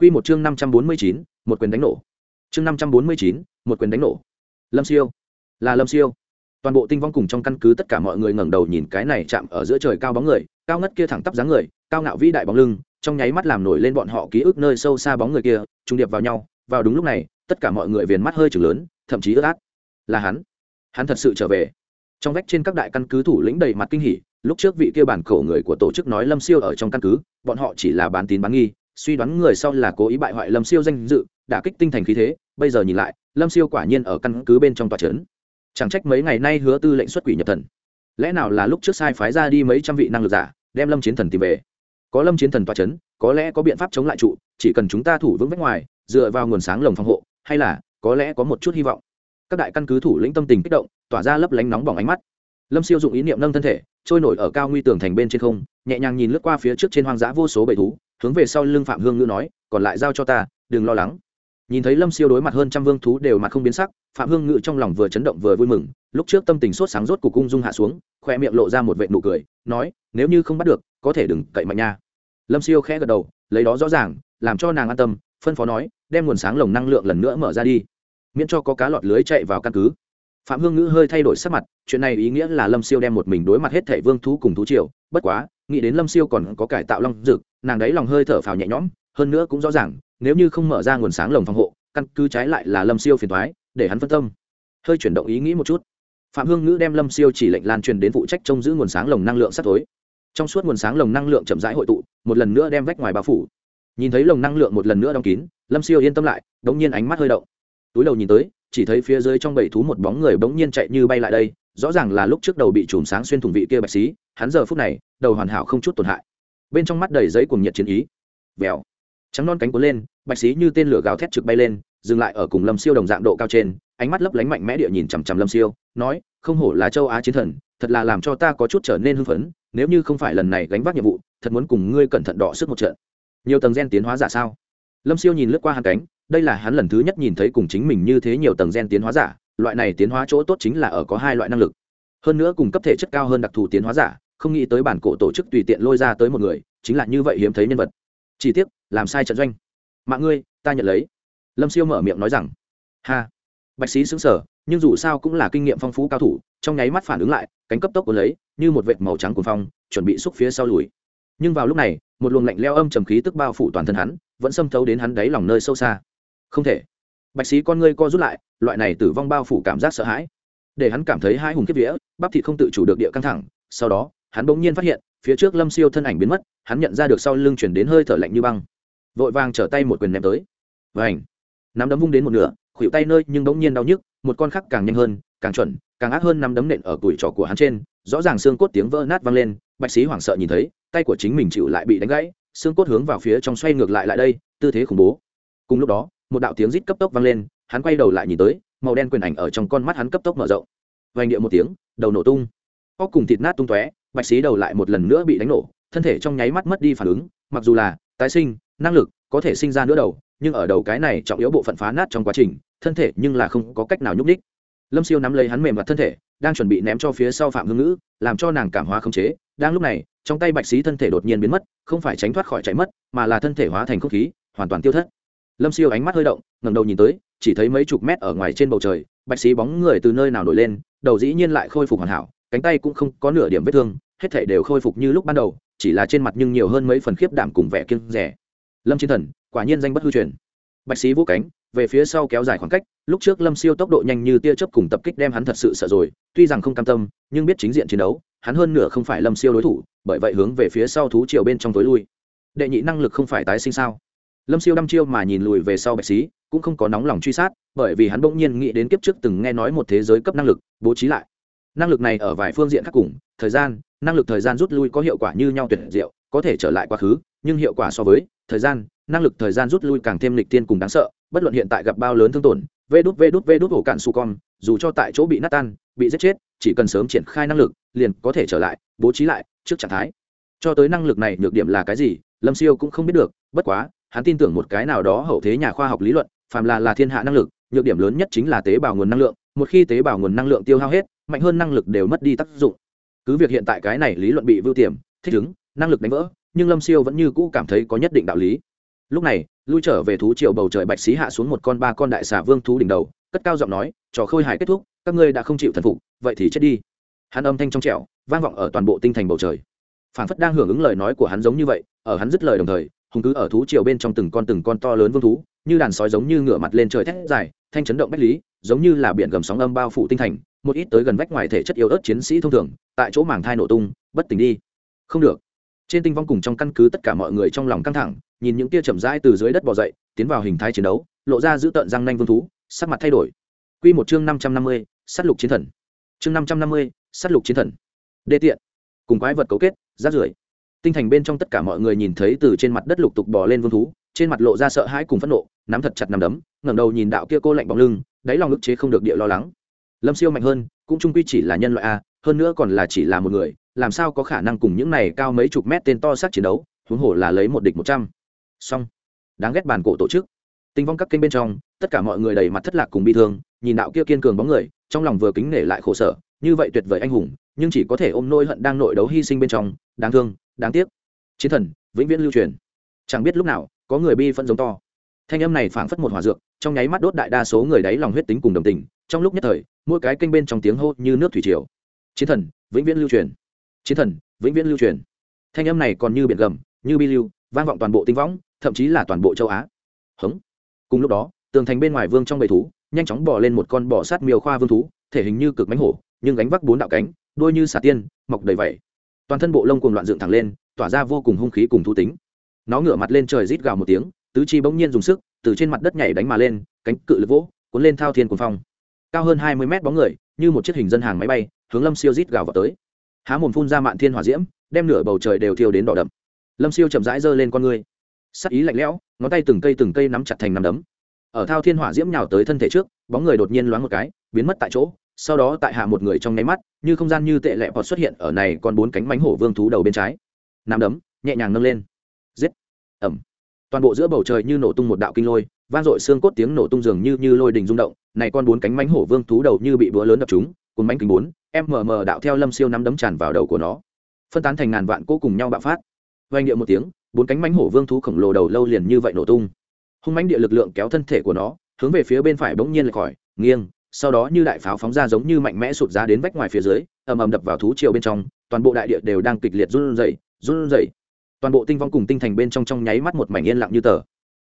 Quy một chương 549, một quyền đánh nổ. Chương 549, một quyền đánh nổ. Lâm Siêu, là Lâm Siêu. Toàn bộ tinh vong cùng trong căn cứ tất cả mọi người ngẩng đầu nhìn cái này chạm ở giữa trời cao bóng người, cao ngất kia thẳng tắp dáng người, cao ngạo vĩ đại bóng lưng, trong nháy mắt làm nổi lên bọn họ ký ức nơi sâu xa bóng người kia, trùng điệp vào nhau, vào đúng lúc này, tất cả mọi người viền mắt hơi trừng lớn, thậm chí ướt át. Là hắn. Hắn thật sự trở về. Trong vách trên các đại căn cứ thủ lĩnh đầy mặt kinh hỉ, lúc trước vị kia bản cổ người của tổ chức nói Lâm Siêu ở trong căn cứ, bọn họ chỉ là bán tín bán nghi, suy đoán người sau là cố ý bại hoại lâm siêu danh dự đả kích tinh thành khí thế, bây giờ nhìn lại, lâm siêu quả nhiên ở căn cứ bên trong tòa trấn. Chẳng trách mấy ngày nay hứa tư lệnh xuất quỷ nhập thần. Lẽ nào là lúc trước sai phái ra đi mấy trăm vị năng lực giả, đem lâm chiến thần tìm về? Có lâm chiến thần tòa trấn, có lẽ có biện pháp chống lại trụ, chỉ cần chúng ta thủ vững vách ngoài, dựa vào nguồn sáng lồng phòng hộ, hay là có lẽ có một chút hy vọng. Các đại căn cứ thủ lĩnh tâm tình kích động, tỏa ra lấp lánh nóng bỏng ánh mắt. Lâm siêu dụng ý niệm nâng thân thể, trôi nổi ở cao nguy tường thành bên trên không, nhẹ nhàng nhìn lướt qua phía trước trên hoang dã vô số bầy thú hướng về sau lưng phạm hương ngữ nói, còn lại giao cho ta, đừng lo lắng. Nhìn thấy lâm siêu đối mặt hơn trăm vương thú đều mặt không biến sắc, phạm hương ngự trong lòng vừa chấn động vừa vui mừng, lúc trước tâm tình sốt sáng rốt của cung dung hạ xuống khoe miệng lộ ra một vệ nụ cười, nói, nếu như không bắt được, có thể đừng cậy mạnh nha. Lâm siêu khẽ gật đầu, lấy đó rõ ràng, làm cho nàng an tâm, phân phó nói, đem nguồn sáng lồng năng lượng lần nữa mở ra đi, miễn cho có cá lọt lưới chạy vào căn cứ. Phạm hương ngữ hơi thay đổi sắc mặt, chuyện này ý nghĩa là lâm siêu đem một mình đối mặt hết thẻ vương thú cùng thú triều, bất quá nghĩ đến lâm siêu còn có cải tạo long dực, nàng đấy lòng hơi thở phào nhẹ nhõm, hơn nữa cũng rõ ràng, nếu như không mở ra nguồn sáng lồng phòng hộ, căn cứ trái lại là lâm siêu phiền thoái để hắn phân tâm. Hơi chuyển động ý nghĩ một chút. Phạm hương ngữ đem lâm siêu chỉ lệnh lan truyền đến phụ trách trông giữ nguồn sáng lồng năng lượng sắp tối. Trong suốt nguồn sáng lồng năng lượng chậm rãi hội tụ, một lần nữa đem vách ngoài bao phủ. Nhìn thấy lồng năng lượng một lần nữa đóng kín, lâm siêu yên tâm lại đ ỗ n g nhiên ánh mắt hơi động. Túi đầu nhìn tới chỉ thấy phía dưới trong bầy thú một bóng người bỗng nhiên chạy như bay lại đây, rõ ràng là lúc trước đầu bị chùm sáng xuyên thủng vị kia bạch xí, hắn giờ phút này, đầu hoàn hảo không chút tổn hại. Bên trong mắt đầy giấy cùng nhiệt chiến ý. Vèo. Trắng non cánh cuốn lên, bạch xí như tên lửa gào thét trực bay lên, dừng lại ở cùng lâm siêu đồng dạng độ cao trên, ánh mắt lấp lánh mạnh mẽ địa nhìn chằm chằm lâm siêu, nói, không hổ là châu á chiến thần, thật là làm cho ta có chút trở nên hưng phấn, nếu như không phải lần này gánh vác nhiệm vụ, thật muốn cùng ngươi cẩn thận đọ sức một trận. Nhiều tầng gen tiến hóa giả sao? Lâm siêu nhìn lướt qua hàng cánh đây là hắn lần thứ nhất nhìn thấy cùng chính mình như thế nhiều tầng gen tiến hóa giả, loại này tiến hóa chỗ tốt chính là ở có hai loại năng lực. Hơn nữa cùng cấp thể chất cao hơn đặc thù tiến hóa giả, không nghĩ tới bản cổ tổ chức tùy tiện lôi ra tới một người, chính là như vậy hiếm thấy nhân vật. Chỉ tiếc, làm sai trận doanh. Mạng ngươi, ta nhận lấy. Lâm siêu mở miệng nói rằng, ha. Bạch sĩ xứng sở nhưng dù sao cũng là kinh nghiệm phong phú cao thủ, trong nháy mắt phản ứng lại, cánh cấp tốc của lấy, như một vệt màu trắng cuồng phong, chuẩn bị xúc phía sau lùi. Nhưng vào lúc này, một luồng lạnh leo âm trầm khí tức bao phủ toàn thân hắn, vẫn xâm thấu đến hắn đáy lòng nơi sâu xa không thể. Bạch sĩ con ngươi co rút lại, loại này tử vong bao phủ cảm giác sợ hãi. Để hắn cảm thấy hai hùng kiếp vía, bắp thịt không tự chủ được địa căng thẳng. Sau đó, hắn bỗng nhiên phát hiện, phía trước lâm siêu thân ảnh biến mất, hắn nhận ra được sau lưng chuyển đến hơi thở lạnh như băng. Vội vàng trở tay một quyền ném tới. Và ảnh nắm đấm vung đến một nửa khuỵu tay nơi nhưng bỗng nhiên đau nhức, một con khắc càng nhanh hơn, càng chuẩn, càng ác hơn nắm đấm nện ở tuổi trỏ của hắn trên, rõ ràng xương cốt tiếng vỡ nát vang lên, bạch sĩ hoảng sợ nhìn thấy, tay của chính mình chịu lại bị đánh gãy, xương cốt hướng vào phía trong xoay ngược lại lại đây, tư thế khủng bố. Cùng lúc đó một đạo tiếng rít cấp tốc vang lên, hắn quay đầu lại nhìn tới, màu đen quyền ảnh ở trong con mắt hắn cấp tốc mở rộng. Vành địa một tiếng, đầu nổ tung. Óc cùng thịt nát tung tóe, bạch sĩ đầu lại một lần nữa bị đánh nổ, thân thể trong nháy mắt mất đi phản ứng, mặc dù là tái sinh, năng lực có thể sinh ra nữa đầu, nhưng ở đầu cái này trọng yếu bộ phận phá nát trong quá trình, thân thể nhưng là không có cách nào nhúc ních lâm siêu nắm lấy hắn mềm mặt thân thể, đang chuẩn bị ném cho phía sau phạm hương ngữ, làm cho nàng cảm hóa không chế. Đang lúc này, trong tay bạch sĩ thân thể đột nhiên biến mất, không phải tránh thoát khỏi chạy mất, mà là thân thể hóa thành không khí, hoàn toàn tiêu thất lâm siêu ánh mắt hơi động, ngẩng đầu nhìn tới, chỉ thấy mấy chục mét ở ngoài trên bầu trời, bạch sĩ bóng người từ nơi nào nổi lên, đầu dĩ nhiên lại khôi phục hoàn hảo, cánh tay cũng không có nửa điểm vết thương, hết thể đều khôi phục như lúc ban đầu, chỉ là trên mặt nhưng nhiều hơn mấy phần khiếp đảm cùng vẻ kiêng rẻ lâm chiến thần, quả nhiên danh bất hư truyền. Bạch sĩ vũ cánh, về phía sau kéo dài khoảng cách, lúc trước lâm siêu tốc độ nhanh như tia chớp cùng tập kích đem hắn thật sự sợ rồi, tuy rằng không cam tâm, nhưng biết chính diện chiến đấu, hắn hơn nửa không phải lâm siêu đối thủ, bởi vậy hướng về phía sau thú chiều bên trong tối lui. Đệ nhị năng lực không phải tái sinh sao? Lâm siêu đăm chiêu mà nhìn lùi về sau bạch xí, cũng không có nóng lòng truy sát bởi vì hắn bỗng nhiên nghĩ đến kiếp trước từng nghe nói một thế giới cấp năng lực bố trí lại. Năng lực này ở vài phương diện khác cùng thời gian năng lực thời gian rút lui có hiệu quả như nhau tuyệt diệu có thể trở lại quá khứ nhưng hiệu quả so với thời gian năng lực thời gian rút lui càng thêm lịch tiên cùng đáng sợ bất luận hiện tại gặp bao lớn thương tổn vê đút vê đút vê đút ổ cạn su con dù cho tại chỗ bị nát tan bị giết chết chỉ cần sớm triển khai năng lực liền có thể trở lại bố trí lại trước trạng thái. Cho tới năng lực này nhược điểm là cái gì lâm siêu cũng không biết được bất quá hắn tin tưởng một cái nào đó hậu thế nhà khoa học lý luận, phàm là là thiên hạ năng lực, nhược điểm lớn nhất chính là tế bào nguồn năng lượng, một khi tế bào nguồn năng lượng tiêu hao hết, mạnh hơn năng lực đều mất đi tác dụng. Cứ việc hiện tại cái này lý luận bị vưu tiềm, thích ứng, năng lực đánh vỡ, nhưng lâm siêu vẫn như cũ cảm thấy có nhất định đạo lý. Lúc này, lui trở về thú triều bầu trời bạch xí hạ xuống một con ba con đại xà vương thú đỉnh đầu, cất cao giọng nói, trò khôi hài kết thúc, các ngươi đã không chịu thần phục, vậy thì chết đi. Hắn âm thanh trong trẻo, vang vọng ở toàn bộ tinh thành bầu trời. Phản phất đang hưởng ứng lời nói của hắn giống như vậy, ở hắn dứt lời đồng thời hùng cứ ở thú triều bên trong từng con từng con to lớn vương thú như đàn sói giống như ngửa mặt lên trời thét dài thanh chấn động bách lý giống như là biển gầm sóng âm bao phủ tinh thành một ít tới gần vách ngoài thể chất yếu ớt chiến sĩ thông thường tại chỗ màng thai nổ tung bất tỉnh đi không được trên tinh vong cùng trong căn cứ tất cả mọi người trong lòng căng thẳng nhìn những tia chậm rãi từ dưới đất bò dậy tiến vào hình thái chiến đấu lộ ra giữ tợn răng nanh vương thú sắc mặt thay đổi Quy một chương năm trăm năm mươi, sát lục chiến thần. Chương năm trăm năm mươi, sát lục chiến thần. Đê tiện, cùng quái vật cấu kết, rác rưởi. Tinh thành bên trong tất cả mọi người nhìn thấy từ trên mặt đất lục tục bò lên vương thú, trên mặt lộ ra sợ hãi cùng phẫn nộ, nắm thật chặt nằm đấm, ngẩng đầu nhìn đạo kia cô lạnh bóng lưng, đáy lòng ức chế không được địa lo lắng. Lâm Siêu mạnh hơn, cũng trung quy chỉ là nhân loại a, hơn nữa còn là chỉ là một người, làm sao có khả năng cùng những này cao mấy chục mét tên to xác chiến đấu, huống hồ là lấy một địch một trăm. Song, đáng ghét bản cổ tổ chức. Tinh vong các kênh bên trong, tất cả mọi người đầy mặt thất lạc cùng bi thương, nhìn đạo kia kiên cường bóng người trong lòng vừa kính nể lại khổ sở như vậy tuyệt vời anh hùng nhưng chỉ có thể ôm nỗi hận đang nội đấu hy sinh bên trong đáng thương đáng tiếc. Chiến thần, vĩnh viễn lưu truyền. Chẳng biết lúc nào, có người bi phân giống to. Thanh âm này phảng phất một hỏa dược, trong nháy mắt đốt đại đa số người đáy lòng huyết tính cùng đồng tình, trong lúc nhất thời, mỗi cái kênh bên trong tiếng hô như nước thủy triều. Chiến thần, vĩnh viễn lưu truyền. Chiến thần, vĩnh viễn lưu truyền. Thanh âm này còn như biển gầm, như bi lưu, vang vọng toàn bộ tinh võng, thậm chí là toàn bộ châu á. Hống. Cùng lúc đó, tường thành bên ngoài vương trong bầy thú, nhanh chóng bỏ lên một con bò sát miêu khoa vương thú, thể hình như cực mánh hổ, nhưng gánh vác bốn đạo cánh, đuôi như xà tiên, mọc đầy vẩy toàn thân bộ lông cùng loạn dựng thẳng lên, tỏa ra vô cùng hung khí cùng thú tính. Nó ngửa mặt lên trời rít gào một tiếng, tứ chi bỗng nhiên dùng sức, từ trên mặt đất nhảy đánh mà lên, cánh cự lực vỗ, cuốn lên thao thiên cuồng phong. Cao hơn hai mươi mét bóng người, như một chiếc hình dân hàng máy bay, hướng lâm siêu rít gào vào tới. Há mồm phun ra mạn thiên hỏa diễm, đem nửa bầu trời đều thiêu đến đỏ đậm. Lâm siêu chậm rãi giơ lên con người sắc ý lạnh lẽo, ngón tay từng cây từng cây nắm chặt thành nắm đấm. Ở thao thiên hỏa diễm nhào tới thân thể trước, bóng người đột nhiên loáng một cái, biến mất tại chỗ sau đó tại hạ một người trong nháy mắt, như không gian như tệ lẹ bọt xuất hiện ở này còn bốn cánh mánh hổ vương thú đầu bên trái. Nằm đấm, nhẹ nhàng nâng lên. Giết. Ẩm toàn bộ giữa bầu trời như nổ tung một đạo kinh lôi, vang dội xương cốt tiếng nổ tung dường như như lôi đình rung động, này con bốn cánh mánh hổ vương thú đầu như bị búa lớn đập chúng cùng mánh kính bốn em mờ mờ đạo theo lâm siêu nắm đấm tràn vào đầu của nó. Phân tán thành ngàn vạn cỗ cùng nhau bạo phát. Vang điệu một tiếng, bốn cánh mánh hổ vương thú khổng lồ đầu lâu liền như vậy nổ tung. Hung mãnh địa lực lượng kéo thân thể của nó, hướng về phía bên phải bỗng nhiên lại khỏi, nghiêng sau đó như đại pháo phóng ra giống như mạnh mẽ sụt giá đến vách ngoài phía dưới, ầm ầm đập vào thú triều bên trong, toàn bộ đại địa đều đang kịch liệt run rẩy run rẩy. Toàn bộ tinh vong cùng tinh thành bên trong trong nháy mắt một mảnh yên lặng như tờ.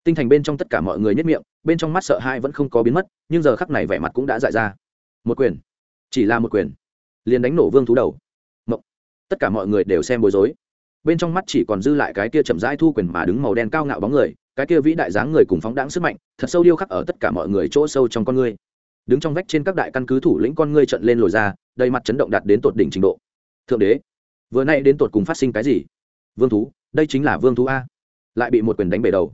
Tinh thành bên trong tất cả mọi người nhất miệng, bên trong mắt sợ hãi vẫn không có biến mất, nhưng giờ khắc này vẻ mặt cũng đã dại ra. Một quyền. Chỉ là một quyền. Liền đánh nổ vương thú đầu. Mộng. tất cả mọi người đều xem bối rối. Bên trong mắt chỉ còn dư lại cái kia chậm rãi thu quyền mà đứng màu đen cao ngạo bóng người, cái kia vĩ đại dáng người cùng phóng đãng sức mạnh, thật sâu điêu khắc ở tất cả mọi người chỗ sâu trong con người đứng trong vách trên các đại căn cứ thủ lĩnh con ngươi trận lên lồi ra, đầy mặt chấn động đạt đến tột đỉnh trình độ. Thượng đế, vừa nay đến tột cùng phát sinh cái gì? Vương thú, đây chính là vương thú a. Lại bị một quyền đánh bể đầu.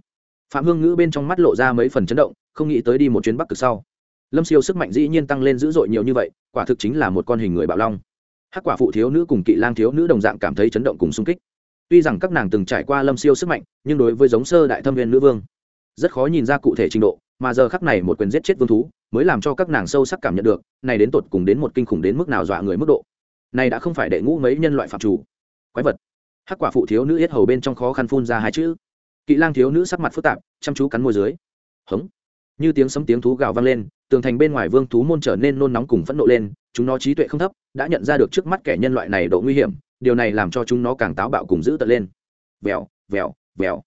Phạm hương ngữ bên trong mắt lộ ra mấy phần chấn động, không nghĩ tới đi một chuyến bắc cực sau. Lâm siêu sức mạnh dĩ nhiên tăng lên dữ dội nhiều như vậy, quả thực chính là một con hình người bạo long. Hắc quả phụ thiếu nữ cùng kỵ lang thiếu nữ đồng dạng cảm thấy chấn động cùng sung kích. Tuy rằng các nàng từng trải qua lâm siêu sức mạnh, nhưng đối với giống sơ đại thâm viên nữ vương, rất khó nhìn ra cụ thể trình độ, mà giờ khắc này một quyền giết chết vương thú mới làm cho các nàng sâu sắc cảm nhận được, này đến tột cùng đến một kinh khủng đến mức nào dọa người mức độ. Này đã không phải đệ ngũ mấy nhân loại phạm chủ. Quái vật. Hắc quả phụ thiếu nữ yết hầu bên trong khó khăn phun ra hai chữ. Kỵ lang thiếu nữ sắc mặt phức tạp, chăm chú cắn môi dưới. Hống. Như tiếng sấm tiếng thú gào vang lên, tường thành bên ngoài vương thú môn trở nên nôn nóng cùng phẫn nộ lên, chúng nó trí tuệ không thấp, đã nhận ra được trước mắt kẻ nhân loại này độ nguy hiểm, điều này làm cho chúng nó càng táo bạo cùng giữ tận lên. Vèo vèo vèo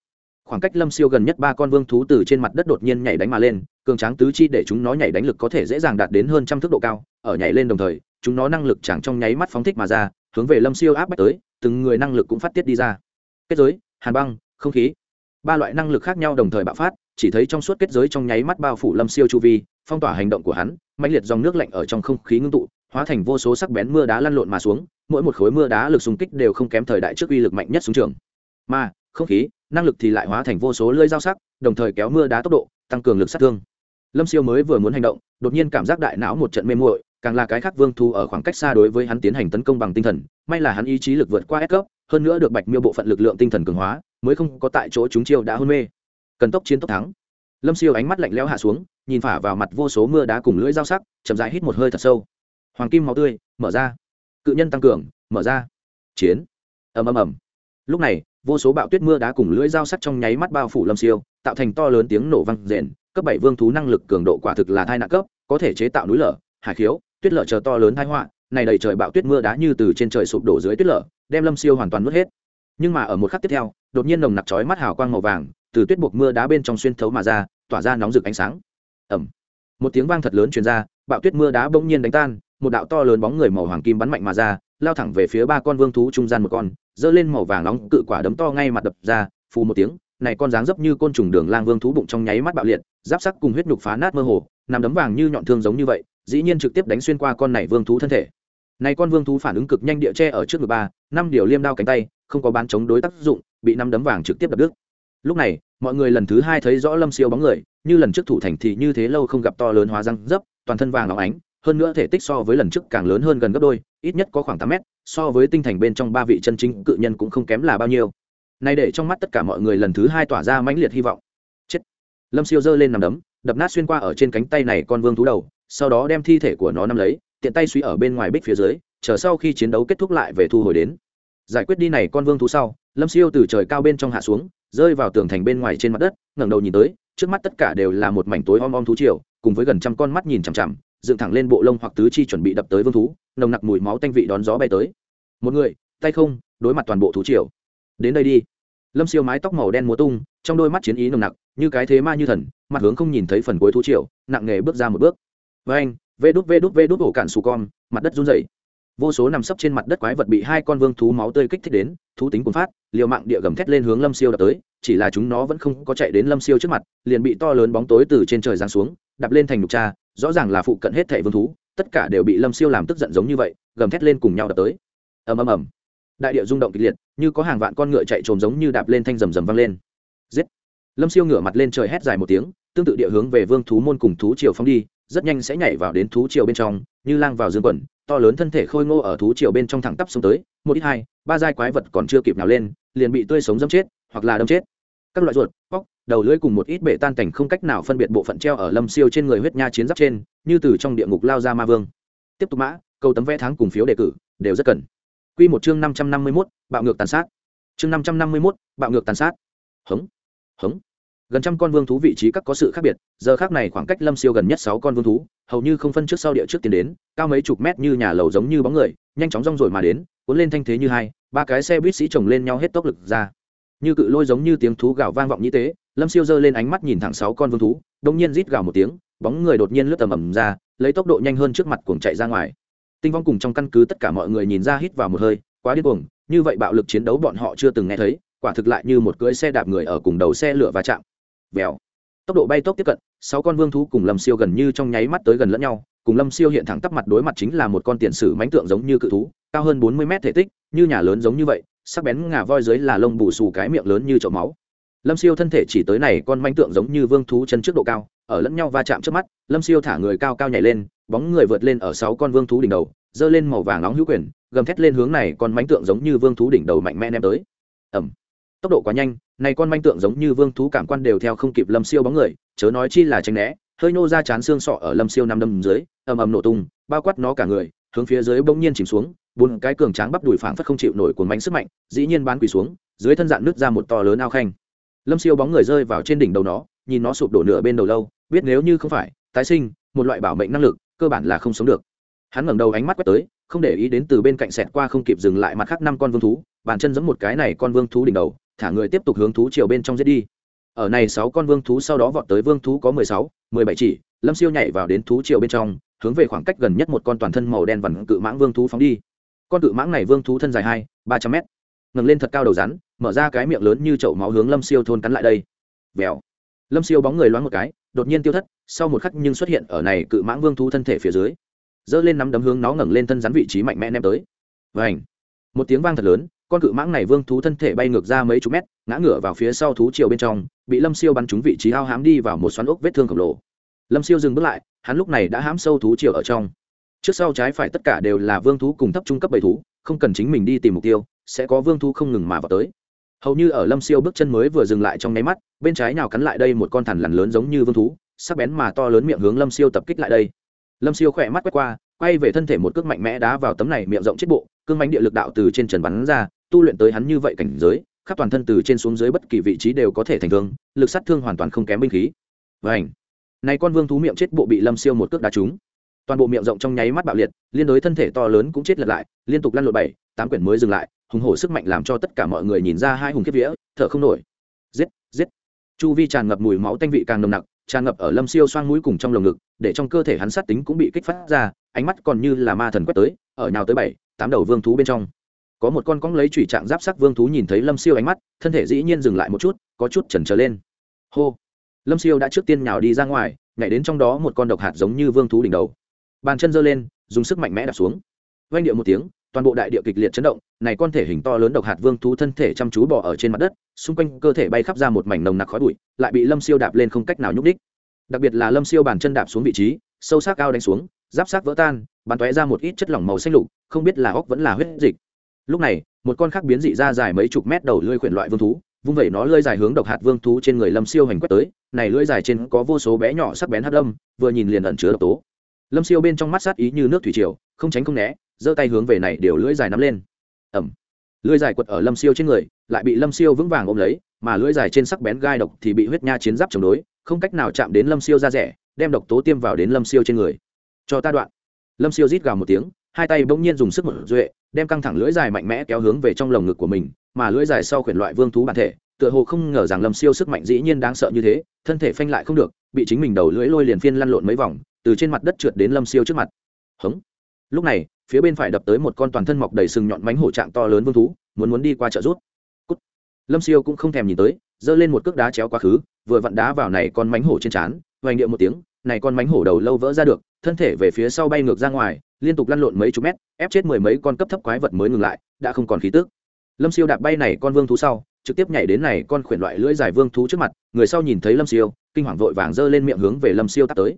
khoảng cách lâm siêu gần nhất ba con vương thú từ trên mặt đất đột nhiên nhảy đánh mà lên, cường tráng tứ chi để chúng nó nhảy đánh lực có thể dễ dàng đạt đến hơn trăm thước độ cao, ở nhảy lên đồng thời, chúng nó năng lực chẳng trong nháy mắt phóng thích mà ra, hướng về lâm siêu áp bách tới, từng người năng lực cũng phát tiết đi ra. Kết giới, hàn băng, không khí. Ba loại năng lực khác nhau đồng thời bạo phát, chỉ thấy trong suốt kết giới trong nháy mắt bao phủ lâm siêu chu vi, phong tỏa hành động của hắn mạnh liệt dòng nước lạnh ở trong không khí ngưng tụ, hóa thành vô số sắc bén mưa đá lăn lộn mà xuống, mỗi một khối mưa đá lực xung kích đều không kém thời đại trước uy lực mạnh nhất xuống trường. Mà không khí, năng lực thì lại hóa thành vô số lưỡi dao sắc, đồng thời kéo mưa đá tốc độ, tăng cường lực sát thương. Lâm siêu mới vừa muốn hành động, đột nhiên cảm giác đại não một trận mê muội, càng là cái khác vương thu ở khoảng cách xa đối với hắn tiến hành tấn công bằng tinh thần, may là hắn ý chí lực vượt qua S cấp, hơn nữa được bạch miêu bộ phận lực lượng tinh thần cường hóa, mới không có tại chỗ chúng chiêu đã hôn mê. Cần tốc chiến tốc thắng. Lâm siêu ánh mắt lạnh lẽo hạ xuống, nhìn phả vào mặt vô số mưa đá cùng lưỡi dao sắc, chậm rãi hít một hơi thật sâu. Hoàng kim máu tươi, mở ra. Cự nhân tăng cường, mở ra. Chiến. Ầm ầm ầm. Lúc này vô số bạo tuyết mưa đá cùng lưỡi dao sắt trong nháy mắt bao phủ lâm siêu, tạo thành to lớn tiếng nổ vang rền, cấp bảy vương thú năng lực cường độ quả thực là thai nạn cấp, có thể chế tạo núi lở, hải khiếu, tuyết lở chờ to lớn thái họa, này đầy trời bạo tuyết mưa đá như từ trên trời sụp đổ dưới tuyết lở, đem lâm siêu hoàn toàn nuốt hết. Nhưng mà ở một khắc tiếp theo, đột nhiên nồng nặc chói mắt hào quang màu vàng, từ tuyết buộc mưa đá bên trong xuyên thấu mà ra, tỏa ra nóng rực ánh sáng. Ẩm một tiếng vang thật lớn truyền ra, bạo tuyết mưa đá bỗng nhiên đánh tan, một đạo to lớn bóng người màu hoàng kim bắn mạnh mà ra lao thẳng về phía ba con vương thú trung gian một con, giơ lên màu vàng nóng cự quả đấm to ngay mặt đập ra, phù một tiếng, này con dáng dấp như côn trùng đường lang vương thú bụng trong nháy mắt bạo liệt, giáp sắc cùng huyết nhục phá nát mơ hồ, nằm đấm vàng như nhọn thương giống như vậy, dĩ nhiên trực tiếp đánh xuyên qua con này vương thú thân thể. Này con vương thú phản ứng cực nhanh địa che ở trước ngực ba, năm điều liêm đao cánh tay, không có bán chống đối tác dụng, bị năm đấm vàng trực tiếp đập đứt. Lúc này, mọi người lần thứ hai thấy rõ lâm siêu bóng người, như lần trước thủ thành thì như thế lâu không gặp to lớn hóa răng dấp, toàn thân vàng óng ánh hơn nữa thể tích so với lần trước càng lớn hơn gần gấp đôi, ít nhất có khoảng tám mét, so với tinh thành bên trong ba vị chân chính cự nhân cũng không kém là bao nhiêu. Này để trong mắt tất cả mọi người lần thứ hai tỏa ra mãnh liệt hy vọng. Chết. Lâm siêu giơ lên nằm đấm, đập nát xuyên qua ở trên cánh tay này con vương thú đầu, sau đó đem thi thể của nó nắm lấy, tiện tay suy ở bên ngoài bích phía dưới, chờ sau khi chiến đấu kết thúc lại về thu hồi đến. Giải quyết đi này con vương thú sau, lâm siêu từ trời cao bên trong hạ xuống, rơi vào tường thành bên ngoài trên mặt đất, ngẩng đầu nhìn tới, trước mắt tất cả đều là một mảnh tối om om thú triều, cùng với gần trăm con mắt nhìn chằm chằm dựng thẳng lên bộ lông hoặc tứ chi chuẩn bị đập tới vương thú, nồng nặc mùi máu tanh vị đón gió bay tới. Một người, tay không, đối mặt toàn bộ thú triều. Đến đây đi. Lâm siêu mái tóc màu đen múa tung, trong đôi mắt chiến ý nồng nặc, như cái thế ma như thần, mặt hướng không nhìn thấy phần cuối thú triều, nặng nghề bước ra một bước. Với anh vê đút vê đút vê đút ổ cạn xù con, mặt đất run rẩy. Vô số nằm sấp trên mặt đất quái vật bị hai con vương thú máu tươi kích thích đến, thú tính cuốn phát, liều mạng địa gầm thét lên hướng lâm siêu đập tới, chỉ là chúng nó vẫn không có chạy đến lâm siêu trước mặt, liền bị to lớn bóng tối từ trên trời giáng xuống đập lên thành nhục cha, rõ ràng là phụ cận hết thẻ vương thú, tất cả đều bị lâm siêu làm tức giận giống như vậy, gầm thét lên cùng nhau đập tới. Ầm ầm ầm. Đại địa rung động kịch liệt, như có hàng vạn con ngựa chạy trồm giống như đạp lên thanh rầm rầm vang lên. Giết. Lâm siêu ngửa mặt lên trời hét dài một tiếng, tương tự địa hướng về vương thú môn cùng thú triều phóng đi, rất nhanh sẽ nhảy vào đến thú triều bên trong, như lang vào dương quần, to lớn thân thể khôi ngô ở thú triều bên trong thẳng tắp xuống tới, một ít hai, ba giai quái vật còn chưa kịp nào lên, liền bị tươi sống dâm chết, hoặc là đâm chết. Các loại ruột, bóc đầu lưỡi cùng một ít bể tan cảnh không cách nào phân biệt bộ phận treo ở lâm siêu trên người huyết nha chiến giáp trên như từ trong địa ngục lao ra ma vương tiếp tục mã câu tấm vé tháng cùng phiếu đề cử đều rất cần Quy một chương năm trăm năm mươi mốt bạo ngược tàn sát. Chương năm trăm năm mươi mốt bạo ngược tàn sát. Hống, hống. Gần trăm con vương thú vị trí các có sự khác biệt, giờ khác này khoảng cách Lâm Siêu gần nhất sáu con vương thú, hầu như không phân trước sau địa trước tiến đến, cao mấy chục mét như nhà lầu giống như bóng người, nhanh chóng rong rồi mà đến, cuốn lên thanh thế như hai, ba cái xe buýt sĩ chồng lên nhau hết tốc lực ra. Như cự lôi giống như tiếng thú gào vang vọng như thế, Lâm Siêu giơ lên ánh mắt nhìn thẳng sáu con vương thú, đông nhiên rít gào một tiếng, bóng người đột nhiên lướt tầm ầm ra, lấy tốc độ nhanh hơn trước mặt cuồng chạy ra ngoài. Tinh vong cùng trong căn cứ tất cả mọi người nhìn ra hít vào một hơi quá điên cuồng như vậy bạo lực chiến đấu bọn họ chưa từng nghe thấy quả thực lại như một cưỡi xe đạp người ở cùng đầu xe lửa va chạm. Vèo. Tốc độ bay tốc tiếp cận sáu con vương thú cùng lâm siêu gần như trong nháy mắt tới gần lẫn nhau cùng lâm siêu hiện thẳng tắp mặt đối mặt chính là một con tiền sử mánh tượng giống như cự thú cao hơn bốn mươi mét thể tích như nhà lớn giống như vậy sắc bén ngà voi dưới là lông bù xù cái miệng lớn như chậu máu. Lâm siêu thân thể chỉ tới này, con manh tượng giống như vương thú chân trước độ cao, ở lẫn nhau va chạm trước mắt, lâm siêu thả người cao cao nhảy lên, bóng người vượt lên ở sáu con vương thú đỉnh đầu, giơ lên màu vàng nóng hữu quyền, gầm thét lên hướng này, con manh tượng giống như vương thú đỉnh đầu mạnh mẽ ném tới. Ẩm tốc độ quá nhanh, này con manh tượng giống như vương thú cảm quan đều theo không kịp lâm siêu bóng người, chớ nói chi là tránh né, hơi nô ra chán xương sọ ở lâm siêu năm đâm dưới, ầm ầm nổ tung, bao quát nó cả người, hướng phía dưới bỗng nhiên chìm xuống bốn cái cường tráng bắp đùi phảng phất không chịu nổi cuồng mánh sức mạnh, dĩ nhiên bán quỳ xuống, dưới thân dạng nứt ra một to lớn ao khanh. Lâm siêu bóng người rơi vào trên đỉnh đầu nó, nhìn nó sụp đổ nửa bên đầu lâu, biết nếu như không phải, tái sinh, một loại bảo mệnh năng lực, cơ bản là không sống được. Hắn ngẩng đầu ánh mắt quét tới, không để ý đến từ bên cạnh xẹt qua không kịp dừng lại mặt khác năm con vương thú, bàn chân giẫm một cái này con vương thú đỉnh đầu, thả người tiếp tục hướng thú chiều bên trong giết đi. Ở này sáu con vương thú sau đó vọt tới vương thú có mười sáu, mười bảy chỉ, lâm siêu nhảy vào đến thú chiều bên trong, hướng về khoảng cách gần nhất một con toàn thân màu đen vằn cự mãng vương thú phóng đi con cự mãng này vương thú thân dài hai, ba trăm mét. Ngẩng lên thật cao đầu rắn, mở ra cái miệng lớn như chậu máu hướng lâm siêu thôn cắn lại đây. Vèo. Lâm siêu bóng người loáng một cái, đột nhiên tiêu thất, sau một khắc nhưng xuất hiện ở này cự mãng vương thú thân thể phía dưới. Giơ lên nắm đấm hướng nó ngẩng lên thân rắn vị trí mạnh mẽ ném tới. Và ảnh một tiếng vang thật lớn, con cự mãng này vương thú thân thể bay ngược ra mấy chục mét, ngã ngửa vào phía sau thú chiều bên trong, bị lâm siêu bắn trúng vị trí ao hám đi vào một xoắn ốc vết thương khổng lồ. Lâm siêu dừng bước lại, hắn lúc này đã hám sâu thú chiều ở trong trước sau trái phải tất cả đều là vương thú cùng thấp trung cấp bảy thú, không cần chính mình đi tìm mục tiêu, sẽ có vương thú không ngừng mà vào tới. Hầu như ở lâm siêu bước chân mới vừa dừng lại trong nháy mắt, bên trái nào cắn lại đây một con thằn lằn lớn giống như vương thú, sắc bén mà to lớn miệng hướng lâm siêu tập kích lại đây. Lâm siêu khỏe mắt quét qua, quay về thân thể một cước mạnh mẽ đá vào tấm này miệng rộng chết bộ, cương mánh địa lực đạo từ trên trần bắn ra, tu luyện tới hắn như vậy cảnh giới, khắp toàn thân từ trên xuống dưới bất kỳ vị trí đều có thể thành thương, lực sát thương hoàn toàn không kém binh khí. Và ảnh này con vương thú miệng chết bộ bị lâm siêu một cước đá trúng toàn bộ miệng rộng trong nháy mắt bạo liệt, liên đối thân thể to lớn cũng chết lật lại, liên tục lăn lộn bảy, tám quyển mới dừng lại, hùng hổ sức mạnh làm cho tất cả mọi người nhìn ra hai hùng kiếp vía, thở không nổi. Giết giết. Chu vi tràn ngập mùi máu tanh vị càng nồng nặc, tràn ngập ở lâm siêu xoang mũi cùng trong lồng ngực, để trong cơ thể hắn sát tính cũng bị kích phát ra, ánh mắt còn như là ma thần quét tới, ở nhào tới bảy, tám đầu vương thú bên trong. Có một con cóng lấy chủy trạng giáp sắc vương thú nhìn thấy lâm siêu ánh mắt, thân thể dĩ nhiên dừng lại một chút, có chút chần trở lên. Hô. Lâm siêu đã trước tiên nhào đi ra ngoài, nhảy đến trong đó một con độc hạt giống như vương thú đỉnh đầu bàn chân giơ lên, dùng sức mạnh mẽ đạp xuống. Vang điệu một tiếng, toàn bộ đại địa kịch liệt chấn động, này con thể hình to lớn độc hạt vương thú thân thể chăm chú bò ở trên mặt đất, xung quanh cơ thể bay khắp ra một mảnh nồng nặc khói bụi, lại bị lâm siêu đạp lên không cách nào nhúc đích đặc biệt là lâm siêu bàn chân đạp xuống vị trí, sâu sắc cao đánh xuống, giáp sát vỡ tan, bắn tóe ra một ít chất lỏng màu xanh lục, không biết là óc vẫn là huyết dịch. Lúc này, một con khác biến dị ra dài mấy chục mét đầu lưỡi khuyển loại vương thú, vung vẩy nó lưỡi dài hướng độc hạt vương thú trên người lâm siêu hành quét tới, này lưỡi dài trên có vô số bé nhỏ sắc bén hạt lâm, vừa nhìn liền ẩn chứa độc tố lâm siêu bên trong mắt sát ý như nước thủy triều, không tránh không né, giơ tay hướng về này đều lưỡi dài nắm lên. Ẩm lưỡi dài quật ở lâm siêu trên người, lại bị lâm siêu vững vàng ôm lấy, mà lưỡi dài trên sắc bén gai độc thì bị huyết nha chiến giáp chống đối, không cách nào chạm đến lâm siêu ra rẻ, đem độc tố tiêm vào đến lâm siêu trên người. Cho ta đoạn. Lâm siêu rít gào một tiếng, hai tay bỗng nhiên dùng sức một duệ, đem căng thẳng lưỡi dài mạnh mẽ kéo hướng về trong lồng ngực của mình, mà lưỡi dài sau khuyển loại vương thú bản thể, tựa hồ không ngờ rằng lâm siêu sức mạnh dĩ nhiên đáng sợ như thế, thân thể phanh lại không được, bị chính mình đầu lưỡi lôi liền phiên lăn lộn mấy vòng từ trên mặt đất trượt đến lâm siêu trước mặt. Hống. Lúc này, phía bên phải đập tới một con toàn thân mọc đầy sừng nhọn mánh hổ trạng to lớn vương thú, muốn muốn đi qua trợ rút Cút. lâm siêu cũng không thèm nhìn tới, giơ lên một cước đá chéo quá khứ, vừa vặn đá vào này con mánh hổ trên trán hoành điệu một tiếng, này con mánh hổ đầu lâu vỡ ra được, thân thể về phía sau bay ngược ra ngoài, liên tục lăn lộn mấy chục mét, ép chết mười mấy con cấp thấp quái vật mới ngừng lại, đã không còn khí tức. Lâm siêu đạp bay này con vương thú sau, trực tiếp nhảy đến này con khuyển loại lưỡi dài vương thú trước mặt, người sau nhìn thấy lâm siêu, kinh hoàng vội vàng giơ lên miệng hướng về lâm siêu tắt tới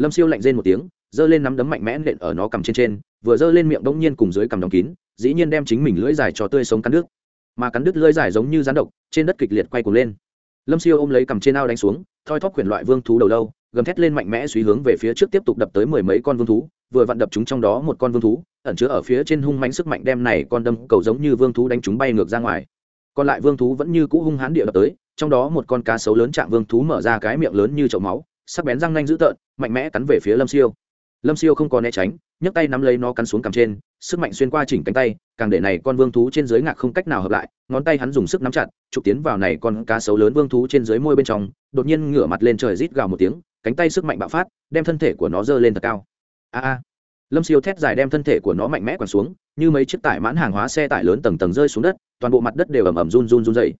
lâm siêu lạnh rên một tiếng, giơ lên nắm đấm mạnh mẽ nện ở nó cầm trên trên, vừa giơ lên miệng đống nhiên cùng dưới cầm đóng kín, dĩ nhiên đem chính mình lưỡi dài cho tươi sống cắn đứt. Mà cắn đứt lưỡi dài giống như rán độc, trên đất kịch liệt quay cuồng lên. Lâm siêu ôm lấy cầm trên ao đánh xuống, thoi thóp quyển loại vương thú đầu lâu, gầm thét lên mạnh mẽ suy hướng về phía trước tiếp tục đập tới mười mấy con vương thú, vừa vặn đập chúng trong đó một con vương thú, ẩn chứa ở phía trên hung mãnh sức mạnh đem này con đâm cầu giống như vương thú đánh chúng bay ngược ra ngoài. Còn lại vương thú vẫn như cũ hung hãn địa đập tới, trong đó một con cá sấu lớn chạm vương thú mở ra cái miệng lớn như chậu máu sắc bén răng nanh dữ tợn, mạnh mẽ cắn về phía lâm siêu. Lâm siêu không có né tránh, nhấc tay nắm lấy nó cắn xuống cằm trên, sức mạnh xuyên qua chỉnh cánh tay, càng để này con vương thú trên dưới ngạc không cách nào hợp lại, ngón tay hắn dùng sức nắm chặt trục tiến vào này con cá sấu lớn vương thú trên dưới môi bên trong, đột nhiên ngửa mặt lên trời rít gào một tiếng, cánh tay sức mạnh bạo phát, đem thân thể của nó giơ lên thật cao. A a. Lâm siêu thét dài đem thân thể của nó mạnh mẽ quằn xuống, như mấy chiếc tải mãn hàng hóa xe tải lớn tầng tầng rơi xuống đất, toàn bộ mặt đất đều ẩm ẩm run run run dậy.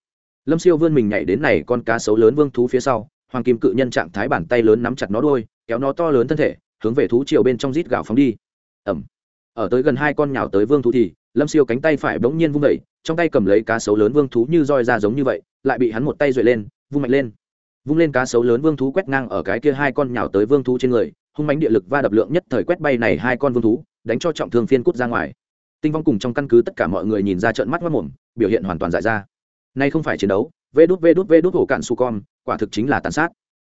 lâm siêu vươn mình nhảy đến này con cá sấu lớn vương thú phía sau hoàng kim cự nhân trạng thái bàn tay lớn nắm chặt nó đôi kéo nó to lớn thân thể, hướng về thú chiều bên trong rít gạo phóng đi. Ẩm ở tới gần hai con nhào tới vương thú thì, lâm siêu cánh tay phải bỗng nhiên vung vẩy trong tay cầm lấy cá sấu lớn vương thú như roi ra giống như vậy, lại bị hắn một tay duệ lên, vung mạnh lên. Vung lên cá sấu lớn vương thú quét ngang ở cái kia hai con nhào tới vương thú trên người, hung mánh địa lực va đập lượng nhất thời quét bay này hai con vương thú, đánh cho trọng thương phiên cút ra ngoài. Tinh vong cùng trong căn cứ tất cả mọi người nhìn ra trận mắt mất mồm, biểu hiện hoàn toàn giải ra. Nay không phải chiến đấu. Vê đút vê đút vê đút hổ cạn su con quả thực chính là tàn sát.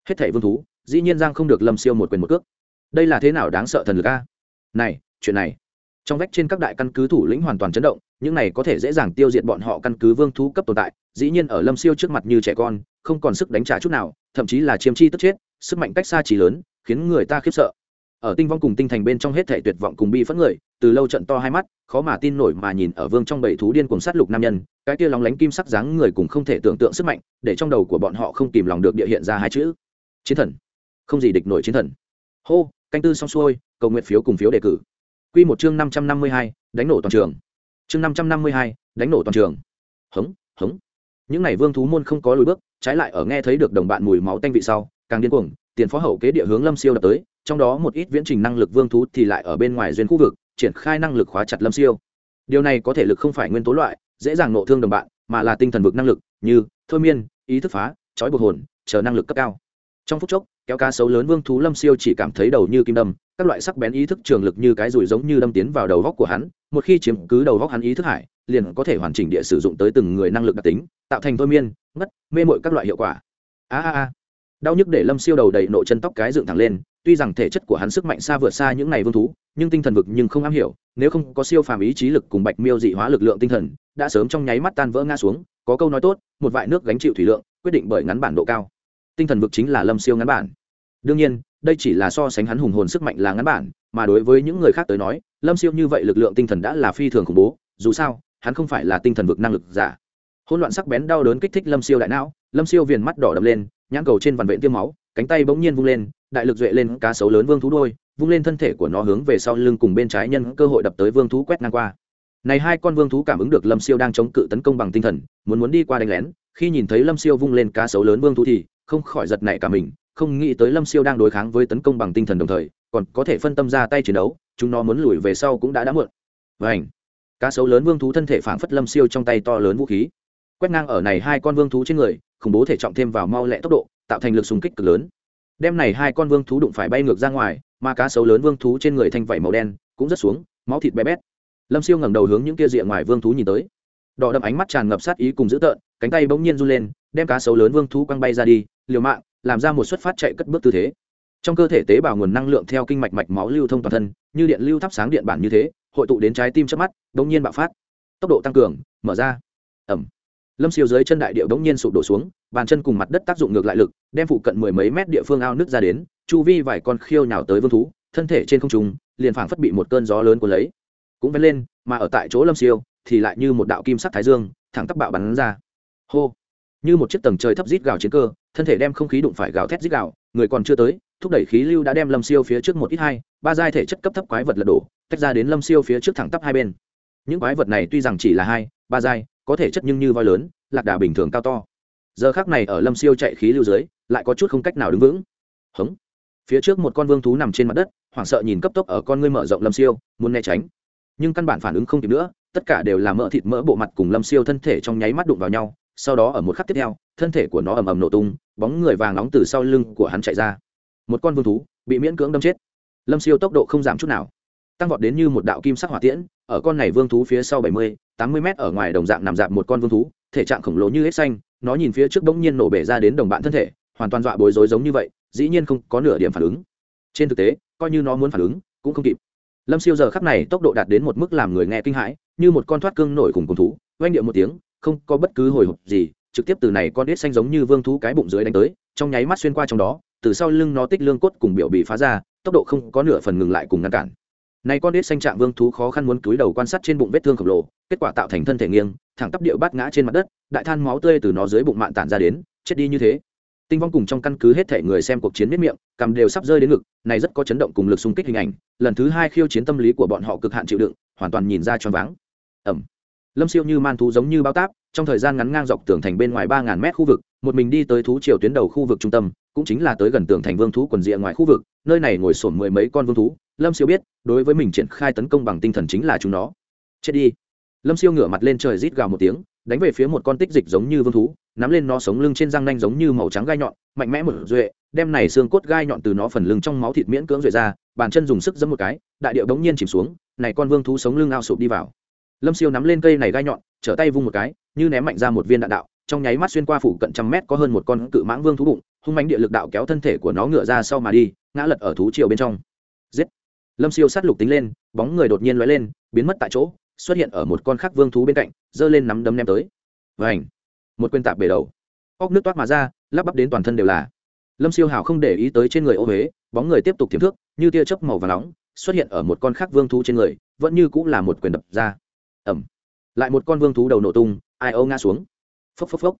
Hết thảy vương thú, dĩ nhiên giang không được lâm siêu một quyền một cước. Đây là thế nào đáng sợ thần lực a? Này, chuyện này. Trong vách trên các đại căn cứ thủ lĩnh hoàn toàn chấn động, những này có thể dễ dàng tiêu diệt bọn họ căn cứ vương thú cấp tồn tại, dĩ nhiên ở lâm siêu trước mặt như trẻ con, không còn sức đánh trả chút nào, thậm chí là chiêm chi tức chết, sức mạnh cách xa chỉ lớn, khiến người ta khiếp sợ. Ở tinh vong cùng tinh thành bên trong hết thể tuyệt vọng cùng bi phẫn người, từ lâu trận to hai mắt, khó mà tin nổi mà nhìn ở vương trong bảy thú điên cùng sát lục nam nhân cái kia lóng lánh kim sắc dáng người cùng không thể tưởng tượng sức mạnh, để trong đầu của bọn họ không kìm lòng được địa hiện ra hai chữ. Chiến thần. Không gì địch nổi chiến thần. Hô, canh tư xong xuôi, cầu nguyện phiếu cùng phiếu đề cử. Q một chương năm trăm năm mươi hai, đánh nổ toàn trường. Chương năm trăm năm mươi hai, đánh nổ toàn trường. Hống hống. Những n à y vương thú môn không có lùi bước, trái lại ở nghe thấy được đồng bạn mùi máu tanh vị sau, càng điên cuồng, tiền phó hậu kế địa hướng lâm siêu đập tới, trong đó một ít viễn trình năng lực vương thú thì lại ở bên ngoài duyên khu vực, triển khai năng lực khóa chặt lâm siêu. Điều này có thể lực không phải nguyên tố loại dễ dàng nộ thương đồng bạn, mà là tinh thần vực năng lực như thôi miên, ý thức phá, trói buộc hồn, chờ năng lực cấp cao. Trong phút chốc, kéo cá sấu lớn vương thú lâm siêu chỉ cảm thấy đầu như kim đâm, các loại sắc bén ý thức trường lực như cái rùi giống như đâm tiến vào đầu góc của hắn, một khi chiếm cứ đầu góc hắn ý thức hải liền có thể hoàn chỉnh địa sử dụng tới từng người năng lực đặc tính, tạo thành thôi miên, ngất, mê mội các loại hiệu quả. A a a. Đau nhức để lâm siêu đầu đầy nộ chân tóc cái dựng thẳng lên, tuy rằng thể chất của hắn sức mạnh xa vượt xa những này vương thú, nhưng tinh thần vực nhưng không am hiểu, nếu không có siêu phàm ý chí lực cùng bạch miêu dị hóa lực lượng tinh thần đã sớm trong nháy mắt tan vỡ ngã xuống, có câu nói tốt, một vại nước gánh chịu thủy lượng, quyết định bởi ngắn bản độ cao. Tinh thần vực chính là lâm siêu ngắn bản. Đương nhiên, đây chỉ là so sánh hắn hùng hồn sức mạnh là ngắn bản, mà đối với những người khác tới nói, lâm siêu như vậy lực lượng tinh thần đã là phi thường khủng bố, dù sao, hắn không phải là tinh thần vực năng lực giả. Hỗn loạn sắc bén đau đớn kích thích lâm siêu đại não, lâm siêu viền mắt đỏ đập lên, nhãn cầu trên vằn vện tiêm máu, cánh tay bỗng nhiên vung lên, đại lực duệ lên cá sấu lớn vương thú đôi, vung lên thân thể của nó hướng về sau lưng cùng bên trái nhân cơ hội đập tới vương thú quét ngang qua này hai con vương thú cảm ứng được lâm siêu đang chống cự tấn công bằng tinh thần, muốn muốn đi qua đánh lén, khi nhìn thấy lâm siêu vung lên cá sấu lớn vương thú thì không khỏi giật nảy cả mình, không nghĩ tới lâm siêu đang đối kháng với tấn công bằng tinh thần đồng thời, còn có thể phân tâm ra tay chiến đấu, chúng nó muốn lùi về sau cũng đã đã muộn. Và ảnh cá sấu lớn vương thú thân thể phảng phất lâm siêu trong tay to lớn vũ khí. Quét ngang ở này hai con vương thú trên người, khủng bố thể trọng thêm vào mau lẹ tốc độ, tạo thành lực súng kích cực lớn. Đem này hai con vương thú đụng phải bay ngược ra ngoài, mà cá sấu lớn vương thú trên người thanh vảy màu đen cũng rất xuống, máu thịt bé bét lâm siêu ngẩng đầu hướng những kia rìa ngoài vương thú nhìn tới. Đỏ đậm ánh mắt tràn ngập sát ý cùng dữ tợn, cánh tay bỗng nhiên run lên, đem cá sấu lớn vương thú quăng bay ra đi, liều mạng, làm ra một xuất phát chạy cất bước tư thế. Trong cơ thể tế bào nguồn năng lượng theo kinh mạch mạch máu lưu thông toàn thân, như điện lưu thắp sáng điện bản như thế, hội tụ đến trái tim chớp mắt, bỗng nhiên bạo phát. Tốc độ tăng cường, mở ra. Ẩm lâm siêu dưới chân đại điệu bỗng nhiên sụp đổ xuống, bàn chân cùng mặt đất tác dụng ngược lại lực, đem phụ cận mười mấy mét địa phương ao nước ra đến, chu vi vài con khiêu nhào tới vương thú, thân thể trên không trung, liền phảng phất bị một cơn gió lớn cuốn lấy cũng vén lên, mà ở tại chỗ lâm siêu thì lại như một đạo kim sắc thái dương, thẳng tắp bạo bắn ra. Hô! Như một chiếc tầng trời thấp rít gào chiến cơ, thân thể đem không khí đụng phải gào thét rít gào, người còn chưa tới, thúc đẩy khí lưu đã đem lâm siêu phía trước một ít hai, ba giai thể chất cấp thấp quái vật lật đổ, tách ra đến lâm siêu phía trước thẳng tắp hai bên. Những quái vật này tuy rằng chỉ là hai, ba giai, có thể chất nhưng như voi lớn, lạc đà bình thường cao to. Giờ khác này ở lâm siêu chạy khí lưu dưới, lại có chút không cách nào đứng vững. Hống! Phía trước một con vương thú nằm trên mặt đất, hoảng sợ nhìn cấp tốc ở con ngươi mở rộng lâm siêu, muốn né tránh nhưng căn bản phản ứng không kịp nữa, tất cả đều là mỡ thịt mỡ bộ mặt cùng lâm siêu thân thể trong nháy mắt đụng vào nhau, sau đó ở một khắc tiếp theo, thân thể của nó ầm ầm nổ tung, bóng người vàng nóng từ sau lưng của hắn chạy ra. Một con vương thú bị miễn cưỡng đâm chết. Lâm siêu tốc độ không giảm chút nào. Tăng vọt đến như một đạo kim sắc hỏa tiễn, ở con này vương thú phía sau bảy mươi, tám mươi mét ở ngoài đồng dạng nằm dạp một con vương thú, thể trạng khổng lồ như hết xanh, nó nhìn phía trước bỗng nhiên nổ bể ra đến đồng bạn thân thể, hoàn toàn dọa bối rối giống như vậy, dĩ nhiên không có nửa điểm phản ứng. Trên thực tế, coi như nó muốn phản ứng, cũng không kịp lâm siêu giờ khắc này tốc độ đạt đến một mức làm người nghe kinh hãi, như một con thoát cương nổi cùng cùng thú oanh điệu một tiếng, không có bất cứ hồi hộp gì, trực tiếp từ này con đít xanh giống như vương thú cái bụng dưới đánh tới, trong nháy mắt xuyên qua trong đó, từ sau lưng nó tích lương cốt cùng biểu bị phá ra, tốc độ không có nửa phần ngừng lại cùng ngăn cản. Này con đít xanh trạng vương thú khó khăn muốn cúi đầu quan sát trên bụng vết thương khổng lồ, kết quả tạo thành thân thể nghiêng, thẳng tắp điệu bát ngã trên mặt đất, đại than máu tươi từ nó dưới bụng mạn tản ra đến, chết đi như thế tinh vong cùng trong căn cứ hết thể người xem cuộc chiến miết miệng cầm đều sắp rơi đến ngực, này rất có chấn động cùng lực xung kích hình ảnh, lần thứ hai khiêu chiến tâm lý của bọn họ cực hạn chịu đựng, hoàn toàn nhìn ra choáng váng. Ẩm lâm siêu như man thú giống như bao táp, trong thời gian ngắn ngang dọc tường thành bên ngoài ba ngàn mét khu vực, một mình đi tới thú triều tuyến đầu khu vực trung tâm, cũng chính là tới gần tường thành vương thú quần rìa ngoài khu vực, nơi này ngồi sổn mười mấy con vương thú, lâm siêu biết, đối với mình triển khai tấn công bằng tinh thần chính là chúng nó. Chết đi. Lâm siêu ngửa mặt lên trời rít gào một tiếng, đánh về phía một con tích dịch giống như vương thú nắm lên nó sống lưng trên răng nanh giống như màu trắng gai nhọn, mạnh mẽ một duệ, đem này xương cốt gai nhọn từ nó phần lưng trong máu thịt miễn cưỡng duệ ra, bàn chân dùng sức giấm một cái, đại điệu bỗng nhiên chìm xuống, này con vương thú sống lưng ao sụp đi vào. Lâm siêu nắm lên cây này gai nhọn, trở tay vung một cái, như ném mạnh ra một viên đạn đạo, trong nháy mắt xuyên qua phủ cận trăm mét có hơn một con cự mãng vương thú bụng, hung mánh địa lực đạo kéo thân thể của nó ngựa ra sau mà đi, ngã lật ở thú triều bên trong. Giết! Lâm siêu sát lục tính lên, bóng người đột nhiên lóe lên, biến mất tại chỗ, xuất hiện ở một con khác vương thú bên cạnh, giơ lên nắm đấm ném tới. Vảnh ảnh một quên tạp bể đầu. Óc nước toát mà ra, lắp bắp đến toàn thân đều là. Lâm siêu hào không để ý tới trên người ô huế, bóng người tiếp tục tiềm thước, như tia chớp màu và nóng, xuất hiện ở một con khác vương thú trên người, vẫn như cũng là một quyền đập ra. Ẩm lại một con vương thú đầu nổ tung, ai âu ngã xuống. Phốc phốc phốc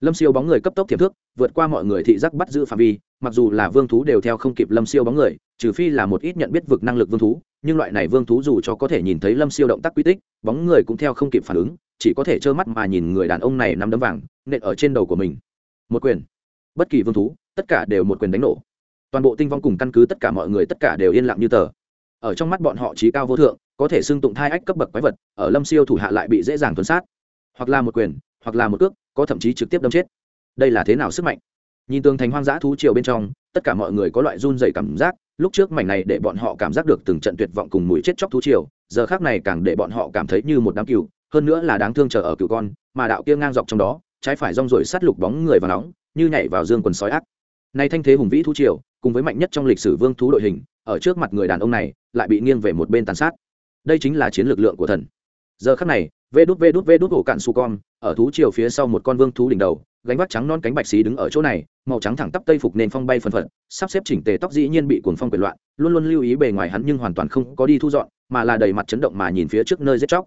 lâm siêu bóng người cấp tốc tiềm thước, vượt qua mọi người thị giác bắt giữ phạm vi, mặc dù là vương thú đều theo không kịp lâm siêu bóng người, trừ phi là một ít nhận biết vực năng lực vương thú, nhưng loại này vương thú dù cho có thể nhìn thấy lâm siêu động tác quy tích, bóng người cũng theo không kịp phản ứng, chỉ có thể trơ mắt mà nhìn người đàn ông này nắm đấm vàng, nện ở trên đầu của mình. Một quyền. Bất kỳ vương thú, tất cả đều một quyền đánh nổ. Toàn bộ tinh vong cùng căn cứ tất cả mọi người tất cả đều yên lặng như tờ. Ở trong mắt bọn họ trí cao vô thượng, có thể xưng tụng thai ách cấp bậc quái vật, ở lâm siêu thủ hạ lại bị dễ dàng tuấn sát. Hoặc là một quyền hoặc là một cước, có thậm chí trực tiếp đâm chết. Đây là thế nào sức mạnh? Nhìn tường thành hoang dã thú triều bên trong, tất cả mọi người có loại run dày cảm giác, lúc trước mảnh này để bọn họ cảm giác được từng trận tuyệt vọng cùng mùi chết chóc thú triều, giờ khác này càng để bọn họ cảm thấy như một đám cừu, hơn nữa là đáng thương chờ ở cừu con, mà đạo kia ngang dọc trong đó, trái phải rong rồi sát lục bóng người và nóng, như nhảy vào dương quần sói ác. Nay thanh thế hùng vĩ thú triều, cùng với mạnh nhất trong lịch sử vương thú đội hình, ở trước mặt người đàn ông này, lại bị nghiêng về một bên tàn sát. Đây chính là chiến lược lượng của thần giờ khắc này, vê đút vê đút vê đút ổ cạn su con, ở thú chiều phía sau một con vương thú đỉnh đầu, gánh vác trắng non cánh bạch xí đứng ở chỗ này, màu trắng thẳng tắp tây phục nền phong bay phần phật, sắp xếp chỉnh tề tóc dĩ nhiên bị cuồng phong quyền loạn, luôn luôn lưu ý bề ngoài hắn nhưng hoàn toàn không có đi thu dọn, mà là đầy mặt chấn động mà nhìn phía trước nơi giết chóc.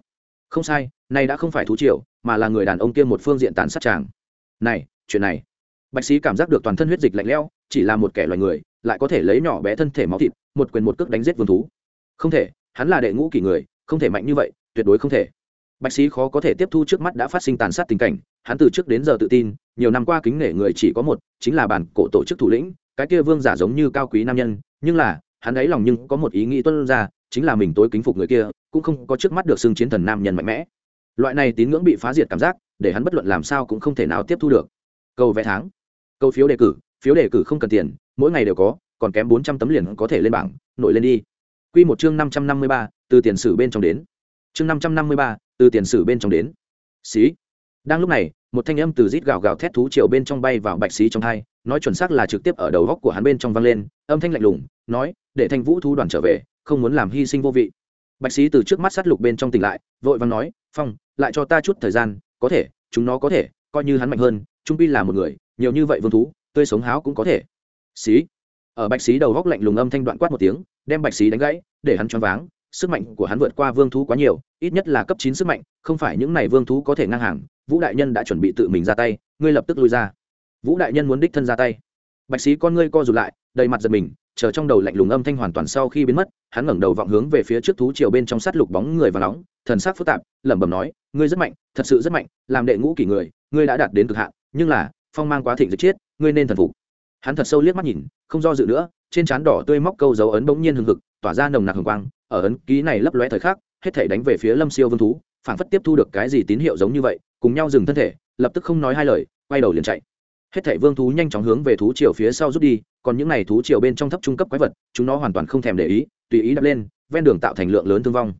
Không sai, này đã không phải thú triều, mà là người đàn ông kia một phương diện tàn sát tràng này, chuyện này. Bạch sĩ cảm giác được toàn thân huyết dịch lạnh lẽo, chỉ là một kẻ loài người, lại có thể lấy nhỏ bé thân thể máu thịt, một quyền một cước đánh giết vương thú. Không thể, hắn là đệ ngũ kỷ người, không thể mạnh như vậy tuyệt đối không thể. Bạch sĩ khó có thể tiếp thu trước mắt đã phát sinh tàn sát tình cảnh, hắn từ trước đến giờ tự tin, nhiều năm qua kính nể người chỉ có một, chính là bản cổ tổ chức thủ lĩnh, cái kia vương giả giống như cao quý nam nhân, nhưng là, hắn ấy lòng nhưng có một ý nghĩ tuân ra, chính là mình tối kính phục người kia, cũng không có trước mắt được xưng chiến thần nam nhân mạnh mẽ. Loại này tín ngưỡng bị phá diệt cảm giác, để hắn bất luận làm sao cũng không thể nào tiếp thu được. Cầu vẽ tháng. Câu phiếu đề cử, phiếu đề cử không cần tiền, mỗi ngày đều có, còn kém bốn trăm tấm liền có thể lên bảng, nổi lên đi. Quy một chương năm trăm năm mươi ba, từ tiền sử bên trong đến chương năm trăm năm mươi ba, từ tiền sử bên trong đến. Xí. Đang lúc này, một thanh âm từ rít gào gào thét thú triều bên trong bay vào bạch xí trong hai nói chuẩn xác là trực tiếp ở đầu góc của hắn bên trong vang lên, âm thanh lạnh lùng, nói, để thanh vũ thú đoàn trở về, không muốn làm hy sinh vô vị. Bạch sĩ từ trước mắt sát lục bên trong tỉnh lại, vội vàng nói, phong, lại cho ta chút thời gian, có thể, chúng nó có thể, coi như hắn mạnh hơn, trung pi là một người, nhiều như vậy vương thú, tươi sống háo cũng có thể. Xí. Ở bạch sĩ đầu góc lạnh lùng âm thanh đoạn quát một tiếng, đem bạch sĩ đánh gãy, để hắn choáng váng sức mạnh của hắn vượt qua vương thú quá nhiều, ít nhất là cấp chín sức mạnh, không phải những này vương thú có thể ngang hàng. Vũ đại nhân đã chuẩn bị tự mình ra tay, ngươi lập tức lui ra. Vũ đại nhân muốn đích thân ra tay. Bạch sĩ con ngươi co rụt lại, đầy mặt giật mình, chờ trong đầu lạnh lùng âm thanh hoàn toàn sau khi biến mất, hắn ngẩng đầu vọng hướng về phía trước thú triều bên trong sát lục bóng người và nóng, thần sắc phức tạp, lẩm bẩm nói, ngươi rất mạnh, thật sự rất mạnh, làm đệ ngũ kỷ người, ngươi đã đạt đến cực hạn, nhưng là, phong mang quá thịnh dịch chết, ngươi nên thần phục. Hắn thật sâu liếc mắt nhìn, không do dự nữa trên trán đỏ tươi móc câu dấu ấn bỗng nhiên hừng hực, tỏa ra nồng nặc hừng quang, ở ấn ký này lấp lóe thời khắc, hết thể đánh về phía lâm siêu vương thú phảng phất tiếp thu được cái gì tín hiệu giống như vậy, cùng nhau dừng thân thể, lập tức không nói hai lời, quay đầu liền chạy. Hết thảy vương thú nhanh chóng hướng về thú triều phía sau rút đi, còn những này thú triều bên trong thấp trung cấp quái vật, chúng nó hoàn toàn không thèm để ý, tùy ý đập lên, ven đường tạo thành lượng lớn thương vong.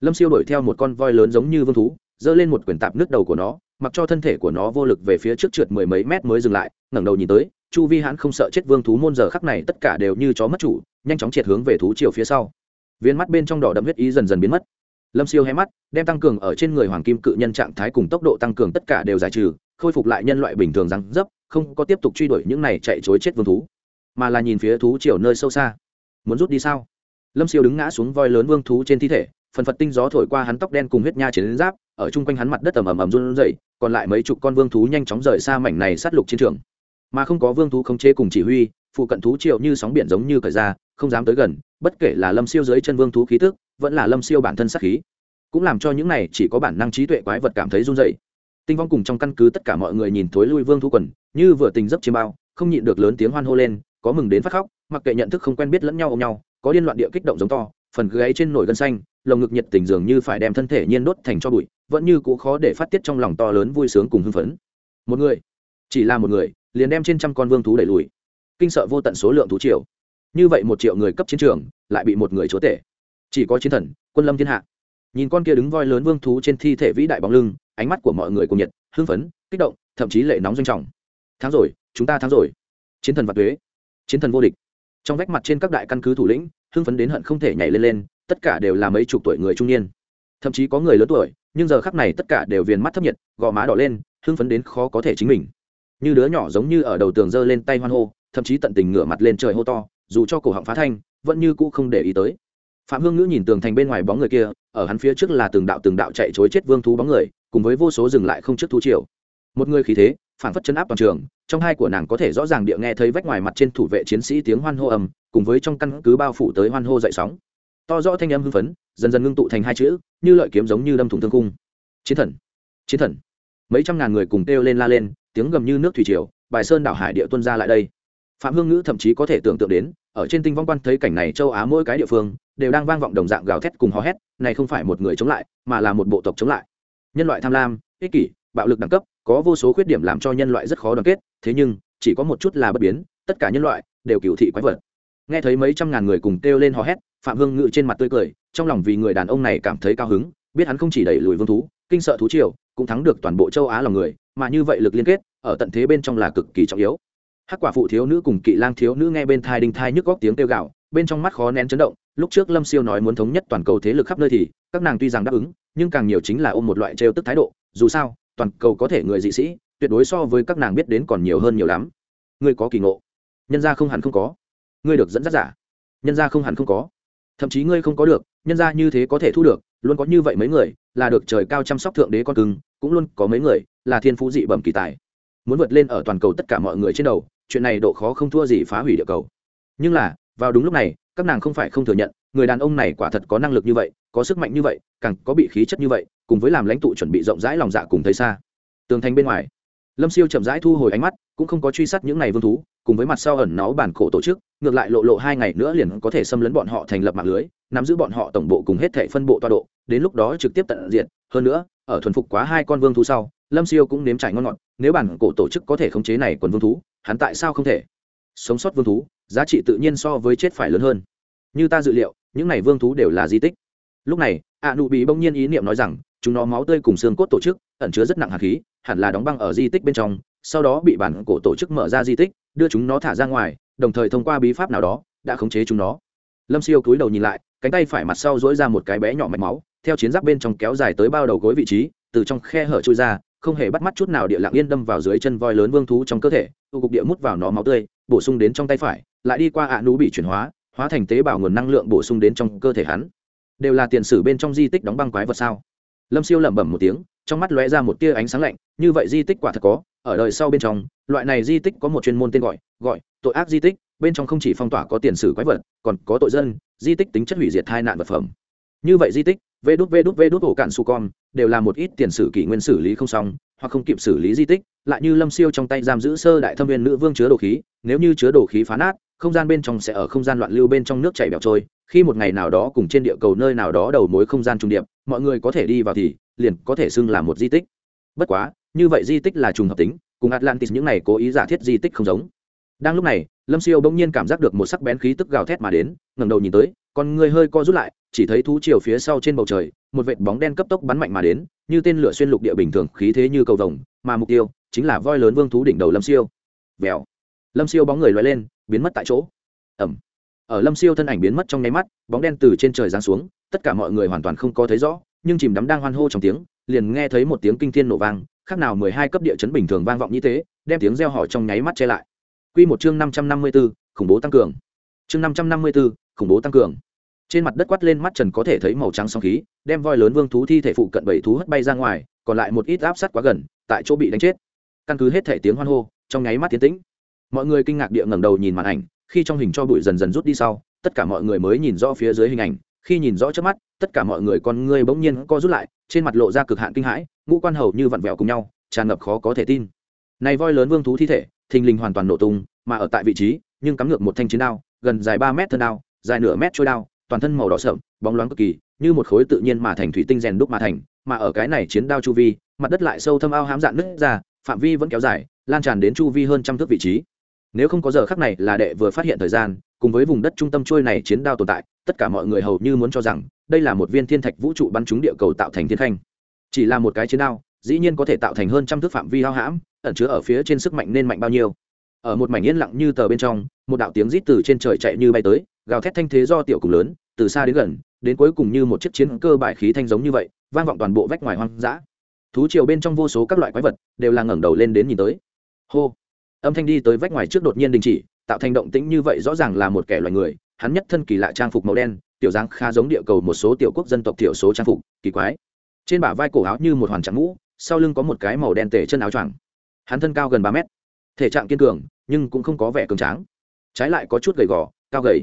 Lâm siêu đuổi theo một con voi lớn giống như vương thú, giơ lên một quyển tạp nước đầu của nó, mặc cho thân thể của nó vô lực về phía trước trượt mười mấy mét mới dừng lại, ngẩng đầu nhìn tới chu vi hãn không sợ chết vương thú môn giờ khắc này, tất cả đều như chó mất chủ, nhanh chóng triệt hướng về thú triều phía sau. Viên mắt bên trong đỏ đậm huyết ý dần dần biến mất. Lâm siêu hé mắt, đem tăng cường ở trên người hoàng kim cự nhân trạng thái cùng tốc độ tăng cường tất cả đều giải trừ, khôi phục lại nhân loại bình thường răng dấp, không có tiếp tục truy đuổi những này chạy chối chết vương thú, mà là nhìn phía thú chiều nơi sâu xa. Muốn rút đi sao? Lâm siêu đứng ngã xuống voi lớn vương thú trên thi thể, phần phật tinh gió thổi qua hắn tóc đen cùng huyết nha chiến giáp, ở chung quanh hắn mặt đất ầm ầm ầm run rẩy, còn lại mấy chục con vương thú nhanh chóng rời xa mảnh này sát lục chiến trường mà không có vương thú khống chế cùng chỉ huy, phụ cận thú triệu như sóng biển giống như cởi ra, không dám tới gần, bất kể là lâm siêu dưới chân vương thú khí tức, vẫn là lâm siêu bản thân sát khí. Cũng làm cho những này chỉ có bản năng trí tuệ quái vật cảm thấy run rẩy. Tinh vong cùng trong căn cứ tất cả mọi người nhìn thối lui vương thú quần, như vừa tình dấp chiêm bao, không nhịn được lớn tiếng hoan hô lên, có mừng đến phát khóc, mặc kệ nhận thức không quen biết lẫn nhau ôm nhau, có điên loạn địa kích động giống to, phần gáy trên nổi gân xanh, lồng ngực nhiệt tình dường như phải đem thân thể nhiên đốt thành cho bụi, vẫn như cũ khó để phát tiết trong lòng to lớn vui sướng cùng hưng phấn. Một người, chỉ là một người liền đem trên trăm con vương thú đẩy lùi. Kinh sợ vô tận số lượng thú triều. Như vậy một triệu người cấp chiến trường, lại bị một người chúa tể. Chỉ có chiến thần, quân lâm thiên hạ. Nhìn con kia đứng voi lớn vương thú trên thi thể vĩ đại bóng lưng, ánh mắt của mọi người cùng nhiệt, hưng phấn, kích động, thậm chí lệ nóng doanh trọng. Tháng rồi, chúng ta thắng rồi. Chiến thần và tuế. Chiến thần vô địch. Trong vách mặt trên các đại căn cứ thủ lĩnh, hưng phấn đến hận không thể nhảy lên lên, tất cả đều là mấy chục tuổi người trung niên. Thậm chí có người lớn tuổi, nhưng giờ khắc này tất cả đều viền mắt thấp nhiệt, gò má đỏ lên, hưng phấn đến khó có thể chính mình như đứa nhỏ giống như ở đầu tường giơ lên tay hoan hô, thậm chí tận tình ngửa mặt lên trời hô to, dù cho cổ họng phá thanh, vẫn như cũ không để ý tới. Phạm hương ngữ nhìn tường thành bên ngoài bóng người kia, ở hắn phía trước là từng đạo từng đạo chạy chối chết vương thú bóng người, cùng với vô số dừng lại không trước thú triều. Một người khí thế phản phất chấn áp toàn trường, trong hai của nàng có thể rõ ràng địa nghe thấy vách ngoài mặt trên thủ vệ chiến sĩ tiếng hoan hô ầm cùng với trong căn cứ bao phủ tới hoan hô dậy sóng. To rõ thanh âm hưng phấn, dần dần ngưng tụ thành hai chữ, như lợi kiếm giống như đâm thủng thương cung chiến thần chiến thần. Mấy trăm ngàn người cùng kêu lên la lên tiếng gầm như nước thủy triều, bài sơn đảo hải địa tuân ra lại đây. Phạm hương ngữ thậm chí có thể tưởng tượng đến, ở trên tinh vong quan thấy cảnh này châu á mỗi cái địa phương đều đang vang vọng đồng dạng gào thét cùng hò hét, này không phải một người chống lại, mà là một bộ tộc chống lại. Nhân loại tham lam, ích kỷ, bạo lực đẳng cấp, có vô số khuyết điểm làm cho nhân loại rất khó đoàn kết, thế nhưng, chỉ có một chút là bất biến, tất cả nhân loại đều cựu thị quái vật. Nghe thấy mấy trăm ngàn người cùng kêu lên hò hét, phạm hương ngự trên mặt tươi cười, trong lòng vì người đàn ông này cảm thấy cao hứng, biết hắn không chỉ đẩy lùi vương thú, kinh sợ thú triều cũng thắng được toàn bộ châu á lòng người, mà như vậy lực liên kết, ở tận thế bên trong là cực kỳ trọng yếu. Hắc quả phụ thiếu nữ cùng kỵ lang thiếu nữ nghe bên thai đinh thai nhức góc tiếng kêu gạo bên trong mắt khó nén chấn động, lúc trước lâm siêu nói muốn thống nhất toàn cầu thế lực khắp nơi thì, các nàng tuy rằng đáp ứng, nhưng càng nhiều chính là ôm một loại trêu tức thái độ, dù sao, toàn cầu có thể người dị sĩ, tuyệt đối so với các nàng biết đến còn nhiều hơn nhiều lắm. Ngươi có kỳ ngộ. Nhân gia không hẳn không có. Ngươi được dẫn dắt giả. Nhân gia không hẳn không có. Thậm chí ngươi không có được, nhân gia như thế có thể thu được, luôn có như vậy mấy người, là được trời cao chăm sóc thượng đế con cưng cũng luôn có mấy người là thiên phú dị bẩm kỳ tài. Muốn vượt lên ở toàn cầu tất cả mọi người trên đầu, chuyện này độ khó không thua gì phá hủy địa cầu. Nhưng là, vào đúng lúc này, các nàng không phải không thừa nhận, người đàn ông này quả thật có năng lực như vậy, có sức mạnh như vậy, càng có bị khí chất như vậy, cùng với làm lãnh tụ chuẩn bị rộng rãi lòng dạ cùng thấy xa. Tường thành bên ngoài, lâm siêu chậm rãi thu hồi ánh mắt, cũng không có truy sát những n à y vương thú, cùng với mặt sau ẩn náu bản cổ tổ chức, ngược lại lộ lộ hai ngày nữa liền có thể xâm lấn bọn họ thành lập mạng lưới, nắm giữ bọn họ tổng bộ cùng hết thể phân bộ toa độ, đến lúc đó trực tiếp tận diện hơn nữa ở thuần phục quá hai con vương thú sau, lâm siêu cũng nếm trải ngon ngọt, nếu bản cổ tổ chức có thể khống chế này quần vương thú, hắn tại sao không thể? Sống sót vương thú, giá trị tự nhiên so với chết phải lớn hơn. Như ta dự liệu, những này vương thú đều là di tích. Lúc này ạ nụ bị bỗng nhiên ý niệm nói rằng, chúng nó máu tươi cùng xương cốt tổ chức, ẩn chứa rất nặng hạt khí, hẳn là đóng băng ở di tích bên trong, sau đó bị bản cổ tổ chức mở ra di tích, đưa chúng nó thả ra ngoài, đồng thời thông qua bí pháp nào đó, đã khống chế chúng nó. Lâm siêu cúi đầu nhìn lại, cánh tay phải mặt sau dỗi ra một cái bé nhỏ mạch máu theo chiến giáp bên trong kéo dài tới bao đầu gối vị trí, từ trong khe hở trôi ra, không hề bắt mắt chút nào địa lạng yên đâm vào dưới chân voi lớn vương thú trong cơ thể tụ cục địa mút vào nó máu tươi, bổ sung đến trong tay phải, lại đi qua ạ nú bị chuyển hóa hóa thành tế bào nguồn năng lượng bổ sung đến trong cơ thể hắn. Đều là tiền sử bên trong di tích đóng băng quái vật sao? Lâm siêu lẩm bẩm một tiếng, trong mắt lóe ra một tia ánh sáng lạnh, như vậy di tích quả thật có, ở đời sau bên trong, loại này di tích có một chuyên môn tên gọi gọi, tội ác di tích, bên trong không chỉ phong tỏa có tiền sử quái vật, còn có tội dân, di tích tính chất hủy diệt tai nạn vật phẩm như vậy di tích, vê đút vê đút vê đút ổ cạn su con, đều là một ít tiền sử kỷ nguyên xử lý không xong, hoặc không kịp xử lý di tích, lại như lâm siêu trong tay giam giữ sơ đại thâm viên nữ vương chứa đồ khí, nếu như chứa đồ khí phá nát, không gian bên trong sẽ ở không gian loạn lưu bên trong nước chảy bẹo trôi, khi một ngày nào đó cùng trên địa cầu nơi nào đó đầu mối không gian trung điệp, mọi người có thể đi vào thì, liền có thể xưng là một di tích. Bất quá, như vậy di tích là trùng hợp tính, cùng atlantis những này cố ý giả thiết di tích không giống. Đang lúc này, lâm siêu bỗng nhiên cảm giác được một sắc bén khí tức gào thét mà đến, ngẩng đầu nhìn tới, con người hơi co rút lại chỉ thấy thú chiều phía sau trên bầu trời một vệt bóng đen cấp tốc bắn mạnh mà đến như tên lửa xuyên lục địa bình thường khí thế như cầu vồng mà mục tiêu chính là voi lớn vương thú đỉnh đầu lâm siêu. Vèo. Lâm siêu bóng người loay lên biến mất tại chỗ. Ẩm ở lâm siêu thân ảnh biến mất trong nháy mắt bóng đen từ trên trời giáng xuống tất cả mọi người hoàn toàn không có thấy rõ nhưng chìm đắm đang hoan hô trong tiếng liền nghe thấy một tiếng kinh thiên nổ vang khác nào mười hai cấp địa chấn bình thường vang vọng như thế đem tiếng reo hò trong nháy mắt che lại. Quy một chương năm trăm năm mươi 554, khủng bố tăng cường. Chương năm trăm năm mươi 554, khủng bố tăng cường. Trên mặt đất quát lên mắt Trần có thể thấy màu trắng sóng khí, đem voi lớn vương thú thi thể phụ cận bảy thú hất bay ra ngoài, còn lại một ít áp sát quá gần, tại chỗ bị đánh chết. Căn cứ hết thể tiếng hoan hô, trong nháy mắt tiến tĩnh. Mọi người kinh ngạc địa ngẩng đầu nhìn màn ảnh, khi trong hình cho bụi dần dần rút đi sau, tất cả mọi người mới nhìn rõ phía dưới hình ảnh, khi nhìn rõ trước mắt, tất cả mọi người con ngươi bỗng nhiên co rút lại, trên mặt lộ ra cực hạn kinh hãi, ngũ quan hầu như vặn vẹo cùng nhau, tràn ngập khó có thể tin. Này voi lớn vương thú thi thể, thình lình hoàn toàn nổ tung, mà ở tại vị trí nhưng cắm ngược một thanh chiến đao gần dài ba mét thân đao dài nửa mét trôi đao toàn thân màu đỏ sậm, bóng loáng cực kỳ như một khối tự nhiên mà thành thủy tinh rèn đúc mà thành mà ở cái này chiến đao chu vi mặt đất lại sâu thâm ao hám dạn nứt ra phạm vi vẫn kéo dài lan tràn đến chu vi hơn trăm thước vị trí. Nếu không có giờ khắc này là đệ vừa phát hiện thời gian cùng với vùng đất trung tâm trôi này chiến đao tồn tại tất cả mọi người hầu như muốn cho rằng đây là một viên thiên thạch vũ trụ bắn trúng địa cầu tạo thành thiên khanh. Chỉ là một cái chiến đao dĩ nhiên có thể tạo thành hơn trăm thước phạm vi hao hãm ẩn chứa ở phía trên sức mạnh nên mạnh bao nhiêu. Ở một mảnh yên lặng như tờ bên trong một đạo tiếng rít từ trên trời chạy như bay tới gào thét thanh thế do tiểu cùng lớn, từ xa đến gần, đến cuối cùng như một chiếc chiến cơ bài khí thanh giống như vậy, vang vọng toàn bộ vách ngoài hoang dã. Thú triều bên trong vô số các loại quái vật đều là ngẩng đầu lên đến nhìn tới. Hô! Âm thanh đi tới vách ngoài trước đột nhiên đình chỉ, tạo thành động tĩnh như vậy rõ ràng là một kẻ loài người, hắn nhất thân kỳ lạ trang phục màu đen, tiểu dáng khá giống địa cầu một số tiểu quốc dân tộc thiểu số trang phục, kỳ quái. Trên bả vai cổ áo như một hoàn trắng mũ, sau lưng có một cái màu đen tể chân áo choàng. Hắn thân cao gần ba mét, thể trạng kiên cường, nhưng cũng không có vẻ cường tráng. Trái lại có chút gầy gò, cao gầy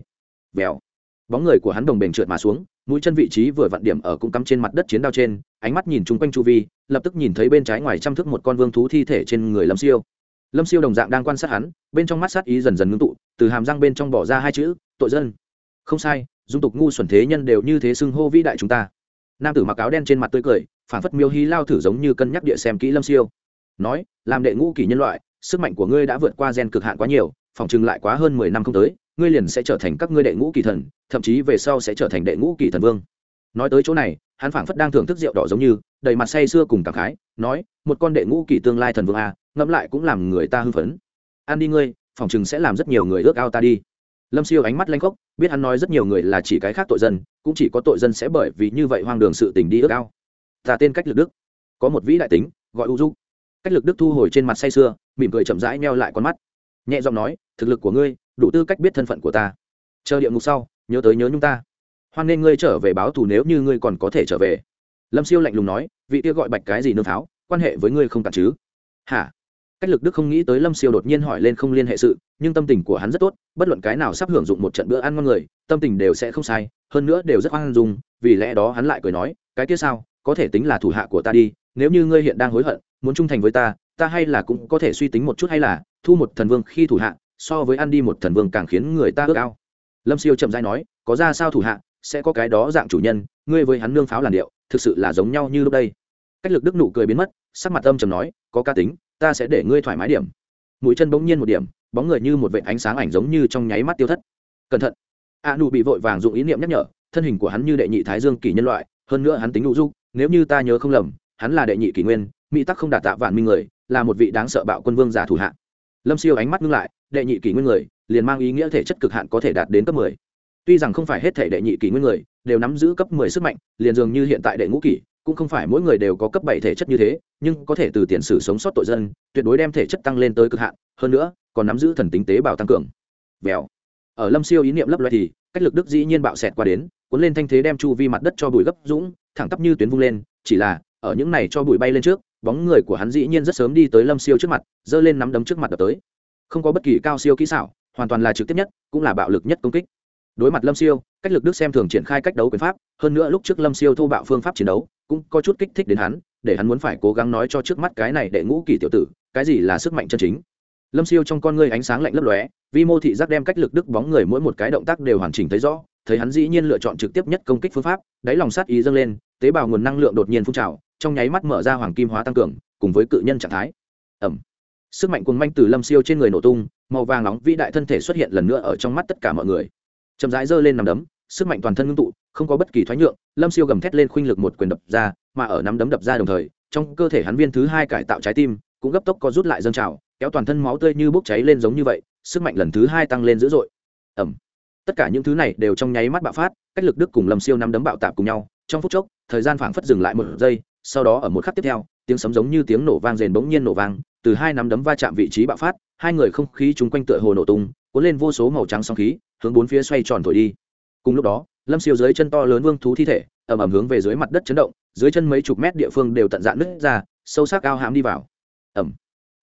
vèo. Bóng người của hắn đồng bền trượt mà xuống, mũi chân vị trí vừa vặn điểm ở cũng cắm trên mặt đất chiến đao trên, ánh mắt nhìn chung quanh chu vi, lập tức nhìn thấy bên trái ngoài trăm thước một con vương thú thi thể trên người lâm siêu. Lâm siêu đồng dạng đang quan sát hắn, bên trong mắt sát ý dần dần ngưng tụ, từ hàm răng bên trong bỏ ra hai chữ, tội dân. Không sai, dung tục ngu xuẩn thế nhân đều như thế xưng hô vĩ đại chúng ta. Nam tử mặc áo đen trên mặt tươi cười phản phất miêu hí lao thử giống như cân nhắc địa xem kỹ lâm siêu. Nói, làm đệ ngũ kỷ nhân loại, sức mạnh của ngươi đã vượt qua gen cực hạn quá nhiều, phòng chừng lại quá hơn mười năm không tới ngươi liền sẽ trở thành các ngươi đệ ngũ kỳ thần, thậm chí về sau sẽ trở thành đệ ngũ kỳ thần vương. Nói tới chỗ này, hắn phảng phất đang thưởng thức rượu đỏ giống như, đầy mặt say sưa cùng cảm khái, nói, một con đệ ngũ kỳ tương lai thần vương a ngẫm lại cũng làm người ta hưng phấn. Ăn đi ngươi, phòng chừng sẽ làm rất nhiều người ước ao ta đi. Lâm siêu ánh mắt lanh khốc, biết hắn nói rất nhiều người là chỉ cái khác tội dân, cũng chỉ có tội dân sẽ bởi vì như vậy hoang đường sự tình đi ước ao. Ta tên cách lực đức. Có một vĩ đại tính, gọi u du cách lực đức thu hồi trên mặt say sưa, mỉm cười chậm rãi meo lại con mắt. Nhẹ giọng nói, thực lực của ngươi đủ tư cách biết thân phận của ta. Chờ địa ngục sau, nhớ tới nhớ nhung ta. Hoan nên ngươi trở về báo thù nếu như ngươi còn có thể trở về. Lâm siêu lạnh lùng nói, vị kia gọi bạch cái gì nương pháo, quan hệ với ngươi không cản chứ? Hả? Cách lực đức không nghĩ tới lâm siêu đột nhiên hỏi lên không liên hệ sự, nhưng tâm tình của hắn rất tốt, bất luận cái nào sắp hưởng dụng một trận bữa ăn ngon người, tâm tình đều sẽ không sai, hơn nữa đều rất hoang dung, vì lẽ đó hắn lại cười nói, cái kia sao, có thể tính là thủ hạ của ta đi, nếu như ngươi hiện đang hối hận, muốn trung thành với ta ta hay là cũng có thể suy tính một chút hay là thu một thần vương khi thủ hạ so với ăn đi một thần vương càng khiến người ta ước ao. Lâm siêu chậm dai nói, có ra sao thủ hạ, sẽ có cái đó dạng chủ nhân, ngươi với hắn nương pháo làn điệu, thực sự là giống nhau như lúc đây. Cách lực đức nụ cười biến mất, sắc mặt âm chầm nói, có ca tính, ta sẽ để ngươi thoải mái điểm. Mũi chân bỗng nhiên một điểm, bóng người như một vệ ánh sáng ảnh giống như trong nháy mắt tiêu thất. Cẩn thận. A nụ bị vội vàng dụng ý niệm nhắc nhở, thân hình của hắn như đệ nhị thái dương kỷ nhân loại, hơn nữa hắn tính nụ du nếu như ta nhớ không lầm, hắn là đệ nhị kỷ nguyên, mỹ tắc không đạt tạ vạn minh người, là một vị đáng sợ bạo quân vương giả thủ hạ lâm siêu ánh mắt ngưng lại, đệ nhị kỷ nguyên người, liền mang ý nghĩa thể chất cực hạn có thể đạt đến cấp mười. Tuy rằng không phải hết thể đệ nhị kỷ nguyên người, đều nắm giữ cấp mười sức mạnh, liền dường như hiện tại đệ ngũ kỷ, cũng không phải mỗi người đều có cấp bảy thể chất như thế, nhưng có thể từ tiền sử sống sót tội dân, tuyệt đối đem thể chất tăng lên tới cực hạn, hơn nữa, còn nắm giữ thần tính tế bào tăng cường. Vèo. Ở lâm siêu ý niệm lấp loe thì, cách lực đức dĩ nhiên bạo xẹt qua đến, cuốn lên thanh thế đem chu vi mặt đất cho bụi gấp dũng thẳng tắp như tuyến vung lên, chỉ là, ở những này cho bụi bay lên trước bóng người của hắn dĩ nhiên rất sớm đi tới lâm siêu trước mặt, giơ lên nắm đấm trước mặt đập tới. Không có bất kỳ cao siêu kỹ xảo, hoàn toàn là trực tiếp nhất, cũng là bạo lực nhất công kích. Đối mặt lâm siêu, cách lực đức xem thường triển khai cách đấu quyền pháp, hơn nữa lúc trước lâm siêu thô bạo phương pháp chiến đấu, cũng có chút kích thích đến hắn, để hắn muốn phải cố gắng nói cho trước mắt cái này đệ ngũ kỳ tiểu tử, cái gì là sức mạnh chân chính. Lâm siêu trong con ngươi ánh sáng lạnh lấp lóe, vi mô thị giác đem cách lực đức bóng người mỗi một cái động tác đều hoàn chỉnh thấy rõ thấy hắn dĩ nhiên lựa chọn trực tiếp nhất công kích phương pháp, đáy lòng sát ý dâng lên, tế bào nguồn năng lượng đột nhiên phun trào, trong nháy mắt mở ra hoàng kim hóa tăng cường, cùng với cự nhân trạng thái. Ẩm. Sức mạnh cuồng manh từ lâm siêu trên người nổ tung, màu vàng nóng vĩ đại thân thể xuất hiện lần nữa ở trong mắt tất cả mọi người. Chậm rãi giơ lên nằm đấm, sức mạnh toàn thân ngưng tụ, không có bất kỳ thoái nhượng, lâm siêu gầm thét lên khuynh lực một quyền đập ra, mà ở nắm đấm đập ra đồng thời, trong cơ thể hắn viên thứ hai cải tạo trái tim, cũng gấp tốc có rút lại dâng trào, kéo toàn thân máu tươi như bốc cháy lên giống như vậy, sức mạnh lần thứ hai tăng lên dữ dội. Ẩm tất cả những thứ này đều trong nháy mắt bạo phát, cách lực đức cùng lâm siêu nắm đấm bạo tạp cùng nhau, trong phút chốc, thời gian phảng phất dừng lại một giây, sau đó ở một khắc tiếp theo, tiếng sấm giống như tiếng nổ vang rền bỗng nhiên nổ vang, từ hai nắm đấm va chạm vị trí bạo phát, hai người không khí chung quanh tựa hồ nổ tung, cuốn lên vô số màu trắng sóng khí, hướng bốn phía xoay tròn thổi đi. Cùng lúc đó, lâm siêu dưới chân to lớn vương thú thi thể ẩm ẩm hướng về dưới mặt đất chấn động, dưới chân mấy chục mét địa phương đều tận dạn nứt ra, sâu sắc ao hãm đi vào. Ẩm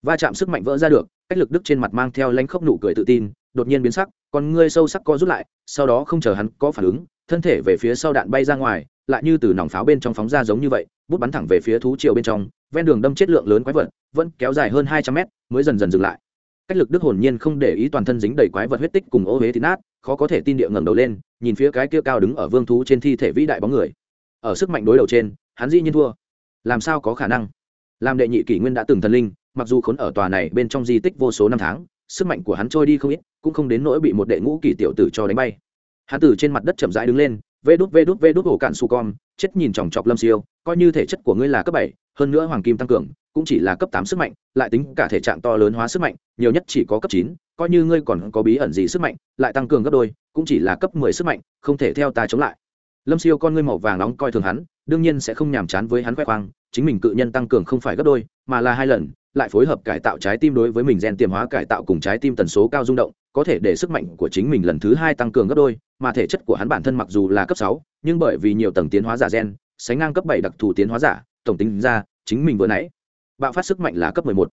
va chạm sức mạnh vỡ ra được, cách lực đức trên mặt mang theo lanh khốc nụ cười tự tin, đột nhiên biến sắc còn ngươi sâu sắc co rút lại, sau đó không chờ hắn có phản ứng, thân thể về phía sau đạn bay ra ngoài, lại như từ nòng pháo bên trong phóng ra giống như vậy, bút bắn thẳng về phía thú triều bên trong, ven đường đâm chết lượng lớn quái vật, vẫn kéo dài hơn hai trăm mét, mới dần dần dừng lại. Cách lực đức hồn nhiên không để ý toàn thân dính đầy quái vật huyết tích cùng ô huế thịt nát, khó có thể tin địa ngẩng đầu lên, nhìn phía cái kia cao đứng ở vương thú trên thi thể vĩ đại bóng người. Ở sức mạnh đối đầu trên, hắn dĩ nhiên thua. Làm sao có khả năng? Làm đệ nhị kỷ nguyên đã từng thần linh, mặc dù khốn ở tòa này bên trong di tích vô số năm tháng, sức mạnh của hắn trôi đi không ít cũng không đến nỗi bị một đệ ngũ kỳ tiểu tử cho đánh bay. Hắn từ trên mặt đất chậm rãi đứng lên, vê đút vê đút vê đút ổ cạn su con, chết nhìn chòng chọc lâm siêu, coi như thể chất của ngươi là cấp bảy, hơn nữa hoàng kim tăng cường, cũng chỉ là cấp tám sức mạnh, lại tính cả thể trạng to lớn hóa sức mạnh, nhiều nhất chỉ có cấp chín, coi như ngươi còn có bí ẩn gì sức mạnh, lại tăng cường gấp đôi, cũng chỉ là cấp mười sức mạnh, không thể theo ta chống lại. Lâm siêu con ngươi màu vàng nóng coi thường hắn, đương nhiên sẽ không nhàm chán với hắn khoe khoang, chính mình cự nhân tăng cường không phải gấp đôi, mà là hai lần lại phối hợp cải tạo trái tim đối với mình gen tiềm hóa cải tạo cùng trái tim tần số cao rung động, có thể để sức mạnh của chính mình lần thứ hai tăng cường gấp đôi, mà thể chất của hắn bản thân mặc dù là cấp sáu, nhưng bởi vì nhiều tầng tiến hóa giả gen, sánh ngang cấp bảy đặc thù tiến hóa giả, tổng tính ra, chính mình vừa nãy bạo phát sức mạnh là cấp một.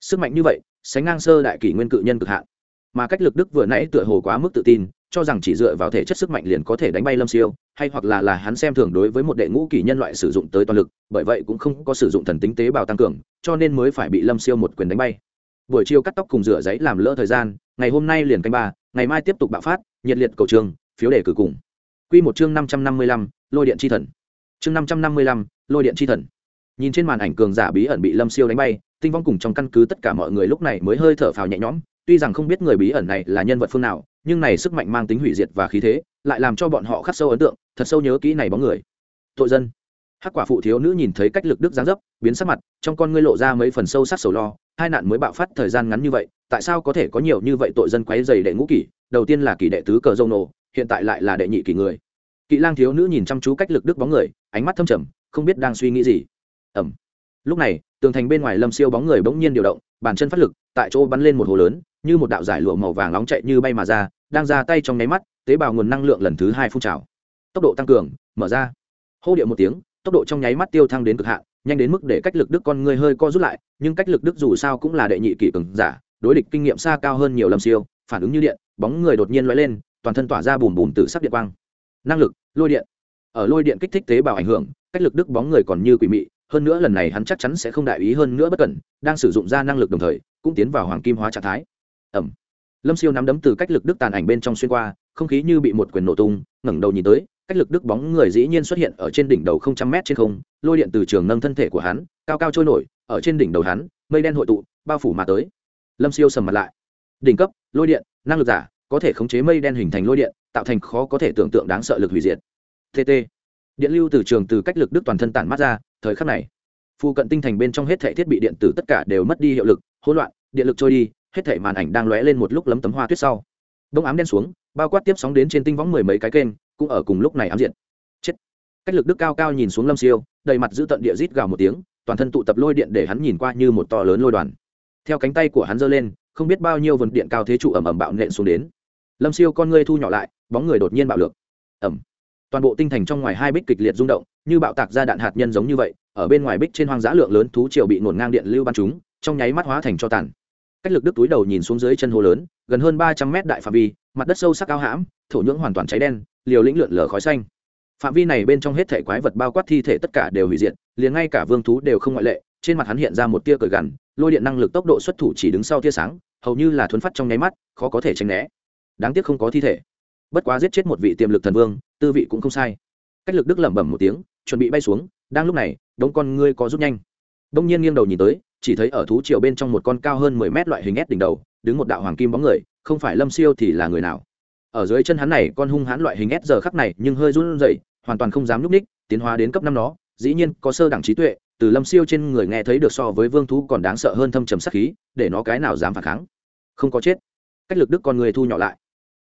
Sức mạnh như vậy, sánh ngang sơ đại kỷ nguyên cự nhân cực hạn. Mà cách lực đức vừa nãy tựa hồ quá mức tự tin cho rằng chỉ dựa vào thể chất sức mạnh liền có thể đánh bay lâm siêu, hay hoặc là là hắn xem thường đối với một đệ ngũ kỷ nhân loại sử dụng tới toàn lực, bởi vậy cũng không có sử dụng thần tính tế bào tăng cường, cho nên mới phải bị lâm siêu một quyền đánh bay. Buổi chiều cắt tóc cùng rửa giấy làm lỡ thời gian, ngày hôm nay liền canh ba, ngày mai tiếp tục bạo phát, nhiệt liệt cầu trường, phiếu đề cử cùng. Q một chương năm trăm năm mươi lăm, lôi điện chi thần. Chương năm trăm năm mươi lăm, lôi điện chi thần. Nhìn trên màn ảnh cường giả bí ẩn bị lâm siêu đánh bay, tinh vong cùng trong căn cứ tất cả mọi người lúc này mới hơi thở phào nhẹ nhõm, tuy rằng không biết người bí ẩn này là nhân vật phương nào nhưng này sức mạnh mang tính hủy diệt và khí thế, lại làm cho bọn họ khắc sâu ấn tượng, thật sâu nhớ kỹ này bóng người. Tội dân. Hắc quả phụ thiếu nữ nhìn thấy cách lực đức giáng dấp, biến sắc mặt, trong con ngươi lộ ra mấy phần sâu sắc sầu lo, hai nạn mới bạo phát thời gian ngắn như vậy, tại sao có thể có nhiều như vậy tội dân quấy dày đệ ngũ kỷ, đầu tiên là kỷ đệ tứ cờ dâu nổ, hiện tại lại là đệ nhị kỷ người. Kỵ lang thiếu nữ nhìn chăm chú cách lực đức bóng người, ánh mắt thâm trầm, không biết đang suy nghĩ gì. Ẩm lúc này, tường thành bên ngoài lâm siêu bóng người bỗng nhiên điều động bàn chân phát lực, tại chỗ bắn lên một hồ lớn, như một đạo giải lụa màu vàng nóng chạy như bay mà ra, đang ra tay trong nháy mắt, tế bào nguồn năng lượng lần thứ hai phun trào. Tốc độ tăng cường, mở ra. Hô điệu một tiếng, tốc độ trong nháy mắt tiêu thăng đến cực hạn, nhanh đến mức để cách lực đức con người hơi co rút lại, nhưng cách lực đức dù sao cũng là đệ nhị kỷ cường giả, đối địch kinh nghiệm xa cao hơn nhiều lầm siêu, phản ứng như điện, bóng người đột nhiên lóe lên, toàn thân tỏa ra bùm bùm từ sắc điện quang. Năng lực, lôi điện. Ở lôi điện kích thích tế bào ảnh hưởng, cách lực đức bóng người còn như quỷ mị hơn nữa lần này hắn chắc chắn sẽ không đại ý hơn nữa bất cẩn, đang sử dụng ra năng lực đồng thời, cũng tiến vào hoàng kim hóa trạng thái. Ẩm. Lâm siêu nắm đấm từ cách lực đức tàn ảnh bên trong xuyên qua, không khí như bị một quyền nổ tung, ngẩng đầu nhìn tới, cách lực đức bóng người dĩ nhiên xuất hiện ở trên đỉnh đầu không trăm mét trên không, lôi điện từ trường nâng thân thể của hắn, cao cao trôi nổi, ở trên đỉnh đầu hắn, mây đen hội tụ, bao phủ mà tới. Lâm siêu sầm mặt lại. Đỉnh cấp, lôi điện, năng lực giả, có thể khống chế mây đen hình thành lôi điện, tạo thành khó có thể tưởng tượng đáng sợ lực hủy diệt. Tt điện lưu từ trường từ cách lực đức toàn thân tản mắt ra, thời khắc này, phụ cận tinh thành bên trong hết thể thiết bị điện tử tất cả đều mất đi hiệu lực, hỗn loạn, điện lực trôi đi, hết thể màn ảnh đang lóe lên một lúc lấm tấm hoa tuyết sau. Đông ám đen xuống, bao quát tiếp sóng đến trên tinh võng mười mấy cái kênh, cũng ở cùng lúc này ám diện chết. Cách lực đức cao cao nhìn xuống lâm siêu, đầy mặt giữ tận địa rít gào một tiếng, toàn thân tụ tập lôi điện để hắn nhìn qua như một to lớn lôi đoàn. Theo cánh tay của hắn giơ lên, không biết bao nhiêu vần điện cao thế trụ ẩm ẩm bạo nện xuống đến. Lâm siêu con ngươi thu nhỏ lại, bóng người đột nhiên bạo lược. Ẩm toàn bộ tinh thành trong ngoài hai bích kịch liệt rung động, như bạo tạc ra đạn hạt nhân giống như vậy, ở bên ngoài bích trên hoang dã lượng lớn thú triều bị nổn ngang điện lưu bắn chúng, trong nháy mắt hóa thành cho tàn. Cách lực đức túi đầu nhìn xuống dưới chân hồ lớn, gần hơn ba trăm mét đại phạm vi, mặt đất sâu sắc cao hãm, thổ nhưỡng hoàn toàn cháy đen, liều lĩnh lượn lờ khói xanh. Phạm vi này bên trong hết thể quái vật bao quát thi thể tất cả đều hủy diệt, liền ngay cả vương thú đều không ngoại lệ, trên mặt hắn hiện ra một tia cởi gằn, lôi điện năng lực tốc độ xuất thủ chỉ đứng sau tia sáng, hầu như là thuấn phát trong nháy mắt, khó có thể tránh né. Đáng tiếc không có thi thể bất quá giết chết một vị tiềm lực thần vương, tư vị cũng không sai. Cách lực đức lẩm bẩm một tiếng, chuẩn bị bay xuống, đang lúc này, đống con ngươi có rút nhanh. Đông nhiên nghiêng đầu nhìn tới, chỉ thấy ở thú triều bên trong một con cao hơn mười mét loại hình ép đỉnh đầu, đứng một đạo hoàng kim bóng người, không phải lâm siêu thì là người nào. Ở dưới chân hắn này, con hung hãn loại hình ép giờ khắc này nhưng hơi run rẩy, hoàn toàn không dám nhúc ních, tiến hóa đến cấp năm nó, dĩ nhiên có sơ đẳng trí tuệ, từ lâm siêu trên người nghe thấy được so với vương thú còn đáng sợ hơn thâm trầm sắc khí, để nó cái nào dám phản kháng? Không có chết. Cách lực đức con người thu nhỏ lại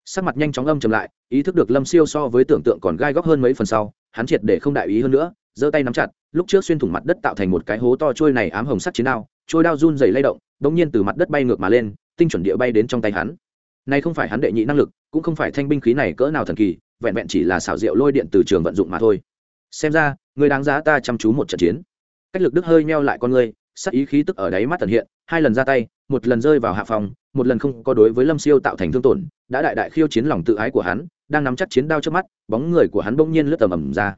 sắc mặt nhanh chóng âm chầm lại, ý thức được lâm siêu so với tưởng tượng còn gai góc hơn mấy phần sau, hắn triệt để không đại ý hơn nữa, giơ tay nắm chặt, lúc trước xuyên thủng mặt đất tạo thành một cái hố to trôi này ám hồng sắt chiến đao, trôi đao run dày lay động đ ỗ n g nhiên từ mặt đất bay ngược mà lên, tinh chuẩn địa bay đến trong tay hắn. Này không phải hắn đệ nhị năng lực, cũng không phải thanh binh khí này cỡ nào thần kỳ, vẹn vẹn chỉ là xảo diệu lôi điện từ trường vận dụng mà thôi. Xem ra, người đáng giá ta chăm chú một trận chiến. Cách lực đức hơi meo lại con người sắc ý khí tức ở đáy mắt thần hiện, hai lần ra tay, một lần rơi vào hạ phòng một lần không có đối với lâm siêu tạo thành thương tổn, đã đại đại khiêu chiến lòng tự ái của hắn, đang nắm chắc chiến đao trước mắt, bóng người của hắn bỗng nhiên lướt tầm ầm ra.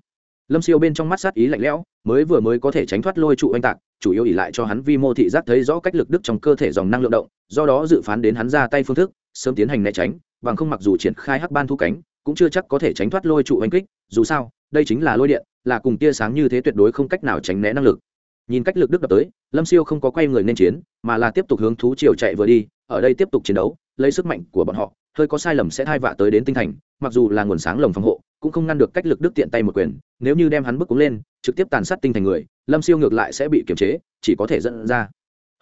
Lâm siêu bên trong mắt sát ý lạnh lẽo, mới vừa mới có thể tránh thoát lôi trụ oanh tạc, chủ yếu ỉ lại cho hắn vi mô thị giác thấy rõ cách lực đức trong cơ thể dòng năng lượng động, do đó dự phán đến hắn ra tay phương thức, sớm tiến hành né tránh, bằng không mặc dù triển khai hắc ban thu cánh, cũng chưa chắc có thể tránh thoát lôi trụ oanh kích, dù sao, đây chính là lôi điện, là cùng tia sáng như thế tuyệt đối không cách nào tránh né năng lực. Nhìn cách lực đức đập tới, lâm siêu không có quay người nên chiến, mà là tiếp tục hướng thú chiều chạy vừa đi ở đây tiếp tục chiến đấu, lấy sức mạnh của bọn họ, hơi có sai lầm sẽ thai vạ tới đến tinh thành, mặc dù là nguồn sáng lồng phòng hộ, cũng không ngăn được cách lực đức tiện tay một quyền, nếu như đem hắn bước cúng lên, trực tiếp tàn sát tinh thành người, lâm siêu ngược lại sẽ bị kiềm chế, chỉ có thể dẫn ra.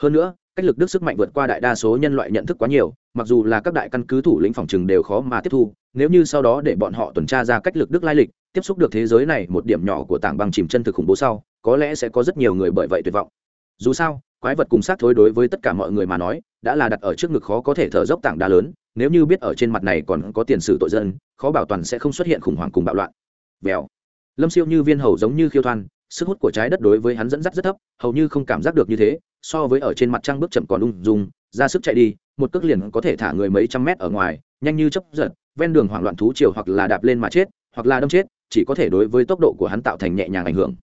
Hơn nữa, cách lực đức sức mạnh vượt qua đại đa số nhân loại nhận thức quá nhiều, mặc dù là các đại căn cứ thủ lĩnh phòng trừng đều khó mà tiếp thu, nếu như sau đó để bọn họ tuần tra ra cách lực đức lai lịch, tiếp xúc được thế giới này một điểm nhỏ của tảng băng chìm chân thực khủng bố sau, có lẽ sẽ có rất nhiều người bởi vậy tuyệt vọng. Dù sao quái vật cùng sát thối đối với tất cả mọi người mà nói, đã là đặt ở trước ngực khó có thể thở dốc tảng đá lớn, nếu như biết ở trên mặt này còn có tiền sử tội dân, khó bảo toàn sẽ không xuất hiện khủng hoảng cùng bạo loạn. Vèo. Lâm siêu như viên hầu giống như khiêu thoan, sức hút của trái đất đối với hắn dẫn dắt rất thấp, hầu như không cảm giác được như thế, so với ở trên mặt trăng bước chậm còn ung dung, ra sức chạy đi, một cước liền có thể thả người mấy trăm mét ở ngoài, nhanh như chấp giật, ven đường hoảng loạn thú chiều hoặc là đạp lên mà chết, hoặc là đâm chết, chỉ có thể đối với tốc độ của hắn tạo thành nhẹ nhàng ảnh hưởng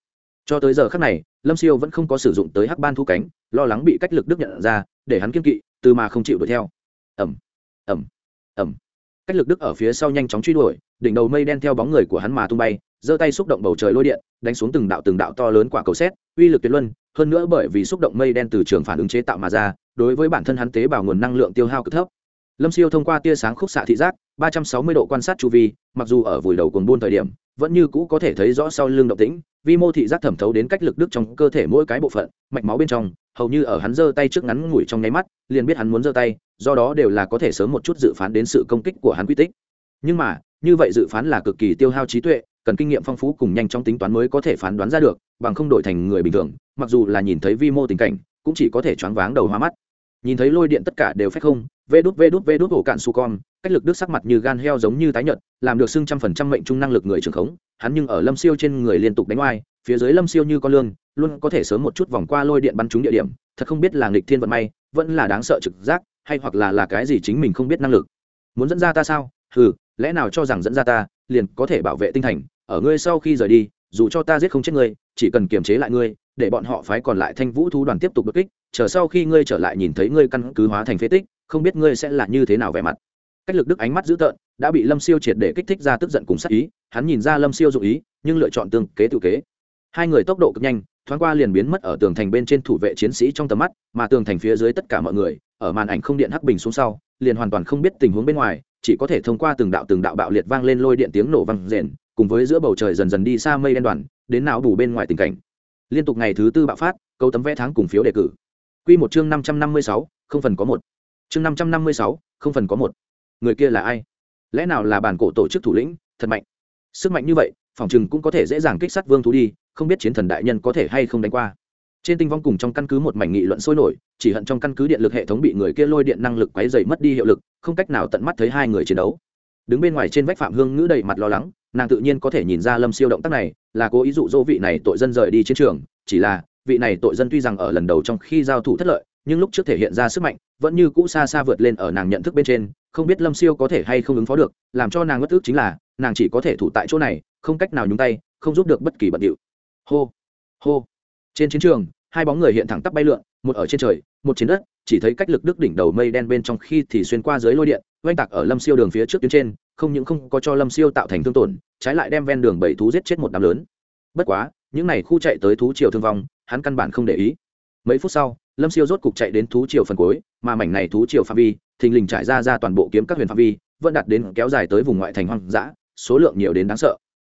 cho tới giờ khác này, lâm siêu vẫn không có sử dụng tới hắc ban thu cánh, lo lắng bị cách lực đức nhận ra, để hắn kiên kỵ, từ mà không chịu đuổi theo. Ẩm ẩm ẩm cách lực đức ở phía sau nhanh chóng truy đuổi, đỉnh đầu mây đen theo bóng người của hắn mà tung bay, giơ tay xúc động bầu trời lôi điện, đánh xuống từng đạo từng đạo to lớn quả cầu xét uy lực tuyệt luân, hơn nữa bởi vì xúc động mây đen từ trường phản ứng chế tạo mà ra, đối với bản thân hắn tế bào nguồn năng lượng tiêu hao cực thấp. Lâm siêu thông qua tia sáng khúc xạ thị giác, ba trăm sáu mươi độ quan sát chu vi, mặc dù ở vùi đầu cồn buôn thời điểm vẫn như cũ có thể thấy rõ sau lưng động tĩnh, vi mô thị giác thẩm thấu đến cách lực đức trong cơ thể mỗi cái bộ phận, mạch máu bên trong, hầu như ở hắn giơ tay trước ngắn ngủi trong nháy mắt, liền biết hắn muốn giơ tay, do đó đều là có thể sớm một chút dự phán đến sự công kích của hắn quy tích. Nhưng mà, như vậy dự phán là cực kỳ tiêu hao trí tuệ, cần kinh nghiệm phong phú cùng nhanh trong tính toán mới có thể phán đoán ra được, bằng không đổi thành người bình thường, mặc dù là nhìn thấy vi mô tình cảnh, cũng chỉ có thể choáng váng đầu hoa mắt. Nhìn thấy lôi điện tất cả đều phép không vê đút vê đút vê đút ổ cạn su con cách lực đức sắc mặt như gan heo giống như tái nhợt, làm được xưng trăm phần trăm mệnh trung năng lực người trưởng khống, hắn nhưng ở lâm siêu trên người liên tục đánh oai, phía dưới lâm siêu như con lương luôn có thể sớm một chút vòng qua lôi điện bắn trúng địa điểm, thật không biết là nghịch thiên vận may, vẫn là đáng sợ trực giác, hay hoặc là là cái gì chính mình không biết năng lực. Muốn dẫn ra ta sao? Ừ lẽ nào cho rằng dẫn ra ta, liền có thể bảo vệ tinh thành, ở ngươi sau khi rời đi, dù cho ta giết không chết ngươi, chỉ cần kiềm chế lại ngươi, để bọn họ phái còn lại thanh vũ thú đoàn tiếp tục đột kích, chờ sau khi ngươi trở lại nhìn thấy ngươi căn cứ hóa thành phế tích không biết ngươi sẽ là như thế nào vẻ mặt. Cách lực đức ánh mắt dữ tợn, đã bị lâm siêu triệt để kích thích ra tức giận cùng sắc ý, hắn nhìn ra lâm siêu dụ ý, nhưng lựa chọn tương kế tự kế. Hai người tốc độ cực nhanh, thoáng qua liền biến mất ở tường thành bên trên thủ vệ chiến sĩ trong tầm mắt, mà tường thành phía dưới tất cả mọi người, ở màn ảnh không điện hắc bình xuống sau, liền hoàn toàn không biết tình huống bên ngoài, chỉ có thể thông qua từng đạo từng đạo bạo liệt vang lên lôi điện tiếng nổ vang rền, cùng với giữa bầu trời dần dần đi xa mây đen đoàn, đến não đủ bên ngoài tình cảnh. Liên tục ngày thứ tư bạo phát câu tấm vẽ tháng cùng phiếu đề cử. Quy một chương năm trăm năm mươi sáu, không phần có một chương năm trăm năm mươi sáu, không phần có một. Người kia là ai? Lẽ nào là bản cổ tổ chức thủ lĩnh, thật mạnh? Sức mạnh như vậy, phòng chừng cũng có thể dễ dàng kích sát vương thú đi, không biết chiến thần đại nhân có thể hay không đánh qua. Trên tinh vong cùng trong căn cứ một mảnh nghị luận sôi nổi, chỉ hận trong căn cứ điện lực hệ thống bị người kia lôi điện năng lực quấy dày mất đi hiệu lực, không cách nào tận mắt thấy hai người chiến đấu. Đứng bên ngoài trên vách phạm hương ngữ đầy mặt lo lắng, nàng tự nhiên có thể nhìn ra lâm siêu động tác này, là cố ý dụ dỗ vị này tội dân rời đi chiến trường, chỉ là, vị này tội dân tuy rằng ở lần đầu trong khi giao thủ thất lợi nhưng lúc trước thể hiện ra sức mạnh, vẫn như cũ xa xa vượt lên ở nàng nhận thức bên trên, không biết lâm siêu có thể hay không ứng phó được, làm cho nàng ngất ước chính là, nàng chỉ có thể thủ tại chỗ này, không cách nào nhúng tay, không giúp được bất kỳ bận điệu. Hô hô. Trên chiến trường, hai bóng người hiện thẳng tắp bay lượn, một ở trên trời, một trên đất, chỉ thấy cách lực đức đỉnh đầu mây đen bên trong khi thì xuyên qua dưới lôi điện, oanh tạc ở lâm siêu đường phía trước tuyến trên, không những không có cho lâm siêu tạo thành thương tổn, trái lại đem ven đường bảy thú giết chết một đám lớn. Bất quá, những n à y khu chạy tới thú triều thương vong, hắn căn bản không để ý. Mấy phút sau lâm siêu rốt cục chạy đến thú triều phần cuối, mà mảnh này thú triều phạm vi, thình lình trải ra ra toàn bộ kiếm các huyền phạm vi, vẫn đạt đến kéo dài tới vùng ngoại thành hoang dã, số lượng nhiều đến đáng sợ.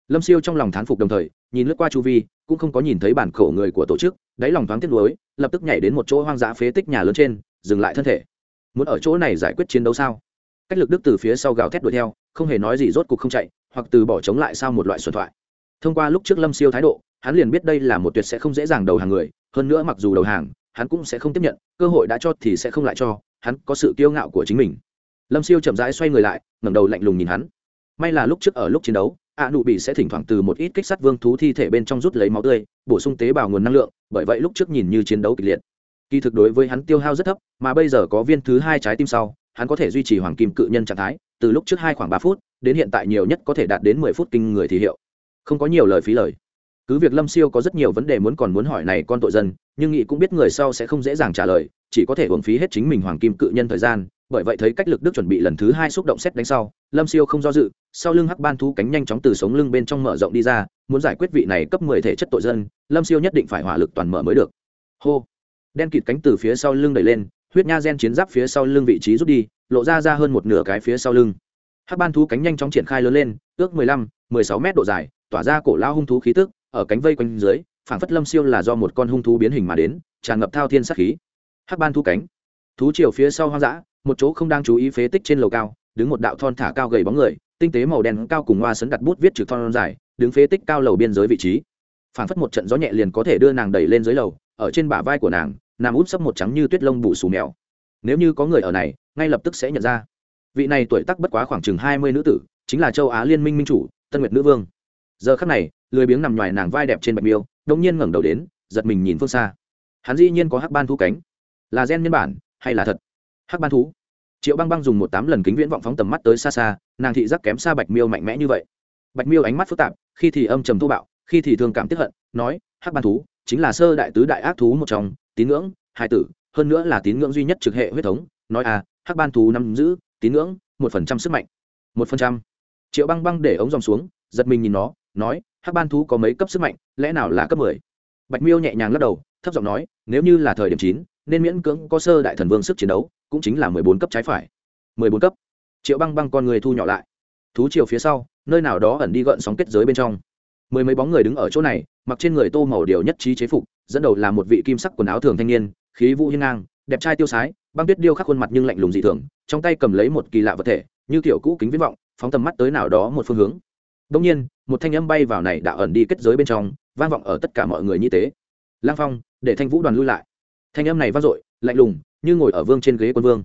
Lâm siêu trong lòng thán phục đồng thời, nhìn lướt qua chu vi, cũng không có nhìn thấy bản khổ người của tổ chức, đáy lòng thoáng tiếc nuối, lập tức nhảy đến một chỗ hoang dã phế tích nhà lớn trên, dừng lại thân thể. Muốn ở chỗ này giải quyết chiến đấu sao? Cách lực đức từ phía sau gào thét đuổi theo, không hề nói gì rốt cục không chạy, hoặc từ bỏ chống lại sau một loại xuân thoại. Thông qua lúc trước lâm siêu thái độ, hắn liền biết đây là một tuyệt sẽ không dễ dàng đầu hàng người, hơn nữa mặc dù đầu hàng hắn cũng sẽ không tiếp nhận, cơ hội đã cho thì sẽ không lại cho, hắn có sự kiêu ngạo của chính mình. Lâm siêu chậm rãi xoay người lại, ngẩng đầu lạnh lùng nhìn hắn. May là lúc trước ở lúc chiến đấu, a nụ bị sẽ thỉnh thoảng từ một ít kích sát vương thú thi thể bên trong rút lấy máu tươi, bổ sung tế bào nguồn năng lượng, bởi vậy lúc trước nhìn như chiến đấu kịch liệt. Kỳ thực đối với hắn tiêu hao rất thấp, mà bây giờ có viên thứ hai trái tim sau, hắn có thể duy trì hoàng kim cự nhân trạng thái, từ lúc trước hai khoảng ba phút, đến hiện tại nhiều nhất có thể đạt đến mười phút kinh người thì hiệu. Không có nhiều lời phí lời. Cứ việc lâm siêu có rất nhiều vấn đề muốn còn muốn hỏi này con tội dân nhưng nghị cũng biết người sau sẽ không dễ dàng trả lời, chỉ có thể uống phí hết chính mình hoàng kim cự nhân thời gian, bởi vậy thấy cách lực đức chuẩn bị lần thứ hai xúc động xét đánh sau, lâm siêu không do dự, sau lưng hắc ban thú cánh nhanh chóng từ sống lưng bên trong mở rộng đi ra, muốn giải quyết vị này cấp mười thể chất tội dân, lâm siêu nhất định phải hỏa lực toàn mở mới được. Hô! Đen kịt cánh từ phía sau lưng đẩy lên, huyết nha gen chiến giáp phía sau lưng vị trí rút đi, lộ ra ra hơn một nửa cái phía sau lưng. Hắc ban thú cánh nhanh chóng triển khai lớn lên, ước mười lăm, mười sáu mét độ dài, tỏa ra cổ lao hung thú khí tức, ở cánh vây quanh dưới phảng phất lâm siêu là do một con hung thú biến hình mà đến, tràn ngập thao thiên sát khí. Hắc ban thú cánh. Thú chiều phía sau hoang dã, một chỗ không đang chú ý phế tích trên lầu cao, đứng một đạo thon thả cao gầy bóng người, tinh tế màu đen cao cùng hoa sấn đặt bút viết trực thon dài, đứng phế tích cao lầu biên giới vị trí. Phảng phất một trận gió nhẹ liền có thể đưa nàng đẩy lên dưới lầu, ở trên bả vai của nàng, nằm út sấp một trắng như tuyết lông bù xù mèo. Nếu như có người ở này, ngay lập tức sẽ nhận ra. Vị này tuổi tác bất quá khoảng chừng hai mươi nữ tử, chính là châu á liên minh minh chủ, tân nguyệt nữ vương. Giờ khắc này, lười biếng nằm ngoài nàng vai đẹp trên bạch miêu đông nhiên ngẩng đầu đến, giật mình nhìn phương xa. Hắn dĩ nhiên có hắc ban thú cánh. Là gen nhân bản, hay là thật? Hắc ban thú. Triệu băng băng dùng một tám lần kính viễn vọng phóng tầm mắt tới xa xa, nàng thị giác kém xa bạch miêu mạnh mẽ như vậy. Bạch miêu ánh mắt phức tạp, khi thì âm trầm thô bạo, khi thì thường cảm tiếp hận, nói, hắc ban thú chính là sơ đại tứ đại ác thú một trong, tín ngưỡng, hai tử, hơn nữa là tín ngưỡng duy nhất trực hệ huyết thống. Nói à hắc ban thú nắm giữ tín ngưỡng một phần trăm sức mạnh. Một phần trăm. Triệu băng băng để ống dòng xuống, giật mình nhìn nó nói, hắc ban thú có mấy cấp sức mạnh, lẽ nào là cấp mười? Bạch miêu nhẹ nhàng lắc đầu, thấp giọng nói, nếu như là thời điểm chín, nên miễn cưỡng có sơ đại thần vương sức chiến đấu, cũng chính là mười bốn cấp trái phải. Mười bốn cấp? Triệu băng băng con người thu nhỏ lại. Thú chiều phía sau, nơi nào đó ẩn đi gợn sóng kết giới bên trong. Mười mấy bóng người đứng ở chỗ này, mặc trên người tô màu điều nhất trí chế phục, dẫn đầu là một vị kim sắc quần áo thường thanh niên, khí vũ hiên ngang, đẹp trai tiêu sái, băng tuyết điêu khắc khuôn mặt nhưng lạnh lùng dị thường, trong tay cầm lấy một kỳ lạ vật thể, như kiểu cũ kính viễn vọng, phóng tầm mắt tới nào đó một phương hướng. Đông nhiên một thanh âm bay vào này đã ẩn đi kết giới bên trong, vang vọng ở tất cả mọi người như thế. Lang phong, để thanh vũ đoàn lui lại. Thanh âm này vang dội, lạnh lùng, như ngồi ở vương trên ghế quân vương.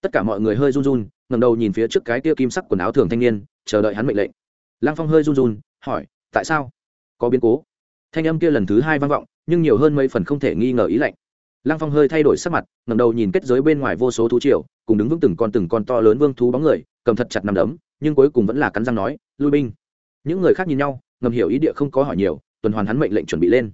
Tất cả mọi người hơi run run ngầm đầu nhìn phía trước cái tia kim sắc quần áo thường thanh niên, chờ đợi hắn mệnh lệnh. Lang phong hơi run run, hỏi, tại sao? Có biến cố? Thanh âm kia lần thứ hai vang vọng, nhưng nhiều hơn mấy phần không thể nghi ngờ ý lạnh. Lăng phong hơi thay đổi sắc mặt ngầm đầu nhìn kết giới bên ngoài vô số thú triều, cùng đứng vững từng con từng con to lớn vương thú bóng người, cầm thật chặt nằm đấm, nhưng cuối cùng vẫn là cắn răng nói, lui binh những người khác nhìn nhau, ngầm hiểu ý địa không có hỏi nhiều, tuần hoàn hắn mệnh lệnh chuẩn bị lên.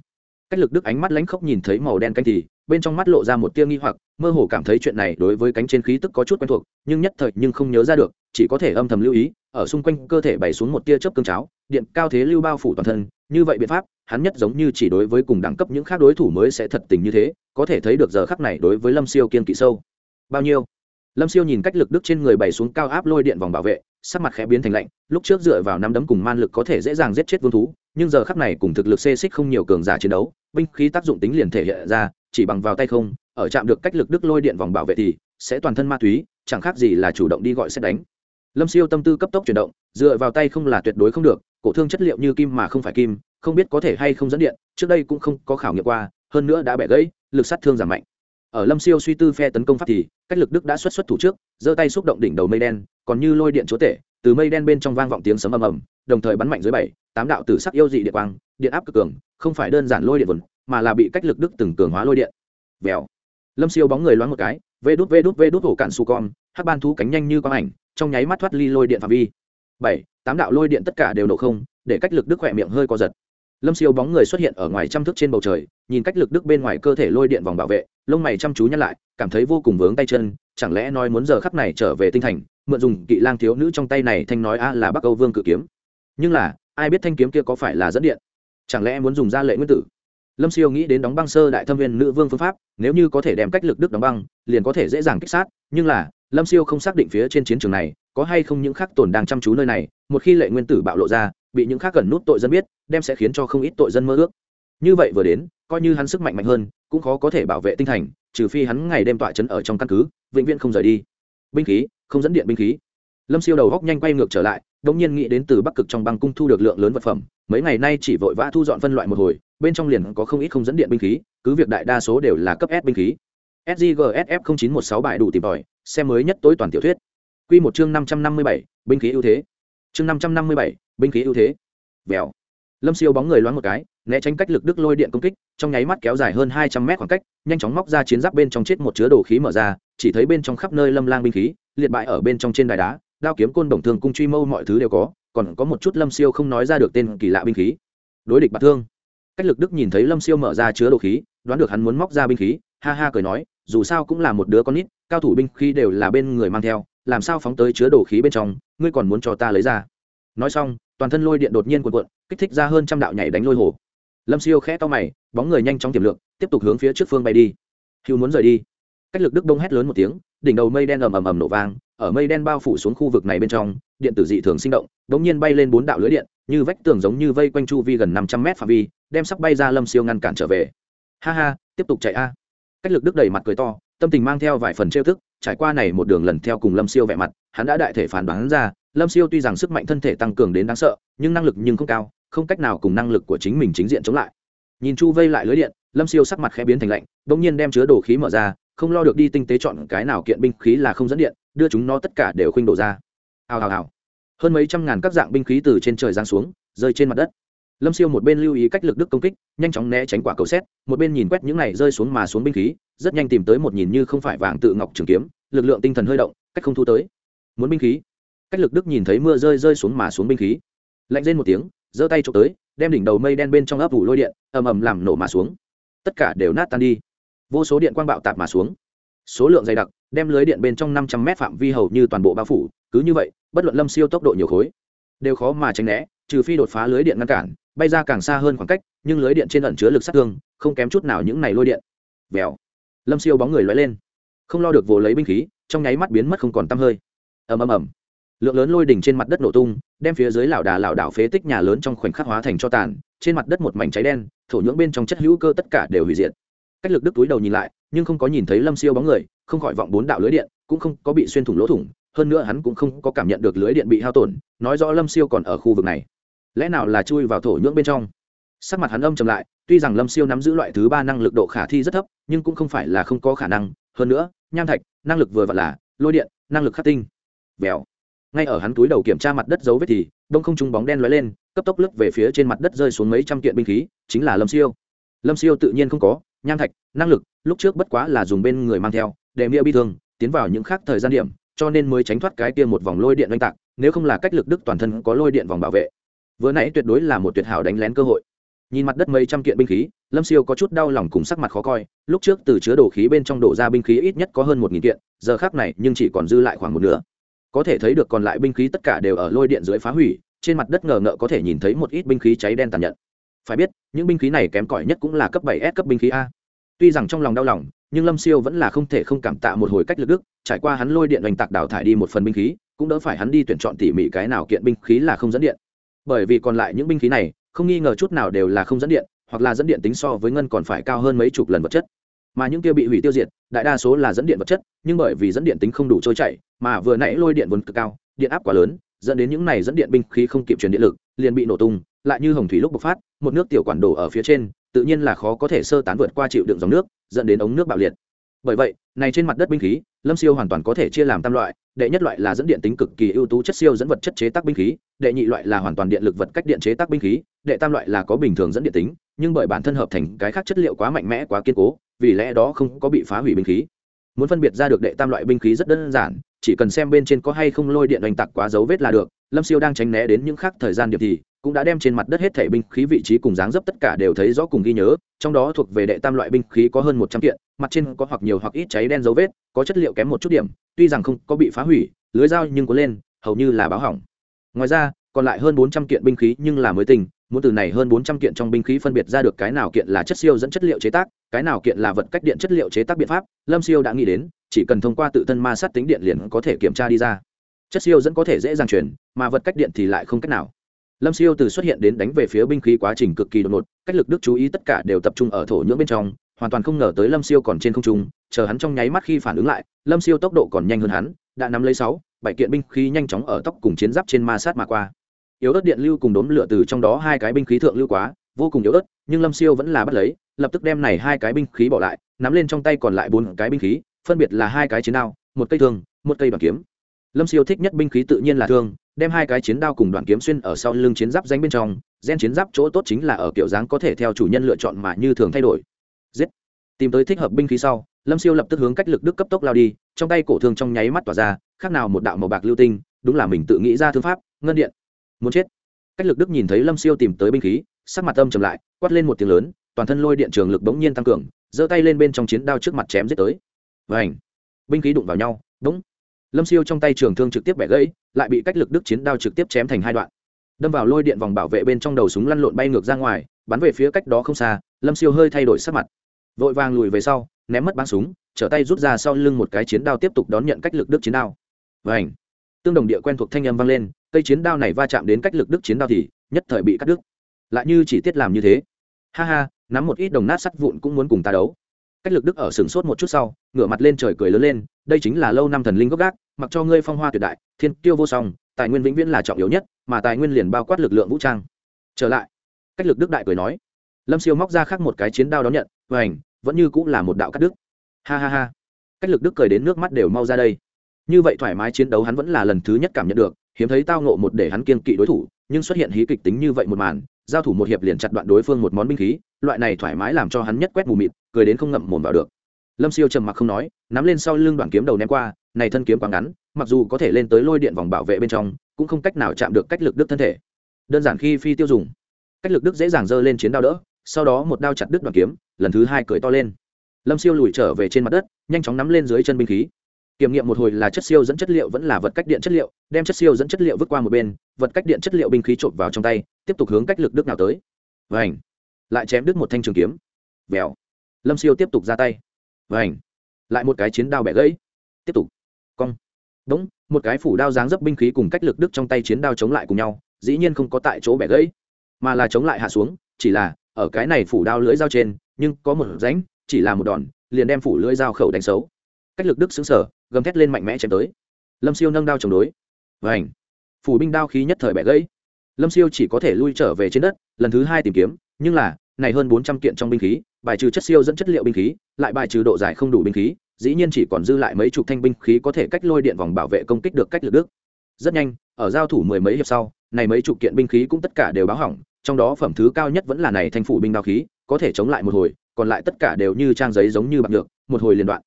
Cách lực đức ánh mắt lánh khóc nhìn thấy màu đen canh thì, bên trong mắt lộ ra một tia nghi hoặc, mơ hồ cảm thấy chuyện này đối với cánh trên khí tức có chút quen thuộc, nhưng nhất thời nhưng không nhớ ra được, chỉ có thể âm thầm lưu ý, ở xung quanh cơ thể bày xuống một tia chớp cương cháo, điện cao thế lưu bao phủ toàn thân, như vậy biện pháp, hắn nhất giống như chỉ đối với cùng đẳng cấp những khác đối thủ mới sẽ thật tình như thế, có thể thấy được giờ khắc này đối với lâm siêu kiên kỵ sâu. Bao nhiêu? Lâm siêu nhìn cách lực đức trên người bày xuống cao áp lôi điện vòng bảo vệ sắc mặt khẽ biến thành lạnh, lúc trước dựa vào năm đấm cùng man lực có thể dễ dàng giết chết vương thú, nhưng giờ khắc này cùng thực lực xê xích không nhiều cường giả chiến đấu, binh khí tác dụng tính liền thể hiện ra, chỉ bằng vào tay không, ở chạm được cách lực đức lôi điện vòng bảo vệ thì sẽ toàn thân ma túy, chẳng khác gì là chủ động đi gọi xét đánh. Lâm siêu tâm tư cấp tốc chuyển động, dựa vào tay không là tuyệt đối không được, cổ thương chất liệu như kim mà không phải kim, không biết có thể hay không dẫn điện, trước đây cũng không có khảo nghiệm qua, hơn nữa đã bẻ gãy, lực sát thương giảm mạnh ở lâm siêu suy tư phe tấn công pháp thì, cách lực đức đã xuất xuất thủ trước, giơ tay xúc động đỉnh đầu mây đen, còn như lôi điện chúa tể, từ mây đen bên trong vang vọng tiếng sấm ầm ầm, đồng thời bắn mạnh dưới bảy, tám đạo tử sắc yêu dị điện quang, điện áp cực cường, không phải đơn giản lôi điện vồn mà là bị cách lực đức từng cường hóa lôi điện. Vèo. Lâm siêu bóng người loáng một cái, vê đút vê đút vê đút hổ cạn su con, hắc ban thú cánh nhanh như quang ảnh, trong nháy mắt thoát ly lôi điện phạm vi. Bảy, tám đạo lôi điện tất cả đều nổ không, để cách lực đức khỏe miệng hơi co giật lâm siêu bóng người xuất hiện ở ngoài trăm thước trên bầu trời, nhìn cách lực đức bên ngoài cơ thể lôi điện vòng bảo vệ, lông mày chăm chú nhắc lại, cảm thấy vô cùng vướng tay chân, chẳng lẽ nói muốn giờ khắp này trở về tinh thành, mượn dùng kỵ lang thiếu nữ trong tay này thanh nói a là bắc âu vương cự kiếm. Nhưng là, ai biết thanh kiếm kia có phải là dẫn điện? Chẳng lẽ muốn dùng ra lệ nguyên tử? Lâm siêu nghĩ đến đóng băng sơ đại thâm viên nữ vương phương pháp, nếu như có thể đem cách lực đức đóng băng, liền có thể dễ dàng kích sát, nhưng là, lâm siêu không xác định phía trên chiến trường này, có hay không những khắc tổn đang chăm chú nơi này, một khi lệ nguyên tử bạo lộ ra bị những khác gần nút tội dân biết, đem sẽ khiến cho không ít tội dân mơ ước. Như vậy vừa đến, coi như hắn sức mạnh mạnh hơn, cũng khó có thể bảo vệ tinh thành, trừ phi hắn ngày đêm tọa chấn ở trong căn cứ, vĩnh viễn không rời đi. Binh khí, không dẫn điện binh khí. Lâm siêu đầu góc nhanh quay ngược trở lại đ ỗ n g nhiên nghĩ đến từ bắc cực trong băng cung thu được lượng lớn vật phẩm, mấy ngày nay chỉ vội vã thu dọn phân loại một hồi, bên trong liền có không ít không dẫn điện binh khí, cứ việc đại đa số đều là cấp s binh khí. Sggsf chín một sáu bài đủ tìm tòi, xem mới nhất tối toàn tiểu thuyết. Q một chương năm trăm năm mươi bảy, binh khí ưu thế. Chương năm trăm năm mươi bảy binh khí ưu thế. Vèo. Lâm siêu bóng người loáng một cái, né tránh cách lực đức lôi điện công kích, trong nháy mắt kéo dài hơn hai trăm mét khoảng cách, nhanh chóng móc ra chiến giáp bên trong chết một chứa đồ khí mở ra, chỉ thấy bên trong khắp nơi lâm lang binh khí, liệt bại ở bên trong trên đài đá, đao kiếm côn đồng thương cung truy mâu mọi thứ đều có, còn có một chút lâm siêu không nói ra được tên kỳ lạ binh khí. Đối địch bạc thương. Cách lực đức nhìn thấy lâm siêu mở ra chứa đồ khí, đoán được hắn muốn móc ra binh khí, ha ha cười nói, dù sao cũng là một đứa con nít, cao thủ binh khí đều là bên người mang theo, làm sao phóng tới chứa đồ khí bên trong, ngươi còn muốn cho ta lấy ra? Nói xong, toàn thân lôi điện đột nhiên cuộn cuộn, kích thích ra hơn trăm đạo nhảy đánh lôi hồ. Lâm siêu khẽ to mày, bóng người nhanh chóng tiềm lượng tiếp tục hướng phía trước phương bay đi. Hữu muốn rời đi. Cách lực đức đông hét lớn một tiếng, đỉnh đầu mây đen ầm ầm ầm nổ vang, ở mây đen bao phủ xuống khu vực này bên trong, điện tử dị thường sinh động đ ỗ n g nhiên bay lên bốn đạo lưới điện, như vách tường giống như vây quanh chu vi gần năm trăm mét phạm vi, đem sắc bay ra lâm siêu ngăn cản trở về. Ha ha, tiếp tục chạy a. Cách lực đức đẩy mặt cười to, tâm tình mang theo vài phần trêu thức trải qua này một đường lần theo cùng lâm siêu vẻ mặt, hắn đã đại thể phản đoán ra, lâm siêu tuy rằng sức mạnh thân thể tăng cường đến đáng sợ, nhưng năng lực nhưng không cao, không cách nào cùng năng lực của chính mình chính diện chống lại. Nhìn chu vây lại lưới điện, lâm siêu sắc mặt khẽ biến thành lạnh đ ỗ n g nhiên đem chứa đồ khí mở ra, không lo được đi tinh tế chọn cái nào kiện binh khí là không dẫn điện, đưa chúng nó tất cả đều khuynh đổ ra. Hào hào hào. Hơn mấy trăm ngàn các dạng binh khí từ trên trời giáng xuống, rơi trên mặt đất lâm siêu một bên lưu ý cách lực đức công kích, nhanh chóng né tránh quả cầu xét một bên nhìn quét những này rơi xuống mà xuống binh khí, rất nhanh tìm tới một nhìn như không phải vàng tự ngọc trường kiếm, lực lượng tinh thần hơi động, cách không thu tới. Muốn binh khí? Cách lực đức nhìn thấy mưa rơi rơi xuống mà xuống binh khí. Lạnh lên một tiếng, giơ tay trộm tới, đem đỉnh đầu mây đen bên trong ấp ủ lôi điện, ầm ầm làm nổ mà xuống. Tất cả đều nát tan đi. Vô số điện quang bạo tạp mà xuống. Số lượng dày đặc, đem lưới điện bên trong năm trăm mét phạm vi hầu như toàn bộ bao phủ, cứ như vậy, bất luận lâm siêu tốc độ nhiều khối, đều khó mà tránh né, trừ phi đột phá lưới điện ngăn cản bay ra càng xa hơn khoảng cách, nhưng lưới điện trên ẩn chứa lực sát thương, không kém chút nào những này lôi điện. Vèo. Lâm siêu bóng người lóe lên. Không lo được vồ lấy binh khí, trong nháy mắt biến mất không còn tăm hơi. Ầm ầm ầm. Lượng lớn lôi đỉnh trên mặt đất nổ tung, đem phía dưới lảo đà lảo đảo phế tích nhà lớn trong khoảnh khắc hóa thành cho tàn, trên mặt đất một mảnh cháy đen, thổ nhưỡng bên trong chất hữu cơ tất cả đều hủy diệt. Cách lực đức túi đầu nhìn lại, nhưng không có nhìn thấy lâm siêu bóng người, không khỏi vọng bốn đạo lưới điện, cũng không có bị xuyên thủng lỗ thủng, hơn nữa hắn cũng không có cảm nhận được lưới điện bị hao tổn, nói rõ lâm siêu còn ở khu vực này lẽ nào là chui vào thổ nhưỡng bên trong? Sắc mặt hắn âm trầm lại, tuy rằng lâm siêu nắm giữ loại thứ ba năng lực độ khả thi rất thấp, nhưng cũng không phải là không có khả năng. Hơn nữa, nham thạch, năng lực vừa vặn là lôi điện, năng lực khắc tinh. Vèo. Ngay ở hắn túi đầu kiểm tra mặt đất dấu vết thì đông không trung bóng đen lóe lên, cấp tốc lướt về phía trên mặt đất rơi xuống mấy trăm kiện binh khí, chính là lâm siêu. Lâm siêu tự nhiên không có, nham thạch, năng lực, lúc trước bất quá là dùng bên người mang theo, để nghĩa bi thương, tiến vào những khác thời gian điểm, cho nên mới tránh thoát cái kia một vòng lôi điện oanh tạc, nếu không là cách lực đức toàn thân có lôi điện vòng bảo vệ vừa nãy tuyệt đối là một tuyệt hảo đánh lén cơ hội. Nhìn mặt đất mấy trăm kiện binh khí, lâm siêu có chút đau lòng cùng sắc mặt khó coi, lúc trước từ chứa đồ khí bên trong đổ ra binh khí ít nhất có hơn một nghìn kiện, giờ khác này nhưng chỉ còn dư lại khoảng một nửa. Có thể thấy được còn lại binh khí tất cả đều ở lôi điện dưới phá hủy, trên mặt đất ngờ ngợ có thể nhìn thấy một ít binh khí cháy đen tàn nhẫn. Phải biết, những binh khí này kém cỏi nhất cũng là cấp bảy s cấp binh khí a. Tuy rằng trong lòng đau lòng, nhưng lâm siêu vẫn là không thể không cảm tạ một hồi cách lực đức, trải qua hắn lôi điện oanh tạc đào thải đi một phần binh khí, cũng đỡ phải hắn đi tuyển chọn tỉ mỉ cái nào kiện binh khí là không dẫn điện bởi vì còn lại những binh khí này, không nghi ngờ chút nào đều là không dẫn điện, hoặc là dẫn điện tính so với ngân còn phải cao hơn mấy chục lần vật chất. Mà những kia bị hủy tiêu diệt, đại đa số là dẫn điện vật chất, nhưng bởi vì dẫn điện tính không đủ trôi chảy, mà vừa nãy lôi điện vốn cực cao, điện áp quá lớn, dẫn đến những này dẫn điện binh khí không kịp truyền điện lực, liền bị nổ tung, lại như hồng thủy lúc bộc phát, một nước tiểu quản đổ ở phía trên, tự nhiên là khó có thể sơ tán vượt qua chịu đựng dòng nước, dẫn đến ống nước bạo liệt. Bởi vậy, này trên mặt đất binh khí lâm siêu hoàn toàn có thể chia làm tam loại, đệ nhất loại là dẫn điện tính cực kỳ ưu tú chất siêu dẫn vật chất chế tác binh khí, đệ nhị loại là hoàn toàn điện lực vật cách điện chế tác binh khí, đệ tam loại là có bình thường dẫn điện tính, nhưng bởi bản thân hợp thành cái khác chất liệu quá mạnh mẽ, quá kiên cố, vì lẽ đó không có bị phá hủy binh khí. Muốn phân biệt ra được đệ tam loại binh khí rất đơn giản chỉ cần xem bên trên có hay không lôi điện oanh tạc quá dấu vết là được, lâm siêu đang tránh né đến những khác thời gian điểm thì cũng đã đem trên mặt đất hết thể binh khí vị trí cùng dáng dấp tất cả đều thấy rõ cùng ghi nhớ, trong đó thuộc về đệ tam loại binh khí có hơn một trăm kiện, mặt trên có hoặc nhiều hoặc ít cháy đen dấu vết, có chất liệu kém một chút điểm, tuy rằng không có bị phá hủy, lưới dao nhưng có lên, hầu như là báo hỏng. Ngoài ra, còn lại hơn bốn trăm kiện binh khí nhưng là mới tình muốn từ này hơn bốn trăm kiện trong binh khí phân biệt ra được cái nào kiện là chất siêu dẫn chất liệu chế tác, cái nào kiện là vật cách điện chất liệu chế tác biện pháp, lâm siêu đã nghĩ đến, chỉ cần thông qua tự thân ma sát tính điện liền có thể kiểm tra đi ra. Chất siêu dẫn có thể dễ dàng chuyển mà vật cách điện thì lại không cách nào. Lâm siêu từ xuất hiện đến đánh về phía binh khí quá trình cực kỳ đột ngột, cách lực đức chú ý tất cả đều tập trung ở thổ nhưỡng bên trong, hoàn toàn không ngờ tới lâm siêu còn trên không trung, chờ hắn trong nháy mắt khi phản ứng lại, lâm siêu tốc độ còn nhanh hơn hắn, đã nắm lấy sáu, bảy kiện binh khí nhanh chóng ở tóc cùng chiến giáp trên ma sát mà qua yếu ớt điện lưu cùng đốm lửa từ trong đó hai cái binh khí thượng lưu quá, vô cùng yếu ớt, nhưng lâm siêu vẫn là bắt lấy, lập tức đem này hai cái binh khí bỏ lại, nắm lên trong tay còn lại bốn cái binh khí, phân biệt là hai cái chiến đao, một cây thương, một cây đoàn kiếm. Lâm siêu thích nhất binh khí tự nhiên là thương, đem hai cái chiến đao cùng đoàn kiếm xuyên ở sau lưng chiến giáp danh bên trong, gen chiến giáp chỗ tốt chính là ở kiểu dáng có thể theo chủ nhân lựa chọn mà như thường thay đổi. Giết! Tìm tới thích hợp binh khí sau, lâm siêu lập tức hướng cách lực đức cấp tốc lao đi, trong tay cổ thương trong nháy mắt tỏa ra, khác nào một đạo màu bạc lưu tinh, đúng là mình tự nghĩ ra thương pháp, ngân điện muốn chết. Cách lực đức nhìn thấy lâm siêu tìm tới binh khí, sắc mặt âm trầm lại, quát lên một tiếng lớn, toàn thân lôi điện trường lực bỗng nhiên tăng cường, giơ tay lên bên trong chiến đao trước mặt chém giết tới. Và ảnh binh khí đụng vào nhau đúng lâm siêu trong tay trường thương trực tiếp bẻ gãy, lại bị cách lực đức chiến đao trực tiếp chém thành hai đoạn. Đâm vào lôi điện vòng bảo vệ bên trong đầu súng lăn lộn bay ngược ra ngoài, bắn về phía cách đó không xa, lâm siêu hơi thay đổi sắc mặt. Vội vàng lùi về sau, ném mất bắn súng, trở tay rút ra sau lưng một cái chiến đao tiếp tục đón nhận cách lực đức chiến đao. Và ảnh tương đồng địa quen thuộc thanh âm vang lên, cây chiến đao này va chạm đến cách lực đức chiến đao thì nhất thời bị cắt đứt. Lại như chỉ tiết làm như thế. Ha ha, nắm một ít đồng nát sắt vụn cũng muốn cùng ta đấu. Cách lực đức ở sừng sốt một chút sau, ngửa mặt lên trời cười lớn lên, đây chính là lâu năm thần linh gốc gác, mặc cho ngươi phong hoa tuyệt đại, thiên tiêu vô song, tài nguyên vĩnh viễn là trọng yếu nhất, mà tài nguyên liền bao quát lực lượng vũ trang. Trở lại, cách lực đức đại cười nói. Lâm siêu móc ra khác một cái chiến đao đón nhận và ảnh vẫn như cũng là một đạo cắt đức ha ha ha. Cách lực đức cười đến nước mắt đều mau ra đây như vậy thoải mái chiến đấu hắn vẫn là lần thứ nhất cảm nhận được, hiếm thấy tao ngộ một để hắn kiên kỵ đối thủ, nhưng xuất hiện hí kịch tính như vậy một màn, giao thủ một hiệp liền chặt đoạn đối phương một món binh khí, loại này thoải mái làm cho hắn nhất quét mù mịt, cười đến không ngậm mồm vào được. Lâm siêu trầm mặc không nói, nắm lên sau lưng đoạn kiếm đầu ném qua, này thân kiếm quá ngắn, mặc dù có thể lên tới lôi điện vòng bảo vệ bên trong, cũng không cách nào chạm được cách lực đức thân thể. Đơn giản khi phi tiêu dùng, cách lực đức dễ dàng giơ lên chiến đao đỡ, sau đó một đao chặt đứt đoạn kiếm, lần thứ hai cười to lên. Lâm siêu lùi trở về trên mặt đất, nhanh chóng nắm lên dưới chân binh khí kiểm nghiệm một hồi là chất siêu dẫn chất liệu vẫn là vật cách điện chất liệu, đem chất siêu dẫn chất liệu vứt qua một bên, vật cách điện chất liệu binh khí trộm vào trong tay, tiếp tục hướng cách lực đức nào tới. Và ảnh lại chém đứt một thanh trường kiếm. Vèo. Lâm siêu tiếp tục ra tay. Và ảnh lại một cái chiến đao bẻ gãy. Tiếp tục. Cong. Đúng một cái phủ đao dáng dấp binh khí cùng cách lực đức trong tay chiến đao chống lại cùng nhau, dĩ nhiên không có tại chỗ bẻ gãy, mà là chống lại hạ xuống, chỉ là ở cái này phủ đao lưỡi dao trên, nhưng có một rãnh, chỉ là một đòn, liền đem phủ lưỡi dao khẩu đánh xấu cách lực đức xứng sở, gầm thét lên mạnh mẽ chém tới. Lâm siêu nâng đao chống đối. Vảnh phủ binh đao khí nhất thời bẻ gãy. Lâm siêu chỉ có thể lui trở về trên đất, lần thứ hai tìm kiếm, nhưng là, này hơn bốn trăm kiện trong binh khí, bài trừ chất siêu dẫn chất liệu binh khí, lại bài trừ độ dài không đủ binh khí, dĩ nhiên chỉ còn dư lại mấy chục thanh binh khí có thể cách lôi điện vòng bảo vệ công kích được cách lực đức. Rất nhanh, ở giao thủ mười mấy hiệp sau, này mấy chục kiện binh khí cũng tất cả đều báo hỏng, trong đó phẩm thứ cao nhất vẫn là này thanh phủ binh đao khí, có thể chống lại một hồi, còn lại tất cả đều như trang giấy giống như bạc được một hồi liên đoạn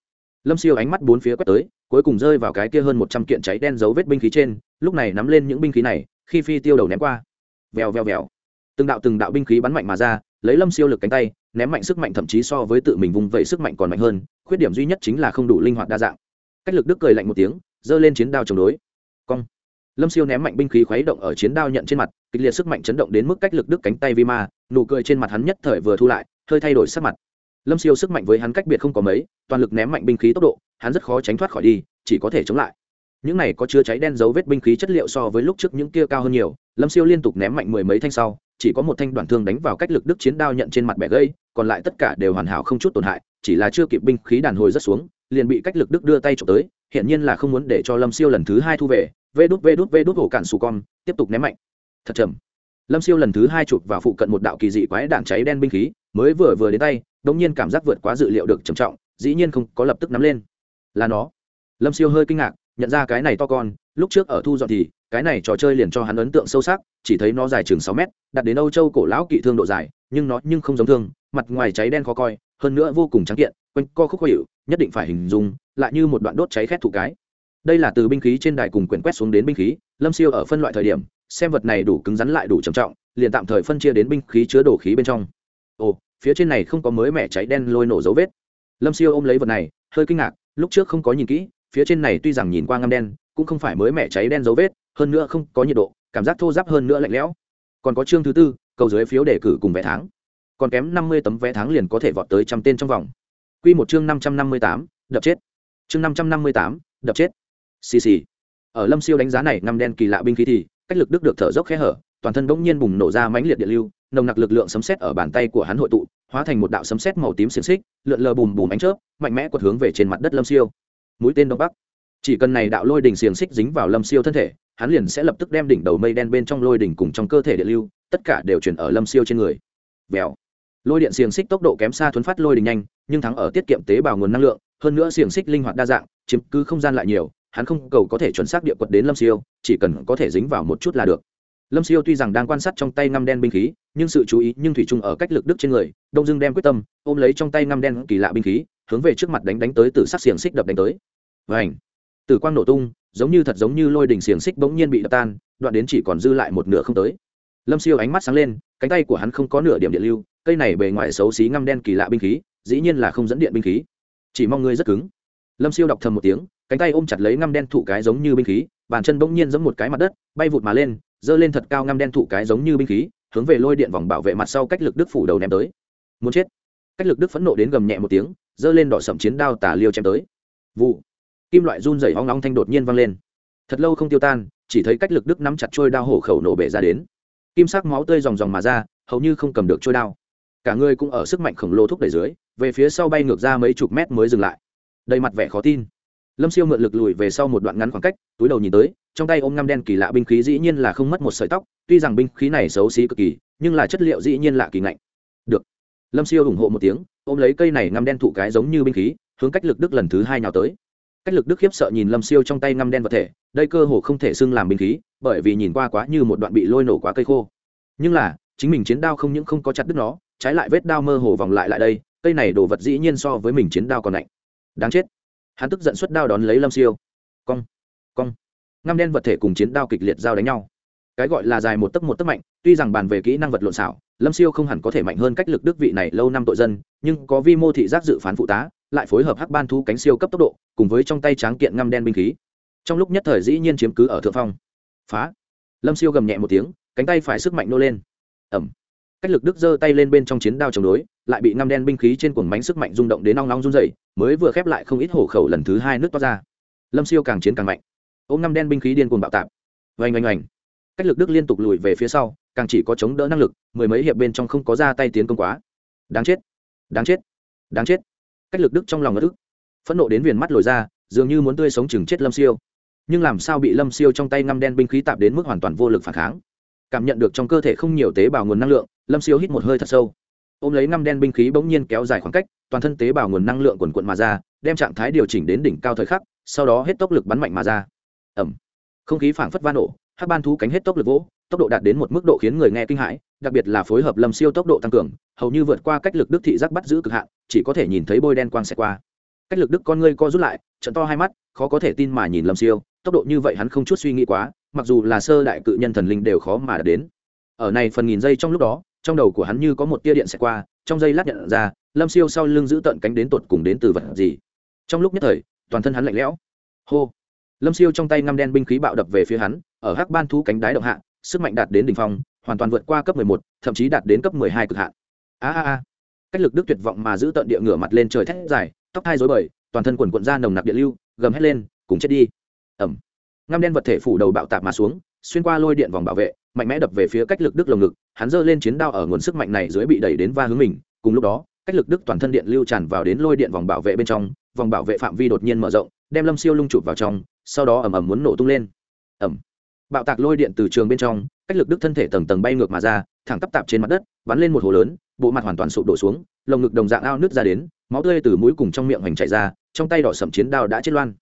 lâm siêu ánh mắt bốn phía quét tới, cuối cùng rơi vào cái kia hơn một trăm kiện cháy đen dấu vết binh khí trên, lúc này nắm lên những binh khí này, khi phi tiêu đầu ném qua. Vèo vèo vèo. Từng đạo từng đạo binh khí bắn mạnh mà ra, lấy lâm siêu lực cánh tay, ném mạnh sức mạnh thậm chí so với tự mình vùng vẫy sức mạnh còn mạnh hơn, khuyết điểm duy nhất chính là không đủ linh hoạt đa dạng. Cách lực đức cười lạnh một tiếng, giơ lên chiến đao chống đối. Cong. Lâm siêu ném mạnh binh khí khuấy động ở chiến đao nhận trên mặt, kịch liệt sức mạnh chấn động đến mức cách lực đức cánh tay vi ma, nụ cười trên mặt hắn nhất thời vừa thu lại, hơi thay đổi sắc mặt lâm siêu sức mạnh với hắn cách biệt không có mấy, toàn lực ném mạnh binh khí tốc độ, hắn rất khó tránh thoát khỏi đi, chỉ có thể chống lại. Những này có chứa cháy đen dấu vết binh khí chất liệu so với lúc trước những kia cao hơn nhiều, lâm siêu liên tục ném mạnh mười mấy thanh sau, chỉ có một thanh đoạn thương đánh vào cách lực đức chiến đao nhận trên mặt bẻ gây còn lại tất cả đều hoàn hảo không chút tổn hại, chỉ là chưa kịp binh khí đàn hồi rất xuống, liền bị cách lực đức đưa tay trộm tới hiện nhiên là không muốn để cho lâm siêu lần thứ hai thu về, vê đút vê đút vê đút hổ cạn xù con, tiếp tục ném mạnh. Thật chậm. Lâm siêu lần thứ hai chụp vào phụ cận một đạo kỳ dị quái đạn cháy đen binh khí, mới vừa vừa đến tay đống nhiên cảm giác vượt quá dự liệu được trầm trọng, dĩ nhiên không có lập tức nắm lên. Là nó. Lâm siêu hơi kinh ngạc, nhận ra cái này to con, lúc trước ở thu dọn thì, cái này trò chơi liền cho hắn ấn tượng sâu sắc, chỉ thấy nó dài chừng sáu mét, đặt đến âu châu cổ lão kỵ thương độ dài, nhưng nó nhưng không giống thương, mặt ngoài cháy đen khó coi, hơn nữa vô cùng trắng kiện, quanh co khúc khó hiệu nhất định phải hình dung, lại như một đoạn đốt cháy khét thụ cái. Đây là từ binh khí trên đài cùng quyển quét xuống đến binh khí, lâm siêu ở phân loại thời điểm, xem vật này đủ cứng rắn lại đủ trầm trọng, liền tạm thời phân chia đến binh khí chứa đồ khí bên trong. Ồ phía trên này không có mới mẻ cháy đen lôi nổ dấu vết. Lâm siêu ôm lấy vật này, hơi kinh ngạc, lúc trước không có nhìn kỹ, phía trên này tuy rằng nhìn qua ngăm đen, cũng không phải mới mẻ cháy đen dấu vết, hơn nữa không có nhiệt độ, cảm giác thô giáp hơn nữa lạnh lẽo. Còn có chương thứ tư, cầu dưới phiếu đề cử cùng vé tháng. Còn kém năm mươi tấm vé tháng liền có thể vọt tới trăm tên trong vòng. Quy một chương năm trăm năm mươi tám, đập chết. Chương năm trăm năm mươi tám, đập chết. Xì xì. Ở lâm siêu đánh giá này, ngăm đen kỳ lạ binh khí thì, cách lực đức được thở dốc khẽ hở toàn thân bỗng nhiên bùng nổ ra mãnh liệt điện lưu, nồng nặc lực lượng sấm sét ở bàn tay của hắn hội tụ, hóa thành một đạo sấm sét màu tím xiềng xích, lượn lờ bùm bùm ánh chớp, mạnh mẽ quật hướng về trên mặt đất lâm siêu. Mũi tên đông bắc. Chỉ cần này đạo lôi đỉnh xiềng xích dính vào lâm siêu thân thể, hắn liền sẽ lập tức đem đỉnh đầu mây đen bên trong lôi đỉnh cùng trong cơ thể điện lưu, tất cả đều chuyển ở lâm siêu trên người. Vèo. Lôi điện xiềng xích tốc độ kém xa thuấn phát lôi đỉnh nhanh, nhưng thắng ở tiết kiệm tế bào nguồn năng lượng, hơn nữa xiềng xích linh hoạt đa dạng, chiếm cứ không gian lại nhiều, hắn không cầu có thể chuẩn xác địa quật đến lâm siêu, chỉ cần có thể dính vào một chút là được lâm siêu tuy rằng đang quan sát trong tay ngăm đen binh khí, nhưng sự chú ý nhưng thủy chung ở cách lực đức trên người, đông dưng đem quyết tâm, ôm lấy trong tay ngăm đen kỳ lạ binh khí, hướng về trước mặt đánh đánh tới từ sắc xiềng xích đập đánh tới. Vảnh tử quang nổ tung, giống như thật giống như lôi đỉnh xiềng xích bỗng nhiên bị đập tan, đoạn đến chỉ còn dư lại một nửa không tới. Lâm siêu ánh mắt sáng lên, cánh tay của hắn không có nửa điểm điện lưu, cây này bề ngoài xấu xí ngăm đen kỳ lạ binh khí, dĩ nhiên là không dẫn điện binh khí. Chỉ mong ngươi rất cứng. Lâm siêu đọc thầm một tiếng, cánh tay ôm chặt lấy ngăm đen thụ cái giống như binh khí, bàn chân bỗng nhiên giống một cái mặt đất, bay vụt mà lên giơ lên thật cao ngăm đen thụ cái giống như binh khí, hướng về lôi điện vòng bảo vệ mặt sau cách lực đức phủ đầu ném tới. Muốn chết. Cách lực đức phẫn nộ đến gầm nhẹ một tiếng, giơ lên đỏ sậm chiến đao tà liêu chém tới. Vụ. Kim loại run rẩy hoang long thanh đột nhiên vang lên. Thật lâu không tiêu tan, chỉ thấy cách lực đức nắm chặt trôi đao hổ khẩu nổ bể ra đến. Kim sắc máu tươi ròng ròng mà ra, hầu như không cầm được trôi đao. Cả người cũng ở sức mạnh khổng lồ thúc đẩy dưới, về phía sau bay ngược ra mấy chục mét mới dừng lại. Đầy mặt vẻ khó tin lâm siêu mượn lực lùi về sau một đoạn ngắn khoảng cách, túi đầu nhìn tới, trong tay ôm ngăm đen kỳ lạ binh khí dĩ nhiên là không mất một sợi tóc, tuy rằng binh khí này xấu xí cực kỳ, nhưng là chất liệu dĩ nhiên lạ kỳ ngạnh. Được. Lâm siêu ủng hộ một tiếng, ôm lấy cây này ngăm đen thụ cái giống như binh khí, hướng cách lực đức lần thứ hai nào tới. Cách lực đức khiếp sợ nhìn lâm siêu trong tay ngăm đen vật thể, đây cơ hồ không thể xưng làm binh khí, bởi vì nhìn qua quá như một đoạn bị lôi nổ quá cây khô. Nhưng là, chính mình chiến đao không những không có chặt đứt nó, trái lại vết đao mơ hồ vòng lại lại đây, cây này đồ vật dĩ nhiên so với mình chiến đao còn lạnh đáng chết hắn tức giận xuất đao đón lấy lâm siêu. Cong cong. Ngăm đen vật thể cùng chiến đao kịch liệt giao đánh nhau. Cái gọi là dài một tấc một tấc mạnh, tuy rằng bàn về kỹ năng vật lộn xảo lâm siêu không hẳn có thể mạnh hơn cách lực đức vị này lâu năm tội dân, nhưng có vi mô thị giác dự phán phụ tá, lại phối hợp hắc ban thu cánh siêu cấp tốc độ, cùng với trong tay tráng kiện ngăm đen binh khí. Trong lúc nhất thời dĩ nhiên chiếm cứ ở thượng phong. Phá. Lâm siêu gầm nhẹ một tiếng, cánh tay phải sức mạnh nô lên. Ẩm cách lực đức giơ tay lên bên trong chiến đao chống đối lại bị ngăm đen binh khí trên cuồng bánh sức mạnh rung động đến nong nong run dậy, mới vừa khép lại không ít hổ khẩu lần thứ hai nước toát ra. Lâm siêu càng chiến càng mạnh. Ôm ngăm đen binh khí điên cuồng bạo tạp oanh oanh oanh. Cách lực đức liên tục lùi về phía sau càng chỉ có chống đỡ năng lực mười mấy hiệp bên trong không có ra tay tiến công quá. Đáng chết. Đáng chết. Đáng chết. Cách lực đức trong lòng ngất ức. Phẫn nộ đến viền mắt lồi ra dường như muốn tươi sống chừng chết lâm siêu. Nhưng làm sao bị lâm siêu trong tay ngăm đen binh khí tạp đến mức hoàn toàn vô lực phản kháng? Cảm nhận được trong cơ thể không nhiều tế bào nguồn năng lượng lâm siêu hít một hơi thật sâu. Ôm lấy năm đen binh khí bỗng nhiên kéo dài khoảng cách, toàn thân tế bào nguồn năng lượng quần quận mà ra, đem trạng thái điều chỉnh đến đỉnh cao thời khắc, sau đó hết tốc lực bắn mạnh mà ra. Ẩm không khí phảng phất va nổ hát ban thú cánh hết tốc lực vỗ, tốc độ đạt đến một mức độ khiến người nghe kinh hãi, đặc biệt là phối hợp lâm siêu tốc độ tăng cường, hầu như vượt qua cách lực đức thị giác bắt giữ cực hạn, chỉ có thể nhìn thấy bôi đen quang xẹt qua. Cách lực đức con ngươi co rút lại, trận to hai mắt, khó có thể tin mà nhìn lâm siêu, tốc độ như vậy hắn không chút suy nghĩ quá, mặc dù là sơ đại cự nhân thần linh đều khó mà đạt đến. Ở này phần nghìn giây trong lúc đó trong đầu của hắn như có một tia điện xẹt qua, trong giây lát nhận ra, lâm siêu sau lưng giữ tận cánh đến tột cùng đến từ vật gì. Trong lúc nhất thời, toàn thân hắn lạnh lẽo. Hô! Lâm siêu trong tay ngăm đen binh khí bạo đập về phía hắn, ở hắc ban thú cánh đái động hạ, sức mạnh đạt đến đ ỉ n h phong, hoàn toàn vượt qua cấp mười một, thậm chí đạt đến cấp mười hai cực hạn. A a a! Cách lực đức tuyệt vọng mà giữ tận địa ngửa mặt lên trời thét dài, tóc thai dối bời, toàn thân quần quận ra nồng nặc điện lưu, gầm hét lên, cùng chết đi. Ẩm ngăm đen vật thể phủ đầu bạo tạp mà xuống, xuyên qua lôi điện vòng bảo vệ mạnh mẽ đập về phía cách lực đức lồng ngực, hắn giơ lên chiến đao ở nguồn sức mạnh này dưới bị đẩy đến va hướng mình, cùng lúc đó, cách lực đức toàn thân điện lưu tràn vào đến lôi điện vòng bảo vệ bên trong, vòng bảo vệ phạm vi đột nhiên mở rộng, đem lâm siêu lung chụp vào trong, sau đó ầm ầm muốn nổ tung lên. Ẩm bạo tạc lôi điện từ trường bên trong, cách lực đức thân thể tầng tầng bay ngược mà ra, thẳng tắp tạp trên mặt đất, bắn lên một hồ lớn, bộ mặt hoàn toàn sụp đổ xuống, lồng ngực đồng dạng ao nước ra đến, máu tươi từ mũi cùng trong miệng hoành chạy ra, trong tay đỏ sậm chiến đao đã chết loan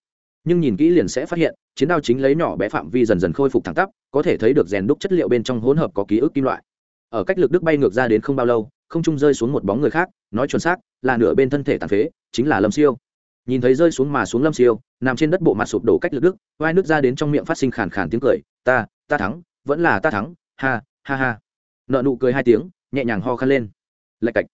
nhưng nhìn kỹ liền sẽ phát hiện, chiến đao chính lấy nhỏ bé phạm vi dần dần khôi phục thẳng tắp, có thể thấy được rèn đúc chất liệu bên trong hỗn hợp có ký ức kim loại. Ở cách lực đức bay ngược ra đến không bao lâu, không trung rơi xuống một bóng người khác, nói chuẩn xác, là nửa bên thân thể tàn phế, chính là lâm siêu. Nhìn thấy rơi xuống mà xuống lâm siêu, nằm trên đất bộ mặt sụp đổ cách lực đức, vai nước ra đến trong miệng phát sinh khàn khàn tiếng cười, ta ta thắng, vẫn là ta thắng, ha ha ha. Nợ nụ cười hai tiếng, nhẹ nhàng ho khăn lên. Lạch cạch.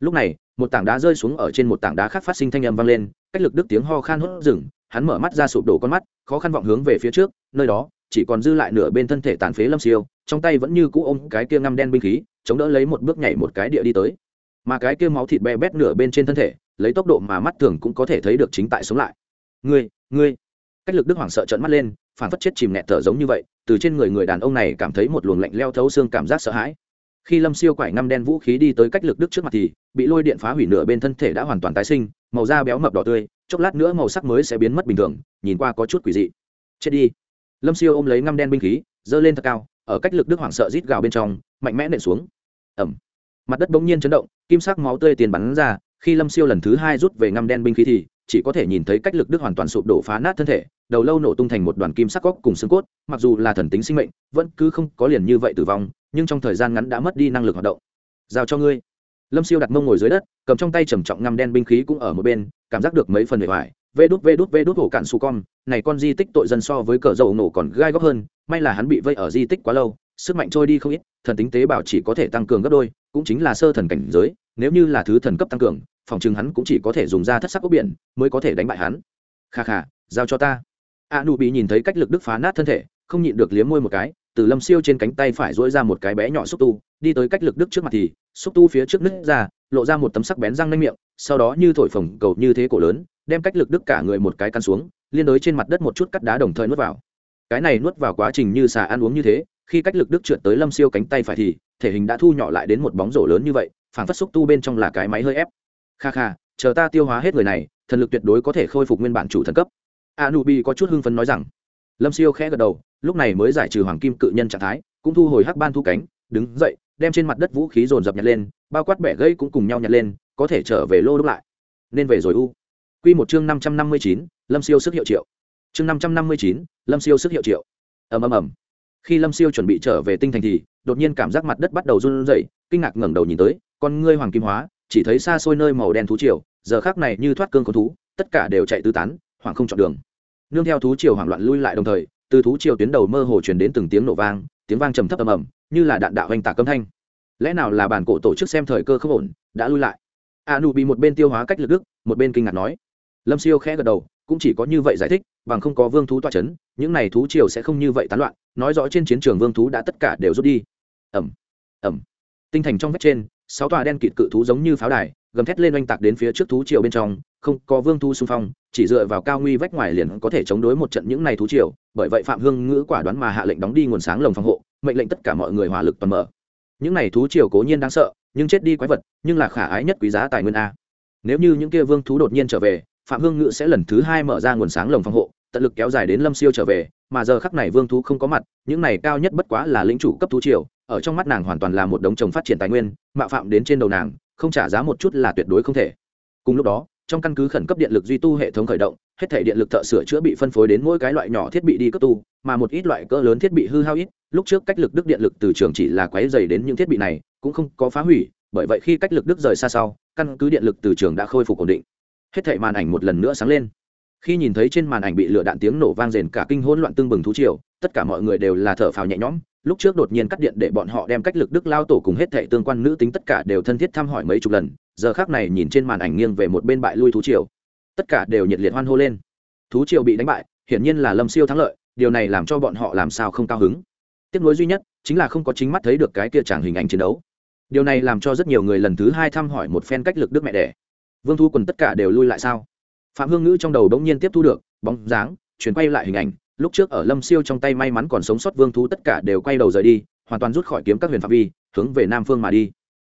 Lúc này, một tảng đá rơi xuống ở trên một tảng đá khác phát sinh thanh âm vang lên cách lực đức tiếng ho khan hốt rừng hắn mở mắt ra sụp đổ con mắt, khó khăn vọng hướng về phía trước, nơi đó, chỉ còn dư lại nửa bên thân thể tàn phế lâm siêu, trong tay vẫn như cũ ôm cái kia ngăm đen binh khí, chống đỡ lấy một bước nhảy một cái địa đi tới. Mà cái kia máu thịt be bét nửa bên trên thân thể, lấy tốc độ mà mắt thường cũng có thể thấy được chính tại sống lại. Ngươi ngươi. Cách lực đức hoảng sợ trợn mắt lên, phản phất chết chìm nẹt thở giống như vậy, từ trên người người đàn ông này cảm thấy một luồng lạnh leo thấu xương cảm giác sợ hãi. Khi lâm siêu quải ngăm đen vũ khí đi tới cách lực đức trước mặt thì, bị lôi điện phá hủy nửa bên thân thể đã hoàn toàn tái sinh màu da béo mập đỏ tươi, chốc lát nữa màu sắc mới sẽ biến mất bình thường, nhìn qua có chút quỷ dị. Chết đi. Lâm siêu ôm lấy ngăm đen binh khí, giơ lên thật cao, ở cách lực đức hoảng sợ rít gào bên trong, mạnh mẽ nện xuống. Ẩm mặt đất bỗng nhiên chấn động, kim sắc máu tươi tiền bắn ra, khi lâm siêu lần thứ hai rút về ngăm đen binh khí thì, chỉ có thể nhìn thấy cách lực đức hoàn toàn sụp đổ phá nát thân thể, đầu lâu nổ tung thành một đoàn kim sắc góc cùng xương cốt, mặc dù là thần tính sinh mệnh, vẫn cứ không có liền như vậy tử vong, nhưng trong thời gian ngắn đã mất đi năng lực hoạt động. Giao cho ngươi lâm siêu đặt mông ngồi dưới đất, cầm trong tay trầm trọng ngăm đen binh khí cũng ở một bên, cảm giác được mấy phần hệ hoại vê đút vê đút vê đút hổ cạn su con, này con di tích tội dân so với cờ dầu nổ còn gai góc hơn, may là hắn bị vây ở di tích quá lâu, sức mạnh trôi đi không ít, thần tính tế bào chỉ có thể tăng cường gấp đôi, cũng chính là sơ thần cảnh giới, nếu như là thứ thần cấp tăng cường, phòng chừng hắn cũng chỉ có thể dùng ra thất sắc ốc biển mới có thể đánh bại hắn. Kha kha, giao cho ta. A nu bị nhìn thấy cách lực đức phá nát thân thể, không nhịn được liếm môi một cái từ lâm siêu trên cánh tay phải dỗi ra một cái bé nhỏ xúc tu, đi tới cách lực đức trước mặt thì, xúc tu phía trước nứt ra, lộ ra một tấm sắc bén răng nanh miệng, sau đó như thổi phồng cầu như thế cổ lớn, đem cách lực đức cả người một cái căn xuống, liên đối trên mặt đất một chút cắt đá đồng thời nuốt vào. Cái này nuốt vào quá trình như xà ăn uống như thế, khi cách lực đức trượt tới lâm siêu cánh tay phải thì, thể hình đã thu nhỏ lại đến một bóng rổ lớn như vậy phản phát xúc tu bên trong là cái máy hơi ép. Kha kha, chờ ta tiêu hóa hết người này, thần lực tuyệt đối có thể khôi phục nguyên bản chủ thần cấp. A nu bi có chút hưng phấn nói rằng lâm siêu khẽ gật đầu, lúc này mới giải trừ hoàng kim cự nhân trạng thái, cũng thu hồi hắc ban thu cánh, đứng dậy, đem trên mặt đất vũ khí dồn dập nhặt lên, bao quát bẻ gây cũng cùng nhau nhặt lên, có thể trở về lô đúc lại. Nên về rồi u. Q một chương năm trăm năm mươi chín, lâm siêu sức hiệu triệu. Chương năm trăm năm mươi chín, lâm siêu sức hiệu triệu. Ầm ầm ầm. Khi lâm siêu chuẩn bị trở về tinh thành thì, đột nhiên cảm giác mặt đất bắt đầu run rẩy, kinh ngạc ngẩng đầu nhìn tới, con ngươi hoàng kim hóa, chỉ thấy xa xôi nơi màu đen thú triều, giờ khác này như thoát cương con thú, tất cả đều chạy tứ tán, hoảng không chọn đường nương theo thú triều hoảng loạn lui lại đồng thời, từ thú triều tuyến đầu mơ hồ truyền đến từng tiếng nổ vang, tiếng vang trầm thấp ầm ầm, như là đạn đạo hành tạc âm thanh. Lẽ nào là bản cổ tổ chức xem thời cơ không ổn, đã lui lại? A nu bị một bên tiêu hóa cách lực đức, một bên kinh ngạc nói. Lâm siêu khẽ gật đầu, cũng chỉ có như vậy giải thích, bằng không có vương thú toa c h ấ n những này thú triều sẽ không như vậy tán loạn, nói rõ trên chiến trường vương thú đã tất cả đều rút đi. Ẩm ẩm tinh thành trong vách trên, sáu tòa đen kịt cự thú giống như pháo đài, gầm thét lên oanh tạc đến phía trước thú triều bên trong, không có vương thú xung phong chỉ dựa vào cao nguy vách ngoài liền có thể chống đối một trận những này thú triều, bởi vậy phạm hương ngữ quả đoán mà hạ lệnh đóng đi nguồn sáng lồng phòng hộ, mệnh lệnh tất cả mọi người hỏa lực toàn mở. Những này thú triều cố nhiên đáng sợ, nhưng chết đi quái vật, nhưng là khả ái nhất quý giá tài nguyên a. Nếu như những kia vương thú đột nhiên trở về, phạm hương ngữ sẽ lần thứ hai mở ra nguồn sáng lồng phòng hộ, tận lực kéo dài đến lâm siêu trở về, mà giờ khắc này vương thú không có mặt, những này cao nhất bất quá là lĩnh chủ cấp thú triều, ở trong mắt nàng hoàn toàn là một đống trồng phát triển tài nguyên, mạo phạm đến trên đầu nàng, không trả giá một chút là tuyệt đối không thể. Cùng lúc đó trong căn cứ khẩn cấp điện lực duy tu hệ thống khởi động, hết thể điện lực thợ sửa chữa bị phân phối đến mỗi cái loại nhỏ thiết bị đi cấp tu, mà một ít loại cỡ lớn thiết bị hư hao ít, lúc trước cách lực đức điện lực từ trường chỉ là quấy dày đến những thiết bị này, cũng không có phá hủy, bởi vậy khi cách lực đức rời xa sau, căn cứ điện lực từ trường đã khôi phục ổn định. Hết thảy màn ảnh một lần nữa sáng lên. Khi nhìn thấy trên màn ảnh bị lửa đạn tiếng nổ vang rền cả kinh hỗn loạn tương bừng thú triều, tất cả mọi người đều là thở phào nhẹ nhõm, lúc trước đột nhiên cắt điện để bọn họ đem cách lực đức lao tổ cùng hết thảy tương quan nữ tính tất cả đều thân thiết thăm hỏi mấy chục lần giờ khác này nhìn trên màn ảnh nghiêng về một bên bại lui thú triều. Tất cả đều nhiệt liệt hoan hô lên. Thú triều bị đánh bại, hiển nhiên là lâm siêu thắng lợi, điều này làm cho bọn họ làm sao không cao hứng. Tiếc nối duy nhất, chính là không có chính mắt thấy được cái kia chẳng hình ảnh chiến đấu. Điều này làm cho rất nhiều người lần thứ hai thăm hỏi một phen cách lực đức mẹ đẻ. Vương thu quần tất cả đều lui lại sao? Phạm hương ngữ trong đầu đống nhiên tiếp thu được, bóng dáng, chuyển quay lại hình ảnh, lúc trước ở lâm siêu trong tay may mắn còn sống sót vương thú tất cả đều quay đầu rời đi, hoàn toàn rút khỏi kiếm các huyền phạm vi, hướng về nam phương mà đi.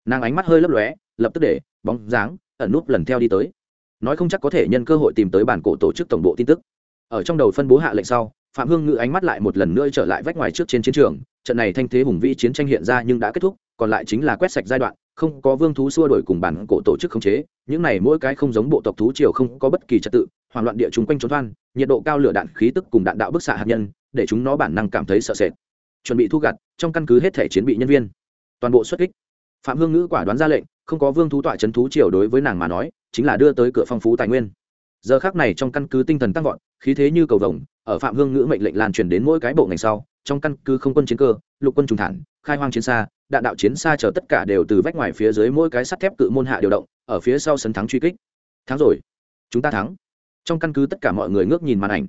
Nàng ánh mắt hơi lấp lóe lập tức để bóng dáng ẩn núp lần theo đi tới. Nói không chắc có thể nhân cơ hội tìm tới bản cổ tổ chức tổng bộ tin tức. Ở trong đầu phân bố hạ lệnh sau, phạm hương ngữ ánh mắt lại một lần nữa trở lại vách ngoài trước trên chiến trường. Trận này thanh thế hùng vĩ chiến tranh hiện ra nhưng đã kết thúc, còn lại chính là quét sạch giai đoạn, không có vương thú xua đổi cùng bản cổ tổ chức khống chế. Những này mỗi cái không giống bộ tộc thú triều không có bất kỳ trật tự, hoảng loạn địa chúng quanh trốn thoan nhiệt độ cao lửa đạn khí tức cùng đạn đạo bức xạ hạt nhân, để chúng nó bản năng cảm thấy sợ sệt. Chuẩn bị thu gặt, trong căn cứ hết thể chiến bị nhân viên. Toàn bộ xuất kích. Phạm hương ngữ quả đoán ra lệnh không có vương thú tọa c thú triều đối với nàng mà nói, chính là đưa tới cửa phong phú tài nguyên. Giờ khác này trong căn cứ tinh thần tăng vọt, khí thế như cầu vồng, ở phạm hương ngữ mệnh lệnh lan truyền đến mỗi cái bộ ngành sau, trong căn cứ không quân chiến cơ, lục quân trùng thản, khai hoang chiến xa, đạn đạo chiến xa chờ tất cả đều từ vách ngoài phía dưới mỗi cái sắt thép cự môn hạ điều động, ở phía sau sân thắng truy kích. Thắng rồi. Chúng ta thắng. Trong căn cứ tất cả mọi người ngước nhìn màn ảnh.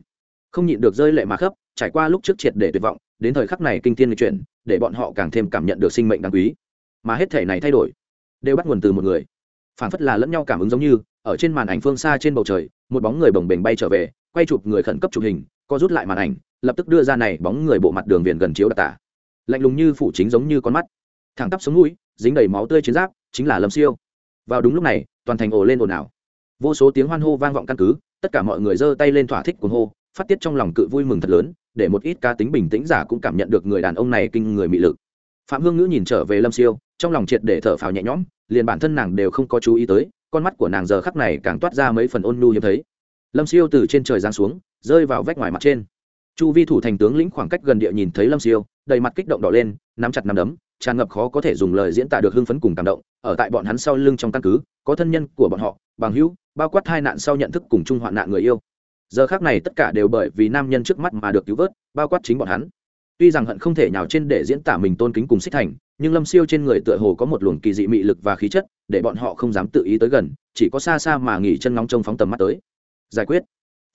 Không nhịn được rơi lệ mà khấp, trải qua lúc trước triệt để tuyệt vọng, đến thời khắc này kinh tiên lịch chuyển, để bọn họ càng thêm cảm nhận được sinh mệnh đáng quý. Mà hết thể này thay đổi đều bắt nguồn từ một người. Phản phất là lẫn nhau cảm ứng giống như, ở trên màn ảnh phương xa trên bầu trời, một bóng người bồng bềnh bay trở về, quay chụp người khẩn cấp chụp hình, co rút lại màn ảnh, lập tức đưa ra này bóng người bộ mặt đường viền gần chiếu đặc tả. Lạnh lùng như phủ chính giống như con mắt. Thẳng tắp xuống mũi, dính đầy máu tươi chiến giáp, chính là lâm siêu. Vào đúng lúc này, toàn thành ồ lên ồn ào. Vô số tiếng hoan hô vang vọng căn cứ, tất cả mọi người giơ tay lên thỏa thích cuồng hô, phát tiết trong lòng cự vui mừng thật lớn, để một ít ca tính bình tĩnh giả cũng cảm nhận được người đàn ông này kinh người mị lực. Phạm hương ngữ nhìn trở về lâm siêu trong lòng triệt để thở phào nhẹ nhõm, liền bản thân nàng đều không có chú ý tới, con mắt của nàng giờ khắc này càng toát ra mấy phần ôn nhu hiếm thấy. Lâm siêu từ trên trời giáng xuống, rơi vào vách ngoài mặt trên. Chu vi thủ thành tướng lĩnh khoảng cách gần địa nhìn thấy lâm siêu, đầy mặt kích động đỏ lên, nắm chặt nắm đấm, tràn ngập khó có thể dùng lời diễn tả được hưng phấn cùng cảm động, ở tại bọn hắn sau lưng trong căn cứ, có thân nhân của bọn họ, bằng hữu, bao quát hai nạn sau nhận thức cùng chung hoạn nạn người yêu. Giờ khác này tất cả đều bởi vì nam nhân trước mắt mà được cứu vớt, bao quát chính bọn hắn. Tuy rằng hận không thể nhào trên để diễn tả mình tôn kính cùng xích thành nhưng lâm siêu trên người tựa hồ có một luồng kỳ dị mị lực và khí chất, để bọn họ không dám tự ý tới gần, chỉ có xa xa mà nghỉ chân ngóng trông phóng tầm mắt tới. Giải quyết.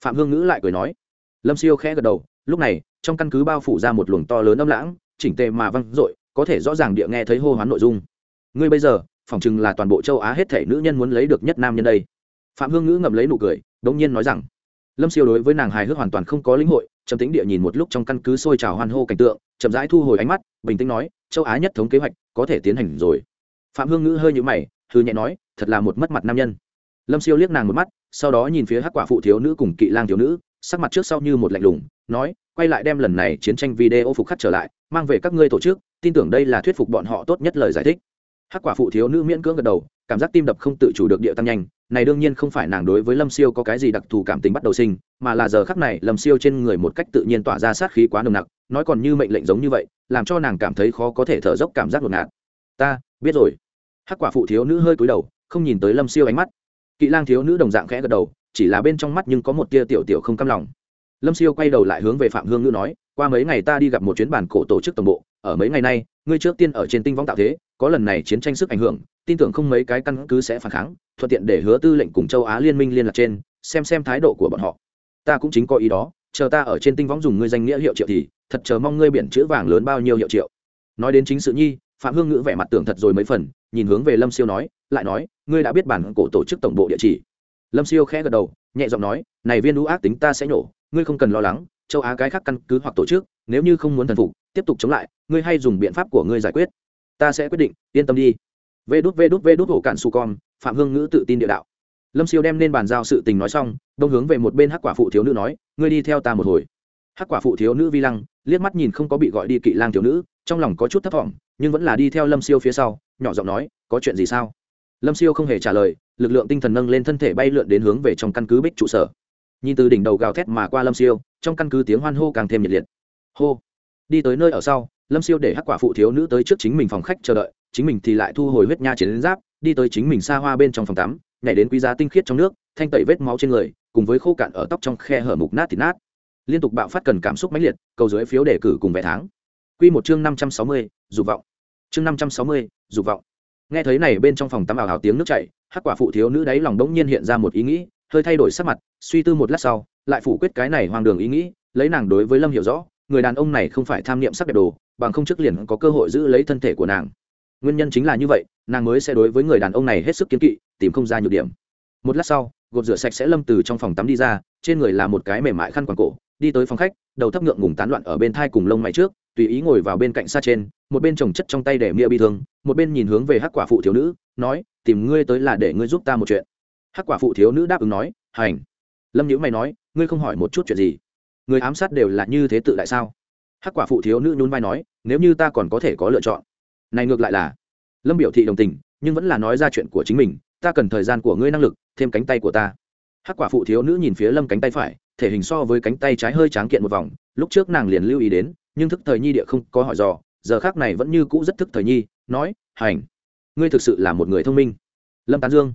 Phạm hương ngữ lại cười nói. Lâm siêu khẽ gật đầu, lúc này, trong căn cứ bao phủ ra một luồng to lớn âm lãng, chỉnh tề mà văng dội, có thể rõ ràng địa nghe thấy hô hoán nội dung. Ngươi bây giờ, phỏng chừng là toàn bộ châu á hết thể nữ nhân muốn lấy được nhất nam nhân đây. Phạm hương ngữ ngậm lấy nụ cười, đống nhiên nói rằng lâm siêu đối với nàng hài hước hoàn toàn không có lĩnh hội, trầm tính địa nhìn một lúc trong căn cứ sôi trào hoan hô cảnh tượng, chậm rãi thu hồi ánh mắt, bình tĩnh nói, châu á nhất thống kế hoạch có thể tiến hành rồi. Phạm hương ngữ hơi nhũ mày thư nhẹ nói, thật là một mất mặt nam nhân. Lâm siêu liếc nàng một mắt, sau đó nhìn phía hắc quả phụ thiếu nữ cùng kỵ lang thiếu nữ, sắc mặt trước sau như một lạnh lùng, nói, quay lại đem lần này chiến tranh video phục khắc trở lại, mang về các ngươi tổ chức, tin tưởng đây là thuyết phục bọn họ tốt nhất lời giải thích. Hắc quả phụ thiếu nữ miễn cưỡng gật đầu cảm giác tim đập không tự chủ được địa tăng nhanh, này đương nhiên không phải nàng đối với lâm siêu có cái gì đặc thù cảm tình bắt đầu sinh, mà là giờ khắc này lâm siêu trên người một cách tự nhiên tỏa ra sát khí quá nồng nặc, nói còn như mệnh lệnh giống như vậy, làm cho nàng cảm thấy khó có thể thở dốc cảm giác ngột ngạt. Ta, biết rồi. Hắc quả phụ thiếu nữ hơi cúi đầu, không nhìn tới lâm siêu ánh mắt. Kỵ lang thiếu nữ đồng dạng khẽ gật đầu, chỉ là bên trong mắt nhưng có một tia tiểu tiểu không cam lòng. Lâm siêu quay đầu lại hướng về phạm hương ngữ nói, qua mấy ngày ta đi gặp một chuyến bản cổ tổ chức tổng bộ, ở mấy ngày nay, ngươi trước tiên ở trên tinh võng tạo thế, có lần này chiến tranh sức ảnh hưởng tin tưởng không mấy cái căn cứ sẽ phản kháng, thuận tiện để hứa tư lệnh cùng châu á liên minh liên lạc trên, xem xem thái độ của bọn họ. Ta cũng chính có ý đó, chờ ta ở trên tinh võng dùng ngươi danh nghĩa hiệu triệu thì, thật chờ mong ngươi biển chữ vàng lớn bao nhiêu hiệu triệu. Nói đến chính sự nhi, phạm hương ngữ vẻ mặt tưởng thật rồi mấy phần, nhìn hướng về lâm siêu nói, lại nói, ngươi đã biết bản cổ tổ chức tổng bộ địa chỉ. Lâm siêu khẽ gật đầu, nhẹ giọng nói, này viên đũ ác tính ta sẽ nhổ, ngươi không cần lo lắng, châu á cái khác căn cứ hoặc tổ chức, nếu như không muốn thần phục, tiếp tục chống lại, ngươi hay dùng biện pháp của ngươi giải quyết. Ta sẽ quyết định, yên tâm đi vê đút vê đút vê đút hổ cạn su con phạm hương ngữ tự tin địa đạo. Lâm siêu đem nên bàn giao sự tình nói xong, đông hướng về một bên hắc quả phụ thiếu nữ nói, ngươi đi theo ta một hồi. Hắc quả phụ thiếu nữ vi lăng, liếc mắt nhìn không có bị gọi đi kỵ lang thiếu nữ, trong lòng có chút thấp t nhưng vẫn là đi theo lâm siêu phía sau, nhỏ giọng nói, có chuyện gì sao? Lâm siêu không hề trả lời, lực lượng tinh thần nâng lên thân thể bay lượn đến hướng về trong căn cứ bích trụ sở. Nhìn từ đỉnh đầu gào thét mà qua lâm siêu, trong căn cứ tiếng hoan hô càng thêm nhiệt liệt. Hô. Đi tới nơi ở sau, lâm siêu để hắc quả phụ thiếu nữ tới trước chính mình phòng khách chờ đợi chính mình thì lại thu hồi huyết nha chiến giáp, đi tới chính mình xa hoa bên trong phòng tắm, nhảy đến quý giá tinh khiết trong nước, thanh tẩy vết máu trên người, cùng với khô cạn ở tóc trong khe hở mục nát thịt nát. Liên tục bạo phát cần cảm xúc mãnh liệt, cầu dưới phiếu đề cử cùng vé tháng. Q một chương năm trăm sáu mươi, dục vọng. Chương năm trăm sáu mươi, dục vọng. Nghe thấy này bên trong phòng tắm ảo hào tiếng nước chảy, hắc quả phụ thiếu nữ đáy lòng đống nhiên hiện ra một ý nghĩ, hơi thay đổi sắc mặt, suy tư một lát sau, lại phủ quyết cái này hoang đường ý nghĩ, lấy nàng đối với lâm hiểu rõ, người đàn ông này không phải tham niệm sắc đẹp đồ, bằng không trước liền có cơ hội giữ lấy thân thể của nàng nguyên nhân chính là như vậy, nàng mới sẽ đối với người đàn ông này hết sức kiến kỵ, tìm không ra nhược điểm. Một lát sau, gột rửa sạch sẽ lâm từ trong phòng tắm đi ra, trên người là một cái mềm mại khăn quàng cổ, đi tới phòng khách, đầu thấp ngượng ngùng tán loạn ở bên thai cùng lông mày trước, tùy ý ngồi vào bên cạnh xa trên, một bên trồng chất trong tay để mia bi thương, một bên nhìn hướng về hắc quả phụ thiếu nữ, nói, tìm ngươi tới là để ngươi giúp ta một chuyện. Hắc quả phụ thiếu nữ đáp ứng nói, hành. Lâm nhữ mày nói, ngươi không hỏi một chút chuyện gì? Người ám sát đều là như thế tự tại sao? Hắc quả phụ thiếu nữ nhún vai nói, nếu như ta còn có thể có lựa chọn này ngược lại là, lâm biểu thị đồng tình, nhưng vẫn là nói ra chuyện của chính mình, ta cần thời gian của ngươi năng lực, thêm cánh tay của ta. Hắc quả phụ thiếu nữ nhìn phía lâm cánh tay phải, thể hình so với cánh tay trái hơi tráng kiện một vòng, lúc trước nàng liền lưu ý đến, nhưng thức thời nhi địa không có hỏi dò, giờ khác này vẫn như cũ rất thức thời nhi, nói, hành, ngươi thực sự là một người thông minh. Lâm tán dương,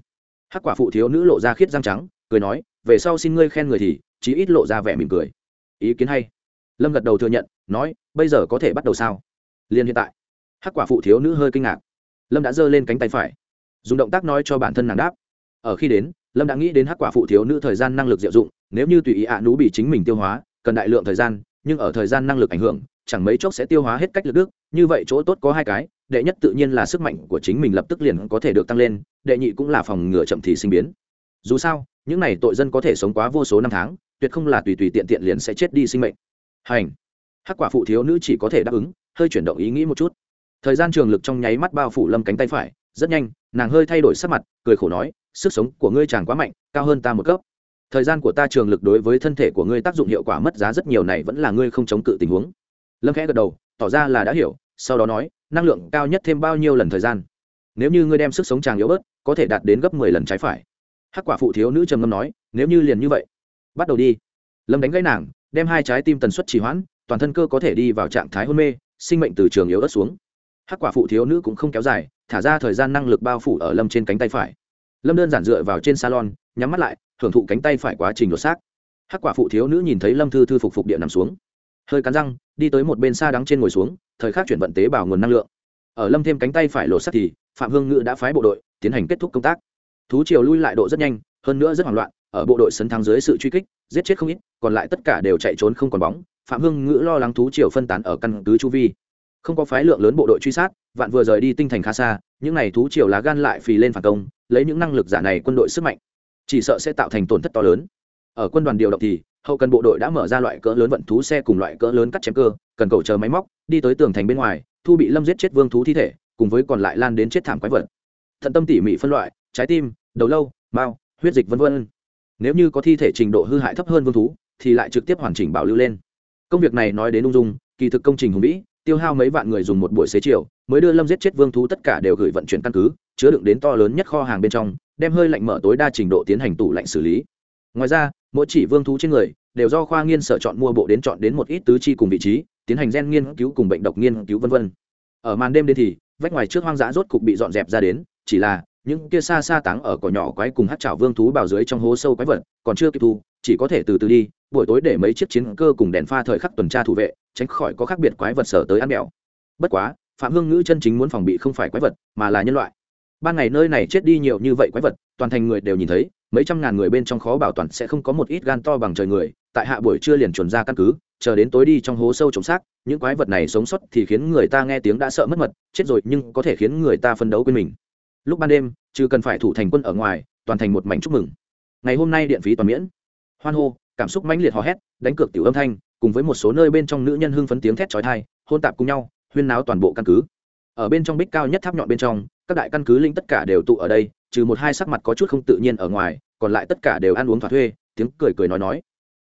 hắc quả phụ thiếu nữ lộ ra khiết răng trắng, cười nói, về sau xin ngươi khen người thì, chí ít lộ ra vẻ mỉm cười. Ý kiến hay. Lâm gật đầu thừa nhận, nói, bây giờ có thể bắt đầu sao? Liền hiện tại hắc quả phụ thiếu nữ hơi kinh ngạc. Lâm đã giơ lên cánh tay phải, dùng động tác nói cho bản thân nàng đáp. Ở khi đến, lâm đã nghĩ đến hắc quả phụ thiếu nữ thời gian năng lực diệu dụng, nếu như tùy ý ạ à nú bị chính mình tiêu hóa, cần đại lượng thời gian, nhưng ở thời gian năng lực ảnh hưởng, chẳng mấy chốc sẽ tiêu hóa hết cách lực đức, như vậy chỗ tốt có hai cái, đệ nhất tự nhiên là sức mạnh của chính mình lập tức liền có thể được tăng lên, đệ nhị cũng là phòng ngừa chậm thì sinh biến. Dù sao, những này tội dân có thể sống quá vô số năm tháng, tuyệt không là tùy tùy tiện tiện liền sẽ chết đi sinh mệnh. Hành. Hắc quả phụ thiếu nữ chỉ có thể đáp ứng, hơi chuyển động ý nghĩ một chút thời gian trường lực trong nháy mắt bao phủ lâm cánh tay phải, rất nhanh, nàng hơi thay đổi sắc mặt, cười khổ nói, sức sống của ngươi chàng quá mạnh, cao hơn ta một cấp. Thời gian của ta trường lực đối với thân thể của ngươi tác dụng hiệu quả mất giá rất nhiều này vẫn là ngươi không chống cự tình huống. Lâm khẽ gật đầu, tỏ ra là đã hiểu, sau đó nói, năng lượng cao nhất thêm bao nhiêu lần thời gian? Nếu như ngươi đem sức sống chàng yếu bớt, có thể đạt đến gấp mười lần trái phải. Hắc quả phụ thiếu nữ trầm ngâm nói, nếu như liền như vậy, bắt đầu đi. Lâm đánh gãy nàng, đem hai trái tim tần suất trì hoãn, toàn thân cơ có thể đi vào trạng thái hôn mê, sinh mệnh từ trường yếu ớt xuống hắc quả phụ thiếu nữ cũng không kéo dài, thả ra thời gian năng lực bao phủ ở lâm trên cánh tay phải. Lâm đơn giản dựa vào trên salon, nhắm mắt lại, hưởng thụ cánh tay phải quá trình đột xác. Hắc quả phụ thiếu nữ nhìn thấy lâm thư thư phục phục địa nằm xuống. Hơi cắn răng, đi tới một bên xa đắng trên ngồi xuống, thời khắc chuyển vận tế bào nguồn năng lượng. Ở lâm thêm cánh tay phải lột sắt thì, phạm hương ngự đã phái bộ đội tiến hành kết thúc công tác. Thú triều lui lại độ rất nhanh, hơn nữa rất hoảng loạn, ở bộ đội sấn thắng dưới sự truy kích, giết chết không ít, còn lại tất cả đều chạy trốn không còn bóng. Phạm hương ngữ lo lắng thú triều phân tán ở căn cứ chu vi không có phái lượng lớn bộ đội truy sát, vạn vừa rời đi tinh thành khá xa, những n à y thú triều lá gan lại phì lên phản công, lấy những năng lực giả này quân đội sức mạnh. Chỉ sợ sẽ tạo thành tổn thất to lớn. Ở quân đoàn điều động thì, hậu cần bộ đội đã mở ra loại cỡ lớn vận thú xe cùng loại cỡ lớn cắt chém cơ, cần cầu chờ máy móc, đi tới tường thành bên ngoài, thu bị lâm giết chết vương thú thi thể, cùng với còn lại lan đến chết thảm quái vật. Thận tâm tỉ mỉ phân loại, trái tim, đầu lâu mao huyết dịch v v nếu như có thi thể trình độ hư hại thấp hơn vương thú, thì lại trực tiếp hoàn chỉnh bảo lưu lên. Công việc này nói đến ung dung, kỳ thực công trình hùng vĩ tiêu hao mấy vạn người dùng một buổi xế chiều, mới đưa lâm giết chết vương thú tất cả đều gửi vận chuyển căn cứ, chứa đựng đến to lớn nhất kho hàng bên trong, đem hơi lạnh mở tối đa trình độ tiến hành tủ lạnh xử lý. Ngoài ra, mỗi chỉ vương thú trên người, đều do khoa nghiên sở chọn mua bộ đến chọn đến một ít tứ chi cùng vị trí, tiến hành gen nghiên cứu cùng bệnh độc nghiên cứu v v ở màn đêm đến thì, vách ngoài trước hoang dã rốt cục bị dọn dẹp ra đến, chỉ là những kia xa xa táng ở cỏ nhỏ quái cùng hát chảo vương thú bào dưới trong hố sâu quái vật, còn chưa kịp thu, chỉ có thể từ từ đi, buổi tối để mấy chiếc chiến cơ cùng đèn pha thời khắc tuần tra thủ vệ, tránh khỏi có khác biệt quái vật sở tới ăn mèo. bất quá, phạm hương ngữ chân chính muốn phòng bị không phải quái vật, mà là nhân loại ban ngày nơi này chết đi nhiều như vậy quái vật, toàn thành người đều nhìn thấy, mấy trăm ngàn người bên trong khó bảo toàn sẽ không có một ít gan to bằng trời người, tại hạ buổi trưa liền chuẩn ra căn cứ, chờ đến tối đi trong hố sâu trồng xác, những quái vật này sống sót thì khiến người ta nghe tiếng đã sợ mất mật, chết rồi nhưng có thể khiến người ta phân đấu quên mình lúc ban đêm chứ cần phải thủ thành quân ở ngoài, toàn thành một mảnh chúc mừng. Ngày hôm nay điện phí toàn miễn. Hoan hô, cảm xúc mãnh liệt hò hét, đánh cược tiểu âm thanh, cùng với một số nơi bên trong nữ nhân hưng phấn tiếng thét chói tai, hôn tạp cùng nhau, huyên náo toàn bộ căn cứ. Ở bên trong bích cao nhất tháp nhọn bên trong, các đại căn cứ linh tất cả đều tụ ở đây, trừ một hai sắc mặt có chút không tự nhiên ở ngoài, còn lại tất cả đều ăn uống thỏa thuê, tiếng cười cười nói nói.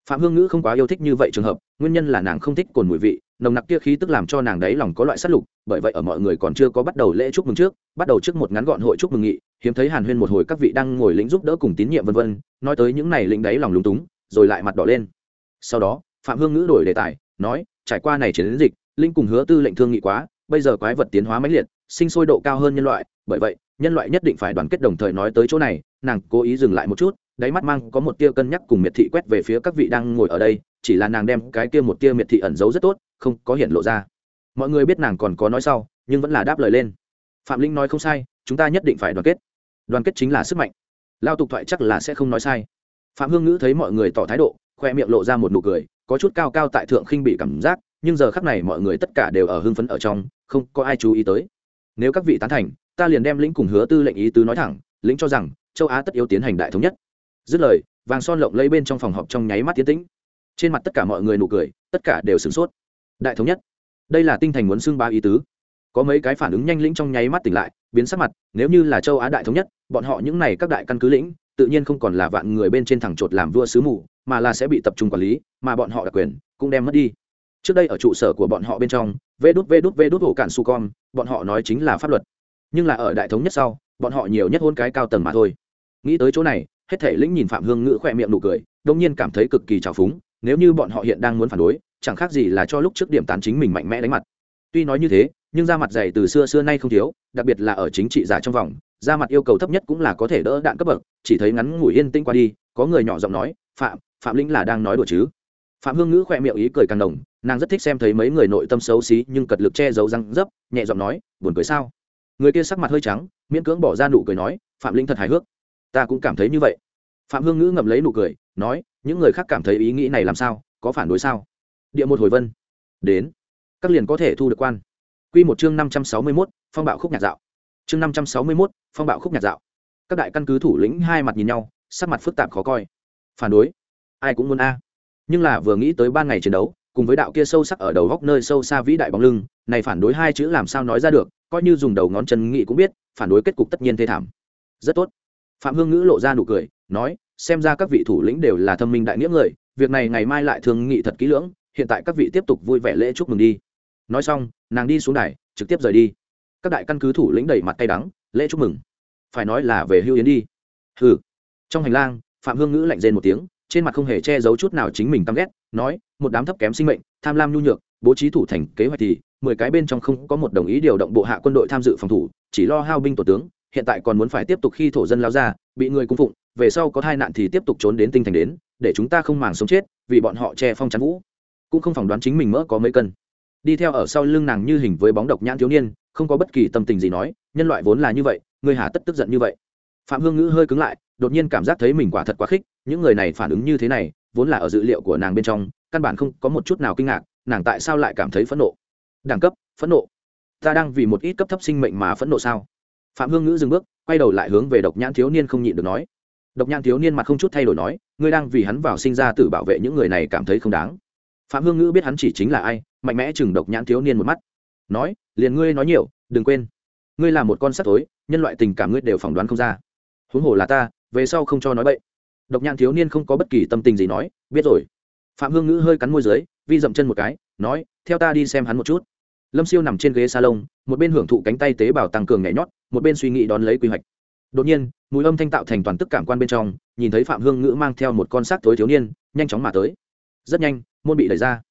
Phạm hương ngữ không quá yêu thích như vậy trường hợp, nguyên nhân là nàng không thích cồn mùi vị nồng nặc kia khí tức làm cho nàng đấy lòng có loại sát lục, bởi vậy ở mọi người còn chưa có bắt đầu lễ chúc mừng trước, bắt đầu trước một ngắn gọn hội chúc mừng nghị, hiếm thấy hàn huyên một hồi các vị đang ngồi lĩnh giúp đỡ cùng tín nhiệm vân vân, nói tới những này lĩnh đấy lòng lúng túng, rồi lại mặt đỏ lên. Sau đó, phạm hương ngữ đổi đề tài, nói, trải qua này chiến dịch, linh cùng hứa tư lệnh thương nghị quá, bây giờ quái vật tiến hóa mãnh liệt, sinh sôi độ cao hơn nhân loại, bởi vậy, nhân loại nhất định phải đoàn kết đồng thời nói tới chỗ này, nàng cố ý dừng lại một chút, đáy mắt mang có một tia cân nhắc cùng miệt thị quét về phía các vị đang ngồi ở đây chỉ là nàng đem cái kia một tia miệt thị ẩn giấu rất tốt, không có hiện lộ ra. Mọi người biết nàng còn có nói sau, nhưng vẫn là đáp lời lên. Phạm linh nói không sai, chúng ta nhất định phải đoàn kết. Đoàn kết chính là sức mạnh. Lao tục thoại chắc là sẽ không nói sai. Phạm hương ngữ thấy mọi người tỏ thái độ, khoe miệng lộ ra một nụ cười, có chút cao cao tại thượng khinh bị cảm giác, nhưng giờ khắc này mọi người tất cả đều ở hưng phấn ở trong, không có ai chú ý tới. Nếu các vị tán thành, ta liền đem lĩnh cùng hứa tư lệnh ý tứ nói thẳng, lĩnh cho rằng, châu á tất yếu tiến hành đại thống nhất. Dứt lời, vàng son lộng lấy bên trong phòng họp trong nháy mắt tiến tĩnh trên mặt tất cả mọi người nụ cười, tất cả đều sửng sốt. Đại thống nhất, đây là tinh thành muốn xưng ba ý tứ. Có mấy cái phản ứng nhanh lĩnh trong nháy mắt tỉnh lại, biến sắc mặt, nếu như là châu á đại thống nhất, bọn họ những này các đại căn cứ lĩnh, tự nhiên không còn là vạn người bên trên thẳng chột làm vua sứ mù, mà là sẽ bị tập trung quản lý, mà bọn họ đặc quyền cũng đem mất đi. Trước đây ở trụ sở của bọn họ bên trong, vê đút vê đút vê đút hổ cản su con, bọn họ nói chính là pháp luật. Nhưng là ở đại thống nhất sau, bọn họ nhiều nhất hôn cái cao tầng mà thôi. Nghĩ tới chỗ này, hết thể lĩnh nhìn phạm hương ngữ khỏe miệng nụ cười đông nhiên cảm thấy cực kỳ trào phúng nếu như bọn họ hiện đang muốn phản đối, chẳng khác gì là cho lúc trước điểm tán chính mình mạnh mẽ đánh mặt. Tuy nói như thế, nhưng ra mặt dày từ xưa xưa nay không thiếu, đặc biệt là ở chính trị giả trong vòng ra mặt yêu cầu thấp nhất cũng là có thể đỡ đạn cấp bậc, chỉ thấy ngắn ngủi yên tĩnh qua đi, có người nhỏ giọng nói, phạm phạm lĩnh là đang nói đùa chứ? Phạm hương ngữ khỏe miệng ý cười càng đồng, nàng rất thích xem thấy mấy người nội tâm xấu xí nhưng cật lực che giấu răng dấp, nhẹ giọng nói, buồn cười sao? Người kia sắc mặt hơi trắng, miễn cưỡng bỏ ra nụ cười nói, phạm linh thật hài hước, ta cũng cảm thấy như vậy. Phạm hương ngữ ngậm lấy nụ cười, nói những người khác cảm thấy ý nghĩ này làm sao? Có phản đối sao? Địa một hồi vân. Đến. Các liền có thể thu được quan. Q một chương năm trăm sáu mươi mốt, phong bạo khúc nhạc dạo. Chương năm trăm sáu mươi mốt, phong bạo khúc nhạc dạo. Các đại căn cứ thủ lĩnh hai mặt nhìn nhau, sắc mặt phức tạp khó coi. Phản đối? Ai cũng muốn a. Nhưng là vừa nghĩ tới ban ngày chiến đấu, cùng với đạo kia sâu sắc ở đầu góc nơi sâu xa vĩ đại bóng lưng, này phản đối hai chữ làm sao nói ra được, coi như dùng đầu ngón chân nghĩ cũng biết, phản đối kết cục tất nhiên thê thảm. Rất tốt. Phạm hương ngữ lộ ra nụ cười, nói xem ra các vị thủ lĩnh đều là thâm minh đại nghĩa người, việc này ngày mai lại thương nghị thật kỹ lưỡng, hiện tại các vị tiếp tục vui vẻ lễ chúc mừng đi. Nói xong, nàng đi xuống đài, trực tiếp rời đi. Các đại căn cứ thủ lĩnh đầy mặt tay đắng, lễ chúc mừng. Phải nói là về hưu yến đi. Hừ. Trong hành lang, phạm hương ngữ lạnh rên một tiếng, trên mặt không hề che giấu chút nào chính mình căm ghét, nói, một đám thấp kém sinh mệnh, tham lam nhu nhược, bố trí thủ thành kế hoạch thì, mười cái bên trong không có một đồng ý điều động bộ hạ quân đội tham dự phòng thủ, chỉ lo hao binh tổ tướng, hiện tại còn muốn phải tiếp tục khi thổ dân lao ra, bị người cung phụng về sau có tai nạn thì tiếp tục trốn đến tinh thành đến, để chúng ta không màng sống chết, vì bọn họ che phong chắn vũ. Cũng không phỏng đoán chính mình mỡ có mấy cân. Đi theo ở sau lưng nàng như hình với bóng độc nhãn thiếu niên, không có bất kỳ tâm tình gì nói, nhân loại vốn là như vậy, người hà tất tức giận như vậy. Phạm hương ngữ hơi cứng lại, đột nhiên cảm giác thấy mình quả thật quá khích, những người này phản ứng như thế này, vốn là ở dữ liệu của nàng bên trong, căn bản không có một chút nào kinh ngạc, nàng tại sao lại cảm thấy phẫn nộ? Đẳng cấp, phẫn nộ. Ta đang vì một ít cấp thấp sinh mệnh mà phẫn nộ sao? Phạm hương ngữ dừng bước, quay đầu lại hướng về độc nhãn thiếu niên không nhịn được nói độc nhãn thiếu niên mặt không chút thay đổi nói, ngươi đang vì hắn vào sinh ra tử bảo vệ những người này cảm thấy không đáng. Phạm hương ngữ biết hắn chỉ chính là ai, mạnh mẽ chừng độc nhãn thiếu niên một mắt. Nói, liền ngươi nói nhiều, đừng quên. Ngươi là một con sắt tối nhân loại tình cảm ngươi đều phỏng đoán không ra. Huống hồ là ta, về sau không cho nói bậy. Độc nhãn thiếu niên không có bất kỳ tâm tình gì nói, biết rồi. Phạm hương ngữ hơi cắn môi dưới, vi dậm chân một cái, nói, theo ta đi xem hắn một chút. Lâm siêu nằm trên ghế salon, một bên hưởng thụ cánh tay tế bào tăng cường nhảy nhót, một bên suy nghĩ đón lấy quy hoạch đột nhiên mùi âm thanh tạo thành toàn tức cảm quan bên trong, nhìn thấy phạm hương ngữ mang theo một con xác tối thiếu niên, nhanh chóng mà tới. Rất nhanh, môn bị đẩy ra.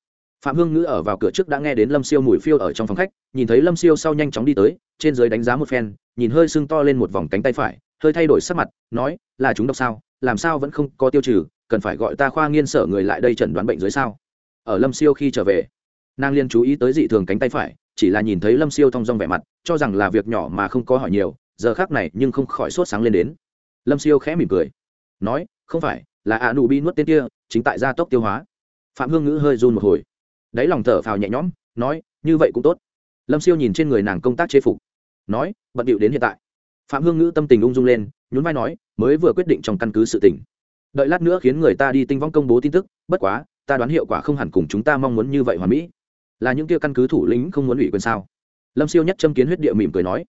Phạm hương ngữ ở vào cửa trước đã nghe đến lâm siêu mùi phiêu ở trong phòng khách, nhìn thấy lâm siêu sau nhanh chóng đi tới, trên dưới đánh giá một phen, nhìn hơi sưng to lên một vòng cánh tay phải, hơi thay đổi sắc mặt, nói, là chúng độc sao? Làm sao vẫn không có tiêu trừ? Cần phải gọi ta khoa nghiên sở người lại đây chẩn đoán bệnh dưới sao? Ở lâm siêu khi trở về, nàng liên chú ý tới dị thường cánh tay phải, chỉ là nhìn thấy lâm siêu thong dong vẻ mặt, cho rằng là việc nhỏ mà không có hỏi nhiều giờ khác này nhưng không khỏi sốt sáng lên đến. Lâm siêu khẽ mỉm cười, nói, không phải, là ạ nụ bi nuốt tên kia, chính tại gia tốc tiêu hóa. Phạm hương ngữ hơi run một hồi. Đáy lòng thở phào nhẹ nhõm, nói, như vậy cũng tốt. Lâm siêu nhìn trên người nàng công tác chế phục, nói, bận điệu đến hiện tại. Phạm hương ngữ tâm tình ung dung lên, nhún vai nói, mới vừa quyết định trong căn cứ sự tỉnh đợi lát nữa khiến người ta đi tinh vong công bố tin tức, bất quá, ta đoán hiệu quả không hẳn cùng chúng ta mong muốn như vậy hoàn mỹ. Là những kia căn cứ thủ lĩnh không muốn ủy quyền sao? Lâm siêu nhất châm kiến huyết địa mỉm cười nói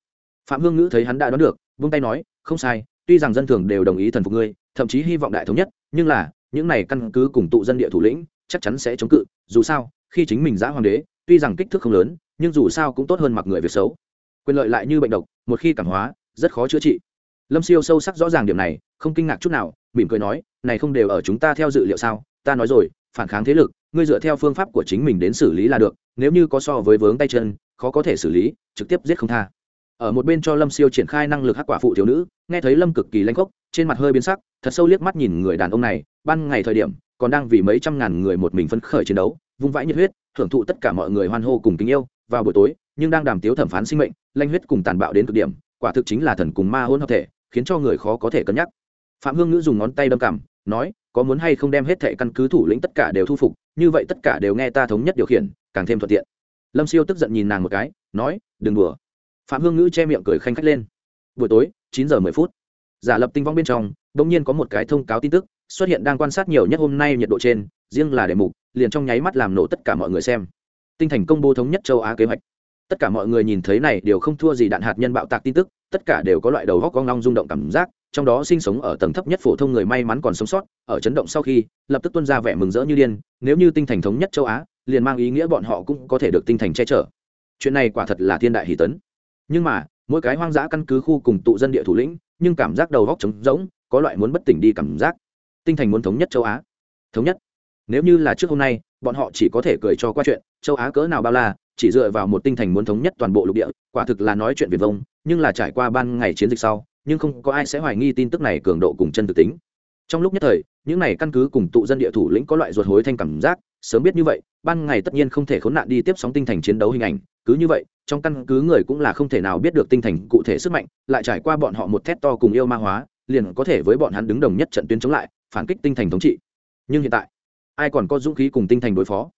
phạm hương ngữ thấy hắn đã đoán được, vung tay nói, không sai, tuy rằng dân thường đều đồng ý thần phục ngươi, thậm chí hy vọng đại thống nhất, nhưng là, những này căn cứ cùng tụ dân địa thủ lĩnh, chắc chắn sẽ chống cự, dù sao, khi chính mình giã hoàng đế, tuy rằng kích thước không lớn, nhưng dù sao cũng tốt hơn mặc người việc xấu. Quyền lợi lại như bệnh độc, một khi cảm hóa, rất khó chữa trị. Lâm siêu sâu sắc rõ ràng điểm này, không kinh ngạc chút nào, mỉm cười nói, này không đều ở chúng ta theo dự liệu sao? Ta nói rồi, phản kháng thế lực, ngươi dựa theo phương pháp của chính mình đến xử lý là được, nếu như có so với vướng tay chân, khó có thể xử lý, trực tiếp giết không tha ở một bên cho lâm siêu triển khai năng lực hắc quả phụ thiếu nữ, nghe thấy lâm cực kỳ lanh khốc, trên mặt hơi biến sắc, thật sâu liếc mắt nhìn người đàn ông này, ban ngày thời điểm, còn đang vì mấy trăm ngàn người một mình phấn khởi chiến đấu, vung vãi nhiệt huyết, thưởng thụ tất cả mọi người hoan hô cùng tình yêu, vào buổi tối, nhưng đang đàm tiếu thẩm phán sinh mệnh, lanh huyết cùng tàn bạo đến cực điểm, quả thực chính là thần cùng ma hôn hợp thể, khiến cho người khó có thể cân nhắc. Phạm hương ngữ dùng ngón tay đâm cảm, nói, có muốn hay không đem hết thệ căn cứ thủ lĩnh tất cả đều thu phục, như vậy tất cả đều nghe ta thống nhất điều khiển, càng thêm thuận tiện. Lâm siêu tức giận nhìn nàng một cái, nói, đừng đùa phạm hương ngữ che miệng cười khanh khách lên. Buổi tối, chín giờ mười phút. Giả lập tinh vong bên trong đ ỗ n g nhiên có một cái thông cáo tin tức xuất hiện đang quan sát nhiều nhất hôm nay nhiệt độ trên, riêng là đề mục, liền trong nháy mắt làm nổ tất cả mọi người xem. Tinh thành công bố thống nhất châu á kế hoạch. Tất cả mọi người nhìn thấy này đều không thua gì đạn hạt nhân bạo tạc tin tức, tất cả đều có loại đầu góc con long rung động cảm giác, trong đó sinh sống ở tầng thấp nhất phổ thông người may mắn còn sống sót, ở chấn động sau khi, lập tức tuân ra vẻ mừng rỡ như điên, nếu như tinh thành thống nhất châu á, liền mang ý nghĩa bọn họ cũng có thể được tinh thành che chở. Chuyện này quả thật là thiên đại hỷ tấn nhưng mà, mỗi cái hoang dã căn cứ khu cùng tụ dân địa thủ lĩnh, nhưng cảm giác đầu góc trống rỗng, có loại muốn bất tỉnh đi cảm giác. Tinh thành muốn thống nhất châu á. Thống nhất. Nếu như là trước hôm nay, bọn họ chỉ có thể cười cho qua chuyện, châu á cỡ nào bao la, chỉ dựa vào một tinh thành muốn thống nhất toàn bộ lục địa, quả thực là nói chuyện viền vông, nhưng là trải qua ban ngày chiến dịch sau, nhưng không có ai sẽ hoài nghi tin tức này cường độ cùng chân thực tính. Trong lúc nhất thời, những này căn cứ cùng tụ dân địa thủ lĩnh có loại ruột hối thanh cảm giác, sớm biết như vậy, ban ngày tất nhiên không thể khốn nạn đi tiếp sóng tinh thành chiến đấu hình ảnh, cứ như vậy trong căn cứ người cũng là không thể nào biết được tinh thành cụ thể sức mạnh, lại trải qua bọn họ một thét to cùng yêu ma hóa, liền có thể với bọn hắn đứng đồng nhất trận tuyến chống lại, phản kích tinh thành thống trị. Nhưng hiện tại, ai còn có dũng khí cùng tinh thành đối phó?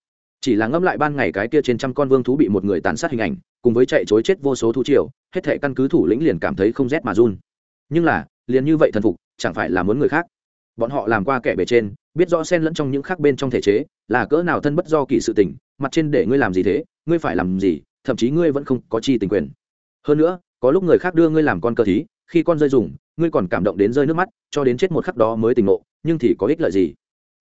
Chỉ là ngẫm lại ban ngày cái kia trên trăm con vương thú bị một người tàn sát hình ảnh, cùng với chạy chối chết vô số thú triều, hết thệ căn cứ thủ lĩnh liền cảm thấy không rét mà run. Nhưng là, liền như vậy thần phục, chẳng phải là muốn người khác? Bọn họ làm qua kẻ bề trên, biết rõ xen lẫn trong những khác bên trong thể chế, là cỡ nào thân bất do kỳ sự tình, mặt trên để ngươi làm gì thế, ngươi phải làm gì thậm chí ngươi vẫn không có chi tình quyền. Hơn nữa, có lúc người khác đưa ngươi làm con cờ thí, khi con rơi dùng, ngươi còn cảm động đến rơi nước mắt, cho đến chết một khắc đó mới tỉnh ngộ, nhưng thì có ích lợi gì?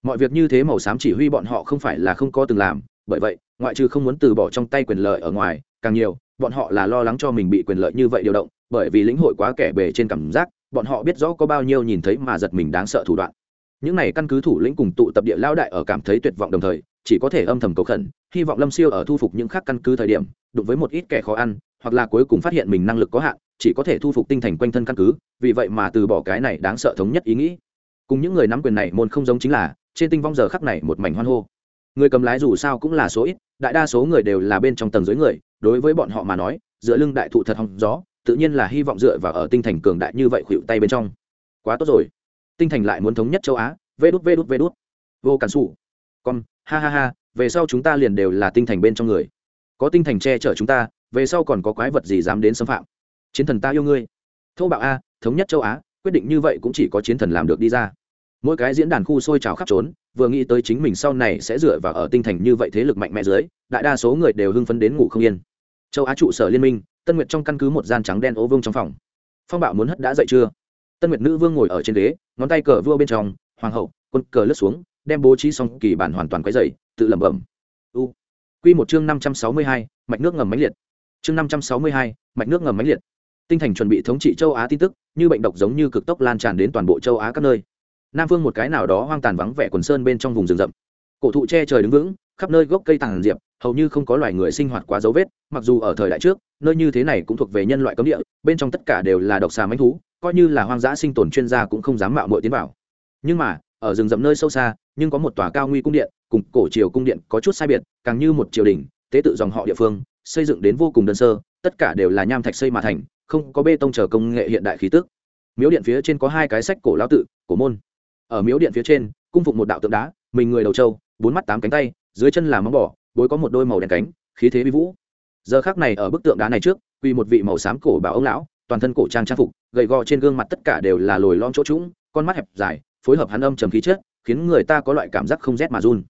Mọi việc như thế màu xám chỉ huy bọn họ không phải là không có từng làm, bởi vậy, ngoại trừ không muốn từ bỏ trong tay quyền lợi ở ngoài, càng nhiều, bọn họ là lo lắng cho mình bị quyền lợi như vậy điều động, bởi vì lĩnh hội quá kẻ bề trên cảm giác, bọn họ biết rõ có bao nhiêu nhìn thấy mà giật mình đáng sợ thủ đoạn. Những này căn cứ thủ lĩnh cùng tụ tập địa lao đại ở cảm thấy tuyệt vọng đồng thời chỉ có thể âm thầm cầu khẩn, hy vọng lâm siêu ở thu phục những khác căn cứ thời điểm, đụng với một ít kẻ khó ăn, hoặc là cuối cùng phát hiện mình năng lực có hạn, chỉ có thể thu phục tinh thành quanh thân căn cứ, vì vậy mà từ bỏ cái này đáng sợ thống nhất ý nghĩ. Cùng những người nắm quyền này môn không giống chính là, trên tinh vong giờ khắc này một mảnh hoan hô. Người cầm lái dù sao cũng là số ít, đại đa số người đều là bên trong tầng dưới người, đối với bọn họ mà nói, dựa lưng đại thụ thật hòng gió, tự nhiên là hy vọng dựa vào ở tinh thành cường đại như vậy khuỵu tay bên trong. Quá tốt rồi. Tinh thành lại muốn thống nhất châu á, vê đút vê đút vê đút. Vô cản xù con ha ha ha, về sau chúng ta liền đều là tinh thành bên trong người. Có tinh thành che chở chúng ta, về sau còn có quái vật gì dám đến xâm phạm? Chiến thần ta yêu ngươi. Thô bạo a, thống nhất châu á, quyết định như vậy cũng chỉ có chiến thần làm được đi ra. Mỗi cái diễn đàn khu sôi trào khắp trốn, vừa nghĩ tới chính mình sau này sẽ dựa vào ở tinh thành như vậy thế lực mạnh mẽ dưới, đại đa số người đều hưng phấn đến ngủ không yên. Châu á trụ sở liên minh, tân nguyệt trong căn cứ một gian trắng đen ố vương trong phòng. Phong bạo muốn hất đã dậy chưa? Tân nguyệt nữ vương ngồi ở trên ghế, ngón tay cờ vua bên trong, hoàng hậu, quân cờ lướt xuống đem bố trí xong kỳ bản hoàn toàn quấy dày tự lẩm bẩm. U. Q một chương năm trăm sáu mươi hai, mạch nước ngầm máy liệt. Chương năm trăm sáu mươi hai, mạch nước ngầm máy liệt. Tinh thành chuẩn bị thống trị châu á tin tức, như bệnh độc giống như cực tốc lan tràn đến toàn bộ châu á các nơi. Nam phương một cái nào đó hoang tàn vắng vẻ quần sơn bên trong vùng rừng rậm. Cổ thụ che trời đứng vững, khắp nơi gốc cây tàn diệp, hầu như không có loài người sinh hoạt quá dấu vết, mặc dù ở thời đại trước, nơi như thế này cũng thuộc về nhân loại cấm địa, bên trong tất cả đều là độc xà mánh thú, coi như là hoang dã sinh tồn chuyên gia cũng không dám mạo muội tiến vào. Nhưng mà, ở rừng rậm nơi sâu xa nhưng có một tòa cao nguy cung điện, cùng cổ triều cung điện có chút sai biệt, càng như một triều đình, tế tự dòng họ địa phương, xây dựng đến vô cùng đơn sơ, tất cả đều là nham thạch xây mà thành, không có bê tông chờ công nghệ hiện đại khí tức. Miếu điện phía trên có hai cái sách cổ lão tự, cổ môn. Ở miếu điện phía trên, cung phục một đạo tượng đá, mình người đầu trâu, bốn mắt tám cánh tay, dưới chân là móng bỏ bối có một đôi màu đen cánh, khí thế vi vũ. Giờ khác này ở bức tượng đá này trước, quy một vị màu xám cổ bảo ông lão, toàn thân cổ trang trang phục, gầy gò trên gương mặt tất cả đều là lồi lom chỗ trũng, con mắt hẹp dài, phối hợp hắn âm trầm khí chất khiến người ta có loại cảm giác không rét mà run.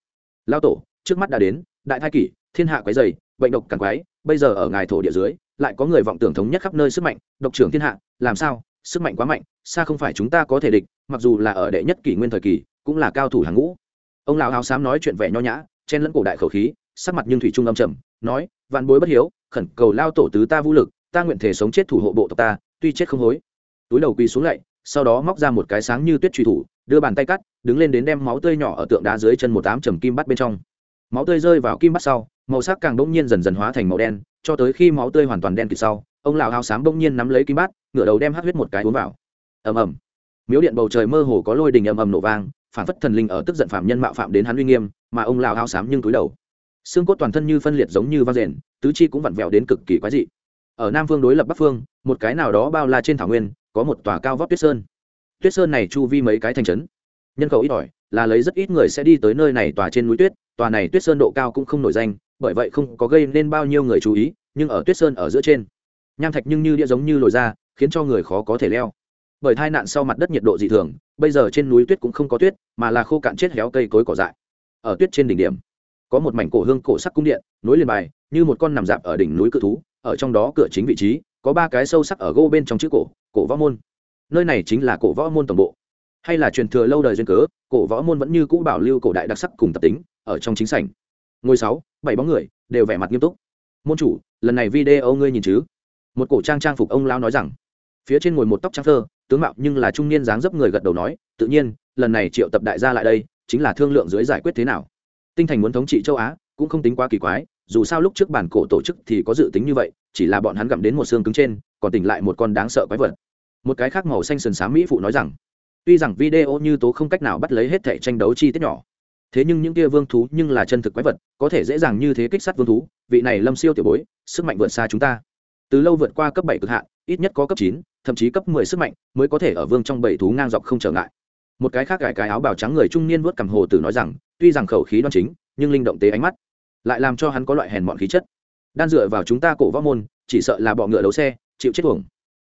Lao tổ, trước mắt đã đến, đại thai kỷ, thiên hạ quái dày bệnh độc càng quái, bây giờ ở ngài thổ địa dưới, lại có người vọng tưởng thống nhất khắp nơi sức mạnh, độc trưởng thiên hạ, làm sao? Sức mạnh quá mạnh, xa không phải chúng ta có thể địch, mặc dù là ở đệ nhất kỷ nguyên thời kỳ cũng là cao thủ hàng ngũ. Ông lão áo xám nói chuyện vẻ nho nhã, chen lẫn cổ đại khẩu khí, sắc mặt nhưng thủy trung âm trầm, nói, vạn bối bất hiếu, khẩn cầu lao tổ tứ ta vũ lực, ta nguyện thể sống chết thủ hộ bộ tộc ta, tuy chết không hối. Túi đầu quỳ xuống lạy sau đó móc ra một cái sáng như tuyết truy thủ, đưa bàn tay cắt, đứng lên đến đem máu tươi nhỏ ở tượng đá dưới chân một tám trầm kim bắt bên trong. Máu tươi rơi vào kim bắt sau, màu sắc càng bỗng nhiên dần dần hóa thành màu đen, cho tới khi máu tươi hoàn toàn đen kịt sau, ông lão hao xám bỗng nhiên nắm lấy kim bát ngửa đầu đem hát huyết một cái uống vào. Ầm ầm. Miếu điện bầu trời mơ hồ có lôi đình ầm ầm nổ vang, phản phất thần linh ở tức giận phạm nhân mạo phạm đến hắn uy nghiêm, mà ông lão hao xám nhưng túi đầu. Xương cốt toàn thân như phân liệt giống như vang rền, tứ chi cũng vặn vẹo đến cực kỳ quái dị. Ở nam phương đối lập bắc phương, một cái nào đó bao la trên thảo nguyên có một tòa cao vóc tuyết sơn. Tuyết sơn này chu vi mấy cái thành trấn. Nhân khẩu ít ỏi, là lấy rất ít người sẽ đi tới nơi này tòa trên núi tuyết, tòa này tuyết sơn độ cao cũng không nổi danh, bởi vậy không có gây nên bao nhiêu người chú ý, nhưng ở tuyết sơn ở giữa trên, nham thạch nhưng như đĩa giống như lồi ra, khiến cho người khó có thể leo. Bởi tai nạn sau mặt đất nhiệt độ dị thường, bây giờ trên núi tuyết cũng không có tuyết, mà là khô cạn chết héo cây cối cỏ dại. Ở tuyết trên đỉnh điểm, có một mảnh cổ hương cổ sắc cung điện, nối liền bài, như một con nằm dạp ở đỉnh núi cự thú, ở trong đó cửa chính vị trí, có ba cái sâu sắc ở gô bên trong chữ cổ cổ võ môn. Nơi này chính là cổ võ môn tổng bộ. Hay là truyền thừa lâu đời duyên cớ, cổ võ môn vẫn như cũ bảo lưu cổ đại đặc sắc cùng tập tính, ở trong chính sảnh. Ngôi sáu, bảy bóng người, đều vẻ mặt nghiêm túc. Môn chủ, lần này video ngươi nhìn chứ? Một cổ trang trang phục ông lao nói rằng. Phía trên ngồi một tóc trắng thơ, tướng mạo nhưng là trung niên dáng dấp người gật đầu nói, tự nhiên, lần này triệu tập đại gia lại đây, chính là thương lượng dưới giải quyết thế nào. Tinh thành muốn thống trị châu á, cũng không tính quá kỳ quái, dù sao lúc trước bản cổ tổ chức thì có dự tính như vậy, chỉ là bọn hắn gặm đến một xương cứng trên còn tỉnh lại một con đáng sợ quái vật. Một cái khác màu xanh sần xám mỹ phụ nói rằng, tuy rằng video như tố không cách nào bắt lấy hết thẻ tranh đấu chi tiết nhỏ, thế nhưng những kia vương thú nhưng là chân thực quái vật, có thể dễ dàng như thế kích sát vương thú, vị này lâm siêu tiểu bối, sức mạnh vượt xa chúng ta. Từ lâu vượt qua cấp bảy cực hạn, ít nhất có cấp chín, thậm chí cấp mười sức mạnh mới có thể ở vương trong bảy thú ngang dọc không trở ngại. Một cái khác gài cái áo bào trắng người trung niên vớt cầm hồ tử nói rằng, tuy rằng khẩu khí đoan chính, nhưng linh động tế ánh mắt, lại làm cho hắn có loại hèn mọn khí chất. Đan dựa vào chúng ta cổ võ môn, chỉ sợ là bọ ngựa đấu xe chịu chết tuồng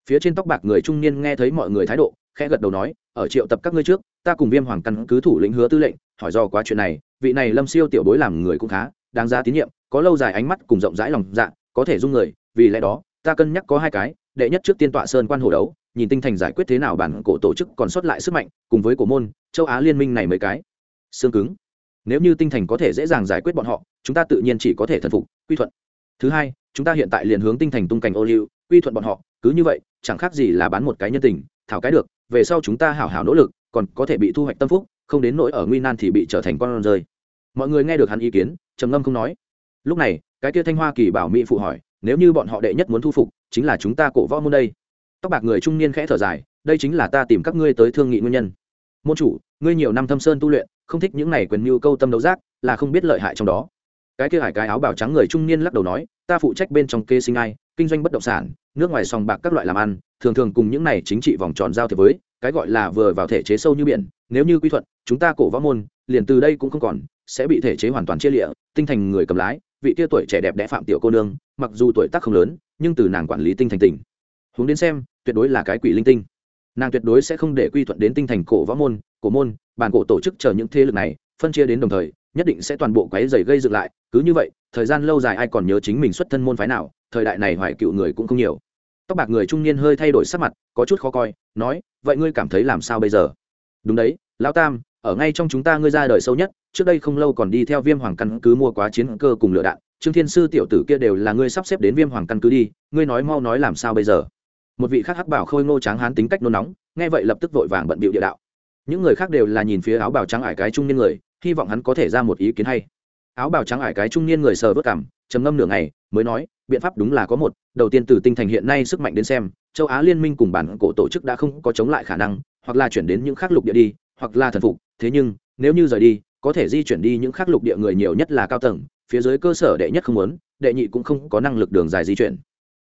phía trên tóc bạc người trung niên nghe thấy mọi người thái độ, khẽ gật đầu nói, ở triệu tập các ngươi trước, ta cùng viêm hoàng căn cứ thủ lĩnh hứa tư lệnh, hỏi do quá chuyện này, vị này lâm siêu tiểu bối làm người cũng khá, đáng ra tín nhiệm, có lâu dài ánh mắt cùng rộng rãi lòng dạ có thể dung người, vì lẽ đó, ta cân nhắc có hai cái, đệ nhất trước tiên tọa sơn quan hồ đấu, nhìn tinh thành giải quyết thế nào bản cổ tổ chức còn sót lại sức mạnh, cùng với cổ môn, châu á liên minh này mấy cái. Xương cứng. Nếu như tinh thành có thể dễ dàng giải quyết bọn họ, chúng ta tự nhiên chỉ có thể thần phục, quy thuận thứ hai, chúng ta hiện tại liền hướng tinh thành tung cảnh ô liu, quy thuận bọn họ, cứ như vậy, chẳng khác gì là bán một cái nhân tình, thảo cái được, về sau chúng ta hảo hảo nỗ lực, còn có thể bị thu hoạch tâm phúc, không đến nỗi ở nguy nan thì bị trở thành con rơi. Mọi người nghe được hắn ý kiến, trầm ngâm không nói. Lúc này, cái kia thanh hoa kỳ bảo mỹ phụ hỏi, nếu như bọn họ đệ nhất muốn thu phục, chính là chúng ta cổ võ môn đây? Tóc bạc người trung niên khẽ thở dài, đây chính là ta tìm các ngươi tới thương nghị nguyên nhân. Môn chủ, ngươi nhiều năm thâm sơn tu luyện, không thích những này quyền mưu câu tâm đấu giác, là không biết lợi hại trong đó cái kia hải cái áo bào trắng người trung niên lắc đầu nói, ta phụ trách bên trong kê sinh ai, kinh doanh bất động sản, nước ngoài sòng bạc các loại làm ăn, thường thường cùng những này chính trị vòng tròn giao thiệp với, cái gọi là vừa vào thể chế sâu như biển, nếu như quy thuận, chúng ta cổ võ môn, liền từ đây cũng không còn, sẽ bị thể chế hoàn toàn chia lịa, tinh thành người cầm lái, vị kia tuổi trẻ đẹp đẽ phạm tiểu cô nương, mặc dù tuổi tác không lớn, nhưng từ nàng quản lý tinh thành tỉnh. Hướng đến xem, tuyệt đối là cái quỷ linh tinh. Nàng tuyệt đối sẽ không để quy thuận đến tinh thành cổ võ môn, cổ môn, bản cổ tổ chức chờ những thế lực này, phân chia đến đồng thời nhất định sẽ toàn bộ quấy dày gây dựng lại, cứ như vậy, thời gian lâu dài ai còn nhớ chính mình xuất thân môn phái nào, thời đại này hoài cựu người cũng không nhiều. Tóc bạc người trung niên hơi thay đổi sắc mặt, có chút khó coi, nói, vậy ngươi cảm thấy làm sao bây giờ? Đúng đấy, lão tam, ở ngay trong chúng ta ngươi ra đời sâu nhất, trước đây không lâu còn đi theo viêm hoàng căn cứ mua quá chiến cơ cùng lựa đạn, trương thiên sư tiểu tử kia đều là ngươi sắp xếp đến viêm hoàng căn cứ đi, ngươi nói mau nói làm sao bây giờ? Một vị khác hắc bảo khôi ngô tráng hán tính cách nôn nóng, nghe vậy lập tức vội vàng bận bịu địa đạo. Những người khác đều là nhìn phía áo bào trắng ải cái trung niên người hy vọng hắn có thể ra một ý kiến hay. Áo bào trắng ải cái trung niên người sờ vớt cảm, trầm ngâm nửa ngày, mới nói, biện pháp đúng là có một, đầu tiên từ tinh thành hiện nay sức mạnh đến xem, châu á liên minh cùng bản cổ tổ chức đã không có chống lại khả năng, hoặc là chuyển đến những khác lục địa đi, hoặc là thần phục, thế nhưng, nếu như rời đi, có thể di chuyển đi những khác lục địa người nhiều nhất là cao tầng, phía dưới cơ sở đệ nhất không muốn, đệ nhị cũng không có năng lực đường dài di chuyển.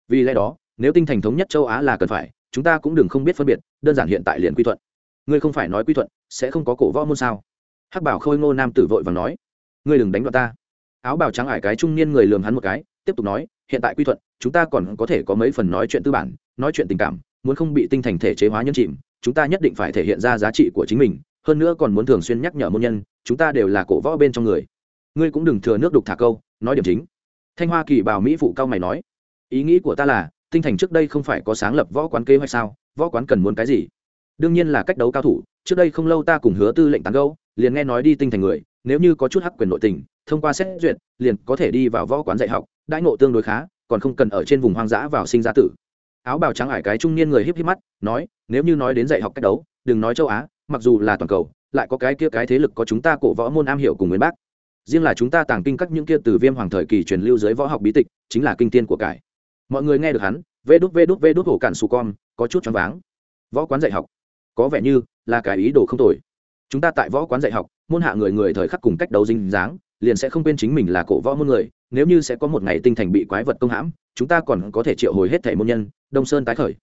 Vì lẽ đó, nếu tinh thành thống nhất châu á là cần phải, chúng ta cũng đừng không biết phân biệt, đơn giản hiện tại liền quy thuận. Ngươi không phải nói quy thuận, sẽ không có cổ võ môn sao? Hắc bảo khôi ngô nam tử vội và nói, ngươi đừng đánh đoạn ta. Áo bào trắng ải cái trung niên người lườm hắn một cái, tiếp tục nói, hiện tại quy thuận, chúng ta còn có thể có mấy phần nói chuyện tư bản, nói chuyện tình cảm, muốn không bị tinh thành thể chế hóa nhân chìm, chúng ta nhất định phải thể hiện ra giá trị của chính mình, hơn nữa còn muốn thường xuyên nhắc nhở môn nhân, chúng ta đều là cổ võ bên trong người. Ngươi cũng đừng thừa nước đục thả câu, nói điểm chính. Thanh hoa kỳ Bảo mỹ phụ cao mày nói, ý nghĩ của ta là, tinh thành trước đây không phải có sáng lập võ quán kế hoạch sao? Võ quán cần muốn cái gì? Đương nhiên là cách đấu cao thủ trước đây không lâu ta cùng hứa tư lệnh tán gâu liền nghe nói đi tinh thành người, nếu như có chút hắc quyền nội tình, thông qua xét duyệt, liền có thể đi vào võ quán dạy học, đãi ngộ tương đối khá, còn không cần ở trên vùng hoang dã vào sinh ra tử. Áo bào trắng ải cái trung niên người híp híp mắt, nói, nếu như nói đến dạy học cách đấu, đừng nói châu á, mặc dù là toàn cầu, lại có cái kia cái thế lực có chúng ta cổ võ môn am hiểu cùng nguyên bác. Riêng là chúng ta tàng kinh các những kia từ viêm hoàng thời kỳ truyền lưu dưới võ học bí tịch, chính là kinh tiên của cải. Mọi người nghe được hắn, vê đút vê đút vê đút hổ cạn su con có chút choáng váng. Võ quán dạy học có vẻ như là cái ý đồ không tồi. Chúng ta tại võ quán dạy học, môn hạ người người thời khắc cùng cách đấu dinh dáng, liền sẽ không quên chính mình là cổ võ môn người, nếu như sẽ có một ngày tinh thành bị quái vật công hãm, chúng ta còn có thể triệu hồi hết thẻ môn nhân, đông sơn tái khởi.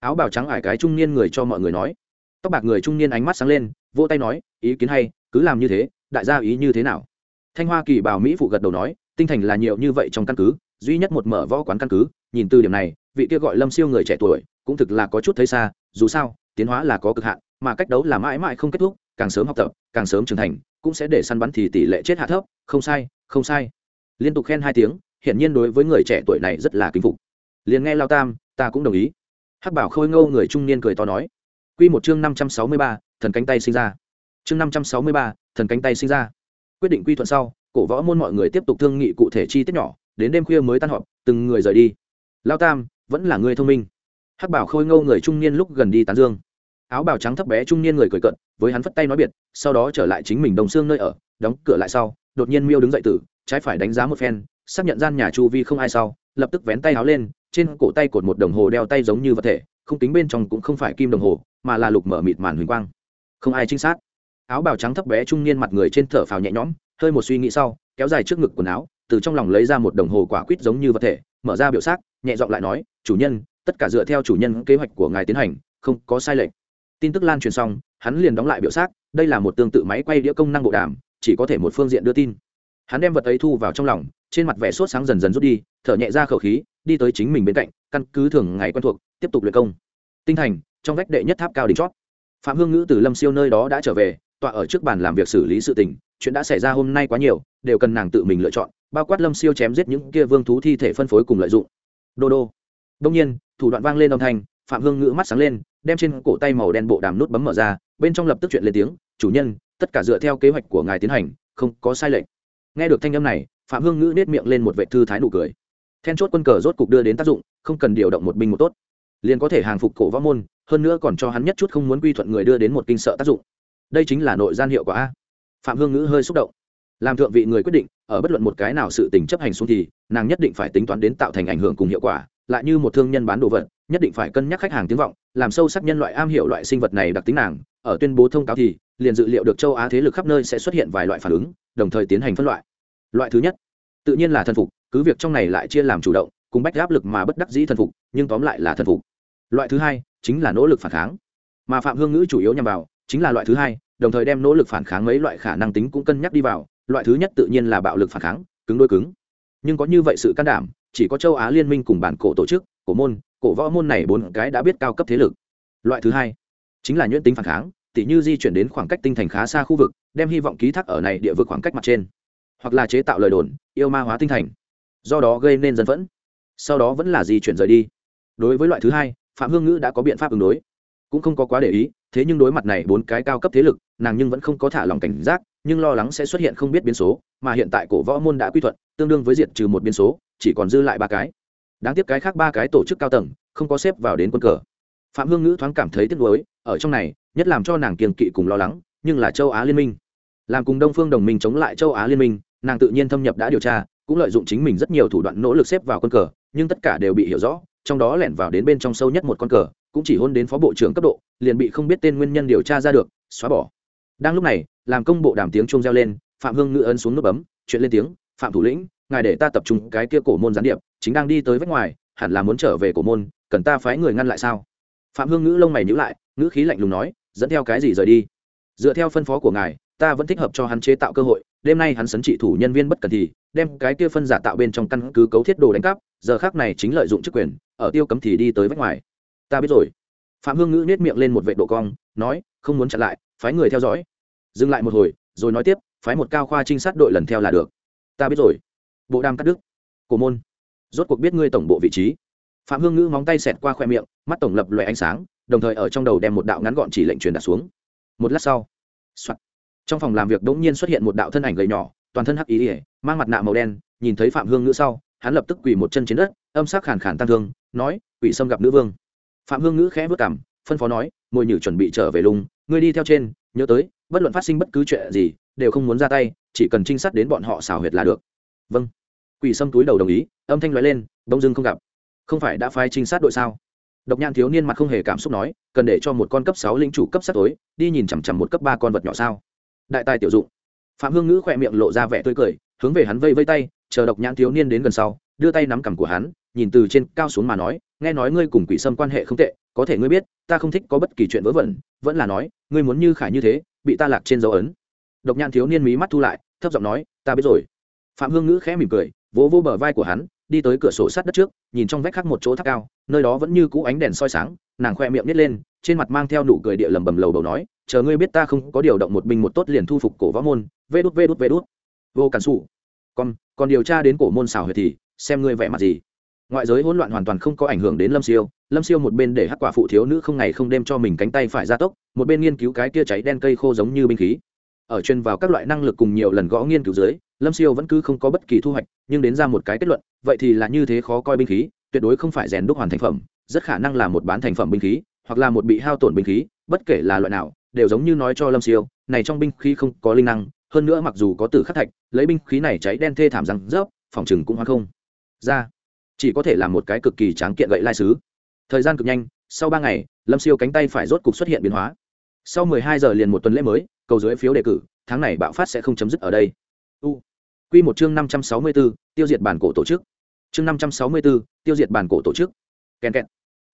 Áo bào trắng ải cái trung niên người cho mọi người nói. Tóc bạc người trung niên ánh mắt sáng lên, vỗ tay nói, ý kiến hay, cứ làm như thế, đại gia ý như thế nào? Thanh hoa kỳ bảo mỹ phụ gật đầu nói, tinh thành là nhiều như vậy trong căn cứ, duy nhất một mở võ quán căn cứ, nhìn từ điểm này, vị kia gọi lâm siêu người trẻ tuổi, cũng thực là có chút thấy xa, dù sao tiến hóa là có cực hạn, mà cách đấu là mãi mãi không kết thúc, càng sớm học tập, càng sớm trưởng thành, cũng sẽ để săn bắn thì tỷ lệ chết hạ thấp, không sai không sai. Liên tục khen hai tiếng, hiển nhiên đối với người trẻ tuổi này rất là kính phục. Liền nghe lao tam, ta cũng đồng ý. Hắc bảo khôi ngâu người trung niên cười to nói. Q một chương năm trăm sáu mươi ba, thần cánh tay sinh ra. Chương năm trăm sáu mươi ba, thần cánh tay sinh ra. Quyết định quy thuận sau, cổ võ môn mọi người tiếp tục thương nghị cụ thể chi tiết nhỏ, đến đêm khuya mới tan họp, từng người rời đi. Lao tam, vẫn là người thông minh. Hắc bảo khôi ngâu người trung niên lúc gần đi tán dương áo bào trắng thấp bé trung niên người cười cận với hắn phất tay nói biệt, sau đó trở lại chính mình đồng xương nơi ở, đóng cửa lại sau, đột nhiên miêu đứng dậy tử, trái phải đánh giá một phen, xác nhận gian nhà chu vi không ai sau, lập tức vén tay áo lên, trên cổ tay cột một đồng hồ đeo tay giống như vật thể, không tính bên trong cũng không phải kim đồng hồ, mà là lục mở mịt màn huỳnh quang. Không ai trinh sát. Áo bào trắng thấp bé trung niên mặt người trên thở phào nhẹ nhõm, hơi một suy nghĩ sau, kéo dài trước ngực quần áo, từ trong lòng lấy ra một đồng hồ quả quýt giống như vật thể, mở ra biểu xác, nhẹ giọng lại nói, chủ nhân, tất cả dựa theo chủ nhân kế hoạch của ngài tiến hành, không có sai lệch tin tức lan truyền xong, hắn liền đóng lại biểu xác, đây là một tương tự máy quay đĩa công năng bộ đàm, chỉ có thể một phương diện đưa tin. Hắn đem vật ấy thu vào trong lòng, trên mặt vẻ sốt sáng dần dần rút đi, thở nhẹ ra khẩu khí, đi tới chính mình bên cạnh, căn cứ thường ngày quen thuộc, tiếp tục luyện công. Tinh thành, trong vách đệ nhất tháp cao đỉnh chót. Phạm hương ngữ từ lâm siêu nơi đó đã trở về, tọa ở trước bàn làm việc xử lý sự tình, chuyện đã xảy ra hôm nay quá nhiều, đều cần nàng tự mình lựa chọn, bao quát lâm siêu chém giết những kia vương thú thi thể phân phối cùng lợi dụng. Đô đô. Đông nhiên, thủ đoạn vang lên âm thanh phạm hương ngữ mắt sáng lên, đem trên cổ tay màu đen bộ đàm nút bấm mở ra, bên trong lập tức chuyện lên tiếng, chủ nhân, tất cả dựa theo kế hoạch của ngài tiến hành, không có sai lệch. Nghe được thanh âm này, phạm hương ngữ nết miệng lên một vệ thư thái nụ cười. Then chốt quân cờ rốt cục đưa đến tác dụng, không cần điều động một binh một tốt. Liền có thể hàng phục cổ võ môn, hơn nữa còn cho hắn nhất chút không muốn quy thuận người đưa đến một kinh sợ tác dụng. Đây chính là nội gian hiệu quả a. Phạm hương ngữ hơi xúc động. Làm thượng vị người quyết định, ở bất luận một cái nào sự tình chấp hành xuống thì, nàng nhất định phải tính toán đến tạo thành ảnh hưởng cùng hiệu quả, lại như một thương nhân bán đồ vật nhất định phải cân nhắc khách hàng tiếng vọng, làm sâu sắc nhân loại am hiểu loại sinh vật này đặc tính nàng. Ở tuyên bố thông cáo thì, liền dự liệu được châu á thế lực khắp nơi sẽ xuất hiện vài loại phản ứng, đồng thời tiến hành phân loại. Loại thứ nhất, tự nhiên là thần phục, cứ việc trong này lại chia làm chủ động, cùng bách áp lực mà bất đắc dĩ thần phục, nhưng tóm lại là thần phục. Loại thứ hai, chính là nỗ lực phản kháng. Mà phạm hương ngữ chủ yếu nhằm vào, chính là loại thứ hai, đồng thời đem nỗ lực phản kháng mấy loại khả năng tính cũng cân nhắc đi vào. Loại thứ nhất tự nhiên là bạo lực phản kháng, cứng đôi cứng. Nhưng có như vậy sự can đảm, chỉ có châu á liên minh cùng bản cổ tổ chức, cổ môn cổ võ môn này bốn cái đã biết cao cấp thế lực. Loại thứ hai, chính là nhuyễn tính phản kháng, tỉ như di chuyển đến khoảng cách tinh thành khá xa khu vực, đem hy vọng ký thác ở này địa vực khoảng cách mặt trên. Hoặc là chế tạo lời đồn, yêu ma hóa tinh thành. Do đó gây nên dân vẫn sau đó vẫn là di chuyển rời đi. Đối với loại thứ hai, phạm hương ngữ đã có biện pháp ứng đối. Cũng không có quá để ý, thế nhưng đối mặt này bốn cái cao cấp thế lực, nàng nhưng vẫn không có thả lòng cảnh giác, nhưng lo lắng sẽ xuất hiện không biết biến số, mà hiện tại cổ võ môn đã quy thuận, tương đương với diện trừ một biến số, chỉ còn dư lại ba cái đáng tiếc cái khác ba cái tổ chức cao tầng không có xếp vào đến quân cờ. Phạm hương ngữ thoáng cảm thấy tiếc nuối, ở trong này, nhất làm cho nàng kiềng kỵ cùng lo lắng, nhưng là châu á liên minh. Làm cùng đông phương đồng minh chống lại châu á liên minh, nàng tự nhiên thâm nhập đã điều tra, cũng lợi dụng chính mình rất nhiều thủ đoạn nỗ lực xếp vào quân cờ, nhưng tất cả đều bị hiểu rõ, trong đó lẻn vào đến bên trong sâu nhất một con cờ, cũng chỉ hôn đến phó bộ trưởng cấp độ, liền bị không biết tên nguyên nhân điều tra ra được, xóa bỏ. Đang lúc này, làm công bộ đàm tiếng chuông reo lên, phạm hương ngữ ấn xuống nút bấm, chuyện lên tiếng, phạm thủ lĩnh ngài để ta tập trung cái kia cổ môn gián điệp, chính đang đi tới vách ngoài, hẳn là muốn trở về cổ môn, cần ta phái người ngăn lại sao? Phạm hương ngữ lông mày nhữ lại, ngữ khí lạnh lùng nói, dẫn theo cái gì rời đi? Dựa theo phân phó của ngài, ta vẫn thích hợp cho hắn chế tạo cơ hội, đêm nay hắn sấn trị thủ nhân viên bất cần thì, đem cái kia phân giả tạo bên trong căn cứ cấu thiết đồ đánh cắp, giờ khác này chính lợi dụng chức quyền, ở tiêu cấm thì đi tới vách ngoài. Ta biết rồi. Phạm hương ngữ nhét miệng lên một vệ độ cong, nói, không muốn chặn lại, phái người theo dõi. Dừng lại một hồi, rồi nói tiếp, phái một cao khoa trinh sát đội lần theo là được. Ta biết rồi bộ đàm cắt đứt. Cổ môn. Rốt cuộc biết ngươi tổng bộ vị trí. Phạm hương ngữ móng tay xẹt qua khoe miệng, mắt tổng lập loại ánh sáng, đồng thời ở trong đầu đem một đạo ngắn gọn chỉ lệnh truyền đạt xuống. Một lát sau、soạn. trong phòng làm việc đ ỗ n g nhiên xuất hiện một đạo thân ảnh gầy nhỏ, toàn thân hắc ý ỉa mang mặt nạ màu đen, nhìn thấy phạm hương ngữ sau, hắn lập tức quỳ một chân trên đất, âm sắc khàn khàn tăng thương, nói, quỷ xâm gặp nữ vương. Phạm hương ngữ khẽ vất cảm phân phó nói mồi nhử chuẩn bị trở về lùng ngươi đi theo trên, nhớ tới, bất luận phát sinh bất cứ chuyện gì, đều không muốn ra tay, chỉ cần trinh sát đến bọn họ xào huyệt là được vâng. Quỷ sâm túi đầu đồng ý, âm thanh loại lên bông dưng không gặp. Không phải đã phái trinh sát đội sao? Độc nhãn thiếu niên mặt không hề cảm xúc nói, cần để cho một con cấp sáu lính chủ cấp sát tối, đi nhìn chằm chằm một cấp ba con vật nhỏ sao? Đại tài tiểu dụng. Phạm hương ngữ khỏe miệng lộ ra vẻ tươi cười, hướng về hắn vây vây tay, chờ độc nhãn thiếu niên đến gần sau, đưa tay nắm cằm của hắn, nhìn từ trên cao xuống mà nói, nghe nói ngươi cùng quỷ sâm quan hệ không tệ, có thể ngươi biết, ta không thích có bất kỳ chuyện vớ vẩn, vẫn là nói, ngươi muốn như khải như thế, bị ta lạc trên dấu ấn. Độc nhãn thiếu niên mí mắt thu lại, thấp giọng nói, ta biết rồi phạm hương ngữ khẽ mỉm cười, vỗ vỗ bờ vai của hắn, đi tới cửa sổ sát đất trước, nhìn trong vách khác một chỗ tháp cao, nơi đó vẫn như cũ ánh đèn soi sáng, nàng khoe miệng nít lên, trên mặt mang theo nụ cười địa lầm bầm lầu đầu nói, chờ ngươi biết ta không có điều động một binh một tốt liền thu phục cổ võ môn, vê đút vê đút vê đút. Vô cản xù còn còn điều tra đến cổ môn xảo huyệt thì xem ngươi vẻ mặt gì. Ngoại giới hỗn loạn hoàn toàn không có ảnh hưởng đến lâm siêu lâm siêu một bên để hắc quả phụ thiếu nữ không ngày không đêm cho mình cánh tay phải gia tốc, một bên nghiên cứu cái kia cháy đen cây khô giống như binh khí. Ở chuyên vào các loại năng lực cùng nhiều lần gõ nghiên cứu dưới lâm siêu vẫn cứ không có bất kỳ thu hoạch, nhưng đến ra một cái kết luận, vậy thì là như thế khó coi binh khí, tuyệt đối không phải rèn đúc hoàn thành phẩm, rất khả năng là một bán thành phẩm binh khí, hoặc là một bị hao tổn binh khí, bất kể là loại nào, đều giống như nói cho lâm siêu, này trong binh khí không có linh năng, hơn nữa mặc dù có tử khắc thạch, lấy binh khí này cháy đen thê thảm răng rớp, phòng chừng cũng hoa không. Ra, chỉ có thể là một cái cực kỳ tráng kiện gậy lai sứ. Thời gian cực nhanh, sau ba ngày, lâm siêu cánh tay phải rốt cục xuất hiện biến hóa. Sau mười hai giờ liền một tuần lễ mới, cầu dưới phiếu đề cử, tháng này bạo phát sẽ không chấm dứt ở đây. U. Quy một chương năm trăm sáu mươi b ố tiêu diệt bản cổ tổ chức. Chương năm trăm sáu mươi b ố tiêu diệt bản cổ tổ chức. Kèn kẹt.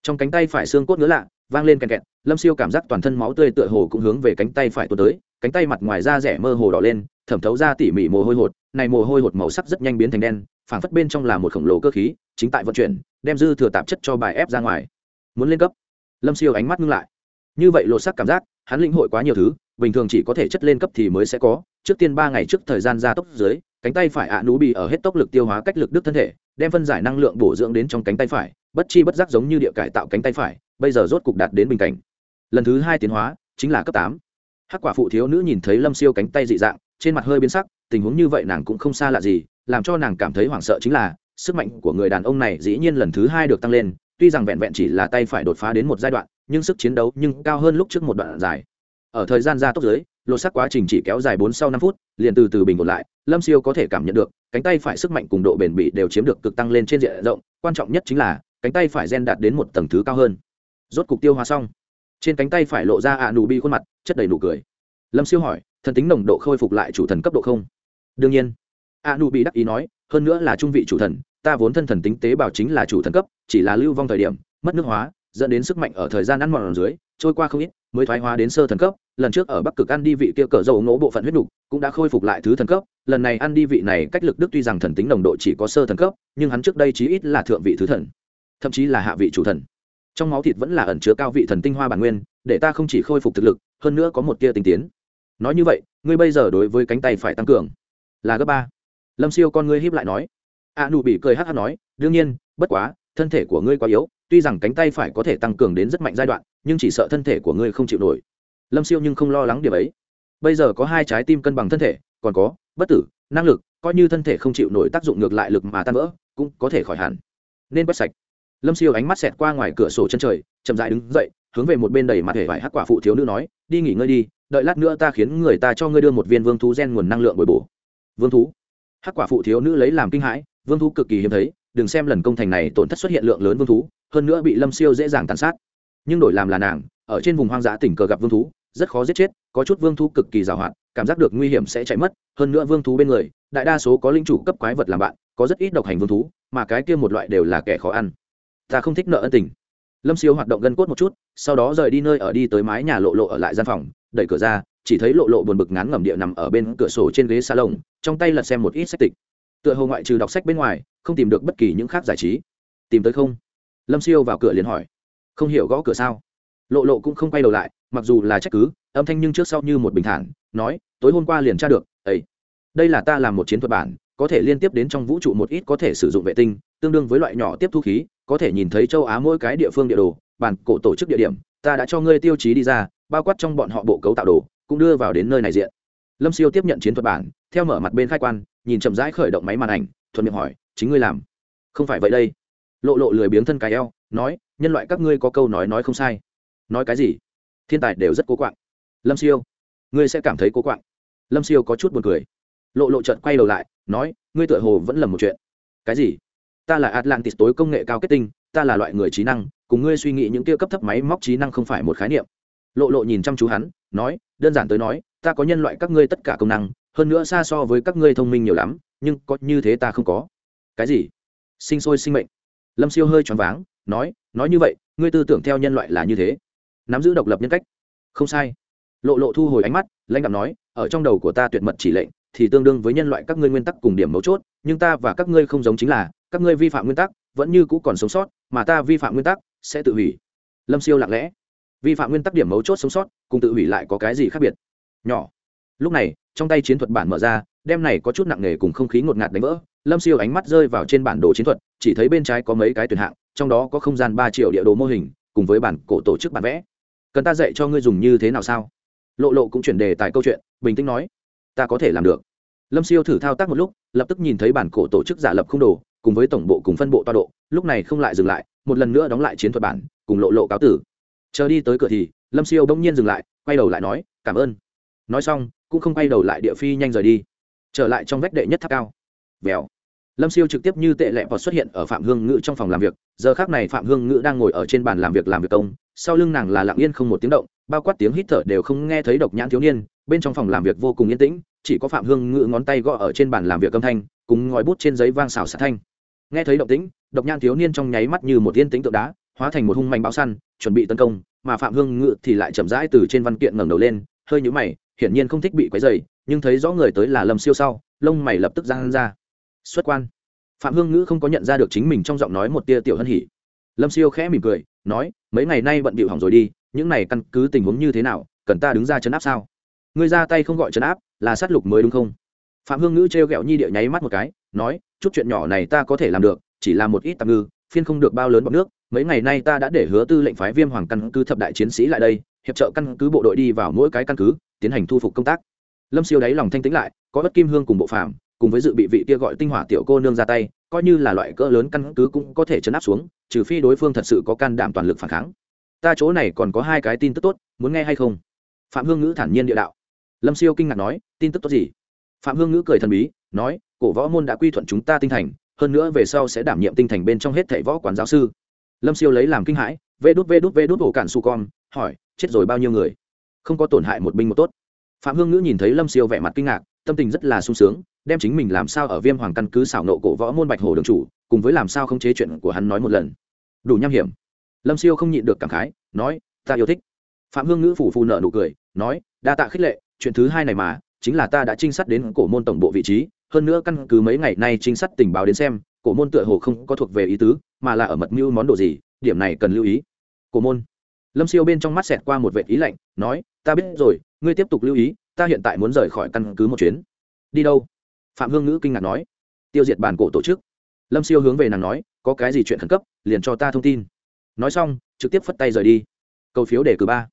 Trong cánh tay phải xương cốt ngứa lạ, vang lên kèn kẹt, lâm siêu cảm giác toàn thân máu tươi tựa hồ cũng hướng về cánh tay phải tuôn tới, cánh tay mặt ngoài da rẻ mơ hồ đỏ lên, thẩm thấu ra tỉ mỉ mồ hôi hột, này mồ hôi hột màu sắc rất nhanh biến thành đen, phảng phất bên trong là một khổng lồ cơ khí, chính tại vận chuyển, đem dư thừa tạp chất cho bài ép ra ngoài. Muốn lên cấp. Lâm siêu ánh mắt ngưng lại. Như vậy lột sắc cảm giác, hắn lĩnh hội quá nhiều thứ, bình thường chỉ có thể chất lên cấp thì mới sẽ có, trước tiên ba ngày trước thời gian gia tốc dưới cánh tay phải ạ nú bị ở hết tốc lực tiêu hóa cách lực đức thân thể, đem phân giải năng lượng bổ dưỡng đến trong cánh tay phải, bất chi bất giác giống như địa cải tạo cánh tay phải, bây giờ rốt cục đạt đến bình cảnh. Lần thứ hai tiến hóa, chính là cấp tám. Hắc quả phụ thiếu nữ nhìn thấy lâm siêu cánh tay dị dạng, trên mặt hơi biến sắc, tình huống như vậy nàng cũng không xa lạ gì, làm cho nàng cảm thấy hoảng sợ chính là, sức mạnh của người đàn ông này dĩ nhiên lần thứ hai được tăng lên, tuy rằng vẹn vẹn chỉ là tay phải đột phá đến một giai đoạn, nhưng sức chiến đấu nhưng cao hơn lúc trước một đoạn dài. Ở thời gian gia tốc dưới lột xác quá trình chỉ kéo dài bốn sau năm phút, liền từ từ bình ổn lại, lâm siêu có thể cảm nhận được, cánh tay phải sức mạnh cùng độ bền bỉ đều chiếm được cực tăng lên trên diện rộng, quan trọng nhất chính là, cánh tay phải gen đạt đến một tầng thứ cao hơn. Rốt cục tiêu hóa xong, trên cánh tay phải lộ ra ạ nụ bi khuôn mặt, chất đầy nụ cười. Lâm siêu hỏi, thần tính nồng độ khôi phục lại chủ thần cấp độ không? Đương nhiên. Ạ nụ Bi đắc ý nói, hơn nữa là trung vị chủ thần, ta vốn thân thần tính tế bào chính là chủ thần cấp, chỉ là lưu vong thời điểm, mất nước hóa, dẫn đến sức mạnh ở thời gian ăn mòn dưới trôi qua không ít, mới thoái hóa đến sơ thần cấp, lần trước ở bắc cực ăn đi vị kia cờ dầu ngỗ bộ phận huyết đục cũng đã khôi phục lại thứ thần cấp, lần này ăn đi vị này cách lực đức tuy rằng thần tính nồng độ chỉ có sơ thần cấp, nhưng hắn trước đây chí ít là thượng vị thứ thần, thậm chí là hạ vị chủ thần. Trong máu thịt vẫn là ẩn chứa cao vị thần tinh hoa bản nguyên, để ta không chỉ khôi phục thực lực, hơn nữa có một tia tinh tiến. Nói như vậy, ngươi bây giờ đối với cánh tay phải tăng cường là gấp ba. Lâm siêu con ngươi hiếp lại nói. A nụ bị cười hát hát nói, đương nhiên, bất quá, thân thể của ngươi quá yếu, tuy rằng cánh tay phải có thể tăng cường đến rất mạnh giai đoạn nhưng chỉ sợ thân thể của ngươi không chịu nổi. Lâm siêu nhưng không lo lắng điều ấy. Bây giờ có hai trái tim cân bằng thân thể, còn có bất tử, năng lực, coi như thân thể không chịu nổi tác dụng ngược lại lực mà tan vỡ, cũng có thể khỏi hẳn. Nên quét sạch. Lâm siêu ánh mắt xẹt qua ngoài cửa sổ chân trời, chậm dại đứng dậy, hướng về một bên đầy mặt hề vải hắc quả phụ thiếu nữ nói, đi nghỉ ngơi đi, đợi lát nữa ta khiến người ta cho ngươi đưa một viên vương thú gen nguồn năng lượng bồi bổ. Vương thú? Hắc quả phụ thiếu nữ lấy làm kinh hãi, vương thú cực kỳ hiếm thấy, đừng xem lần công thành này tổn thất xuất hiện lượng lớn vương thú, hơn nữa bị lâm siêu dễ dàng tàn sát nhưng đổi làm là nàng, ở trên vùng hoang dã tỉnh cờ gặp vương thú, rất khó giết chết, có chút vương thú cực kỳ giàu hạn, cảm giác được nguy hiểm sẽ chạy mất, hơn nữa vương thú bên người, đại đa số có linh chủ cấp quái vật làm bạn, có rất ít độc hành vương thú, mà cái kia một loại đều là kẻ khó ăn. Ta không thích nợ ân tình. Lâm siêu hoạt động gân cốt một chút, sau đó rời đi nơi ở đi tới mái nhà lộ lộ ở lại gian phòng, đẩy cửa ra, chỉ thấy lộ lộ buồn bực ngán ngẩm địa nằm ở bên cửa sổ trên ghế salon, trong tay lật xem một ít sách tịch. Tựa hồ ngoại trừ đọc sách bên ngoài, không tìm được bất kỳ những khác giải trí. Tìm tới không? Lâm siêu vào cửa liền hỏi không hiểu gõ cửa sao? Lộ lộ cũng không quay đầu lại, mặc dù là trách cứ, âm thanh nhưng trước sau như một bình thản, nói, tối hôm qua liền tra được, ấy, đây là ta làm một chiến thuật bản, có thể liên tiếp đến trong vũ trụ một ít có thể sử dụng vệ tinh, tương đương với loại nhỏ tiếp thu khí, có thể nhìn thấy châu á mỗi cái địa phương địa đồ, bản cổ tổ chức địa điểm, ta đã cho ngươi tiêu chí đi ra, bao quát trong bọn họ bộ cấu tạo đồ, cũng đưa vào đến nơi này diện. Lâm siêu tiếp nhận chiến thuật bản, theo mở mặt bên khai quan, nhìn chậm rãi khởi động máy màn ảnh, thuận miệng hỏi, chính ngươi làm? Không phải vậy đây. Lộ lộ lười biếng thân cái eo, nói nhân loại các ngươi có câu nói nói không sai. Nói cái gì? Thiên tài đều rất cố quạng. Lâm siêu, ngươi sẽ cảm thấy cố quạng. Lâm siêu có chút b u ồ n cười. Lộ lộ trận quay đầu lại, nói, ngươi tựa hồ vẫn lầm một chuyện. Cái gì? Ta là atlantis tối công nghệ cao kết tinh, ta là loại người trí năng, cùng ngươi suy nghĩ những kia cấp thấp máy móc trí năng không phải một khái niệm. Lộ lộ nhìn chăm chú hắn, nói, đơn giản tới nói, ta có nhân loại các ngươi tất cả công năng, hơn nữa xa so với các ngươi thông minh nhiều lắm, nhưng có như thế ta không có. Cái gì? Sinh sôi sinh mệnh. Lâm siêu hơi choáng váng nói nói như vậy, ngươi tư tưởng theo nhân loại là như thế. Nắm giữ độc lập nhân cách. Không sai. Lộ lộ thu hồi ánh mắt, lãnh đạo nói, ở trong đầu của ta tuyệt mật chỉ lệnh, thì tương đương với nhân loại các ngươi nguyên tắc cùng điểm mấu chốt, nhưng ta và các ngươi không giống chính là, các ngươi vi phạm nguyên tắc, vẫn như cũ còn sống sót, mà ta vi phạm nguyên tắc, sẽ tự hủy. Lâm siêu lặng lẽ. Vi phạm nguyên tắc điểm mấu chốt sống sót, cùng tự hủy lại có cái gì khác biệt? Nhỏ. Lúc này, trong tay chiến thuật bản mở ra, đem này có chút nặng nề cùng không khí ngột ngạt đánh vỡ, lâm siêu ánh mắt rơi vào trên bản đồ chiến thuật, chỉ thấy bên trái có mấy cái tuyển hạng trong đó có không gian ba triệu địa đồ mô hình, cùng với bản cổ tổ chức bản vẽ. Cần ta dạy cho ngươi dùng như thế nào sao? Lộ lộ cũng chuyển đề tại câu chuyện, bình tĩnh nói, ta có thể làm được. Lâm siêu thử thao tác một lúc, lập tức nhìn thấy bản cổ tổ chức giả lập không đồ, cùng với tổng bộ cùng phân bộ toa độ, lúc này không lại dừng lại, một lần nữa đóng lại chiến thuật bản, cùng lộ lộ cáo tử. Chờ đi tới cửa thì, lâm siêu bỗng nhiên dừng lại, quay đầu lại nói, cảm ơn. Nói xong, cũng không quay đầu lại địa phi nhanh rời đi, trở lại trong vách đệ nhất tháp cao. Vèo lâm siêu trực tiếp như tệ lẹ vọt xuất hiện ở phạm hương ngữ trong phòng làm việc, giờ khác này phạm hương ngữ đang ngồi ở trên bàn làm việc làm việc công, sau lưng nàng là lặng yên không một tiếng động, bao quát tiếng hít thở đều không nghe thấy độc nhãn thiếu niên, bên trong phòng làm việc vô cùng yên tĩnh, chỉ có phạm hương ngữ ngón tay gõ ở trên bàn làm việc âm thanh, cùng ngòi bút trên giấy vang xào xả thanh. Nghe thấy động tĩnh, độc nhãn thiếu niên trong nháy mắt như một yên tĩnh tượng đá, hóa thành một hung mạnh báo săn, chuẩn bị tấn công, mà phạm hương ngữ thì lại chậm rãi từ trên văn kiện ngẩng đầu lên, hơi nhũ mày, hiển nhiên không thích bị quấy dày nhưng thấy rõ người tới là lâm siêu sau, lông mày lập tức giang ra xuất quan. Phạm hương ngữ không có nhận ra được chính mình trong giọng nói một tia tiểu hân hỉ. Lâm siêu khẽ mỉm cười, nói, mấy ngày nay bận bịu hỏng rồi đi, những này căn cứ tình huống như thế nào, cần ta đứng ra chấn áp sao? Ngươi ra tay không gọi chấn áp, là sát lục mới đúng không? Phạm hương ngữ trêu ghẹo nhi địa nháy mắt một cái, nói, chút chuyện nhỏ này ta có thể làm được, chỉ là một ít tạm ngư, phiên không được bao lớn bọc nước, mấy ngày nay ta đã để hứa tư lệnh phái viêm hoàng căn cứ thập đại chiến sĩ lại đây, hiệp trợ căn cứ bộ đội đi vào mỗi cái căn cứ, tiến hành thu phục công tác. Lâm siêu đáy lòng thanh tĩnh lại, có bất kim hương cùng bộ phạm cùng với dự bị vị kia gọi tinh hỏa tiểu cô nương ra tay, coi như là loại cỡ lớn căn cứ cũng có thể chấn áp xuống, trừ phi đối phương thật sự có can đảm toàn lực phản kháng. Ta chỗ này còn có hai cái tin tức tốt, muốn nghe hay không? Phạm hương ngữ thản nhiên địa đạo. Lâm siêu kinh ngạc nói, tin tức tốt gì? Phạm hương ngữ cười thần bí, nói, cổ võ môn đã quy thuận chúng ta tinh thành, hơn nữa về sau sẽ đảm nhiệm tinh thành bên trong hết thảy võ quán giáo sư. Lâm siêu lấy làm kinh hãi, vê đút vê đút vê đút, ổ cản su con, hỏi, chết rồi bao nhiêu người? Không có tổn hại một binh một tốt. Phạm hương ngữ nhìn thấy lâm siêu vẻ mặt kinh ngạc, tâm tình rất là sung sướng đem chính mình làm sao ở viêm hoàng căn cứ xảo nộ cổ võ môn bạch hồ đường chủ, cùng với làm sao không chế chuyện của hắn nói một lần. Đủ nham hiểm. Lâm siêu không nhịn được cảm khái, nói, ta yêu thích. Phạm hương ngữ phủ phù nợ nụ cười, nói, đa tạ khích lệ, chuyện thứ hai này mà, chính là ta đã trinh sát đến cổ môn tổng bộ vị trí, hơn nữa căn cứ mấy ngày nay trinh sát tình báo đến xem, cổ môn tựa hồ không có thuộc về ý tứ, mà là ở mật mưu món đồ gì, điểm này cần lưu ý. Cổ môn. Lâm siêu bên trong mắt xẹt qua một vệ ý lạnh, nói, ta biết rồi, ngươi tiếp tục lưu ý, ta hiện tại muốn rời khỏi căn cứ một chuyến. Đi đâu? Phạm hương ngữ kinh ngạc nói, tiêu diệt bản cổ tổ chức. Lâm siêu hướng về nàng nói, có cái gì chuyện khẩn cấp, liền cho ta thông tin. Nói xong, trực tiếp phất tay rời đi. Cầu phiếu đề cử ba.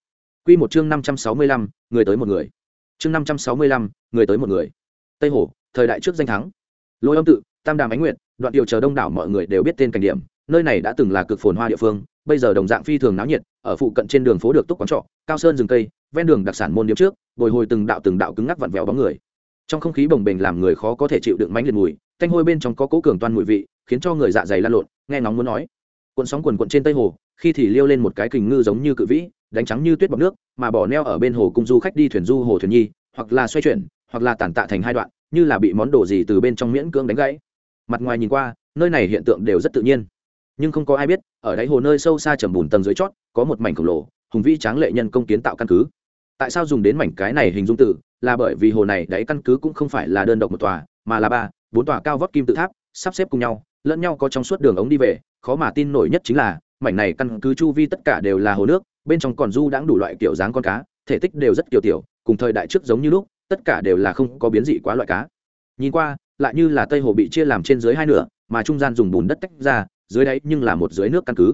Q một chương năm trăm sáu mươi lăm, người tới một người. Chương năm trăm sáu mươi lăm, người tới một người. Tây hồ, thời đại trước danh thắng. Lôi âm tự, tam đàm ánh nguyện đoạn điều chờ đông đảo mọi người đều biết tên cảnh điểm, nơi này đã từng là cực phồn hoa địa phương, bây giờ đồng dạng phi thường náo nhiệt, ở phụ cận trên đường phố được túc quán trọ, cao sơn rừng cây, ven đường đặc sản môn điếm trước, bồi hồi từng đạo từng đạo cứng ngắc vặn vẹo bóng người trong không khí bồng bềnh làm người khó có thể chịu đựng mánh liệt mùi, thanh hôi bên trong có cố cường toan mùi vị, khiến cho người dạ dày lan lộn, nghe ngóng muốn nói. Cuộn sóng quần quận trên tây hồ, khi thì liêu lên một cái kình ngư giống như cự vĩ, đánh trắng như tuyết bọc nước, mà bỏ neo ở bên hồ cung du khách đi thuyền du hồ thuyền nhi, hoặc là xoay chuyển, hoặc là tản tạ thành hai đoạn, như là bị món đồ gì từ bên trong miễn cưỡng đánh gãy. Mặt ngoài nhìn qua, nơi này hiện tượng đều rất tự nhiên. Nhưng không có ai biết, ở đáy hồ nơi sâu xa trầm bùn tầng dưới chót, có một mảnh khổng lồ, hùng vĩ tráng lệ nhân công kiến tạo căn cứ tại sao dùng đến mảnh cái này hình dung tự? Là bởi vì hồ này đáy căn cứ cũng không phải là đơn độc một tòa, mà là ba, bốn tòa cao vóc kim tự tháp, sắp xếp cùng nhau, lẫn nhau có trong suốt đường ống đi về. Khó mà tin nổi nhất chính là, mảnh này căn cứ chu vi tất cả đều là hồ nước, bên trong còn du đãng đủ loại kiểu dáng con cá, thể tích đều rất kiểu tiểu, cùng thời đại trước giống như lúc, tất cả đều là không có biến dị quá loại cá. Nhìn qua, lại như là tây hồ bị chia làm trên dưới hai nửa, mà trung gian dùng bùn đất tách ra, dưới đáy nhưng là một dưới nước căn cứ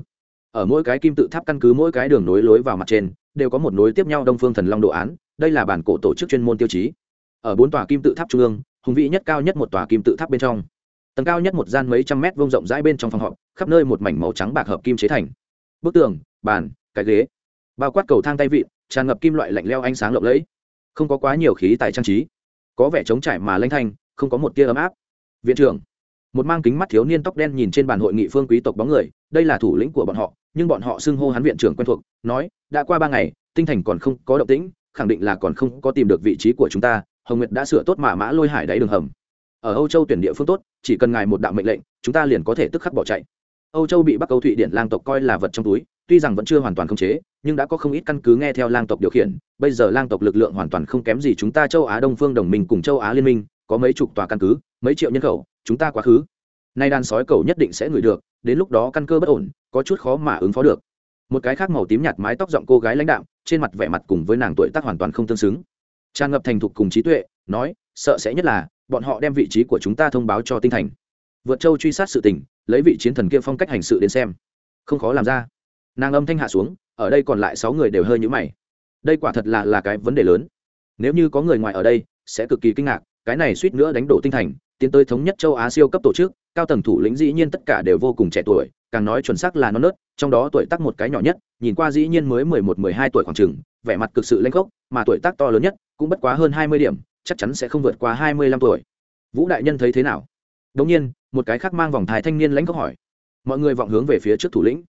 ở mỗi cái kim tự tháp căn cứ mỗi cái đường nối lối vào mặt trên, đều có một nối tiếp nhau đông phương thần long đồ án, đây là bản cổ tổ chức chuyên môn tiêu chí. Ở bốn tòa kim tự tháp trung ương, hùng vĩ nhất cao nhất một tòa kim tự tháp bên trong. Tầng cao nhất một gian mấy trăm mét vông rộng rãi bên trong phòng họp, khắp nơi một mảnh màu trắng bạc hợp kim chế thành. Bức tường, bàn, cái ghế, bao quát cầu thang tay vịn, tràn ngập kim loại lạnh leo ánh sáng lộng lẫy. Không có quá nhiều khí tài trang trí. Có vẻ trống trải mà lanh thanh, không có một tia ấm áp. Viện trưởng một mang kính mắt thiếu niên tóc đen nhìn trên bàn hội nghị phương quý tộc bóng người, đây là thủ lĩnh của bọn họ, nhưng bọn họ xưng hô hắn viện trưởng quen thuộc, nói, đã qua ba ngày, tinh thành còn không có động tĩnh, khẳng định là còn không có tìm được vị trí của chúng ta, hồng nguyệt đã sửa tốt mà mã lôi hải đáy đường hầm. Ở âu châu tuyển địa phương tốt, chỉ cần ngài một đạo mệnh lệnh, chúng ta liền có thể tức khắc bỏ chạy. Âu châu bị bắc âu thụy điển lang tộc coi là vật trong túi, tuy rằng vẫn chưa hoàn toàn khống chế, nhưng đã có không ít căn cứ nghe theo lang tộc điều khiển, bây giờ lang tộc lực lượng hoàn toàn không kém gì chúng ta châu á đông phương đồng minh cùng châu á liên minh, có mấy chục tòa căn cứ, mấy triệu nhân khẩu chúng ta quá khứ. Nay đàn sói cầu nhất định sẽ ngửi được, đến lúc đó căn cơ bất ổn, có chút khó mà ứng phó được. Một cái khác màu tím nhạt mái tóc giọng cô gái lãnh đạo trên mặt vẻ mặt cùng với nàng tuổi tác hoàn toàn không tương xứng. Tràn ngập thành thục cùng trí tuệ, nói, sợ sẽ nhất là, bọn họ đem vị trí của chúng ta thông báo cho tinh thành. Vượt châu truy sát sự tình, lấy vị chiến thần kia phong cách hành sự đến xem. Không khó làm ra. Nàng âm thanh hạ xuống, ở đây còn lại sáu người đều hơi nhũ mày. Đây quả thật là là cái vấn đề lớn. Nếu như có người ngoài ở đây, sẽ cực kỳ kinh ngạc cái này suýt nữa đánh đổ tinh thành, tiến tới thống nhất châu á siêu cấp tổ chức, cao tầng thủ lĩnh dĩ nhiên tất cả đều vô cùng trẻ tuổi, càng nói chuẩn xác là non nớt, trong đó tuổi tác một cái nhỏ nhất, nhìn qua dĩ nhiên mới mười một, mười hai tuổi khoảng chừng, vẻ mặt cực sự lanh khốc, mà tuổi tác to lớn nhất cũng bất quá hơn hai mươi điểm, chắc chắn sẽ không vượt qua hai mươi lăm tuổi. Vũ đại nhân thấy thế nào? Đống nhiên, một cái khác mang vòng thái thanh niên lãnh khốc hỏi. Mọi người vọng hướng về phía trước thủ lĩnh.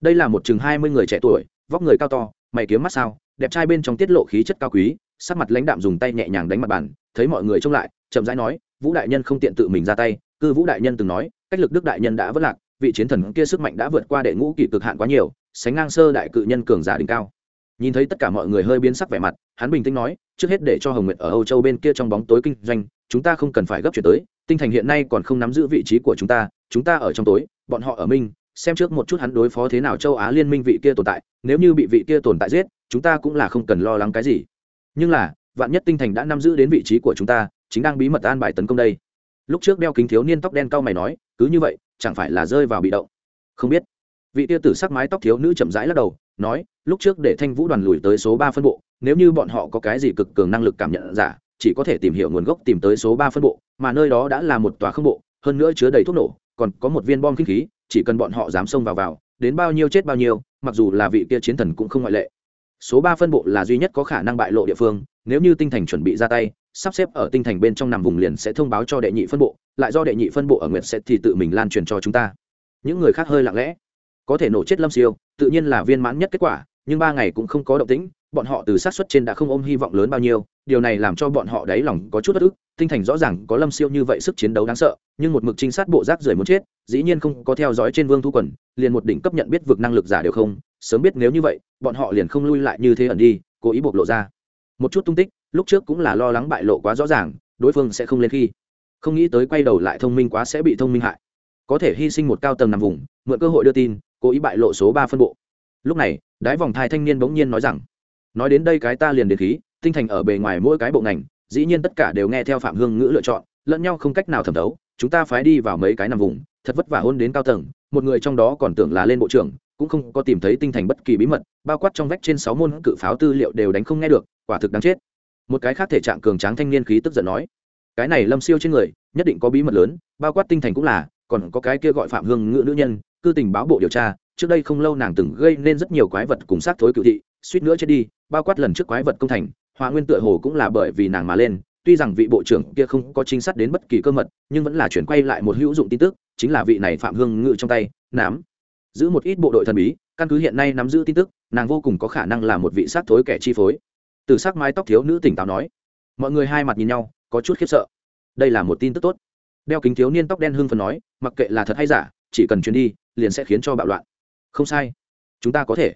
Đây là một chừng hai mươi người trẻ tuổi, vóc người cao to, mày kiếm mắt sao, đẹp trai bên trong tiết lộ khí chất cao quý, sắc mặt lãnh đạm dùng tay nhẹ nhàng đánh mặt bàn thấy mọi người trông lại, chậm rãi nói, vũ đại nhân không tiện tự mình ra tay, cư vũ đại nhân từng nói, cách lực đức đại nhân đã vất lạc, vị chiến thần kia sức mạnh đã vượt qua đệ ngũ kỷ cực hạn quá nhiều, sánh ngang sơ đại cự nhân cường giả đỉnh cao. Nhìn thấy tất cả mọi người hơi biến sắc vẻ mặt, hắn bình tĩnh nói, trước hết để cho hồng nguyệt ở âu châu bên kia trong bóng tối kinh doanh, chúng ta không cần phải gấp chuyển tới, tinh thành hiện nay còn không nắm giữ vị trí của chúng ta chúng ta ở trong tối, bọn họ ở minh, xem trước một chút hắn đối phó thế nào châu á liên minh vị kia tồn tại, nếu như bị vị kia tồn tại giết, chúng ta cũng là không cần lo lắng cái gì. Nhưng là vạn nhất tinh thành đã nắm giữ đến vị trí của chúng ta, chính đang bí mật an bài tấn công đây. Lúc trước đeo kính thiếu niên tóc đen cao mày nói, cứ như vậy, chẳng phải là rơi vào bị động. Không biết. Vị tia tử sắc mái tóc thiếu nữ chậm rãi lắc đầu, nói, lúc trước để thanh vũ đoàn lùi tới số ba phân bộ, nếu như bọn họ có cái gì cực cường năng lực cảm nhận giả, chỉ có thể tìm hiểu nguồn gốc tìm tới số ba phân bộ, mà nơi đó đã là một tòa không bộ, hơn nữa chứa đầy thuốc nổ, còn có một viên bom kinh khí, chỉ cần bọn họ dám xông vào vào, đến bao nhiêu chết bao nhiêu, mặc dù là vị kia chiến thần cũng không ngoại lệ. Số ba phân bộ là duy nhất có khả năng bại lộ địa phương nếu như tinh thành chuẩn bị ra tay, sắp xếp ở tinh thành bên trong nằm vùng liền sẽ thông báo cho đệ nhị phân bộ, lại do đệ nhị phân bộ ở nguyệt sẽ thì tự mình lan truyền cho chúng ta. Những người khác hơi lặng lẽ. Có thể nổ chết lâm siêu, tự nhiên là viên mãn nhất kết quả, nhưng ba ngày cũng không có động tĩnh, bọn họ từ sát xuất trên đã không ôm hy vọng lớn bao nhiêu, điều này làm cho bọn họ đáy lòng có chút bất ức, tinh thành rõ ràng có lâm siêu như vậy sức chiến đấu đáng sợ, nhưng một mực trinh sát bộ rác rưởi muốn chết, dĩ nhiên không có theo dõi trên vương thu quần, liền một đỉnh cấp nhận biết vực năng lực giả đều không, sớm biết nếu như vậy, bọn họ liền không lui lại như thế ẩn đi, cố ý bộc lộ ra một chút tung tích, lúc trước cũng là lo lắng bại lộ quá rõ ràng, đối phương sẽ không lên khi. Không nghĩ tới quay đầu lại thông minh quá sẽ bị thông minh hại. Có thể hy sinh một cao tầng nằm vùng, mượn cơ hội đưa tin, cố ý bại lộ số ba phân bộ. Lúc này, đái vòng thai thanh niên bỗng nhiên nói rằng, nói đến đây cái ta liền đến khí, tinh thành ở bề ngoài mỗi cái bộ ngành, dĩ nhiên tất cả đều nghe theo phạm hương ngữ lựa chọn, lẫn nhau không cách nào thẩm thấu, chúng ta phái đi vào mấy cái nằm vùng, thật vất vả hôn đến cao tầng, một người trong đó còn tưởng là lên bộ trưởng cũng không có tìm thấy tinh thành bất kỳ bí mật, bao quát trong vách trên sáu môn cự pháo tư liệu đều đánh không nghe được, quả thực đáng chết. Một cái khác thể trạng cường tráng thanh niên khí tức giận nói, cái này lâm siêu trên người, nhất định có bí mật lớn, bao quát tinh thành cũng là, còn có cái kia gọi phạm hương ngữ nữ nhân, cư tình báo bộ điều tra, trước đây không lâu nàng từng gây nên rất nhiều quái vật cùng sát thối cựu thị, suýt nữa chết đi, bao quát lần trước quái vật công thành hòa nguyên tựa hồ cũng là bởi vì nàng mà lên, tuy rằng vị bộ trưởng kia không có chính xác đến bất kỳ cơ mật, nhưng vẫn là chuyển quay lại một hữu dụng tin tức, chính là vị này phạm hương ngự trong tay, nám giữ một ít bộ đội thần bí, căn cứ hiện nay nắm giữ tin tức, nàng vô cùng có khả năng là một vị sát thối kẻ chi phối. Từ sắc mái tóc thiếu nữ tỉnh táo nói, mọi người hai mặt nhìn nhau, có chút khiếp sợ. Đây là một tin tức tốt. Đeo kính thiếu niên tóc đen hưng phần nói, mặc kệ là thật hay giả, chỉ cần chuyến đi, liền sẽ khiến cho bạo loạn. Không sai, chúng ta có thể.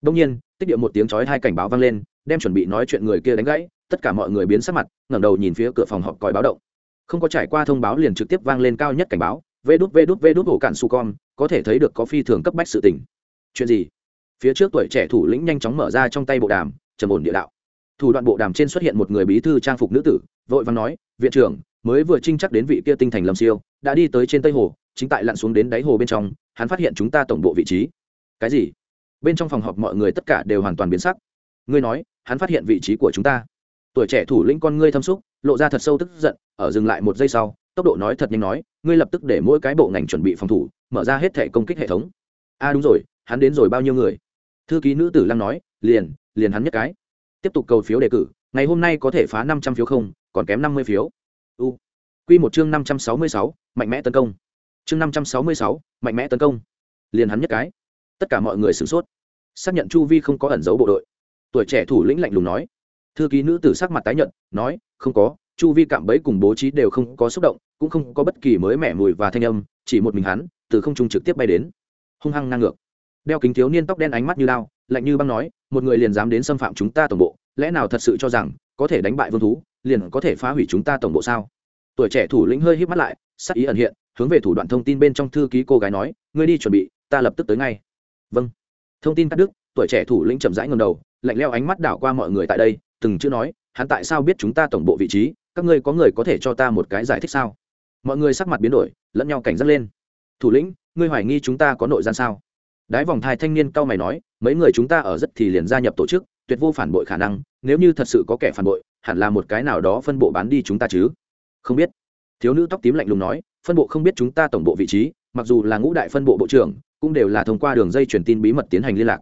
Đông nhiên, tích điệu một tiếng chói hai cảnh báo vang lên, đem chuẩn bị nói chuyện người kia đánh gãy, tất cả mọi người biến sắc mặt, ngẩng đầu nhìn phía cửa phòng họp còi báo động. Không có trải qua thông báo liền trực tiếp vang lên cao nhất cảnh báo vê đút vê đút vê đút hổ cạn su con có thể thấy được có phi thường cấp bách sự tình. Chuyện gì? Phía trước tuổi trẻ thủ lĩnh nhanh chóng mở ra trong tay bộ đàm, trầm ổn địa đạo. Thủ đoạn bộ đàm trên xuất hiện một người bí thư trang phục nữ tử, vội vàng nói, viện trưởng, mới vừa trinh chắc đến vị kia tinh thành lâm siêu, đã đi tới trên tây hồ, chính tại lặn xuống đến đáy hồ bên trong, hắn phát hiện chúng ta tổng bộ vị trí. Cái gì? Bên trong phòng họp mọi người tất cả đều hoàn toàn biến sắc. Ngươi nói, hắn phát hiện vị trí của chúng ta. Tuổi trẻ thủ lĩnh con ngươi thâm xúc lộ ra thật sâu tức giận, ở dừng lại một giây sau tốc độ nói thật nhanh nói, ngươi lập tức để mỗi cái bộ ngành chuẩn bị phòng thủ, mở ra hết thẻ công kích hệ thống. A à đúng rồi, hắn đến rồi bao nhiêu người? Thư ký nữ tử lăng nói, liền liền hắn nhất cái. Tiếp tục cầu phiếu đề cử, ngày hôm nay có thể phá năm trăm phiếu không, còn kém năm mươi phiếu. U. Q một chương năm trăm sáu mươi sáu, mạnh mẽ tấn công. Chương năm trăm sáu mươi sáu, mạnh mẽ tấn công. Liền hắn nhất cái. Tất cả mọi người sửng sốt. Xác nhận chu vi không có ẩn giấu bộ đội. Tuổi trẻ thủ lĩnh lạnh lùng nói. Thư ký nữ tử sắc mặt tái nhận nói, không có, chu vi cạm bẫy cùng bố trí đều không có xúc động cũng không có bất kỳ mới mẻ mùi và thanh âm, chỉ một mình hắn, từ không trung trực tiếp bay đến. Hung hăng ngang ngược. Đeo kính thiếu niên tóc đen ánh mắt như lao lạnh như băng nói, một người liền dám đến xâm phạm chúng ta tổng bộ, lẽ nào thật sự cho rằng, có thể đánh bại vương thú, liền có thể phá hủy chúng ta tổng bộ sao? Tuổi trẻ thủ lĩnh hơi hít mắt lại, sắc ý ẩn hiện, hướng về thủ đoạn thông tin bên trong thư ký cô gái nói, ngươi đi chuẩn bị, ta lập tức tới ngay. Vâng. Thông tin cắt đứt, tuổi trẻ thủ lĩnh chậm rãi ngầm đầu, lạnh leo ánh mắt đảo qua mọi người tại đây, từng chữ nói, hắn tại sao biết chúng ta tổng bộ vị trí? Các ngươi có người có thể cho ta một cái giải thích sao? Mọi người sắc mặt biến đổi, lẫn nhau cảnh giác lên. Thủ lĩnh, ngươi hoài nghi chúng ta có nội gian sao? Đái vòng thai thanh niên cao mày nói, mấy người chúng ta ở rất thì liền gia nhập tổ chức, tuyệt vô phản bội khả năng, nếu như thật sự có kẻ phản bội, hẳn là một cái nào đó phân bộ bán đi chúng ta chứ. Không biết. Thiếu nữ tóc tím lạnh lùng nói, phân bộ không biết chúng ta tổng bộ vị trí, mặc dù là ngũ đại phân bộ bộ trưởng, cũng đều là thông qua đường dây truyền tin bí mật tiến hành liên lạc.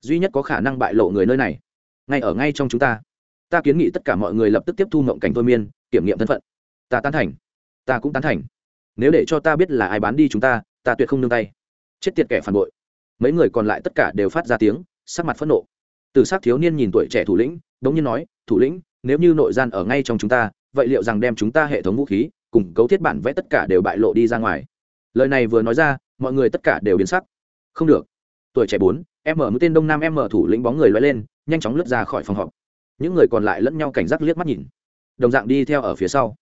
Duy nhất có khả năng bại lộ người nơi này, ngay ở ngay trong chúng ta. Ta kiến nghị tất cả mọi người lập tức tiếp thu mộng cảnh thôi miên, kiểm nghiệm thân phận. Ta tán thành ta cũng tán thành. Nếu để cho ta biết là ai bán đi chúng ta ta tuyệt không nương tay. Chết tiệt kẻ phản bội. Mấy người còn lại tất cả đều phát ra tiếng, sắc mặt phẫn nộ. Từ s ắ c thiếu niên nhìn tuổi trẻ thủ lĩnh đ ố n g nhiên nói, thủ lĩnh, nếu như nội gian ở ngay trong chúng ta, vậy liệu rằng đem chúng ta hệ thống vũ khí, cùng cấu thiết bản vẽ tất cả đều bại lộ đi ra ngoài? Lời này vừa nói ra, mọi người tất cả đều biến sắc. Không được. Tuổi trẻ bốn, em mở mũi tên đông nam em mở thủ lĩnh bóng người loay lên, nhanh chóng lướt ra khỏi phòng họp. Những người còn lại lẫn nhau cảnh giác liếc mắt nhìn. Đồng dạng đi theo ở phía sau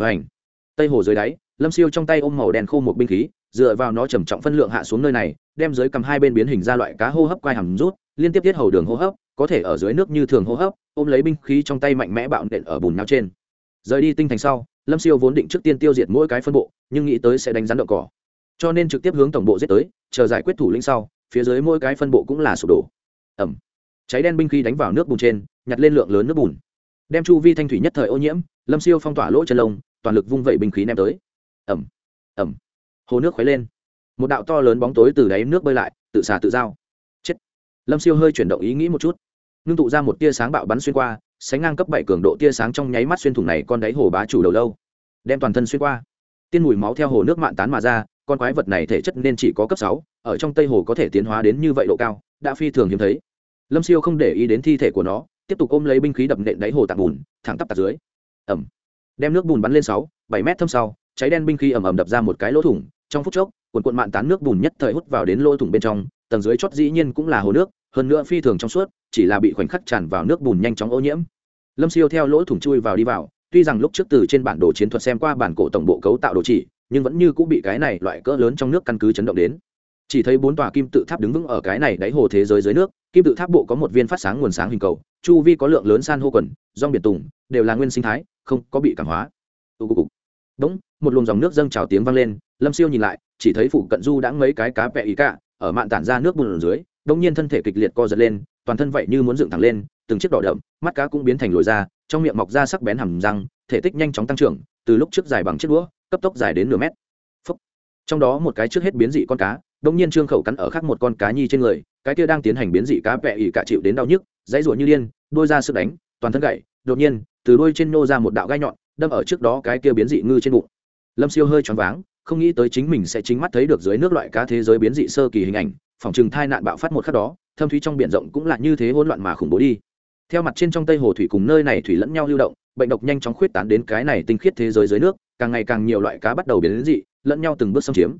và ảnh. Tây hồ dưới đáy, lâm siêu trong tay ôm màu đen khô một binh khí, dựa vào nó trầm trọng phân lượng hạ xuống nơi này, đem dưới cầm hai bên biến hình ra loại cá hô hấp quai hầm rút, liên tiếp tiết hầu đường hô hấp, có thể ở dưới nước như thường hô hấp, ôm lấy binh khí trong tay mạnh mẽ bạo nện ở bùn nhau trên. Rời đi tinh thành sau, lâm siêu vốn định trước tiên tiêu diệt mỗi cái phân bộ, nhưng nghĩ tới sẽ đánh rắn đậu cỏ. Cho nên trực tiếp hướng tổng bộ giết tới, chờ giải quyết thủ lĩnh sau, phía dưới mỗi cái phân bộ cũng là sụp đổ. Ẩm. Cháy đen binh khí đánh vào nước bùn trên, nhặt lên lượng lớn nước bùn. Đem chu vi thanh thủy nhất thời ô nhiễm, lâm siêu phong tỏa lỗ chân lông toàn lực vung vẩy binh khí ném tới. Ẩm ẩm hồ nước khuấy lên. Một đạo to lớn bóng tối từ đáy nước bơi lại, tự xả tự giao. Chết. Lâm siêu hơi chuyển động ý nghĩ một chút. Ngưng tụ ra một tia sáng bạo bắn xuyên qua, sánh ngang cấp bảy cường độ tia sáng trong nháy mắt xuyên thủng này con đáy hồ bá chủ đầu lâu. Đem toàn thân xuyên qua. Tiên mùi máu theo hồ nước mạn tán mà ra, con quái vật này thể chất nên chỉ có cấp sáu, ở trong tây hồ có thể tiến hóa đến như vậy độ cao, đã phi thường hiếm thấy. Lâm siêu không để ý đến thi thể của nó, tiếp tục ôm lấy binh khí đập nện đáy hồ tạc bùn, thẳng tắp tạc dưới. Ẩm đem nước bùn bắn lên sáu, bảy mét thâm sau, cháy đen binh khí ầm ầm đập ra một cái lỗ thủng, trong phút chốc, cuộn cuộn mạn tán nước bùn nhất thời hút vào đến lỗ thủng bên trong, tầng dưới chót dĩ nhiên cũng là hồ nước, hơn nữa phi thường trong suốt, chỉ là bị khoảnh khắc tràn vào nước bùn nhanh chóng ô nhiễm. Lâm siêu theo lỗ thủng chui vào đi vào, tuy rằng lúc trước từ trên bản đồ chiến thuật xem qua bản cổ tổng bộ cấu tạo đồ chỉ, nhưng vẫn như cũng bị cái này loại cỡ lớn trong nước căn cứ chấn động đến. Chỉ thấy bốn tòa kim tự tháp đứng vững ở cái này đáy hồ thế giới dưới nước, kim tự tháp bộ có một viên phát sáng nguồn sáng hình cầu, chu vi có lượng lớn san hô quần, rong biển tùng, đều là nguyên sinh thái không có bị cảm hóa Đúng, một luồng dòng nước dâng trào tiếng vang lên, Lâm Siêu nhìn lại, chỉ thấy phụ cận du đã mấy cái cá vẹ ý cả, ở mạn tản ra nước bùn dưới, đống nhiên thân thể kịch liệt co giật lên, toàn thân vậy như muốn dựng thẳng lên, từng chiếc đỏ đậm, mắt cá cũng biến thành lồi ra, trong miệng mọc ra sắc bén hàm răng, thể tích nhanh chóng tăng trưởng, từ lúc trước dài bằng chiếc đũa, cấp tốc dài đến nửa mét. Phúc. Trong đó một cái trước hết biến dị con cá, đống nhiên trương khẩu cắn ở khác một con cá nhi trên người, cái kia đang tiến hành biến dị cá vẹ ỉ cả chịu đến đau nhức, dãy rủa như điên, đôi ra sức đánh, toàn thân gậy đột nhiên, từ đôi trên nô ra một đạo gai nhọn, đâm ở trước đó cái kia biến dị ngư trên bụng. Lâm siêu hơi choáng váng không nghĩ tới chính mình sẽ chính mắt thấy được dưới nước loại cá thế giới biến dị sơ kỳ hình ảnh phòng chừng thai nạn bạo phát một khắc đó thâm thúy trong biển rộng cũng là như thế hỗn loạn mà khủng bố đi. Theo mặt trên trong tây hồ thủy cùng nơi này thủy lẫn nhau lưu động bệnh độc nhanh chóng khuyết tán đến cái này tinh khiết thế giới dưới nước càng ngày càng nhiều loại cá bắt đầu biến dị lẫn nhau từng bước xâm chiếm.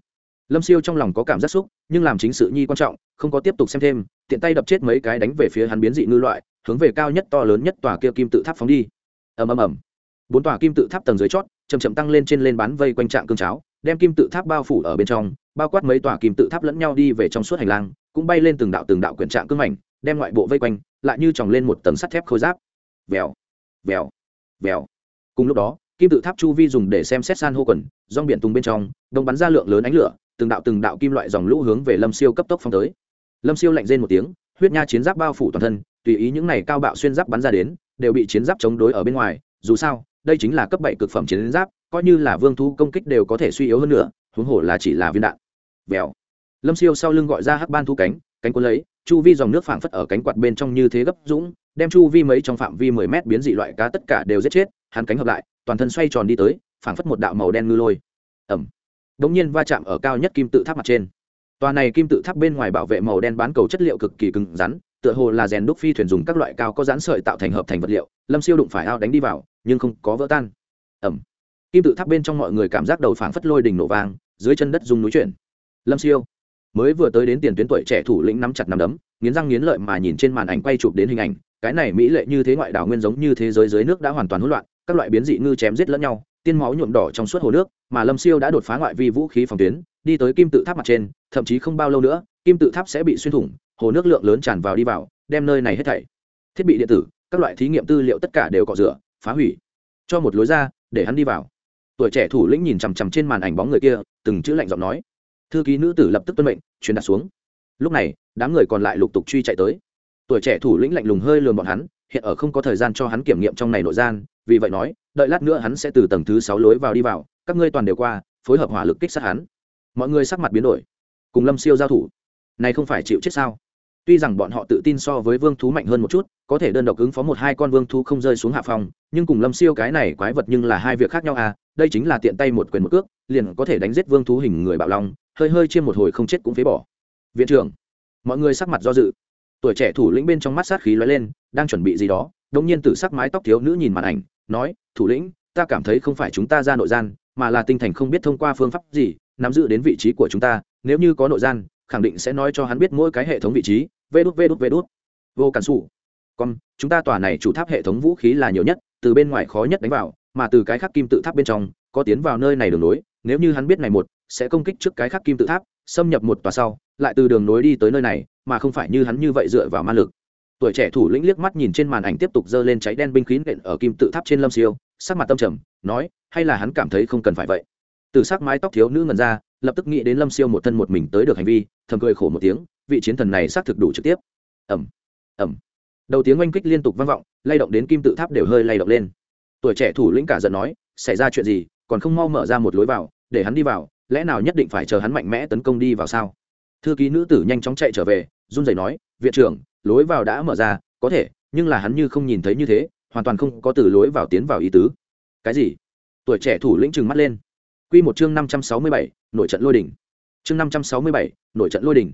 Lâm siêu trong lòng có cảm giác xúc nhưng làm chính sự nhi quan trọng không có tiếp tục xem thêm tiện tay đập chết mấy cái đánh về phía hắn biến dị ngư loại hướng về cao nhất to lớn nhất tòa kia kim tự tháp phóng đi ầm ầm ầm. Bốn tòa kim tự tháp tầng dưới chót chầm chậm tăng lên trên lên bán vây quanh trạng cương cháo, đem kim tự tháp bao phủ ở bên trong, bao quát mấy tòa kim tự tháp lẫn nhau đi về trong suốt hành lang, cũng bay lên từng đạo từng đạo quyển trạng cương mảnh, đem ngoại bộ vây quanh, lại như tròng lên một tầng sắt thép khôi giáp. Vèo vèo vèo. Cùng lúc đó, kim tự tháp chu vi dùng để xem xét san hô quần, rong biển tung bên trong, đông bắn ra lượng lớn ánh lửa, từng đạo từng đạo kim loại dòng lũ hướng về lâm siêu cấp tốc phong tới. Lâm siêu lạnh rên một tiếng, huyết nha chiến giáp bao phủ toàn thân tùy ý những này cao bạo xuyên giáp bắn ra đến, đều bị chiến giáp chống đối ở bên ngoài, dù sao, đây chính là cấp bảy cực phẩm chiến giáp, coi như là vương thú công kích đều có thể suy yếu hơn nữa, huống hồ là chỉ là viên đạn. Vèo. Lâm siêu sau lưng gọi ra hắc ban thu cánh cánh cuốn lấy, chu vi dòng nước phảng phất ở cánh quạt bên trong như thế gấp dũng, đem chu vi mấy trong phạm vi mười mét biến dị loại cá tất cả đều giết chết, hắn cánh hợp lại, toàn thân xoay tròn đi tới, phảng phất một đạo màu đen ngư lôi. Ẩm đống nhiên va chạm ở cao nhất kim tự tháp mặt trên. Tòa này kim tự tháp bên ngoài bảo vệ màu đen bán cầu chất liệu cực kỳ cứng rắn tựa hồ là rèn đúc phi thuyền dùng các loại cao có dán sợi tạo thành hợp thành vật liệu, lâm siêu đụng phải ao đánh đi vào, nhưng không có vỡ tan. Ẩm kim tự tháp bên trong mọi người cảm giác đầu phảng phất lôi đỉnh nổ vang, dưới chân đất rung núi chuyển. Lâm siêu mới vừa tới đến tiền tuyến tuổi trẻ thủ lĩnh nắm chặt nắm đấm, nghiến răng nghiến lợi mà nhìn trên màn ảnh quay chụp đến hình ảnh, cái này mỹ lệ như thế ngoại đảo nguyên giống như thế giới dưới nước đã hoàn toàn hỗn loạn, các loại biến dị ngư chém giết lẫn nhau, tiên máu nhuộm đỏ trong suốt hồ nước, mà lâm siêu đã đột phá ngoại vi vũ khí phòng tuyến, đi tới kim tự tháp mặt trên, thậm chí không bao lâu nữa kim tự tháp sẽ bị xuyên thủng, hồ nước lượng lớn tràn vào đi vào, đem nơi này hết thảy. Thiết bị điện tử, các loại thí nghiệm tư liệu tất cả đều cọ rửa, phá hủy. Cho một lối ra, để hắn đi vào. Tuổi trẻ thủ lĩnh nhìn chằm chằm trên màn ảnh bóng người kia, từng chữ lạnh giọng nói. Thư ký nữ tử lập tức tuân mệnh, truyền đạt xuống. Lúc này, đám người còn lại lục tục truy chạy tới. Tuổi trẻ thủ lĩnh lạnh lùng hơi lườm bọn hắn, hiện ở không có thời gian cho hắn kiểm nghiệm trong này nội gian, vì vậy nói, đợi lát nữa hắn sẽ từ tầng thứ sáu lối vào đi vào, các ngươi toàn đều qua, phối hợp hỏa lực kích sát hắn. Mọi người sắc mặt biến đổi. Cùng lâm siêu giao thủ này không phải chịu chết sao? Tuy rằng bọn họ tự tin so với vương thú mạnh hơn một chút, có thể đơn độc ứng phó một hai con vương thú không rơi xuống hạ phòng, nhưng cùng lâm siêu cái này quái vật nhưng là hai việc khác nhau à đây chính là tiện tay một quyền một cước, liền có thể đánh giết vương thú hình người bạo long, hơi hơi chiêm một hồi không chết cũng phế bỏ. Viện trưởng, mọi người sắc mặt do dự. Tuổi trẻ thủ lĩnh bên trong mắt sát khí lóe lên, đang chuẩn bị gì đó đống nhiên tử sắc mái tóc thiếu nữ nhìn màn ảnh, nói, thủ lĩnh, ta cảm thấy không phải chúng ta ra nội gian, mà là tinh thành không biết thông qua phương pháp gì, nắm giữ đến vị trí của chúng ta, nếu như có nội gian khẳng định sẽ nói cho hắn biết mỗi cái hệ thống vị trí, vê đút vê đút vê đút. Vô cản xù. Còn chúng ta tòa này chủ tháp hệ thống vũ khí là nhiều nhất, từ bên ngoài khó nhất đánh vào, mà từ cái khắc kim tự tháp bên trong, có tiến vào nơi này đường nối nếu như hắn biết này một, sẽ công kích trước cái khắc kim tự tháp, xâm nhập một tòa sau, lại từ đường nối đi tới nơi này, mà không phải như hắn như vậy dựa vào ma lực. Tuổi trẻ thủ lĩnh liếc mắt nhìn trên màn ảnh tiếp tục giơ lên cháy đen binh khí nện ở kim tự tháp trên lâm siêu, sắc mặt tâm trầm, nói, hay là hắn cảm thấy không cần phải vậy? Từ sắc mái tóc thiếu nữ ngần ra, lập tức nghĩ đến lâm siêu một thân một mình tới được hành vi, thầm cười khổ một tiếng, vị chiến thần này xác thực đủ trực tiếp. Ẩm ẩm đầu tiếng oanh kích liên tục vang vọng, lay động đến kim tự tháp đều hơi lay động lên. Tuổi trẻ thủ lĩnh cả giận nói, xảy ra chuyện gì, còn không mau mở ra một lối vào, để hắn đi vào, lẽ nào nhất định phải chờ hắn mạnh mẽ tấn công đi vào sao? Thư ký nữ tử nhanh chóng chạy trở về, run rẩy nói, viện trưởng, lối vào đã mở ra, có thể, nhưng là hắn như không nhìn thấy như thế, hoàn toàn không có từ lối vào tiến vào ý tứ. Cái gì? Tuổi trẻ thủ lĩnh trừng mắt lên. Quy một chương năm trăm sáu mươi bảy, nội trận lôi đỉnh. Chương năm trăm sáu mươi bảy, nội trận lôi đỉnh.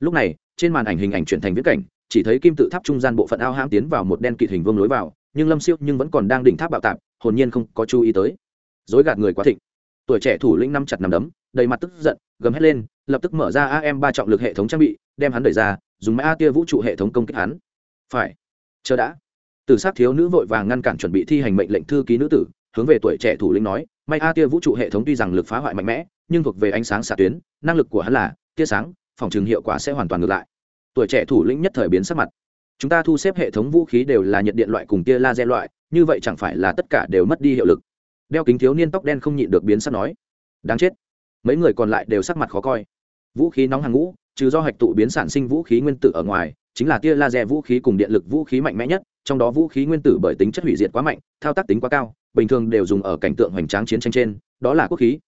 Lúc này, trên màn ảnh hình ảnh chuyển thành viễn cảnh, chỉ thấy kim tự tháp trung gian bộ phận ao hãm tiến vào một đen kịt hình vương lối vào, nhưng Lâm Siêu nhưng vẫn còn đang đỉnh tháp bạo tạp, hồn nhiên không có chú ý tới. Dối gạt người quá thịnh. Tuổi trẻ thủ lĩnh năm chặt năm đấm, đầy mặt tức giận, gầm hết lên, lập tức mở ra AM ba trọng lực hệ thống trang bị, đem hắn đẩy ra, dùng mã tia vũ trụ hệ thống công kích hắn. Phải. Chờ đã. tử sát thiếu nữ vội vàng ngăn cản chuẩn bị thi hành mệnh lệnh thư ký nữ tử, hướng về tuổi trẻ thủ lĩnh nói, may a tia vũ trụ hệ thống tuy rằng lực phá hoại mạnh mẽ nhưng thuộc về ánh sáng xạ tuyến năng lực của hắn là tia sáng phòng trường hiệu quả sẽ hoàn toàn ngược lại. Tuổi trẻ thủ lĩnh nhất thời biến sắc mặt. Chúng ta thu xếp hệ thống vũ khí đều là nhiệt điện loại cùng tia laser loại như vậy chẳng phải là tất cả đều mất đi hiệu lực? Đeo kính thiếu niên tóc đen không nhịn được biến sắc nói. Đáng chết. Mấy người còn lại đều sắc mặt khó coi. Vũ khí nóng hàng ngũ trừ do hạch tụ biến sản sinh vũ khí nguyên tử ở ngoài chính là tia laser vũ khí cùng điện lực vũ khí mạnh mẽ nhất trong đó vũ khí nguyên tử bởi tính chất hủy diệt quá mạnh thao tác tính quá cao bình thường đều dùng ở cảnh tượng hoành tráng chiến tranh trên, đó là quốc khí.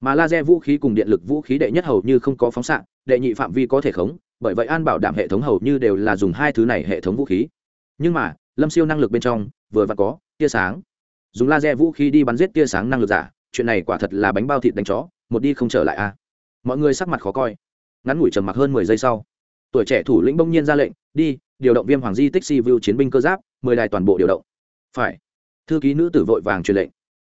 Mà laser vũ khí cùng điện lực vũ khí đệ nhất hầu như không có phóng xạ, đệ nhị phạm vi có thể khống, bởi vậy an bảo đảm hệ thống hầu như đều là dùng hai thứ này hệ thống vũ khí. Nhưng mà, lâm siêu năng lực bên trong, vừa vặn có, tia sáng. Dùng laser vũ khí đi bắn giết tia sáng năng lực giả, chuyện này quả thật là bánh bao thịt đánh chó, một đi không trở lại a. À. Mọi người sắc mặt khó coi. Ngắn ngủi trầm mặc hơn mười giây sau, tuổi trẻ thủ lĩnh bỗng nhiên ra lệnh, đi, điều động viêm hoàng di tích si vu chiến binh cơ giáp, mười đài toàn bộ điều động. Phải thư ký nữ tử vội vàng truyền lệnh.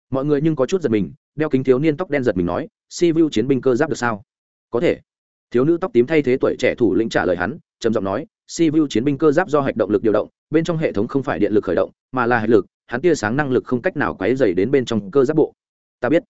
Mọi người nhưng có chút giật mình, đeo kính thiếu niên tóc đen giật mình nói, si vu chiến binh cơ giáp được sao? Có thể. Thiếu nữ tóc tím thay thế tuổi trẻ thủ lĩnh trả lời hắn, trầm giọng nói, si vu chiến binh cơ giáp do hạch động lực điều động, bên trong hệ thống không phải điện lực khởi động, mà là hạch lực, hắn tia sáng năng lực không cách nào quáy dày đến bên trong cơ giáp bộ. Ta biết.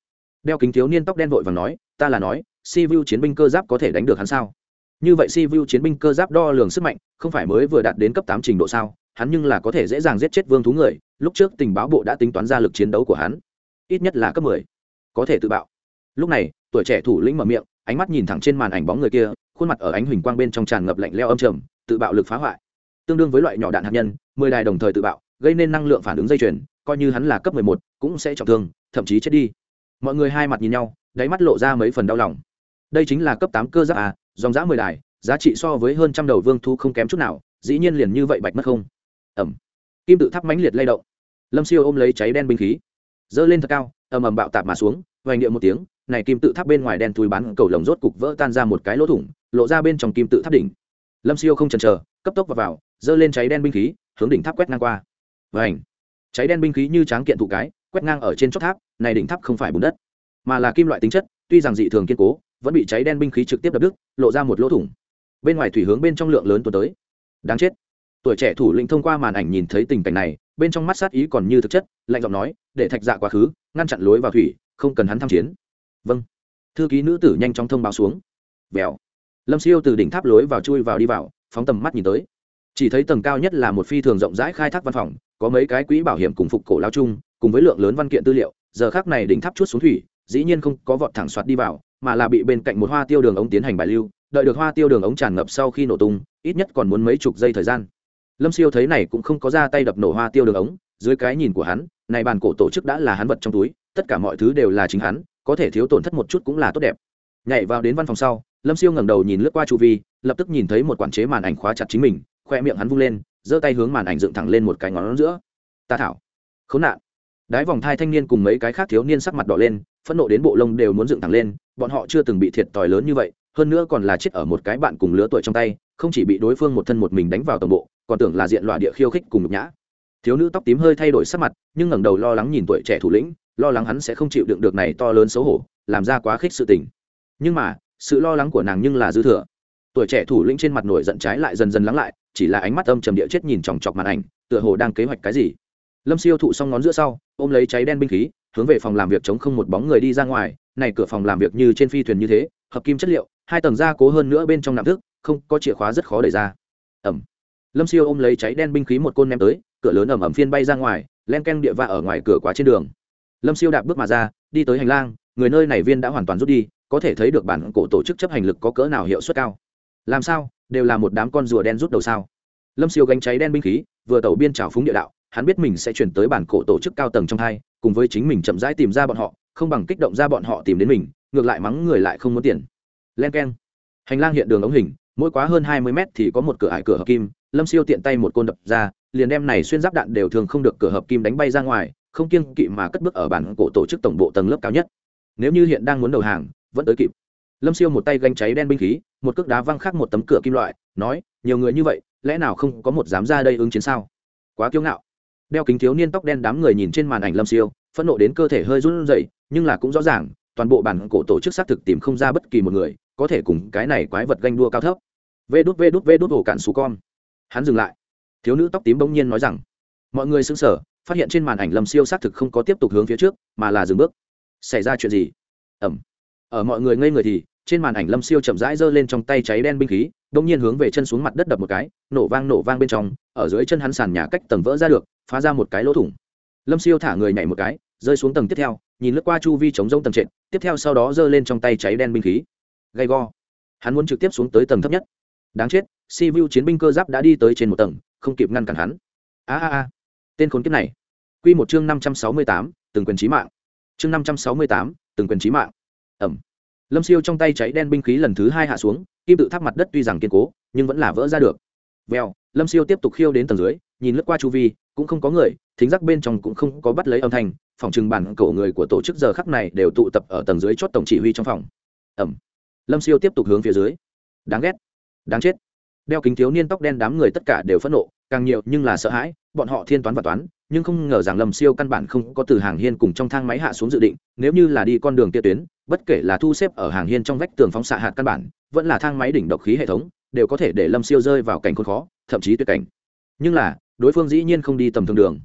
Đeo kính thiếu niên tóc đen vội vàng nói, ta là nói, si vu chiến binh cơ giáp có thể đánh được hắn sao? Như vậy si vu chiến binh cơ giáp đo lường sức mạnh, không phải mới vừa đạt đến cấp tám trình độ sao? Hắn nhưng là có thể dễ dàng giết chết vương thú người, lúc trước tình báo bộ đã tính toán ra lực chiến đấu của hắn. Ít nhất là cấp mười. Có thể tự bạo. Lúc này, tuổi trẻ thủ lĩnh mở miệng, ánh mắt nhìn thẳng trên màn ảnh bóng người kia, khuôn mặt ở ánh huỳnh quang bên trong tràn ngập lạnh leo âm trầm, tự bạo lực phá hoại. Tương đương với loại nhỏ đạn hạt nhân, mười đài đồng thời tự bạo, gây nên năng lượng phản ứng dây chuyền, coi như hắn là cấp mười một, cũng sẽ trọng thương, thậm chí chết đi. Mọi người hai mặt nhìn nhau, đáy mắt lộ ra mấy phần đau lòng. Đây chính là cấp tám cơ giáp à dòng giã mười đài giá trị so với hơn trăm đầu vương thu không kém chút nào dĩ nhiên liền như vậy bạch mất không? Ẩm. Kim tự tháp mãnh liệt lay động. Lâm siêu ôm lấy cháy đen binh khí. Dơ lên thật cao ầm ầm bạo tạp mà xuống vang điệu một tiếng này kim tự tháp bên ngoài đen túi bán cầu lồng rốt cục vỡ tan ra một cái lỗ thủng lộ ra bên trong kim tự tháp đỉnh. Lâm siêu không chần chờ cấp tốc vào, vào dơ lên cháy đen binh khí hướng đỉnh tháp quét ngang qua. Vành. Cháy đen binh khí như tráng kiện thụ cái quét ngang ở trên chót tháp này đỉnh tháp không phải bùn đất mà là kim loại tính chất tuy rằng dị thường kiên cố vẫn bị cháy đen binh khí trực tiếp đập đứt, lộ ra một lỗ thủng. Bên ngoài thủy hướng bên trong lượng lớn tuần tới. Đáng chết. Tuổi trẻ thủ lĩnh thông qua màn ảnh nhìn thấy tình cảnh này, bên trong mắt sát ý còn như thực chất, lạnh giọng nói, để thạch dạ quá khứ, ngăn chặn lối vào thủy, không cần hắn tham chiến. Vâng. Thư ký nữ tử nhanh chóng thông báo xuống. Vèo. Lâm siêu từ đỉnh tháp lối vào chui vào đi vào, phóng tầm mắt nhìn tới. Chỉ thấy tầng cao nhất là một phi thường rộng rãi khai thác văn phòng, có mấy cái quỹ bảo hiểm cùng phục cổ lao chung, cùng với lượng lớn văn kiện tư liệu. Giờ khác này đỉnh tháp chút xuống thủy, dĩ nhiên không có vọt thẳng soạt đi vào mà là bị bên cạnh một hoa tiêu đường ống tiến hành bài lưu, đợi được hoa tiêu đường ống tràn ngập sau khi nổ tung, ít nhất còn muốn mấy chục giây thời gian. Lâm siêu thấy này cũng không có ra tay đập nổ hoa tiêu đường ống, dưới cái nhìn của hắn, này bàn cổ tổ chức đã là hắn vật trong túi, tất cả mọi thứ đều là chính hắn, có thể thiếu tổn thất một chút cũng là tốt đẹp. Nhảy vào đến văn phòng sau, lâm siêu ngẩng đầu nhìn lướt qua chu vi, lập tức nhìn thấy một quản chế màn ảnh khóa chặt chính mình, khoe miệng hắn vung lên, giơ tay hướng màn ảnh dựng thẳng lên một cái ngón giữa. Ta thảo. Khốn nạn. Đái vòng thai thanh niên cùng mấy cái khác thiếu niên sắc mặt đỏ lên, phẫn nộ đến bộ lông đều muốn dựng thẳng lên bọn họ chưa từng bị thiệt tòi lớn như vậy, hơn nữa còn là chết ở một cái bạn cùng lứa tuổi trong tay, không chỉ bị đối phương một thân một mình đánh vào tổng bộ, còn tưởng là diện loại địa khiêu khích cùng nhục nhã. Thiếu nữ tóc tím hơi thay đổi sắc mặt, nhưng ngẩng đầu lo lắng nhìn tuổi trẻ thủ lĩnh, lo lắng hắn sẽ không chịu đựng được này to lớn xấu hổ, làm ra quá khích sự tình. Nhưng mà, sự lo lắng của nàng nhưng là dư thừa. Tuổi trẻ thủ lĩnh trên mặt nổi giận trái lại dần dần lắng lại, chỉ là ánh mắt âm trầm địa chết nhìn chòng chọc màn ảnh, tựa hồ đang kế hoạch cái gì. Lâm siêu thụ xong ngón giữa sau, ôm lấy cháy đen binh khí, hướng về phòng làm việc chống không một bóng người đi ra ngoài này cửa phòng làm việc như trên phi thuyền như thế, hợp kim chất liệu, hai tầng gia cố hơn nữa bên trong nạm thức, không có chìa khóa rất khó đẩy ra. Ẩm. Lâm siêu ôm lấy cháy đen binh khí một côn ném tới, cửa lớn ẩm ẩm phiên bay ra ngoài, len ken địa va ở ngoài cửa quá trên đường. Lâm siêu đạp bước mà ra, đi tới hành lang, người nơi này viên đã hoàn toàn rút đi, có thể thấy được bản cổ tổ chức chấp hành lực có cỡ nào hiệu suất cao. Làm sao, đều là một đám con rùa đen rút đầu sao? Lâm siêu gánh cháy đen binh khí, vừa tẩu biên trào phúng địa đạo, hắn biết mình sẽ chuyển tới bản cổ tổ chức cao tầng trong hai, cùng với chính mình chậm rãi tìm ra bọn họ không bằng kích động ra bọn họ tìm đến mình, ngược lại mắng người lại không muốn tiền. Len k e n hành lang hiện đường ống hình, mỗi quá hơn hai mươi mét thì có một cửa ải cửa hợp kim, lâm siêu tiện tay một côn đập ra, liền đem này xuyên giáp đạn đều thường không được cửa hợp kim đánh bay ra ngoài, không kiêng kỵ mà cất bước ở bản cổ tổ chức tổng bộ tầng lớp cao nhất. Nếu như hiện đang muốn đầu hàng, vẫn tới kịp. Lâm siêu một tay ganh cháy đen binh khí, một cước đá văng khắc một tấm cửa kim loại, nói, nhiều người như vậy, lẽ nào không có một dám ra đây ứng chiến sao? Quá kiêu ngạo đeo kính thiếu niên tóc đen đám người nhìn trên màn ảnh lâm siêu, phẫn nộ đến cơ thể hơi run rẩy, nhưng là cũng rõ ràng, toàn bộ bản cổ tổ chức xác thực tìm không ra bất kỳ một người có thể cùng cái này quái vật ganh đua cao thấp. Vê đút vê đút vê đút ổ cạn xù con. Hắn dừng lại. Thiếu nữ tóc tím bỗng nhiên nói rằng, mọi người xứng sở phát hiện trên màn ảnh lâm siêu xác thực không có tiếp tục hướng phía trước, mà là dừng bước. Xảy ra chuyện gì? Ẩm. Ở mọi người ngây người thì, trên màn ảnh lâm siêu chậm rãi giơ lên trong tay cháy đen binh khí đông nhiên hướng về chân xuống mặt đất đập một cái, nổ vang nổ vang bên trong, ở dưới chân hắn sàn nhà cách tầng vỡ ra được phá ra một cái lỗ thủng. Lâm siêu thả người nhảy một cái, rơi xuống tầng tiếp theo, nhìn lướt qua chu vi chống rông tầng trệt, tiếp theo sau đó giơ lên trong tay cháy đen binh khí. Gay go. Hắn muốn trực tiếp xuống tới tầng thấp nhất. Đáng chết si vu chiến binh cơ giáp đã đi tới trên một tầng, không kịp ngăn cản hắn. A a a. Tên khốn kiếp này. Q một chương năm trăm sáu mươi tám, từng quyền trí mạng. Chương năm trăm sáu mươi tám, từng quyền trí mạng. Ẩm. Lâm siêu trong tay cháy đen binh khí lần thứ hai hạ xuống, kim tự tháp mặt đất tuy rằng kiên cố, nhưng vẫn là vỡ ra được. Vèo lâm siêu tiếp tục khiêu đến tầng dưới, nhìn lướt qua chu vi, cũng không có người, thính giác bên trong cũng không có bắt lấy âm thanh, phòng trừng bản cổ người của tổ chức giờ khắc này đều tụ tập ở tầng dưới chót tổng chỉ huy trong phòng. Ẩm. Lâm siêu tiếp tục hướng phía dưới. Đáng ghét. Đáng chết. Đeo kính thiếu niên tóc đen đám người tất cả đều phẫn nộ, càng nhiều nhưng là sợ hãi, bọn họ thiên toán và toán, nhưng không ngờ rằng lâm siêu căn bản không có từ hàng hiên cùng trong thang máy hạ xuống dự định, nếu như là đi con đường kia tuyến, bất kể là thu xếp ở hàng hiên trong vách tường phóng xạ hạt căn bản, vẫn là thang máy đỉnh độc khí hệ thống đều có thể để lâm siêu rơi vào cảnh khốn khó, thậm chí tuyệt cảnh. Nhưng là, đối phương dĩ nhiên không đi tầm thường đường.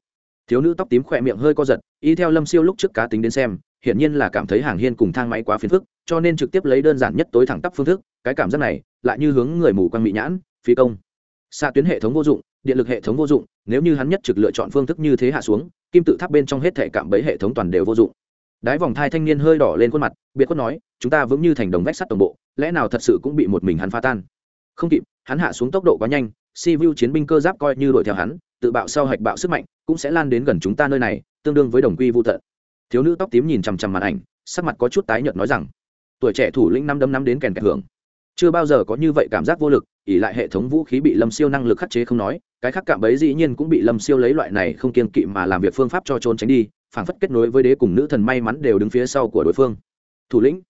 Thiếu nữ tóc tím khỏe miệng hơi co giật, y theo lâm siêu lúc trước cá tính đến xem, hiển nhiên là cảm thấy hàng hiên cùng thang máy quá phiền phức, cho nên trực tiếp lấy đơn giản nhất tối thẳng tắp phương thức, cái cảm giác này lại như hướng người mù quang bị nhãn, phi công. Xa tuyến hệ thống vô dụng, điện lực hệ thống vô dụng, nếu như hắn nhất trực lựa chọn phương thức như thế hạ xuống, kim tự tháp bên trong hết thể cạm bẫy hệ thống toàn đều vô dụng. Đái vòng thai thanh niên hơi đỏ lên khuôn mặt, biệt khuất nói, chúng ta vững như thành đồng vách sắt tổng bộ, lẽ nào thật sự cũng bị một mình hắn phá tan? Không kịp, hắn hạ xuống tốc độ quá nhanh, si vu chiến binh cơ giáp coi như đuổi theo hắn, tự bạo sau hạch bạo sức mạnh cũng sẽ lan đến gần chúng ta nơi này, tương đương với đồng quy vô tận. Thiếu nữ tóc tím nhìn chằm chằm màn ảnh, sắc mặt có chút tái nhợt nói rằng, tuổi trẻ thủ lĩnh năm đấm năm đến kèn kẹt hưởng. Chưa bao giờ có như vậy cảm giác vô lực ỉ lại hệ thống vũ khí bị lâm siêu năng lực khắc chế không nói, cái khác cạm bấy dĩ nhiên cũng bị lâm siêu lấy loại này không kiên kỵ mà làm việc phương pháp cho trốn tránh đi phảng phất kết nối với đế cùng nữ thần may mắn đều đứng phía sau của đối phương. Thủ lĩnh.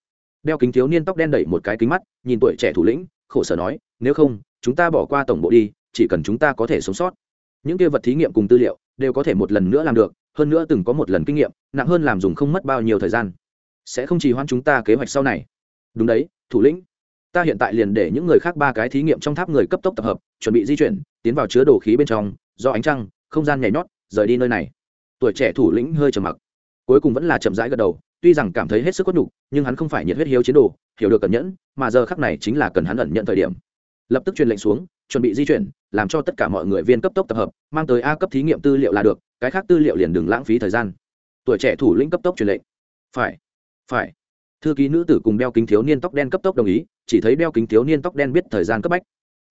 Đeo kính thiếu niên tóc đen đẩy một cái kính mắt, nhìn tuổi trẻ thủ lĩnh khổ sở nói, nếu không, chúng ta bỏ qua tổng bộ đi, chỉ cần chúng ta có thể sống sót. Những kia vật thí nghiệm cùng tư liệu đều có thể một lần nữa làm được, hơn nữa từng có một lần kinh nghiệm, nặng hơn làm dùng không mất bao nhiêu thời gian. Sẽ không chỉ hoãn chúng ta kế hoạch sau này. Đúng đấy, thủ lĩnh. Ta hiện tại liền để những người khác ba cái thí nghiệm trong tháp người cấp tốc tập hợp, chuẩn bị di chuyển, tiến vào chứa đồ khí bên trong, do ánh trăng, không gian nhảy nhót, rời đi nơi này. Tuổi trẻ thủ lĩnh hơi trầm mặc, cuối cùng vẫn là chậm rãi gật đầu tuy rằng cảm thấy hết sức quất nhục, nhưng hắn không phải nhiệt huyết hiếu chiến đồ, hiểu được cẩn nhẫn, mà giờ khắc này chính là cần hắn ẩn nhận thời điểm. Lập tức truyền lệnh xuống, chuẩn bị di chuyển, làm cho tất cả mọi người viên cấp tốc tập hợp, mang tới a cấp thí nghiệm tư liệu là được, cái khác tư liệu liền đừng lãng phí thời gian. Tuổi trẻ thủ lĩnh cấp tốc truyền lệnh. Phải phải. Thư ký nữ tử cùng đeo kính thiếu niên tóc đen cấp tốc đồng ý, chỉ thấy đeo kính thiếu niên tóc đen biết thời gian cấp bách.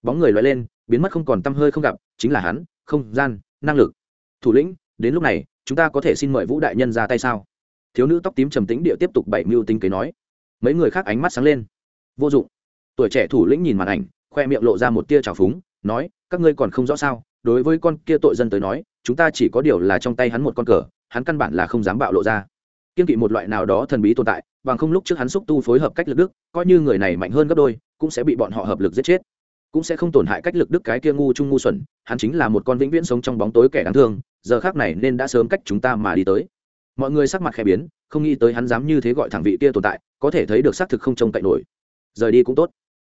Bóng người loại lên, biến mất không còn t hơi không gặp, chính là hắn, không gian, năng lực. Thủ lĩnh, đến lúc này, chúng ta có thể xin mời vũ đại nhân ra tay sao? Thiếu nữ tóc tím trầm tĩnh địa tiếp tục bảy mưu tinh kế nói. Mấy người khác ánh mắt sáng lên. Vô dụng. Tuổi trẻ thủ lĩnh nhìn màn ảnh, khoe miệng lộ ra một tia trào phúng, nói, các ngươi còn không rõ sao? Đối với con kia tội dân tới nói, chúng ta chỉ có điều là trong tay hắn một con cờ, hắn căn bản là không dám bạo lộ ra. Kiên kỵ một loại nào đó thần bí tồn tại, bằng không lúc trước hắn xúc tu phối hợp cách lực đức, coi như người này mạnh hơn gấp đôi, cũng sẽ bị bọn họ hợp lực giết chết. Cũng sẽ không tổn hại cách lực đức cái kia ngu trung ngu xuẩn, hắn chính là một con vĩnh viễn sống trong bóng tối kẻ đáng thương, giờ khác này nên đã sớm cách chúng ta mà đi tới mọi người sắc mặt khẽ biến, không nghĩ tới hắn dám như thế gọi thẳng vị kia tồn tại, có thể thấy được xác thực không trông cậy nổi. Rời đi cũng tốt.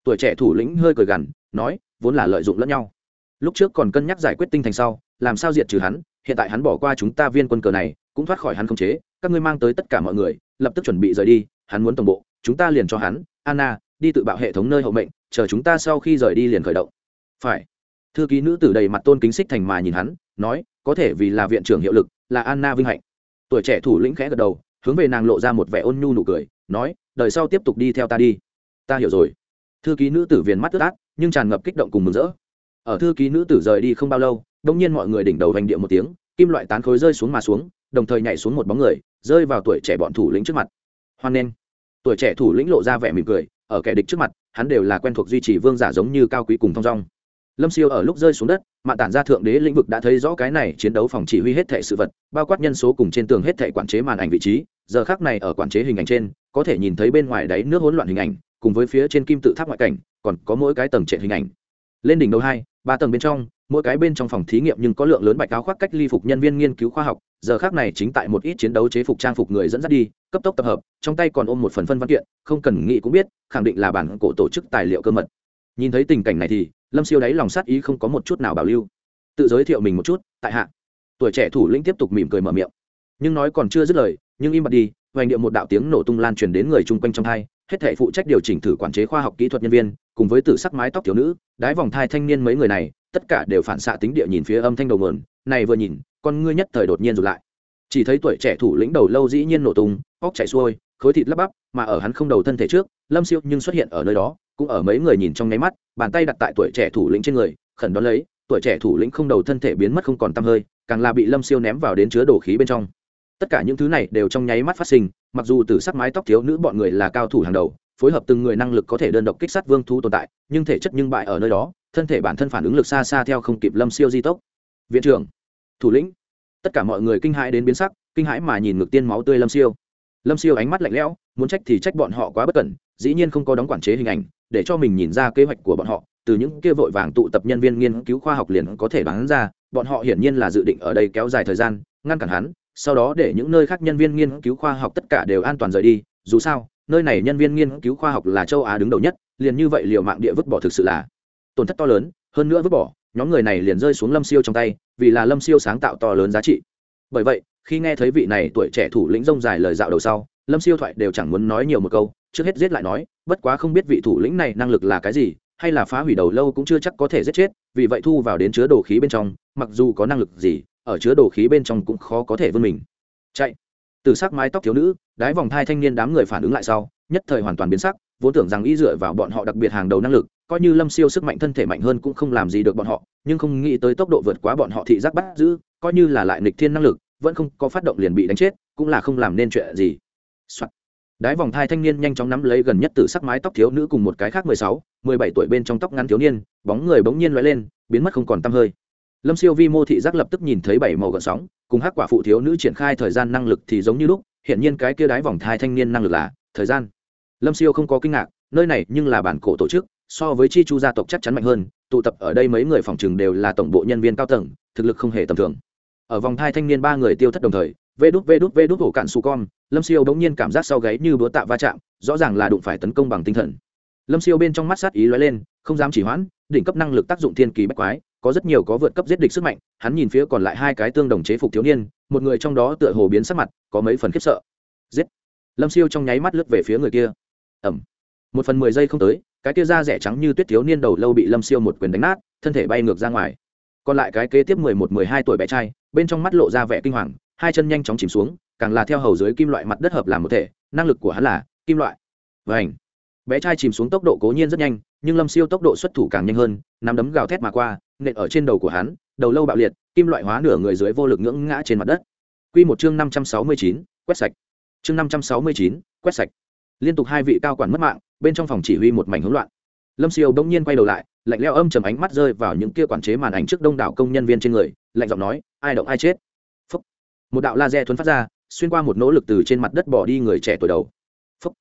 Tuổi trẻ thủ lĩnh hơi cười gằn, nói, vốn là lợi dụng lẫn nhau. Lúc trước còn cân nhắc giải quyết tinh thành sau, làm sao diệt trừ hắn, hiện tại hắn bỏ qua chúng ta viên quân cờ này, cũng thoát khỏi hắn không chế, các ngươi mang tới tất cả mọi người, lập tức chuẩn bị rời đi, hắn muốn tổng bộ, chúng ta liền cho hắn, anna, đi tự bạo hệ thống nơi hậu mệnh, chờ chúng ta sau khi rời đi liền khởi động. Phải. Thư ký nữ tử đầy mặt tôn kính xích thành mà nhìn hắn, nói, có thể vì là viện trưởng hiệu lực, là anna vinh hạnh tuổi trẻ thủ lĩnh khẽ gật đầu, hướng về nàng lộ ra một vẻ ôn nhu nụ cười, nói, đời sau tiếp tục đi theo ta đi. Ta hiểu rồi. Thư ký nữ tử viền mắt ướt át, nhưng tràn ngập kích động cùng mừng rỡ. Ở thư ký nữ tử rời đi không bao lâu, đông nhiên mọi người đỉnh đầu hành địa một tiếng, kim loại tán khối rơi xuống mà xuống, đồng thời nhảy xuống một bóng người, rơi vào tuổi trẻ bọn thủ lĩnh trước mặt. Hoan nghênh. Tuổi trẻ thủ lĩnh lộ ra vẻ mỉm cười, ở kẻ địch trước mặt, hắn đều là quen thuộc duy trì vương giả giống như cao quý cùng thong dong lâm siêu ở lúc rơi xuống đất mạng tản ra thượng đế lĩnh vực đã thấy rõ cái này chiến đấu phòng chỉ huy hết thệ sự vật, bao quát nhân số cùng trên tường hết thệ quản chế màn ảnh vị trí. Giờ khác này ở quản chế hình ảnh trên, có thể nhìn thấy bên ngoài đáy nước hỗn loạn hình ảnh, cùng với phía trên kim tự tháp ngoại cảnh, còn có mỗi cái tầng trệ hình ảnh. Lên đỉnh đầu hai, ba tầng bên trong, mỗi cái bên trong phòng thí nghiệm nhưng có lượng lớn bạch áo khoác cách ly phục nhân viên nghiên cứu khoa học. Giờ khác này chính tại một ít chiến đấu chế phục trang phục người dẫn dắt đi, cấp tốc tập hợp, trong tay còn ôm một phần phân văn kiện, không cần nghĩ cũng biết, khẳng định là bản cổ tổ chức tài liệu cơ mật. Nhìn thấy tình cảnh này thì lâm siêu đáy lòng sát ý không có một chút nào bảo lưu tự giới thiệu mình một chút tại hạ tuổi trẻ thủ lĩnh tiếp tục mỉm cười mở miệng nhưng nói còn chưa dứt lời nhưng im bặt đi hoành điệu một đạo tiếng nổ tung lan truyền đến người chung quanh trong thai hết thể phụ trách điều chỉnh thử quản chế khoa học kỹ thuật nhân viên cùng với tử sắc mái tóc thiếu nữ đái vòng thai thanh niên mấy người này tất cả đều phản xạ tính địa nhìn phía âm thanh đầu mườn này vừa nhìn con ngươi nhất thời đột nhiên rụt lại chỉ thấy tuổi trẻ thủ lĩnh đầu lâu dĩ nhiên nổ tung óc chảy xuôi khối thịt lắp bắp mà ở hắn không đầu thân thể trước lâm siêu nhưng xuất hiện ở nơi đó cũng ở mấy người nhìn trong nháy mắt bàn tay đặt tại tuổi trẻ thủ lĩnh trên người, khẩn đón lấy, tuổi trẻ thủ lĩnh không đầu thân thể biến mất không còn tăm hơi, càng là bị lâm siêu ném vào đến chứa đồ khí bên trong. Tất cả những thứ này đều trong nháy mắt phát sinh, mặc dù từ sắc mái tóc thiếu nữ bọn người là cao thủ hàng đầu, phối hợp từng người năng lực có thể đơn độc kích sát vương thú tồn tại, nhưng thể chất nhưng bại ở nơi đó, thân thể bản thân phản ứng lực xa xa theo không kịp lâm siêu di tốc. Viện trưởng, thủ lĩnh. Tất cả mọi người kinh hãi đến biến sắc, kinh hãi mà nhìn ngược tiên máu tươi lâm siêu lâm siêu ánh mắt lạnh lẽo, muốn trách thì trách bọn họ quá bất cẩn, dĩ nhiên không có đóng quản chế hình ảnh, để cho mình nhìn ra kế hoạch của bọn họ, từ những kia vội vàng tụ tập nhân viên nghiên cứu khoa học liền có thể đoán ra, bọn họ hiển nhiên là dự định ở đây kéo dài thời gian, ngăn cản hắn, sau đó để những nơi khác nhân viên nghiên cứu khoa học tất cả đều an toàn rời đi, dù sao, nơi này nhân viên nghiên cứu khoa học là châu á đứng đầu nhất, liền như vậy liều mạng địa vứt bỏ thực sự là tổn thất to lớn, hơn nữa vứt bỏ, nhóm người này liền rơi xuống lâm siêu trong tay, vì là lâm siêu sáng tạo to lớn giá trị. Bởi vậy khi nghe thấy vị này tuổi trẻ thủ lĩnh rông dài lời dạo đầu sau, lâm siêu thoại đều chẳng muốn nói nhiều một câu, trước hết giết lại nói, bất quá không biết vị thủ lĩnh này năng lực là cái gì, hay là phá hủy đầu lâu cũng chưa chắc có thể giết chết, vì vậy thu vào đến chứa đồ khí bên trong, mặc dù có năng lực gì, ở chứa đồ khí bên trong cũng khó có thể vươn mình. Chạy. Từ sắc mái tóc thiếu nữ, đái vòng thai thanh niên đám người phản ứng lại sau, nhất thời hoàn toàn biến sắc, vốn tưởng rằng y dựa vào bọn họ đặc biệt hàng đầu năng lực, coi như lâm siêu sức mạnh thân thể mạnh hơn cũng không làm gì được bọn họ, nhưng không nghĩ tới tốc độ vượt quá bọn họ thị giác bắt giữ, coi như là lại nịch thiên năng lực vẫn không có phát động liền bị đánh chết, cũng là không làm nên chuyện gì、Soạn. đái vòng thai thanh niên nhanh chóng nắm lấy gần nhất từ sắc mái tóc thiếu nữ cùng một cái khác mười sáu, mười bảy tuổi bên trong tóc ngắn thiếu niên, bóng người bỗng nhiên l lên, biến mất không còn t hơi. Lâm siêu vi mô thị giác lập tức nhìn thấy bảy màu gợn sóng, cùng hắc quả phụ thiếu nữ triển khai thời gian năng lực thì giống như lúc hiện nhiên cái kia đái vòng thai thanh niên năng lực là thời gian. Lâm siêu không có kinh ngạc, nơi này nhưng là bản cổ tổ chức, so với chi chu gia tộc chắc chắn mạnh hơn, tụ tập ở đây mấy người phòng chừng đều là tổng bộ nhân viên cao tầng, thực lực không hề tầm thường ở vòng thai thanh niên ba người tiêu thất đồng thời, vê đút vê đút vê đút hổ cạn su con lâm siêu bỗng nhiên cảm giác sau gáy như búa tạ va chạm, rõ ràng là đụng phải tấn công bằng tinh thần. Lâm siêu bên trong mắt sát ý lóe lên, không dám chỉ hoãn, đỉnh cấp năng lực tác dụng thiên kỳ bách quái, có rất nhiều có vượt cấp giết địch sức mạnh, hắn nhìn phía còn lại hai cái tương đồng chế phục thiếu niên, một người trong đó tựa hồ biến sắc mặt, có mấy phần khiếp sợ. Giết! Lâm siêu trong nháy mắt lướt về phía người kia. Ẩm! Một phần mười giây không tới, cái kia da rẻ trắng như tuyết thiếu niên đầu lâu bị lâm siêu một quyền đánh nát, thân thể bay ngược ra ngoài. Còn lại cái kế tiếp mười một, mười hai tuổi bé trai bên trong mắt lộ ra vẻ kinh hoàng, hai chân nhanh chóng chìm xuống, càng là theo hầu dưới kim loại mặt đất hợp làm một thể, năng lực của hắn là kim loại. Vảnh bé trai chìm xuống tốc độ cố nhiên rất nhanh, nhưng lâm siêu tốc độ xuất thủ càng nhanh hơn, nắm đấm gào thét mà qua, nện ở trên đầu của hắn, đầu lâu bạo liệt, kim loại hóa nửa người dưới vô lực ngưỡng ngã trên mặt đất. Quy một chương năm trăm sáu mươi chín, quét sạch. Chương năm trăm sáu mươi chín, quét sạch. Liên tục hai vị cao quản mất mạng, bên trong phòng chỉ huy một mảnh hỗn loạn. Lâm siêu bỗng nhiên quay đầu lại lạnh leo âm chầm ánh mắt rơi vào những kia quản chế màn ảnh trước đông đảo công nhân viên trên người, lạnh giọng nói, ai động ai chết? Phúc. một đạo laser thuấn phát ra, xuyên qua một nỗ lực từ trên mặt đất bỏ đi người trẻ tuổi đầu. Phúc.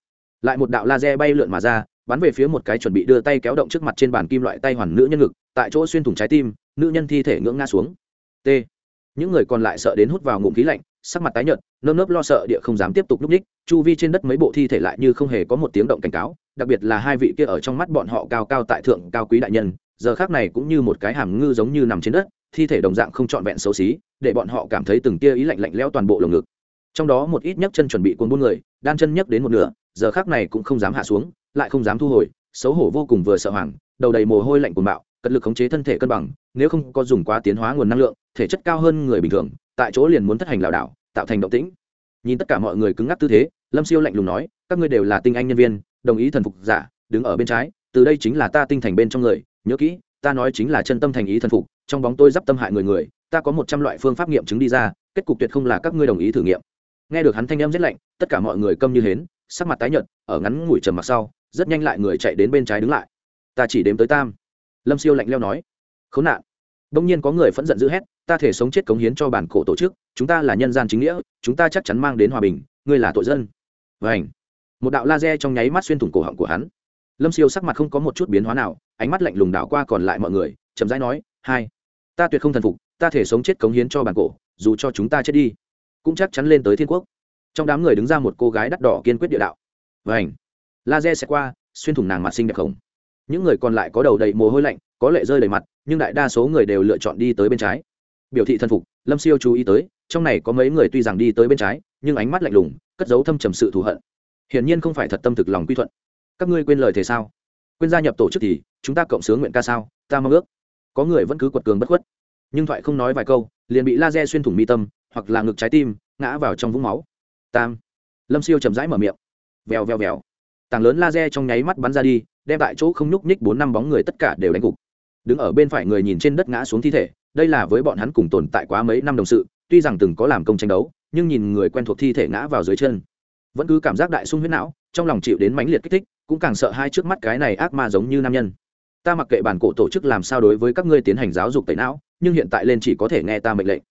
lại một đạo laser bay lượn mà ra, bắn về phía một cái chuẩn bị đưa tay kéo động trước mặt trên bàn kim loại tay hoàn nữ nhân ngực, tại chỗ xuyên thủng trái tim, nữ nhân thi thể ngưỡng ngã xuống. T. Những người còn lại sợ đến hút vào ngụm khí lạnh, sắc mặt tái nhợt, nơm nớp lo sợ địa không dám tiếp tục núp ních, chu vi trên đất mấy bộ thi thể lại như không hề có một tiếng động cảnh cáo đặc biệt là hai vị kia ở trong mắt bọn họ cao cao tại thượng cao quý đại nhân, giờ khác này cũng như một cái hàm ngư giống như nằm trên đất, thi thể đồng dạng không trọn vẹn xấu xí, để bọn họ cảm thấy từng tia ý lạnh lạnh leo toàn bộ lồng ngực. Trong đó một ít nhấc chân chuẩn bị cuốn buôn người, đan chân nhấc đến một nửa, giờ khác này cũng không dám hạ xuống, lại không dám thu hồi, xấu hổ vô cùng vừa sợ hoảng, đầu đầy mồ hôi lạnh cuồng bạo, cật lực khống chế thân thể cân bằng, nếu không có dùng quá tiến hóa nguồn năng lượng, thể chất cao hơn người bình thường, tại chỗ liền muốn thất hành lảo đảo, tạo thành động tĩnh. Nhìn tất cả mọi người cứng ngắc tư thế, lâm siêu lạnh lùng nói, các ngươi đều là tinh anh nhân viên đồng ý thần phục giả, đứng ở bên trái, từ đây chính là ta tinh thành bên trong người, nhớ kỹ, ta nói chính là chân tâm thành ý thần phục, trong bóng tôi d tâm hại người người, ta có một trăm loại phương pháp nghiệm chứng đi ra, kết cục tuyệt không là các ngươi đồng ý thử nghiệm. Nghe được hắn thanh âm rét lạnh, tất cả mọi người câm như hến, sắc mặt tái nhợt, ở ngắn ngủi trầm mặc sau, rất nhanh lại người chạy đến bên trái đứng lại. Ta chỉ đếm tới tam. Lâm siêu lạnh leo nói, khốn nạn. Đông nhiên có người phẫn giận d ữ hét, ta thể sống chết cống hiến cho bản cổ tổ chức, chúng ta là nhân gian chính nghĩa, chúng ta chắc chắn mang đến hòa bình, ngươi là tội dân. Vảnh một đạo laser trong nháy mắt xuyên thủng cổ họng của hắn. Lâm siêu sắc mặt không có một chút biến hóa nào, ánh mắt lạnh lùng đảo qua còn lại mọi người, chậm rãi nói, hai, ta tuyệt không thần phục, ta thể sống chết cống hiến cho bản cổ, dù cho chúng ta chết đi, cũng chắc chắn lên tới thiên quốc. Trong đám người đứng ra một cô gái đắt đỏ kiên quyết địa đạo. Và ảnh laser sẽ qua, xuyên thủng nàng mặt xinh đẹp khổng những người còn lại có đầu đầy mồ hôi lạnh, có lệ rơi đầy mặt, nhưng đại đa số người đều lựa chọn đi tới bên trái. Biểu thị thân phục, lâm siêu chú ý tới, trong này có mấy người tuy rằng đi tới bên trái, nhưng ánh mắt lạnh lùng, cất giấu thâm trầm sự thù hận hiển nhiên không phải thật tâm thực lòng quy thuận. Các ngươi quên lời thế sao? Quên gia nhập tổ chức thì, chúng ta cộng sướng nguyện ca sao? Ta mong ước. Có người vẫn cứ quật cường bất khuất. Nhưng thoại không nói vài câu, liền bị laser xuyên thủng mi tâm, hoặc là ngực trái tim, ngã vào trong vũng máu. Tam. Lâm siêu chầm rãi mở miệng. Vèo vèo vèo. Tảng lớn laser trong nháy mắt bắn ra đi, đem tại chỗ không nhúc nhích bốn năm bóng người tất cả đều đánh gục. Đứng ở bên phải người nhìn trên đất ngã xuống thi thể, đây là với bọn hắn cùng tồn tại quá mấy năm đồng sự, tuy rằng từng có làm công tranh đấu, nhưng nhìn người quen thuộc thi thể ngã vào dưới chân vẫn cứ cảm giác đại sung huyết não, trong lòng chịu đến mãnh liệt kích thích, cũng càng sợ hai trước mắt cái này ác ma giống như nam nhân. Ta mặc kệ bản cổ tổ chức làm sao đối với các ngươi tiến hành giáo dục tẩy não, nhưng hiện tại lên chỉ có thể nghe ta mệnh lệnh.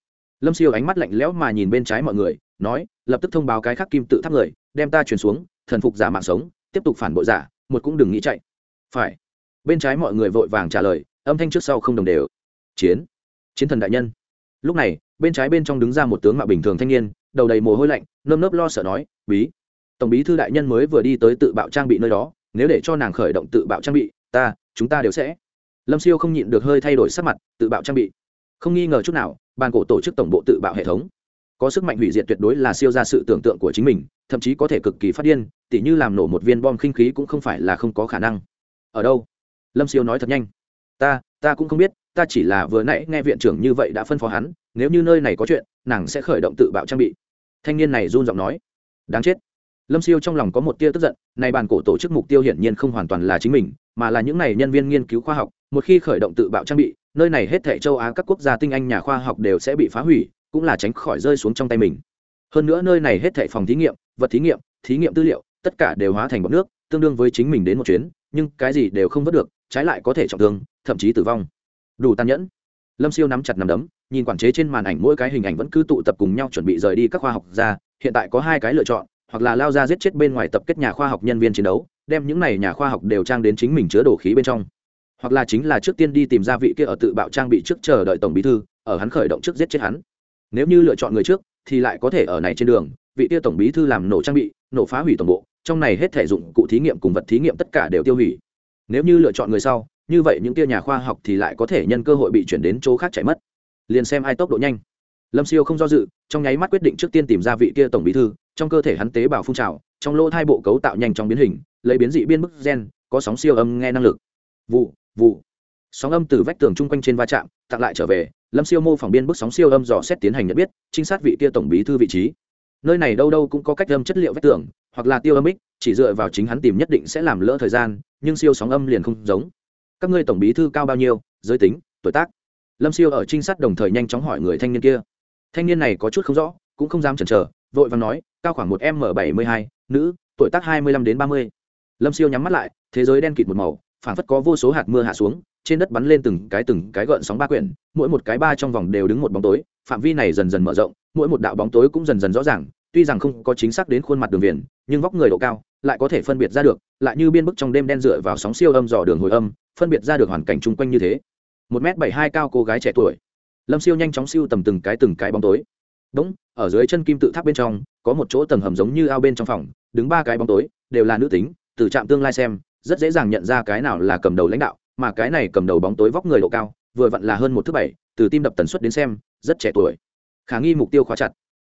Lâm siêu ánh mắt lạnh lẽo mà nhìn bên trái mọi người, nói, lập tức thông báo cái khắc kim tự tháp người, đem ta chuyển xuống, thần phục giả mạng sống, tiếp tục phản bội giả, một cũng đừng nghĩ chạy. Phải. Bên trái mọi người vội vàng trả lời, âm thanh trước sau không đồng đều. Chiến. Chiến thần đại nhân lúc này, bên trái bên trong đứng ra một tướng mạo bình thường thanh niên, đầu đầy mồ hôi lạnh, nơm nớp lo sợ nói, bí, tổng bí thư đại nhân mới vừa đi tới tự bạo trang bị nơi đó, nếu để cho nàng khởi động tự bạo trang bị, ta, chúng ta đều sẽ. Lâm siêu không nhịn được hơi thay đổi sắc mặt, tự bạo trang bị. Không nghi ngờ chút nào, bàn cổ tổ chức tổng bộ tự bạo hệ thống. Có sức mạnh hủy diệt tuyệt đối là siêu ra sự tưởng tượng của chính mình, thậm chí có thể cực kỳ phát điên, tỉ như làm nổ một viên bom khinh khí cũng không phải là không có khả năng. Ở đâu? Lâm siêu nói thật nhanh. Ta ta cũng không biết ta chỉ là vừa nãy nghe viện trưởng như vậy đã phân phó hắn, nếu như nơi này có chuyện, nàng sẽ khởi động tự bạo trang bị. Thanh niên này run giọng nói. Đáng chết. Lâm siêu trong lòng có một tia tức giận, này bàn cổ tổ chức mục tiêu hiển nhiên không hoàn toàn là chính mình, mà là những này nhân viên nghiên cứu khoa học, một khi khởi động tự bạo trang bị, nơi này hết thảy châu á các quốc gia tinh anh nhà khoa học đều sẽ bị phá hủy, cũng là tránh khỏi rơi xuống trong tay mình. Hơn nữa nơi này hết thảy phòng thí nghiệm, vật thí nghiệm thí nghiệm tư liệu, tất cả đều hóa thành bọt nước, tương đương với chính mình đến một chuyến, nhưng cái gì đều không vớt được, trái lại có thể trọng thương, thậm chí tử vong đủ tàn nhẫn. Lâm siêu nắm chặt nắm đấm, nhìn quản chế trên màn ảnh mỗi cái hình ảnh vẫn cứ tụ tập cùng nhau chuẩn bị rời đi các khoa học gia, hiện tại có hai cái lựa chọn, hoặc là lao ra giết chết bên ngoài tập kết nhà khoa học nhân viên chiến đấu, đem những này nhà khoa học đều trang đến chính mình chứa đồ khí bên trong. Hoặc là chính là trước tiên đi tìm ra vị kia ở tự bạo trang bị trước chờ đợi tổng bí thư, ở hắn khởi động trước giết chết hắn. Nếu như lựa chọn người trước, thì lại có thể ở này trên đường, vị kia tổng bí thư làm nổ trang bị, nổ phá hủy tổng bộ, trong này hết thể dụng cụ thí nghiệm cùng vật thí nghiệm tất cả đều tiêu hủy. Nếu như lựa chọn người sau như vậy những tia nhà khoa học thì lại có thể nhân cơ hội bị chuyển đến chỗ khác chạy mất. Liền xem ai tốc độ nhanh. Lâm siêu không do dự, trong nháy mắt quyết định trước tiên tìm ra vị kia tổng bí thư, trong cơ thể hắn tế bào phun trào, trong lỗ thai bộ cấu tạo nhanh trong biến hình, lấy biến dị biên bức gen, có sóng siêu âm nghe năng lực. Vụ vụ. Sóng âm từ vách tường chung quanh trên va chạm, tặng lại trở về, lâm siêu mô phỏng biên bức sóng siêu âm dò xét tiến hành nhận biết, trinh sát vị kia tổng bí thư vị trí. Nơi này đâu đâu cũng có cách âm chất liệu vách tường, hoặc là tiêu âm ích chỉ dựa vào chính hắn tìm nhất định sẽ làm lỡ thời gian, nhưng siêu sóng âm liền không giống các ngươi tổng bí thư cao bao nhiêu, giới tính, tuổi tác? Lâm siêu ở trinh sát đồng thời nhanh chóng hỏi người thanh niên kia. Thanh niên này có chút không rõ, cũng không dám chần chờ, vội vàng nói, cao khoảng một m bảy mươi hai, nữ, tuổi tác hai mươi lăm đến ba mươi. Lâm siêu nhắm mắt lại, thế giới đen kịt một màu phản phất có vô số hạt mưa hạ xuống, trên đất bắn lên từng cái từng cái gợn sóng ba quyển, mỗi một cái ba trong vòng đều đứng một bóng tối, phạm vi này dần dần mở rộng, mỗi một đạo bóng tối cũng dần dần rõ ràng, tuy rằng không có chính xác đến khuôn mặt đường viền, nhưng vóc người độ cao lại có thể phân biệt ra được, lại như biên bức trong đêm đen dựa vào sóng siêu âm dò đường hồi âm phân biệt ra được hoàn cảnh chung quanh như thế. Một m bảy hai cao cô gái trẻ tuổi. Lâm siêu nhanh chóng siêu tầm từng cái từng cái bóng tối. Đúng, ở dưới chân kim tự tháp bên trong, có một chỗ tầng hầm giống như ao bên trong phòng, đứng ba cái bóng tối, đều là nữ tính, từ trạm tương lai xem, rất dễ dàng nhận ra cái nào là cầm đầu lãnh đạo, mà cái này cầm đầu bóng tối vóc người độ cao, vừa vặn là hơn một thứ bảy, từ tim đập tần suất đến xem, rất trẻ tuổi. Khả nghi mục tiêu khóa chặt.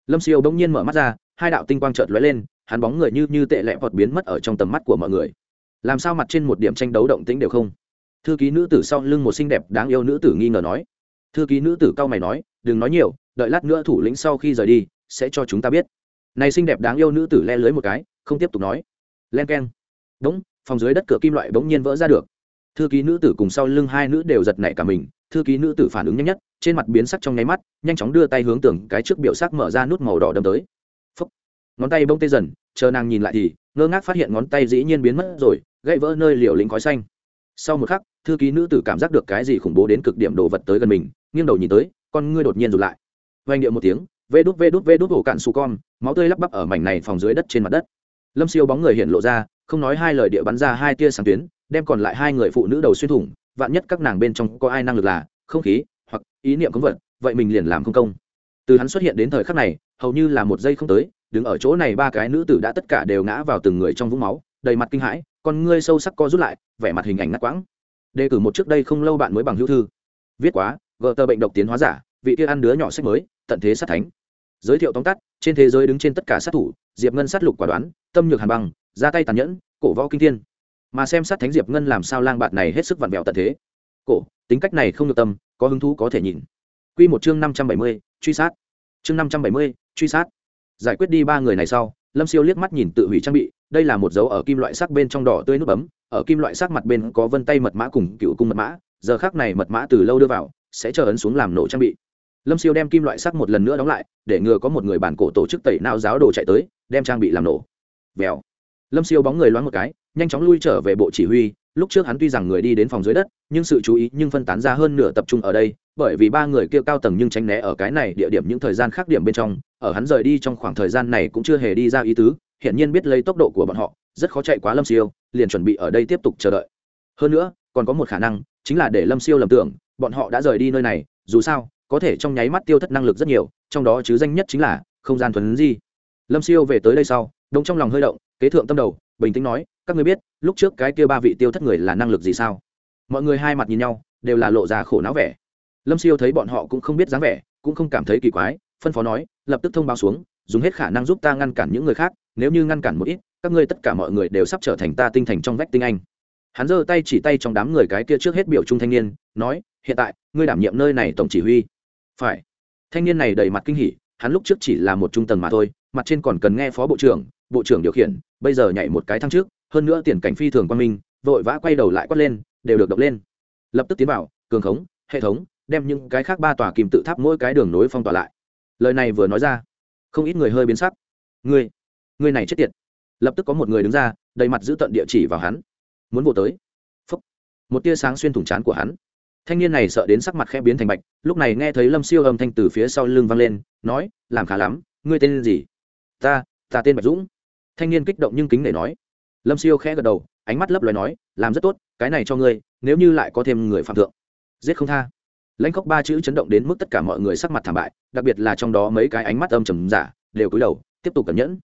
Lâm siêu bỗng nhiên mở mắt ra, hai đạo tinh quang trợt lóe lên, hắn bóng người như như tệ lẹ vọt biến mất ở trong tầm mắt của mọi người. Làm sao mặt trên một điểm tranh đấu động tĩnh đều không? Thư ký nữ tử sau lưng một xinh đẹp đáng yêu nữ tử nghi ngờ nói. Thư ký nữ tử cao mày nói, đừng nói nhiều, đợi lát nữa thủ lĩnh sau khi rời đi, sẽ cho chúng ta biết. Này xinh đẹp đáng yêu nữ tử le lưới một cái, không tiếp tục nói. Len k e n đúng, phòng dưới đất cửa kim loại bỗng nhiên vỡ ra được. Thư ký nữ tử cùng sau lưng hai nữ đều giật nảy cả mình, thư ký nữ tử phản ứng nhanh nhất, trên mặt biến sắc trong nháy mắt, nhanh chóng đưa tay hướng tưởng cái trước biểu sắc mở ra nút màu đỏ đâm tới. Phúc. ngón tay bông tê dần, chờ nàng nhìn lại thì, ngơ ngác phát hiện ngón tay dĩ nhiên biến mất rồi, gãy vỡ nơi liều lĩnh khói xanh sau một khắc, thư ký nữ tử cảm giác được cái gì khủng bố đến cực điểm đồ vật tới gần mình, nghiêng đầu nhìn tới, con ngươi đột nhiên rụt lại. Vang điệu một tiếng, vê đút vê đút vê đút hổ cạn xù con, máu tươi lắp bắp ở mảnh này phòng dưới đất trên mặt đất. Lâm siêu bóng người hiện lộ ra, không nói hai lời địa bắn ra hai tia sáng tuyến, đem còn lại hai người phụ nữ đầu xuyên thủng, vạn nhất các nàng bên trong có ai năng lực là, không khí, hoặc ý niệm cống vật vậy mình liền làm không công. Từ hắn xuất hiện đến thời khắc này, hầu như là một giây không tới, đứng ở chỗ này ba cái nữ tử đã tất cả đều ngã vào từng người trong vũng máu đầy mặt kinh hãi, con ngươi sâu sắc co rút lại, vẻ mặt hình ảnh ngắt quãng. Đề cử một trước đây không lâu bạn mới bằng hữu thư. Viết quá, gờ tờ bệnh độc tiến hóa giả, vị kia ăn đứa nhỏ sách mới, tận thế sát thánh. Giới thiệu tóm tắt, trên thế giới đứng trên tất cả sát thủ, diệp ngân sát lục quả đoán, tâm nhược hàn băng, ra tay tàn nhẫn, cổ võ kinh thiên. Mà xem sát thánh diệp ngân làm sao lang bạn này hết sức vặn vẹo tận thế. Cổ, tính cách này không được tâm, có hứng thú có thể nhìn. Quy một chương năm trăm bảy mươi, truy sát. Chương năm trăm bảy mươi, truy sát. Giải quyết đi ba người này sau, lâm siêu liếc mắt nhìn tự hủy trang bị đây là một dấu ở kim loại sắc bên trong đỏ tươi nút bấm, ở kim loại sắc mặt bên có vân tay mật mã cùng cựu cung mật mã, giờ khác này mật mã từ lâu đưa vào, sẽ chờ ấn xuống làm nổ trang bị. Lâm siêu đem kim loại sắc một lần nữa đóng lại, để ngừa có một người bản cổ tổ chức tẩy não giáo đồ chạy tới, đem trang bị làm nổ. Vèo. Lâm siêu bóng người loáng một cái, nhanh chóng lui trở về bộ chỉ huy, lúc trước hắn tuy rằng người đi đến phòng dưới đất, nhưng sự chú ý nhưng phân tán ra hơn nửa tập trung ở đây, bởi vì ba người kia cao tầng nhưng tránh né ở cái này địa điểm những thời gian khác điểm bên trong, ở hắn rời đi trong khoảng thời gian này cũng chưa hề đi ra ý tứ hiện nhiên biết lấy tốc độ của bọn họ, rất khó chạy quá lâm siêu, liền chuẩn bị ở đây tiếp tục chờ đợi. Hơn nữa, còn có một khả năng, chính là để lâm siêu lầm tưởng, bọn họ đã rời đi nơi này, dù sao, có thể trong nháy mắt tiêu thất năng lực rất nhiều, trong đó chứ danh nhất chính là không gian thuần di. Lâm siêu về tới đây sau đông trong lòng hơi động, kế thượng tâm đầu, bình tĩnh nói, các người biết, lúc trước cái kia ba vị tiêu thất người là năng lực gì sao? Mọi người hai mặt nhìn nhau, đều là lộ ra khổ não vẻ. Lâm siêu thấy bọn họ cũng không biết dáng vẻ, cũng không cảm thấy kỳ quái, phân phó nói, lập tức thông báo xuống, dùng hết khả năng giúp ta ngăn cản những người khác nếu như ngăn cản một ít, các ngươi tất cả mọi người đều sắp trở thành ta tinh thành trong vách tinh anh. Hắn giơ tay chỉ tay trong đám người cái kia trước hết biểu trung thanh niên, nói, hiện tại, ngươi đảm nhiệm nơi này tổng chỉ huy. Phải. Thanh niên này đầy mặt kinh hỉ, hắn lúc trước chỉ là một trung tầng mà thôi, mặt trên còn cần nghe phó bộ trưởng bộ trưởng điều khiển, bây giờ nhảy một cái thăng trước, hơn nữa tiền cảnh phi thường quan minh, vội vã quay đầu lại quát lên, đều được động lên. Lập tức tiến vào, cường khống, hệ thống, đem những cái khác ba tòa kim tự tháp mỗi cái đường nối phong tỏa lại. Lời này vừa nói ra, không ít người hơi biến sắc. Người người này chết tiệt. Lập tức có một người đứng ra, đầy mặt giữ tận địa chỉ vào hắn. Muốn vô tới. Phúc. một tia sáng xuyên thủng trán của hắn. Thanh niên này sợ đến sắc mặt khẽ biến thành bạch, lúc này nghe thấy lâm siêu âm thanh từ phía sau lưng vang lên, nói, làm khá lắm, ngươi tên gì? Ta ta tên bạch dũng. Thanh niên kích động nhưng kính để nói. Lâm siêu khẽ gật đầu, ánh mắt lấp loài nói, làm rất tốt, cái này cho ngươi, nếu như lại có thêm người phạm thượng. Giết không tha. Lãnh khóc ba chữ chấn động đến mức tất cả mọi người sắc mặt thảm bại, đặc biệt là trong đó mấy cái ánh mắt âm trầm giả, đều cúi đầu, tiếp tục cẩn nhẫn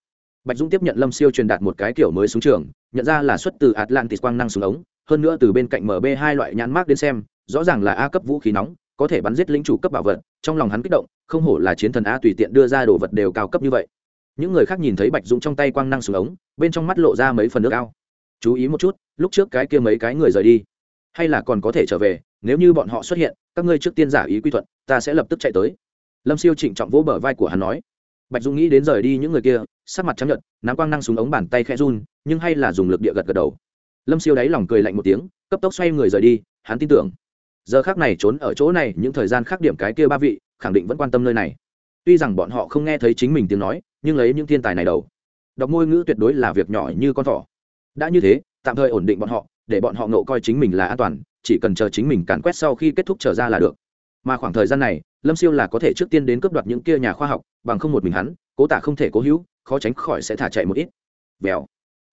bạch dũng tiếp nhận lâm siêu truyền đạt một cái kiểu mới xuống trường, nhận ra là xuất từ atlantis quang năng súng ống, hơn nữa từ bên cạnh mb hai loại nhãn mác đến xem, rõ ràng là a cấp vũ khí nóng, có thể bắn giết lính chủ cấp bảo vật, trong lòng hắn kích động, không hổ là chiến thần a tùy tiện đưa ra đồ vật đều cao cấp như vậy. Những người khác nhìn thấy bạch dũng trong tay quang năng súng ống, bên trong mắt lộ ra mấy phần nước ao. Chú ý một chút, lúc trước cái kia mấy cái người rời đi, hay là còn có thể trở về, nếu như bọn họ xuất hiện, các ngươi trước tiên giả ý quy thuận, ta sẽ lập tức chạy tới. Lâm siêu trịnh trọng vỗ bờ vai của hắn nói bạch dũng nghĩ đến rời đi những người kia sắc mặt trắng nhợt, nắm quang năng súng ống bàn tay khẽ run nhưng hay là dùng lực địa gật gật đầu. Lâm siêu đáy lòng cười lạnh một tiếng cấp tốc xoay người rời đi hắn tin tưởng. Giờ khác này trốn ở chỗ này những thời gian khác điểm cái kia ba vị khẳng định vẫn quan tâm nơi này. Tuy rằng bọn họ không nghe thấy chính mình tiếng nói nhưng lấy những thiên tài này đầu. Đọc ngôn ngữ tuyệt đối là việc nhỏ như con thỏ. Đã như thế tạm thời ổn định bọn họ để bọn họ nộ coi chính mình là an toàn chỉ cần chờ chính mình càn quét sau khi kết thúc trở ra là được. Mà khoảng thời gian này lâm siêu là có thể trước tiên đến cướp đoạt những kia nhà khoa học, bằng không một mình hắn, cố tả không thể cố hữu, khó tránh khỏi sẽ thả chạy một ít. Vèo.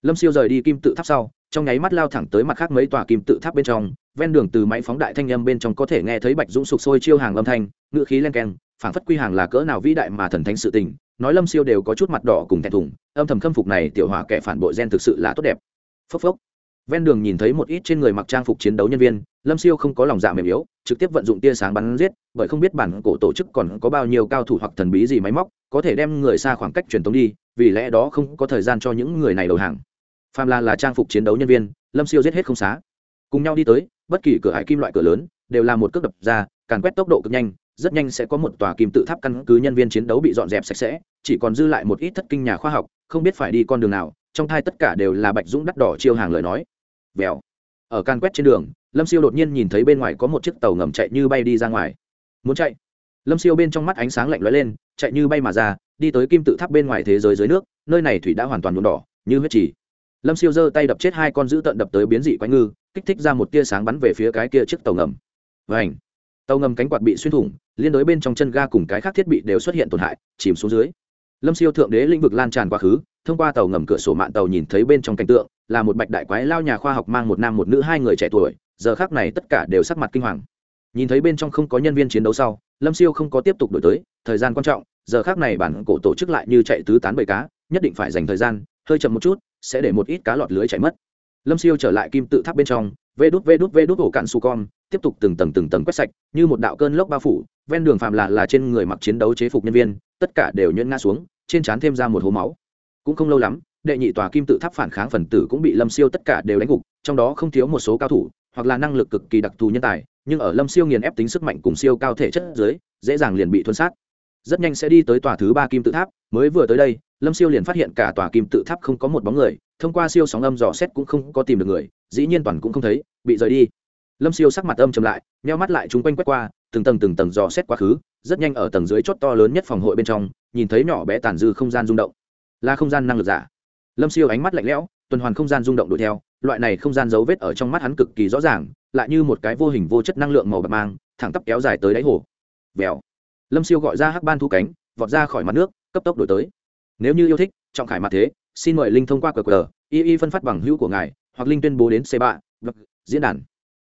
Lâm siêu rời đi kim tự tháp sau, trong nháy mắt lao thẳng tới mặt khác mấy tòa kim tự tháp bên trong, ven đường từ máy phóng đại thanh âm bên trong có thể nghe thấy bạch dũng sục sôi chiêu hàng âm thanh ngự khí len keng, phảng phất quy hàng là cỡ nào vĩ đại mà thần thánh sự tình, nói lâm siêu đều có chút mặt đỏ cùng thẹn thùng, âm thầm khâm phục này tiểu hỏa kẻ phản bội gen thực sự là tốt đẹp. Phốc phốc ven đường nhìn thấy một ít trên người mặc trang phục chiến đấu nhân viên, lâm siêu không có lòng dạ mềm yếu, trực tiếp vận dụng tia sáng bắn giết, bởi không biết bản cổ tổ chức còn có bao nhiêu cao thủ hoặc thần bí gì máy móc, có thể đem người xa khoảng cách truyền tống đi, vì lẽ đó không có thời gian cho những người này đầu hàng. Phàm là là trang phục chiến đấu nhân viên, lâm siêu giết hết không xá. Cùng nhau đi tới, bất kỳ cửa hải kim loại cửa lớn, đều là một cước đập ra, càn quét tốc độ cực nhanh, rất nhanh sẽ có một tòa kim tự tháp căn cứ nhân viên chiến đấu bị dọn dẹp sạch sẽ, chỉ còn dư lại một ít thất kinh nhà khoa học, không biết phải đi con đường nào, trong thai tất cả đều là bạch dũng đắt đỏ chiêu hàng lời nói vèo. Ở can quét trên đường, lâm siêu đột nhiên nhìn thấy bên ngoài có một chiếc tàu ngầm chạy như bay đi ra ngoài. Muốn chạy? Lâm siêu bên trong mắt ánh sáng lạnh lóe lên, chạy như bay mà ra, đi tới kim tự tháp bên ngoài thế giới dưới nước, nơi này thủy đã hoàn toàn nhuộm đỏ, như huyết trì. Lâm siêu giơ tay đập chết hai con dữ tận đập tới biến dị quái ngư, kích thích ra một tia sáng bắn về phía cái kia chiếc tàu ngầm. Và ảnh tàu ngầm cánh quạt bị xuyên thủng, liên đối bên trong chân ga cùng cái khác thiết bị đều xuất hiện tổn hại, chìm xuống dưới. Lâm siêu thượng đế lĩnh vực lan tràn quá khứ, thông qua tàu ngầm cửa sổ mạng tàu nhìn thấy bên trong cảnh tượng là một bạch đại quái lao nhà khoa học mang một nam một nữ hai người trẻ tuổi, giờ khác này tất cả đều sắc mặt kinh hoàng. Nhìn thấy bên trong không có nhân viên chiến đấu sau, lâm siêu không có tiếp tục đổi tới, thời gian quan trọng, giờ khác này bản cổ tổ chức lại như chạy tứ tán bầy cá, nhất định phải dành thời gian, hơi chậm một chút, sẽ để một ít cá lọt lưới chạy mất. Lâm siêu trở lại kim tự tháp bên trong, vê đút vê đút vê đút ổ cạn su con, tiếp tục từng tầng từng tầng quét sạch, như một đạo cơn lốc bao phủ, ven đường phạm là là trên người mặc chiến đấu chế phục nhân viên, tất cả đều nhuyễn ngã xuống, trên trán thêm ra một hố máu. Cũng không lâu lắm đệ nhị tòa kim tự tháp phản kháng phần tử cũng bị lâm siêu tất cả đều đánh gục, trong đó không thiếu một số cao thủ, hoặc là năng lực cực kỳ đặc thù nhân tài, nhưng ở lâm siêu nghiền ép tính sức mạnh cùng siêu cao thể chất dưới, dễ dàng liền bị thuân sát. Rất nhanh sẽ đi tới tòa thứ ba kim tự tháp, mới vừa tới đây, lâm siêu liền phát hiện cả tòa kim tự tháp không có một bóng người, thông qua siêu sóng âm dò xét cũng không có tìm được người, dĩ nhiên toàn cũng không thấy, bị rời đi. Lâm siêu sắc mặt âm chậm lại meo mắt lại chúng quanh quét qua, từng tầng từng tầng dò xét quá khứ, rất nhanh ở tầng dưới chót to lớn nhất phòng hội bên trong, nhìn thấy nhỏ bé tàn dư không gian rung động. Là không gian năng lực giả lâm siêu ánh mắt lạnh lẽo, tuần hoàn không gian rung động đuổi theo, loại này không gian dấu vết ở trong mắt hắn cực kỳ rõ ràng, lại như một cái vô hình vô chất năng lượng màu bạc mang, thẳng tắp kéo dài tới đáy hồ. Vèo. Lâm siêu gọi ra hắc ban thu cánh, vọt ra khỏi mặt nước, cấp tốc đổi tới. Nếu như yêu thích, trọng khải mặt thế, xin mời linh thông qua qr y y phân phát bằng hữu của ngài, hoặc linh tuyên bố đến c ba diễn đàn.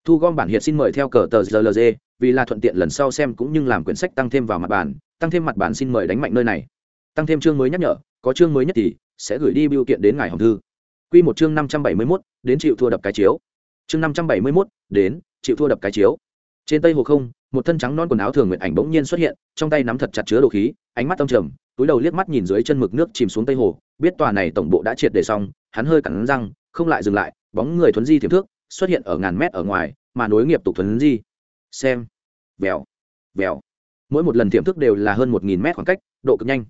Thu gom bản hiện xin mời theo cờ tờ rlg vì là thuận tiện lần sau xem cũng như làm quyển sách tăng thêm vào mặt bản tăng thêm mặt bản xin mời đánh mạnh nơi này. Tăng thêm chương mới nhắc nhở, có chương mới nhất thì sẽ gửi đi biểu kiện đến ngài hồng thư Quy một chương năm trăm bảy mươi 571, đến chịu thua đập cái chiếu. Chương năm trăm bảy mươi 571, đến, chịu thua đập cái chiếu. Trên tây hồ không, một thân trắng non quần áo thường nguyện ảnh bỗng nhiên xuất hiện, trong tay nắm thật chặt chứa đồ khí, ánh mắt tâm trầm, túi đầu liếc mắt nhìn dưới chân mực nước chìm xuống tây hồ, biết tòa này tổng bộ đã triệt để xong, hắn hơi cắn răng, không lại dừng lại, bóng người thuấn di thiểm thước, xuất hiện ở ngàn mét ở ngoài, mà nối nghiệp tục thuấn di. Xem, vèo, vèo. Mỗi một lần thiểm thước đều là hơn một nghìn mét khoảng cách, độ cực nhanh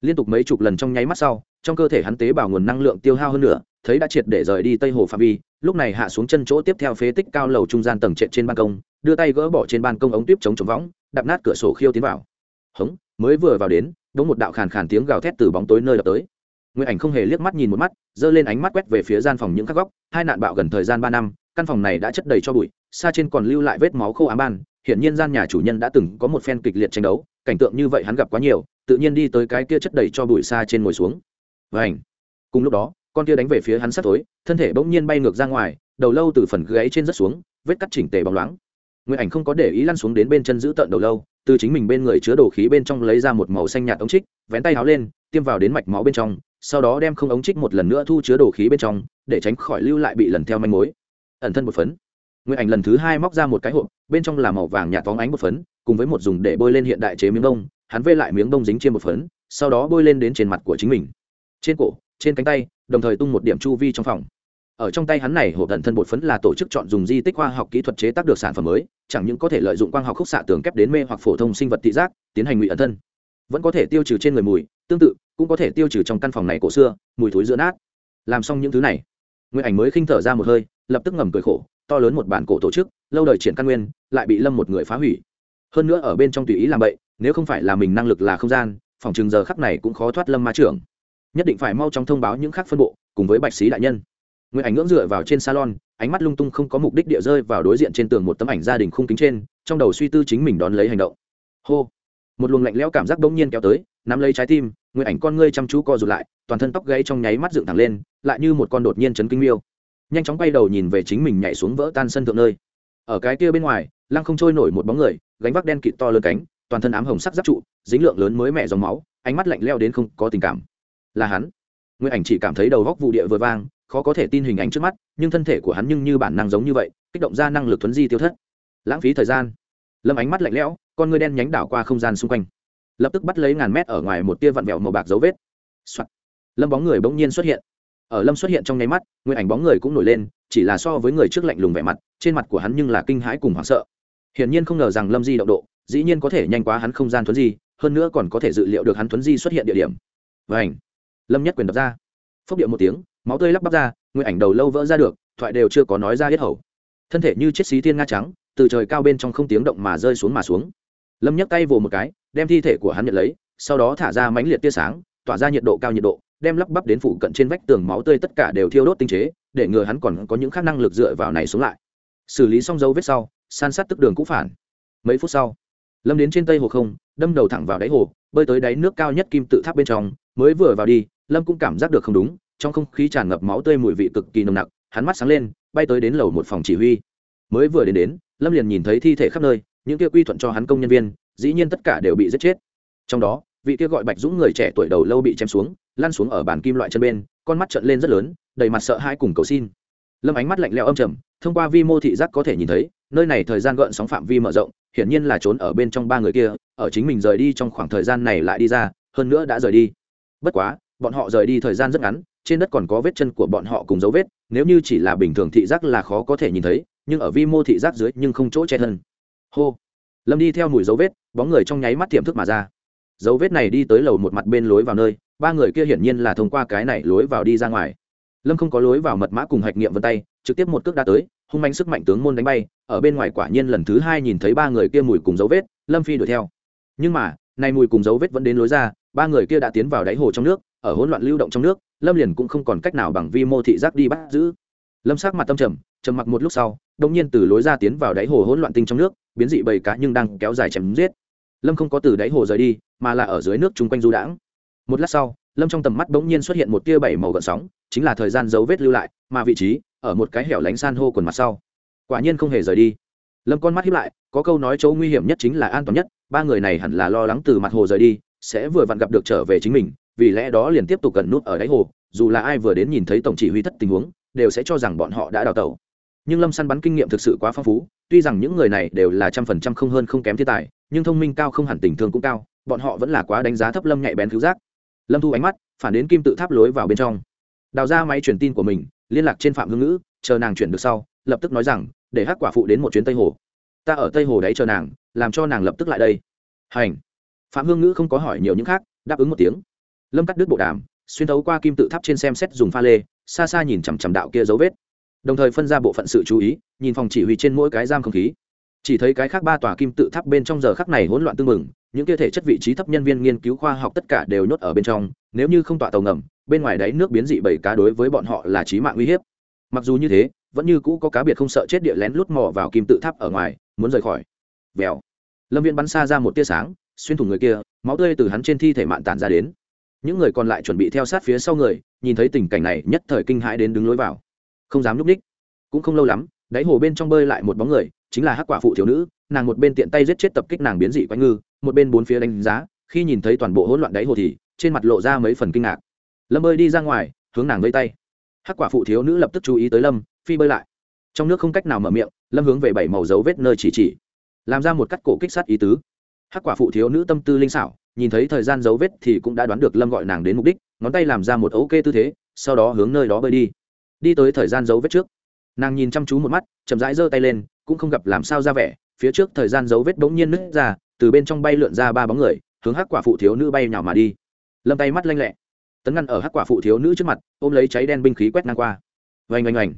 liên tục mấy chục lần trong nháy mắt sau trong cơ thể hắn tế bào nguồn năng lượng tiêu hao hơn nữa thấy đã triệt để rời đi tây hồ phạm vi lúc này hạ xuống chân chỗ tiếp theo phế tích cao lầu trung gian tầng trệt trên ban công đưa tay gỡ bỏ trên ban công ống tuyếp chống chống võng đạp nát cửa sổ khiêu tiến vào. Hống mới vừa vào đến đống một đạo khàn khàn tiếng gào thét từ bóng tối nơi đập tới. Nguyên Ảnh không hề liếc mắt nhìn một mắt, giơ lên ánh mắt quét về phía gian phòng những các góc, hai nạn bạo gần thời gian ba năm, căn phòng này đã chất đầy cho bụi, xa trên còn lưu lại vết máu khô ám ban, hiển nhiên gian nhà chủ nhân đã từng có một phen kịch liệt tranh đấu, cảnh tượng như vậy hắn gặp quá nhiều, tự nhiên đi tới cái kia chất đầy cho bụi xa trên ngồi xuống. Vành. Cùng lúc đó, con kia đánh về phía hắn sát tối, thân thể bỗng nhiên bay ngược ra ngoài, đầu lâu từ phần gáy trên rất xuống, vết cắt chỉnh tề bóng loáng. Nguyên Ảnh không có để ý lăn xuống đến bên chân giữ tận đầu lâu, từ chính mình bên người chứa đồ khí bên trong lấy ra một màu xanh nhạt ống trích, vén tay háo lên, tiêm vào đến mạch máu bên trong, sau đó đem không ống trích một lần nữa thu chứa đồ khí bên trong để tránh khỏi lưu lại bị lần theo manh mối ẩn thân một phấn nguyên ảnh lần thứ hai móc ra một cái hộp bên trong là màu vàng nhạt vóng ánh một phấn cùng với một dùng để bôi lên hiện đại chế miếng đông, hắn vê lại miếng đông dính trên một phấn, sau đó bôi lên đến trên mặt của chính mình. Trên cổ, trên cánh tay, đồng thời tung một điểm chu vi trong phòng. Ở trong tay hắn này, hộp ẩn thân bột phấn là tổ chức chọn dùng di tích khoa học kỹ thuật chế tác được sản phẩm mới, chẳng những có thể lợi dụng quang học khúc xạ tường kép đến mê hoặc phổ thông sinh vật thị giác, tiến hành ngụy ẩn thân. Vẫn có thể tiêu trừ trên người mùi, tương tự, cũng có thể tiêu trừ trong căn phòng này cổ xưa, mùi thối giữa nát. Làm xong những thứ này người ảnh mới khinh thở ra một hơi, lập tức ngầm cười khổ, to lớn một bản cổ tổ chức, lâu đời triển căn nguyên, lại bị lâm một người phá hủy hơn nữa ở bên trong tùy ý làm bậy, nếu không phải là mình năng lực là không gian, phòng chừng giờ khắc này cũng khó thoát lâm ma trưởng. Nhất định phải mau chóng thông báo những khác phân bộ, cùng với bạch sĩ đại nhân. Người ảnh ngưỡng dựa vào trên salon, ánh mắt lung tung không có mục đích địa rơi vào đối diện trên tường một tấm ảnh gia đình khung kính trên, trong đầu suy tư chính mình đón lấy hành động. Hô! Một luồng lạnh lẽo cảm giác bỗng nhiên kéo tới, nắm lấy trái tim người ảnh con ngươi chăm chú co rụt lại, toàn thân tóc gáy trong nháy mắt dựng thẳng lên, lại như một con đột nhiên chấn kinh miêu. Nhanh chóng quay đầu nhìn về chính mình nhảy xuống vỡ tan sân thượng nơi. Ở cái kia bên ngoài lăng không trôi nổi một bóng người, gánh vác đen kịt to lớn cánh, toàn thân ám hồng sắc giáp trụ, dính lượng lớn mới mẹ dòng máu, ánh mắt lạnh leo đến không có tình cảm. Là hắn. Nguyên ảnh chỉ cảm thấy đầu góc vụ địa vừa vang, khó có thể tin hình ảnh trước mắt, nhưng thân thể của hắn nhưng như bản năng giống như vậy, kích động ra năng lực thuấn di tiêu thất. Lãng phí thời gian. Lâm ánh mắt lạnh lẽo, con ngươi đen nhánh đảo qua không gian xung quanh. Lập tức bắt lấy ngàn mét ở ngoài một tia vặn vẹo màu bạc dấu vết、Soạn. lâm bóng người bỗng nhiên xuất hiện. Ở lâm xuất hiện trong nháy mắt, nguyên ảnh bóng người cũng nổi lên, chỉ là so với người trước lạnh lùng vẻ mặt, trên mặt của hắn nhưng là kinh hãi cùng hoảng sợ hiển nhiên không ngờ rằng lâm di động độ, dĩ nhiên có thể nhanh quá hắn không gian thuấn di, hơn nữa còn có thể dự liệu được hắn thuấn di xuất hiện địa điểm. Và ảnh lâm nhất quyền đập ra. Phốc điệu một tiếng, máu tươi lắp bắp ra nguyện ảnh đầu lâu vỡ ra được, thoại đều chưa có nói ra hết hầu. Thân thể như chiếc xí thiên nga trắng, từ trời cao bên trong không tiếng động mà rơi xuống mà xuống. Lâm nhấc tay vồ một cái, đem thi thể của hắn nhận lấy, sau đó thả ra mãnh liệt tia sáng, tỏa ra nhiệt độ cao nhiệt độ, đem lắp bắp đến phụ cận trên vách tường máu tươi tất cả đều thiêu đốt tinh chế, để ngừa hắn còn có những khả năng lực dựa vào này xuống lại. Xử lý xong dấu vết sau san sát tức đường cũ phản. Mấy phút sau, lâm đến trên tây hồ không, đâm đầu thẳng vào đáy hồ, bơi tới đáy nước cao nhất kim tự tháp bên trong, mới vừa vào đi, lâm cũng cảm giác được không đúng, trong không khí tràn ngập máu tươi mùi vị cực kỳ nồng nặc, hắn mắt sáng lên, bay tới đến lầu một phòng chỉ huy. Mới vừa đến đến, lâm liền nhìn thấy thi thể khắp nơi, những kia quy thuận cho hắn công nhân viên, dĩ nhiên tất cả đều bị giết chết. Trong đó, vị kia gọi bạch dũng người trẻ tuổi đầu lâu bị chém xuống, lăn xuống ở bàn kim loại chân bên, con mắt trợn lên rất lớn, đầy mặt sợ hãi cùng cầu xin lâm ánh mắt lạnh lẽo âm trầm, thông qua vi mô thị giác có thể nhìn thấy, nơi này thời gian gợn sóng phạm vi mở rộng, hiển nhiên là trốn ở bên trong ba người kia, ở chính mình rời đi trong khoảng thời gian này lại đi ra, hơn nữa đã rời đi. Bất quá, bọn họ rời đi thời gian rất ngắn, trên đất còn có vết chân của bọn họ cùng dấu vết, nếu như chỉ là bình thường thị giác là khó có thể nhìn thấy, nhưng ở vi mô thị giác dưới nhưng không chỗ che thân. Hô! Lâm đi theo mùi dấu vết, bóng người trong nháy mắt tiềm thức mà ra. Dấu vết này đi tới lầu một mặt bên lối vào nơi, ba người kia hiển nhiên là thông qua cái này lối vào đi ra ngoài lâm không có lối vào mật mã cùng hạch nghiệm vân tay trực tiếp một cước đá tới hung manh sức mạnh tướng môn đánh bay ở bên ngoài quả nhiên lần thứ hai nhìn thấy ba người kia mùi cùng dấu vết lâm phi đuổi theo nhưng mà nay mùi cùng dấu vết vẫn đến lối ra ba người kia đã tiến vào đáy hồ trong nước ở hỗn loạn lưu động trong nước lâm liền cũng không còn cách nào bằng vi mô thị giác đi bắt giữ lâm sắc mặt tâm trầm trầm mặc một lúc sau đông nhiên từ lối ra tiến vào đáy hồ hỗn loạn tinh trong nước biến dị bầy cá nhưng đang kéo dài chém giết lâm không có từ đáy hồ rời đi mà là ở dưới nước chung quanh du đãng một lát sau lâm trong tầm mắt bỗng nhiên xuất hiện một tia bảy màu gợn sóng, chính là thời gian dấu vết lưu lại, mà vị trí, ở một cái hẻo lánh san hô quần mặt sau. Quả nhiên không hề rời đi. Lâm con mắt hiếp lại, có câu nói chỗ nguy hiểm nhất chính là an toàn nhất, ba người này hẳn là lo lắng từ mặt hồ rời đi, sẽ vừa vặn gặp được trở về chính mình, vì lẽ đó liền tiếp tục gần nút ở đáy hồ, dù là ai vừa đến nhìn thấy tổng chỉ huy thất tình huống, đều sẽ cho rằng bọn họ đã đào tẩu. Nhưng lâm săn bắn kinh nghiệm thực sự quá phong phú, tuy rằng những người này đều là trăm phần trăm không hơn không kém thiên tài, nhưng thông minh cao không hẳn tình thương cũng cao, bọn họ vẫn là quá đánh giá thấp lâm nhạy bén cứu giác lâm thu ánh mắt phản đến kim tự tháp lối vào bên trong. Đào ra máy truyền tin của mình, liên lạc trên phạm hương ngữ, chờ nàng chuyển được sau, lập tức nói rằng, để hát quả phụ đến một chuyến tây hồ. Ta ở tây hồ đấy chờ nàng, làm cho nàng lập tức lại đây. Hành. Phạm hương ngữ không có hỏi nhiều những khác, đáp ứng một tiếng. Lâm cắt đứt bộ đàm, xuyên thấu qua kim tự tháp trên xem xét dùng pha lê, xa xa nhìn chằm chằm đạo kia dấu vết. Đồng thời phân ra bộ phận sự chú ý, nhìn phòng chỉ huy trên mỗi cái giam không khí. Chỉ thấy cái khác ba tòa kim tự tháp bên trong giờ khắc này hỗn loạn tương mừng những kia thể chất vị trí thấp nhân viên nghiên cứu khoa học tất cả đều nhốt ở bên trong, nếu như không tọa tàu ngầm, bên ngoài đáy nước biến dị bảy cá đối với bọn họ là chí mạng uy hiếp. Mặc dù như thế, vẫn như cũ có cá biệt không sợ chết địa lén lút mò vào kim tự tháp ở ngoài, muốn rời khỏi. Vèo. Lâm viên bắn xa ra một tia sáng, xuyên thủng người kia, máu tươi từ hắn trên thi thể mạn tản ra đến. Những người còn lại chuẩn bị theo sát phía sau người, nhìn thấy tình cảnh này, nhất thời kinh hãi đến đứng lối vào. Không dám núp ních cũng không lâu lắm, đáy hồ bên trong bơi lại một bóng người, chính là hắc quả phụ thiếu nữ, nàng một bên tiện tay giết chết tập kích nàng biến dị quanh ngư một bên bốn phía đánh giá, khi nhìn thấy toàn bộ hỗn loạn đáy hồ thì trên mặt lộ ra mấy phần kinh ngạc. Lâm bơi đi ra ngoài, hướng nàng vây tay. Hắc quả phụ thiếu nữ lập tức chú ý tới lâm, phi bơi lại. Trong nước không cách nào mở miệng, lâm hướng về bảy màu dấu vết nơi chỉ chỉ. Làm ra một cắt cổ kích sát ý tứ. Hắc quả phụ thiếu nữ tâm tư linh xảo, nhìn thấy thời gian dấu vết thì cũng đã đoán được lâm gọi nàng đến mục đích, ngón tay làm ra một ok tư thế, sau đó hướng nơi đó bơi đi. Đi tới thời gian dấu vết trước. Nàng nhìn chăm chú một mắt, chậm rãi giơ tay lên, cũng không gặp làm sao ra vẻ, phía trước thời gian dấu vết bỗng nhiên nứt ra từ bên trong bay lượn ra ba bóng người, hướng hắc quả phụ thiếu nữ bay nhào mà đi. Lâm tay mắt lanh lẹ, tấn ngăn ở hắc quả phụ thiếu nữ trước mặt, ôm lấy cháy đen binh khí quét ngang qua. Vành oanh oanh.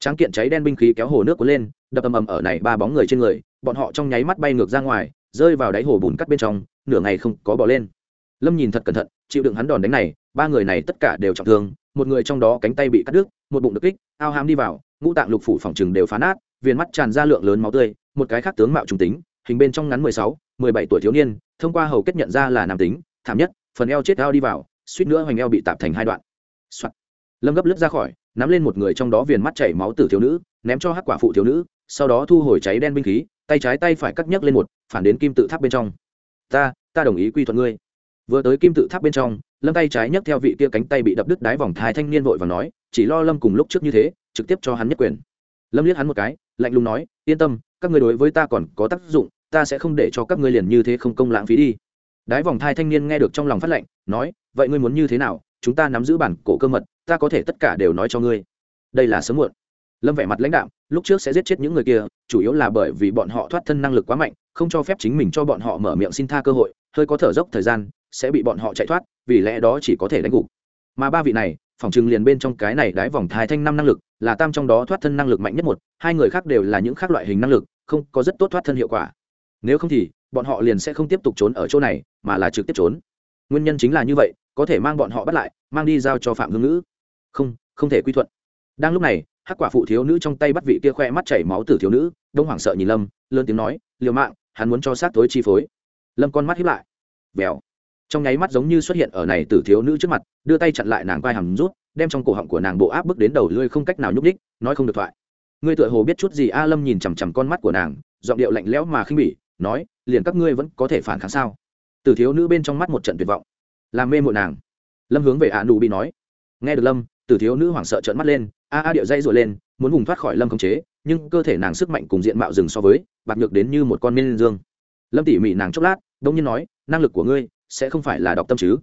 Tráng kiện cháy đen binh khí kéo hồ nước cuốn lên, đập ầm ầm ở này ba bóng người trên người, bọn họ trong nháy mắt bay ngược ra ngoài, rơi vào đáy hồ bùn cắt bên trong, nửa ngày không có bỏ lên. Lâm nhìn thật cẩn thận, chịu đựng hắn đòn đánh này, ba người này tất cả đều trọng thương, một người trong đó cánh tay bị cắt đứt, một bụng được kích, ao hám đi vào, ngũ tạng lục phủ phòng trừng đều phá nát, viền mắt tràn ra lượng lớn máu tươi, một cái khác tướng mạo trung tính hình bên trong ngắn mười sáu, mười bảy tuổi thiếu niên, thông qua hầu kết nhận ra là nam tính, thảm nhất, phần eo chết ao đi vào, suýt nữa hoành eo bị tạp thành hai đoạn、Soạn. lâm gấp lướt ra khỏi, nắm lên một người trong đó viền mắt chảy máu tử thiếu nữ, ném cho hắc quả phụ thiếu nữ, sau đó thu hồi cháy đen binh khí, tay trái tay phải cắt nhấc lên một, phản đến kim tự tháp bên trong. Ta ta đồng ý quy thuận ngươi. Vừa tới kim tự tháp bên trong, lâm tay trái nhấc theo vị kia cánh tay bị đập đứt đái vòng thai thanh niên vội và nói, chỉ lo lâm cùng lúc trước như thế, trực tiếp cho hắn nhất quyền. Lâm liếc hắn một cái, lạnh lùng nói, yên tâm, các ngươi đối với ta còn có tác dụng ta sẽ không để cho các ngươi liền như thế không công lãng phí đi. Đái vòng thai thanh niên nghe được trong lòng phát lệnh, nói, vậy ngươi muốn như thế nào? Chúng ta nắm giữ bản cổ cơ mật, ta có thể tất cả đều nói cho ngươi. Đây là sớm muộn. Lâm vẻ mặt lãnh đạo lúc trước sẽ giết chết những người kia, chủ yếu là bởi vì bọn họ thoát thân năng lực quá mạnh, không cho phép chính mình cho bọn họ mở miệng xin tha cơ hội, hơi có thở dốc thời gian, sẽ bị bọn họ chạy thoát, vì lẽ đó chỉ có thể đánh gục. Mà ba vị này, phòng trừng liền bên trong cái này đái vòng thai thanh năm năng lực, là tam trong đó thoát thân năng lực mạnh nhất một, hai người khác đều là những khác loại hình năng lực, không có rất tốt thoát thân hiệu quả nếu không thì, bọn họ liền sẽ không tiếp tục trốn ở chỗ này, mà là trực tiếp trốn. Nguyên nhân chính là như vậy, có thể mang bọn họ bắt lại, mang đi giao cho phạm hương ngữ. Không không thể quy thuận. Đang lúc này, hắc quả phụ thiếu nữ trong tay bắt vị kia khoe mắt chảy máu từ thiếu nữ, đông hoảng sợ nhìn lâm, lớn tiếng nói, liều mạng, hắn muốn cho sát tối chi phối. Lâm con mắt hiếp lại. Vèo. Trong nháy mắt giống như xuất hiện ở này từ thiếu nữ trước mặt, đưa tay chặn lại nàng vai hầm rút, đem trong cổ họng của nàng bộ áp bức đến đầu lưỡi không cách nào nhúc đích nói không được thoại. Ngươi tựa hồ biết chút gì a lâm nhìn chằm chằm con mắt của nàng, giọng điệu lạnh lẽo mà khinh bỉ nói, liền các ngươi vẫn có thể phản kháng sao? Từ thiếu nữ bên trong mắt một trận tuyệt vọng. Làm mê mội nàng. Lâm hướng về ạ nụ bị nói. Nghe được lâm, từ thiếu nữ hoảng sợ trợn mắt lên, a a điệu dây rồi lên, muốn vùng thoát khỏi lâm khống chế, nhưng cơ thể nàng sức mạnh cùng diện mạo rừng so với, bạc nhược đến như một con minh dương. Lâm tỉ mỉ nàng chốc lát, đông nhiên nói, năng lực của ngươi sẽ không phải là đọc tâm chứ?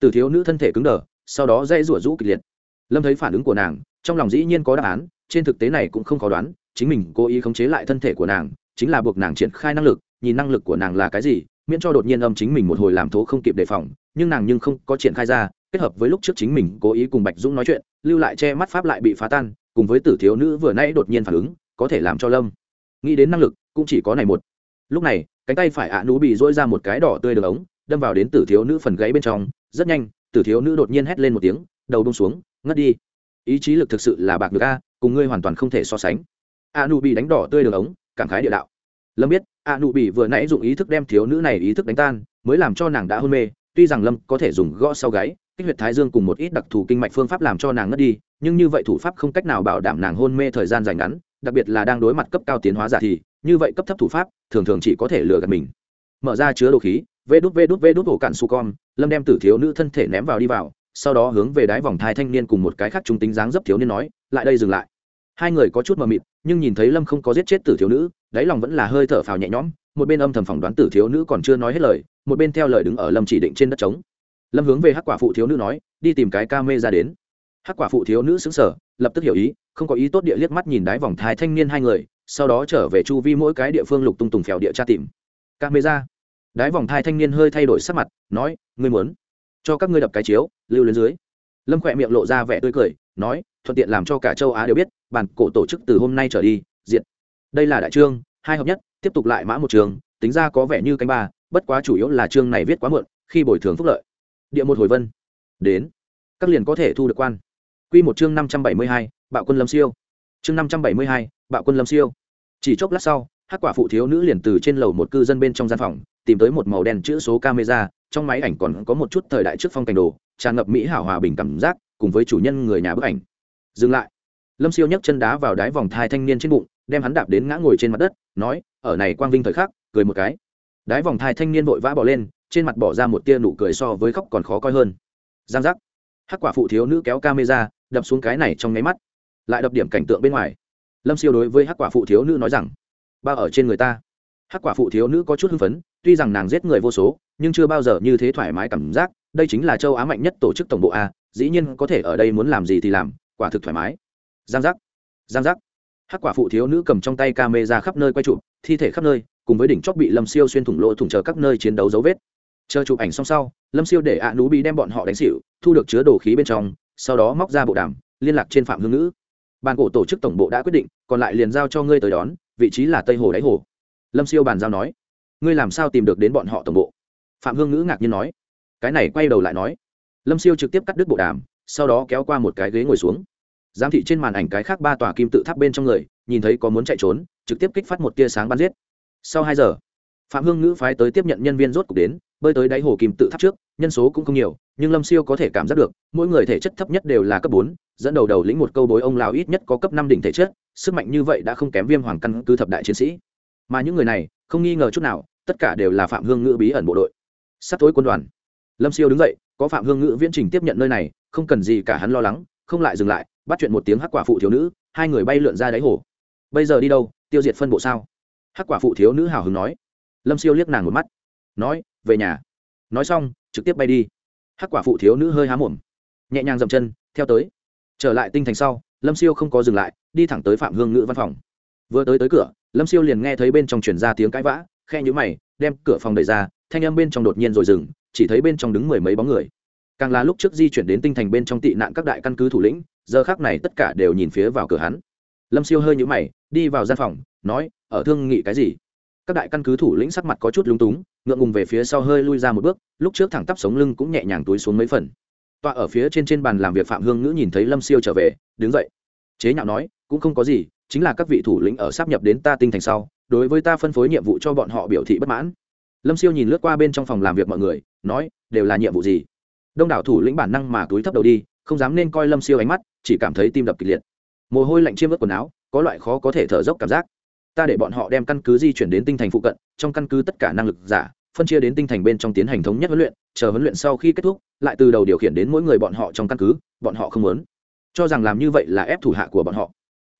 Từ thiếu nữ thân thể cứng đờ, sau đó dây rủa rũ kịch liệt. Lâm thấy phản ứng của nàng, trong lòng dĩ nhiên có đáp án, trên thực tế này cũng không khó đoán, chính mình cố ý khống chế lại thân thể của nàng, chính là buộc nàng triển khai năng lực nhìn năng lực của nàng là cái gì, miễn cho đột nhiên âm chính mình một hồi làm thố không kịp đề phòng, nhưng nàng nhưng không có triển khai ra, kết hợp với lúc trước chính mình cố ý cùng bạch dũng nói chuyện, lưu lại che mắt pháp lại bị phá tan, cùng với tử thiếu nữ vừa nãy đột nhiên phản ứng, có thể làm cho lâm nghĩ đến năng lực cũng chỉ có này một. Lúc này, cánh tay phải ạ à nú bị dỗi ra một cái đỏ tươi đường ống, đâm vào đến tử thiếu nữ phần gáy bên trong, rất nhanh, tử thiếu nữ đột nhiên hét lên một tiếng, đầu bông xuống, ngất đi. Ý chí lực thực sự là bạc được a, cùng ngươi hoàn toàn không thể so sánh. a nu bị đánh đỏ tươi đường ống, cảm khái địa đạo. Lâm biết a nụ bị vừa nãy dùng ý thức đem thiếu nữ này ý thức đánh tan, mới làm cho nàng đã hôn mê. Tuy rằng lâm có thể dùng gõ sau gáy, kích huyệt thái dương cùng một ít đặc thù kinh mạch phương pháp làm cho nàng ngất đi, nhưng như vậy thủ pháp không cách nào bảo đảm nàng hôn mê thời gian dài ngắn, đặc biệt là đang đối mặt cấp cao tiến hóa giả thì, như vậy cấp thấp thủ pháp, thường thường chỉ có thể lừa gạt mình. Mở ra chứa đồ khí, vê đút vê đút vê đút ổ cạn su con, lâm đem tử thiếu nữ thân thể ném vào đi vào, sau đó hướng về đáy vòng thai thanh niên cùng một cái khác trung tính dáng dấp thiếu niên nói, lại đây dừng lại. Hai người có chút mờ mịt, nhưng nhìn thấy lâm không có giết chết tử thiếu nữ đáy lòng vẫn là hơi thở phào nhẹ nhõm, một bên âm thầm phỏng đoán tử thiếu nữ còn chưa nói hết lời, một bên theo lời đứng ở lâm chỉ định trên đất trống. Lâm hướng về hắc quả phụ thiếu nữ nói, đi tìm cái ca mê ra đến. Hắc quả phụ thiếu nữ xứng sở lập tức hiểu ý, không có ý tốt địa liếc mắt nhìn đáy vòng thai thanh niên hai người, sau đó trở về chu vi mỗi cái địa phương lục tung tùng phèo địa tra tìm. Ca mê ra? Đáy vòng thai thanh niên hơi thay đổi sắc mặt, nói, ngươi muốn cho các ngươi đập cái chiếu, lưu lên dưới. Lâm khỏe miệng lộ ra vẻ tươi cười, nói, thuận tiện làm cho cả châu á đều biết, bản cổ tổ chức từ hôm nay trở đi diện đây là đại trương, hai hợp nhất, tiếp tục lại mã một trường, tính ra có vẻ như canh ba, bất quá chủ yếu là chương này viết quá muộn, khi bồi thường phúc lợi. Địa một hồi vân. Đến. Các liền có thể thu được quan. Quy một chương năm trăm bảy mươi hai, bạo quân lâm siêu. Chương năm trăm bảy mươi hai, bạo quân lâm siêu. Chỉ chốc lát sau hát quả phụ thiếu nữ liền từ trên lầu một cư dân bên trong gian phòng, tìm tới một màu đen chữ số camera, trong máy ảnh còn có một chút thời đại trước phong cảnh đồ, tràn ngập mỹ hảo hòa bình cảm giác, cùng với chủ nhân người nhà bức ảnh. Dừng lại. Lâm siêu nhấc chân đá vào đáy vòng thai thanh niên trên bụng đem hắn đạp đến ngã ngồi trên mặt đất, nói, ở này quang vinh thời khắc, cười một cái. Đái vòng thai thanh niên vội vã bỏ lên, trên mặt bỏ ra một tia nụ cười so với khóc còn khó coi hơn. Giang giác. Hắc quả phụ thiếu nữ kéo camera, đập xuống cái này trong nháy mắt. Lại đập điểm cảnh tượng bên ngoài. Lâm siêu đối với hắc quả phụ thiếu nữ nói rằng, ba ở trên người ta. Hắc quả phụ thiếu nữ có chút hưng phấn, tuy rằng nàng giết người vô số, nhưng chưa bao giờ như thế thoải mái cảm giác, đây chính là châu á mạnh nhất tổ chức tổng bộ a, dĩ nhiên có thể ở đây muốn làm gì thì làm, quả thực thoải mái. Giang giác. Giang giác hắc quả phụ thiếu nữ cầm trong tay ca mê ra khắp nơi quay chụp, thi thể khắp nơi, cùng với đỉnh chóp bị lâm siêu xuyên thủng lỗ thủng chờ các nơi chiến đấu dấu vết. Chờ chụp ảnh xong sau, lâm siêu để ạ nú bị đem bọn họ đánh xịu thu được chứa đồ khí bên trong, sau đó móc ra bộ đàm, liên lạc trên phạm hương ngữ. Bàn cổ tổ chức tổng bộ đã quyết định, còn lại liền giao cho ngươi tới đón, vị trí là tây hồ đáy hồ. Lâm siêu bàn giao nói. Ngươi làm sao tìm được đến bọn họ tổng bộ? Phạm hương ngữ ngạc nhiên nói. Cái này quay đầu lại nói. Lâm siêu trực tiếp cắt đứt bộ đàm, sau đó kéo qua một cái ghế ngồi xuống giám thị trên màn ảnh cái khác ba tòa kim tự tháp bên trong người, nhìn thấy có muốn chạy trốn, trực tiếp kích phát một tia sáng bắn giết. Sau hai giờ, phạm hương ngữ phái tới tiếp nhận nhân viên rốt cục đến, bơi tới đáy hồ kim tự tháp trước, nhân số cũng không nhiều, nhưng lâm siêu có thể cảm giác được, mỗi người thể chất thấp nhất đều là cấp bốn, dẫn đầu đầu lĩnh một câu đối ông lào ít nhất có cấp năm đỉnh thể chất, sức mạnh như vậy đã không kém viêm hoàng căn cứ thập đại chiến sĩ. Mà những người này, không nghi ngờ chút nào, tất cả đều là phạm hương ngữ bí ẩn bộ đội. Sắp tối quân đoàn. Lâm siêu đứng dậy, có phạm hương ngữ viễn trình tiếp nhận nơi này, không cần gì cả hắn lo lắng không lại dừng lại, bắt chuyện một tiếng hắc quả phụ thiếu nữ, hai người bay lượn ra đáy hồ. Bây giờ đi đâu, tiêu diệt phân bộ sao? Hắc quả phụ thiếu nữ hào hứng nói. Lâm siêu liếc nàng một mắt, nói, về nhà. Nói xong, trực tiếp bay đi. Hắc quả phụ thiếu nữ hơi há mồm, nhẹ nhàng dậm chân, theo tới. Trở lại tinh thành sau, lâm siêu không có dừng lại, đi thẳng tới phạm hương ngữ văn phòng. Vừa tới tới cửa, lâm siêu liền nghe thấy bên trong chuyển ra tiếng cãi vã khe nhũ mày, đem cửa phòng đẩy ra, thanh âm bên trong đột nhiên rồi dừng, chỉ thấy bên trong đứng mười mấy bóng người càng là lúc trước di chuyển đến tinh thành bên trong tị nạn các đại căn cứ thủ lĩnh, giờ khác này tất cả đều nhìn phía vào cửa hắn. Lâm siêu hơi nhũ mày, đi vào gian phòng, nói, ở thương nghị cái gì? Các đại căn cứ thủ lĩnh sắc mặt có chút lúng túng, ngượng ngùng về phía sau hơi lui ra một bước, lúc trước thẳng tắp sống lưng cũng nhẹ nhàng túi xuống mấy phần. Tọa ở phía trên trên bàn làm việc phạm hương ngữ nhìn thấy lâm siêu trở về, đứng dậy. Chế nhạo nói, cũng không có gì, chính là các vị thủ lĩnh ở sắp nhập đến ta tinh thành sau, đối với ta phân phối nhiệm vụ cho bọn họ biểu thị bất mãn. Lâm siêu nhìn lướt qua bên trong phòng làm việc mọi người, nói, đều là nhiệm vụ gì? Đông đảo thủ lĩnh bản năng mà túi thấp đầu đi không dám nên coi lâm siêu ánh mắt chỉ cảm thấy tim đập kịch liệt. Mồ hôi lạnh chiêm ướt quần áo có loại khó có thể thở dốc cảm giác. Ta để bọn họ đem căn cứ di chuyển đến tinh thành phụ cận trong căn cứ tất cả năng lực giả phân chia đến tinh thành bên trong tiến hành thống nhất huấn luyện chờ huấn luyện sau khi kết thúc lại từ đầu điều khiển đến mỗi người bọn họ trong căn cứ bọn họ không muốn. Cho rằng làm như vậy là ép thủ hạ của bọn họ.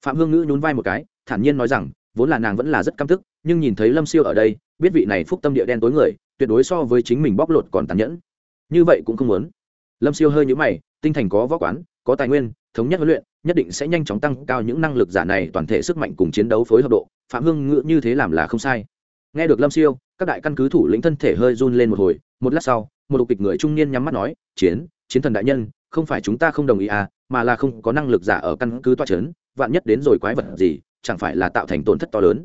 Phạm hương ngữ nhún vai một cái thản nhiên nói rằng vốn là nàng vẫn là rất căm tức, nhưng nhìn thấy lâm siêu ở đây biết vị này phúc tâm địa đen tối người tuyệt đối so với chính mình bóc lột còn tàn nhẫn như vậy cũng không muốn. Lâm siêu hơi nhũ mày, tinh thành có võ quán, có tài nguyên, thống nhất huấn luyện, nhất định sẽ nhanh chóng tăng cao những năng lực giả này, toàn thể sức mạnh cùng chiến đấu phối hợp độ. Phạm Hưng ngựa như thế làm là không sai. Nghe được lâm siêu, các đại căn cứ thủ lĩnh thân thể hơi run lên một hồi, một lát sau, một lục kịch người trung niên nhắm mắt nói, chiến chiến thần đại nhân, không phải chúng ta không đồng ý à mà là không có năng lực giả ở căn cứ toa c h ấ n vạn nhất đến rồi quái vật gì, chẳng phải là tạo thành tổn thất to lớn.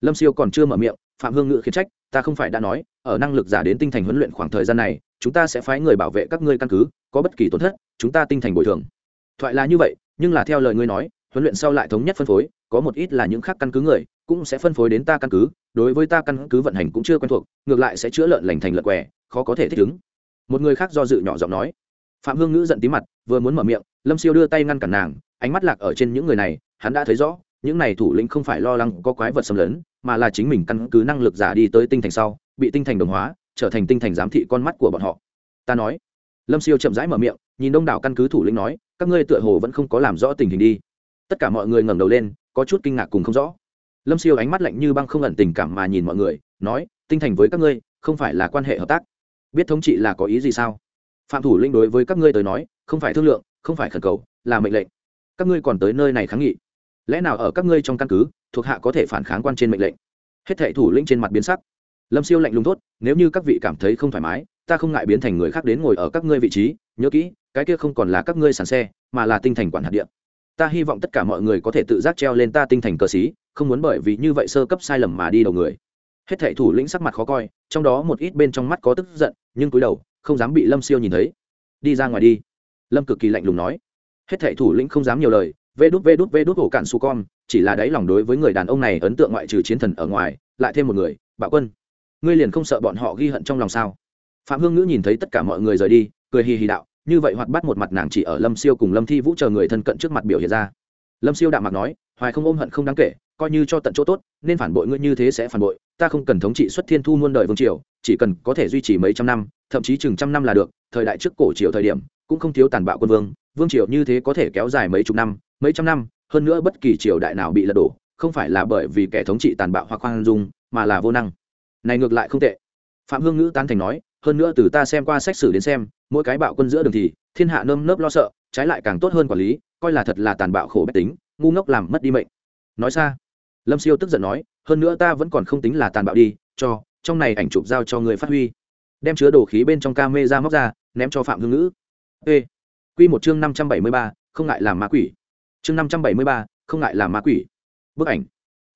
Lâm siêu còn chưa mở miệng, phạm hương ngự khiến trách, ta không phải đã nói, ở năng lực giả đến tinh thành huấn luyện khoảng thời gian này chúng ta sẽ phái người bảo vệ các ngươi căn cứ, có bất kỳ tổn thất, chúng ta tinh thành bồi thường. Thoại là như vậy, nhưng là theo lời ngươi nói, huấn luyện sau lại thống nhất phân phối, có một ít là những khác căn cứ người, cũng sẽ phân phối đến ta căn cứ, đối với ta căn cứ vận hành cũng chưa quen thuộc, ngược lại sẽ chữa lợn lành thành lợn què, khó có thể thích ứng. Một người khác do dự nhỏ giọng nói. Phạm hương ngữ giận tí mặt, vừa muốn mở miệng, lâm siêu đưa tay ngăn cản nàng, ánh mắt lạc ở trên những người này, hắn đã thấy rõ, những này thủ lĩnh không phải lo lắng có quái vật xâm lấn, mà là chính mình căn cứ năng lực giả đi tới tinh thành sau, bị tinh thành đồng hóa trở thành tinh thành giám thị con mắt của bọn họ. Ta nói. Lâm siêu chậm rãi mở miệng, nhìn đông đảo căn cứ thủ lĩnh nói, các ngươi tựa hồ vẫn không có làm rõ tình hình đi. Tất cả mọi người ngẩng đầu lên, có chút kinh ngạc cùng không rõ. Lâm siêu ánh mắt lạnh như băng không ẩn tình cảm mà nhìn mọi người, nói, tinh thành với các ngươi, không phải là quan hệ hợp tác. Biết thống trị là có ý gì sao? Phạm thủ lĩnh đối với các ngươi tới nói, không phải thương lượng, không phải khẩn cầu, là mệnh lệnh. Các ngươi còn tới nơi này kháng nghị. Lẽ nào ở các ngươi trong căn cứ, thuộc hạ có thể phản kháng quan trên mệnh lệnh? Hết thệ thủ lĩnh trên mặt biến sắc lâm siêu lạnh lùng tốt nếu như các vị cảm thấy không thoải mái, ta không ngại biến thành người khác đến ngồi ở các ngươi vị trí, nhớ kỹ, cái kia không còn là các ngươi sàn xe, mà là tinh thành quản hạt điện. Ta hy vọng tất cả mọi người có thể tự giác treo lên ta tinh thành cờ xí, không muốn bởi vì như vậy sơ cấp sai lầm mà đi đầu người. Hết thảy thủ lĩnh sắc mặt khó coi, trong đó một ít bên trong mắt có tức giận, nhưng cúi đầu, không dám bị lâm siêu nhìn thấy. Đi ra ngoài đi. Lâm cực kỳ lạnh lùng nói. Hết thảy thủ lĩnh không dám nhiều lời, vê đút vê đút vê đút ổ cạn su con, chỉ là đáy lòng đối với người đàn ông này ấn tượng ngoại trừ chiến thần ở ngoài, lại thêm một người, bạo quân ngươi liền không sợ bọn họ ghi hận trong lòng sao? Phạm hương ngữ nhìn thấy tất cả mọi người rời đi, cười hì hì đạo, như vậy Hoạt bắt một mặt nàng chỉ ở lâm siêu cùng lâm thi vũ chờ người thân cận trước mặt biểu hiện ra. Lâm siêu đạo mặt nói, hoài không ôm hận không đáng kể, coi như cho tận chỗ tốt, nên phản bội ngươi như thế sẽ phản bội, ta không cần thống trị xuất thiên thu muôn đời vương triều, chỉ cần có thể duy trì mấy trăm năm, thậm chí chừng trăm năm là được, thời đại trước cổ triều thời điểm, cũng không thiếu tàn bạo quân vương vương triều như thế có thể kéo dài mấy chục năm, mấy trăm năm, hơn nữa bất kỳ triều đại nào bị lật đổ, không phải là bởi vì kẻ thống trị tàn bạo hoặc khoan dung, mà là vô năng này ngược lại không tệ. Phạm hương ngữ tán thành nói, hơn nữa từ ta xem qua sách sử đến xem, mỗi cái bạo quân giữa đường thì, thiên hạ nơm nớp lo sợ, trái lại càng tốt hơn quản lý, coi là thật là tàn bạo khổ bách tính, ngu ngốc làm mất đi mệnh. Nói xa, lâm siêu tức giận nói, hơn nữa ta vẫn còn không tính là tàn bạo đi, cho, trong này ảnh chụp giao cho người phát huy. Đem chứa đồ khí bên trong ca mê ra móc ra, ném cho phạm hương ngữ. Ê q một chương năm trăm bảy mươi ba, không ngại làm ma quỷ. Chương năm trăm bảy mươi ba, không ngại làm ma quỷ. Bức ảnh.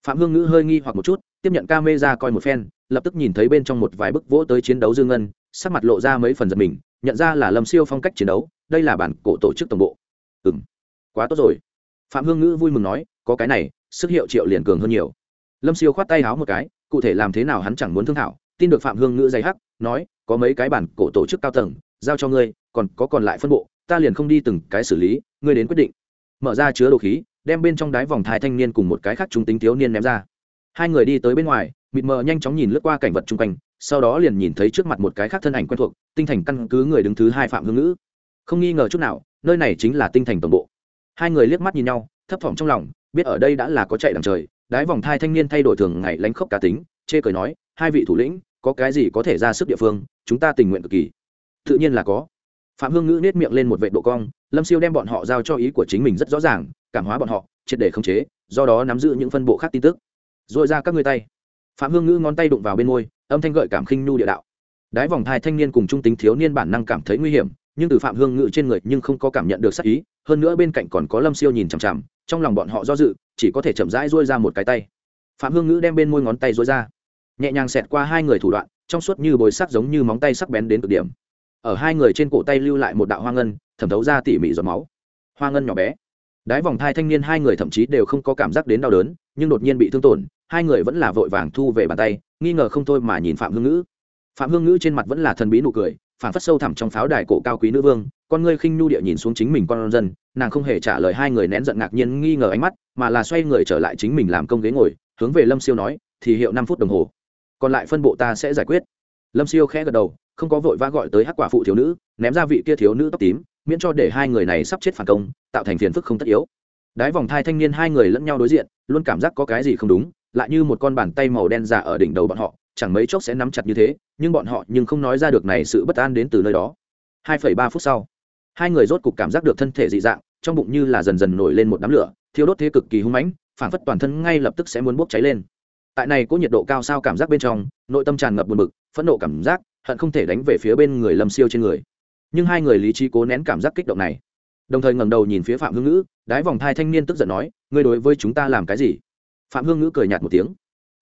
Phạm hương ngữ hơi nghi hoặc một chút, tiếp nhận ca mê ra coi một phen lập tức nhìn thấy bên trong một vài bức vỗ tới chiến đấu dương ngân, sắc mặt lộ ra mấy phần giật mình, nhận ra là lâm siêu phong cách chiến đấu, đây là bản cổ tổ chức tổng bộ. Ừ m quá tốt rồi. Phạm hương ngữ vui mừng nói, có cái này, sức hiệu triệu liền cường hơn nhiều. Lâm siêu khoát tay háo một cái, cụ thể làm thế nào hắn chẳng muốn thương thảo, tin được phạm hương ngữ dày hắc, nói, có mấy cái bản cổ tổ chức cao tầng, giao cho ngươi, còn có còn lại phân bộ, ta liền không đi từng cái xử lý, ngươi đến quyết định. Mở ra chứa đồ khí, đem bên trong đáy vòng thai thanh niên cùng một cái khác trung tính thiếu niên ném ra. Hai người đi tới bên ngoài mịt mờ nhanh chóng nhìn lướt qua cảnh vật chung quanh, sau đó liền nhìn thấy trước mặt một cái khác thân ảnh quen thuộc, tinh thành căn cứ người đứng thứ hai phạm hương ngữ. Không nghi ngờ chút nào, nơi này chính là tinh thành tổng bộ. Hai người liếc mắt nhìn nhau, thấp thỏm trong lòng, biết ở đây đã là có chạy đằng trời, đái vòng thai thanh niên thay đổi thường ngày lánh khốc cá tính, chê cười nói, hai vị thủ lĩnh, có cái gì có thể ra sức địa phương, chúng ta tình nguyện cực kỳ. Tự nhiên là có. Phạm hương ngữ nết miệng lên một vệ độ cong, lâm siêu đem bọn họ giao cho ý của chính mình rất rõ ràng, cảm hóa bọn họ, triệt để khống chế, do đó nắm giữ những phân bộ khác tin tức. Dội ra các ngươi tay phạm hương ngữ ngón tay đụng vào bên môi, âm thanh gợi cảm khinh nhu địa đạo. Đái vòng thai thanh niên cùng trung tính thiếu niên bản năng cảm thấy nguy hiểm, nhưng từ phạm hương ngữ trên người nhưng không có cảm nhận được sắc ý, hơn nữa bên cạnh còn có lâm siêu nhìn chằm chằm, trong lòng bọn họ do dự, chỉ có thể chậm rãi dôi ra một cái tay. Phạm hương ngữ đem bên môi ngón tay dối ra, nhẹ nhàng xẹt qua hai người thủ đoạn, trong suốt như bồi sắc giống như móng tay sắc bén đến cực điểm. Ở hai người trên cổ tay lưu lại một đạo hoa ngân, thẩm thấu ra tỉ mỉ giọt máu. Hoa ngân nhỏ bé. Đái vòng thai thanh niên hai người thậm chí đều không có cảm giác đến đau đớn, nhưng đột nhiên bị thương tổn hai người vẫn là vội vàng thu về bàn tay, nghi ngờ không thôi mà nhìn phạm hương ngữ. Phạm hương ngữ trên mặt vẫn là thần bí nụ cười phản phất sâu thẳm trong pháo đài cổ cao quý nữ vương, con ngươi khinh nhu địa nhìn xuống chính mình con dân, nàng không hề trả lời hai người nén giận ngạc nhiên nghi ngờ ánh mắt, mà là xoay người trở lại chính mình làm công ghế ngồi, hướng về lâm siêu nói, thì hiệu năm phút đồng hồ. Còn lại phân bộ ta sẽ giải quyết. Lâm siêu khẽ gật đầu, không có vội vã gọi tới hắc quả phụ thiếu nữ, ném ra vị kia thiếu nữ tóc tím, miễn cho để hai người này sắp chết phản công, tạo thành phiền phức không tất yếu. Đái vòng thai thanh niên hai người lẫn nhau đối diện, luôn cảm giác có cái gì không đúng lại như một con bàn tay màu đen giả ở đỉnh đầu bọn họ, chẳng mấy chốc sẽ nắm chặt như thế, nhưng bọn họ nhưng không nói ra được này sự bất an đến từ nơi đó. Hai phẩy ba phút sau, hai người rốt cục cảm giác được thân thể dị dạng, trong bụng như là dần dần nổi lên một đám lửa, thiêu đốt thế cực kỳ hung mãnh, phản phất toàn thân ngay lập tức sẽ muốn bốc cháy lên. Tại này có nhiệt độ cao sao cảm giác bên trong, nội tâm tràn ngập buồn bực, phẫn nộ cảm giác, hận không thể đánh về phía bên người lâm siêu trên người. Nhưng hai người lý trí cố nén cảm giác kích động này. Đồng thời ngẩng đầu nhìn phía phạm hương ngữ, đái vòng thai thanh niên tức giận nói, ngươi đối với chúng ta làm cái gì? Phạm hương ngữ cười nhạt một tiếng,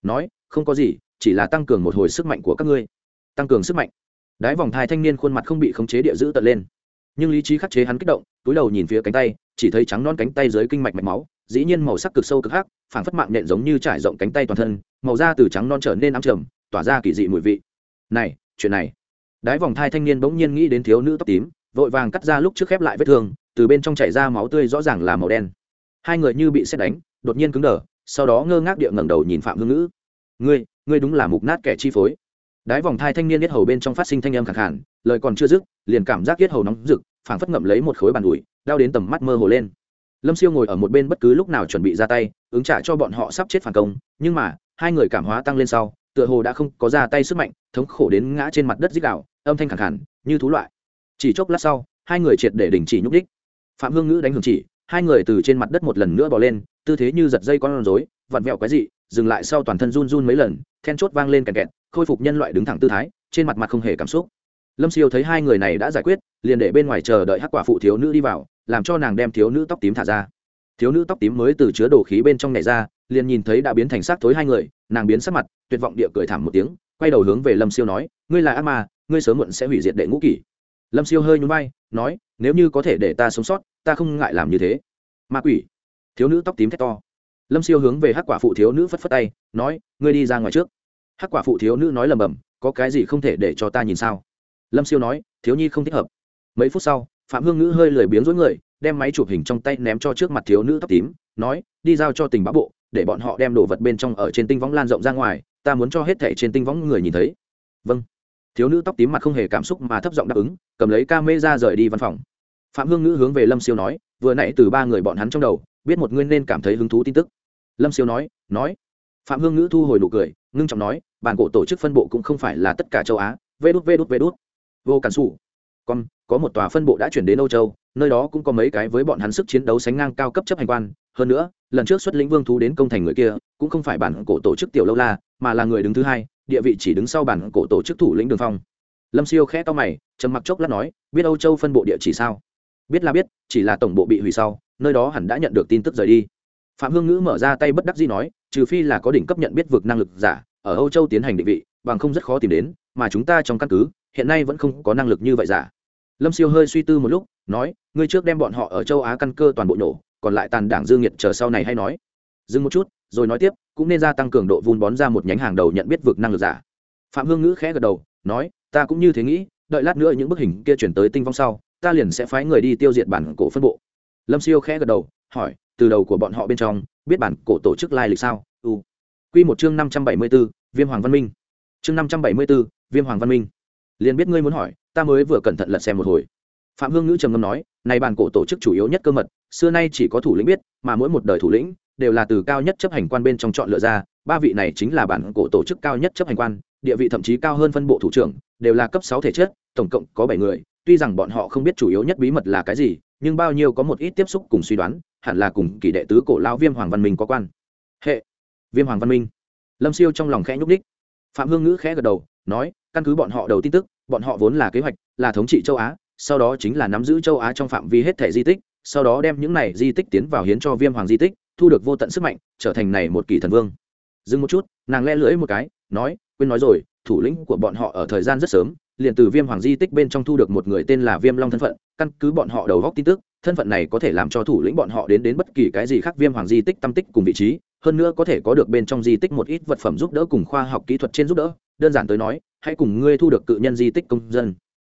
nói, không có gì, chỉ là tăng cường một hồi sức mạnh của các ngươi. Tăng cường sức mạnh. Đái vòng thai thanh niên khuôn mặt không bị khống chế địa giữ tận lên. Nhưng lý trí khắc chế hắn kích động, túi đầu nhìn phía cánh tay, chỉ thấy trắng non cánh tay dưới kinh mạch mạch máu, dĩ nhiên màu sắc cực sâu cực hắc, phảng phất mạng nện giống như trải rộng cánh tay toàn thân, màu da từ trắng non trở nên ám trầm, tỏa ra kỳ dị mùi vị. Này, chuyện này. Đái vòng thai thanh niên bỗng nhiên nghĩ đến thiếu nữ tóc tím, vội vàng cắt ra lúc trước khép lại vết thương, từ bên trong chảy ra máu tươi rõ ràng là màu đen. Hai người như bị xét đánh, đột nhiên cứng đờ sau đó ngơ ngác địa ngẩng đầu nhìn phạm hương ngữ. Ngươi ngươi đúng là mục nát kẻ chi phối. Đái vòng thai thanh niên yết hầu bên trong phát sinh thanh âm khẳng hẳn lời còn chưa dứt, liền cảm giác yết hầu nóng rực, phảng phất ngậm lấy một khối bàn ủi, đau đến tầm mắt mơ hồ lên. Lâm siêu ngồi ở một bên bất cứ lúc nào chuẩn bị ra tay, ứng trả cho bọn họ sắp chết phản công, nhưng mà, hai người cảm hóa tăng lên sau, tựa hồ đã không có ra tay sức mạnh, thống khổ đến ngã trên mặt đất dích đạo âm thanh khẳng hẳn như thú loại. Chỉ chốc lát sau, hai người triệt để đình chỉ nhúc đích phạm hương ngữ đánh hưởng chỉ, hai người từ trên mặt đất một lần nữa bỏ lên tư thế như giật dây con rối, vặn vẹo cái gì dừng lại sau toàn thân run run mấy lần, then chốt vang lên kẹt kẹt, khôi phục nhân loại đứng thẳng tư thái, trên mặt mặt không hề cảm xúc. Lâm siêu thấy hai người này đã giải quyết, liền để bên ngoài chờ đợi hắc quả phụ thiếu nữ đi vào, làm cho nàng đem thiếu nữ tóc tím thả ra. Thiếu nữ tóc tím mới từ chứa đồ khí bên trong này ra, liền nhìn thấy đã biến thành xác thối hai người, nàng biến sắc mặt, tuyệt vọng địa cười thảm một tiếng, quay đầu hướng về lâm siêu nói, ngươi là ác ma, ngươi sớm muộn sẽ hủy diệt đệ ngũ kỷ. Lâm siêu hơi nhún vai, nói, nếu như có thể để ta sống sót, ta không ngại làm như thế. Ma quỷ thiếu nữ tóc tím thét to. Lâm siêu hướng về hắc quả phụ thiếu nữ phất phất tay, nói, ngươi đi ra ngoài trước. Hắc quả phụ thiếu nữ nói lầm bầm có cái gì không thể để cho ta nhìn sao? Lâm siêu nói, thiếu nhi không thích hợp. Mấy phút sau, phạm hương ngữ hơi lười biếng dối người, đem máy chụp hình trong tay ném cho trước mặt thiếu nữ tóc tím, nói, đi giao cho tình báo bộ, để bọn họ đem đồ vật bên trong ở trên tinh võng lan rộng ra ngoài, ta muốn cho hết thẻ trên tinh võng người nhìn thấy. Vâng. Thiếu nữ tóc tím mặt không hề cảm xúc mà thấp giọng đáp ứng, cầm lấy ca mê ra rời đi văn phòng. Phạm hương ngữ hướng về lâm siêu nói, vừa nãy từ ba người bọn hắn trong đầu biết một nguyên nên cảm thấy hứng thú tin tức. Lâm siêu nói nói. Phạm hương ngữ thu hồi nụ cười, ngưng trọng nói, bản cổ tổ chức phân bộ cũng không phải là tất cả châu á. Vê đút vê đút vê đút. Vô cản xù con, có một tòa phân bộ đã chuyển đến âu châu, nơi đó cũng có mấy cái với bọn hắn sức chiến đấu sánh ngang cao cấp chấp hành quan. Hơn nữa, lần trước xuất lĩnh vương thú đến công thành người kia, cũng không phải bản cổ tổ chức tiểu lâu la, mà là người đứng thứ hai, địa vị chỉ đứng sau bản cổ tổ chức thủ lĩnh đường phong. Lâm siêu khẽ to mày, trầm mặc chốc lát nói, biết âu châu phân bộ địa chỉ sao? Biết là biết, chỉ là tổng bộ bị hủy sau nơi đó hẳn đã nhận được tin tức rời đi. Phạm hương ngữ mở ra tay bất đắc dĩ nói, trừ phi là có đỉnh cấp nhận biết vực năng lực giả, ở âu châu tiến hành định vị, bằng không rất khó tìm đến, mà chúng ta trong căn cứ, hiện nay vẫn không có năng lực như vậy giả. Lâm siêu hơi suy tư một lúc, nói, ngươi trước đem bọn họ ở châu á căn cơ toàn bộ nổ còn lại tàn đảng dương nhiệt chờ sau này hay nói. Dừng một chút, rồi nói tiếp, cũng nên gia tăng cường độ vun bón ra một nhánh hàng đầu nhận biết vực năng lực giả. Phạm hương ngữ khẽ gật đầu, nói, ta cũng như thế nghĩ, đợi lát nữa những bức hình kia chuyển tới tinh vong sau, ta liền sẽ phái người đi tiêu diệt bản cổ phân bộ lâm siêu khẽ gật đầu, hỏi, từ đầu của bọn họ bên trong, biết bản cổ tổ chức lai lịch sao? Ừ. U q một chương năm trăm bảy mươi b ố viêm hoàng văn minh. Chương năm trăm bảy mươi b ố viêm hoàng văn minh. Liền biết ngươi muốn hỏi, ta mới vừa cẩn thận lật xem một hồi. Phạm hương ngữ trầm ngâm nói, này bản cổ tổ chức chủ yếu nhất cơ mật, xưa nay chỉ có thủ lĩnh biết, mà mỗi một đời thủ lĩnh đều là từ cao nhất chấp hành quan bên trong chọn lựa ra, ba vị này chính là bản cổ tổ chức cao nhất chấp hành quan, địa vị thậm chí cao hơn phân bộ thủ trưởng, đều là cấp sáu thể chất, tổng cộng có bảy người, tuy rằng bọn họ không biết chủ yếu nhất bí mật là cái gì nhưng bao nhiêu có một ít tiếp xúc cùng suy đoán, hẳn là cùng kỳ đệ tứ cổ lao viêm hoàng văn minh có quan. Hệ, viêm hoàng văn minh. Lâm siêu trong lòng khẽ nhúc đích phạm hương ngữ khẽ gật đầu, nói, căn cứ bọn họ đầu tin tức, bọn họ vốn là kế hoạch, là thống trị châu á, sau đó chính là nắm giữ châu á trong phạm vi hết thể di tích, sau đó đem những này di tích tiến vào hiến cho viêm hoàng di tích, thu được vô tận sức mạnh, trở thành này một kỳ thần vương. Dừng một chút, nàng le lưỡi một cái, nói, quên nói rồi, thủ lĩnh của bọn họ ở thời gian rất sớm liền từ viêm hoàng di tích bên trong thu được một người tên là viêm long thân phận, căn cứ bọn họ đầu góc tin tức, thân phận này có thể làm cho thủ lĩnh bọn họ đến đến bất kỳ cái gì khác viêm hoàng di tích tâm tích cùng vị trí, hơn nữa có thể có được bên trong di tích một ít vật phẩm giúp đỡ cùng khoa học kỹ thuật trên giúp đỡ, đơn giản tới nói, hãy cùng ngươi thu được cự nhân di tích công dân.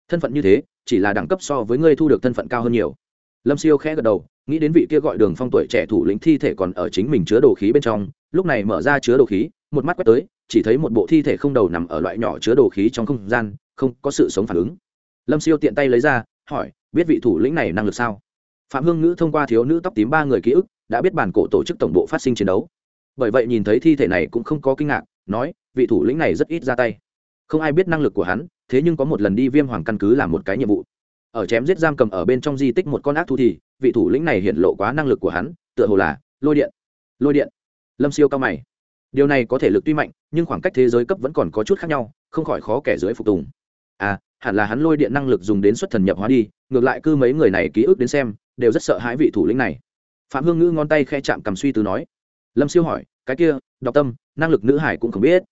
Thân phận như thế, chỉ là đẳng cấp so với ngươi thu được thân phận cao hơn nhiều. Lâm siêu khẽ gật đầu, nghĩ đến vị kia gọi đường phong tuổi trẻ thủ lĩnh thi thể còn ở chính mình chứa đồ khí bên trong lúc này mở ra chứa đồ khí, một mắt quét tới, chỉ thấy một bộ thi thể không đầu nằm ở loại nhỏ chứa đồ khí trong không gian, không có sự sống phản ứng. Lâm siêu tiện tay lấy ra, hỏi, biết vị thủ lĩnh này năng lực sao? Phạm hương ngữ thông qua thiếu nữ tóc tím ba người ký ức, đã biết bản cổ tổ chức tổng bộ phát sinh chiến đấu. Bởi vậy nhìn thấy thi thể này cũng không có kinh ngạc, nói, vị thủ lĩnh này rất ít ra tay. Không ai biết năng lực của hắn, thế nhưng có một lần đi viêm hoàng căn cứ làm một cái nhiệm vụ. Ở chém giết giam cầm ở bên trong di tích một con ác thu thì, vị thủ lĩnh này hiện lộ quá năng lực của hắn, tựa hồ là lôi điện. Lôi điện lâm siêu cao mày. Điều này có thể lực tuy mạnh, nhưng khoảng cách thế giới cấp vẫn còn có chút khác nhau, không khỏi khó kẻ dưới phục tùng. À hẳn là hắn lôi điện năng lực dùng đến xuất thần nhập hóa đi, ngược lại cứ mấy người này ký ức đến xem, đều rất sợ hãi vị thủ lĩnh này. Phạm hương ngữ ngón tay khe chạm cầm suy từ nói. Lâm siêu hỏi, cái kia đọc tâm, năng lực nữ hải cũng không biết?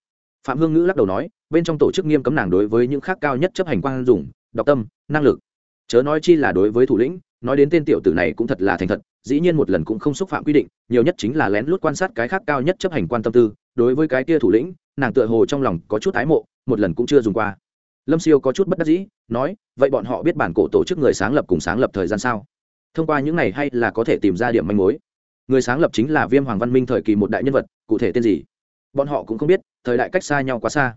Phạm hương ngữ lắc đầu nói, bên trong tổ chức nghiêm cấm nàng đối với những khác cao nhất chấp hành quan dùng đọc tâm, năng lực. Chớ nói chi là đối với thủ lĩnh, nói đến tên tiểu tử này cũng thật là thành thật dĩ nhiên một lần cũng không xúc phạm quy định, nhiều nhất chính là lén lút quan sát cái khác cao nhất chấp hành quan tâm tư, đối với cái kia thủ lĩnh, nàng tựa hồ trong lòng có chút ái mộ, một lần cũng chưa dùng qua. Lâm siêu có chút bất đắc dĩ, nói, vậy bọn họ biết bản cổ tổ chức người sáng lập cùng sáng lập thời gian sao? Thông qua những này hay là có thể tìm ra điểm manh mối? Người sáng lập chính là viêm hoàng văn minh thời kỳ một đại nhân vật, cụ thể tên gì? Bọn họ cũng không biết, thời đại cách xa nhau quá xa.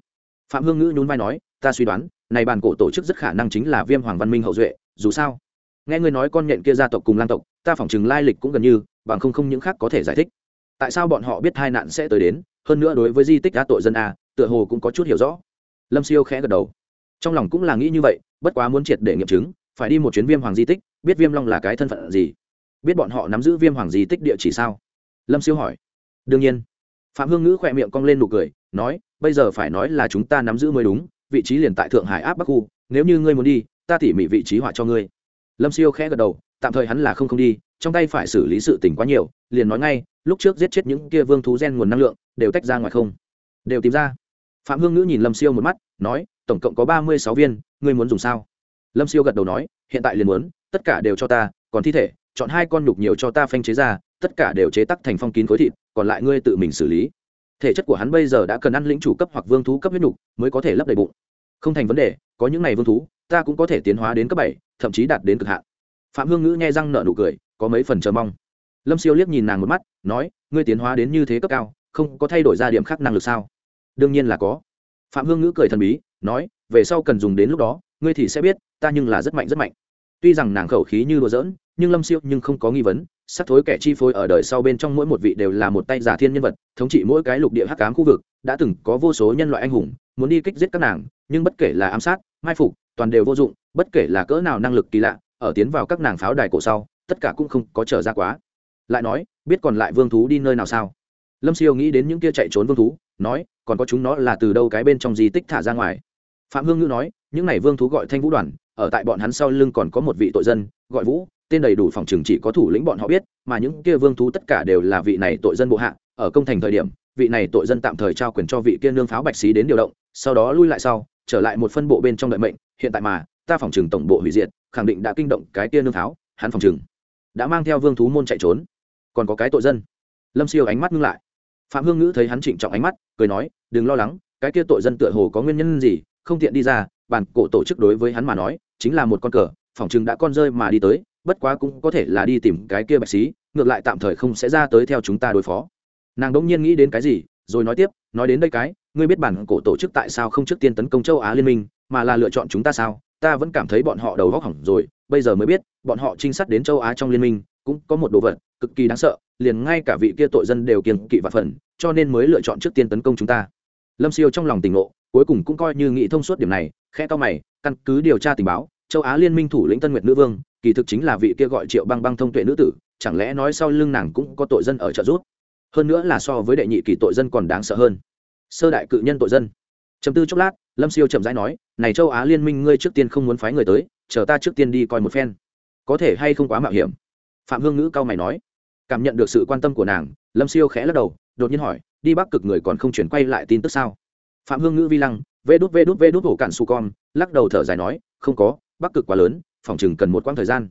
Phạm hương ngữ nhún vai nói, ta suy đoán, này bản cổ tổ chức rất khả năng chính là viêm hoàng văn minh hậu duệ, dù sao nghe ngươi nói con nhện kia gia tộc cùng lang tộc, ta phỏng chừng lai lịch cũng gần như, bằng không không những khác có thể giải thích. Tại sao bọn họ biết hai nạn sẽ tới đến, hơn nữa đối với di tích đã tội dân a, tựa hồ cũng có chút hiểu rõ. Lâm siêu khẽ gật đầu. Trong lòng cũng là nghĩ như vậy, bất quá muốn triệt để nghiệm chứng, phải đi một chuyến viêm hoàng di tích, biết viêm long là cái thân phận gì. Biết bọn họ nắm giữ viêm hoàng di tích địa chỉ sao? Lâm siêu hỏi. Đương nhiên. Phạm hương ngữ khỏe miệng cong lên nụ cười, nói, bây giờ phải nói là chúng ta nắm giữ mới đúng, vị trí liền tại thượng hải áp bắc khu, nếu như ngươi muốn đi, ta tỉ mỉ vị trí họa cho ngươi lâm siêu khẽ gật đầu, tạm thời hắn là không không đi, trong tay phải xử lý sự tình quá nhiều, liền nói ngay, lúc trước giết chết những kia vương thú gen nguồn năng lượng, đều tách ra ngoài không. Đều tìm ra. Phạm hương ngữ nhìn lâm siêu một mắt, nói, tổng cộng có ba mươi sáu viên, ngươi muốn dùng sao? Lâm siêu gật đầu nói, hiện tại liền muốn, tất cả đều cho ta, còn thi thể, chọn hai con nhục nhiều cho ta phanh chế ra, tất cả đều chế tắc thành phong kín khối thịt, còn lại ngươi tự mình xử lý. Thể chất của hắn bây giờ đã cần ăn lĩnh chủ cấp hoặc vương thú cấp huyết nhục, mới có thể lấp đầy bụng. Không thành vấn đề, có những này vương thú ta cũng có thể tiến hóa đến cấp bảy, thậm chí đạt đến cực hạn. Phạm hương ngữ nghe răng nợ nụ cười, có mấy phần chờ mong. Lâm siêu liếc nhìn nàng một mắt, nói, ngươi tiến hóa đến như thế cấp cao, không có thay đổi ra điểm khác năng lực sao? Đương nhiên là có. Phạm hương ngữ cười thần bí, nói, về sau cần dùng đến lúc đó, ngươi thì sẽ biết, ta nhưng là rất mạnh rất mạnh. Tuy rằng nàng khẩu khí như đùa giỡn, nhưng lâm siêu nhưng không có nghi vấn sắc thối kẻ chi phối ở đời sau bên trong mỗi một vị đều là một tay giả thiên nhân vật, thống trị mỗi cái lục địa hắc cám khu vực, đã từng có vô số nhân loại anh hùng, muốn đi kích giết các nàng, nhưng bất kể là ám sát, mai phục toàn đều vô dụng, bất kể là cỡ nào năng lực kỳ lạ, ở tiến vào các nàng pháo đài cổ sau, tất cả cũng không có trở ra quá. Lại nói, biết còn lại vương thú đi nơi nào sao? Lâm siêu nghĩ đến những kia chạy trốn vương thú, nói, còn có chúng nó là từ đâu cái bên trong di tích thả ra ngoài? Phạm hương ngữ nói, những này vương thú gọi thanh vũ đoàn, ở tại bọn hắn sau lưng còn có một vị tội dân, gọi vũ, tên đầy đủ phòng trừng chỉ có thủ lĩnh bọn họ biết, mà những kia vương thú tất cả đều là vị này tội dân bộ hạ, ở công thành thời điểm, vị này tội dân tạm thời trao quyền cho vị kia nương pháo bạch xí đến điều động, sau đó lui lại sau, trở lại một phân bộ bên trong đợi mệnh hiện tại mà, ta phòng trường tổng bộ hủy diệt, khẳng định đã kinh động cái kia nương tháo, hắn phòng trường đã mang theo vương thú môn chạy trốn. Còn có cái tội dân. Lâm siêu ánh mắt ngưng lại. Phạm hương ngữ thấy hắn trịnh trọng ánh mắt, cười nói, đừng lo lắng, cái kia tội dân tựa hồ có nguyên nhân gì, không tiện đi ra, bản cổ tổ chức đối với hắn mà nói, chính là một con cờ, phòng chừng đã con rơi mà đi tới, bất quá cũng có thể là đi tìm cái kia bạch xí ngược lại tạm thời không sẽ ra tới theo chúng ta đối phó. Nàng đỗng nhiên nghĩ đến cái gì, rồi nói tiếp nói đến đây cái, ngươi biết bản cổ tổ chức tại sao không trước tiên tấn công châu á liên minh, mà là lựa chọn chúng ta sao? Ta vẫn cảm thấy bọn họ đầu góc hỏng rồi, bây giờ mới biết, bọn họ trinh sát đến châu á trong liên minh, cũng có một đồ vật cực kỳ đáng sợ, liền ngay cả vị kia tội dân đều kiêng kỵ và phần, cho nên mới lựa chọn trước tiên tấn công chúng ta. Lâm siêu trong lòng tỉnh ngộ, cuối cùng cũng coi như nghĩ thông suốt điểm này khe to mày, căn cứ điều tra tình báo, châu á liên minh thủ lĩnh tân nguyệt nữ vương, kỳ thực chính là vị kia gọi triệu băng băng thông tuệ nữ tử, chẳng lẽ nói sau lưng nàng cũng có tội dân ở trợ giúp hơn nữa là so với đệ nhị kỳ tội dân còn đáng sợ hơn. Sơ đại cự nhân tội dân. Chấm tư chốc lát, lâm siêu chậm rãi nói, này châu á liên minh ngươi trước tiên không muốn phái người tới, chờ ta trước tiên đi coi một phen. Có thể hay không quá mạo hiểm? Phạm hương ngữ cao mày nói. Cảm nhận được sự quan tâm của nàng, lâm siêu khẽ lắc đầu, đột nhiên hỏi, đi bắc cực người còn không chuyển quay lại tin tức sao? Phạm hương ngữ vi lăng, vê đút vê đút vê đút hổ cạn su con, lắc đầu thở dài nói, không có, bắc cực quá lớn, phòng chừng cần một quãng thời gian.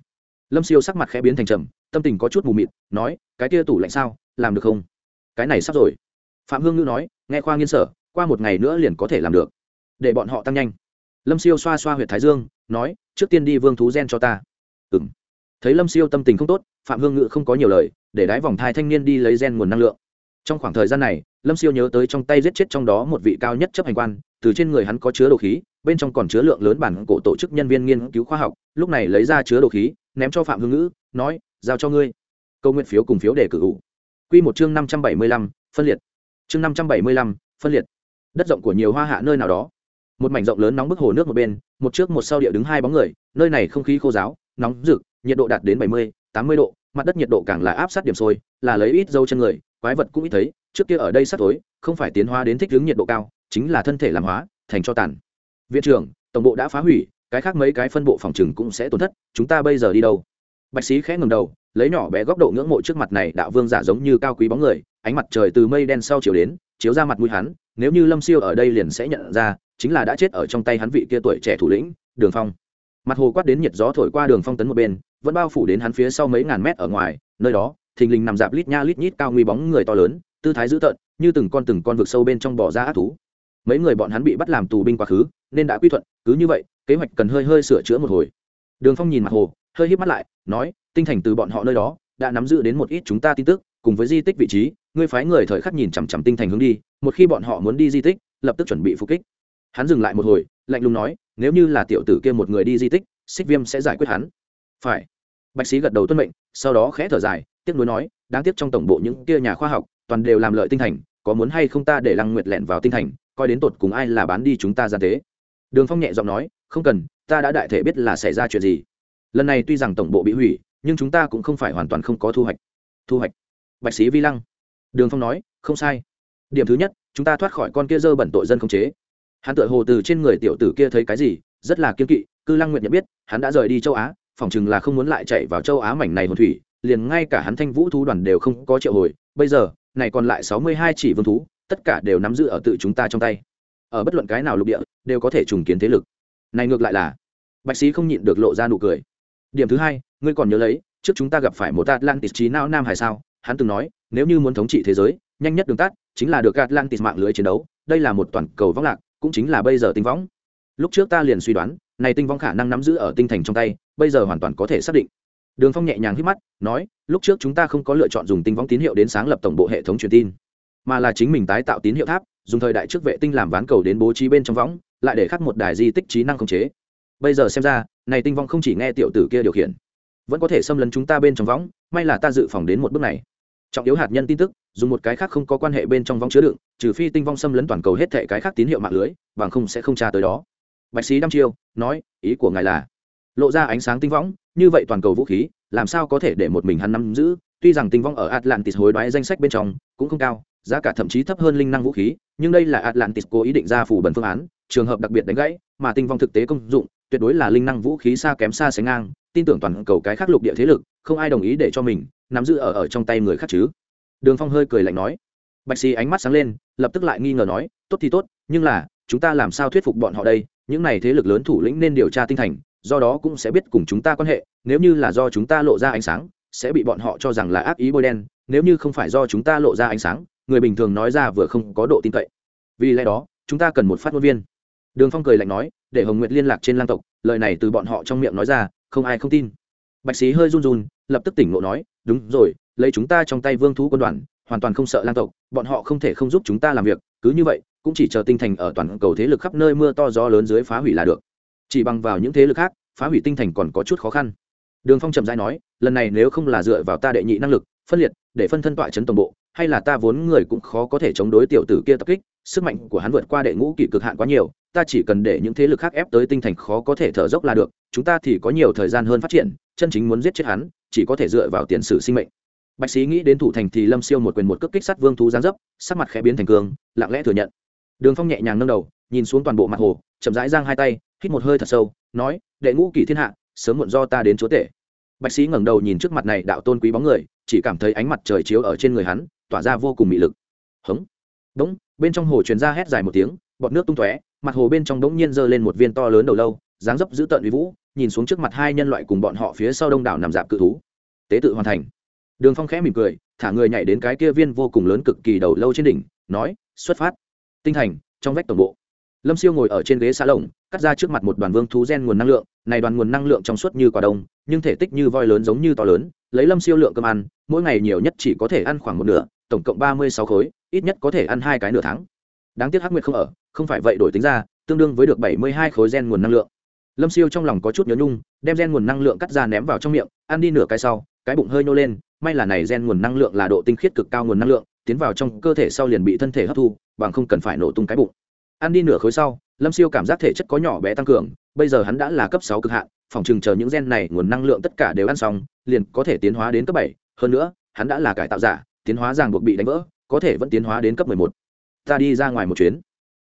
Lâm siêu sắc mặt khẽ biến thành trầm tâm tình có chút mù mịt, nói, cái kia tủ lạnh sao, làm được không? Cái này sắp rồi. Phạm hương ngữ nói, nghe khoa nghiên sở, qua một ngày nữa liền có thể làm được. Để bọn họ tăng nhanh. Lâm siêu xoa xoa h u y ệ t thái dương, nói, trước tiên đi vương thú gen cho ta. Ừ m thấy lâm siêu tâm tình không tốt, phạm hương ngữ không có nhiều lời, để đái vòng thai thanh niên đi lấy gen nguồn năng lượng. Trong khoảng thời gian này, lâm siêu nhớ tới trong tay giết chết trong đó một vị cao nhất chấp hành quan, từ trên người hắn có chứa đồ khí, bên trong còn chứa lượng lớn bản cổ tổ chức nhân viên nghiên cứu khoa học, lúc này lấy ra chứa đồ khí, ném cho phạm hương ngữ, nói giao cho ngươi. Câu nguyện phiếu cùng phiếu để cử ủ q một chương năm trăm bảy mươi lăm, phân liệt. Chương năm trăm bảy mươi lăm, phân liệt. Đất rộng của nhiều hoa hạ nơi nào đó. Một mảnh rộng lớn nóng bức hồ nước một bên, một trước một sau địa đứng hai bóng người, nơi này không khí khô giáo, nóng rực, nhiệt độ đạt đến bảy mươi, tám mươi độ, mặt đất nhiệt độ càng là áp sát điểm sôi, là lấy ít dâu chân người, quái vật cũng ít thấy, trước kia ở đây sắp tối, không phải tiến hóa đến thích ứng nhiệt độ cao, chính là thân thể làm hóa, thành cho tàn. Viện trưởng, tổng bộ đã phá hủy, cái khác mấy cái phân bộ phòng trừng cũng sẽ tổn thất, chúng ta bây giờ đi đâu? Bạch sĩ khẽ ngầm đầu, lấy nhỏ bé góc độ ngưỡng mộ trước mặt này đạo vương giả giống như cao quý bóng người, ánh mặt trời từ mây đen sau chiều đến, chiếu ra mặt mũi hắn, nếu như lâm siêu ở đây liền sẽ nhận ra, chính là đã chết ở trong tay hắn vị kia tuổi trẻ thủ lĩnh, đường phong. Mặt hồ quát đến nhiệt gió thổi qua đường phong tấn một bên, vẫn bao phủ đến hắn phía sau mấy ngàn mét ở ngoài, nơi đó, thình lình nằm dạp lít nha lít nhít cao nguy bóng người to lớn, tư thái dữ tợn, như từng con từng con vực sâu bên trong bò ra ác thú. Mấy người bọn hắn bị bắt làm tù binh quá khứ, nên đã quy thuận, cứ như vậy, kế hoạch cần hơi hơi sửa chữa một hồi. Đường phong nhìn mặt hồ, hơi híp mắt lại nói, tinh thành từ bọn họ nơi đó, đã nắm giữ đến một ít chúng ta tin tức, cùng với di tích vị trí, ngươi phái người thời khắc nhìn chằm chằm tinh thành hướng đi, một khi bọn họ muốn đi di tích, lập tức chuẩn bị phục kích. Hắn dừng lại một hồi, lạnh lùng nói, nếu như là tiểu tử kia một người đi di tích xích viêm sẽ giải quyết hắn. Phải. Bạch sĩ gật đầu tuân mệnh, sau đó khẽ thở dài, tiếc nuối nói, đáng tiếc trong tổng bộ những kia nhà khoa học, toàn đều làm lợi tinh thành, có muốn hay không ta để lăng nguyệt lẹn vào tinh thành, coi đến tột cùng ai là bán đi chúng ta ra thế đường phong nhẹ giọng nói, không cần, ta đã đại thể biết là xảy ra chuyện gì lần này tuy rằng tổng bộ bị hủy, nhưng chúng ta cũng không phải hoàn toàn không có thu hoạch. Thu hoạch. Bạch sĩ vi lăng. Đường phong nói, không sai. Điểm thứ nhất, chúng ta thoát khỏi con kia dơ bẩn tội dân không chế. Hắn tự hồ từ trên người tiểu tử kia thấy cái gì, rất là kiên kỵ, cư lăng nguyện nhận biết, hắn đã rời đi châu á, phỏng chừng là không muốn lại chạy vào châu á mảnh này hồn thủy, liền ngay cả hắn thanh vũ thú đoàn đều không có triệu hồi. Bây giờ, này còn lại sáu mươi hai chỉ vương thú, tất cả đều nắm giữ ở tự chúng ta trong tay. Ở bất luận cái nào lục địa, đều có thể trùng kiến thế lực. Này ngược lại là, bạch sĩ không nhịn được lộ ra nụ cười điểm thứ hai, ngươi còn nhớ lấy, trước chúng ta gặp phải một atlantis trí não nam hải sao? Hắn từng nói, nếu như muốn thống trị thế giới, nhanh nhất đường tắt chính là được atlantis mạng lưới chiến đấu. Đây là một toàn cầu vong lạc cũng chính là bây giờ tinh võng lúc trước ta liền suy đoán, này tinh võng khả năng nắm giữ ở tinh thành trong tay, bây giờ hoàn toàn có thể xác định. Đường phong nhẹ nhàng hít mắt, nói, lúc trước chúng ta không có lựa chọn dùng tinh võng tín hiệu đến sáng lập tổng bộ hệ thống truyền tin, mà là chính mình tái tạo tín hiệu tháp, dùng thời đại trước vệ tinh làm ván cầu đến bố trí bên trong võng, lại để khắc một đài di tích trí năng khống chế bây giờ xem ra, này tinh vong không chỉ nghe tiểu tử kia điều khiển, vẫn có thể xâm lấn chúng ta bên trong võng, may là ta dự phòng đến một bước này. Trọng yếu hạt nhân tin tức, dùng một cái khác không có quan hệ bên trong vong chứa đựng, trừ phi tinh vong xâm lấn toàn cầu hết thệ cái khác tín hiệu mạng lưới, bằng không sẽ không tra tới đó. Bạch sĩ đăm chiêu, nói, ý của ngài là, lộ ra ánh sáng tinh võng như vậy toàn cầu vũ khí, làm sao có thể để một mình hắn nắm giữ? Tuy rằng tinh vong ở atlantis hối đoái danh sách bên trong cũng không cao, giá cả thậm chí thấp hơn linh năng vũ khí, nhưng đây là atlantis cố ý định ra phủ bẩn phương án, trường hợp đặc biệt đánh gãy, mà tinh vong thực tế công dụng tuyệt đối là linh năng vũ khí xa kém xa sánh ngang, tin tưởng toàn cầu cái khác lục địa thế lực, không ai đồng ý để cho mình nắm giữ ở ở trong tay người khác chứ. Đường phong hơi cười lạnh nói. Bạch sĩ ánh mắt sáng lên, lập tức lại nghi ngờ nói, tốt thì tốt, nhưng là, chúng ta làm sao thuyết phục bọn họ đây? Những này thế lực lớn thủ lĩnh nên điều tra tinh thành, do đó cũng sẽ biết cùng chúng ta quan hệ, nếu như là do chúng ta lộ ra ánh sáng, sẽ bị bọn họ cho rằng là ác ý bôi đen, nếu như không phải do chúng ta lộ ra ánh sáng, người bình thường nói ra vừa không có độ tin cậy. Vì lẽ đó, chúng ta cần một phát ngôn viên đường phong cười lạnh nói, để hồng nguyệt liên lạc trên lang tộc, lời này từ bọn họ trong miệng nói ra, không ai không tin. Bạch sĩ hơi run run, lập tức tỉnh ngộ nói, đúng rồi, lấy chúng ta trong tay vương thú quân đoàn, hoàn toàn không sợ lang tộc, bọn họ không thể không giúp chúng ta làm việc, cứ như vậy, cũng chỉ chờ tinh thành ở toàn cầu thế lực khắp nơi mưa to gió lớn dưới phá hủy là được. Chỉ bằng vào những thế lực khác, phá hủy tinh thành còn có chút khó khăn. Đường phong trầm dai nói, lần này nếu không là dựa vào ta đệ nhị năng lực, phân liệt, để phân thân tọa chấn tổng bộ, hay là ta vốn người cũng khó có thể chống đối tiểu tử kia tập kích, sức mạnh của hắn vượt qua đệ ngũ kỷ cực hạn quá nhiều ta chỉ cần để những thế lực khác ép tới tinh thành khó có thể thở dốc là được, chúng ta thì có nhiều thời gian hơn phát triển, chân chính muốn giết chết hắn, chỉ có thể dựa vào tiền sử sinh mệnh. Bạch sĩ nghĩ đến thủ thành thì lâm siêu một quyền một cước kích sát vương thú giáng dấp, sắc mặt khẽ biến thành cường, lặng lẽ thừa nhận. Đường phong nhẹ nhàng nâng đầu, nhìn xuống toàn bộ mặt hồ, chậm rãi giang hai tay, hít một hơi thật sâu, nói, đệ ngũ kỷ thiên hạ, sớm muộn do ta đến chúa tể. Bạch sĩ ngẩng đầu nhìn trước mặt này đạo tôn quý bóng người, chỉ cảm thấy ánh mặt trời chiếu ở trên người hắn, tỏa ra vô cùng mị lực. Hống. Đống bên trong hồ truyền ra hét dài một tiếng, bọt nước tung tóe mặt hồ bên trong đống nhiên giơ lên một viên to lớn đầu lâu, dáng dấp giữ tợn uy vũ, nhìn xuống trước mặt hai nhân loại cùng bọn họ phía sau đông đảo nằm dạp cự thú. Tế tự hoàn thành. Đường phong khẽ mỉm cười, thả người nhảy đến cái kia viên vô cùng lớn cực kỳ đầu lâu trên đỉnh, nói, xuất phát. Tinh thành, trong vách tổng bộ. Lâm siêu ngồi ở trên ghế xa lồng, cắt ra trước mặt một đoàn vương thú gen nguồn năng lượng, này đoàn nguồn năng lượng trong suốt như quả đông, nhưng thể tích như voi lớn giống như to lớn, lấy lâm siêu lượng cơm ăn, mỗi ngày nhiều nhất chỉ có thể ăn khoảng một nửa, tổng cộng ba mươi sáu khối, ít nhất có thể ăn hai cái nửa tháng. Đáng tiếc hắc nguyệt không ở không phải vậy đổi tính ra, tương đương với được bảy mươi hai khối gen nguồn năng lượng. Lâm siêu trong lòng có chút nhớ nhung, đem gen nguồn năng lượng cắt ra ném vào trong miệng, ăn đi nửa cái sau, cái bụng hơi nô lên, may là này gen nguồn năng lượng là độ tinh khiết cực cao nguồn năng lượng, tiến vào trong cơ thể sau liền bị thân thể hấp thu, bằng không cần phải nổ tung cái bụng. Ăn đi nửa khối sau, lâm siêu cảm giác thể chất có nhỏ bé tăng cường, bây giờ hắn đã là cấp sáu cực hạn, phòng chừng chờ những gen này nguồn năng lượng tất cả đều ăn xong, liền có thể tiến hóa đến cấp bảy. Hơn nữa, hắn đã là cải tạo giả, tiến hóa ràng buộc bị đánh vỡ, có thể vẫn tiến hóa đến cấp mười một. Ta đi ra ngoài một chuyến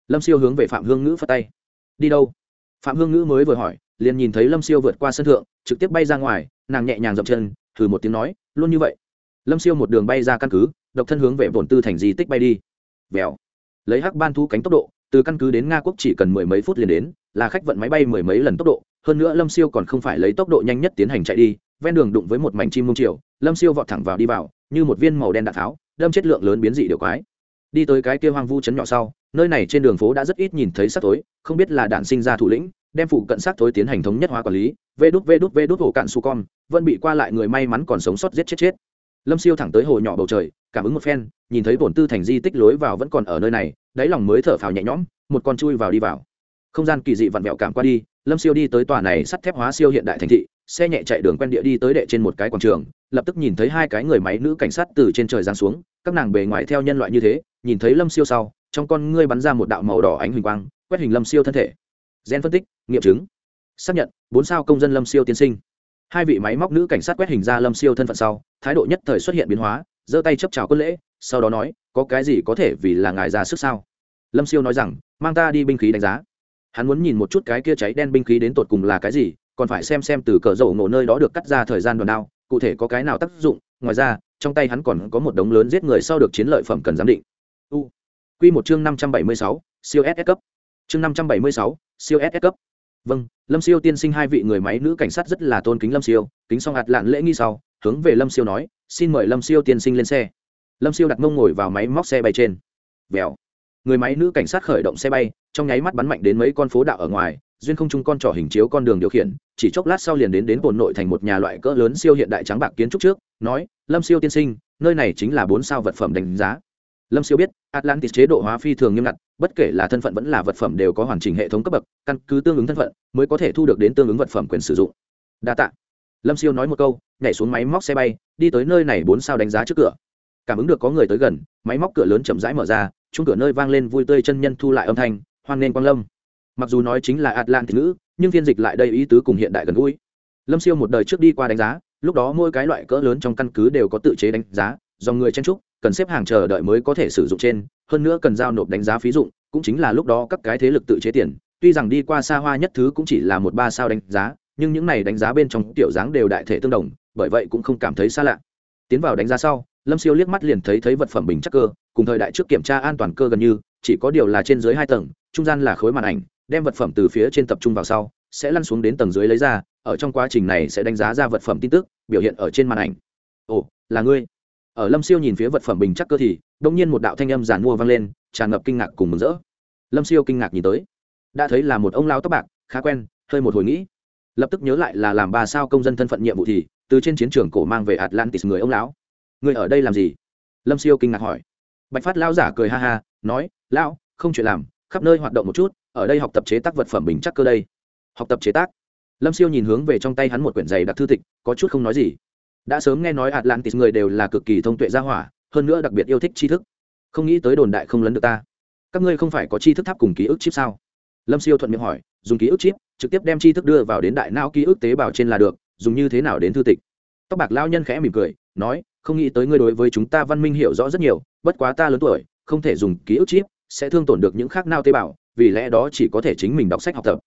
lâm siêu hướng về phạm hương ngữ phất tay. Đi đâu? Phạm hương ngữ mới vừa hỏi, liền nhìn thấy lâm siêu vượt qua sân thượng, trực tiếp bay ra ngoài, nàng nhẹ nhàng dậm chân, thử một tiếng nói, luôn như vậy. Lâm siêu một đường bay ra căn cứ, độc thân hướng về vồn tư thành di tích bay đi. Vèo. Lấy hắc ban thu cánh tốc độ, từ căn cứ đến nga quốc chỉ cần mười mấy phút liền đến, là khách vận máy bay mười mấy lần tốc độ. Hơn nữa lâm siêu còn không phải lấy tốc độ nhanh nhất tiến hành chạy đi, ven đường đụng với một mảnh chim mông chiều lâm siêu vọt thẳng vào đi vào, như một viên màu đen đạn tháo, đâm chất lượng lớn biến dị điều quái. Đi tới cái kia hoang vu chấn nhỏ sau nơi này trên đường phố đã rất ít nhìn thấy sắc tối không biết là đạn sinh ra thủ lĩnh, đem phụ cận sắc tối tiến hành thống nhất hóa quản lý. Vê đút vê đút vê đút hồ cạn su con vẫn bị qua lại người may mắn còn sống sót giết chết chết. Lâm siêu thẳng tới hồ nhỏ bầu trời, cảm ứng một phen, nhìn thấy bổn tư thành di tích lối vào vẫn còn ở nơi này, đáy lòng mới thở phào nhẹ nhõm, một con chui vào đi vào. Không gian kỳ dị vặn vẹo cảm qua đi, lâm siêu đi tới tòa này sắt thép hóa siêu hiện đại thành thị xe nhẹ chạy đường quen địa đi tới đệ trên một cái quảng trường, lập tức nhìn thấy hai cái người máy nữ cảnh sát từ trên trời giáng xuống, các nàng bề ngoài theo nhân loại như thế, nhìn thấy lâm siêu sau, trong con ngươi bắn ra một đạo màu đỏ ánh huỳnh quang, quét hình lâm siêu thân thể. Gen phân tích, nghiệm chứng. Xác nhận, bốn sao công dân lâm siêu tiên sinh. Hai vị máy móc nữ cảnh sát quét hình ra lâm siêu thân phận sau, thái độ nhất thời xuất hiện biến hóa, giơ tay chấp chào quân lễ, sau đó nói, có cái gì có thể vì là ngài ra sức sao? Lâm siêu nói rằng, mang ta đi binh khí đánh giá. Hắn muốn nhìn một chút cái kia cháy đen binh khí đến tột cùng là cái gì còn phải xem xem từ cờ dầu nổ nơi đó được cắt ra thời gian đòn đao, cụ thể có cái nào tác dụng, ngoài ra, trong tay hắn còn có một đống lớn giết người sau được chiến lợi phẩm cần giám định. U. Q một chương năm trăm bảy mươi sáu, siêu ss cấp. Chương năm trăm bảy mươi sáu, siêu ss cấp. Vâng lâm siêu tiên sinh hai vị người máy nữ cảnh sát rất là tôn kính lâm siêu, kính xong hạt lạn lễ nghi sau, hướng về lâm siêu nói, xin mời lâm siêu tiên sinh lên xe. Lâm siêu đặt mông ngồi vào máy móc xe bay trên. Vèo. Người máy nữ cảnh sát khởi động xe bay, trong nháy mắt bắn mạnh đến mấy con phố đạo ở ngoài duyên không trung con trỏ hình chiếu con đường điều khiển, chỉ chốc lát sau liền đến đến bồn nội thành một nhà loại cỡ lớn siêu hiện đại trắng bạc kiến trúc trước, nói, lâm siêu tiên sinh, nơi này chính là bốn sao vật phẩm đánh giá. Lâm siêu biết, atlantis chế độ hóa phi thường nghiêm ngặt, bất kể là thân phận vẫn là vật phẩm đều có hoàn chỉnh hệ thống cấp bậc, căn cứ tương ứng thân phận mới có thể thu được đến tương ứng vật phẩm quyền sử dụng. Đa t ạ lâm siêu nói một câu, nhảy xuống máy móc xe bay, đi tới nơi này bốn sao đánh giá trước cửa. Cảm ứng được có người tới gần, máy móc cửa lớn chậm rãi mở ra, chung cửa nơi vang lên vui tươi chân nhân thu lại âm thanh, hoan nghênh quang lâm mặc dù nói chính là atlantic ngữ, nhưng phiên dịch lại đây ý tứ cùng hiện đại gần gũi. Lâm siêu một đời trước đi qua đánh giá, lúc đó mỗi cái loại cỡ lớn trong căn cứ đều có tự chế đánh giá, do người chen trúc cần xếp hàng chờ đợi mới có thể sử dụng trên, hơn nữa cần giao nộp đánh giá phí dụng, cũng chính là lúc đó các cái thế lực tự chế tiền. Tuy rằng đi qua xa hoa nhất thứ cũng chỉ là một ba sao đánh giá, nhưng những này đánh giá bên trong tiểu dáng đều đại thể tương đồng, bởi vậy cũng không cảm thấy xa lạ. Tiến vào đánh giá sau, lâm siêu liếc mắt liền thấy thấy vật phẩm bình chắc cơ, cùng thời đại trước kiểm tra an toàn cơ gần như, chỉ có điều là trên dưới hai tầng, trung gian là khối màn ảnh đem vật phẩm từ phía trên tập trung vào sau, sẽ lăn xuống đến tầng dưới lấy ra, ở trong quá trình này sẽ đánh giá ra vật phẩm tin tức, biểu hiện ở trên màn ảnh. Ồ, là ngươi. Ở lâm siêu nhìn phía vật phẩm bình chắc cơ thì đông nhiên một đạo thanh âm giản mua vang lên, tràn ngập kinh ngạc cùng mừng rỡ. Lâm siêu kinh ngạc nhìn tới. Đã thấy là một ông lao tóc bạc, khá quen, hơi một hồi nghĩ. Lập tức nhớ lại là làm ba sao công dân thân phận nhiệm vụ thì, từ trên chiến trường cổ mang về atlantis người ông lão. Người ở đây làm gì? Lâm siêu kinh ngạc hỏi. Bạch phát lao giả cười ha ha, nói, lão, không chuyện làm, khắp nơi hoạt động một chút ở đây học tập chế tác vật phẩm bình chắc cơ đây. Học tập chế tác. Lâm siêu nhìn hướng về trong tay hắn một quyển giày đặc thư tịch, có chút không nói gì. Đã sớm nghe nói atlantis người đều là cực kỳ thông tuệ gia hỏa, hơn nữa đặc biệt yêu thích tri thức. Không nghĩ tới đồn đại không lấn được ta. Các ngươi không phải có tri thức tháp cùng ký ức chip sao? Lâm siêu thuận miệng hỏi, dùng ký ức chip, trực tiếp đem tri thức đưa vào đến đại não ký ức tế bào trên là được, dùng như thế nào đến thư tịch? Tóc bạc lao nhân khẽ mỉm cười, nói, không nghĩ tới ngươi đối với chúng ta văn minh hiểu rõ rất nhiều, bất quá ta lớn tuổi, không thể dùng ký ức chip, sẽ thương tổn được những khác nao tế bào vì lẽ đó chỉ có thể chính mình đọc sách học tập.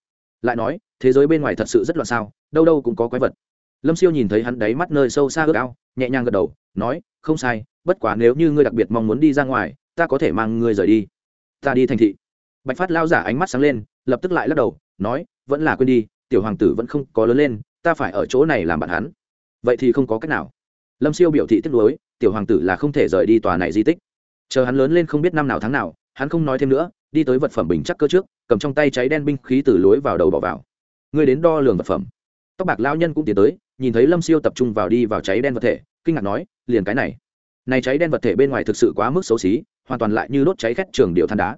Lại nói, thế giới bên ngoài thật sự rất loạn sao, đâu đâu cũng có quái vật. Lâm siêu nhìn thấy hắn đáy mắt nơi sâu xa ước ao, nhẹ nhàng gật đầu, nói, không sai, bất quá nếu như ngươi đặc biệt mong muốn đi ra ngoài, ta có thể mang ngươi rời đi. Ta đi thành thị. Bạch phát lao giả ánh mắt sáng lên, lập tức lại lắc đầu, nói, vẫn là quên đi, tiểu hoàng tử vẫn không có lớn lên, ta phải ở chỗ này làm bạn hắn. Vậy thì không có cách nào. Lâm siêu biểu thị tiếc nuối, tiểu hoàng tử là không thể rời đi tòa này di tích. Chờ hắn lớn lên không biết năm nào tháng nào, hắn không nói thêm nữa đi tới vật phẩm bình chắc cơ trước, cầm trong tay cháy đen binh khí từ lối vào đầu bỏ vào. Người đến đo lường vật phẩm. Tóc bạc lao nhân cũng tiến tới, nhìn thấy lâm siêu tập trung vào đi vào cháy đen vật thể, kinh ngạc nói, liền cái này. Này cháy đen vật thể bên ngoài thực sự quá mức xấu xí, hoàn toàn lại như đốt cháy khét trường điệu than đá.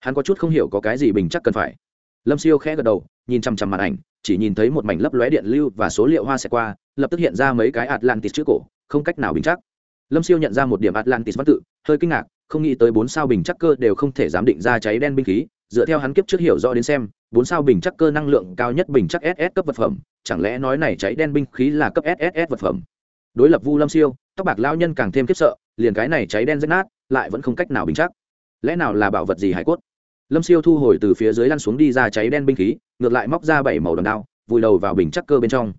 Hắn có chút không hiểu có cái gì bình chắc cần phải. Lâm siêu khẽ gật đầu, nhìn chằm chằm màn ảnh, chỉ nhìn thấy một mảnh lấp lóe điện lưu và số liệu hoa sẽ qua, lập tức hiện ra mấy cái atlantis trước cổ, không cách nào bình chắc lâm siêu nhận ra một điểm atlantis văn tự, hơi kinh ngạc, không nghĩ tới bốn sao bình chắc cơ đều không thể giám định ra cháy đen binh khí, dựa theo hắn kiếp trước hiểu rõ đến xem, bốn sao bình chắc cơ năng lượng cao nhất bình chắc ss cấp vật phẩm, chẳng lẽ nói này cháy đen binh khí là cấp SS vật phẩm? Đối lập vu lâm siêu, tóc bạc lao nhân càng thêm khiếp sợ, liền cái này cháy đen rách nát, lại vẫn không cách nào bình chắc. Lẽ nào là bảo vật gì hải cốt? Lâm siêu thu hồi từ phía dưới lăn xuống đi ra cháy đen binh khí, ngược lại móc ra bảy màu đòn đao, vùi đầu vào bình chắc cơ bên trong.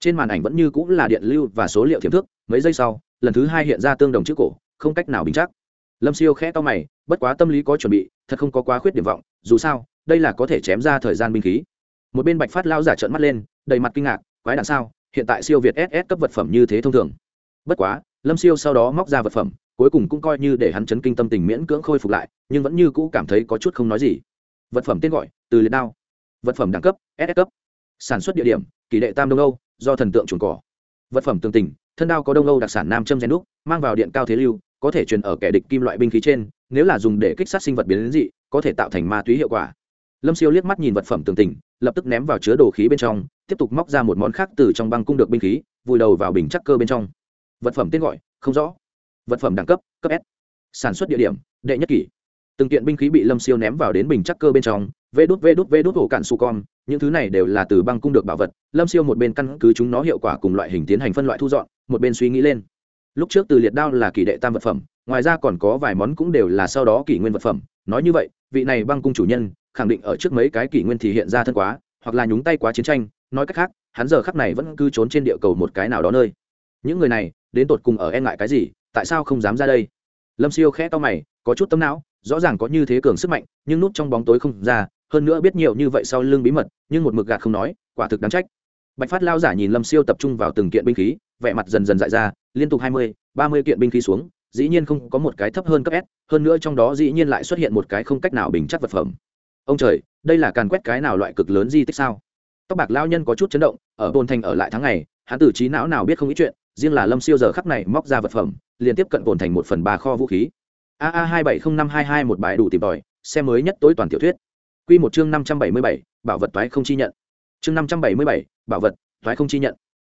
Trên màn ảnh vẫn như cũng là điện lưu và số liệu thiểm thước, mấy giây sau lần thứ hai hiện ra tương đồng trước cổ, không cách nào bình chắc. Lâm siêu khẽ to mày, bất quá tâm lý có chuẩn bị, thật không có quá khuyết điểm vọng, dù sao, đây là có thể chém ra thời gian binh khí. Một bên bạch phát lao giả trợn mắt lên, đầy mặt kinh ngạc, quái đạn sao, hiện tại siêu việt ss cấp vật phẩm như thế thông thường. Bất quá, lâm siêu sau đó móc ra vật phẩm, cuối cùng cũng coi như để hắn chấn kinh tâm tình miễn cưỡng khôi phục lại, nhưng vẫn như cũ cảm thấy có chút không nói gì. Vật phẩm tên gọi, từ liệt đao. Vật phẩm đẳng cấp ss cấp. Sản xuất địa điểm, kỳ đệ tam đông âu, do thần tượng chuồng cỏ vật phẩm tương tình, thân đao có đông âu đặc sản nam châm gen đúc, mang vào điện cao thế lưu, có thể truyền ở kẻ địch kim loại binh khí trên, nếu là dùng để kích sát sinh vật biến dị, có thể tạo thành ma túy hiệu quả. Lâm siêu liếc mắt nhìn vật phẩm tường tình, lập tức ném vào chứa đồ khí bên trong, tiếp tục móc ra một món khác từ trong băng cung được binh khí, vùi đầu vào bình chắc cơ bên trong. Vật phẩm tên gọi, không rõ. Vật phẩm đẳng cấp cấp s. Sản xuất địa điểm, đệ nhất kỷ từng kiện binh khí bị lâm siêu ném vào đến bình chắc cơ bên trong, vê đút vê đút vê đút hổ cạn su con, những thứ này đều là từ băng cung được bảo vật. Lâm siêu một bên căn cứ chúng nó hiệu quả cùng loại hình tiến hành phân loại thu dọn, một bên suy nghĩ lên. Lúc trước từ liệt đao là kỷ đệ tam vật phẩm, ngoài ra còn có vài món cũng đều là sau đó kỷ nguyên vật phẩm. Nói như vậy, vị này băng cung chủ nhân, khẳng định ở trước mấy cái kỷ nguyên thì hiện ra thân quá, hoặc là nhúng tay quá chiến tranh. Nói cách khác, hắn giờ khắc này vẫn cư trốn trên địa cầu một cái nào đó nơi. Những người này, đến tột cùng ở e ngại cái gì, tại sao không dám ra đây? Lâm siêu khẽ to mày, có chút tâm não rõ ràng có như thế cường sức mạnh, nhưng nút trong bóng tối không ra, hơn nữa biết nhiều như vậy sau lưng bí mật, nhưng một mực gạt không nói, quả thực đáng trách. Bạch phát lao giả nhìn lâm siêu tập trung vào từng kiện binh khí, vẻ mặt dần dần dại ra, liên tục hai mươi, ba mươi kiện binh khí xuống, dĩ nhiên không có một cái thấp hơn cấp s, hơn nữa trong đó dĩ nhiên lại xuất hiện một cái không cách nào bình chắc vật phẩm. Ông trời, đây là càn quét cái nào loại cực lớn di tích sao? Tóc bạc lao nhân có chút chấn động, ở bồn thành ở lại tháng ngày, hắn từ trí não nào biết không ít chuyện, riêng là lâm siêu giờ khắc này móc ra vật phẩm, liền tiếp cận bồn thành một phần ba kho vũ khí aa hai bảy không năm hai hai một bài đủ tìm tòi, xe mới nhất tối toàn tiểu thuyết. Q một chương năm trăm bảy mươi bảy, bảo vật toái không chi nhận. Chương năm trăm bảy mươi bảy, bảo vật toái không chi nhận.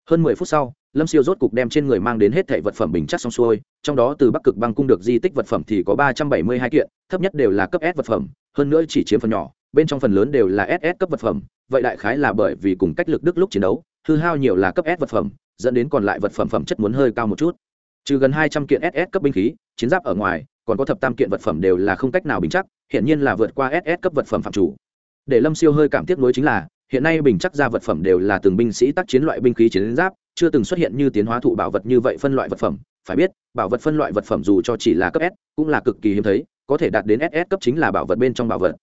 Hơn mười phút sau, lâm siêu rốt cục đem trên người mang đến hết thẻ vật phẩm bình chắc xong xuôi, trong đó từ bắc cực băng cung được di tích vật phẩm thì có ba trăm bảy mươi hai kiện, thấp nhất đều là cấp s vật phẩm, hơn nữa chỉ chiếm phần nhỏ, bên trong phần lớn đều là ss cấp vật phẩm, vậy đại khái là bởi vì cùng cách lực đức lúc chiến đấu, hư hao nhiều là cấp s vật phẩm, dẫn đến còn lại vật phẩm phẩm chất muốn hơi cao một chút. Trừ gần hai trăm kiện ss cấp binh khí, chiến giáp ở ngoài còn có thập tam kiện vật phẩm đều là không cách nào bình chắc hiện nhiên là vượt qua ss cấp vật phẩm phạm chủ. Để lâm siêu hơi cảm tiếc nuối chính là, hiện nay bình chắc ra vật phẩm đều là từng binh sĩ tác chiến loại binh khí chiến giáp, chưa từng xuất hiện như tiến hóa thụ bảo vật như vậy phân loại vật phẩm. Phải biết, bảo vật phân loại vật phẩm dù cho chỉ là cấp s, cũng là cực kỳ hiếm thấy, có thể đạt đến ss cấp chính là bảo vật bên trong bảo vật.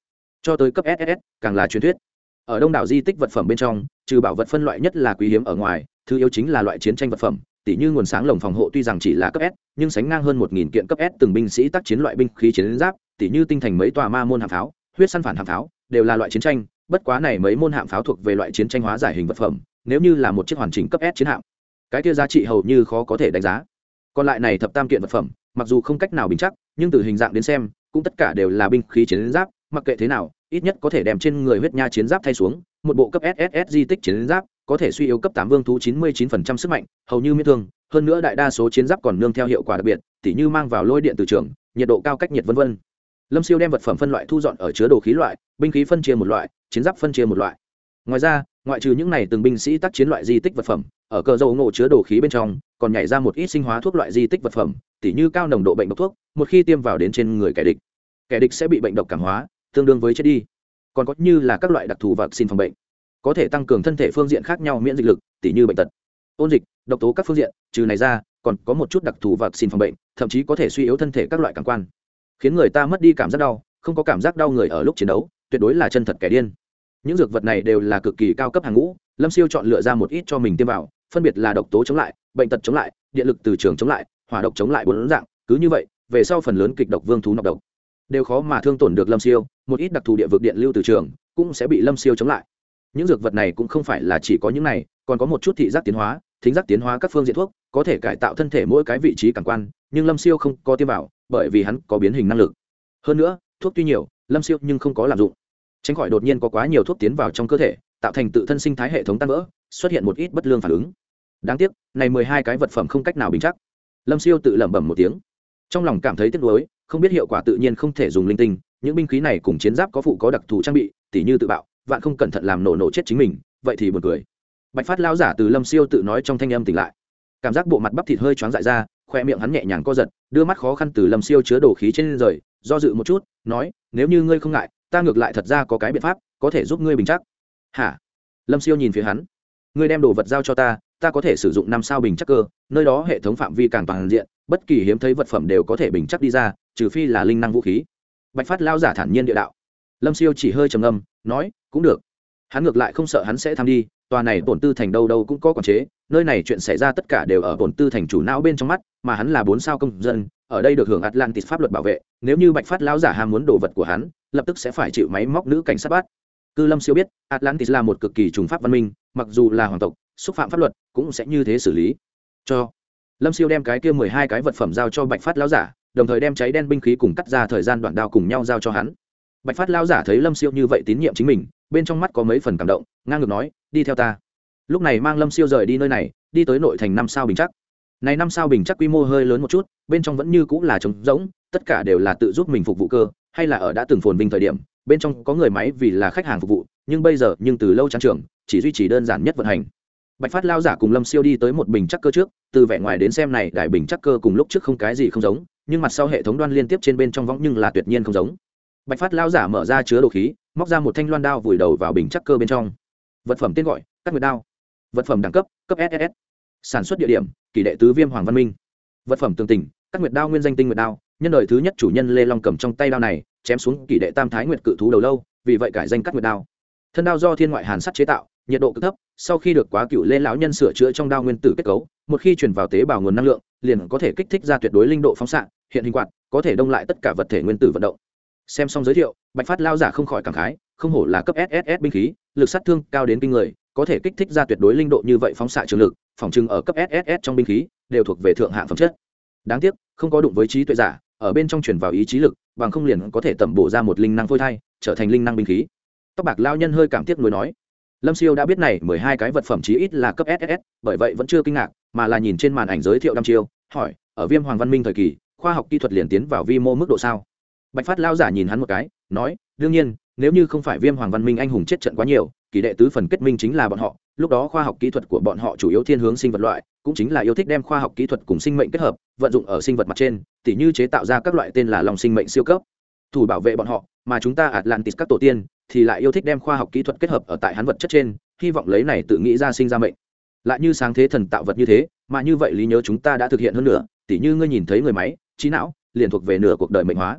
Cho tới cấp ss càng là truyền thuyết. Ở đông đảo di tích vật phẩm bên trong, trừ bảo vật phân loại nhất là quý hiếm ở ngoài, thứ yếu chính là loại chiến tranh vật phẩm tỷ như nguồn sáng lồng phòng hộ tuy rằng chỉ là cấp s, nhưng sánh ngang hơn một nghìn kiện cấp s từng binh sĩ tác chiến loại binh khí chiến giáp tỷ như tinh thành mấy tòa ma môn hạng pháo, huyết săn phản hạng pháo, đều là loại chiến tranh, bất quá này mấy môn hạng pháo thuộc về loại chiến tranh hóa giải hình vật phẩm, nếu như là một chiếc hoàn chỉnh cấp s chiến hạm, cái kia giá trị hầu như khó có thể đánh giá. Còn lại này thập tam kiện vật phẩm, mặc dù không cách nào bình chắc, nhưng từ hình dạng đến xem, cũng tất cả đều là binh khí chiến giáp, mặc kệ thế nào, ít nhất có thể đem trên người huyết nha chiến giáp thay xuống, một bộ cấp sss di tích chiến giáp có thể suy yếu cấp tám vương thú chín mươi 99% sức mạnh, hầu như miễn thương, hơn nữa đại đa số chiến giáp còn nương theo hiệu quả đặc biệt, tỉ như mang vào lôi điện từ trường, nhiệt độ cao cách nhiệt vân vân. Lâm siêu đem vật phẩm phân loại thu dọn ở chứa đồ khí loại, binh khí phân chia một loại, chiến giáp phân chia một loại. Ngoài ra, ngoại trừ những này từng binh sĩ tác chiến loại di tích vật phẩm, ở cờ dầu ngộ chứa đồ khí bên trong, còn nhảy ra một ít sinh hóa thuốc loại di tích vật phẩm, tỉ như cao nồng độ bệnh độc thuốc, một khi tiêm vào đến trên người kẻ địch kẻ địch sẽ bị bệnh độc cảm hóa, tương đương với chết đi. Còn có như là các loại đặc thù vật xin phòng bệnh có thể tăng cường thân thể phương diện khác nhau miễn dịch lực, tỉ như bệnh tật. Ôn dịch, độc tố các phương diện, trừ này ra, còn có một chút đặc thù vật xin phòng bệnh, thậm chí có thể suy yếu thân thể các loại cảm quan. Khiến người ta mất đi cảm giác đau, không có cảm giác đau người ở lúc chiến đấu, tuyệt đối là chân thật kẻ điên. Những dược vật này đều là cực kỳ cao cấp hàng ngũ, lâm siêu chọn lựa ra một ít cho mình tiêm vào, phân biệt là độc tố chống lại, bệnh tật chống lại, điện lực từ trường chống lại, hỏa độc chống lại bốn dạng, cứ như vậy, về sau phần lớn kịch độc vương thú nọc độc. Đều khó mà thương tổn được lâm siêu, một ít đặc thù địa vực điện lưu từ trường cũng sẽ bị lâm siêu chống lại những dược vật này cũng không phải là chỉ có những này, còn có một chút thị giác tiến hóa, thính giác tiến hóa các phương diện thuốc, có thể cải tạo thân thể mỗi cái vị trí cảm quan, nhưng lâm siêu không có tiêm vào, bởi vì hắn có biến hình năng lực. Hơn nữa, thuốc tuy nhiều, lâm siêu nhưng không có làm dụng. Tránh khỏi đột nhiên có quá nhiều thuốc tiến vào trong cơ thể, tạo thành tự thân sinh thái hệ thống tan vỡ, xuất hiện một ít bất lương phản ứng. Đáng tiếc, này mười hai cái vật phẩm không cách nào bình chắc. Lâm siêu tự lẩm bẩm một tiếng. Trong lòng cảm thấy tiếc nuối, không biết hiệu quả tự nhiên không thể dùng linh tinh, những binh khí này cùng chiến giáp có phụ có đặc thù trang bị, tỉ như tự bạo vạn không cẩn thận làm nổ nổ chết chính mình, vậy thì buồn cười. Bạch phát lao giả từ lâm siêu tự nói trong thanh âm tỉnh lại. Cảm giác bộ mặt bắp thịt hơi choáng dại ra, khoe miệng hắn nhẹ nhàng co giật, đưa mắt khó khăn từ lâm siêu chứa đồ khí trên rời, do dự một chút, nói, nếu như ngươi không ngại, ta ngược lại thật ra có cái biện pháp, có thể giúp ngươi bình chắc. Hả? Lâm siêu nhìn phía hắn. Ngươi đem đồ vật giao cho ta ta có thể sử dụng năm sao bình chắc cơ, nơi đó hệ thống phạm vi càng toàn diện, bất kỳ hiếm thấy vật phẩm đều có thể bình chắc đi ra, trừ phi là linh năng vũ khí. Bạch phát lao giả thản nhiên địa đạo. Lâm siêu chỉ hơi trầm âm nói, cũng được. Hắn ngược lại không sợ hắn sẽ tham đi, tòa này bổn tư thành đâu đâu cũng có quản chế, nơi này chuyện xảy ra tất cả đều ở bổn tư thành chủ não bên trong mắt, mà hắn là bốn sao công dân, ở đây được hưởng atlantis pháp luật bảo vệ, nếu như bạch phát lão giả ham muốn đồ vật của hắn, lập tức sẽ phải chịu máy móc nữ cảnh sát bắt. Cư lâm siêu biết, atlantis là một cực kỳ trùng pháp văn minh, mặc dù là hoàng tộc, xúc phạm pháp luật, cũng sẽ như thế xử lý. Cho lâm siêu đem cái kia mười hai cái vật phẩm giao cho bạch phát lão giả, đồng thời đem cháy đen binh khí cùng cắt ra thời gian đoạn đao cùng nhau giao cho hắn bạch phát lão giả thấy lâm siêu như vậy tín nhiệm chính mình, bên trong mắt có mấy phần cảm động, ngang ngược nói, đi theo ta. Lúc này mang lâm siêu rời đi nơi này, đi tới nội thành năm sao bình chắc. Này năm sao bình chắc quy mô hơi lớn một chút, bên trong vẫn như cũng là trống rỗng, tất cả đều là tự giúp mình phục vụ cơ, hay là ở đã từng phồn vinh thời điểm, bên trong có người máy vì là khách hàng phục vụ, nhưng bây giờ nhưng từ lâu trang trường, chỉ duy trì đơn giản nhất vận hành. Bạch phát lao giả cùng lâm siêu đi tới một bình chắc cơ trước, từ vẻ ngoài đến xem này đại bình chắc cơ cùng lúc trước không cái gì không giống, nhưng mặt sau hệ thống đoan liên tiếp trên bên trong võng nhưng là tuyệt nhiên không giống bạch phát lao giả mở ra chứa đồ khí, móc ra một thanh loan đao vùi đầu vào bình chắc cơ bên trong. Vật phẩm tên gọi, cắt nguyệt đao. Vật phẩm đẳng cấp cấp ss sản xuất địa điểm, kỷ đệ tứ viêm hoàng văn minh. Vật phẩm tường tình, cắt nguyệt đao nguyên danh tinh nguyệt đao, nhân đời thứ nhất chủ nhân lê long cầm trong tay đao này, chém xuống kỷ đệ tam thái nguyệt cự thú đầu lâu, vì vậy cải danh cắt nguyệt đao. Thân đao do thiên ngoại hàn sắt chế tạo, nhiệt độ cực thấp, sau khi được quá cựu lê lão nhân sửa chữa trong đao nguyên tử kết cấu, một khi chuyển vào tế bào nguồn năng lượng, liền có thể kích thích ra tuyệt đối linh độ phóng xạ, hiện hình quạt, có thể đông lại tất cả vật thể nguyên tử vận động xem xong giới thiệu, bạch phát lao giả không khỏi cảm khái, không hổ là cấp sss binh khí, lực sát thương cao đến kinh người, có thể kích thích ra tuyệt đối linh độ như vậy phóng xạ trường lực, phòng trưng ở cấp sss trong binh khí, đều thuộc về thượng hạng phẩm chất. Đáng tiếc, không có đụng với trí tuệ giả, ở bên trong chuyển vào ý chí lực, bằng không liền có thể tẩm bổ ra một linh năng phôi thai, trở thành linh năng binh khí. Tóc bạc lao nhân hơi cảm tiếc nuối nói, lâm siêu đã biết này mười hai cái vật phẩm chí ít là cấp ss bởi vậy vẫn chưa kinh ngạc, mà là nhìn trên màn ảnh giới thiệu năm chiêu, hỏi, ở viêm hoàng văn minh thời kỳ, khoa học kỹ thuật liền tiến vào vi mô mức độ sao? Bạch phát lao giả nhìn hắn một cái, nói, đương nhiên, nếu như không phải viêm hoàng văn minh anh hùng chết trận quá nhiều, kỳ đệ tứ phần kết minh chính là bọn họ, lúc đó khoa học kỹ thuật của bọn họ chủ yếu thiên hướng sinh vật loại, cũng chính là yêu thích đem khoa học kỹ thuật cùng sinh mệnh kết hợp, vận dụng ở sinh vật mặt trên, tỉ như chế tạo ra các loại tên là lòng sinh mệnh siêu cấp. Thủ bảo vệ bọn họ, mà chúng ta atlantis các tổ tiên, thì lại yêu thích đem khoa học kỹ thuật kết hợp ở tại hắn vật chất trên, hy vọng lấy này tự nghĩ ra sinh ra mệnh. Lại như sáng thế thần tạo vật như thế, mà như vậy lý nhớ chúng ta đã thực hiện hơn nữa, tỉ như ngươi nhìn thấy người máy, trí não, liền thuộc về nửa cuộc đời mệnh hóa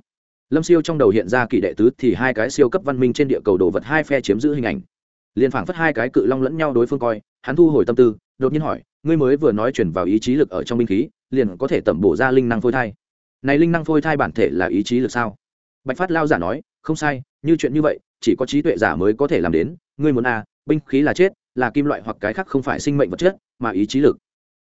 lâm siêu trong đầu hiện ra kỳ đệ tứ thì hai cái siêu cấp văn minh trên địa cầu đồ vật hai phe chiếm giữ hình ảnh. Liền phảng phất hai cái cự long lẫn nhau đối phương coi, hắn thu hồi tâm tư, đột nhiên hỏi, ngươi mới vừa nói chuyển vào ý chí lực ở trong binh khí, liền có thể tẩm bổ ra linh năng phôi thai. Này linh năng phôi thai bản thể là ý chí lực sao? Bạch phát lao giả nói, không sai, như chuyện như vậy, chỉ có trí tuệ giả mới có thể làm đến. Ngươi muốn à binh khí là chết, là kim loại hoặc cái khác không phải sinh mệnh vật chất, mà ý chí lực.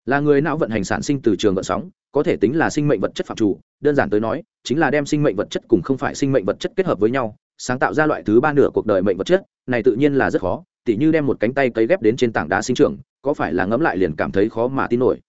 Là người não vận hành sản sinh từ trường vận sóng có thể tính là sinh mệnh vật chất phạm chủ, đơn giản tới nói, chính là đem sinh mệnh vật chất cùng không phải sinh mệnh vật chất kết hợp với nhau, sáng tạo ra loại thứ ba nửa cuộc đời mệnh vật chất, này tự nhiên là rất khó, tỉ như đem một cánh tay cấy ghép đến trên tảng đá sinh trưởng, có phải là ngẫm lại liền cảm thấy khó mà tin nổi.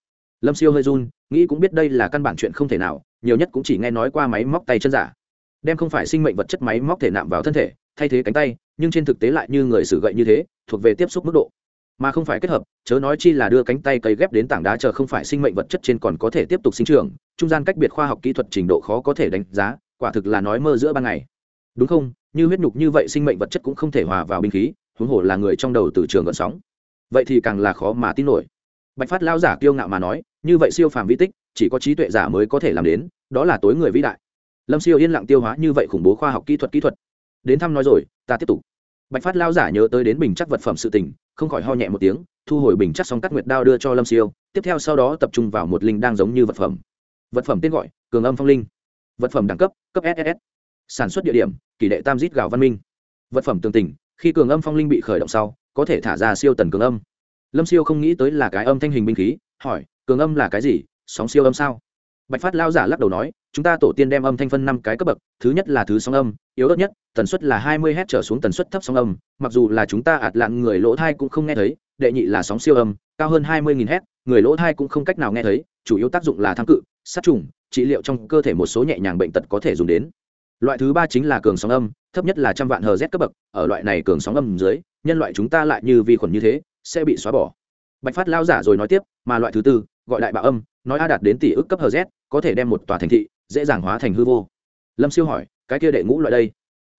Lâm siêu hơi run, nghĩ cũng biết đây là căn bản chuyện không thể nào, nhiều nhất cũng chỉ nghe nói qua máy móc tay chân giả. Đem không phải sinh mệnh vật chất máy móc thể nạm vào thân thể, thay thế cánh tay, nhưng trên thực tế lại như người sử gậy như thế, thuộc về tiếp xúc mức độ mà không phải kết hợp, chớ nói chi là đưa cánh tay cấy ghép đến tảng đá chờ không phải sinh mệnh vật chất trên còn có thể tiếp tục sinh trưởng, trung gian cách biệt khoa học kỹ thuật trình độ khó có thể đánh giá, quả thực là nói mơ giữa ban ngày. Đúng không? Như huyết nhục như vậy sinh mệnh vật chất cũng không thể hòa vào binh khí, huống hồ là người trong đầu từ trường gợn sóng. Vậy thì càng là khó mà tin nổi. Bạch phát lao giả kiêu ngạo mà nói, như vậy siêu phàm vĩ tích, chỉ có trí tuệ giả mới có thể làm đến, đó là tối người vĩ đại. Lâm siêu yên lặng tiêu hóa như vậy khủng bố khoa học kỹ thuật kỹ thuật. Đến thăm nói rồi, ta tiếp tục. Bạch phát lao giả nhớ tới đến bình chắc vật phẩm sự tình không khỏi ho nhẹ một tiếng, thu hồi bình chắc xong cắt nguyệt đao đưa cho lâm siêu, tiếp theo sau đó tập trung vào một linh đang giống như vật phẩm. Vật phẩm tên gọi, cường âm phong linh. Vật phẩm đẳng cấp cấp ss sản xuất địa điểm, kỷ đệ tam dít gạo văn minh. Vật phẩm tường tình khi cường âm phong linh bị khởi động sau, có thể thả ra siêu tần cường âm. Lâm siêu không nghĩ tới là cái âm thanh hình binh khí, hỏi, cường âm là cái gì, sóng siêu âm sao? Bạch phát lao giả lắc đầu nói, chúng ta tổ tiên đem âm thanh phân năm cái cấp bậc, thứ nhất là thứ sóng âm, yếu ớt nhất, tần suất là hai mươi h trở xuống tần suất thấp sóng âm, mặc dù là chúng ta ạt lặn người lỗ thai cũng không nghe thấy, đệ nhị là sóng siêu âm, cao hơn hai mươi h người lỗ thai cũng không cách nào nghe thấy, chủ yếu tác dụng là tham cự, sát trùng, trị liệu trong cơ thể một số nhẹ nhàng bệnh tật có thể dùng đến. Loại thứ ba chính là cường sóng âm, thấp nhất là trăm vạn hz cấp bậc, ở loại này cường sóng âm dưới, nhân loại chúng ta lại như vi khuẩn như thế, sẽ bị xóa bỏ. Bạch phát lao giả rồi nói tiếp, mà loại thứ tư, gọi đại bạo âm nói a đạt đến tỷ ức cấp hz có thể đem một tòa thành thị dễ dàng hóa thành hư vô. Lâm siêu hỏi, cái kia đệ ngũ loại đây?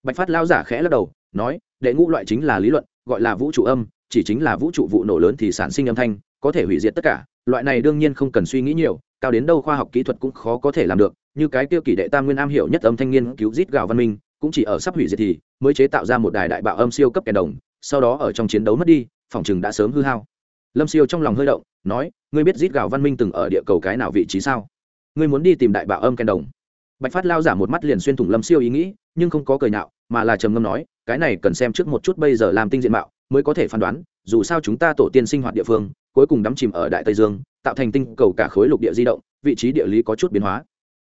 Bạch phát lao giả khẽ lắc đầu, nói, đệ ngũ loại chính là lý luận, gọi là vũ trụ âm, chỉ chính là vũ trụ vụ nổ lớn thì sản sinh âm thanh, có thể hủy diệt tất cả. Loại này đương nhiên không cần suy nghĩ nhiều, cao đến đâu khoa học kỹ thuật cũng khó có thể làm được. Như cái tiêu kỷ đệ tam nguyên am hiểu nhất âm thanh niên cứu rít gào văn minh, cũng chỉ ở sắp hủy diệt thì mới chế tạo ra một đài đại bạo âm siêu cấp kẻ đồng, sau đó ở trong chiến đấu mất đi, phòng chừng đã sớm hư hao. Lâm siêu trong lòng hơi động nói, ngươi biết rít gào văn minh từng ở địa cầu cái nào vị trí sao? Ngươi muốn đi tìm đại bạo âm ken đồng. Bạch phát lao giả một mắt liền xuyên thủng lâm siêu ý nghĩ, nhưng không có cười nhạo, mà là trầm ngâm nói, cái này cần xem trước một chút bây giờ làm tinh diện mạo, mới có thể phán đoán, dù sao chúng ta tổ tiên sinh hoạt địa phương, cuối cùng đắm chìm ở đại tây dương, tạo thành tinh cầu cả khối lục địa di động, vị trí địa lý có chút biến hóa.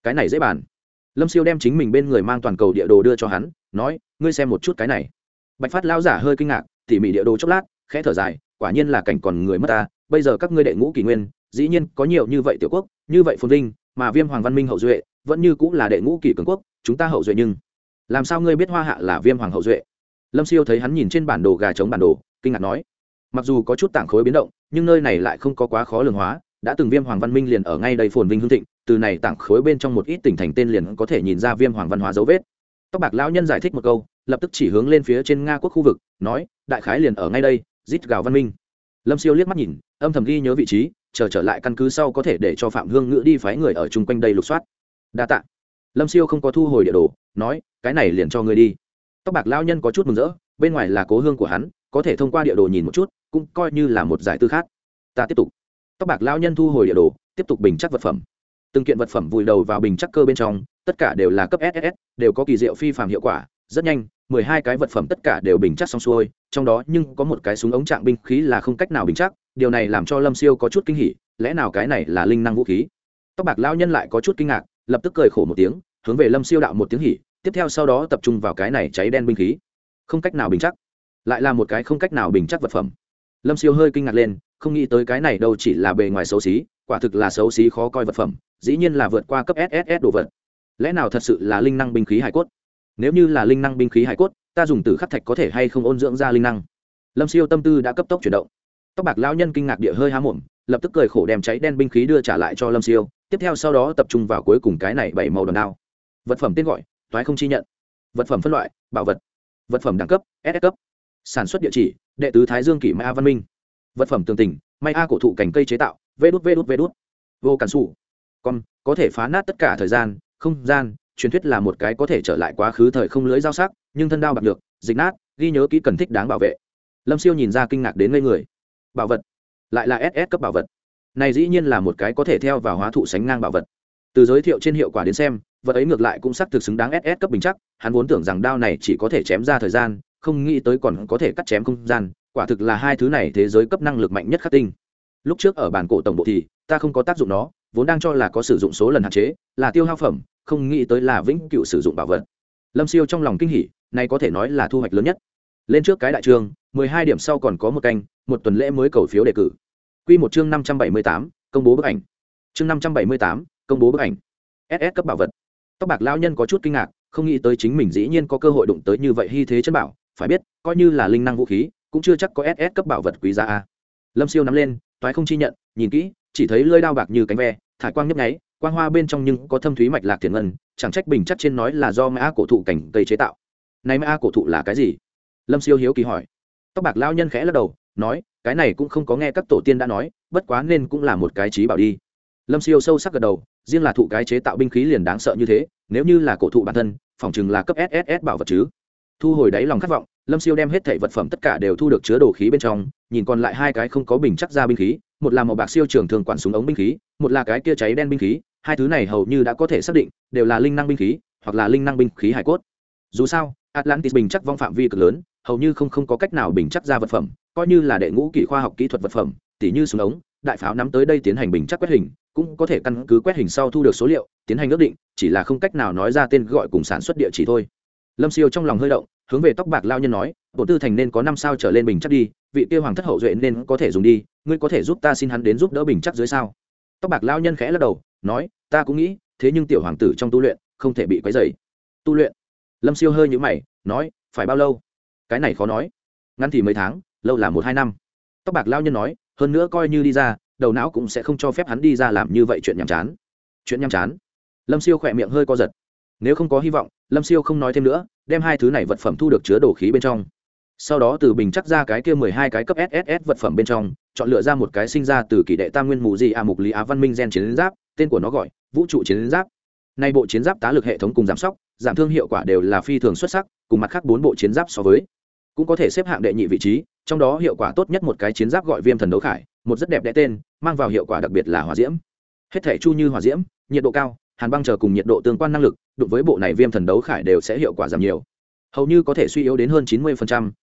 Cái này dễ bàn. Lâm siêu đem chính mình bên người mang toàn cầu địa đồ đưa cho hắn, nói, ngươi xem một chút cái này. Bạch phát lao giả hơi kinh ngạc, tỉ mỉ địa đồ chốc lát, khẽ thở dài, quả nhiên là cảnh còn người mất ta bây giờ các ngươi đệ ngũ kỷ nguyên, dĩ nhiên có nhiều như vậy tiểu quốc, như vậy phồn vinh, mà viêm hoàng văn minh hậu duệ, vẫn như cũng là đệ ngũ kỷ cường quốc, chúng ta hậu duệ nhưng làm sao ngươi biết hoa hạ là viêm hoàng hậu duệ? Lâm siêu thấy hắn nhìn trên bản đồ gà chống bản đồ, kinh ngạc nói. Mặc dù có chút tảng khối biến động, nhưng nơi này lại không có quá khó lường hóa, đã từng viêm hoàng văn minh liền ở ngay đây phồn vinh hương thịnh, từ này tảng khối bên trong một ít tỉnh thành tên liền có thể nhìn ra viêm hoàng văn hóa dấu vết. Tóc bạc lão nhân giải thích một câu, lập tức chỉ hướng lên phía trên nga quốc khu vực, nói, đại khái liền ở ngay đây rít gào văn minh lâm siêu liếc mắt nhìn, âm thầm ghi nhớ vị trí, chờ trở lại căn cứ sau có thể để cho phạm hương ngữ đi phái người ở chung quanh đây lục soát. Đa t ạ lâm siêu không có thu hồi địa đồ, nói, cái này liền cho ngươi đi. Tóc bạc lao nhân có chút mừng rỡ, bên ngoài là cố hương của hắn, có thể thông qua địa đồ nhìn một chút, cũng coi như là một giải tư khác. Ta tiếp tục. Tóc bạc lao nhân thu hồi địa đồ, tiếp tục bình chắc vật phẩm. Từng kiện vật phẩm vùi đầu vào bình chắc cơ bên trong, tất cả đều là cấp ss đều có kỳ diệu phi phạm hiệu quả, rất nhanh, mười hai cái vật phẩm tất cả đều bình chắc xong xuôi trong đó nhưng có một cái súng ống trạng binh khí là không cách nào bình chắc, điều này làm cho lâm siêu có chút kinh hỉ, lẽ nào cái này là linh năng vũ khí? Tóc bạc lao nhân lại có chút kinh ngạc, lập tức cười khổ một tiếng, hướng về lâm siêu đạo một tiếng hỉ, tiếp theo sau đó tập trung vào cái này cháy đen binh khí. Không cách nào bình chắc. Lại là một cái không cách nào bình chắc vật phẩm. Lâm siêu hơi kinh ngạc lên, không nghĩ tới cái này đâu chỉ là bề ngoài xấu xí, quả thực là xấu xí khó coi vật phẩm, dĩ nhiên là vượt qua cấp sss đồ vật. Lẽ nào thật sự là linh năng binh khí hải cốt? Nếu như là linh năng binh khí hải cốt ta dùng từ khắc thạch có thể hay không ôn dưỡng ra linh năng? Lâm siêu tâm tư đã cấp tốc chuyển động. Tóc bạc lão nhân kinh ngạc địa hơi há mồm, lập tức cười khổ đem cháy đen binh khí đưa trả lại cho lâm siêu, tiếp theo sau đó tập trung vào cuối cùng cái này bảy màu đòn đao. Vật phẩm tên gọi, toái không chi nhận. Vật phẩm phân loại, bảo vật. Vật phẩm đẳng cấp ss cấp. Sản xuất địa chỉ, đệ tứ thái dương kỷ mai a văn minh. Vật phẩm tường tình may a cổ thụ cành cây chế tạo, vê đút vê đút vê đút. Vô cản xù con có thể phá nát tất cả thời gian, không gian truyền thuyết là một cái có thể trở lại quá khứ thời không lưới giao sắc, nhưng thân đao bạc được dịch nát, ghi nhớ kỹ cần thích đáng bảo vệ. Lâm siêu nhìn ra kinh ngạc đến ngây người. Bảo vật. Lại là ss cấp bảo vật. Này dĩ nhiên là một cái có thể theo vào hóa thụ sánh ngang bảo vật. Từ giới thiệu trên hiệu quả đến xem, vật ấy ngược lại cũng sắc thực xứng đáng ss cấp bình chắc, hắn vốn tưởng rằng đao này chỉ có thể chém ra thời gian, không nghĩ tới còn có thể cắt chém không gian, quả thực là hai thứ này thế giới cấp năng lực mạnh nhất khắc tinh. Lúc trước ở bản cổ tổng bộ thì, ta không có tác dụng nó, vốn đang cho là có sử dụng số lần hạn chế, là tiêu hao phẩm không nghĩ tới là vĩnh cựu sử dụng bảo vật. Lâm siêu trong lòng kinh hỉ nay có thể nói là thu hoạch lớn nhất. Lên trước cái đại trường, mười hai điểm sau còn có một canh, một tuần lễ mới cầu phiếu đề cử. Q một chương năm trăm bảy mươi tám, công bố bức ảnh. Chương năm trăm bảy mươi tám, công bố bức ảnh. Ss cấp bảo vật. Tóc bạc lao nhân có chút kinh ngạc, không nghĩ tới chính mình dĩ nhiên có cơ hội đụng tới như vậy hy thế chân bảo, phải biết, coi như là linh năng vũ khí, cũng chưa chắc có ss cấp bảo vật quý giá a. Lâm siêu nắm lên, toái không chi nhận, nhìn kỹ, chỉ thấy lơi đao bạc như cánh ve, thải quang nhấp nháy quang hoa bên trong nhưng có thâm thúy mạch lạc tiền ngân, chẳng trách bình chắc trên nói là do mã cổ thụ cảnh cây chế tạo. Này mã cổ thụ là cái gì? Lâm siêu hiếu kỳ hỏi. Tóc bạc lao nhân khẽ lắc đầu, nói, cái này cũng không có nghe các tổ tiên đã nói, bất quá nên cũng là một cái trí bảo đi. Lâm siêu sâu sắc gật đầu, riêng là thụ cái chế tạo binh khí liền đáng sợ như thế, nếu như là cổ thụ bản thân, phòng chừng là cấp sss bảo vật chứ. Thu hồi đáy lòng khát vọng, lâm siêu đem hết thảy vật phẩm tất cả đều thu được chứa đồ khí bên trong, nhìn còn lại hai cái không có bình chắc ra binh khí, một là màu bạc siêu trường thường quản súng ống binh khí, một là cái kia cháy đen binh khí hai thứ này hầu như đã có thể xác định, đều là linh năng binh khí, hoặc là linh năng binh khí hải cốt. Dù sao, atlantis bình chắc vong phạm vi cực lớn, hầu như không không có cách nào bình chắc ra vật phẩm, coi như là đệ ngũ kỷ khoa học kỹ thuật vật phẩm, tỉ như súng ống, đại pháo nắm tới đây tiến hành bình chắc quét hình, cũng có thể căn cứ quét hình sau thu được số liệu, tiến hành ước định, chỉ là không cách nào nói ra tên gọi cùng sản xuất địa chỉ thôi. Lâm siêu trong lòng hơi động, hướng về tóc bạc lao nhân nói bộ tư thành nên có năm sao trở lên bình chắc đi, vị tiêu hoàng thất hậu duệ nên có thể dùng đi, ngươi có thể giúp ta xin hắn đến giúp đỡ bình chắc dưới sao? Tóc bạc lao nhân khẽ lắc đầu nói, ta cũng nghĩ, thế nhưng tiểu hoàng tử trong tu luyện không thể bị quấy dày tu luyện? Lâm siêu hơi nhữ mày, nói, phải bao lâu? Cái này khó nói. Ngắn thì mấy tháng, lâu là một hai năm. Tóc bạc lao nhân nói, hơn nữa coi như đi ra, đầu não cũng sẽ không cho phép hắn đi ra làm như vậy chuyện nhàm chán. Chuyện nhàm chán? Lâm siêu khỏe miệng hơi co giật. Nếu không có hy vọng, lâm siêu không nói thêm nữa, đem hai thứ này vật phẩm thu được chứa đồ khí bên trong. Sau đó từ bình chắc ra cái kia mười hai cái cấp sss vật phẩm bên trong, chọn lựa ra một cái sinh ra từ kỷ đệ tam nguyên mù di a mục lý á văn minh gen chiến giáp tên của nó gọi, vũ trụ chiến giáp. Nay bộ chiến giáp tá lực hệ thống cùng giảm sóc, giảm thương hiệu quả đều là phi thường xuất sắc, cùng mặt khác bốn bộ chiến giáp so với. Cũng có thể xếp hạng đệ nhị vị trí, trong đó hiệu quả tốt nhất một cái chiến giáp gọi viêm thần đấu khải, một rất đẹp đẽ tên, mang vào hiệu quả đặc biệt là hỏa diễm. Hết thể chu như hỏa diễm, nhiệt độ cao, hàn băng chờ cùng nhiệt độ tương quan năng lực, đụng với bộ này viêm thần đấu khải đều sẽ hiệu quả giảm nhiều. Hầu như có thể suy yếu đến hơn chín mươi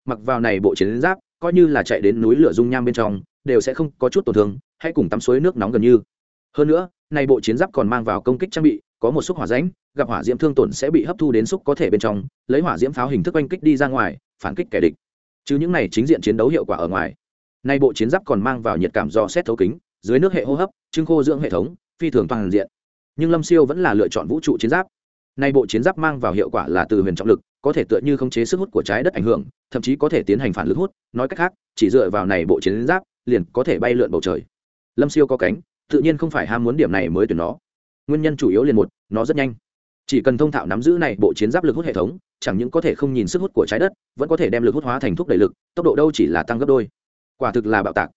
mặc vào này bộ chiến giáp, coi như là chạy đến núi lửa dung nham bên trong, đều sẽ không có chút tổn thương hay cùng tắm suối nước nóng gần như. Hơn nữa này bộ chiến giáp còn mang vào công kích trang bị, có một xúc hỏa rãnh, gặp hỏa diễm thương tổn sẽ bị hấp thu đến xúc có thể bên trong, lấy hỏa diễm pháo hình thức oanh kích đi ra ngoài, phản kích kẻ địch. Chứ những này chính diện chiến đấu hiệu quả ở ngoài. Nay bộ chiến giáp còn mang vào nhiệt cảm do xét thấu kính, dưới nước hệ hô hấp, trưng khô dưỡng hệ thống, phi thường toàn diện. Nhưng lâm siêu vẫn là lựa chọn vũ trụ chiến giáp. Nay bộ chiến giáp mang vào hiệu quả là từ huyền trọng lực, có thể tựa như khống chế sức hút của trái đất ảnh hưởng, thậm chí có thể tiến hành phản lực hút, nói cách khác, chỉ dựa vào này bộ chiến giáp, liền có thể bay lượn bầu trời. Lâm siêu có cánh tự nhiên không phải ham muốn điểm này mới tuyển nó. Nguyên nhân chủ yếu liền một, nó rất nhanh. Chỉ cần thông thạo nắm giữ này bộ chiến giáp lực hút hệ thống, chẳng những có thể không nhìn sức hút của trái đất, vẫn có thể đem lực hút hóa thành thúc đẩy lực, tốc độ đâu chỉ là tăng gấp đôi. Quả thực là bạo tạc.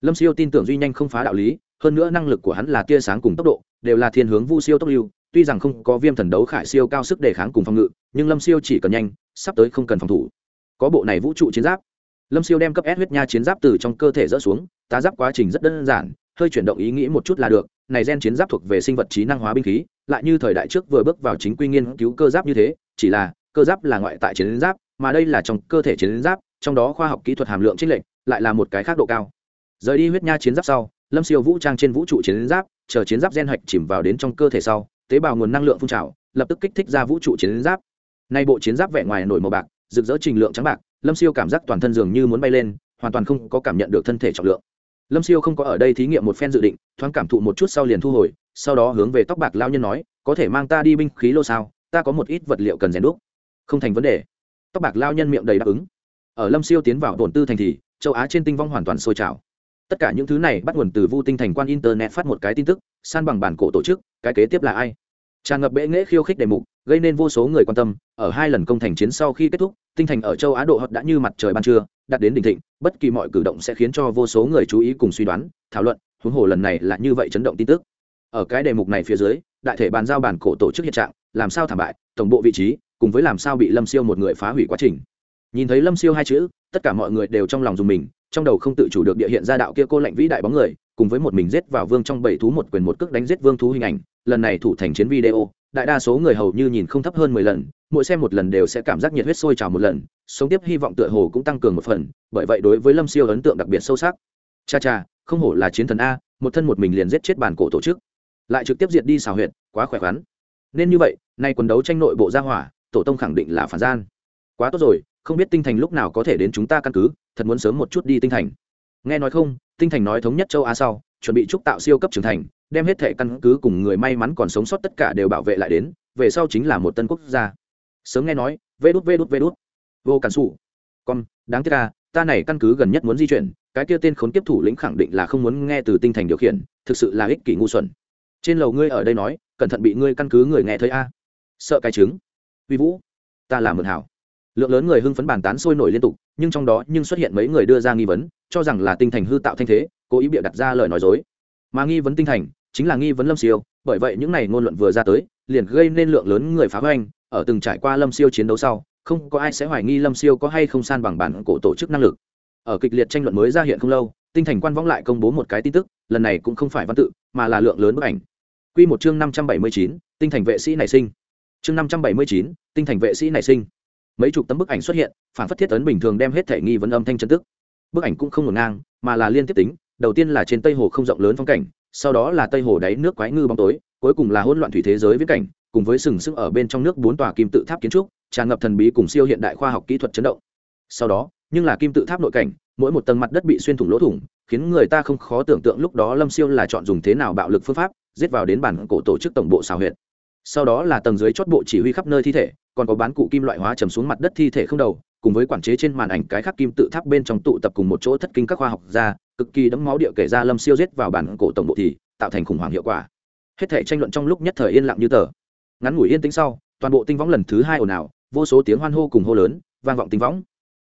Lâm siêu tin tưởng duy nhanh không phá đạo lý, hơn nữa năng lực của hắn là tia sáng cùng tốc độ, đều là thiên hướng vu siêu tốc lưu, tuy rằng không có viêm thần đấu khải siêu cao sức đề kháng cùng phòng ngự, nhưng lâm siêu chỉ cần nhanh, sắp tới không cần phòng thủ. Có bộ này vũ trụ chiến giáp. Lâm siêu đem cấp s huyết nha chiến giáp từ trong cơ thể dỡ xuống, tá giáp quá trình rất đơn giản hơi chuyển động ý nghĩ một chút là được, này gen chiến giáp thuộc về sinh vật trí năng hóa binh khí, lại như thời đại trước vừa bước vào chính quy nghiên cứu cơ giáp như thế, chỉ là, cơ giáp là ngoại tại chiến giáp, mà đây là trong cơ thể chiến giáp, trong đó khoa học kỹ thuật hàm lượng trích lệnh lại là một cái khác độ cao. Rời đi huyết nha chiến giáp sau, lâm siêu vũ trang trên vũ trụ chiến giáp, chờ chiến giáp gen hạch chìm vào đến trong cơ thể sau, tế bào nguồn năng lượng phun trào, lập tức kích thích ra vũ trụ chiến giáp. Nay bộ chiến giáp vẻ ngoài nổi màu bạc, rực rỡ trình lượng trắng bạc, lâm siêu cảm giác toàn thân dường như muốn bay lên, hoàn toàn không có cảm nhận được thân thể trọng lượng lâm siêu không có ở đây thí nghiệm một phen dự định, thoáng cảm thụ một chút sau liền thu hồi, sau đó hướng về tóc bạc lao nhân nói, có thể mang ta đi binh khí lô sao? Ta có một ít vật liệu cần rèn đúc. Không thành vấn đề. Tóc bạc lao nhân miệng đầy đáp ứng. Ở lâm siêu tiến vào tổn tư thành thì, châu á trên tinh vong hoàn toàn sôi trào. Tất cả những thứ này bắt nguồn từ vu tinh thành quan internet phát một cái tin tức, san bằng bản cổ tổ chức, cái kế tiếp là ai? Tràn ngập bệ nghễ khiêu khích đề mục, gây nên vô số người quan tâm, ở hai lần công thành chiến sau khi kết thúc, tinh thành ở châu á độ hợp đã như mặt trời ban trưa đạt đến đỉnh thịnh, bất kỳ mọi cử động sẽ khiến cho vô số người chú ý cùng suy đoán, thảo luận, huống hồ lần này là như vậy chấn động tin tức. Ở cái đề mục này phía dưới, đại thể bàn giao bản cổ tổ chức hiện trạng, làm sao thảm bại, tổng bộ vị trí, cùng với làm sao bị lâm siêu một người phá hủy quá trình. Nhìn thấy lâm siêu hai chữ, tất cả mọi người đều trong lòng dùng mình, trong đầu không tự chủ được địa hiện ra đạo kia cô lạnh vĩ đại bóng người, cùng với một mình giết vào vương trong bảy thú một quyền một cước đánh giết vương thú hình ảnh, lần này thủ thành chiến video đại đa số người hầu như nhìn không thấp hơn mười lần, mỗi xem một lần đều sẽ cảm giác nhiệt huyết sôi trào một lần, sống tiếp hy vọng tựa hồ cũng tăng cường một phần, bởi vậy đối với lâm siêu ấn tượng đặc biệt sâu sắc. Cha cha, không hổ là chiến thần a, một thân một mình liền giết chết bản cổ tổ chức. Lại trực tiếp diệt đi xào huyệt, quá khỏe khoắn. Nên như vậy, nay quần đấu tranh nội bộ gia hỏa, tổ tông khẳng định là phản gian. Quá tốt rồi, không biết tinh thành lúc nào có thể đến chúng ta căn cứ, thật muốn sớm một chút đi tinh thành. Nghe nói không, tinh thành nói thống nhất châu á sau, chuẩn bị trúc tạo siêu cấp trưởng thành đem hết thệ căn cứ cùng người may mắn còn sống sót tất cả đều bảo vệ lại đến, về sau chính là một tân quốc gia. Sớm nghe nói, vê đút vê đút vê đút. Vô cản xù con, đáng tiếc ca ta này căn cứ gần nhất muốn di chuyển, cái kia tên khốn kiếp thủ lĩnh khẳng định là không muốn nghe từ tinh thành điều khiển, thực sự là ích kỷ ngu xuẩn. Trên lầu ngươi ở đây nói, cẩn thận bị ngươi căn cứ người nghe thấy a sợ cái chứng. vi vũ, ta là mượn hảo. Lượng lớn người hưng phấn bàn tán sôi nổi liên tục, nhưng trong đó nhưng xuất hiện mấy người đưa ra nghi vấn, cho rằng là tinh thành hư tạo thanh thế, cố ý bịa đặt ra lời nói dối. Mà nghi vấn tinh thành chính là nghi vấn lâm siêu, bởi vậy những n à y ngôn luận vừa ra tới, liền gây nên lượng lớn người phá hoành, ở từng trải qua lâm siêu chiến đấu sau, không có ai sẽ hoài nghi lâm siêu có hay không san bằng bản cổ tổ chức năng lực. Ở kịch liệt tranh luận mới ra hiện không lâu, tinh thành quan võng lại công bố một cái tin tức, lần này cũng không phải văn tự, mà là lượng lớn bức ảnh. Q một chương năm trăm bảy mươi chín, tinh thành vệ sĩ nảy sinh. Chương năm trăm bảy mươi chín, tinh thành vệ sĩ nảy sinh. Mấy chục tấm bức ảnh xuất hiện, phản phất thiết ấn bình thường đem hết thể nghi vấn âm thanh chân tức. Bức ảnh cũng không ngổn ngang, mà là liên tiếp tính, đầu tiên là trên tây hồ không rộng lớn phong cảnh sau đó là tây hồ đáy nước quái ngư bóng tối, cuối cùng là hỗn loạn thủy thế giới viễn cảnh, cùng với sừng sững ở bên trong nước bốn tòa kim tự tháp kiến trúc, tràn ngập thần bí cùng siêu hiện đại khoa học kỹ thuật chấn động. Sau đó, nhưng là kim tự tháp nội cảnh, mỗi một tầng mặt đất bị xuyên thủng lỗ thủng, khiến người ta không khó tưởng tượng lúc đó lâm siêu là chọn dùng thế nào bạo lực phương pháp, giết vào đến bản cổ tổ chức tổng bộ xào huyện sau đó là tầng dưới chót bộ chỉ huy khắp nơi thi thể, còn có bán cụ kim loại hóa trầm xuống mặt đất thi thể không đầu, cùng với quản chế trên màn ảnh cái khắc kim tự tháp bên trong tụ tập cùng một chỗ thất kinh các khoa học gia cực kỳ đấm máu địa kể ra lâm siêu giết vào bản cổ tổng bộ thì tạo thành khủng hoảng hiệu quả. Hết thể tranh luận trong lúc nhất thời yên lặng như tờ. Ngắn ngủi yên tĩnh sau, toàn bộ tinh võng lần thứ hai ồn ào, vô số tiếng hoan hô cùng hô lớn, vang vọng tinh võng.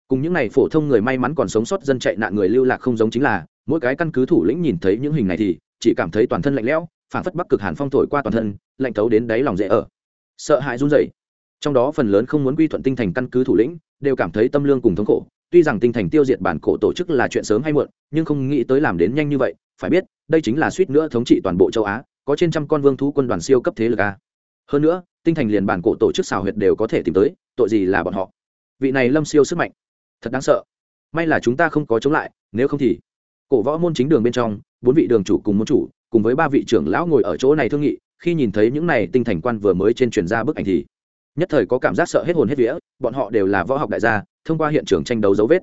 Cùng những n à y phổ thông người may mắn còn sống sót dân chạy nạn người lưu lạc không giống chính là, mỗi cái căn cứ thủ lĩnh nhìn thấy những hình này thì chỉ cảm thấy toàn thân lạnh lẽo phản phất bắc cực hàn phong thổi qua toàn thân, lạnh thấu đến đáy lòng dễ ở. Sợ hãi run rẩy. Trong đó phần lớn không muốn quy thuận tinh thành căn cứ thủ lĩnh, đều cảm thấy tâm lương cùng thống khổ tuy rằng tinh thành tiêu diệt bản cổ tổ chức là chuyện sớm hay muộn, nhưng không nghĩ tới làm đến nhanh như vậy, phải biết, đây chính là suýt nữa thống trị toàn bộ châu á, có trên trăm con vương thú quân đoàn siêu cấp thế lực a. Hơn nữa, tinh thành liền bản cổ tổ chức xào huyệt đều có thể tìm tới, tội gì là bọn họ? Vị này lâm siêu sức mạnh, thật đáng sợ. May là chúng ta không có chống lại, nếu không thì, cổ võ môn chính đường bên trong, bốn vị đường chủ cùng môn chủ, cùng với ba vị trưởng lão ngồi ở chỗ này thương nghị, khi nhìn thấy những này tinh thành quan vừa mới trên truyền ra bức ảnh thì nhất thời có cảm giác sợ hết hồn hết vía, bọn họ đều là võ học đại gia, thông qua hiện trường tranh đấu dấu vết,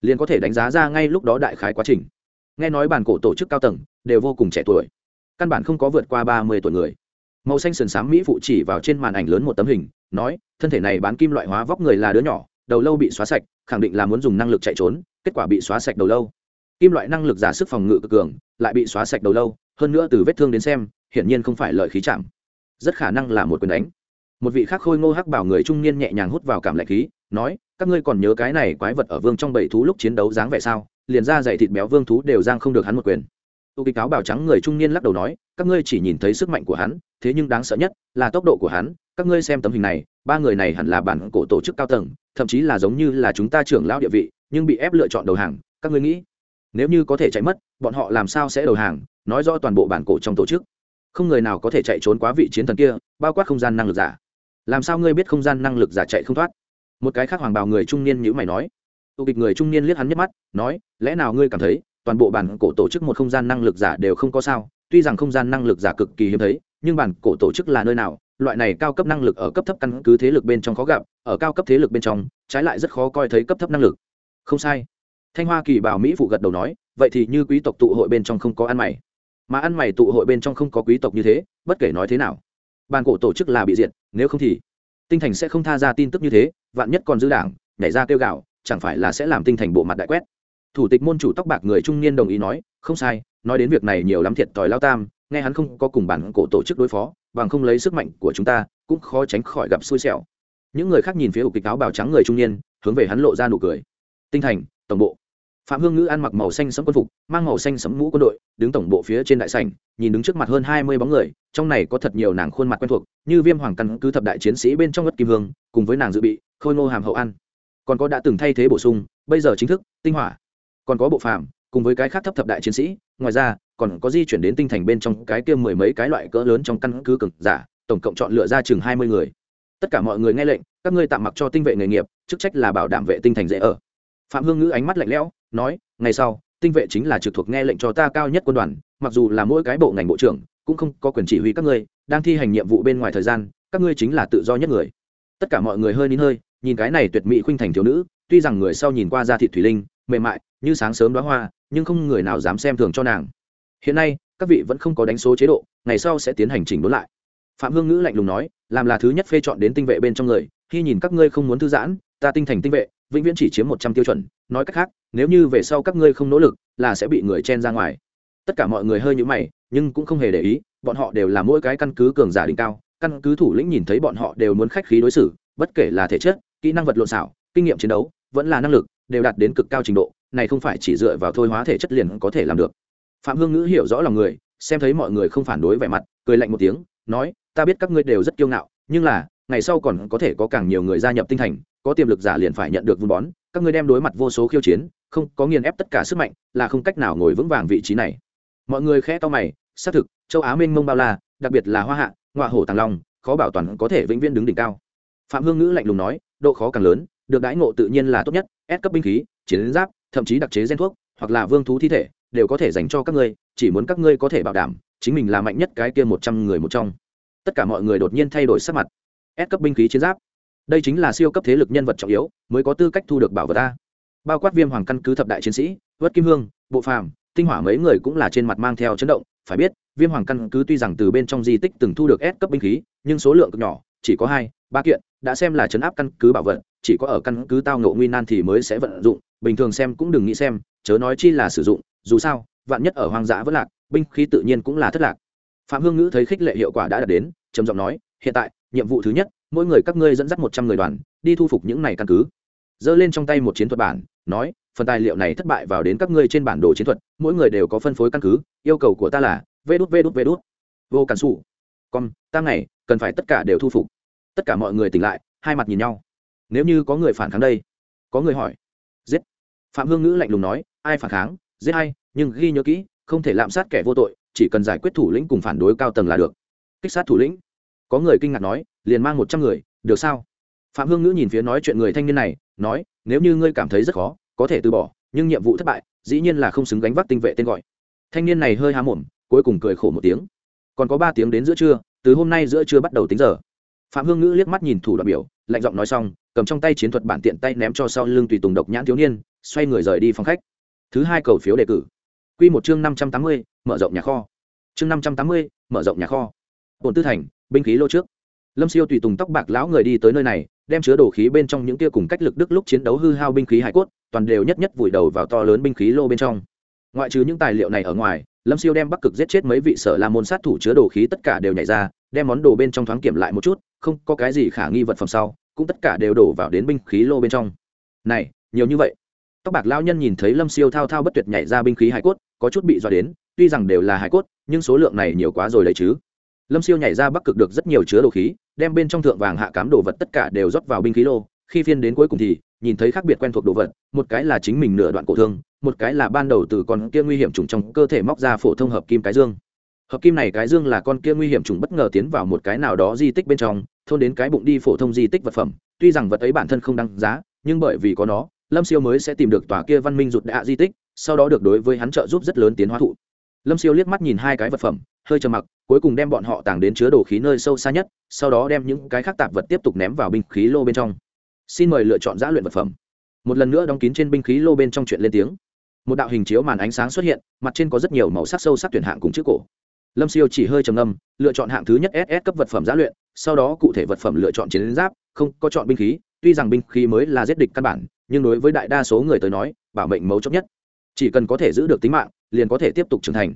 liền có thể đánh giá ra ngay lúc đó đại khái quá trình. Nghe nói bản cổ tổ chức cao tầng đều vô cùng trẻ tuổi, căn bản không có vượt qua ba mươi tuổi người. Màu xanh sườn xám mỹ phụ chỉ vào trên màn ảnh lớn một tấm hình, nói, thân thể này bán kim loại hóa vóc người là đứa nhỏ, đầu lâu bị xóa sạch, khẳng định là muốn dùng năng lực chạy trốn, kết quả bị xóa sạch đầu lâu. Kim loại năng lực giả sức phòng ngự cực cường, lại bị xóa sạch đầu lâu, hơn nữa từ vết thương đến xem, hiển nhiên không phải lợi khí chạm. Rất khả năng là một quyền đánh một vị khác khôi ngô hắc bảo người trung niên nhẹ nhàng hút vào cảm lạnh khí, nói, các ngươi còn nhớ cái này quái vật ở vương trong bảy thú lúc chiến đấu dáng vẻ sao? Liền ra dày thịt béo vương thú đều giang không được hắn một quyền. Tu kỳ cáo bảo trắng người trung niên lắc đầu nói, các ngươi chỉ nhìn thấy sức mạnh của hắn, thế nhưng đáng sợ nhất là tốc độ của hắn. Các ngươi xem tấm hình này, ba người này hẳn là bản cổ tổ chức cao tầng, thậm chí là giống như là chúng ta trưởng lão địa vị, nhưng bị ép lựa chọn đầu hàng. Các ngươi nghĩ, nếu như có thể chạy mất, bọn họ làm sao sẽ đầu hàng? Nói rõ toàn bộ bản cổ trong tổ chức. Không người nào có thể chạy trốn quá vị chiến thần kia, bao quát không gian năng lực giả làm sao ngươi biết không gian năng lực giả chạy không thoát? Một cái khác hoàng bào người trung niên nhữ mày nói. Tụ kịch người trung niên liếc hắn nhấc mắt, nói, lẽ nào ngươi cảm thấy toàn bộ bản cổ tổ chức một không gian năng lực giả đều không có sao? Tuy rằng không gian năng lực giả cực kỳ hiếm thấy, nhưng bản cổ tổ chức là nơi nào? Loại này cao cấp năng lực ở cấp thấp căn cứ thế lực bên trong khó gặp, ở cao cấp thế lực bên trong, trái lại rất khó coi thấy cấp thấp năng lực. Không sai. Thanh hoa kỳ bảo mỹ phụ gật đầu nói, vậy thì như quý tộc tụ hội bên trong không có ăn mày. Mà ăn mày tụ hội bên trong không có quý tộc như thế, bất kể nói thế nào bàn cổ tổ chức là bị diệt, nếu không thì tinh thành sẽ không tha ra tin tức như thế, vạn nhất còn giữ đảng, nhảy ra kêu gạo chẳng phải là sẽ làm tinh thành bộ mặt đại quét. Thủ tịch môn chủ tóc bạc người trung niên đồng ý nói, không sai, nói đến việc này nhiều lắm thiệt tòi lao tam, nghe hắn không có cùng bản cổ tổ chức đối phó, bằng không lấy sức mạnh của chúng ta, cũng khó tránh khỏi gặp xui xẻo. Những người khác nhìn phía ục kịch áo bào trắng người trung niên, hướng về hắn lộ ra nụ cười. Tinh thành, tổng bộ phạm hương ngữ ăn mặc màu xanh sẫm quân phục, mang màu xanh sẫm mũ quân đội, đứng tổng bộ phía trên đại sảnh, nhìn đứng trước mặt hơn hai mươi bóng người, trong này có thật nhiều nàng khuôn mặt quen thuộc, như viêm hoàng căn cứ thập đại chiến sĩ bên trong ngất kim hương, cùng với nàng dự bị, khôi ngô hàm hậu ăn. Còn có đã từng thay thế bổ sung, bây giờ chính thức, tinh hỏa. Còn có bộ phàm, cùng với cái khác thấp thập đại chiến sĩ, ngoài ra, còn có di chuyển đến tinh thành bên trong cái kia mười mấy cái loại cỡ lớn trong căn cứ cực giả, tổng cộng chọn lựa ra chừng hai mươi người. Tất cả mọi người nghe lệnh, các ngươi tạm mặc cho tinh vệ nghề nghiệp, chức trách là bảo đảm vệ tinh thành dễ ở. Phạm hương ngữ ánh mắt lạnh lẽo nói, ngày sau, tinh vệ chính là trực thuộc nghe lệnh cho ta cao nhất quân đoàn, mặc dù là mỗi cái bộ ngành bộ trưởng, cũng không có quyền chỉ huy các ngươi, đang thi hành nhiệm vụ bên ngoài thời gian, các ngươi chính là tự do nhất người. Tất cả mọi người hơi nín hơi, nhìn cái này tuyệt mỹ khuynh thành thiếu nữ, tuy rằng người sau nhìn qua da thịt thủy linh, mềm mại, như sáng sớm đoá hoa, nhưng không người nào dám xem thường cho nàng. Hiện nay, các vị vẫn không có đánh số chế độ, ngày sau sẽ tiến hành chỉnh đốn lại. Phạm hương ngữ lạnh lùng nói, làm là thứ nhất phê chọn đến tinh vệ bên trong người, khi nhìn các ngươi không muốn thư giãn, ta tinh thành tinh vệ vĩnh viễn chỉ chiếm một trăm tiêu chuẩn, nói cách khác, nếu như về sau các ngươi không nỗ lực, là sẽ bị người chen ra ngoài. Tất cả mọi người hơi nhũ mày, nhưng cũng không hề để ý, bọn họ đều là mỗi cái căn cứ cường giả đỉnh cao, căn cứ thủ lĩnh nhìn thấy bọn họ đều muốn khách khí đối xử, bất kể là thể chất, kỹ năng vật lộn xảo kinh nghiệm chiến đấu, vẫn là năng lực, đều đạt đến cực cao trình độ, này không phải chỉ dựa vào thôi hóa thể chất liền có thể làm được. Phạm hương ngữ hiểu rõ lòng người, xem thấy mọi người không phản đối vẻ mặt, cười lạnh một tiếng, nói, ta biết các ngươi đều rất kiêu ngạo, nhưng là, ngày sau còn có thể có càng nhiều người gia nhập tinh thành có tiềm lực giả liền phải nhận được vun bón, các ngươi đem đối mặt vô số khiêu chiến, không có nghiền ép tất cả sức mạnh, là không cách nào ngồi vững vàng vị trí này. Mọi người khẽ to mày, xác thực, châu á mênh mông bao la, đặc biệt là hoa hạ ngoại hổ tàng long, khó bảo toàn có thể vĩnh viễn đứng đỉnh cao. Phạm hương ngữ lạnh lùng nói, độ khó càng lớn, được đãi ngộ tự nhiên là tốt nhất, ép cấp binh khí, chiến giáp, thậm chí đặc chế gen thuốc, hoặc là vương thú thi thể, đều có thể dành cho các ngươi, chỉ muốn các ngươi có thể bảo đảm, chính mình là mạnh nhất cái kia một trăm người một trong. Tất cả mọi người đột nhiên thay đổi sắc mặt. Ép cấp binh khí chiến giáp đây chính là siêu cấp thế lực nhân vật trọng yếu, mới có tư cách thu được bảo vật ta. Bao quát viêm hoàng căn cứ thập đại chiến sĩ, vất kim hương, bộ phàm, tinh hỏa mấy người cũng là trên mặt mang theo chấn động. Phải biết, viêm hoàng căn cứ tuy rằng từ bên trong di tích từng thu được S cấp binh khí, nhưng số lượng cực nhỏ, chỉ có hai, ba kiện, đã xem là chấn áp căn cứ bảo vật, chỉ có ở căn cứ tao ngộ nguy nan thì mới sẽ vận dụng, bình thường xem cũng đừng nghĩ xem, chớ nói chi là sử dụng, dù sao, vạn nhất ở hoang dã vẫn lạc, binh khí tự nhiên cũng là thất lạc. Phạm hương ngữ thấy khích lệ hiệu quả đã đạt đến, trầm giọng nói, hiện tại, nhiệm vụ thứ nhất mỗi người các ngươi dẫn dắt một trăm người đoàn, đi thu phục những này căn cứ. Giơ lên trong tay một chiến thuật bản, nói, phần tài liệu này thất bại vào đến các ngươi trên bản đồ chiến thuật, mỗi người đều có phân phối căn cứ, yêu cầu của ta là, vê đút vê đút vê đút. Vô cản xù con, ta ngày, cần phải tất cả đều thu phục. Tất cả mọi người tỉnh lại, hai mặt nhìn nhau. Nếu như có người phản kháng đây, có người hỏi, giết. Phạm hương ngữ lạnh lùng nói, ai phản kháng, giết hay nhưng ghi nhớ kỹ, không thể lạm sát kẻ vô tội, chỉ cần giải quyết thủ lĩnh cùng phản đối cao tầng là được. Kích sát thủ lĩnh có người kinh ngạc nói, liền mang một trăm người, được sao? Phạm hương ngữ nhìn phía nói chuyện người thanh niên này, nói, nếu như ngươi cảm thấy rất khó, có thể từ bỏ, nhưng nhiệm vụ thất bại, dĩ nhiên là không xứng gánh vác tinh vệ tên gọi. Thanh niên này hơi há mồm, cuối cùng cười khổ một tiếng. Còn có ba tiếng đến giữa trưa, từ hôm nay giữa trưa bắt đầu tính giờ. Phạm hương ngữ liếc mắt nhìn thủ đoạn biểu, lạnh giọng nói xong, cầm trong tay chiến thuật bản tiện tay ném cho sau lưng tùy tùng độc nhãn thiếu niên, xoay người rời đi phòng khách. Thứ hai cầu phiếu đề cử. Q một chương năm trăm tám mươi, mở rộng nhà kho. Chương năm trăm tám mươi, mở rộng nhà kho. Bồn tư thành binh khí lô trước. Lâm siêu tùy tùng tóc bạc lão người đi tới nơi này, đem chứa đồ khí bên trong những tia cùng cách lực đức lúc chiến đấu hư hao binh khí hải cốt, toàn đều nhất nhất vùi đầu vào to lớn binh khí lô bên trong. Ngoại trừ những tài liệu này ở ngoài, lâm siêu đem bắc cực giết chết mấy vị sở la môn sát thủ chứa đồ khí tất cả đều nhảy ra, đem món đồ bên trong thoáng kiểm lại một chút, không có cái gì khả nghi vật phẩm sau, cũng tất cả đều đổ vào đến binh khí lô bên trong. Này, nhiều như vậy. Tóc bạc lao nhân nhìn thấy lâm siêu thao thao bất tuyệt nhảy ra binh khí hải cốt, có chút bị dọa đến, tuy rằng đều là hải cốt, nhưng số lượng này nhiều quá rồi đấy chứ lâm siêu nhảy ra bắc cực được rất nhiều chứa đồ khí, đem bên trong thượng vàng hạ cám đồ vật tất cả đều rót vào binh khí lô. Khi phiên đến cuối cùng thì, nhìn thấy khác biệt quen thuộc đồ vật, một cái là chính mình nửa đoạn cổ thương, một cái là ban đầu từ con kia nguy hiểm trùng trong cơ thể móc ra phổ thông hợp kim cái dương. Hợp kim này cái dương là con kia nguy hiểm trùng bất ngờ tiến vào một cái nào đó di tích bên trong, thôn đến cái bụng đi phổ thông di tích vật phẩm. Tuy rằng vật ấy bản thân không đăng giá, nhưng bởi vì có nó, lâm siêu mới sẽ tìm được tòa kia văn minh rụt đạ di tích, sau đó được đối với hắn trợ giúp rất lớn tiến hóa thụ. Lâm siêu liếc mắt nhìn hai cái vật phẩm hơi trầm mặc, cuối cùng đem bọn họ tàng đến chứa đồ khí nơi sâu xa nhất, sau đó đem những cái khác tạp vật tiếp tục ném vào binh khí lô bên trong. Xin mời lựa chọn giã luyện vật phẩm. Một lần nữa đóng kín trên binh khí lô bên trong chuyện lên tiếng. Một đạo hình chiếu màn ánh sáng xuất hiện, mặt trên có rất nhiều màu sắc sâu sắc tuyển hạng cùng chữ cổ. Lâm siêu chỉ hơi trầm ngâm, lựa chọn hạng thứ nhất ss cấp vật phẩm giá luyện, sau đó cụ thể vật phẩm lựa chọn chiến giáp, không có chọn binh khí, tuy rằng binh khí mới là giết địch căn bản, nhưng đối với đại đa số người tới nói, bảo mệnh mấu chốt nhất. Chỉ cần có thể giữ được tính mạng, liền có thể tiếp tục trưởng thành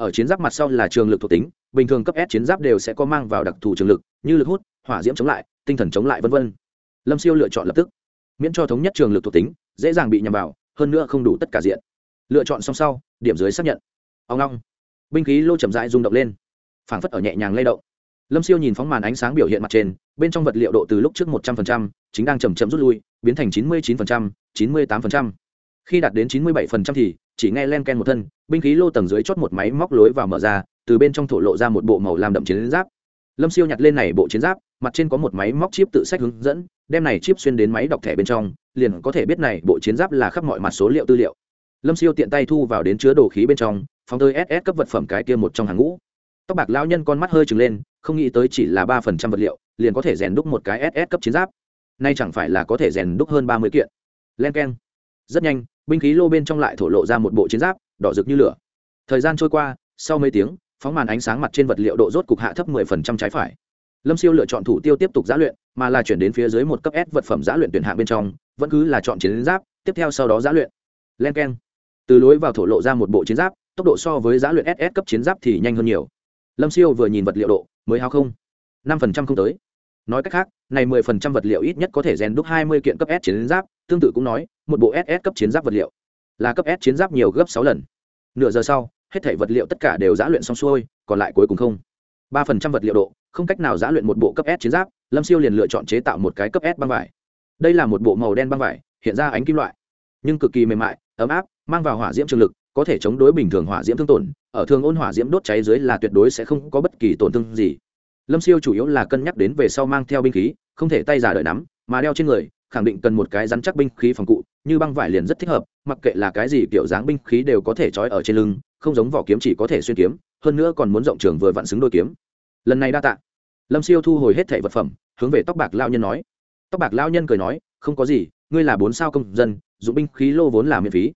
ở chiến giáp mặt sau là trường lực thuộc tính, bình thường cấp s chiến giáp đều sẽ có mang vào đặc thù trường lực, như lực hút, hỏa diễm chống lại, tinh thần chống lại v v lâm siêu lựa chọn lập tức. Miễn cho thống nhất trường lực thuộc tính, dễ dàng bị nhằm vào, hơn nữa không đủ tất cả diện. Lựa chọn xong sau, điểm dưới xác nhận. Ông long. Binh khí lô chậm rãi rung động lên. Phảng phất ở nhẹ nhàng lay động. Lâm siêu nhìn phóng màn ánh sáng biểu hiện mặt trên, bên trong vật liệu độ từ lúc trước một trăm linh chính đang chầm chậm rút lui, biến thành chín mươi chín chín mươi tám khi đạt đến chín mươi bảy thì chỉ nghe len ken một thân, binh khí lô tầng dưới chót một máy móc lối vào mở ra, từ bên trong thổ lộ ra một bộ màu làm đậm chiến giáp. Lâm siêu nhặt lên này bộ chiến giáp, mặt trên có một máy móc chip tự sách hướng dẫn, đem này chip xuyên đến máy đọc thẻ bên trong, liền có thể biết này bộ chiến giáp là khắp mọi mặt số liệu tư liệu. Lâm siêu tiện tay thu vào đến chứa đồ khí bên trong, phóng tới ss cấp vật phẩm cái kia một trong hàng ngũ. Tóc bạc lao nhân con mắt hơi trừng lên, không nghĩ tới chỉ là ba phần trăm vật liệu, liền có thể rèn đúc một cái ss cấp chiến giáp. Nay chẳng phải là có thể rèn đúc hơn ba mươi kiện. Len k e n rất nhanh, binh khí lô bên trong lại thổ lộ ra một bộ chiến giáp, đỏ rực như lửa. Thời gian trôi qua, sau mấy tiếng, phóng màn ánh sáng mặt trên vật liệu độ rốt cục hạ thấp mười phần trăm trái phải. Lâm siêu lựa chọn thủ tiêu tiếp tục giã luyện, mà là chuyển đến phía dưới một cấp s vật phẩm giã luyện tuyển hạng bên trong, vẫn cứ là chọn chiến giáp, tiếp theo sau đó giã luyện. Len k e n từ lối vào thổ lộ ra một bộ chiến giáp, tốc độ so với giã luyện ss cấp chiến giáp thì nhanh hơn nhiều. Lâm siêu vừa nhìn vật liệu độ, mới hao không. năm phần trăm không tới. Nói cách khác, này mười phần trăm vật liệu ít nhất có thể rèn đúc hai mươi kiện cấp s chiến giáp tương tự cũng nói, một bộ ss cấp chiến giáp vật liệu. Là cấp s chiến giáp nhiều gấp sáu lần. Nửa giờ sau, hết thảy vật liệu tất cả đều giã luyện xong xuôi, còn lại cuối cùng không. Ba phần trăm vật liệu độ, không cách nào giã luyện một bộ cấp s chiến giáp, lâm siêu liền lựa chọn chế tạo một cái cấp s băng vải. Đây là một bộ màu đen băng vải, hiện ra ánh kim loại. Nhưng cực kỳ mềm mại, ấm áp, mang vào hỏa diễm trường lực, có thể chống đối bình thường hỏa diễm thương tổn, ở thường ôn hỏa diễm đốt cháy dưới là tuyệt đối sẽ không có bất kỳ tổn thương gì. Lâm siêu chủ yếu là cân nhắc đến về sau mang theo binh khí, không thể tay giả đợi nắm, mà đeo trên người khẳng định cần một cái rắn chắc binh khí phòng cụ, như băng vải liền rất thích hợp, mặc kệ là cái gì kiểu dáng binh khí đều có thể trói ở trên lưng, không giống vỏ kiếm chỉ có thể xuyên kiếm, hơn nữa còn muốn rộng trường vừa vặn xứng đôi kiếm. Lần này đa tạ. Lâm siêu thu hồi hết thẻ vật phẩm, hướng về tóc bạc lao nhân nói. Tóc bạc lao nhân cười nói, không có gì, ngươi là bốn sao công dân, dụng binh khí lô vốn là miễn phí.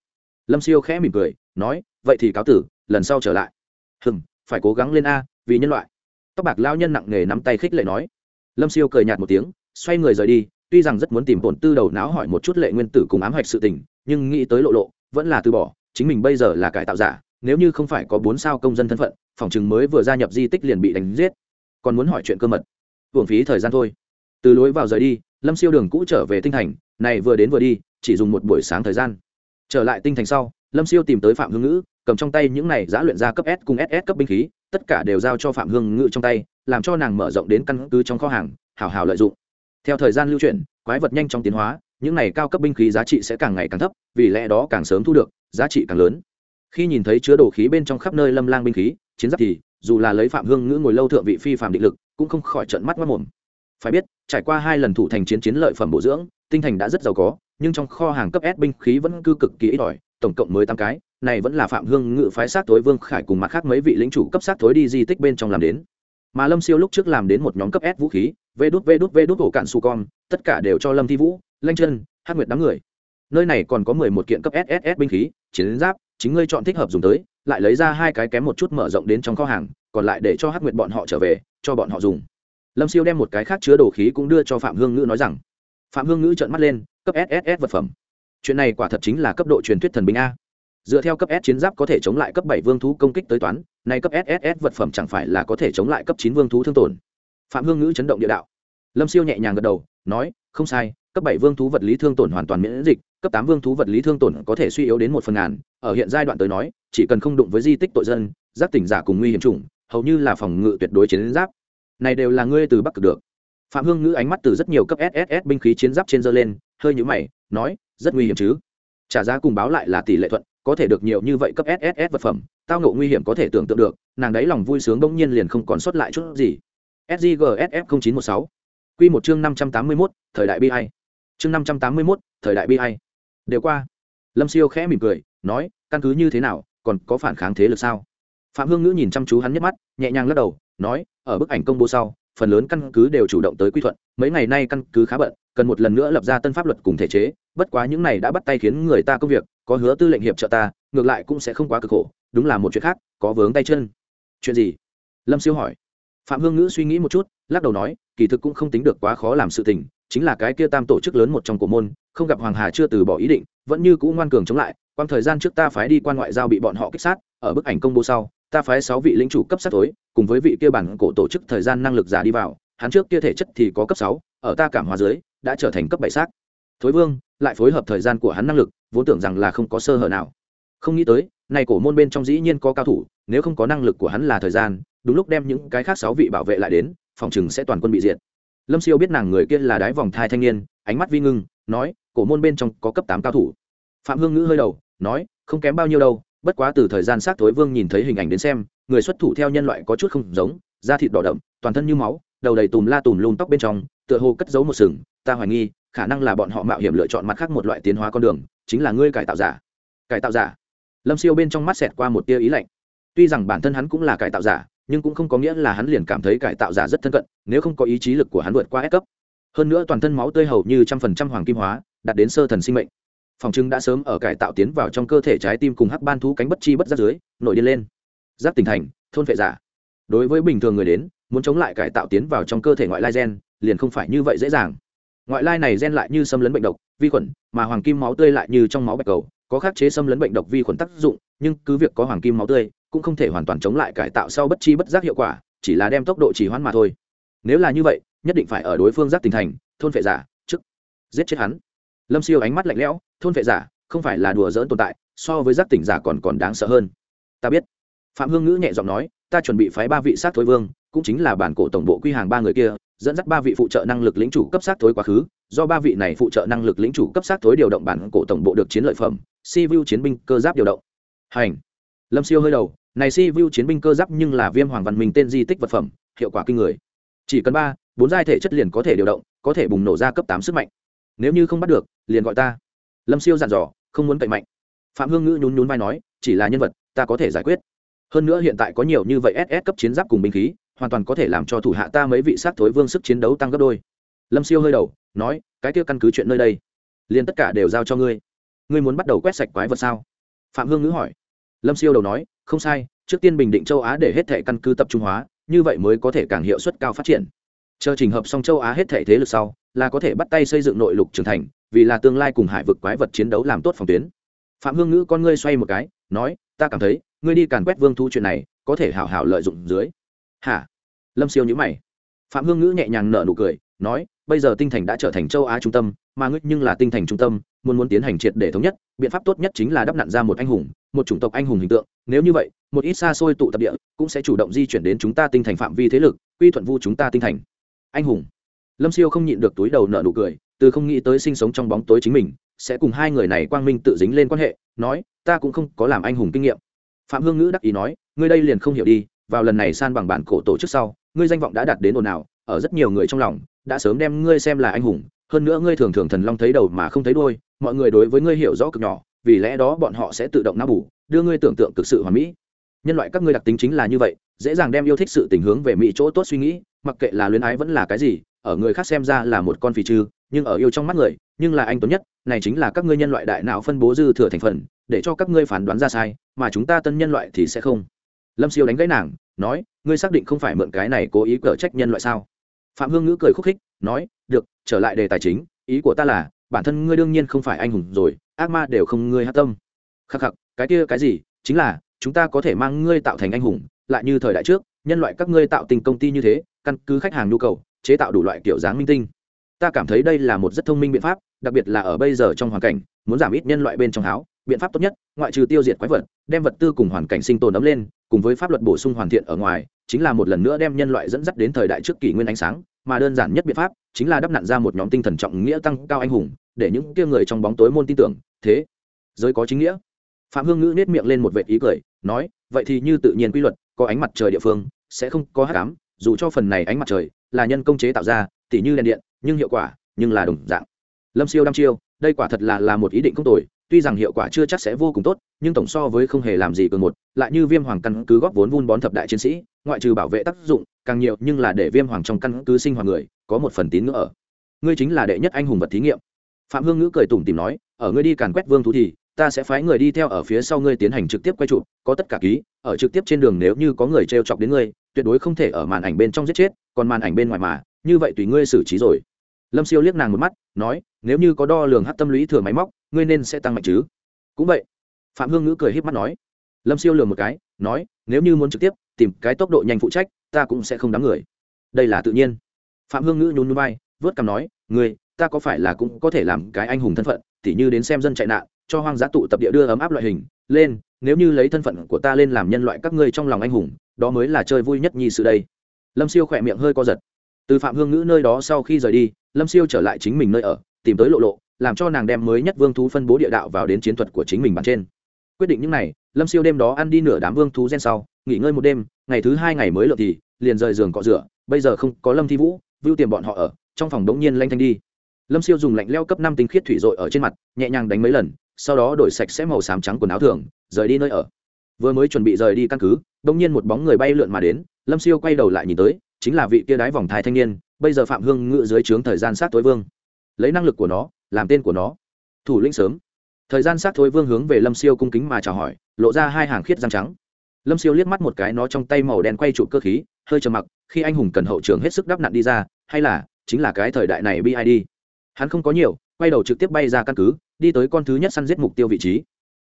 Lâm siêu khẽ mỉm cười, nói, vậy thì cáo tử, lần sau trở lại. Hừng phải cố gắng lên a, vì nhân loại. Tóc bạc lao nhân nặng nề nắm tay khích lệ nói. Lâm siêu cười nhạt một tiếng, xoay người rời đi tuy rằng rất muốn tìm bổn tư đầu não hỏi một chút lệ nguyên tử cùng ám hoạch sự tình, nhưng nghĩ tới lộ lộ, vẫn là từ bỏ. Chính mình bây giờ là cải tạo giả, nếu như không phải có bốn sao công dân thân phận, phòng chừng mới vừa gia nhập di tích liền bị đánh giết. Còn muốn hỏi chuyện cơ mật hưởng phí thời gian thôi. Từ lối vào rời đi, lâm siêu đường cũ trở về tinh thành, này vừa đến vừa đi, chỉ dùng một buổi sáng thời gian. Trở lại tinh thành sau, lâm siêu tìm tới phạm hương ngữ, cầm trong tay những này giã luyện ra cấp s cùng ss cấp binh khí, tất cả đều giao cho phạm hương ngữ trong tay, làm cho nàng mở rộng đến căn cứ trong kho hàng, hào hào lợi dụng theo thời gian lưu chuyển, quái vật nhanh trong tiến hóa, những này cao cấp binh khí giá trị sẽ càng ngày càng thấp, vì lẽ đó càng sớm thu được, giá trị càng lớn. Khi nhìn thấy chứa đồ khí bên trong khắp nơi lâm lang binh khí, chiến giáp thì, dù là lấy phạm hương ngữ ngồi lâu thượng vị phi phạm định lực, cũng không khỏi trận mắt mất mồm. Phải biết, trải qua hai lần thủ thành chiến chiến lợi phẩm bổ dưỡng, tinh thành đã rất giàu có, nhưng trong kho hàng cấp S binh khí vẫn cư cực kỳ ít ỏi, tổng cộng mới tám cái, này vẫn là phạm hương ngự phái sát tối vương khải cùng mặt khác mấy vị lĩnh chủ cấp sát tối đi di tích bên trong làm đến mà lâm siêu lúc trước làm đến một nhóm cấp s vũ khí vê đút vê đút vê đút ổ cạn su con, tất cả đều cho lâm thi vũ, lanh chân hát nguyệt đám người. Nơi này còn có mười một kiện cấp sss binh khí, chiến giáp, chính ngươi chọn thích hợp dùng tới, lại lấy ra hai cái kém một chút mở rộng đến trong kho hàng, còn lại để cho hát nguyệt bọn họ trở về, cho bọn họ dùng. Lâm siêu đem một cái khác chứa đồ khí cũng đưa cho phạm hương ngữ nói rằng, phạm hương ngữ trợn mắt lên, cấp sss vật phẩm. Chuyện này quả thật chính là cấp độ truyền thuyết thần binh a. Dựa theo cấp s chiến giáp có thể chống lại cấp bảy vương thú công kích tới toán nay cấp sss vật phẩm chẳng phải là có thể chống lại cấp chín vương thú thương tổn. Phạm hương ngữ chấn động địa đạo. Lâm siêu nhẹ nhàng gật đầu, nói, không sai, cấp bảy vương thú vật lý thương tổn hoàn toàn miễn dịch, cấp tám vương thú vật lý thương tổn có thể suy yếu đến một phần ngàn. Ở hiện giai đoạn tới nói, chỉ cần không đụng với di tích tội dân giáp tỉnh giả cùng nguy hiểm chủng, hầu như là phòng ngự tuyệt đối chiến giáp. Này đều là ngươi từ bắc cực được. Phạm hương ngữ ánh mắt từ rất nhiều cấp sss binh khí chiến giáp trên dơ lên, hơi nhũ mày, nói, rất nguy hiểm chứ. Trả giá cùng báo lại là tỷ lệ thuận có thể được nhiều như vậy cấp sss vật phẩm, tao ngộ nguy hiểm có thể tưởng tượng được, nàng đấy lòng vui sướng bỗng nhiên liền không còn sót lại chút gì. Sggsf chín một sáu. Q một chương năm trăm tám mươi mốt, thời đại bi hay chương năm trăm tám mươi mốt, thời đại bi hay đều qua. Lâm siêu khẽ mỉm cười, nói, căn cứ như thế nào, còn có phản kháng thế lực sao? Phạm hương ngữ nhìn chăm chú hắn nhất mắt, nhẹ nhàng lắc đầu, nói, ở bức ảnh công bố sau phần lớn căn cứ đều chủ động tới quy thuận, mấy ngày nay căn cứ khá bận, cần một lần nữa lập ra tân pháp luật cùng thể chế, bất quá những này đã bắt tay khiến người ta công việc, có hứa tư lệnh hiệp trợ ta, ngược lại cũng sẽ không quá cực khổ, đúng là một chuyện khác, có vướng tay chân. Chuyện gì? Lâm siêu hỏi. Phạm hương ngữ suy nghĩ một chút, lắc đầu nói, kỳ thực cũng không tính được quá khó làm sự tình, chính là cái kia tam tổ chức lớn một trong cổ môn, không gặp hoàng hà chưa từ bỏ ý định, vẫn như cũ ngoan cường chống lại quang thời gian trước ta phái đi quan ngoại giao bị bọn họ kích sát, ở bức ảnh công bố sau ta phái sáu vị lĩnh chủ cấp sát tối, cùng với vị kia bản cổ tổ chức thời gian năng lực giả đi vào, hắn trước kia thể chất thì có cấp sáu, ở ta cảm hóa dưới, đã trở thành cấp bảy xác. Thối vương, lại phối hợp thời gian của hắn năng lực, vốn tưởng rằng là không có sơ hở nào. Không nghĩ tới, này cổ môn bên trong dĩ nhiên có cao thủ, nếu không có năng lực của hắn là thời gian, đúng lúc đem những cái khác sáu vị bảo vệ lại đến, phòng chừng sẽ toàn quân bị diệt. Lâm siêu biết nàng người kia là đái vòng thai thanh niên, ánh mắt vi ngưng, nói, cổ môn bên trong có cấp tám cao thủ. Phạm hương ngữ hơi đầu, nói, không kém bao nhiêu đâu bất quá từ thời gian xác thối vương nhìn thấy hình ảnh đến xem, người xuất thủ theo nhân loại có chút không giống, da thịt đỏ đậm, toàn thân như máu, đầu đầy tùm la tùm lùn tóc bên trong, tựa hồ cất giấu một sừng, ta hoài nghi, khả năng là bọn họ mạo hiểm lựa chọn mặt khác một loại tiến hóa con đường, chính là ngươi cải tạo giả. Cải tạo giả? Lâm siêu bên trong mắt xẹt qua một tia ý lạnh. Tuy rằng bản thân hắn cũng là cải tạo giả, nhưng cũng không có nghĩa là hắn liền cảm thấy cải tạo giả rất thân cận, nếu không có ý chí lực của hắn vượt qua ép cấp. Hơn nữa toàn thân máu tươi hầu như trăm phần trăm hoàng kim hóa, đạt đến sơ thần sinh mệnh phòng trưng đã sớm ở cải tạo tiến vào trong cơ thể trái tim cùng hắc ban thú cánh bất chi bất giác dưới, nổi điên lên. Giáp tỉnh thành, thôn vệ giả. Đối với bình thường người đến, muốn chống lại cải tạo tiến vào trong cơ thể ngoại lai gen, liền không phải như vậy dễ dàng. Ngoại lai này gen lại như xâm lấn bệnh độc, vi khuẩn, mà hoàng kim máu tươi lại như trong máu bạch cầu, có khắc chế xâm lấn bệnh độc vi khuẩn tác dụng, nhưng cứ việc có hoàng kim máu tươi, cũng không thể hoàn toàn chống lại cải tạo sau bất chi bất giác hiệu quả, chỉ là đem tốc độ trì hoãn mà thôi. Nếu là như vậy, nhất định phải ở đối phương giác tỉnh thành, thôn vệ giả chức giết chết hắn lâm siêu ánh mắt lạnh lẽo, thôn vệ giả, không phải là đùa dỡn tồn tại, so với giác tỉnh giả còn còn đáng sợ hơn. Ta biết. Phạm hương ngữ nhẹ giọng nói, ta chuẩn bị phái ba vị sát thối vương, cũng chính là bản cổ tổng bộ quy hàng ba người kia, dẫn dắt ba vị phụ trợ năng lực lĩnh chủ cấp sát thối quá khứ, do ba vị này phụ trợ năng lực lĩnh chủ cấp sát thối điều động bản cổ tổng bộ được chiến lợi phẩm si vu chiến binh cơ giáp điều động. Hành. Lâm siêu hơi đầu, này si vu chiến binh cơ giáp nhưng là viêm hoàng văn minh tên di tích vật phẩm, hiệu quả kinh người. Chỉ cần ba, bốn giai thể chất liền có thể điều động, có thể bùng nổ ra cấp tám sức mạnh nếu như không bắt được, liền gọi ta. Lâm siêu dặn dò, không muốn cậy mạnh. Phạm hương ngữ nhún nhún vai nói, chỉ là nhân vật, ta có thể giải quyết. Hơn nữa hiện tại có nhiều như vậy ss cấp chiến giáp cùng binh khí, hoàn toàn có thể làm cho thủ hạ ta mấy vị sát thối vương sức chiến đấu tăng gấp đôi. Lâm siêu hơi đầu, nói, cái kia căn cứ chuyện nơi đây, liền tất cả đều giao cho ngươi. Ngươi muốn bắt đầu quét sạch quái vật sao? Phạm hương ngữ hỏi. Lâm siêu đầu nói, không sai, trước tiên bình định châu á để hết thệ căn cứ tập trung hóa, như vậy mới có thể càng hiệu suất cao phát triển chờ trình hợp xong châu á hết thể thế lực sau, là có thể bắt tay xây dựng nội lục trưởng thành, vì là tương lai cùng hải vực quái vật chiến đấu làm tốt phòng tuyến. Phạm hương ngữ con ngươi xoay một cái, nói, ta cảm thấy, ngươi đi càn quét vương thu chuyện này, có thể hảo hảo lợi dụng dưới. Hả? Lâm siêu nhữ mày. Phạm hương ngữ nhẹ nhàng nở nụ cười, nói, bây giờ tinh thành đã trở thành châu á trung tâm, mà ngươi nhưng là tinh thành trung tâm, muốn muốn tiến hành triệt để thống nhất, biện pháp tốt nhất chính là đắp nặn ra một anh hùng, một chủng tộc anh hùng hình tượng. Nếu như vậy, một ít xa xôi tụ tập địa cũng sẽ chủ động di chuyển đến chúng ta tinh thành phạm vi thế lực, quy thuận vu chúng ta tinh thành anh hùng. Lâm siêu không nhịn được túi đầu nợ nụ cười, từ không nghĩ tới sinh sống trong bóng tối chính mình, sẽ cùng hai người này quang minh tự dính lên quan hệ, nói, ta cũng không có làm anh hùng kinh nghiệm. Phạm hương ngữ đắc ý nói, ngươi đây liền không hiểu đi, vào lần này san bằng bản cổ tổ chức sau, ngươi danh vọng đã đạt đến ồn ào, ở rất nhiều người trong lòng, đã sớm đem ngươi xem là anh hùng, hơn nữa ngươi thường thường thần long thấy đầu mà không thấy đôi mọi người đối với ngươi hiểu rõ cực nhỏ, vì lẽ đó bọn họ sẽ tự động não bù, đưa ngươi tưởng tượng cực sự hoàn mỹ. Nhân loại các ngươi đặc tính chính là như vậy dễ dàng đem yêu thích sự tình hướng về mỹ chỗ tốt suy nghĩ, mặc kệ là luyến ái vẫn là cái gì, ở người khác xem ra là một con phì trư nhưng ở yêu trong mắt người, nhưng là anh tuấn nhất, này chính là các ngươi nhân loại đại não phân bố dư thừa thành phần, để cho các ngươi phán đoán ra sai, mà chúng ta tân nhân loại thì sẽ không. Lâm siêu đánh gãy nàng, nói, ngươi xác định không phải mượn cái này cố ý cở trách nhân loại sao? Phạm hương ngữ cười khúc khích, nói, được, trở lại đề tài chính, ý của ta là, bản thân ngươi đương nhiên không phải anh hùng rồi, ác ma đều không ngươi hát tâm. Khắc khắc, cái kia cái gì, chính là, chúng ta có thể mang ngươi tạo thành anh hùng lại như thời đại trước, nhân loại các ngươi tạo tình công ty như thế, căn cứ khách hàng nhu cầu, chế tạo đủ loại kiểu dáng minh tinh. Ta cảm thấy đây là một rất thông minh biện pháp, đặc biệt là ở bây giờ trong hoàn cảnh, muốn giảm ít nhân loại bên trong háo, biện pháp tốt nhất, ngoại trừ tiêu diệt quái vật, đem vật tư cùng hoàn cảnh sinh tồn ấm lên, cùng với pháp luật bổ sung hoàn thiện ở ngoài, chính là một lần nữa đem nhân loại dẫn dắt đến thời đại trước kỷ nguyên ánh sáng, mà đơn giản nhất biện pháp chính là đắp nặn ra một nhóm tinh thần trọng nghĩa tăng cao anh hùng, để những kia người trong bóng tối môn tin tưởng, thế, giới có chính nghĩa. Phạm hương ngữ nết miệng lên một vệ ý cười, nói, vậy thì như tự nhiên quy luật có ánh mặt trời địa phương, sẽ không có hát cám dù cho phần này ánh mặt trời là nhân công chế tạo ra, tỉ như đèn điện, nhưng hiệu quả, nhưng là đồng dạng. Lâm siêu đăm chiêu, đây quả thật là là một ý định không tồi, tuy rằng hiệu quả chưa chắc sẽ vô cùng tốt, nhưng tổng so với không hề làm gì cường một, lại như viêm hoàng căn cứ góp vốn vun bón thập đại chiến sĩ, ngoại trừ bảo vệ tác dụng, càng nhiều nhưng là để viêm hoàng trong căn cứ sinh hoạt người, có một phần tín ngưỡng ở. Ngươi chính là đệ nhất anh hùng vật thí nghiệm. Phạm hương ngữ cười tủm tìm nói, ở ngươi đi càn quét vương thú thì, ta sẽ phái người đi theo ở phía sau ngươi tiến hành trực tiếp quay trụ, có tất cả ký ở trực tiếp trên đường nếu như có người t r e o chọc đến ngươi, tuyệt đối không thể ở màn ảnh bên trong giết chết, còn màn ảnh bên ngoài mà, như vậy tùy ngươi xử trí rồi. Lâm siêu liếc nàng một mắt, nói, nếu như có đo lường hát tâm lý thừa máy móc, ngươi nên sẽ tăng mạnh chứ? Cũng vậy. Phạm hương ngữ cười h í p mắt nói. Lâm siêu lường một cái, nói, nếu như muốn trực tiếp tìm cái tốc độ nhanh phụ trách, ta cũng sẽ không đám người. Đây là tự nhiên. Phạm hương ngữ nhún nhún vai, vớt cằm nói, ngươi, ta có phải là cũng có thể làm cái anh hùng thân phận, tỉ như đến xem dân chạy nạn, cho hoang dã tụ tập địa đưa ấm áp loại hình, lên nếu như lấy thân phận của ta lên làm nhân loại các ngươi trong lòng anh hùng, đó mới là chơi vui nhất nhi sự đây. Lâm siêu khỏe miệng hơi co giật. Từ phạm hương ngữ nơi đó sau khi rời đi, lâm siêu trở lại chính mình nơi ở, tìm tới lộ lộ, làm cho nàng đem mới nhất vương thú phân bố địa đạo vào đến chiến thuật của chính mình bàn trên. Quyết định những n à y lâm siêu đêm đó ăn đi nửa đám vương thú gen sau, nghỉ ngơi một đêm, ngày thứ hai ngày mới lượt thì, liền rời giường cọ rửa, bây giờ không có lâm thi vũ, vưu tiền bọn họ ở, trong phòng đống nhiên lanh thanh đi. Lâm siêu dùng lạnh leo cấp năm tinh khiết thủy dội ở trên mặt, nhẹ nhàng đánh mấy lần sau đó đổi sạch sẽ màu xám trắng quần áo thường, rời đi nơi ở. Vừa mới chuẩn bị rời đi căn cứ, đông nhiên một bóng người bay lượn mà đến, lâm siêu quay đầu lại nhìn tới, chính là vị kia đái vòng thai thanh niên, bây giờ phạm hương ngự dưới trướng thời gian sát tối vương. Lấy năng lực của nó, làm tên của nó. Thủ lĩnh sớm. Thời gian sát thối vương hướng về lâm siêu cung kính mà chào hỏi, lộ ra hai hàng khiết răng trắng. Lâm siêu liếc mắt một cái nó trong tay màu đen quay trụ cơ khí, hơi trầm mặc, khi anh hùng cần hậu trường hết sức đắp nặn đi ra, hay là chính là cái thời đại này bid hắn không có nhiều, quay đầu trực tiếp bay ra căn cứ đi tới con thứ nhất săn giết mục tiêu vị trí.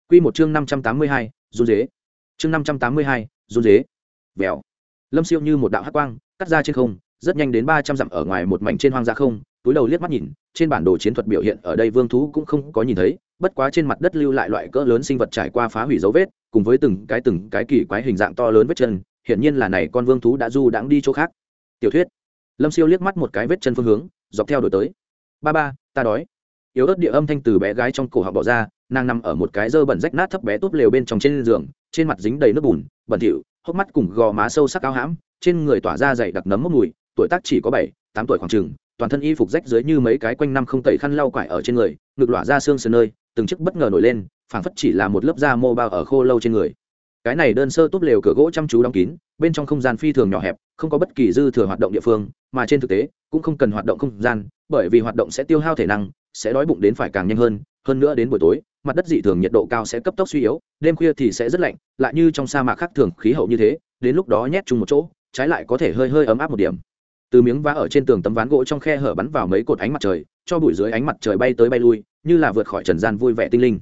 Q một chương năm trăm tám mươi hai, run dế chương năm trăm tám mươi hai, run dế vèo. Lâm siêu như một đạo hát quang, cắt ra trên không, rất nhanh đến ba trăm dặm ở ngoài một mảnh trên hoang dã không, túi đầu liếc mắt nhìn, trên bản đồ chiến thuật biểu hiện ở đây vương thú cũng không có nhìn thấy, bất quá trên mặt đất lưu lại loại cỡ lớn sinh vật trải qua phá hủy dấu vết, cùng với từng cái từng cái kỳ quái hình dạng to lớn vết chân, hiển nhiên là này con vương thú đã du đãng đi chỗ khác. Tiểu thuyết. Lâm siêu liếc mắt một cái vết chân phương hướng, dọc theo đổi tới. Ba ba, ta đói yếu ớt địa âm thanh từ bé gái trong cổ họng bỏ ra, nàng nằm ở một cái dơ bẩn rách nát thấp bé tốt lều bên trong trên giường, trên mặt dính đầy nước bùn, bẩn thỉu, hốc mắt cùng gò má sâu sắc áo hãm, trên người tỏa ra dày đặc nấm mốc mùi, tuổi tác chỉ có bảy, tám tuổi khoảng chừng, toàn thân y phục rách dưới như mấy cái quanh năm không tẩy khăn lau quải ở trên người, ngực lỏa ra xương sườn nơi, từng chiếc bất ngờ nổi lên, phảng phất chỉ là một lớp da mô bao ở khô lâu trên người cái này đơn sơ túp lều cửa gỗ chăm chú đóng kín, bên trong không gian phi thường nhỏ hẹp, không có bất kỳ dư thừa hoạt động địa phương, mà trên thực tế, cũng không cần hoạt động không gian, bởi vì hoạt động sẽ tiêu hao thể năng, sẽ đói bụng đến phải càng nhanh hơn hơn nữa đến buổi tối, mặt đất dị thường nhiệt độ cao sẽ cấp tốc suy yếu, đêm khuya thì sẽ rất lạnh, lại như trong sa mạc khác thường, khí hậu như thế, đến lúc đó nhét chung một chỗ, trái lại có thể hơi hơi ấm áp một điểm. Từ miếng vá ở trên tường tấm ván gỗ trong khe hở bắn vào mấy cột ánh mặt trời, cho bụi dưới ánh mặt trời bay tới bay lui, như là vượt khỏi trần gian vui vẻ tinh linh.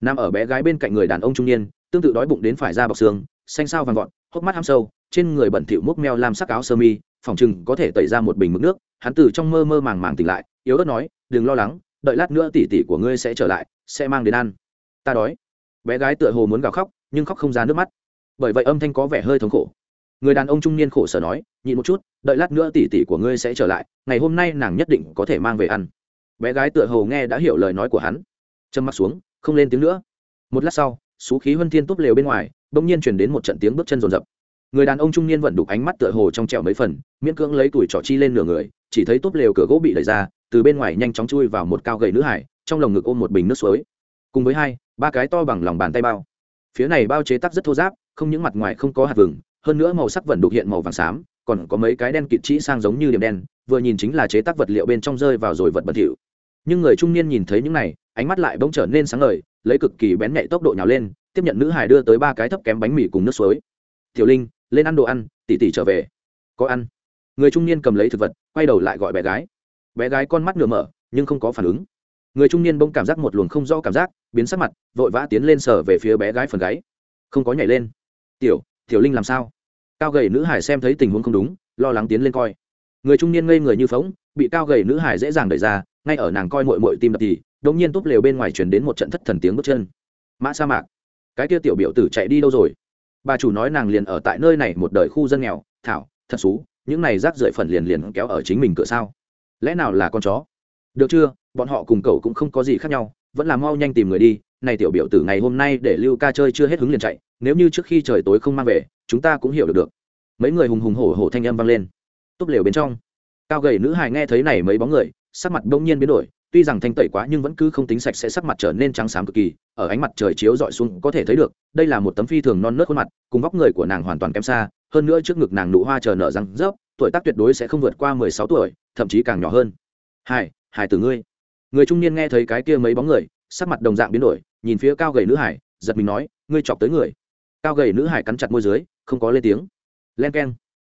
Nằm ở bé gái bên cạnh người đàn ông trung niên tương tự đói bụng đến phải ra bọc xương, xanh sao vàng vọt, hốc mắt ham sâu, trên người bẩn thỉu múc meo làm sắc áo sơ mi phòng chừng có thể tẩy ra một bình mực nước. Hắn từ trong mơ mơ màng màng tỉnh lại, yếu ớt nói, đừng lo lắng, đợi lát nữa tỉ tỉ của ngươi sẽ trở lại, sẽ mang đến ăn. Ta đói. Bé gái tựa hồ muốn gào khóc, nhưng khóc không ra nước mắt. Bởi vậy âm thanh có vẻ hơi thống khổ. Người đàn ông trung niên khổ sở nói, nhịn một chút, đợi lát nữa tỉ tỉ của ngươi sẽ trở lại, ngày hôm nay nàng nhất định có thể mang về ăn. Bé gái tựa hồ nghe đã hiểu lời nói của hắn. Châm mắt xuống, không lên tiếng nữa. Một lát sau xú khí huân thiên túp lều bên ngoài, bỗng nhiên chuyển đến một trận tiếng bước chân rồn rập. Người đàn ông trung niên vận đục ánh mắt tựa hồ trong trẻo mấy phần, miễn cưỡng lấy tuổi trọ chi lên nửa người, chỉ thấy túp lều cửa gỗ bị đẩy ra, từ bên ngoài nhanh chóng chui vào một cao gậy nữ hải, trong lồng ngực ôm một bình nước suối. Cùng với hai, ba cái to bằng lòng bàn tay bao. Phía này bao chế tắc rất thô giáp, không những mặt ngoài không có hạt vừng, hơn nữa màu sắc vẫn đục hiện màu vàng xám, còn có mấy cái đen kịt trĩ sang giống như điểm đen, vừa nhìn chính là chế tác vật liệu bên trong rơi vào rồi vật bẩn thỉu. Nhưng người trung niên nhìn thấy những này, ánh mắt lại bỗng trở nên sáng ngời lấy cực kỳ bén nhạy tốc độ nhào lên, tiếp nhận nữ hải đưa tới ba cái thấp kém bánh mì cùng nước suối. Tiểu linh, lên ăn đồ ăn tỉ tỉ trở về. Có ăn. Người trung niên cầm lấy thực vật, quay đầu lại gọi bé gái. Bé gái con mắt nửa mở, nhưng không có phản ứng. Người trung niên bỗng cảm giác một luồng không rõ cảm giác, biến sắc mặt, vội vã tiến lên sở về phía bé gái phần gáy. Không có nhảy lên. Tiểu tiểu linh làm sao? Cao gầy nữ hải xem thấy tình huống không đúng, lo lắng tiến lên coi. Người trung niên ngây người như phóng bị cao gầy nữ hải dễ dàng đẩy ra, ngay ở nàng coi mội mội tim đập thì đột nhiên túp lều bên ngoài chuyển đến một trận thất thần tiếng bước chân. Mã sa mạc, cái kia tiểu biểu tử chạy đi đâu rồi? Bà chủ nói nàng liền ở tại nơi này một đời khu dân nghèo, thảo, thật xú, những này rác rưởi phần liền liền kéo ở chính mình cửa sao? Lẽ nào là con chó? Được chưa? Bọn họ cùng cậu cũng không có gì khác nhau, vẫn là mau nhanh tìm người đi. Này tiểu biểu tử ngày hôm nay để lưu ca chơi chưa hết hứng liền chạy, nếu như trước khi trời tối không mang về, chúng ta cũng hiểu được được. Mấy người hùng hùng hổ hổ thanh âm vang lên. Túp lều bên trong, cao gầy nữ hài nghe thấy này mấy bóng người, sắc mặt bỗng nhiên biến đổi tuy rằng thanh tẩy quá nhưng vẫn cứ không tính sạch sẽ sắc mặt trở nên trắng xám cực kỳ, ở ánh mặt trời chiếu dọi xuống có thể thấy được, đây là một tấm phi thường non nớt khuôn mặt, cùng vóc người của nàng hoàn toàn kém xa, hơn nữa trước ngực nàng nụ hoa chờ nở răng rớp, tuổi tác tuyệt đối sẽ không vượt qua mười sáu tuổi, thậm chí càng nhỏ hơn. Hai hải tử ngươi. Người trung niên nghe thấy cái kia mấy bóng người, sắc mặt đồng dạng biến đổi, nhìn phía cao gầy nữ hải, giật mình nói, ngươi chọc tới người. Cao gầy nữ hải cắn chặt môi dưới, không có lên tiếng. Len keng.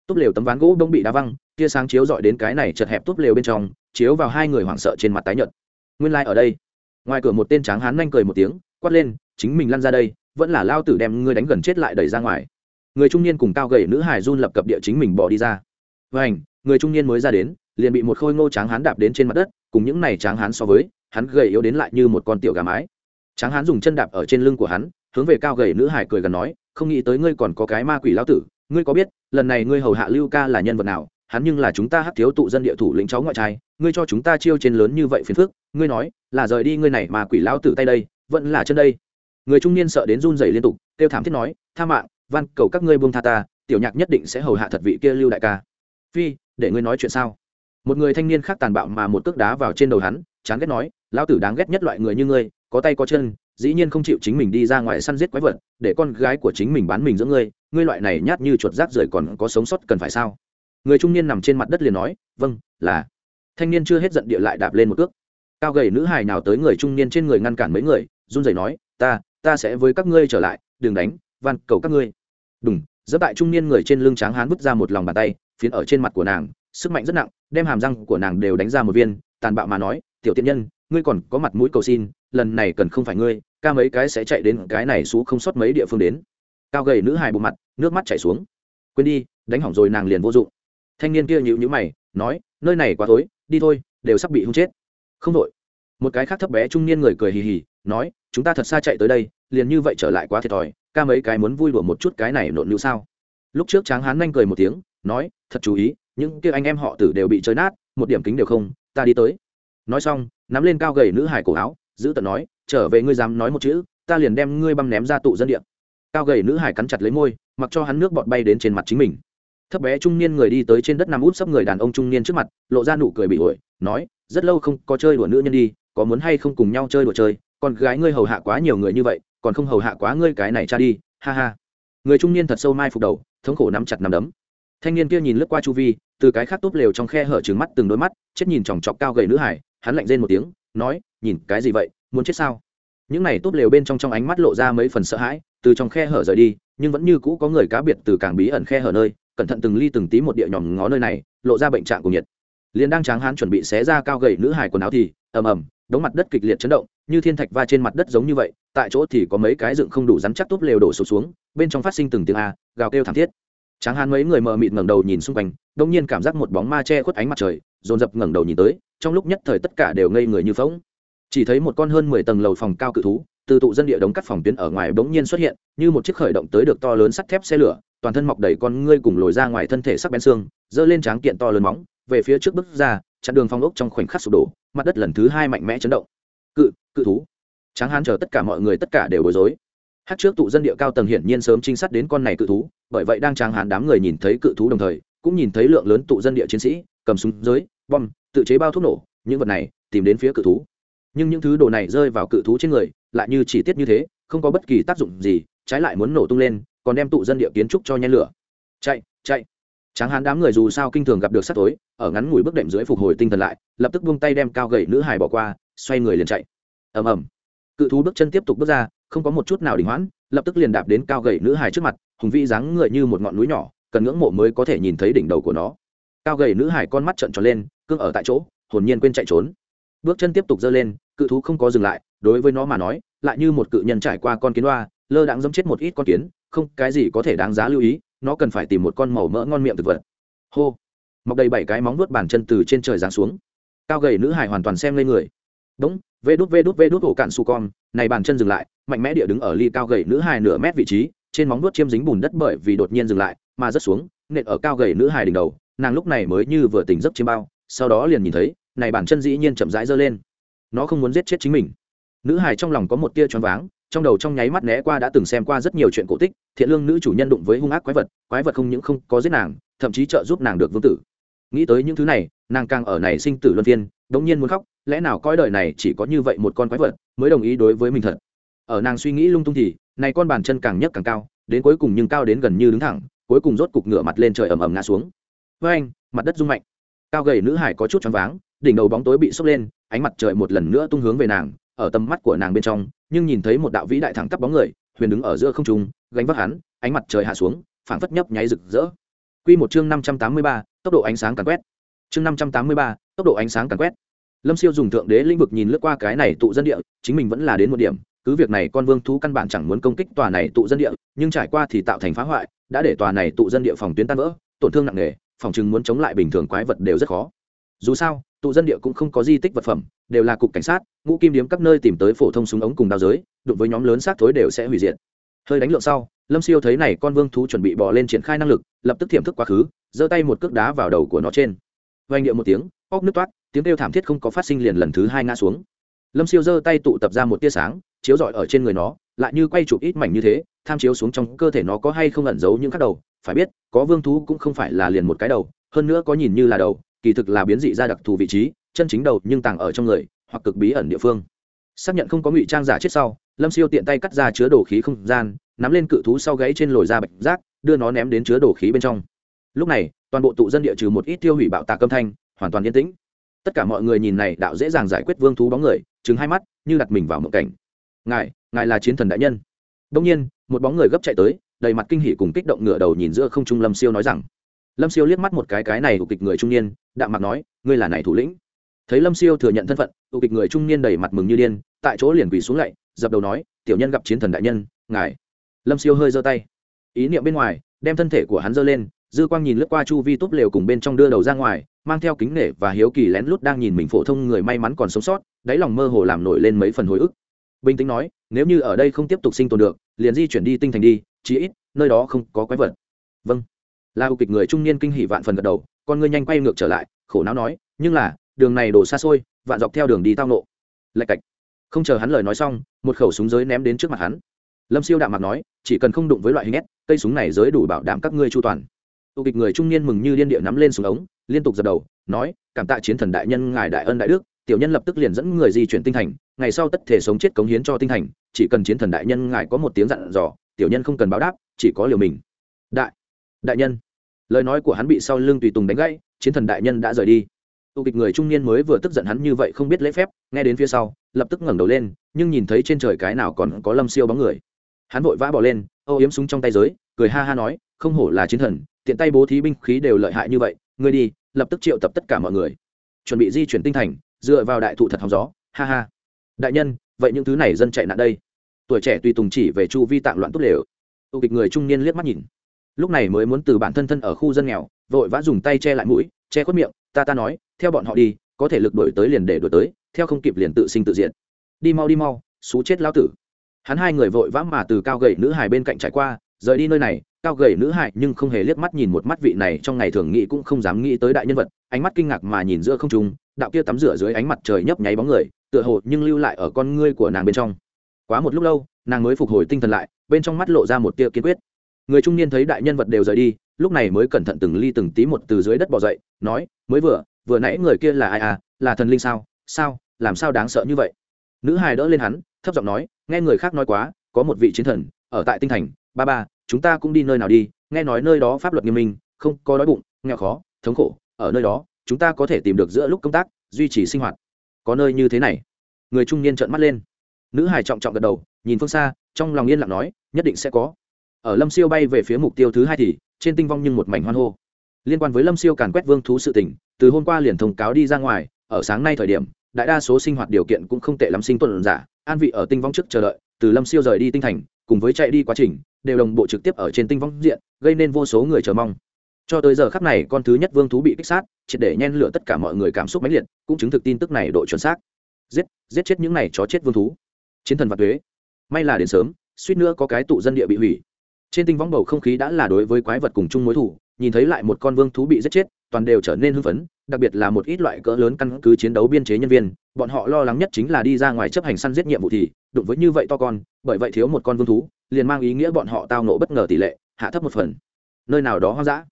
Túp lều tấm ván gỗ đông bị đá văng tia sáng chiếu dọi đến cái này chật hẹp túp lều bên trong, chiếu vào hai người hoảng sợ trên mặt tái nhợt. Nguyên lai、like、ở đây. Ngoài cửa một tên tráng hán nhanh cười một tiếng, quát lên, chính mình lăn ra đây, vẫn là lao tử đem ngươi đánh gần chết lại đẩy ra ngoài. Người trung niên cùng cao gầy nữ hải run lập cập địa chính mình bỏ đi ra. Vảnh người trung niên mới ra đến, liền bị một khôi ngô tráng hán đạp đến trên mặt đất, cùng những này tráng hán so với, hắn gầy yếu đến lại như một con tiểu gà mái. Tráng hán dùng chân đạp ở trên lưng của hắn, hướng về cao gầy nữ hải cười gần nói, không nghĩ tới ngươi còn có cái ma quỷ lao tử, ngươi có biết, lần này ngươi hầu hạ lưu ca là nhân vật nào hắn nhưng là chúng ta hắc thiếu tụ dân địa thủ lĩnh cháu ngoại trai, ngươi cho chúng ta chiêu trên lớn như vậy phiền phức, ngươi nói, là rời đi ngươi này mà quỷ lão tử tay đây, vẫn là chân đây. Người trung niên sợ đến run rẩy liên tục, kêu thảm thiết nói, tha mạng, van, cầu các ngươi buông tha ta, tiểu nhạc nhất định sẽ hầu hạ thật vị kia lưu đại ca. Phi, để ngươi nói chuyện sao? Một người thanh niên khác tàn bạo mà một cước đá vào trên đầu hắn, chán ghét nói, lão tử đáng ghét nhất loại người như ngươi, có tay có chân, dĩ nhiên không chịu chính mình đi ra ngoài săn giết quái vật, để con gái của chính mình bán mình giữa ngươi ngươi loại này nhát như chuột rác rưởi còn có sống sót cần phải sao? Người trung niên nằm trên mặt đất liền nói vâng là. Thanh niên chưa hết giận địa lại đạp lên một cước. Cao gầy nữ hài nào tới người trung niên trên người ngăn cản mấy người, run rẩy nói, ta ta sẽ với các ngươi trở lại, đừng đánh, van cầu các ngươi. Đúng dẫm tại trung niên người trên lưng tráng hán vứt ra một lòng bàn tay, phiến ở trên mặt của nàng, sức mạnh rất nặng, đem hàm răng của nàng đều đánh ra một viên, tàn bạo mà nói, tiểu tiện nhân, ngươi còn có mặt mũi cầu xin, lần này cần không phải ngươi, ca mấy cái sẽ chạy đến cái này xú không sót mấy địa phương đến. Cao gầy nữ hài bộ mặt, nước mắt chảy xuống. Quên đi, đánh hỏng rồi nàng liền vô dụng thanh niên kia nhịu nhữ mày, nói, nơi này quá tối, đi thôi, đều sắp bị hung chết. Không đội. Một cái khác thấp bé trung niên người cười hì hì, nói, chúng ta thật xa chạy tới đây, liền như vậy trở lại quá thiệt thòi, ca mấy cái muốn vui đùa một chút cái này nộn nữ sao? Lúc trước tráng hán nhanh cười một tiếng, nói, thật chú ý, những kia anh em họ tử đều bị chơi nát, một điểm kính đều không, ta đi tới. Nói xong, nắm lên cao gầy nữ hải cổ áo, giữ tận nói, trở về ngươi dám nói một chữ, ta liền đem ngươi băm ném ra tụ dân điện cao gầy nữ hải cắn chặt lấy môi, mặc cho hắn nước bọt bay đến trên mặt chính mình thấp bé trung niên người đi tới trên đất nằm út sấp người đàn ông trung niên trước mặt, lộ ra nụ cười bị ổi nói, rất lâu không có chơi đùa nữ nhân đi, có muốn hay không cùng nhau chơi đùa chơi? Con gái ngươi hầu hạ quá nhiều người như vậy, còn không hầu hạ quá ngươi cái này cha đi, ha ha. Người trung niên thật sâu mai phục đầu, thống khổ nắm chặt nắm đấm. Thanh niên kia nhìn lướt qua chu vi, từ cái khác tốt lều trong khe hở trừng mắt từng đôi mắt, chết nhìn chòng chọc cao gầy nữ hải, hắn lạnh rên một tiếng, nói, nhìn cái gì vậy, muốn chết sao? Những này tốt lều bên trong trong ánh mắt lộ ra mấy phần sợ hãi, từ trong khe hở rời đi, nhưng vẫn như cũ có người cá biệt từ càng bí ẩn khe hở nơi cẩn thận từng ly từng tí một địa nhòm ngó nơi này, lộ ra bệnh trạng của nhiệt. Liền đang tráng hán chuẩn bị xé ra cao gầy nữ hải quần áo thì, ầm ầm, đống mặt đất kịch liệt chấn động, như thiên thạch va trên mặt đất giống như vậy, tại chỗ thì có mấy cái dựng không đủ rắn chắc tốt lều đổ sụp xuống, bên trong phát sinh từng tiếng a, gào kêu thảm thiết. Tráng hán mấy người mờ mịt ngẩng đầu nhìn xung quanh, đông nhiên cảm giác một bóng ma che khuất ánh mặt trời, dồn dập ngẩng đầu nhìn tới, trong lúc nhất thời tất cả đều ngây người như phóng chỉ thấy một con hơn mười tầng lầu phòng cao cự thú, từ tụ dân địa đống cắt phòng tuyến ở ngoài bỗng nhiên xuất hiện, như một chiếc khởi động tới được to lớn sắt thép xe lửa toàn thân mọc đầy con ngươi cùng lồi ra ngoài thân thể sắc bén xương, giơ lên tráng kiện to lớn móng, về phía trước bước ra, chặn đường phong ốc trong khoảnh khắc sụp đổ, mặt đất lần thứ hai mạnh mẽ chấn động. Cự cự thú. Tráng hán chờ tất cả mọi người tất cả đều bối rối. Hát trước tụ dân địa cao tầng hiển nhiên sớm trinh sát đến con này cự thú, bởi vậy đang tráng hán đám người nhìn thấy cự thú đồng thời, cũng nhìn thấy lượng lớn tụ dân địa chiến sĩ, cầm súng, giới, bom, tự chế bao thuốc nổ, những vật này tìm đến phía cự thú. Nhưng những thứ đồ này rơi vào cự thú trên người, lại như chỉ tiết như thế, không có bất kỳ tác dụng gì, trái lại muốn nổ tung lên còn đem tụ dân địa kiến trúc cho nhen lửa. Chạy chạy. Tráng hán đám người dù sao kinh thường gặp được sắt tối, ở ngắn ngủi bước đệm dưới phục hồi tinh thần lại, lập tức buông tay đem cao gậy nữ hải bỏ qua, xoay người liền chạy. Ầm ầm. Cự thú bước chân tiếp tục bước ra, không có một chút nào đình hoãn, lập tức liền đạp đến cao gậy nữ hải trước mặt, hùng vĩ dáng người như một ngọn núi nhỏ, cần ngưỡng mộ mới có thể nhìn thấy đỉnh đầu của nó. Cao gầy nữ hải con mắt trợn tròn lên, cương ở tại chỗ, hồn nhiên quên chạy trốn. Bước chân tiếp tục dơ lên, cự thú không có dừng lại, đối với nó mà nói, lại như một cự nhân trải qua con kiến đoa lơ đãng dẫm chết một ít con kiến không, cái gì có thể đáng giá lưu ý, nó cần phải tìm một con màu mỡ ngon miệng thực vật. Hô. Mọc đầy bảy cái móng vuốt bàn chân từ trên trời giáng xuống. Cao gầy nữ hải hoàn toàn xem lên người. Đúng, vê đút vê đút vê đút ổ cạn su con, này bàn chân dừng lại, mạnh mẽ địa đứng ở ly cao gầy nữ hải nửa mét vị trí, trên móng vuốt chiêm dính bùn đất bởi vì đột nhiên dừng lại mà rớt xuống, nện ở cao gầy nữ hải đỉnh đầu, nàng lúc này mới như vừa tỉnh giấc chiêm bao, sau đó liền nhìn thấy, này bàn chân dĩ nhiên chậm rãi giơ lên. Nó không muốn giết chết chính mình. Nữ hải trong lòng có một tia choáng váng trong đầu trong nháy mắt né qua đã từng xem qua rất nhiều chuyện cổ tích, thiện lương nữ chủ nhân đụng với hung ác quái vật quái vật không những không có giết nàng, thậm chí trợ giúp nàng được vương tử. Nghĩ tới những thứ này, nàng càng ở này sinh tử luân phiên, đống nhiên muốn khóc, lẽ nào coi đời này chỉ có như vậy một con quái vật mới đồng ý đối với mình thật? Ở nàng suy nghĩ lung tung thì, này con bàn chân càng nhấc càng cao, đến cuối cùng nhưng cao đến gần như đứng thẳng, cuối cùng rốt cục ngửa mặt lên trời ầm ầm ngã xuống. Với anh, mặt đất rung mạnh. Cao gầy nữ hải có chút choáng váng, đỉnh đầu bóng tối bị sốc lên, ánh mặt trời một lần nữa tung hướng về nàng, ở tầm mắt của nàng bên trong nhưng nhìn thấy một đạo vĩ đại thẳng tắp bóng người, huyền đứng ở giữa không trung, gánh vác hắn, ánh mặt trời hạ xuống, phảng phất nhấp nháy rực rỡ. Quy một chương năm trăm tám mươi ba, tốc độ ánh sáng càng quét. Chương năm trăm tám mươi ba, tốc độ ánh sáng càng quét. Lâm siêu dùng thượng đế lĩnh vực nhìn lướt qua cái này tụ dân địa, chính mình vẫn là đến một điểm, cứ việc này con vương thú căn bản chẳng muốn công kích tòa này tụ dân địa, nhưng trải qua thì tạo thành phá hoại, đã để tòa này tụ dân địa phòng tuyến tan vỡ, tổn thương nặng nề, phòng chừng muốn chống lại bình thường quái vật đều rất khó. Dù sao, tụ dân địa cũng không có di tích vật phẩm đều là cục cảnh sát, ngũ kim điếm các nơi tìm tới phổ thông súng ống cùng đao giới, đụng với nhóm lớn xác thối đều sẽ hủy diệt. Hơi đánh lượng sau, lâm siêu thấy này con vương thú chuẩn bị bỏ lên triển khai năng lực, lập tức thiểm thức quá khứ, giơ tay một cước đá vào đầu của nó trên. Vang điệu một tiếng, óc nước toát, tiếng kêu thảm thiết không có phát sinh liền lần thứ hai ngã xuống. Lâm siêu giơ tay tụ tập ra một tia sáng, chiếu rọi ở trên người nó, lại như quay chụp ít mảnh như thế, tham chiếu xuống trong cơ thể nó có hay không ẩn giấu những các đầu, phải biết, có vương thú cũng không phải là liền một cái đầu, hơn nữa có nhìn như là đầu, kỳ thực là biến dị ra đặc thù vị trí chân chính đầu nhưng tàng ở trong người, hoặc cực bí ẩn địa phương. Xác nhận không có ngụy trang giả chết sau, lâm siêu tiện tay cắt ra chứa đồ khí không gian, nắm lên cự thú sau gáy trên lồi da bạch rác, đưa nó ném đến chứa đồ khí bên trong. Lúc này, toàn bộ tụ dân địa trừ một ít tiêu hủy bạo tạc âm thanh, hoàn toàn yên tĩnh. Tất cả mọi người nhìn này đạo dễ dàng giải quyết vương thú bóng người chứng hai mắt, như đặt mình vào một cảnh. Ngài ngài là chiến thần đại nhân. Đông nhiên, một bóng người gấp chạy tới, đầy mặt kinh hỉ cùng kích động ngựa đầu nhìn giữa không trung lâm siêu nói rằng. Lâm siêu liếc mắt một cái cái này của kịch người trung niên, đạm mặt nói, ngươi là này thủ lĩnh thấy lâm siêu thừa nhận thân phận tụ kịch người trung niên đầy mặt mừng như điên tại chỗ liền quỳ xuống lạy, dập đầu nói, tiểu nhân gặp chiến thần đại nhân, ngài. Lâm siêu hơi giơ tay. Ý niệm bên ngoài, đem thân thể của hắn giơ lên, dư quang nhìn lướt qua chu vi túp lều cùng bên trong đưa đầu ra ngoài, mang theo kính nể và hiếu kỳ lén lút đang nhìn mình phổ thông người may mắn còn sống sót, đáy lòng mơ hồ làm nổi lên mấy phần hồi ức. Bình tĩnh nói, nếu như ở đây không tiếp tục sinh tồn được, liền di chuyển đi tinh thành đi, chí ít, nơi đó không có quái vật. Vâng. La ưu kịch người trung niên kinh hỉ vạn phần gật đầu, con ngươi nhanh quay ngược trở lại, khổ não nói, nhưng là đường này đổ xa xôi, vạn dọc theo đường đi tao nộ. Lạch cạch. Không chờ hắn lời nói xong, một khẩu súng giới ném đến trước mặt hắn. Lâm siêu đạm mặt nói, chỉ cần không đụng với loại hình ép cây súng này giới đủ bảo đảm các ngươi chu toàn. Tụ kịch người trung niên mừng như liên địa nắm lên súng ống, liên tục dập đầu, nói, cảm tạ chiến thần đại nhân ngài đại ân đại đức, tiểu nhân lập tức liền dẫn người di chuyển tinh thành, ngày sau tất thể sống chết cống hiến cho tinh thành, chỉ cần chiến thần đại nhân ngài có một tiếng dặn dò, tiểu nhân không cần báo đáp, chỉ có liều mình. Đại đại nhân. Lời nói của hắn bị sau lưng tùy tùng đánh gãy, chiến thần đại nhân đã rời đi tụ kịch người trung niên mới vừa tức giận hắn như vậy không biết lễ phép, nghe đến phía sau, lập tức ngẩng đầu lên, nhưng nhìn thấy trên trời cái nào còn có lâm siêu bóng người. Hắn vội vã bỏ lên, âu yếm súng trong tay giới, cười ha ha nói, không hổ là chiến thần, tiện tay bố thí binh khí đều lợi hại như vậy, ngươi đi, lập tức triệu tập tất cả mọi người. Chuẩn bị di chuyển tinh thành, dựa vào đại thụ thật hóng gió, ha ha. Đại nhân, vậy những thứ này dân chạy nạn đây. Tuổi trẻ tùy tùng chỉ về chu vi tạng loạn tốt lều. Tụ kịch người trung niên liếc mắt nhìn. Lúc này mới muốn từ bản thân thân ở khu dân nghèo, vội vã dùng tay che lại mũi, che khuất miệng ta ta nói, theo bọn họ đi, có thể lực đổi tới liền để đổi tới, theo không kịp liền tự sinh tự diện đi mau đi mau, xú chết lao tử. Hắn hai người vội vã mà từ cao gậy nữ hài bên cạnh trải qua, rời đi nơi này, cao gầy nữ hại nhưng không hề liếc mắt nhìn một mắt vị này trong ngày thường nghĩ cũng không dám nghĩ tới đại nhân vật, ánh mắt kinh ngạc mà nhìn giữa không trung, đạo kia tắm rửa dưới ánh mặt trời nhấp nháy bóng người, tựa hồ nhưng lưu lại ở con ngươi của nàng bên trong. Quá một lúc lâu, nàng mới phục hồi tinh thần lại, bên trong mắt lộ ra một tia kiên quyết người trung niên thấy đại nhân vật đều rời đi, lúc này mới cẩn thận từng ly từng tí một từ dưới đất bỏ dậy, nói, mới vừa vừa nãy người kia là ai à? Là thần linh sao? Sao? Làm sao đáng sợ như vậy? Nữ hài đỡ lên hắn, thấp giọng nói, nghe người khác nói quá, có một vị chiến thần, ở tại tinh thành, ba ba, chúng ta cũng đi nơi nào đi, nghe nói nơi đó pháp luật nghiêm minh, không có đói bụng, nghèo khó, thống khổ, ở nơi đó, chúng ta có thể tìm được giữa lúc công tác, duy trì sinh hoạt. Có nơi như thế này? Người trung niên trợn mắt lên. Nữ hài trọng trọng gật đầu, nhìn phương xa, trong lòng yên lặng nói, nhất định sẽ có ở lâm siêu bay về phía mục tiêu thứ hai thì, trên tinh vong nhưng một mảnh hoan hô. Liên quan với lâm siêu càn quét vương thú sự tỉnh từ hôm qua liền thông cáo đi ra ngoài, ở sáng nay thời điểm, đại đa số sinh hoạt điều kiện cũng không tệ lắm sinh tuần giả, an vị ở tinh vong trước chờ đợi, từ lâm siêu rời đi tinh thành, cùng với chạy đi quá trình, đều đồng bộ trực tiếp ở trên tinh vong diện, gây nên vô số người chờ mong. Cho tới giờ khắc này, con thứ nhất vương thú bị kích sát, triệt để nhen lửa tất cả mọi người cảm xúc mãnh liệt, cũng chứng thực tin tức này độ chuẩn xác. Giết giết chết những này chó chết vương thú. Chiến thần và thuế may là đến sớm, suýt nữa có cái tụ dân địa bị hủy trên tinh võng bầu không khí đã là đối với quái vật cùng chung mối thủ nhìn thấy lại một con vương thú bị giết chết, toàn đều trở nên hưng phấn, đặc biệt là một ít loại cỡ lớn căn cứ chiến đấu biên chế nhân viên, bọn họ lo lắng nhất chính là đi ra ngoài chấp hành săn giết nhiệm vụ thì, đụng với như vậy to con, bởi vậy thiếu một con vương thú, liền mang ý nghĩa bọn họ tao nộ bất ngờ tỷ lệ, hạ thấp một phần. Nơi nào đó hoang dã.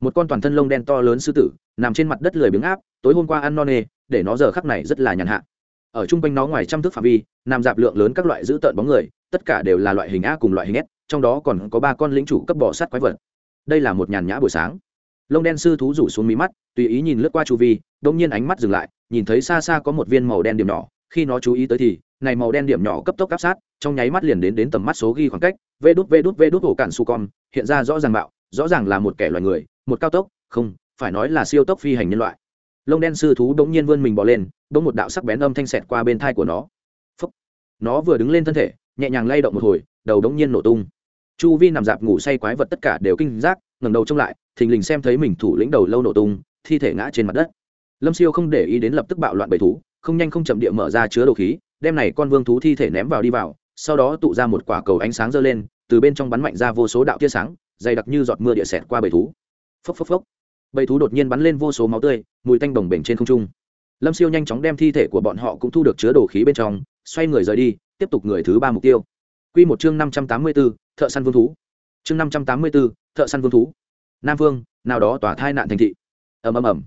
Một con toàn thân lông đen to lớn sư tử, nằm trên mặt đất lười biếng áp, tối hôm qua ăn no nê, để nó giờ khắc này rất là nhàn hạ. Ở chung quanh nó ngoài trăm thước phạm vi, nằm dạp lượng lớn các loại dữ tợn bóng người, tất cả đều là loại hình a cùng loại hình s trong đó còn có ba con lĩnh chủ cấp bọ sát quái vật. Đây là một nhàn nhã buổi sáng. Lông đen sư thú rủ xuống mí mắt, tùy ý nhìn lướt qua chu vi đông nhiên ánh mắt dừng lại, nhìn thấy xa xa có một viên màu đen điểm nhỏ. Khi nó chú ý tới thì, này màu đen điểm nhỏ cấp tốc áp sát, trong nháy mắt liền đến đến tầm mắt số ghi khoảng cách, vê đút vê đút vê đút hồ cạn su con, hiện ra rõ ràng bạo rõ ràng là một kẻ loài người, một cao tốc, không, phải nói là siêu tốc phi hành nhân loại. Lông đen sư thú đống nhiên vươn mình bỏ lên đống một đạo sắc bén âm thanh xẹt qua bên thai của nó. Phúc. nó vừa đứng lên thân thể, nhẹ nhàng lay động một hồi, đầu đống nhiên nổ tung chu vi nằm dạp ngủ say quái vật tất cả đều kinh giác, ngẩng đầu trông lại, thình lình xem thấy mình thủ lĩnh đầu lâu nổ tung, thi thể ngã trên mặt đất. Lâm siêu không để ý đến lập tức bạo loạn bầy thú, không nhanh không chậm địa mở ra chứa đồ khí, đem này con vương thú thi thể ném vào đi vào, sau đó tụ ra một quả cầu ánh sáng dơ lên, từ bên trong bắn mạnh ra vô số đạo tia sáng, dày đặc như giọt mưa địa xẹt qua bầy thú. Phốc phốc phốc. Bầy thú đột nhiên bắn lên vô số máu tươi, mùi tanh bồng bềnh trên không trung. Lâm siêu nhanh chóng đem thi thể của bọn họ cũng thu được chứa đồ khí bên trong, xoay người rời đi, tiếp tục người thứ ba mục tiêu. Quy một chương năm trăm tám mươi b ố thợ săn vương thú. Chương năm trăm tám mươi b ố thợ săn vương thú. Nam vương, nào đó tỏa thai nạn thành thị. Ầm ầm ầm.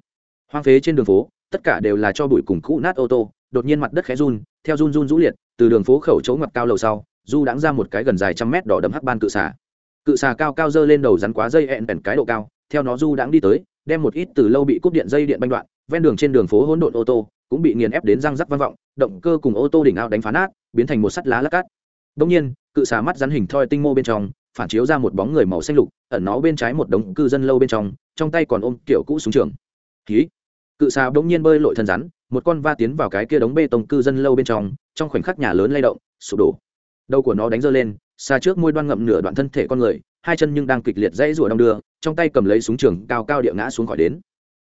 Hoang phế trên đường phố, tất cả đều là cho bụi cùng cũ nát ô tô, đột nhiên mặt đất khẽ run, theo run run rũ liệt, từ đường phố khẩu chỗ ngập cao lầu sau, du đãng ra một cái gần dài trăm mét đỏ đậm hắc ban cự xà. Cự xà cao cao dơ lên đầu rắn quá dây ẹn bèn cái độ cao, theo nó du đãng đi tới, đem một ít từ lâu bị cúp điện dây điện banh đoạn, ven đường trên đường phố hỗn độn ô tô, cũng bị nghiền ép đến răng rắc vang vọng, động cơ cùng ô tô đỉnh ao đánh phá nát, biến thành một sắt lá lắc cát đông nhiên cự xà mắt rắn hình thoi tinh mô bên trong phản chiếu ra một bóng người màu xanh lục ẩn nó bên trái một đống cư dân lâu bên trong trong tay còn ôm kiểu cũ súng trường. Khí, cự xà bỗng nhiên bơi lội thân rắn một con va tiến vào cái kia đống bê tông cư dân lâu bên trong trong khoảnh khắc nhà lớn lay động sụp đổ. Đầu của nó đánh rơi lên xa trước môi đoan ngậm nửa đoạn thân thể con người hai chân nhưng đang kịch liệt dãy rủa đong đưa trong tay cầm lấy súng trường cao cao địa ngã xuống khỏi đến.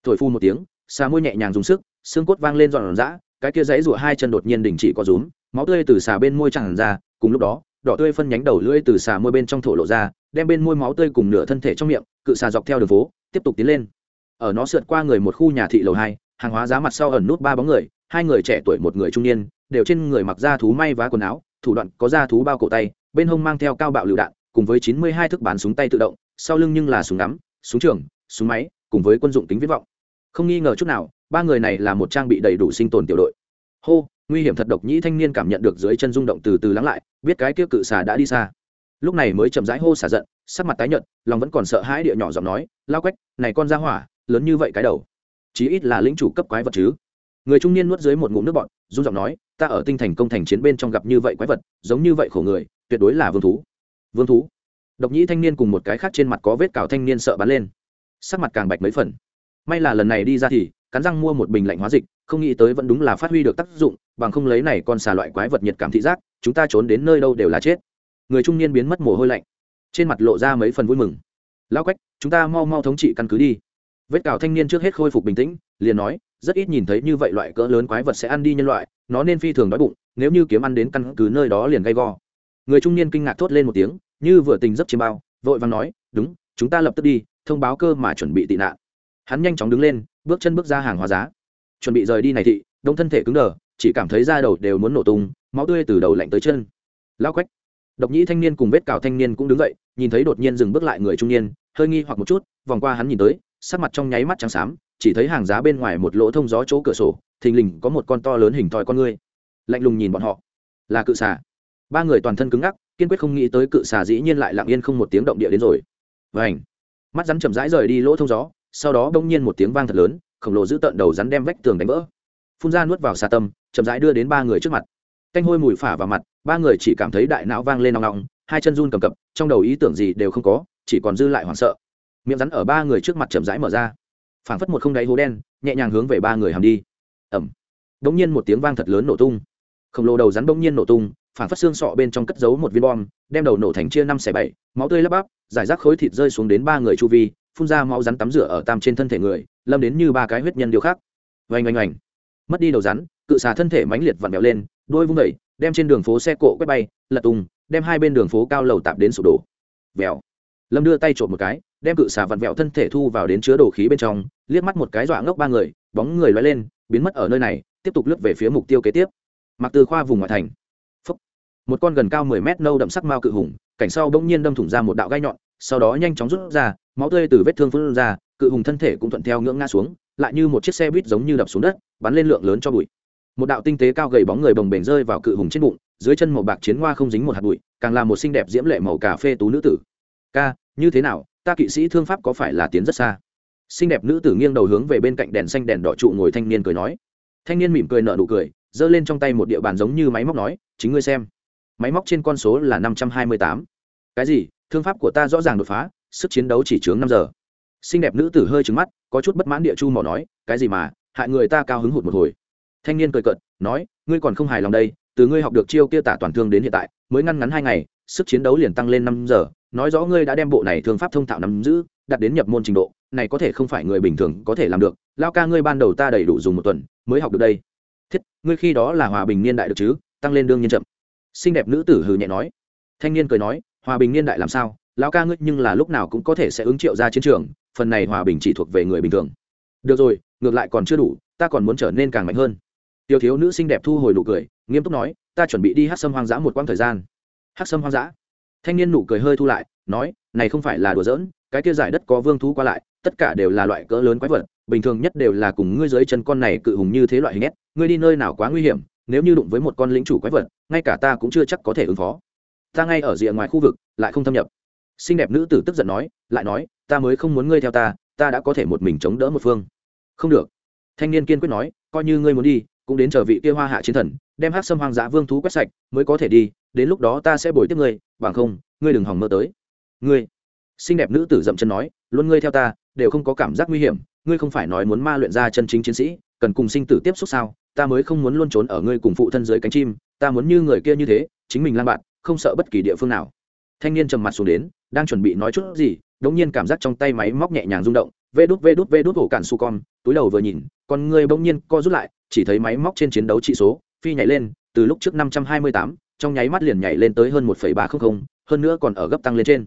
Thổi phu một tiếng xa môi nhẹ nhàng dùng sức xương cốt vang lên giòn giã cái kia dãy rủa hai chân đột nhiên đình chỉ co rúm máu tươi từ xà bên môi tràn ra cùng lúc đó, đỏ tươi phân nhánh đầu lưỡi từ xà môi bên trong thổ lộ ra, đem bên môi máu tươi cùng nửa thân thể trong miệng, cự xà dọc theo đường phố, tiếp tục tiến lên. Ở nó sượt qua người một khu nhà thị lầu hai, hàng hóa giá mặt sau ẩn nút ba bóng người, hai người trẻ tuổi một người trung niên, đều trên người mặc da thú may vá quần áo, thủ đoạn có da thú bao cổ tay, bên hông mang theo cao bạo lựu đạn, cùng với chín mươi hai thước bán súng tay tự động, sau lưng nhưng là súng ngắm, súng trường, súng máy, cùng với quân dụng tính viết vọng. Không nghi ngờ chút nào, ba người này là một trang bị đầy đủ sinh tồn tiểu đội. Hô nguy hiểm thật độc nhĩ thanh niên cảm nhận được dưới chân rung động từ từ lắng lại, biết cái kia cự xà đã đi xa. Lúc này mới chậm rãi hô xả giận, sắc mặt tái nhợt, lòng vẫn còn sợ hãi địa nhỏ giọng nói, lao quách, này con ra hỏa, lớn như vậy cái đầu. Chí ít là lĩnh chủ cấp quái vật chứ. Người trung niên nuốt dưới một ngụm nước bọn rung giọng nói, ta ở tinh thành công thành chiến bên trong gặp như vậy quái vật, giống như vậy khổ người, tuyệt đối là vương thú. Vương thú? Độc nhĩ thanh niên cùng một cái khác trên mặt có vết cào thanh niên sợ bắn lên. Sắc mặt càng bạch mấy phần may là lần này đi ra thì, cắn răng mua một bình lạnh hóa dịch, không nghĩ tới vẫn đúng là phát huy được tác dụng, bằng không lấy này còn xà loại quái vật nhiệt cảm thị giác, chúng ta trốn đến nơi đâu đều là chết. Người trung niên biến mất mồ hôi lạnh. Trên mặt lộ ra mấy phần vui mừng. Lao quách, chúng ta mau mau thống trị căn cứ đi. Vết cào thanh niên trước hết khôi phục bình tĩnh, liền nói, rất ít nhìn thấy như vậy loại cỡ lớn quái vật sẽ ăn đi nhân loại, nó nên phi thường đói bụng, nếu như kiếm ăn đến căn cứ nơi đó liền gay go. Người trung niên kinh ngạc thốt lên một tiếng, như vừa tình giấc chiêm bao, vội vàng nói, đúng, chúng ta lập tức đi, thông báo cơ mà chuẩn bị tị nạn hắn nhanh chóng đứng lên, bước chân bước ra hàng hóa giá. Chuẩn bị rời đi này thị, đông thân thể cứng đờ, chỉ cảm thấy da đầu đều muốn nổ tung, máu tươi từ đầu lạnh tới chân. Lao quách. Độc nhĩ thanh niên cùng vết cào thanh niên cũng đứng dậy, nhìn thấy đột nhiên dừng bước lại người trung niên, hơi nghi hoặc một chút, vòng qua hắn nhìn tới, sắc mặt trong nháy mắt trắng xám, chỉ thấy hàng giá bên ngoài một lỗ thông gió chỗ cửa sổ, thình lình có một con to lớn hình thòi con ngươi. Lạnh lùng nhìn bọn họ. Là cự xà. Ba người toàn thân cứng ngắc, kiên quyết không nghĩ tới cự xà dĩ nhiên lại lặng yên không một tiếng động địa đến rồi. Vảnh mắt rắn chậm rãi rời đi lỗ thông gió sau đó đông nhiên một tiếng vang thật lớn, khổng lồ giữ tợn đầu rắn đem vách tường đánh vỡ. Phun ra nuốt vào xà tâm, chậm rãi đưa đến ba người trước mặt. Canh hôi mùi phả vào mặt, ba người chỉ cảm thấy đại não vang lên nòng nòng hai chân run cầm cập, trong đầu ý tưởng gì đều không có, chỉ còn dư lại hoảng sợ. Miệng rắn ở ba người trước mặt chậm rãi mở ra. Phảng phất một không đáy hố đen, nhẹ nhàng hướng về ba người hàm đi. Ẩm bỗng nhiên một tiếng vang thật lớn nổ tung. Khổng lồ đầu rắn bỗng nhiên nổ tung, phảng phất xương sọ bên trong cất giấu một viên bom, đem đầu nổ thành chia năm xẻ bảy, máu tươi lấp bắp, giải rác khối thịt rơi xuống đến ba người chu vi phun ra máu rắn tắm rửa ở tam trên thân thể người, lâm đến như ba cái huyết nhân điều khác oanh oanh oanh. Mất đi đầu rắn, cự xà thân thể mãnh liệt vặn vẹo lên, đôi vung đẩy đem trên đường phố xe cộ quét bay, lật tung, đem hai bên đường phố cao lầu tạp đến sụp đổ. Vẹo. Lâm đưa tay trộm một cái, đem cự xà vặn vẹo thân thể thu vào đến chứa đồ khí bên trong, liếc mắt một cái dọa ngốc ba người, bóng người loay lên, biến mất ở nơi này, tiếp tục lướt về phía mục tiêu kế tiếp. Mặc từ khoa vùng ngoại thành. Phúc. một con gần cao mười mét nâu đậm sắc mao cự hùng, cảnh sau bỗng nhiên đâm thủng ra một đạo gai nhọn, sau đó nhanh chóng rút ra máu tươi từ vết thương phun ra, cự hùng thân thể cũng thuận theo ngưỡng ngã xuống, lại như một chiếc xe buýt giống như đập xuống đất, bắn lên lượng lớn cho bụi. Một đạo tinh tế cao gầy bóng người bồng bềnh rơi vào cự hùng trên bụng, dưới chân màu bạc chiến hoa không dính một hạt bụi, càng là một xinh đẹp diễm lệ màu cà phê tú nữ tử. Ca, như thế nào? Ta kỵ sĩ thương pháp có phải là tiến rất xa? Xinh đẹp nữ tử nghiêng đầu hướng về bên cạnh đèn xanh đèn đỏ trụ ngồi thanh niên cười nói. Thanh niên mỉm cười nở nụ cười, giơ lên trong tay một địa bàn giống như máy móc nói, chính ngươi xem. Máy móc trên con số là năm trăm hai mươi tám. Cái gì? Thương pháp của ta rõ ràng đột phá sức chiến đấu chỉ chướng năm giờ. Xinh đẹp nữ tử hơi trứng mắt, có chút bất mãn địa chu mỏ nói, cái gì mà, hại người ta cao hứng hụt một hồi. Thanh niên cười cợt, nói, ngươi còn không hài lòng đây, từ ngươi học được chiêu kia tả toàn thương đến hiện tại, mới ngăn ngắn hai ngày, sức chiến đấu liền tăng lên năm giờ. Nói rõ ngươi đã đem bộ này thương pháp thông thạo nắm giữ, đặt đến nhập môn trình độ, này có thể không phải người bình thường có thể làm được. Lao ca ngươi ban đầu ta đầy đủ dùng một tuần, mới học được đây. Thiết, ngươi khi đó là hòa bình niên đại được chứ, tăng lên đương nhiên chậm. Xinh đẹp nữ tử hừ nhẹ nói. Thanh niên cười nói, hòa bình niên đại làm sao? Lão ca ngươi nhưng là lúc nào cũng có thể sẽ ứng triệu ra chiến trường, phần này hòa bình chỉ thuộc về người bình thường. Được rồi, ngược lại còn chưa đủ, ta còn muốn trở nên càng mạnh hơn. Tiêu thiếu nữ xinh đẹp thu hồi nụ cười, nghiêm túc nói, ta chuẩn bị đi hát sâm hoang dã một quãng thời gian. Hát sâm hoang dã? Thanh niên nụ cười hơi thu lại, nói, này không phải là đùa giỡn, cái kia giải đất có vương thú qua lại, tất cả đều là loại cỡ lớn quái vật, bình thường nhất đều là cùng ngươi dưới chân con này cự hùng như thế loại hình ép ngươi đi nơi nào quá nguy hiểm, nếu như đụng với một con lính chủ quái vật, ngay cả ta cũng chưa chắc có thể ứng phó. Ta ngay ở rìa ngoài khu vực, lại không thâm nhập xinh đẹp nữ tử tức giận nói, lại nói, ta mới không muốn ngươi theo ta ta đã có thể một mình chống đỡ một phương. Không được. Thanh niên kiên quyết nói, coi như ngươi muốn đi, cũng đến chờ vị kia hoa hạ chiến thần, đem hát sâm hoang dã vương thú quét sạch, mới có thể đi, đến lúc đó ta sẽ bồi tiếp ngươi, bằng không, ngươi đừng hòng mơ tới. Ngươi? Xinh đẹp nữ tử dậm chân nói, luôn ngươi theo ta, đều không có cảm giác nguy hiểm, ngươi không phải nói muốn ma luyện ra chân chính chiến sĩ, cần cùng sinh tử tiếp xúc sao? Ta mới không muốn luôn trốn ở ngươi cùng phụ thân dưới cánh chim, ta muốn như người kia như thế, chính mình lan bạn, không sợ bất kỳ địa phương nào. Thanh niên trầm mặt xuống đến đang chuẩn bị nói chút gì đống nhiên cảm giác trong tay máy móc nhẹ nhàng rung động vê đút vê đút vê đút ổ cản su con túi đầu vừa nhìn con người bỗng nhiên co rút lại chỉ thấy máy móc trên chiến đấu trị số phi nhảy lên từ lúc trước năm trăm hai mươi tám trong nháy mắt liền nhảy lên tới hơn một phẩy ba không không, hơn nữa còn ở gấp tăng lên trên.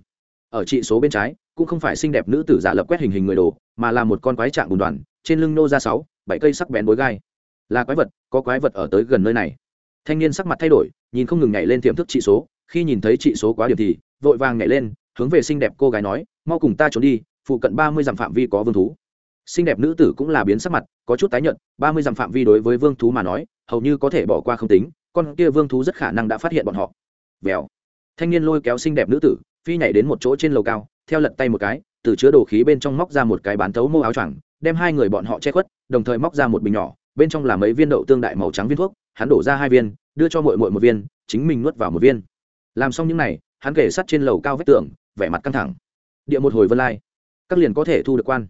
Ở trị số bên trái cũng không phải xinh đẹp nữ tử giả lập quét hình hình người đồ mà là một con quái trạng bùn đoàn trên lưng nô ra sáu bảy cây sắc bén bối gai. Là quái vật có quái vật ở tới gần nơi này. Thanh niên sắc mặt thay đổi nhìn không ngừng nhảy lên tiềm thức trị số khi nhìn thấy trị số quá điểm thì vội vàng nhảy lên hướng về xinh đẹp cô gái nói, mau cùng ta trốn đi, phụ cận ba mươi dặm phạm vi có vương thú. Xinh đẹp nữ tử cũng là biến sắc mặt, có chút tái nhợt, ba mươi dặm phạm vi đối với vương thú mà nói, hầu như có thể bỏ qua không tính, con kia vương thú rất khả năng đã phát hiện bọn họ. Vèo. Thanh niên lôi kéo xinh đẹp nữ tử, phi nhảy đến một chỗ trên lầu cao, theo lật tay một cái, từ chứa đồ khí bên trong móc ra một cái bán thấu mô áo choàng, đem hai người bọn họ che khuất, đồng thời móc ra một bình nhỏ, bên trong là mấy viên đậu tương đại màu trắng viên thuốc, hắn đổ ra hai viên, đưa cho mội mội một viên, chính mình nuốt vào một viên. Làm xong những n à y hắn kể sắt trên lầu cao vách tường vẻ mặt căng thẳng. Địa một hồi vân lai. Các liền có thể thu được quan.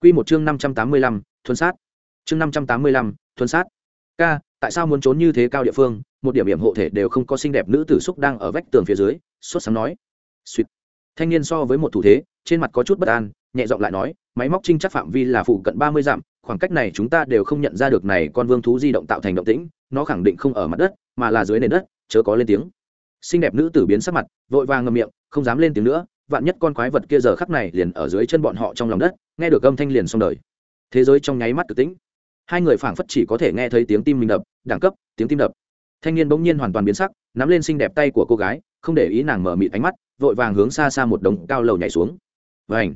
Quy một chương năm trăm tám mươi lăm, thuần sát. Chương năm trăm tám mươi lăm, thuần sát. K tại sao muốn trốn như thế cao địa phương? Một điểm điểm hộ thể đều không có xinh đẹp nữ tử xúc đang ở vách tường phía dưới sốt sáng nói. Suýt thanh niên so với một thủ thế, trên mặt có chút bất an, nhẹ giọng lại nói, máy móc trinh chắc phạm vi là phụ cận ba mươi dặm, khoảng cách này chúng ta đều không nhận ra được này con vương thú di động tạo thành động tĩnh, nó khẳng định không ở mặt đất, mà là dưới nền đất, chớ có lên tiếng xinh đẹp nữ tử biến sắc mặt, vội vàng ngậm miệng, không dám lên tiếng nữa, vạn nhất con quái vật kia giờ khắc này liền ở dưới chân bọn họ trong lòng đất, nghe được âm thanh liền xong đời. Thế giới trong nháy mắt cực tĩnh. Hai người phảng phất chỉ có thể nghe thấy tiếng tim mình đập, đẳng cấp, tiếng tim đập. Thanh niên bỗng nhiên hoàn toàn biến sắc, nắm lên xinh đẹp tay của cô gái, không để ý nàng mở mịt ánh mắt, vội vàng hướng xa xa một đống cao lầu nhảy xuống. Vảnh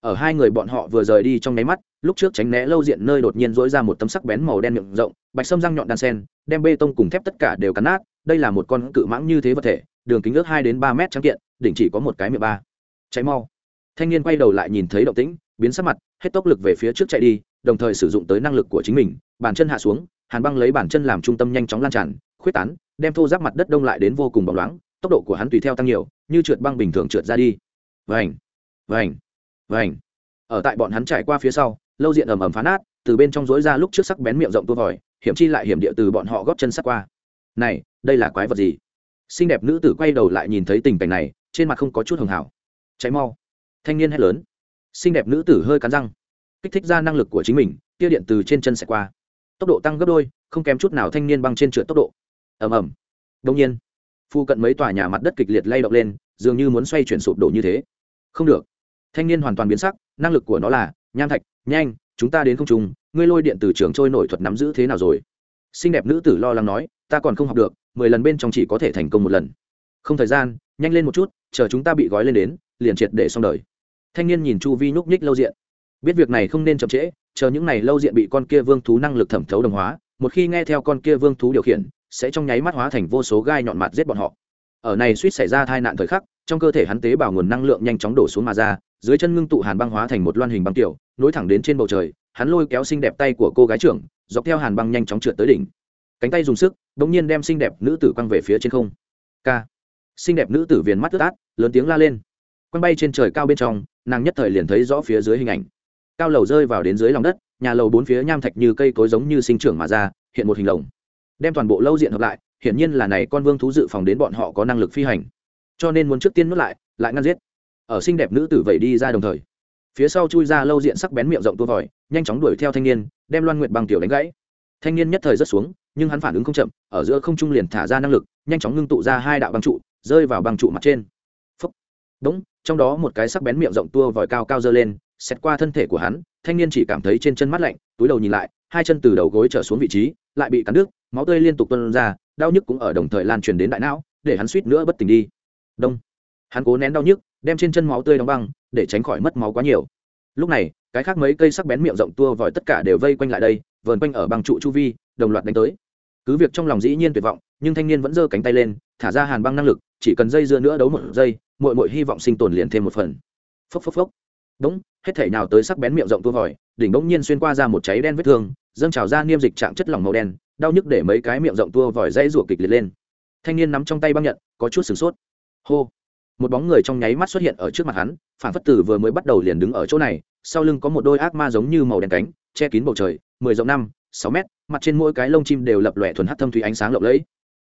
ở hai người bọn họ vừa rời đi trong nháy mắt, lúc trước tránh né lâu diện nơi đột nhiên dỗi ra một tấm sắc bén màu đen miệng rộng, bạch sâm răng nhọn đan sen, đem bê tông cùng thép tất cả đều cắn nát đây là một con cự mãng như thế vật thể, đường kính ước hai đến ba mét trắng kiện, đỉnh chỉ có một cái miệng ba. Cháy mau. Thanh niên quay đầu lại nhìn thấy động tĩnh, biến sắc mặt, hết tốc lực về phía trước chạy đi, đồng thời sử dụng tới năng lực của chính mình, bàn chân hạ xuống, hàn băng lấy bàn chân làm trung tâm nhanh chóng lan tràn, khuyết tán, đem thô giáp mặt đất đông lại đến vô cùng bóng loáng, tốc độ của hắn tùy theo tăng nhiều, như trượt băng bình thường trượt ra đi. Vành vành vành. Ở tại bọn hắn trải qua phía sau, lâu diện ầm ầm phá nát, từ bên trong rối ra lúc trước sắc bén miệng rộng tua vòi, hiểm chi lại hiểm địa từ bọn họ góp chân sắc qua này, đây là quái vật gì? Xinh đẹp nữ tử quay đầu lại nhìn thấy tình cảnh này, trên mặt không có chút hường hảo. Cháy mau. Thanh niên hét lớn. Xinh đẹp nữ tử hơi cắn răng. Kích thích ra năng lực của chính mình, tia điện từ trên chân sẽ qua. Tốc độ tăng gấp đôi, không kém chút nào thanh niên băng trên trượt tốc độ. Ầm ầm. Đông nhiên, phu cận mấy tòa nhà mặt đất kịch liệt lay động lên, dường như muốn xoay chuyển sụp đổ như thế. Không được. Thanh niên hoàn toàn biến sắc, năng lực của nó là, nham thạch, nhanh, chúng ta đến không trùng ngươi lôi điện từ trường trôi nổi thuật nắm giữ thế nào rồi? Xinh đẹp nữ tử lo lắng nói ta còn không học được, mười lần bên trong chỉ có thể thành công một lần. Không thời gian, nhanh lên một chút, chờ chúng ta bị gói lên đến, liền triệt để xong đời. Thanh niên nhìn chu vi nhúc nhích lâu diện. Biết việc này không nên chậm trễ, chờ những này lâu diện bị con kia vương thú năng lực thẩm thấu đồng hóa, một khi nghe theo con kia vương thú điều khiển, sẽ trong nháy mắt hóa thành vô số gai nhọn mặt giết bọn họ. Ở này suýt xảy ra tai nạn thời khắc, trong cơ thể hắn tế bào nguồn năng lượng nhanh chóng đổ xuống mà ra, dưới chân ngưng tụ hàn băng hóa thành một loan hình băng tiểu, nối thẳng đến trên bầu trời, hắn lôi kéo xinh đẹp tay của cô gái trưởng, dọc theo hàn băng nhanh chóng trượt tới đỉnh. Cánh tay dùng sức bỗng nhiên đem xinh đẹp nữ tử quăng về phía trên không. K xinh đẹp nữ tử viền mắt ướt át, lớn tiếng la lên. Quăng bay trên trời cao bên trong, nàng nhất thời liền thấy rõ phía dưới hình ảnh. Cao lầu rơi vào đến dưới lòng đất, nhà lầu bốn phía nham thạch như cây cối giống như sinh trưởng mà ra, hiện một hình lồng. Đem toàn bộ lâu diện hợp lại, hiển nhiên là này con vương thú dự phòng đến bọn họ có năng lực phi hành. Cho nên muốn trước tiên nuốt lại lại ngăn giết. Ở xinh đẹp nữ tử vậy đi ra đồng thời. Phía sau chui ra lâu diện sắc bén miệng rộng tua vòi, nhanh chóng đuổi theo thanh niên, đem loan nguyệt bằng tiểu đánh gãy. Thanh niên nhất thời rất xuống nhưng hắn phản ứng không chậm, ở giữa không trung liền thả ra năng lực, nhanh chóng ngưng tụ ra hai đạo băng trụ, rơi vào băng trụ mặt trên. Phấp đúng, trong đó một cái sắc bén miệng rộng tua vòi cao cao dơ lên, xét qua thân thể của hắn, thanh niên chỉ cảm thấy trên chân mắt lạnh, túi đầu nhìn lại, hai chân từ đầu gối trở xuống vị trí, lại bị cắn đứt, máu tươi liên tục tuân ra, đau nhức cũng ở đồng thời lan truyền đến đại não, để hắn suýt nữa bất tỉnh đi. Đông. Hắn cố nén đau nhức, đem trên chân máu tươi đóng băng, để tránh khỏi mất máu quá nhiều. Lúc này, cái khác mấy cây sắc bén miệng rộng tua vòi tất cả đều vây quanh lại đây, vờn quanh ở băng trụ chu vi, đồng loạt đánh tới cứ việc trong lòng dĩ nhiên tuyệt vọng, nhưng thanh niên vẫn giơ cánh tay lên, thả ra hàn băng năng lực, chỉ cần dây dưa nữa đấu một giây mội mội hy vọng sinh tồn liền thêm một phần. Phốc phốc phốc. Đúng, hết thể nào tới sắc bén miệng rộng tua vòi, đỉnh bỗng nhiên xuyên qua ra một cháy đen vết thương, dâng trào ra niêm dịch trạng chất lỏng màu đen, đau nhức để mấy cái miệng rộng tua vòi dây rủa kịch liệt lên. Thanh niên nắm trong tay băng nhận, có chút sửng sốt. Hô. Một bóng người trong nháy mắt xuất hiện ở trước mặt hắn, phản phất tử vừa mới bắt đầu liền đứng ở chỗ này, sau lưng có một đôi ác ma giống như màu đen cánh, che kín bầu trời, mười rộng năm sáu mét, mặt trên mỗi cái lông chim đều lập lòe thuần hắt thâm thủy ánh sáng lộng lẫy.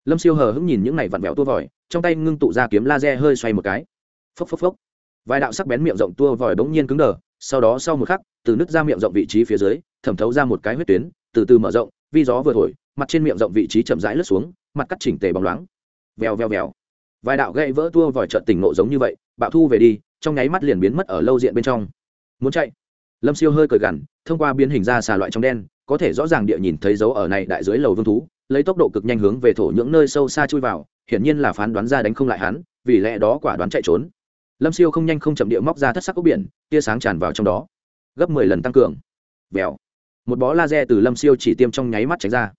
Lâm siêu hờ hững nhìn những này vặn vẹo tua vòi, trong tay ngưng tụ ra kiếm laser hơi xoay một cái. Phốc phốc phốc. Vài đạo sắc bén miệng rộng tua vòi bỗng nhiên cứng đờ, sau đó sau một khắc, từ nứt ra miệng rộng vị trí phía dưới, thẩm thấu ra một cái huyết tuyến, từ từ mở rộng, vi gió vừa thổi, mặt trên miệng rộng vị trí chậm rãi lướt xuống, mặt cắt chỉnh tề bóng loáng. Vèo vèo vèo. Vài đạo gậy vỡ tua vòi trợn tỉnh nộ giống như vậy, bạo thu về đi, trong nháy mắt liền biến mất ở lâu diện bên trong. Muốn chạy? Lâm siêu hơi cởi gằn, thông qua biến hình ra xà loại trong đen có thể rõ ràng địa nhìn thấy dấu ở này đại dưới lầu vương thú, lấy tốc độ cực nhanh hướng về thổ những nơi sâu xa chui vào, hiển nhiên là phán đoán ra đánh không lại hắn, vì lẽ đó quả đoán chạy trốn. Lâm siêu không nhanh không chậm địa móc ra thất sắc ốc biển, tia sáng tràn vào trong đó. Gấp mười lần tăng cường. Vèo. Một bó laser từ lâm siêu chỉ tiêm trong nháy mắt tránh ra.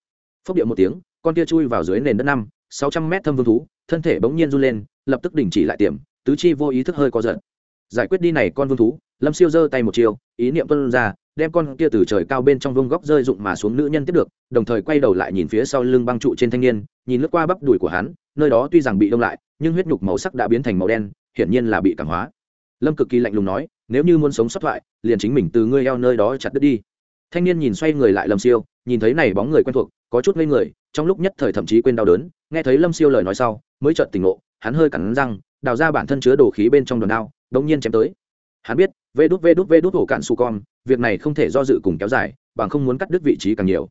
Phốc điệu một tiếng, con tia chui vào dưới nền đất năm, sáu trăm mét thâm vương thú, thân thể bỗng nhiên run lên, lập tức đình chỉ lại tiềm, tứ chi vô ý thức hơi co giận giải quyết đi này con vương thú lâm siêu giơ tay một chiều ý niệm tuân ra, đem con kia từ trời cao bên trong vông góc rơi rụng mà xuống nữ nhân tiếp được, đồng thời quay đầu lại nhìn phía sau lưng băng trụ trên thanh niên, nhìn lướt qua bắp đùi của hắn, nơi đó tuy rằng bị đông lại, nhưng huyết nhục màu sắc đã biến thành màu đen, hiển nhiên là bị cảm hóa. Lâm cực kỳ lạnh lùng nói, nếu như muốn sống sót thoại liền chính mình từ ngươi eo nơi đó chặt đứt đi. Thanh niên nhìn xoay người lại lâm siêu, nhìn thấy này bóng người quen thuộc, có chút ngây người, trong lúc nhất thời thậm chí quên đau đớn, nghe thấy lâm siêu lời nói sau, mới chợt tỉnh ngộ, hắn hơi cắn răng, đào ra bản thân chứa đồ khí bên trong đòn đao đống nhiên chém tới hắn biết, vê đút vê đút vê đút hổ cạn su con, việc này không thể do dự cùng kéo dài, bằng không muốn cắt đứt vị trí càng nhiều.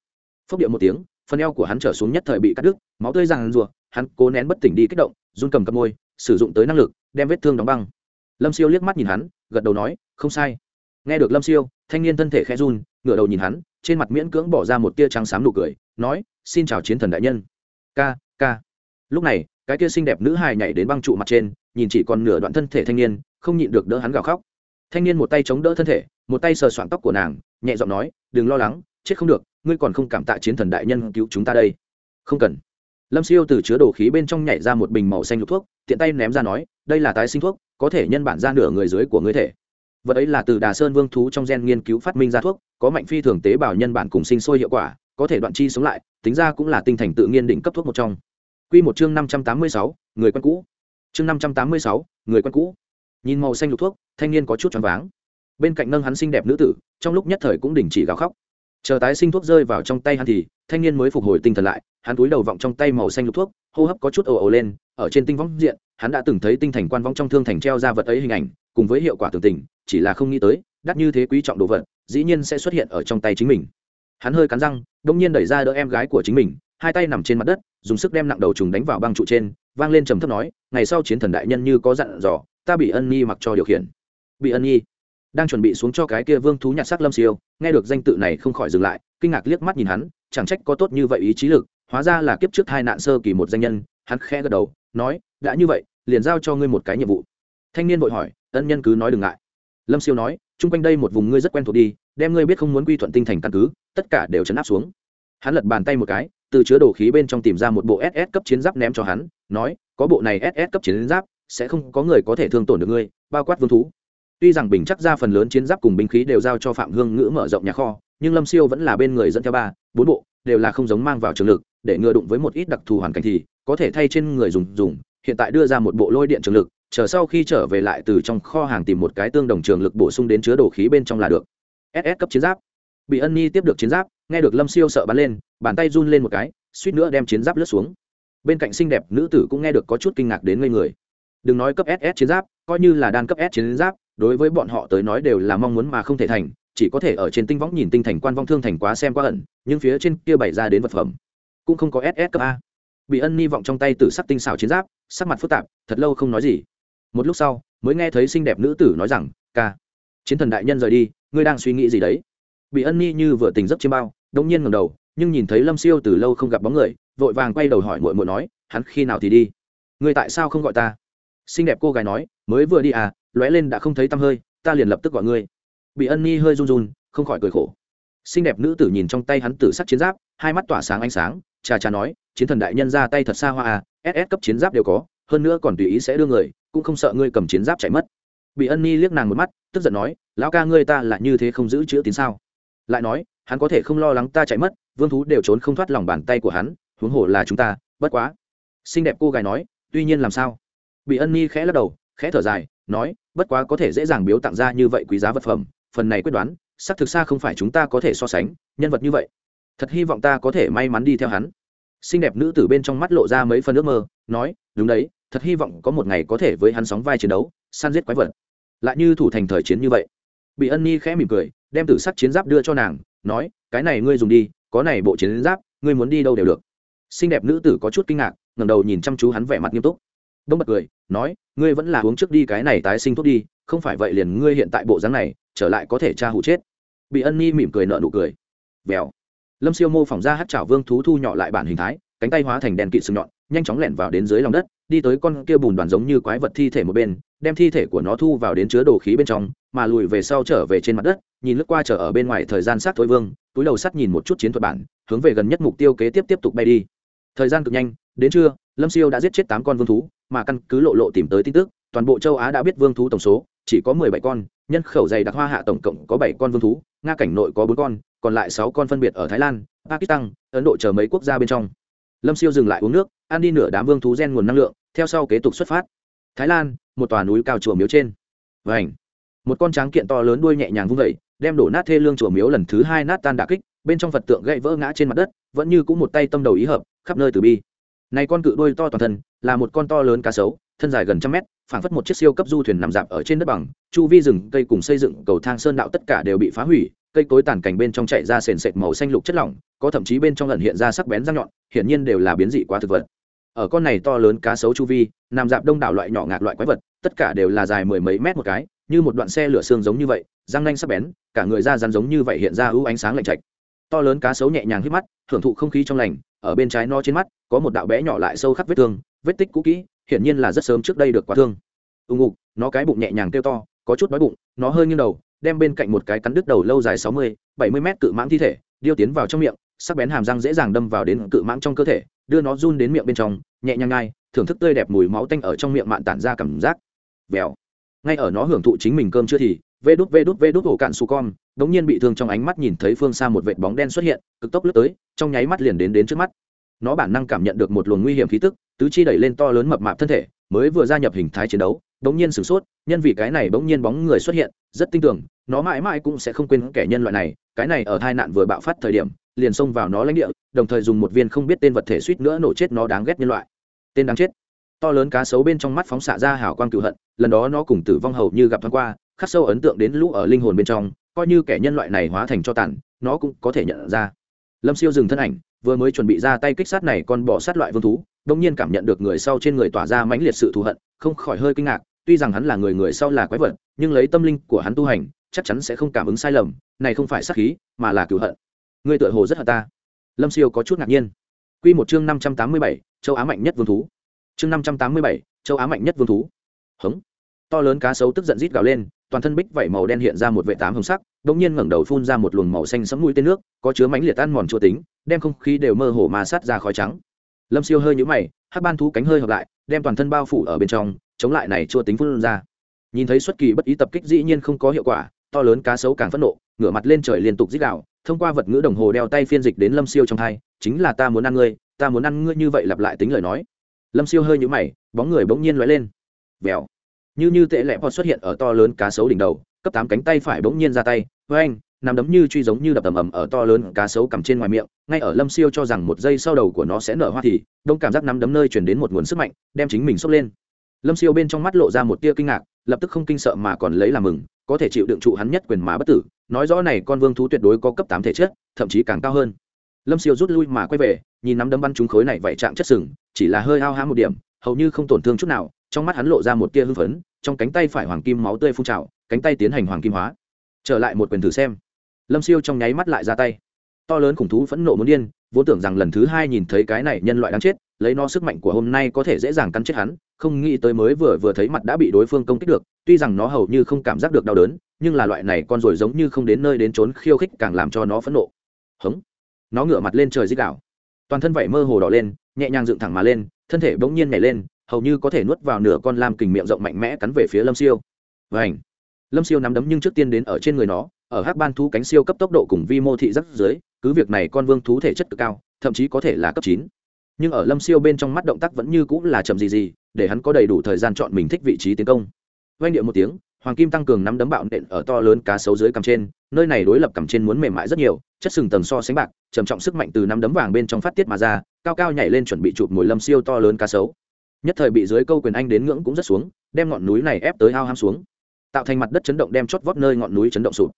Phốc điệu một tiếng, phần eo của hắn trở xuống nhất thời bị cắt đứt, máu tươi ràng rùa hắn cố nén bất tỉnh đi kích động, run cầm cầm môi, sử dụng tới năng lực, đem vết thương đóng băng. Lâm siêu liếc mắt nhìn hắn, gật đầu nói, không sai. Nghe được lâm siêu, thanh niên thân thể khẽ run, ngửa đầu nhìn hắn, trên mặt miễn cưỡng bỏ ra một tia trắng xám nụ cười, nói, xin chào chiến thần đại nhân. Ca ca. Lúc này, cái kia xinh đẹp nữ hài nhảy đến băng trụ mặt trên, nhìn chỉ còn nửa đoạn thân thể thanh niên, không nhịn được đỡ hắn gào khóc thanh niên một tay chống đỡ thân thể, một tay sờ soạn tóc của nàng, nhẹ giọng nói, đừng lo lắng, chết không được, ngươi còn không cảm tạ chiến thần đại nhân cứu chúng ta đây. Không cần. Lâm siêu từ chứa đồ khí bên trong nhảy ra một bình màu xanh lục thuốc, tiện tay ném ra nói, đây là tái sinh thuốc, có thể nhân bản ra nửa người dưới của ngươi thể. Vật ấy là từ đà sơn vương thú trong gen nghiên cứu phát minh ra thuốc, có mạnh phi thường tế bào nhân bản cùng sinh sôi hiệu quả, có thể đoạn chi sống lại, tính ra cũng là tinh thành tự nhiên định cấp thuốc một trong. Quy một chương năm trăm tám mươi sáu, người quen cũ. Chương năm trăm tám mươi sáu, người quen cũ. Nhìn màu xanh lục thuốc thanh niên có chút choáng váng. Bên cạnh nâng hắn xinh đẹp nữ tử, trong lúc nhất thời cũng đình chỉ gào khóc. Chờ tái sinh thuốc rơi vào trong tay hắn thì, thanh niên mới phục hồi tinh thần lại, hắn túi đầu vọng trong tay màu xanh lục thuốc, hô hấp có chút ồ ồ lên, ở trên tinh võng diện, hắn đã từng thấy tinh thành quan võng trong thương thành treo ra vật ấy hình ảnh, cùng với hiệu quả tưởng tình, chỉ là không nghĩ tới, đắt như thế quý trọng đồ vật, dĩ nhiên sẽ xuất hiện ở trong tay chính mình. Hắn hơi cắn răng, đông nhiên đẩy ra đỡ em gái của chính mình, hai tay nằm trên mặt đất, dùng sức đem nặng đầu trùng đánh vào băng trụ trên, vang lên trầm thấp nói, ngày sau chiến thần đại nhân như có dặn dò, ta bị ân nhi mặc cho điều khiển bị ân nhi đang chuẩn bị xuống cho cái kia vương thú nhặt sắc lâm siêu nghe được danh tự này không khỏi dừng lại kinh ngạc liếc mắt nhìn hắn chẳng trách có tốt như vậy ý chí lực hóa ra là kiếp trước hai nạn sơ kỳ một danh nhân hắn khẽ gật đầu nói đã như vậy liền giao cho ngươi một cái nhiệm vụ thanh niên vội hỏi ân nhân cứ nói đừng ngại lâm siêu nói chung quanh đây một vùng ngươi rất quen thuộc đi đem ngươi biết không muốn quy thuận tinh thành căn cứ tất cả đều chấn áp xuống hắn lật bàn tay một cái từ chứa đồ khí bên trong tìm ra một bộ ss cấp chiến giáp ném cho hắn nói có bộ này ss cấp chiến giáp sẽ không có người có thể thương tổn được ngươi bao quát vương thú tuy rằng bình chắc ra phần lớn chiến giáp cùng binh khí đều giao cho phạm hương ngữ mở rộng nhà kho, nhưng lâm siêu vẫn là bên người dẫn theo ba, bốn bộ, đều là không giống mang vào trường lực, để ngừa đụng với một ít đặc thù hoàn cảnh thì có thể thay trên người dùng dùng, hiện tại đưa ra một bộ lôi điện trường lực, chờ sau khi trở về lại từ trong kho hàng tìm một cái tương đồng trường lực bổ sung đến chứa đồ khí bên trong là được. Ss cấp chiến giáp. Bị ân Nhi tiếp được chiến giáp, nghe được lâm siêu sợ bắn lên, bàn tay run lên một cái, suýt nữa đem chiến giáp lướt xuống. Bên cạnh xinh đẹp nữ tử cũng nghe được có chút kinh ngạc đến ngây người. Đừng nói cấp ss chiến giáp, coi như là đan cấp s chiến giáp đối với bọn họ tới nói đều là mong muốn mà không thể thành, chỉ có thể ở trên tinh võng nhìn tinh thành quan vong thương thành quá xem quá ẩn, nhưng phía trên kia bày ra đến vật phẩm cũng không có ss cấp a. Bị ân ni vọng trong tay tử sắc tinh xảo chiến giáp, sắc mặt phức tạp, thật lâu không nói gì. Một lúc sau, mới nghe thấy xinh đẹp nữ tử nói rằng, ca, chiến thần đại nhân rời đi, ngươi đang suy nghĩ gì đấy? Bị ân ni như vừa tình giấc chiêm bao đông nhiên ngầm đầu, nhưng nhìn thấy lâm siêu từ lâu không gặp bóng người, vội vàng quay đầu hỏi mội mội nói, hắn khi nào thì đi? Ngươi tại sao không gọi ta? Xinh đẹp cô gái nói, mới vừa đi à lóe lên đã không thấy tăm hơi, ta liền lập tức gọi ngươi. Bị ân ni hơi run run, không khỏi cười khổ. Xinh đẹp nữ tử nhìn trong tay hắn tử sắc chiến giáp, hai mắt tỏa sáng ánh sáng cha cha nói, chiến thần đại nhân ra tay thật xa hoa à ss cấp chiến giáp đều có, hơn nữa còn tùy ý sẽ đưa người, cũng không sợ ngươi cầm chiến giáp chạy mất. Bị ân ni liếc nàng một mắt, tức giận nói, lão ca ngươi ta là như thế không giữ chữ tín sao? Lại nói, hắn có thể không lo lắng ta chạy mất, vương thú đều trốn không thoát lòng bàn tay của hắn, huống hồ là chúng ta, bất quá. Xinh đẹp cô gái nói, tuy nhiên làm sao? Bị ân ni khẽ lắc đầu, khẽ thở dài nói, bất quá có thể dễ dàng biếu tặng ra như vậy quý giá vật phẩm, phần này quyết đoán, xác thực xa không phải chúng ta có thể so sánh, nhân vật như vậy. Thật hy vọng ta có thể may mắn đi theo hắn. Xinh đẹp nữ tử bên trong mắt lộ ra mấy phần ước mơ, nói, đúng đấy, thật hy vọng có một ngày có thể với hắn sóng vai chiến đấu, săn giết quái vật. Lại như thủ thành thời chiến như vậy. Bị ân ni khẽ mỉm cười, đem tử sắc chiến giáp đưa cho nàng, nói, cái này ngươi dùng đi, có này bộ chiến giáp, ngươi muốn đi đâu đều được. Xinh đẹp nữ tử có chút kinh ngạc, ngẩng đầu nhìn chăm chú hắn vẻ mặt nghiêm túc đông bật cười, nói, ngươi vẫn là uống trước đi cái này tái sinh thuốc đi, không phải vậy liền ngươi hiện tại bộ dáng này, trở lại có thể tra hụ chết. Bị ân ni mỉm cười nợ nụ cười. Vèo. Lâm siêu mô phỏng ra hát chảo vương thú thu nhỏ lại bản hình thái, cánh tay hóa thành đèn kỵ sừng nhọn, nhanh chóng lẻn vào đến dưới lòng đất, đi tới con kia bùn đoàn giống như quái vật thi thể một bên, đem thi thể của nó thu vào đến chứa đồ khí bên trong, mà lùi về sau trở về trên mặt đất, nhìn lướt qua trở ở bên ngoài thời gian sát thối vương, túi đầu sắt nhìn một chút chiến thuật bản, hướng về gần nhất mục tiêu kế tiếp tiếp tục bay đi. Thời gian cực nhanh, đến trưa, lâm siêu đã giết chết tám con vương thú mà căn cứ lộ lộ tìm tới tin tức, toàn bộ châu á đã biết vương thú tổng số, chỉ có mười bảy con, nhân khẩu dày đặc hoa hạ tổng cộng có bảy con vương thú, nga cảnh nội có bốn con, còn lại sáu con phân biệt ở thái lan, pakistan, ấn độ chờ mấy quốc gia bên trong. Lâm siêu dừng lại uống nước, ăn đi nửa đám vương thú gen nguồn năng lượng, theo sau kế tục xuất phát. Thái lan, một tòa núi cao chùa miếu trên. Vảnh một con tráng kiện to lớn đuôi nhẹ nhàng vung vẩy đem đổ nát thê lương chùa miếu lần thứ hai nát tan đà kích, bên trong vật tượng gãy vỡ ngã trên mặt đất, vẫn như cũng một tay tâm đầu ý hợp, khắp nơi từ bi. Này con cự đuôi to toàn thân là một con to lớn cá sấu, thân dài gần trăm mét, phảng phất một chiếc siêu cấp du thuyền nằm dạp ở trên đất bằng, chu vi rừng, cây cùng xây dựng, cầu thang sơn đạo tất cả đều bị phá hủy, cây cối tàn cảnh bên trong chạy ra sền sệt màu xanh lục chất lỏng, có thậm chí bên trong lần hiện ra sắc bén răng nhọn, hiển nhiên đều là biến dị quá thực vật. Ở con này to lớn cá sấu chu vi, nằm dạp đông đảo loại nhỏ ngạc loại quái vật, tất cả đều là dài mười mấy mét một cái, như một đoạn xe lửa xương giống như vậy, răng nanh sắc bén, cả người da rắn giống như vậy hiện ra ưu ánh sáng lạnh chạch to lớn cá sấu nhẹ nhàng hít mắt thưởng thụ không khí trong lành, ở bên trái nó trên mắt, có một đạo bé nhỏ lại sâu khắc vết thương vết tích cũ kỹ, hiển nhiên là rất sớm trước đây được quá thương. Ưng ục nó cái bụng nhẹ nhàng kêu to, có chút đói bụng, nó hơi nghiêng đầu, đem bên cạnh một cái cắn đứt đầu lâu dài sáu mươi, bảy mươi mét cự mãng thi thể, điêu tiến vào trong miệng, sắc bén hàm răng dễ dàng đâm vào đến cự mãng trong cơ thể, đưa nó run đến miệng bên trong, nhẹ nhàng ngai thưởng thức tươi đẹp mùi máu tanh ở trong miệng mạn tản ra cảm giác. Vèo. Ngay ở nó hưởng thụ chính mình cơm chưa thì, vê đút vê đút vê đút ổ cạn su con, đống nhiên bị thương trong ánh mắt nhìn thấy phương xa một vệt bóng đen xuất hiện, cực tốc lướt tới, trong nháy mắt liền đến đến trước mắt. Nó bản năng cảm nhận được một luồng nguy hiểm khí tức tứ chi đẩy lên to lớn mập mạp thân thể, mới vừa gia nhập hình thái chiến đấu bỗng nhiên sửng sốt, nhân vì cái này bỗng nhiên bóng người xuất hiện, rất tin tưởng nó mãi mãi cũng sẽ không quên kẻ nhân loại này, cái này ở tai nạn vừa bạo phát thời điểm, liền xông vào nó lãnh địa, đồng thời dùng một viên không biết tên vật thể suýt nữa nổ chết nó đáng ghét nhân loại. Tên đáng chết. To lớn cá sấu bên trong mắt phóng xạ ra hào quang cựu hận, lần đó nó cùng tử vong hầu như gặp thoáng qua, khắc sâu ấn tượng đến lũ ở linh hồn bên trong, coi như kẻ nhân loại này hóa thành cho tàn, nó cũng có thể nhận ra. Lâm siêu dừng thân ảnh, vừa mới chuẩn bị ra tay kích sát này còn bỏ sát loại vương thú đông nhiên cảm nhận được người sau trên người tỏa ra mãnh liệt sự thù hận, không khỏi hơi kinh ngạc, tuy rằng hắn là người người sau là quái vật, nhưng lấy tâm linh của hắn tu hành, chắc chắn sẽ không cảm ứng sai lầm, này không phải sát khí, mà là cựu hận. Ngươi tựa hồ rất hận ta. Lâm siêu có chút ngạc nhiên. Q một chương năm trăm tám mươi bảy, châu á mạnh nhất vương thú. Chương năm trăm tám mươi bảy, châu á mạnh nhất vương thú. Hống. To lớn cá sấu tức giận rít gào lên, toàn thân bích vảy màu đen hiện ra một vệ tám hồng sắc đ ỗ n g nhiên ngẩng đầu phun ra một luồng màu xanh sẫm mũi tên nước, có chứa mánh liệt tan mòn chua tính, đem không khí đều mơ hồ mà sát ra khói trắng lâm siêu hơi nhũ mày hát ban thú cánh hơi hợp lại, đem toàn thân bao phủ ở bên trong, chống lại này chua tính phun ra. Nhìn thấy xuất kỳ bất ý tập kích dĩ nhiên không có hiệu quả, to lớn cá sấu càng phẫn nộ, ngửa mặt lên trời liên tục dích đạo thông qua vật ngữ đồng hồ đeo tay phiên dịch đến lâm siêu trong thai, chính là ta muốn ăn ngươi, ta muốn ăn ngươi như vậy lặp lại tính lời nói. Lâm siêu hơi nhũ mày, bóng người bỗng nhiên lóe lên. Vèo. Như như tệ lẹ pot xuất hiện ở to lớn cá sấu đỉnh đầu, cấp tám cánh tay phải bỗng nhiên ra tay với anh nằm đấm như truy giống như đập ầm ầm ở to lớn cá sấu cầm trên ngoài miệng, ngay ở lâm siêu cho rằng một giây sau đầu của nó sẽ nở hoa thì, đông cảm giác nắm đấm nơi chuyển đến một nguồn sức mạnh, đem chính mình sốc lên. Lâm siêu bên trong mắt lộ ra một tia kinh ngạc, lập tức không kinh sợ mà còn lấy làm mừng, có thể chịu đựng trụ hắn nhất quyền mà bất tử, nói rõ này con vương thú tuyệt đối có cấp tám thể chất, thậm chí càng cao hơn. Lâm siêu rút lui mà quay về, nhìn nắm đấm bắn trúng khối này vậy trạng chất sừng, chỉ là hơi ao há một điểm, hầu như không tổn thương chút nào, trong mắt hắn lộ ra một tia hưng phấn, trong cánh tay phải hoàng kim máu tươi phun trào, cánh tay tiến hành hoàng kim hóa. Trở lại một quyền thử xem lâm siêu trong nháy mắt lại ra tay. To lớn khủng thú phẫn nộ muốn điên, vốn tưởng rằng lần thứ hai nhìn thấy cái này nhân loại đáng chết, lấy nó sức mạnh của hôm nay có thể dễ dàng cắn chết hắn, không nghĩ tới mới vừa vừa thấy mặt đã bị đối phương công kích được, tuy rằng nó hầu như không cảm giác được đau đớn, nhưng là loại này con rồi giống như không đến nơi đến trốn khiêu khích càng làm cho nó phẫn nộ. Hống! Nó ngửa mặt lên trời dích đảo toàn thân vảy mơ hồ đỏ lên, nhẹ nhàng dựng thẳng mà lên, thân thể bỗng nhiên nhảy lên, hầu như có thể nuốt vào nửa con lam kình miệng rộng mạnh mẽ cắn về phía lâm siêu. Vảnh lâm siêu nắm đấm nhưng trước tiên đến ở trên người nó ở hắc ban thú cánh siêu cấp tốc độ cùng vi mô thị rất dưới, cứ việc này con vương thú thể chất cực cao, thậm chí có thể là cấp chín. Nhưng ở lâm siêu bên trong mắt động tác vẫn như cũng là chậm gì gì, để hắn có đầy đủ thời gian chọn mình thích vị trí tiến công. Vang điệu một tiếng, hoàng kim tăng cường nắm đấm bạo nện ở to lớn cá sấu dưới cằm trên, nơi này đối lập cằm trên muốn mềm mại rất nhiều, chất sừng tầng so sánh bạc, trầm trọng sức mạnh từ nắm đấm vàng bên trong phát tiết mà ra, cao cao nhảy lên chuẩn bị chụp mồi lâm siêu to lớn cá sấu. Nhất thời bị dưới câu quyền anh đến ngưỡng cũng rất xuống, đem ngọn núi này ép tới ao ham xuống. Tạo thành mặt đất chấn động đem chót vót nơi ngọn núi chấn động sụp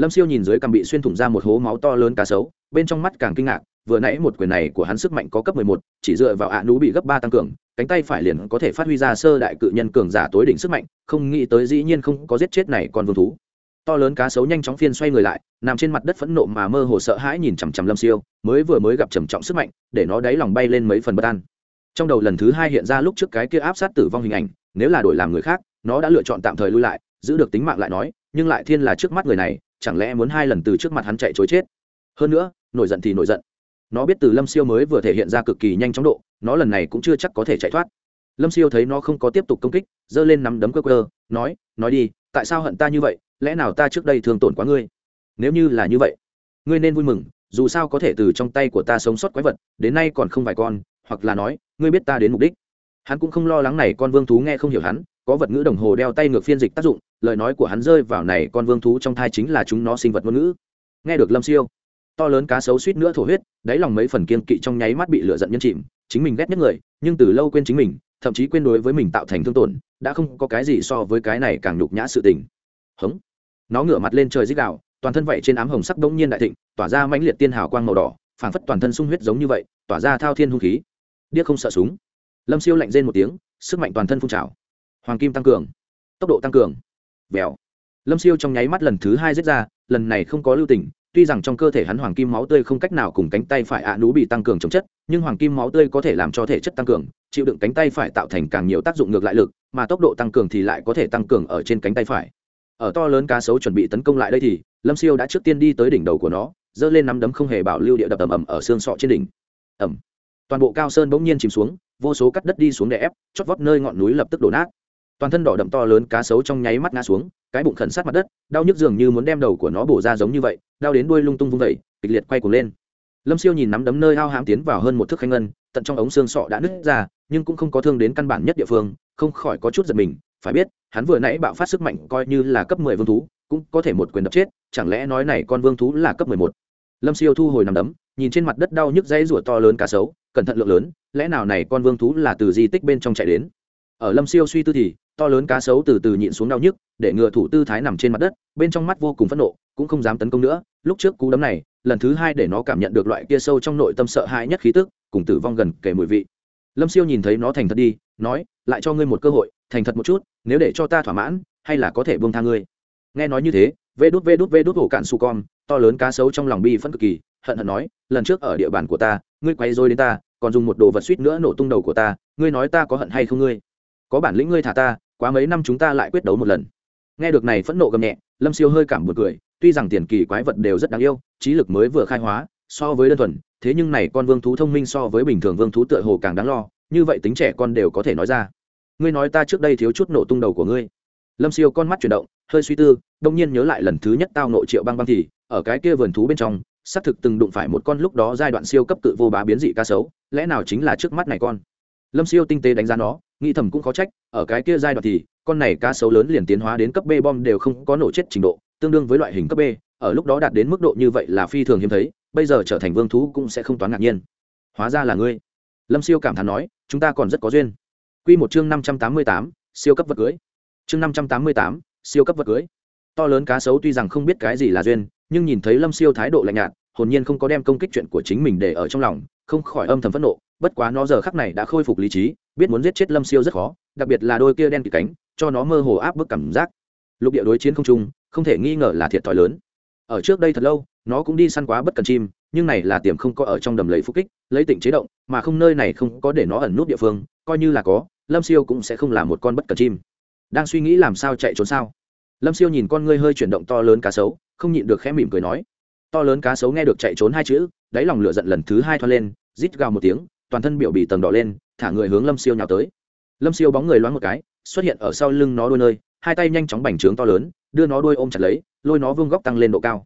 lâm siêu nhìn dưới cằm bị xuyên thủng ra một hố máu to lớn cá sấu, bên trong mắt càng kinh ngạc, vừa nãy một quyền này của hắn sức mạnh có cấp mười một, chỉ dựa vào ạ nú bị gấp ba tăng cường, cánh tay phải liền có thể phát huy ra sơ đại cự nhân cường giả tối đỉnh sức mạnh, không nghĩ tới dĩ nhiên không có giết chết này còn vương thú. To lớn cá sấu nhanh chóng phiên xoay người lại, nằm trên mặt đất phẫn nộ mà mơ hồ sợ hãi nhìn chằm chằm lâm siêu, mới vừa mới gặp trầm trọng sức mạnh, để nó đáy lòng bay lên mấy phần bất an. Trong đầu lần thứ hai hiện ra lúc trước cái kia áp sát tử vong hình ảnh, nếu là đổi làm người khác, nó đã lựa chọn tạm thời lui lại, giữ được tính mạng lại nói nhưng lại thiên là trước mắt người này, chẳng lẽ muốn hai lần từ trước mặt hắn chạy chối chết? Hơn nữa, nổi giận thì nổi giận. Nó biết từ lâm siêu mới vừa thể hiện ra cực kỳ nhanh chóng độ, nó lần này cũng chưa chắc có thể chạy thoát. Lâm siêu thấy nó không có tiếp tục công kích, giơ lên nắm đấm cơ cơ nói nói đi, tại sao hận ta như vậy? Lẽ nào ta trước đây thường tổn quá ngươi? Nếu như là như vậy, ngươi nên vui mừng, dù sao có thể từ trong tay của ta sống sót quái vật, đến nay còn không vài con, hoặc là nói, ngươi biết ta đến mục đích. Hắn cũng không lo lắng này con vương thú nghe không hiểu hắn, có vật ngữ đồng hồ đeo tay ngược phiên dịch tác dụng lời nói của hắn rơi vào này con vương thú trong thai chính là chúng nó sinh vật ngôn ngữ. Nghe được lâm siêu, to lớn cá sấu suýt nữa thổ huyết, đáy lòng mấy phần kiên kỵ trong nháy mắt bị lửa giận nhân chìm, chính mình ghét nhất người, nhưng từ lâu quên chính mình, thậm chí quên đối với mình tạo thành thương tổn, đã không có cái gì so với cái này càng nhục nhã sự tình. Hống! Nó ngửa mặt lên trời dích đạo toàn thân vậy trên ám hồng sắc đống nhiên đại thịnh, tỏa ra mãnh liệt tiên hào quang màu đỏ, phảng phất toàn thân sung huyết giống như vậy, tỏa ra thao thiên hung khí. Điếc không sợ súng. Lâm siêu lạnh rên một tiếng, sức mạnh toàn thân phun trào. Hoàng kim tăng cường. Tốc độ tăng cường vèo. Lâm siêu trong nháy mắt lần thứ hai giết ra, lần này không có lưu tình, tuy rằng trong cơ thể hắn hoàng kim máu tươi không cách nào cùng cánh tay phải ạ nú bị tăng cường chống chất, nhưng hoàng kim máu tươi có thể làm cho thể chất tăng cường, chịu đựng cánh tay phải tạo thành càng nhiều tác dụng ngược lại lực, mà tốc độ tăng cường thì lại có thể tăng cường ở trên cánh tay phải. Ở to lớn cá sấu chuẩn bị tấn công lại đây thì, lâm siêu đã trước tiên đi tới đỉnh đầu của nó, giơ lên nắm đấm không hề bảo lưu địa đập ầm ầm ở xương sọ trên đỉnh. Ẩm toàn bộ cao sơn bỗng nhiên chìm xuống, vô số cắt đất đi xuống để ép, chót vót nơi ngọn núi lập tức đổ nát toàn thân đỏ đậm to lớn cá sấu trong nháy mắt ngã xuống, cái bụng khẩn sát mặt đất, đau nhức dường như muốn đem đầu của nó bổ ra giống như vậy, đau đến đuôi lung tung vung vẩy kịch liệt quay cuồng lên. Lâm siêu nhìn nắm đấm nơi ao hãm tiến vào hơn một thước khanh ngân, tận trong ống xương sọ đã nứt ra, nhưng cũng không có thương đến căn bản nhất địa phương, không khỏi có chút giật mình, phải biết, hắn vừa nãy bạo phát sức mạnh coi như là cấp mười vương thú, cũng có thể một quyền đập chết, chẳng lẽ nói này con vương thú là cấp mười một? Lâm siêu thu hồi nằm đấm, nhìn trên mặt đất đau nhức dãy rủa to lớn cá sấu, cẩn thận lượng lớn, lẽ nào này con vương thú là từ di tích bên trong chạy đến? Ở lâm siêu suy tư thì, to lớn cá sấu từ từ nhịn xuống đau nhức, để ngựa thủ tư thái nằm trên mặt đất, bên trong mắt vô cùng phẫn nộ, cũng không dám tấn công nữa. Lúc trước cú đấm này, lần thứ hai để nó cảm nhận được loại kia sâu trong nội tâm sợ hãi nhất khí tức, cùng tử vong gần kể mùi vị. Lâm siêu nhìn thấy nó thành thật đi, nói, lại cho ngươi một cơ hội, thành thật một chút, nếu để cho ta thỏa mãn, hay là có thể buông tha ngươi? Nghe nói như thế, vê đút vê đút vê đút hổ cạn su con, to lớn cá sấu trong lòng bi phẫn cực kỳ, hận hận nói, lần trước ở địa bàn của ta, ngươi quay dối đến ta, còn dùng một đồ vật suýt nữa nổ tung đầu của ta, ngươi nói ta có hận hay không ngươi? Có bản lĩnh ngươi thả ta, quá mấy năm chúng ta lại quyết đấu một lần. Nghe được này phẫn nộ gầm nhẹ, lâm siêu hơi cảm một cười, tuy rằng tiền kỳ quái vật đều rất đáng yêu, trí lực mới vừa khai hóa, so với đơn thuần, thế nhưng này con vương thú thông minh so với bình thường vương thú tựa hồ càng đáng lo, như vậy tính trẻ con đều có thể nói ra. Ngươi nói ta trước đây thiếu chút nổ tung đầu của ngươi. Lâm siêu con mắt chuyển động, hơi suy tư, đông nhiên nhớ lại lần thứ nhất tao nộ triệu băng băng thì, ở cái kia vườn thú bên trong, xác thực từng đụng phải một con lúc đó giai đoạn siêu cấp tự vô bá biến dị ca sấu, lẽ nào chính là trước mắt này con? Lâm siêu tinh tế đánh giá nó nghĩ thầm cũng khó trách, ở cái kia giai đoạn thì, con này cá sấu lớn liền tiến hóa đến cấp b bom đều không có nổ chết trình độ, tương đương với loại hình cấp b, ở lúc đó đạt đến mức độ như vậy là phi thường hiếm thấy, bây giờ trở thành vương thú cũng sẽ không toán ngạc nhiên. Hóa ra là ngươi. Lâm siêu cảm thán nói, chúng ta còn rất có duyên. Q một chương năm trăm tám mươi tám, siêu cấp vật cưới. Chương năm trăm tám mươi tám, siêu cấp vật cưới. To lớn cá sấu tuy rằng không biết cái gì là duyên, nhưng nhìn thấy lâm siêu thái độ lạnh nhạt, hồn nhiên không có đem công kích chuyện của chính mình để ở trong lòng, không khỏi âm thầm phẫn nộ bất quá nó giờ khắc này đã khôi phục lý trí, biết muốn giết chết lâm siêu rất khó, đặc biệt là đôi kia đen kịt cánh, cho nó mơ hồ áp bức cảm giác. Lục địa đối chiến không trung, không thể nghi ngờ là thiệt thòi lớn. Ở trước đây thật lâu, nó cũng đi săn quá bất cần chim, nhưng này là tiềm không có ở trong đầm lầy phúc kích, lấy tỉnh chế động, mà không nơi này không có để nó ẩn nút địa phương, coi như là có, lâm siêu cũng sẽ không là một con bất cần chim. Đang suy nghĩ làm sao chạy trốn sao? Lâm siêu nhìn con ngươi hơi chuyển động to lớn cá sấu, không nhịn được khẽ mỉm cười nói. To lớn cá sấu nghe được chạy trốn hai chữ, đáy lòng lửa giận lần thứ hai thoa lên, rít gào một tiếng toàn thân biểu bị tầng đỏ lên, thả người hướng lâm siêu nhào tới. Lâm siêu bóng người loáng một cái, xuất hiện ở sau lưng nó đôi nơi, hai tay nhanh chóng bành trướng to lớn, đưa nó đôi ôm chặt lấy, lôi nó vương góc tăng lên độ cao.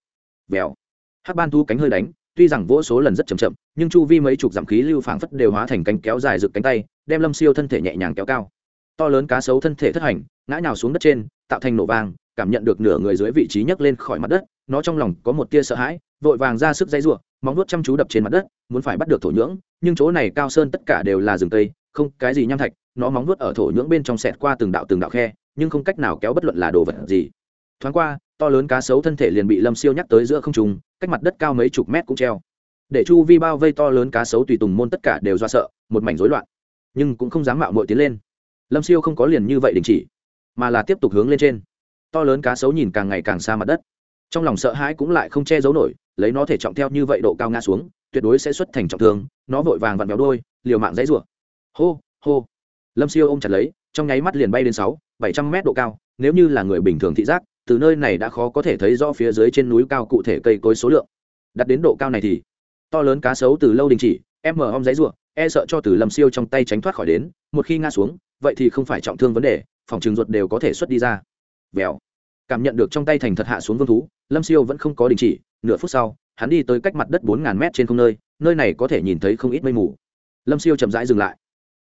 Vèo. Hắc ban thu cánh hơi đánh, tuy rằng vỗ số lần rất chậm chậm, nhưng chu vi mấy chục dặm khí lưu phảng phất đều hóa thành cánh kéo dài rực cánh tay, đem lâm siêu thân thể nhẹ nhàng kéo cao. To lớn cá sấu thân thể thất hành, ngã nhào xuống đất trên, tạo thành nổ vang, cảm nhận được nửa người dưới vị trí nhấc lên khỏi mặt đất, nó trong lòng có một tia sợ hãi vội vàng ra sức dây ruộng móng nuốt chăm chú đập trên mặt đất, muốn phải bắt được thổ nhưỡng, nhưng chỗ này cao sơn tất cả đều là rừng tây không cái gì nham thạch, nó móng nuốt ở thổ nhưỡng bên trong sẹt qua từng đạo từng đạo khe, nhưng không cách nào kéo bất luận là đồ vật gì. Thoáng qua, to lớn cá sấu thân thể liền bị lâm siêu nhắc tới giữa không trùng cách mặt đất cao mấy chục mét cũng treo. Để chu vi bao vây to lớn cá sấu tùy tùng môn tất cả đều do sợ, một mảnh rối loạn. Nhưng cũng không dám mạo mội tiến lên. Lâm siêu không có liền như vậy đình chỉ, mà là tiếp tục hướng lên trên. To lớn cá sấu nhìn càng ngày càng xa mặt đất. Trong lòng sợ hãi cũng lại không che giấu nổi lấy nó thể trọng theo như vậy độ cao ngã xuống, tuyệt đối sẽ xuất thành trọng thương, nó vội vàng vặn vẹo đôi, liều mạng dãy rủa. Hô hô. Lâm siêu ôm chặt lấy, trong nháy mắt liền bay đến sáu, bảy trăm mét độ cao, nếu như là người bình thường thị giác, từ nơi này đã khó có thể thấy rõ phía dưới trên núi cao cụ thể cây cối số lượng. Đặt đến độ cao này thì, to lớn cá sấu từ lâu đình chỉ, em mở om dãy rủa e sợ cho từ lâm siêu trong tay tránh thoát khỏi đến, một khi ngã xuống, vậy thì không phải trọng thương vấn đề, phòng trường ruột đều có thể xuất đi ra. Vèo cảm nhận được trong tay thành thật hạ xuống vương thú, lâm siêu vẫn không có đình chỉ, nửa phút sau, hắn đi tới cách mặt đất bốn ngàn mét trên không nơi nơi này có thể nhìn thấy không ít mây mù. Lâm siêu chậm rãi dừng lại,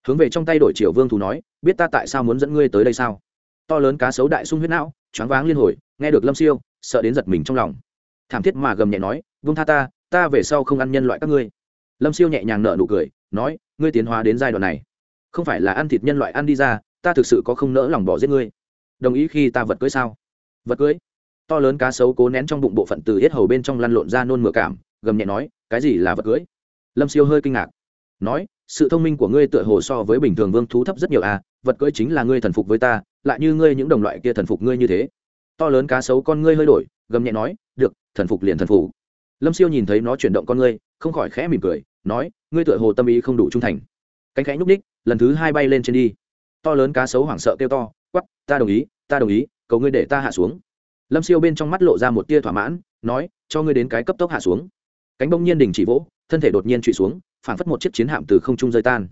hướng về trong tay đổi triệu vương thú nói, biết ta tại sao muốn dẫn ngươi tới đây sao? To lớn cá sấu đại sung huyết não, choáng váng liên hồi, nghe được lâm siêu, sợ đến giật mình trong lòng. Thảm thiết mà gầm nhẹ nói vung tha ta ta về sau không ăn nhân loại các ngươi. Lâm siêu nhẹ nhàng nở nụ cười, nói, ngươi tiến hóa đến giai đoạn này, không phải là ăn thịt nhân loại ăn đi ra, ta thực sự có không nỡ lòng bỏ giết ngươi. Đồng ý khi ta vật cưới sao? Vật cưới. To lớn cá sấu cố nén trong bụng bộ phận từ hết hầu bên trong lăn lộn ra nôn mửa cảm, gầm nhẹ nói, cái gì là vật cưới? Lâm siêu hơi kinh ngạc. Nói, sự thông minh của ngươi tựa hồ so với bình thường vương thú thấp rất nhiều à vật cưới chính là ngươi thần phục với ta, lại như ngươi những đồng loại kia thần phục ngươi như thế. To lớn cá sấu con ngươi hơi đổi, gầm nhẹ nói, được, thần phục liền thần phục. Lâm siêu nhìn thấy nó chuyển động con ngươi, không khỏi khẽ mỉm cười, nói, ngươi tựa hồ tâm ý không đủ trung thành. Cánh khẽ nhúc ních lần thứ hai bay lên trên đi. To lớn cá sấu hoảng sợ kêu to quắp ta đồng ý, ta đồng ý cầu ngươi để ta hạ xuống. Lâm siêu bên trong mắt lộ ra một tia thỏa mãn, nói, cho ngươi đến cái cấp tốc hạ xuống. Cánh bông nhiên đình chỉ vỗ, thân thể đột nhiên trụy xuống phản phất một chiếc chiến hạm từ không trung rơi tan.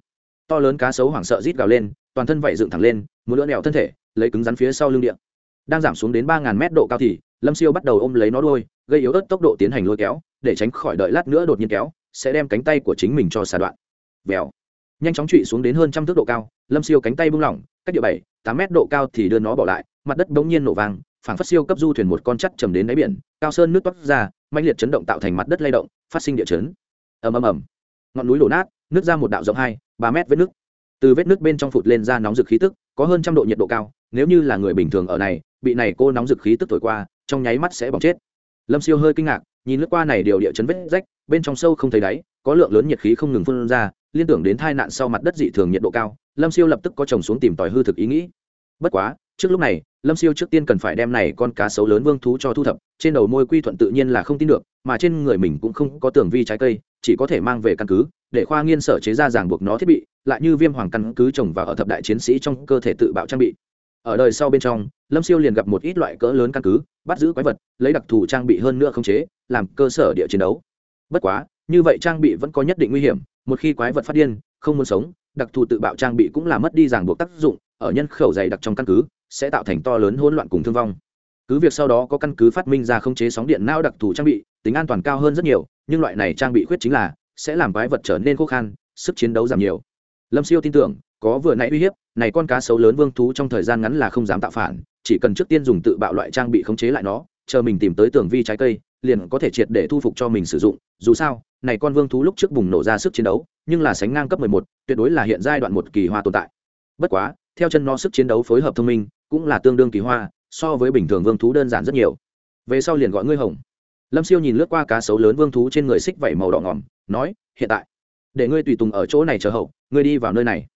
To lớn cá sấu hoảng sợ rít gào lên, toàn thân vẩy dựng thẳng lên một lưỡi đèo thân thể, lấy cứng rắn phía sau lưng điện đang giảm xuống đến ba ngàn mét độ cao thì, lâm siêu bắt đầu ôm lấy nó đôi gây yếu ớt tốc độ tiến hành lôi kéo, để tránh khỏi đợi lát nữa đột nhiên kéo, sẽ đem cánh tay của chính mình cho xà đoạn. Vèo. Nhanh chóng trụy xuống đến hơn trăm thước độ cao, lâm siêu cánh tay bung lỏng, cách địa bảy, tám mét độ cao thì đưa nó bỏ lại mặt đất bỗng nhiên nổ vàng phảng phất siêu cấp du thuyền một con chắt chầm đến đáy biển, cao sơn nước toát ra mạnh liệt chấn động tạo thành mặt đất lay động, phát sinh địa chấn. Ầm ầm ầm. Ngọn núi đổ nát, nước ra một đạo rộng hai, ba mét vết nước. Từ vết nước bên trong phụt lên ra nóng dực khí tức, có hơn trăm độ nhiệt độ cao, nếu như là người bình thường ở này, bị này cô nóng dực khí tức thổi qua, trong nháy mắt sẽ bỏng chết. Lâm siêu hơi kinh ngạc, nhìn lướt qua này điều địa chấn vết rách, bên trong sâu không thấy đáy, có lượng lớn nhiệt khí không ngừng phun ra, liên tưởng đến tai nạn sau mặt đất dị thường nhiệt độ cao, lâm siêu lập tức có chồng xuống tìm tòi hư thực ý nghĩ. Bất quá trước lúc này, lâm siêu trước tiên cần phải đem này con cá sấu lớn vương thú cho thu thập, trên đầu môi quy thuận tự nhiên là không tin được, mà trên người mình cũng không có tường vi trái cây, chỉ có thể mang về căn cứ, để khoa nghiên sở chế ra ràng buộc nó thiết bị, lại như viêm hoàng căn cứ trồng và ở thập đại chiến sĩ trong cơ thể tự bạo trang bị. Ở đời sau bên trong, lâm siêu liền gặp một ít loại cỡ lớn căn cứ, bắt giữ quái vật, lấy đặc thù trang bị hơn nữa không chế, làm cơ sở địa chiến đấu. Bất quá, như vậy trang bị vẫn có nhất định nguy hiểm, một khi quái vật phát điên, không muốn sống, đặc thù tự bạo trang bị cũng là mất đi ràng buộc tác dụng, ở nhân khẩu dày đặc trong căn cứ sẽ tạo thành to lớn hỗn loạn cùng thương vong. Cứ việc sau đó có căn cứ phát minh ra không chế sóng điện não đặc thù trang bị tính an toàn cao hơn rất nhiều nhưng loại này trang bị khuyết chính là sẽ làm quái vật trở nên khó khăn sức chiến đấu giảm nhiều. Lâm siêu tin tưởng có vừa nãy uy hiếp này con cá sấu lớn vương thú trong thời gian ngắn là không dám tạo phản chỉ cần trước tiên dùng tự bạo loại trang bị khống chế lại nó chờ mình tìm tới tường vi trái cây liền có thể triệt để thu phục cho mình sử dụng. Dù sao này con vương thú lúc trước bùng nổ ra sức chiến đấu nhưng là sánh ngang cấp 11, tuyệt đối là hiện giai đoạn một kỳ hoa tồn tại. Bất quá theo chân nó sức chiến đấu phối hợp thông minh cũng là tương đương kỳ hoa, so với bình thường vương thú đơn giản rất nhiều. Về sau liền gọi ngươi hồng. Lâm siêu nhìn lướt qua cá sấu lớn vương thú trên người xích vảy màu đỏ ngỏm, nói, hiện tại, để ngươi tùy tùng ở chỗ này chờ hậu, ngươi đi vào nơi này.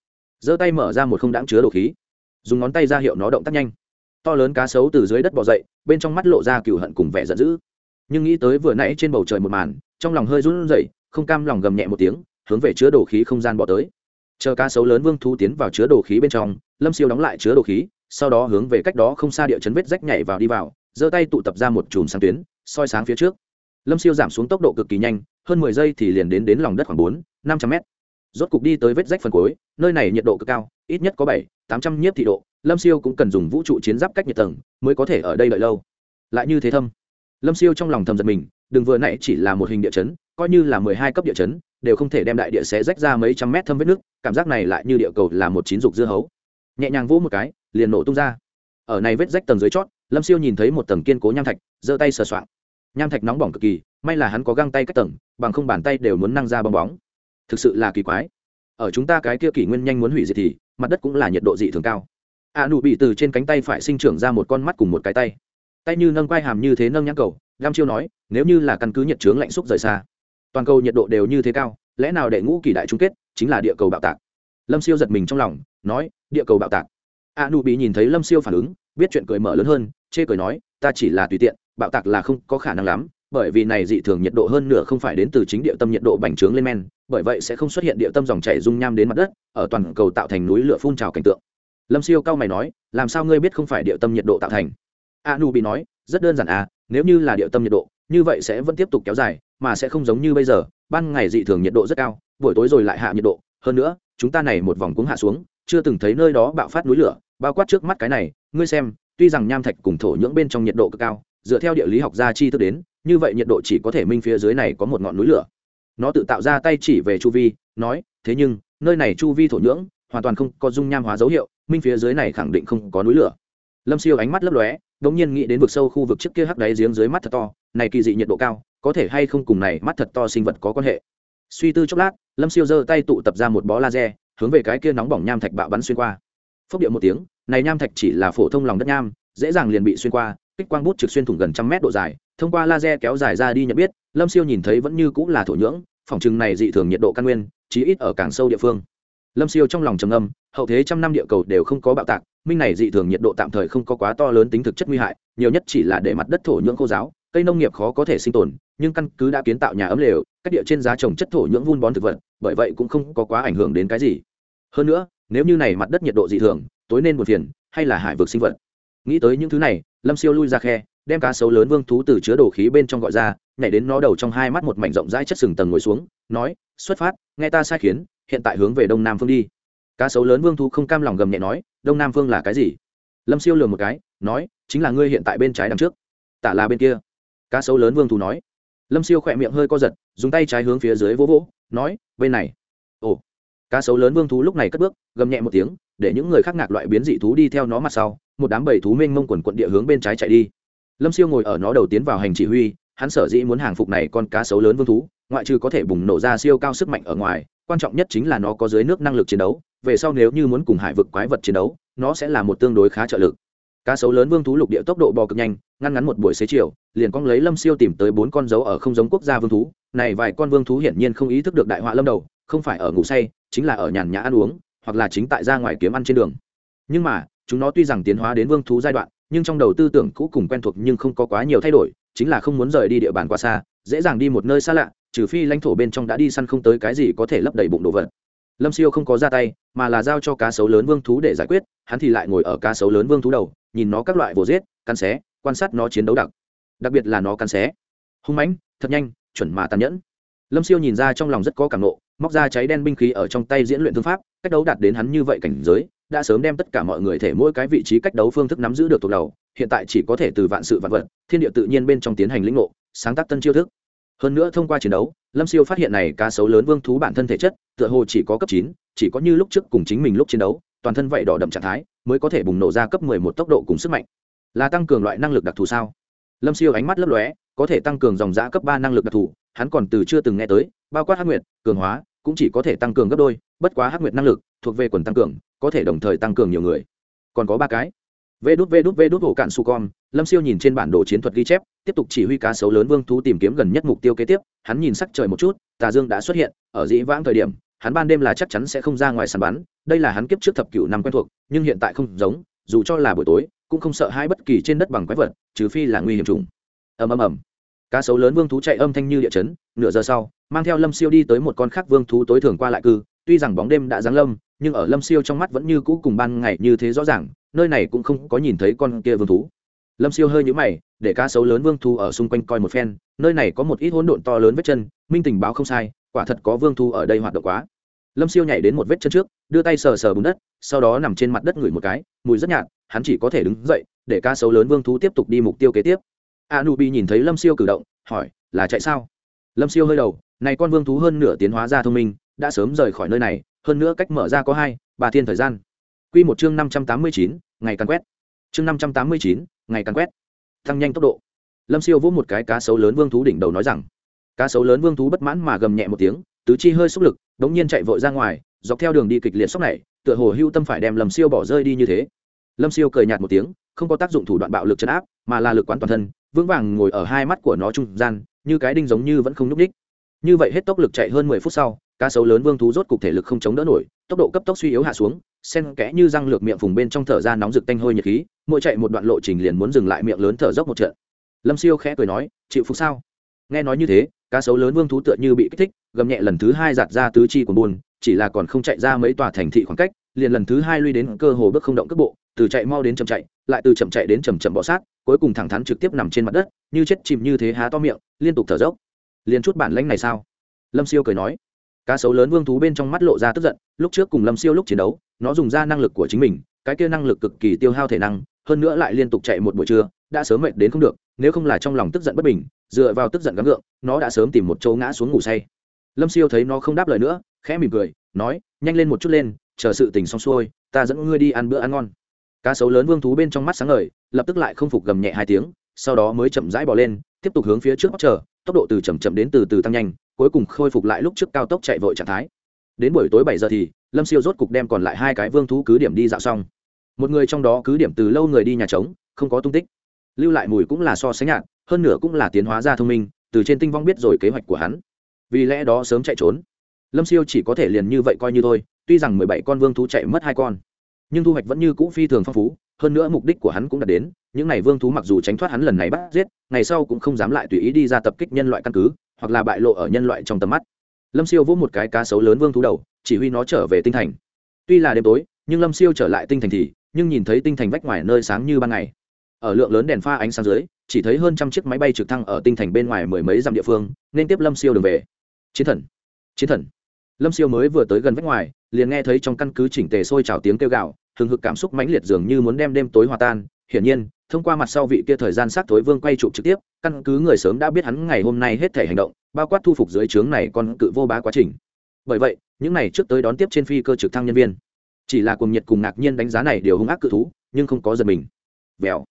Giơ tay mở ra một không đáng chứa đồ khí. Dùng ngón tay ra hiệu nó động tác nhanh. To lớn cá sấu từ dưới đất bỏ dậy, bên trong mắt lộ ra cựu hận cùng vẻ giận dữ. Nhưng nghĩ tới vừa nãy trên bầu trời một màn, trong lòng hơi run rẩy, không cam lòng gầm nhẹ một tiếng, hướng về chứa đồ khí không gian bỏ tới. Chờ cá sấu lớn vương thú tiến vào chứa đồ khí bên trong, lâm siêu đóng lại chứa đồ khí sau đó hướng về cách đó không xa địa chấn vết rách nhảy vào đi vào, giơ tay tụ tập ra một chùm sáng tuyến, soi sáng phía trước. Lâm siêu giảm xuống tốc độ cực kỳ nhanh, hơn mười giây thì liền đến đến lòng đất khoảng bốn, năm trăm mét. Rốt cục đi tới vết rách phần cuối, nơi này nhiệt độ cực cao, ít nhất có bảy, tám trăm nhiếp thị độ, lâm siêu cũng cần dùng vũ trụ chiến giáp cách nhiệt tầng mới có thể ở đây đợi lâu. Lại như thế thâm. Lâm siêu trong lòng thầm giật mình, đừng vừa nãy chỉ là một hình địa chấn, coi như là mười hai cấp địa chấn, đều không thể đem đại địa xé rách ra mấy trăm mét thâm vết nước, cảm giác này lại như địa cầu là một chín dục dưa hấu. Nhẹ nhàng vỗ một cái liền nổ tung ra. Ở này vết rách tầng dưới chót, lâm siêu nhìn thấy một tầng kiên cố nham thạch, giơ tay sờ soạng. Nham thạch nóng bỏng cực kỳ, may là hắn có găng tay cách tầng, bằng không bàn tay đều muốn năng ra bong bóng. Thực sự là kỳ quái. Ở chúng ta cái kia kỷ nguyên nhanh muốn hủy diệt thì, mặt đất cũng là nhiệt độ dị thường cao. A nụ bị từ trên cánh tay phải sinh trưởng ra một con mắt cùng một cái tay. Tay như nâng quai hàm như thế nâng nhãn cầu Lâm chiêu nói, nếu như là căn cứ nhiệt chướng lạnh xúc rời xa, toàn cầu nhiệt độ đều như thế cao, lẽ nào đệ ngũ kỳ đại chung kết chính là địa cầu bạo tạc? Lâm siêu giật mình trong lòng, nói, địa cầu bạo tạc a nụ bị nhìn thấy lâm siêu phản ứng, biết chuyện cười mở lớn hơn, chê cười nói, ta chỉ là tùy tiện, bạo tạc là không có khả năng lắm, bởi vì này dị thường nhiệt độ hơn nửa không phải đến từ chính địa tâm nhiệt độ bành trướng lên men, bởi vậy sẽ không xuất hiện địa tâm dòng chảy dung nham đến mặt đất, ở toàn cầu tạo thành núi lửa phun trào cảnh tượng. Lâm siêu cao mày nói, làm sao ngươi biết không phải địa tâm nhiệt độ tạo thành? A nu bị nói, rất đơn giản à nếu như là địa tâm nhiệt độ, như vậy sẽ vẫn tiếp tục kéo dài, mà sẽ không giống như bây giờ, ban ngày dị thường nhiệt độ rất cao, buổi tối rồi lại hạ nhiệt độ, hơn nữa, chúng ta này một vòng cũng hạ xuống, chưa từng thấy nơi đó bạo phát núi lửa bao quát trước mắt cái này, ngươi xem, tuy rằng nham thạch cùng thổ nhưỡng bên trong nhiệt độ cực cao, dựa theo địa lý học gia chi thức đến, như vậy nhiệt độ chỉ có thể minh phía dưới này có một ngọn núi lửa. Nó tự tạo ra tay chỉ về chu vi, nói, thế nhưng, nơi này chu vi thổ nhưỡng, hoàn toàn không có dung nham hóa dấu hiệu, minh phía dưới này khẳng định không có núi lửa. Lâm siêu ánh mắt lấp lóe đ ỗ n g nhiên nghĩ đến vực sâu khu vực trước kia hắc đáy giếng dưới mắt thật to, này kỳ dị nhiệt độ cao, có thể hay không cùng này mắt thật to sinh vật có quan hệ. Suy tư chốc lát, lâm siêu giơ tay tụ tập ra một bó laser, hướng về cái kia nóng bỏng nham thạch bạo bắn xuyên qua phốc điệu một tiếng, này nham thạch chỉ là phổ thông lòng đất nham, dễ dàng liền bị xuyên qua, kích quang bút trực xuyên thủng gần trăm mét độ dài, thông qua laser kéo dài ra đi nhận biết, lâm siêu nhìn thấy vẫn như cũng là thổ nhưỡng, phòng chừng này dị thường nhiệt độ căn nguyên, chí ít ở càng sâu địa phương. Lâm siêu trong lòng trầm âm hậu thế trăm năm địa cầu đều không có bạo tạc, minh này dị thường nhiệt độ tạm thời không có quá to lớn tính thực chất nguy hại, nhiều nhất chỉ là để mặt đất thổ nhưỡng khô giáo cây nông nghiệp khó có thể sinh tồn, nhưng căn cứ đã kiến tạo nhà ấm lều các địa trên giá trồng chất thổ nhưỡng vun bón thực vật, bởi vậy cũng không có quá ảnh hưởng đến cái gì. Hơn nữa nếu như này mặt đất nhiệt độ dị thường, tối nên buồn phiền, hay là hải vực sinh vật? Nghĩ tới những thứ này, lâm siêu lui ra khe, đem cá sấu lớn vương thú từ chứa đồ khí bên trong gọi ra, nhảy đến nó đầu trong hai mắt một mảnh rộng rãi chất sừng tầng ngồi xuống, nói, xuất phát, nghe ta sai khiến, hiện tại hướng về đông nam phương đi. Cá sấu lớn vương thú không cam lòng gầm nhẹ nói, đông nam phương là cái gì? Lâm siêu lừa một cái, nói, chính là ngươi hiện tại bên trái đằng trước, tả là bên kia. Cá sấu lớn vương thú nói. Lâm siêu khỏe miệng hơi co giật, dùng tay trái hướng phía dưới vỗ vỗ, nói, bên này. Ồ cá sấu lớn vương thú lúc này cất bước, gầm nhẹ một tiếng, để những người khác ngạc loại biến dị thú đi theo nó mặt sau, một đám bầy thú mênh mông quần quận địa hướng bên trái chạy đi. Lâm siêu ngồi ở nó đầu tiến vào hành chỉ huy, hắn sở dĩ muốn hàng phục này con cá sấu lớn vương thú, ngoại trừ có thể bùng nổ ra siêu cao sức mạnh ở ngoài, quan trọng nhất chính là nó có dưới nước năng lực chiến đấu, về sau nếu như muốn cùng hải vực quái vật chiến đấu, nó sẽ là một tương đối khá trợ lực. Cá sấu lớn vương thú lục địa tốc độ bò cực nhanh, ngăn ngắn một buổi xế chiều, liền cong lấy lâm siêu tìm tới bốn con dấu ở không giống quốc gia vương thú, này vài con vương thú hiển nhiên không ý thức được đại họa lâm đầu không phải ở ngủ say, chính là ở nhàn nhã ăn uống, hoặc là chính tại ra ngoài kiếm ăn trên đường. Nhưng mà, chúng nó tuy rằng tiến hóa đến vương thú giai đoạn, nhưng trong đầu tư tưởng cũ cùng quen thuộc nhưng không có quá nhiều thay đổi, chính là không muốn rời đi địa bàn quá xa, dễ dàng đi một nơi xa lạ, trừ phi lãnh thổ bên trong đã đi săn không tới cái gì có thể lấp đầy bụng đồ vật. Lâm siêu không có ra tay, mà là giao cho cá sấu lớn vương thú để giải quyết, hắn thì lại ngồi ở cá sấu lớn vương thú đầu, nhìn nó các loại vồ giết, cắn xé, quan sát nó chiến đấu đặc. Đặc biệt là nó cắn xé. Hung mãnh, thật nhanh, chuẩn mà tàn nhẫn. Lâm siêu nhìn ra trong lòng rất có cảm nộ móc ra cháy đen binh khí ở trong tay diễn luyện thương pháp, cách đấu đạt đến hắn như vậy cảnh giới, đã sớm đem tất cả mọi người thể mỗi cái vị trí cách đấu phương thức nắm giữ được thuộc đầu, hiện tại chỉ có thể từ vạn sự vạn vật, thiên địa tự nhiên bên trong tiến hành lĩnh ngộ, sáng tác tân chiêu thức. Hơn nữa thông qua chiến đấu, lâm siêu phát hiện này cá sấu lớn vương thú bản thân thể chất, tựa hồ chỉ có cấp chín, chỉ có như lúc trước cùng chính mình lúc chiến đấu, toàn thân vậy đỏ đậm trạng thái, mới có thể bùng nổ ra cấp mười một tốc độ cùng sức mạnh. Là tăng cường loại năng lực đặc thù sao? Lâm siêu ánh mắt lấp lóe, có thể tăng cường dòng giã cấp ba năng lực đặc thù, hắn còn từ chưa từng nghe tới, bao quát hắc nguyệt, cường hóa cũng chỉ có thể tăng cường gấp đôi, bất quá hắc nguyệt năng lực thuộc về quần tăng cường, có thể đồng thời tăng cường nhiều người. Còn có ba cái. Vê đút vê đút vê đút hổ cạn su con, lâm siêu nhìn trên bản đồ chiến thuật ghi chép, tiếp tục chỉ huy cá sấu lớn vương thú tìm kiếm gần nhất mục tiêu kế tiếp, hắn nhìn sắc trời một chút, tà dương đã xuất hiện, ở dĩ vãng thời điểm, hắn ban đêm là chắc chắn sẽ không ra ngoài sàn bắn, đây là hắn kiếp trước thập cựu năm quen thuộc, nhưng hiện tại không giống, dù cho là buổi tối, cũng không sợ hai bất kỳ trên đất bằng quái vật, trừ phi là nguy hiểm trùng ầm ầm ầm cá sấu lớn vương thú chạy âm thanh như địa chấn, nửa giờ sau, mang theo lâm siêu đi tới một con khác vương thú tối thường qua lại cư, tuy rằng bóng đêm đã giáng lâm, nhưng ở lâm siêu trong mắt vẫn như cũ cùng ban ngày như thế rõ ràng, nơi này cũng không có nhìn thấy con kia vương thú. Lâm siêu hơi nhũ mày, để cá sấu lớn vương thú ở xung quanh coi một phen, nơi này có một ít hỗn độn to lớn vết chân, minh tình báo không sai, quả thật có vương thú ở đây hoạt động quá. Lâm siêu nhảy đến một vết chân trước, đưa tay sờ sờ bùn đất, sau đó nằm trên mặt đất ngửi một cái, mùi rất nhạt, hắn chỉ có thể đứng dậy, để cá sấu lớn vương thú tiếp tục đi mục tiêu kế tiếp a nu bi nhìn thấy lâm siêu cử động, hỏi, là chạy sao? Lâm siêu hơi đầu, này con vương thú hơn nửa tiến hóa ra thông minh, đã sớm rời khỏi nơi này, hơn nữa cách mở ra có hai, ba thiên thời gian. Q một chương năm trăm tám mươi chín, ngày càng quét. Chương năm trăm tám mươi chín, ngày càng quét. Tăng nhanh tốc độ. Lâm siêu vỗ một cái cá sấu lớn vương thú đỉnh đầu nói rằng, cá sấu lớn vương thú bất mãn mà gầm nhẹ một tiếng, tứ chi hơi xúc lực đ ố n g nhiên chạy vội ra ngoài, dọc theo đường đi kịch liệt sốc này, tựa hồ hưu tâm phải đem lâm siêu bỏ rơi đi như thế. Lâm siêu cười nhạt một tiếng, không có tác dụng thủ đoạn bạo lực chấn áp mà là lực quán toàn thân, vững vàng ngồi ở hai mắt của nó trung gian, như cái đinh giống như vẫn không n ú c ních như vậy hết tốc lực chạy hơn mười phút sau, cá sấu lớn vương thú rốt cục thể lực không chống đỡ nổi, tốc độ cấp tốc suy yếu hạ xuống, sen kẽ như răng lược miệng vùng bên trong thở ra nóng rực tanh hôi nhiệt khí, mỗi chạy một đoạn lộ trình liền muốn dừng lại miệng lớn thở dốc một trận. Lâm siêu khẽ cười nói, chịu phục sao? Nghe nói như thế, cá sấu lớn vương thú tựa như bị kích thích, gầm nhẹ lần thứ hai giạt ra tứ chi của buồn, chỉ là còn không chạy ra mấy tòa thành thị khoảng cách liền lần thứ hai lui đến cơ hồ bước không động cước bộ, từ chạy mau đến chậm chạy, lại từ chậm chạy đến chậm chậm bọ sát, cuối cùng thẳng thắn trực tiếp nằm trên mặt đất, như chết chìm như thế há to miệng, liên tục thở dốc. Liền chút bản lãnh này sao? Lâm siêu cười nói. Cá sấu lớn vương thú bên trong mắt lộ ra tức giận, lúc trước cùng lâm siêu lúc chiến đấu, nó dùng ra năng lực của chính mình, cái kia năng lực cực kỳ tiêu hao thể năng, hơn nữa lại liên tục chạy một buổi trưa, đã sớm mệt đến không được, nếu không là trong lòng tức giận bất bình, dựa vào tức giận gắng gượng, nó đã sớm tìm một chỗ ngã xuống ngủ say. Lâm siêu thấy nó không đáp lời nữa, khẽ mỉm cười, nói, nhanh lên một chút lên chờ sự tình xong xuôi, ta dẫn ngươi đi ăn bữa ăn ngon. Cá sấu lớn vương thú bên trong mắt sáng ngời, lập tức lại không phục gầm nhẹ hai tiếng, sau đó mới chậm rãi bỏ lên, tiếp tục hướng phía trước chờ tốc độ từ chậm chậm đến từ từ tăng nhanh, cuối cùng khôi phục lại lúc trước cao tốc chạy vội trạng thái. Đến buổi tối bảy giờ thì, lâm siêu rốt cục đem còn lại hai cái vương thú cứ điểm đi dạo xong. Một người trong đó cứ điểm từ lâu người đi nhà trống, không có tung tích. Lưu lại mùi cũng là so sánh nhạt, hơn nữa cũng là tiến hóa ra thông minh, từ trên tinh vong biết rồi kế hoạch của hắn. Vì lẽ đó sớm chạy trốn. Lâm siêu chỉ có thể liền như vậy coi như thôi tuy rằng mười bảy con vương thú chạy mất hai con, nhưng thu hoạch vẫn như cũ phi thường phong phú, hơn nữa mục đích của hắn cũng đã đến, những n à y vương thú mặc dù tránh thoát hắn lần này bắt giết, ngày sau cũng không dám lại tùy ý đi ra tập kích nhân loại căn cứ, hoặc là bại lộ ở nhân loại trong tầm mắt. Lâm siêu vỗ một cái cá sấu lớn vương thú đầu, chỉ huy nó trở về tinh thành. Tuy là đêm tối, nhưng lâm siêu trở lại tinh thành thì, nhưng nhìn thấy tinh thành vách ngoài nơi sáng như ban ngày. Ở lượng lớn đèn pha ánh sáng dưới, chỉ thấy hơn trăm chiếc máy bay trực thăng ở tinh thành bên ngoài mười mấy dặm địa phương, nên tiếp lâm siêu đường về. Chiến thần! Chiến thần! Lâm siêu mới vừa tới gần vách ngoài, liền nghe thấy trong căn cứ chỉnh tề sôi trào tiếng kêu gạo hừng hực cảm xúc mãnh liệt dường như muốn đem đêm tối hòa tan. Hiển nhiên, thông qua mặt sau vị kia thời gian sát thối vương quay trụ trực tiếp, căn cứ người sớm đã biết hắn ngày hôm nay hết thể hành động, bao quát thu phục dưới trướng này còn cự vô bá quá trình. Bởi vậy, những này trước tới đón tiếp trên phi cơ trực thăng nhân viên. Chỉ là cuồng nhiệt cùng ngạc nhiên đánh giá này đều hung ác cự thú, nhưng không có giật mình. Vèo.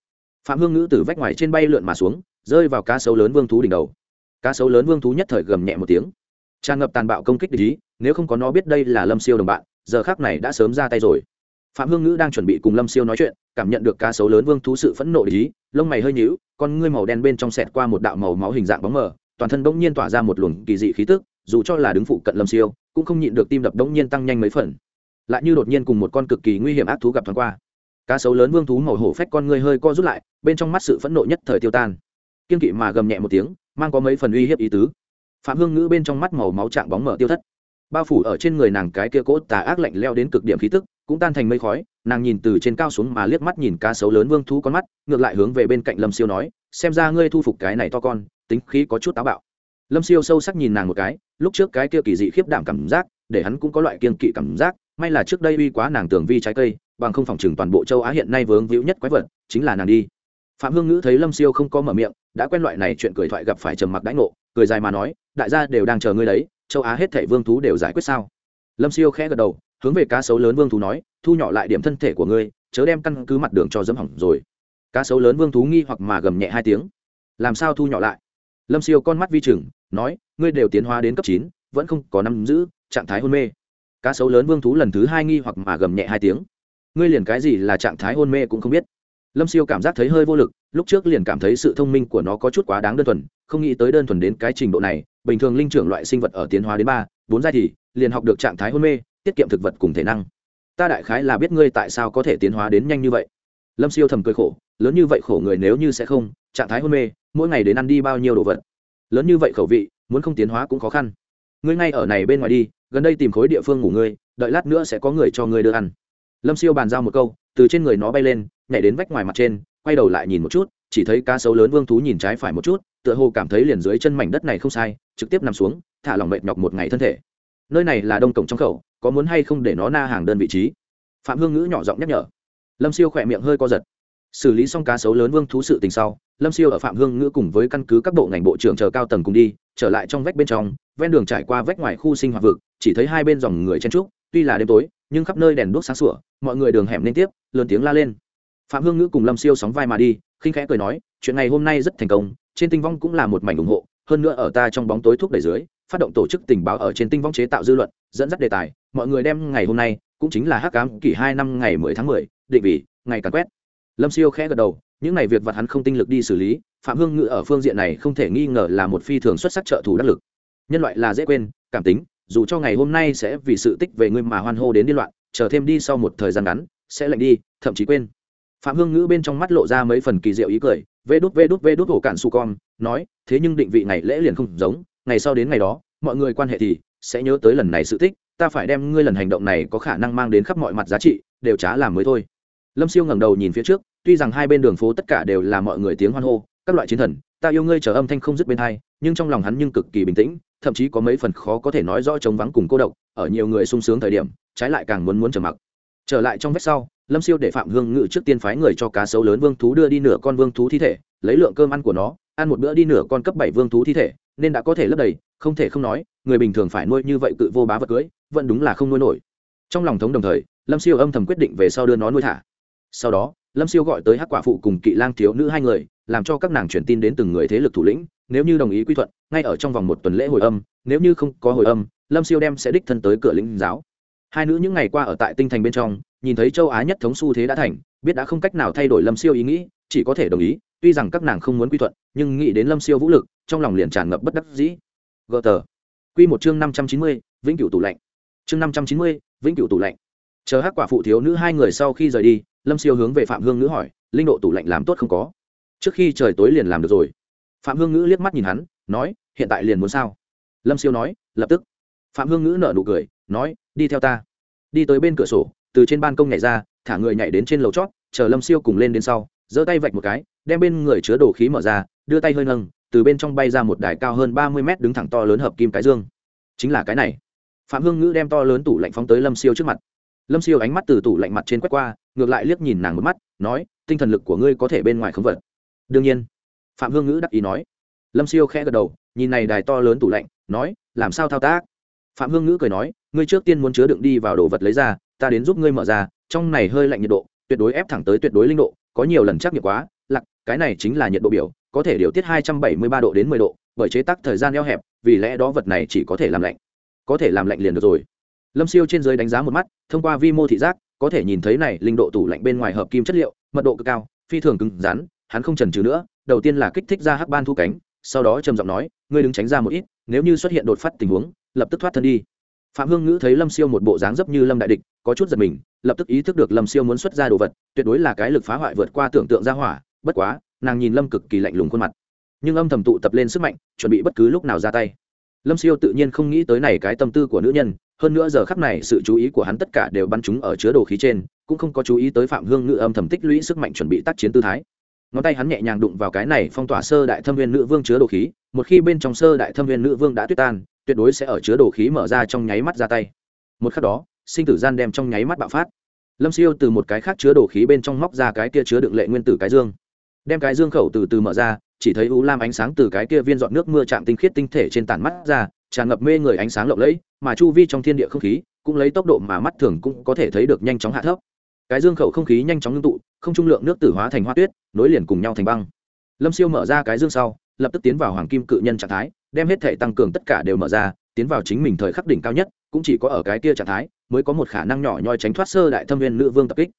Phạm hương ngữ từ vách ngoài trên bay lượn mà xuống, rơi vào cá sấu lớn vương thú đỉnh đầu. Cá sấu lớn vương thú nhất thời gầm nhẹ một tiếng tràn ngập tàn bạo công kích địch ý, nếu không có nó biết đây là lâm siêu đồng bạn, giờ khác này đã sớm ra tay rồi. Phạm hương ngữ đang chuẩn bị cùng lâm siêu nói chuyện, cảm nhận được cá sấu lớn vương thú sự phẫn nộ địch ý, lông mày hơi nhíu, con ngươi màu đen bên trong sẹt qua một đạo màu máu hình dạng bóng mờ, toàn thân bỗng nhiên tỏa ra một luồng kỳ dị khí tức, dù cho là đứng phụ cận lâm siêu, cũng không nhịn được tim đập bỗng nhiên tăng nhanh mấy phần. Lại như đột nhiên cùng một con cực kỳ nguy hiểm ác thú gặp thoáng qua. Cá sấu lớn vương thú màu hổ phách con ngươi hơi co rút lại, bên trong mắt sự phẫn nộ nhất thời tiêu tan. Kiên kỵ mà gầm nhẹ một tiếng, mang có mấy phần uy hiếp ý tứ phạm hương ngữ bên trong mắt màu máu trạng bóng mở tiêu thất. Bao phủ ở trên người nàng cái kia cốt tà ác lạnh leo đến cực điểm khí tức, cũng tan thành mây khói, nàng nhìn từ trên cao xuống mà liếc mắt nhìn cá sấu lớn vương thú con mắt, ngược lại hướng về bên cạnh lâm siêu nói, xem ra ngươi thu phục cái này to con, tính khí có chút táo bạo. Lâm siêu sâu sắc nhìn nàng một cái, lúc trước cái kia kỳ dị khiếp đảm cảm giác, để hắn cũng có loại kiên kỵ cảm giác, may là trước đây uy quá nàng tường vi trái cây, bằng không phòng trừng toàn bộ châu á hiện nay vướng víu nhất quái vật, chính là nàng đi. Phạm hương ngữ thấy lâm siêu không có mở miệng, đã quen loại này chuyện cười thoại gặp phải trầm mặc đãi ngộ cười dài mà nói, đại gia đều đang chờ ngươi đấy, châu á hết thảy vương thú đều giải quyết sao? Lâm siêu khẽ gật đầu, hướng về cá sấu lớn vương thú nói, thu nhỏ lại điểm thân thể của ngươi, chớ đem căn cứ mặt đường cho dẫm hỏng rồi. Cá sấu lớn vương thú nghi hoặc mà gầm nhẹ hai tiếng. Làm sao thu nhỏ lại? Lâm siêu con mắt vi chừng nói, ngươi đều tiến hóa đến cấp chín, vẫn không có nắm giữ, trạng thái hôn mê. Cá sấu lớn vương thú lần thứ hai nghi hoặc mà gầm nhẹ hai tiếng. Ngươi liền cái gì là trạng thái hôn mê cũng không biết. Lâm siêu cảm giác thấy hơi vô lực lúc trước liền cảm thấy sự thông minh của nó có chút quá đáng đơn thuần, không nghĩ tới đơn thuần đến cái trình độ này, bình thường linh trưởng loại sinh vật ở tiến hóa đến ba, bốn giai thì liền học được trạng thái hôn mê, tiết kiệm thực vật cùng thể năng. Ta đại khái là biết ngươi tại sao có thể tiến hóa đến nhanh như vậy. Lâm siêu thầm cười khổ, lớn như vậy khổ người nếu như sẽ không, trạng thái hôn mê, mỗi ngày đến ăn đi bao nhiêu đồ vật? Lớn như vậy khẩu vị, muốn không tiến hóa cũng khó khăn. Ngươi ngay ở này bên ngoài đi, gần đây tìm khối địa phương ngủ ngươi, đợi lát nữa sẽ có người cho ngươi đưa ăn. Lâm siêu bàn giao một câu, từ trên người nó bay lên, nhảy đến vách ngoài mặt trên quay đầu lại nhìn một chút, chỉ thấy cá sấu lớn vương thú nhìn trái phải một chút, tựa hồ cảm thấy liền dưới chân mảnh đất này không sai, trực tiếp nằm xuống, thả lỏng mệt nhọc một ngày thân thể. Nơi này là đông cổng trong khẩu, có muốn hay không để nó na hàng đơn vị trí? Phạm hương ngữ nhỏ giọng nhắc nhở. Lâm siêu khỏe miệng hơi co giật. Xử lý xong cá sấu lớn vương thú sự tình sau, lâm siêu ở phạm hương ngữ cùng với căn cứ các bộ ngành bộ trưởng chờ cao tầng cùng đi, trở lại trong vách bên trong, ven đường trải qua vách ngoài khu sinh hoạt vực, chỉ thấy hai bên dòng người chen trúc tuy là đêm tối, nhưng khắp nơi đèn đuốc sáng sủa, mọi người đường hẻm liên tiếp, lớn tiếng la lên phạm hương ngữ cùng lâm siêu sóng vai mà đi, khinh khẽ cười nói, chuyện này hôm nay rất thành công, trên tinh vong cũng là một mảnh ủng hộ, hơn nữa ở ta trong bóng tối thuốc đẩy dưới, phát động tổ chức tình báo ở trên tinh vong chế tạo dư luận, dẫn dắt đề tài, mọi người đem ngày hôm nay, cũng chính là hắc cám kỷ hai năm ngày mười tháng mười, định vị, ngày càn quét. Lâm siêu khẽ gật đầu, những ngày việc vặt hắn không tinh lực đi xử lý, phạm hương ngữ ở phương diện này không thể nghi ngờ là một phi thường xuất sắc trợ thủ đắc lực. Nhân loại là dễ quên, cảm tính, dù cho ngày hôm nay sẽ vì sự tích về ngươi mà hoan hô đến điên loạn, chờ thêm đi sau một thời gian ngắn, sẽ lạnh đi, thậm chí quên phạm hương ngữ bên trong mắt lộ ra mấy phần kỳ diệu ý cười, vê đút vê đút vê đút hổ cạn su con, nói, thế nhưng định vị ngày lễ liền không giống, ngày sau đến ngày đó, mọi người quan hệ thì sẽ nhớ tới lần này sự tích, ta phải đem ngươi lần hành động này có khả năng mang đến khắp mọi mặt giá trị, đều trá làm mới thôi. Lâm siêu ngẩng đầu nhìn phía trước, tuy rằng hai bên đường phố tất cả đều là mọi người tiếng hoan hô, các loại chiến thần, ta yêu ngươi chờ âm thanh không dứt bên hai, nhưng trong lòng hắn nhưng cực kỳ bình tĩnh, thậm chí có mấy phần khó có thể nói rõ chống vắng cùng cô độc, ở nhiều người sung sướng thời điểm, trái lại càng muốn muốn trở mặc. Trở lại trong vết sau lâm siêu để phạm hương ngự trước tiên phái người cho cá sấu lớn vương thú đưa đi nửa con vương thú thi thể, lấy lượng cơm ăn của nó, ăn một bữa đi nửa con cấp bảy vương thú thi thể, nên đã có thể lấp đầy, không thể không nói, người bình thường phải nuôi như vậy cự vô bá vật cưới, vẫn đúng là không nuôi nổi. Trong lòng thống đồng thời, lâm siêu âm thầm quyết định về sau đưa nó nuôi thả. Sau đó, lâm siêu gọi tới hắc quả phụ cùng kỵ lang thiếu nữ hai người, làm cho các nàng truyền tin đến từng người thế lực thủ lĩnh, nếu như đồng ý quy thuận, ngay ở trong vòng một tuần lễ hồi âm, nếu như không có hồi âm, lâm siêu đem sẽ đích thân tới cửa lĩnh giáo hai nữ những ngày qua ở tại tinh thành bên trong, nhìn thấy châu á nhất thống xu thế đã thành, biết đã không cách nào thay đổi lâm siêu ý nghĩ, chỉ có thể đồng ý, tuy rằng các nàng không muốn quy thuận, nhưng nghĩ đến lâm siêu vũ lực, trong lòng liền tràn ngập bất đắc dĩ. Gờ tờ. Q một chương năm trăm chín mươi, vĩnh cửu tủ lạnh. Chương năm trăm chín mươi, vĩnh cửu tủ lạnh. Chờ hát quả phụ thiếu nữ hai người sau khi rời đi, lâm siêu hướng về phạm hương nữ hỏi, linh độ tủ lạnh làm tốt không có? Trước khi trời tối liền làm được rồi. Phạm hương ngữ liếc mắt nhìn hắn, nói, hiện tại liền muốn sao? Lâm siêu nói, lập tức. Phạm hương ngữ nở nụ cười, nói đi theo ta. Đi tới bên cửa sổ, từ trên ban công nhảy ra, thả người nhảy đến trên lầu chót, chờ lâm siêu cùng lên đến sau, giơ tay vạch một cái, đem bên người chứa đồ khí mở ra, đưa tay hơi nâng, từ bên trong bay ra một đài cao hơn ba mươi mét đứng thẳng to lớn hợp kim cái dương. Chính là cái này. Phạm hương ngữ đem to lớn tủ lạnh phóng tới lâm siêu trước mặt. Lâm siêu ánh mắt từ tủ lạnh mặt trên quét qua, ngược lại liếc nhìn nàng một mắt, nói, tinh thần lực của ngươi có thể bên ngoài không vật. Đương nhiên. Phạm hương ngữ đắc ý nói. Lâm siêu khẽ gật đầu, nhìn này đài to lớn tủ lạnh, nói, làm sao thao tác? Phạm hương ngữ cười nói ngươi trước tiên muốn chứa đựng đi vào đồ vật lấy ra, ta đến giúp ngươi mở ra, trong này hơi lạnh nhiệt độ, tuyệt đối ép thẳng tới tuyệt đối linh độ, có nhiều lần chắc nghiệm quá lặc cái này chính là nhiệt độ biểu, có thể điều tiết hai trăm bảy mươi ba độ đến mười độ, bởi chế tác thời gian eo hẹp, vì lẽ đó vật này chỉ có thể làm lạnh. Có thể làm lạnh liền được rồi. Lâm siêu trên dưới đánh giá một mắt, thông qua vi mô thị giác, có thể nhìn thấy này, linh độ tủ lạnh bên ngoài hợp kim chất liệu, mật độ cực cao, phi thường cứng rắn, hắn không chần chừ nữa, đầu tiên là kích thích ra hắc ban thu cánh, sau đó trầm giọng nói, ngươi đứng tránh ra một ít, nếu như xuất hiện đột phát tình huống, lập tức thoát thân đi phạm hương ngữ thấy lâm siêu một bộ dáng dấp như lâm đại địch, có chút giật mình, lập tức ý thức được lâm siêu muốn xuất ra đồ vật, tuyệt đối là cái lực phá hoại vượt qua tưởng tượng ra hỏa, bất quá, nàng nhìn lâm cực kỳ lạnh lùng khuôn mặt. Nhưng âm thầm tụ tập lên sức mạnh, chuẩn bị bất cứ lúc nào ra tay. Lâm siêu tự nhiên không nghĩ tới này cái tâm tư của nữ nhân, hơn nữa giờ khắc này sự chú ý của hắn tất cả đều bắn chúng ở chứa đồ khí trên, cũng không có chú ý tới phạm hương ngữ âm thầm tích lũy sức mạnh chuẩn bị tác chiến tư thái. Ngón tay hắn nhẹ nhàng đụng vào cái này phong tỏa sơ đại thâm viên nữ vương chứa đồ khí, một khi bên trong sơ đại thâm viên nữ vương đã tuyết tan tuyệt đối sẽ ở chứa đồ khí mở ra trong nháy mắt ra tay. Một khắc đó, sinh tử gian đem trong nháy mắt bạo phát. Lâm siêu từ một cái khác chứa đồ khí bên trong móc ra cái kia chứa đựng lệ nguyên tử cái dương. Đem cái dương khẩu từ từ mở ra, chỉ thấy u lam ánh sáng từ cái kia viên dọn nước mưa chạm tinh khiết tinh thể trên tản mắt ra, tràn ngập mê người ánh sáng lộng lẫy, mà chu vi trong thiên địa không khí, cũng lấy tốc độ mà mắt thường cũng có thể thấy được nhanh chóng hạ thấp. Cái dương khẩu không khí nhanh chóng ngưng tụ, không trung lượng nước tử hóa thành hoa tuyết, nối liền cùng nhau thành băng. Lâm siêu mở ra cái dương sau lập tức tiến vào hoàng kim cự nhân trạng thái, đem hết thể tăng cường tất cả đều mở ra, tiến vào chính mình thời khắc đỉnh cao nhất, cũng chỉ có ở cái kia trạng thái, mới có một khả năng nhỏ nhoi tránh thoát sơ đại thâm viên nữ vương tập kích.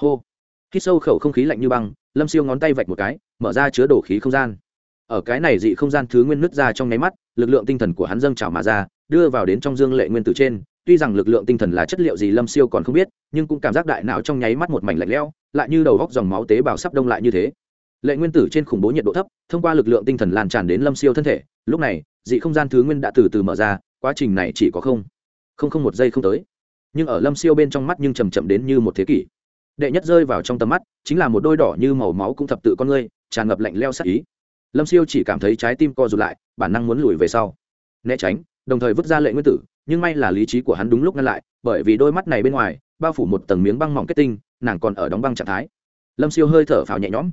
Hô! Khi sâu khẩu không khí lạnh như băng, lâm siêu ngón tay vạch một cái, mở ra chứa đổ khí không gian. Ở cái này dị không gian thứ nguyên nứt ra trong nháy mắt, lực lượng tinh thần của hắn dâng trào mà ra, đưa vào đến trong dương lệ nguyên tử trên. Tuy rằng lực lượng tinh thần là chất liệu gì lâm siêu còn không biết, nhưng cũng cảm giác đại não trong nháy mắt một mảnh lạnh lẽo, lại như đầu góc dòng máu tế bào sắp đông lại như thế lệ nguyên tử trên khủng bố nhiệt độ thấp, thông qua lực lượng tinh thần lan tràn đến lâm siêu thân thể. Lúc này, dị không gian thứ nguyên đã từ từ mở ra, quá trình này chỉ có không không không một giây không tới. Nhưng ở lâm siêu bên trong mắt nhưng chầm chậm đến như một thế kỷ. Đệ nhất rơi vào trong tầm mắt, chính là một đôi đỏ như màu máu cũng thập tự con ngươi, tràn ngập lạnh leo sắc ý. Lâm siêu chỉ cảm thấy trái tim co rụt lại, bản năng muốn lùi về sau. Né tránh, đồng thời vứt ra lệ nguyên tử, nhưng may là lý trí của hắn đúng lúc ngăn lại, bởi vì đôi mắt này bên ngoài, bao phủ một tầng miếng băng mỏng kết tinh, nàng còn ở đóng băng trạng thái. Lâm siêu hơi thở phào nhẹ nhõm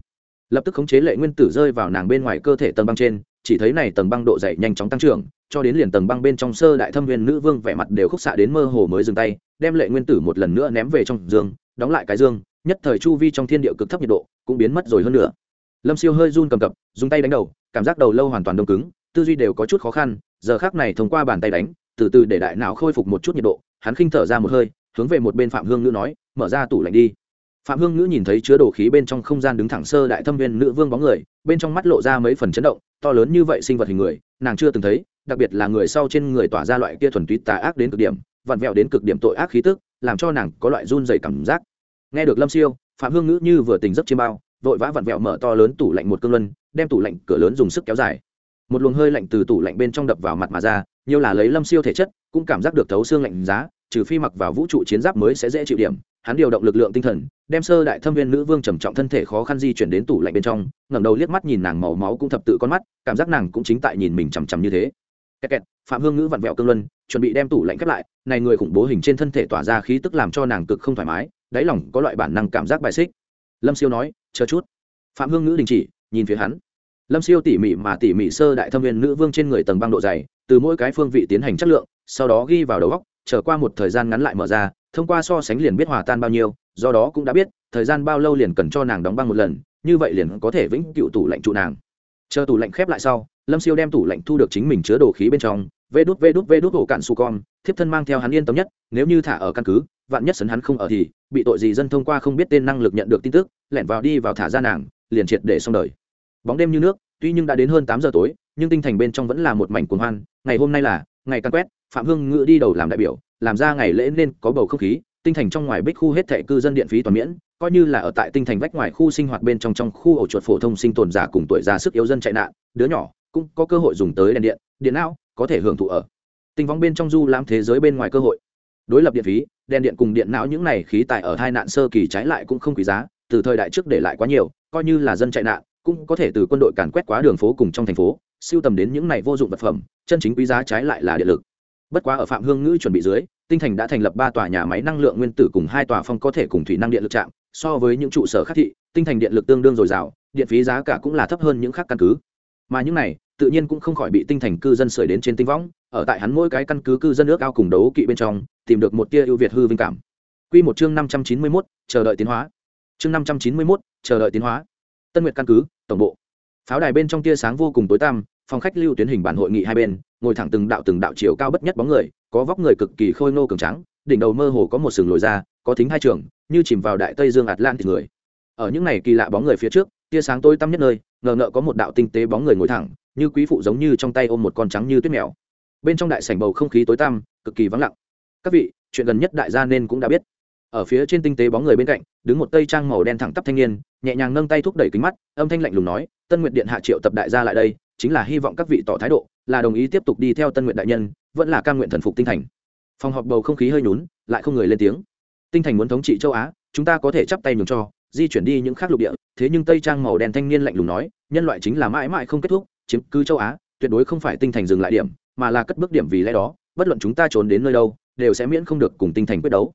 lập tức khống chế lệ nguyên tử rơi vào nàng bên ngoài cơ thể tầng băng trên, chỉ thấy này tầng băng độ dày nhanh chóng tăng trưởng, cho đến liền tầng băng bên trong sơ đại thâm viên nữ vương vẻ mặt đều khúc xạ đến mơ hồ mới dừng tay, đem lệ nguyên tử một lần nữa ném về trong dương, đóng lại cái dương, nhất thời chu vi trong thiên địa cực thấp nhiệt độ cũng biến mất rồi hơn nữa. Lâm siêu hơi run cầm cập, dùng tay đánh đầu, cảm giác đầu lâu hoàn toàn đông cứng, tư duy đều có chút khó khăn, giờ khác này thông qua bàn tay đánh, từ từ để đại não khôi phục một chút nhiệt độ, hắn khinh thở ra một hơi, hướng về một bên phạm hương nữ nói, mở ra tủ lạnh đi phạm hương ngữ nhìn thấy chứa đồ khí bên trong không gian đứng thẳng sơ đại thâm viên nữ vương bóng người, bên trong mắt lộ ra mấy phần chấn động, to lớn như vậy sinh vật hình người, nàng chưa từng thấy, đặc biệt là người sau trên người tỏa ra loại kia thuần túy tà ác đến cực điểm, vặn vẹo đến cực điểm tội ác khí tức, làm cho nàng có loại run dày cảm giác. Nghe được lâm siêu, phạm hương ngữ như vừa tỉnh giấc chiêm bao, vội vã vặn vẹo mở to lớn tủ lạnh một cơn luân, đem tủ lạnh cửa lớn dùng sức kéo dài. Một luồng hơi lạnh từ tủ lạnh bên trong đập vào mặt mà ra, nhiều là lấy lâm siêu thể chất, cũng cảm giác được thấu xương lạnh giá, trừ phi mặc vào vũ trụ chiến giáp mới sẽ dễ chịu điểm hắn điều động lực lượng tinh thần, đem sơ đại thâm viên nữ vương trầm trọng thân thể khó khăn di chuyển đến tủ lạnh bên trong, ngẩng đầu liếc mắt nhìn nàng màu máu cũng thập tự con mắt, cảm giác nàng cũng chính tại nhìn mình chằm chằm như thế. Kẹt kẹt, phạm hương ngữ vặn vẹo cương luân, chuẩn bị đem tủ lạnh khép lại, này người khủng bố hình trên thân thể tỏa ra khí tức làm cho nàng cực không thoải mái, đáy lòng có loại bản năng cảm giác bài xích. Lâm siêu nói, chờ chút. Phạm hương ngữ đình chỉ, nhìn phía hắn. Lâm siêu tỉ mỉ mà tỉ mỉ sơ đại thâm viên nữ vương trên người tầng băng độ dày, từ mỗi cái phương vị tiến hành chất lượng, sau đó ghi vào đầu góc trở qua một thời gian ngắn lại mở ra, thông qua so sánh liền biết hòa tan bao nhiêu, do đó cũng đã biết, thời gian bao lâu liền cần cho nàng đóng băng một lần, như vậy liền có thể vĩnh cựu tủ lạnh trụ nàng. Chờ tủ lạnh khép lại sau, lâm siêu đem tủ lạnh thu được chính mình chứa đồ khí bên trong, vê đút vê đút vê đút ổ cạn su con, thiếp thân mang theo hắn yên tâm nhất, nếu như thả ở căn cứ, vạn nhất sấn hắn không ở thì, bị tội gì dân thông qua không biết tên năng lực nhận được tin tức, lẻn vào đi vào thả ra nàng, liền triệt để xong đời. Bóng đêm như nước, tuy nhưng đã đến hơn tám giờ tối, nhưng tinh thành bên trong vẫn là một mảnh cuồng hoan, ngày hôm nay là ngày căn quét phạm hương ngự đi đầu làm đại biểu, làm ra ngày lễ nên có bầu không khí, tinh thành trong ngoài bích khu hết thệ cư dân điện phí toàn miễn, coi như là ở tại tinh thành vách ngoài khu sinh hoạt bên trong trong khu ổ chuột phổ thông sinh tồn giả cùng tuổi già sức yếu dân chạy nạn, đứa nhỏ cũng có cơ hội dùng tới đèn điện điện não có thể hưởng thụ ở. Tinh vong bên trong du lãm thế giới bên ngoài cơ hội. Đối lập điện phí, đèn điện cùng điện não những này khí tài ở hai nạn sơ kỳ trái lại cũng không quý giá, từ thời đại trước để lại quá nhiều, coi như là dân chạy nạn, cũng có thể từ quân đội càn quét quá đường phố cùng trong thành phố, siêu tầm đến những này vô dụng vật phẩm, chân chính quý giá trái lại là điện lực bất quá ở phạm hương ngữ chuẩn bị dưới tinh thành đã thành lập ba tòa nhà máy năng lượng nguyên tử cùng hai tòa phong có thể cùng thủy năng điện lực trạm. so với những trụ sở khác thị tinh thành điện lực tương đương dồi dào điện phí giá cả cũng là thấp hơn những khác căn cứ mà những này tự nhiên cũng không khỏi bị tinh thành cư dân sưởi đến trên tinh võng ở tại hắn mỗi cái căn cứ cư dân nước ao cùng đấu kỵ bên trong tìm được một tia ưu việt hư vinh cảm Quy một chương năm trăm chín mươi 591, chờ đợi tiến hóa. Chương năm trăm chín mươi 591, chờ đợi tiến hóa. Tân Nguyệt căn cứ, tổng bộ. Pháo đài bên trong tia sáng vô cùng tối tăm, phòng khách lưu tuyến hình bản hội nghị hai bên, ngồi thẳng từng đạo từng đạo chiều cao bất nhất bóng người, có vóc người cực kỳ khôi ngô cường trắng đỉnh đầu mơ hồ có một sừng lồi ra có thính hai trường, như chìm vào đại tây dương atlantic người. Ở những này kỳ lạ bóng người phía trước, tia sáng tối tăm nhất nơi, ngờ ngợ có một đạo tinh tế bóng người ngồi thẳng, như quý phụ giống như trong tay ôm một con trắng như tuyết mèo. Bên trong đại sảnh bầu không khí tối tăm, cực kỳ vắng lặng. Các vị, chuyện gần nhất đại gia nên cũng đã biết. Ở phía trên tinh tế bóng người bên cạnh, đứng một tây trang màu đen thẳng tắp thanh niên, nhẹ nhàng nâng tay thúc đẩy kính mắt, âm thanh lạnh lùng nói, tân nguyện điện hạ triệu tập đại gia lại đây chính là hy vọng các vị tỏ thái độ, là đồng ý tiếp tục đi theo tân nguyện đại nhân, vẫn là cam nguyện thần phục tinh thành. Phòng họp bầu không khí hơi nhún, lại không người lên tiếng. Tinh thành muốn thống trị châu á, chúng ta có thể chắp tay nhường cho, di chuyển đi những khác lục địa, thế nhưng tây trang màu đen thanh niên lạnh lùng nói, nhân loại chính là mãi mãi không kết thúc, chiếm cứ châu á, tuyệt đối không phải tinh thành dừng lại điểm, mà là cất bước điểm vì lẽ đó, bất luận chúng ta trốn đến nơi đâu, đều sẽ miễn không được cùng tinh thành quyết đấu.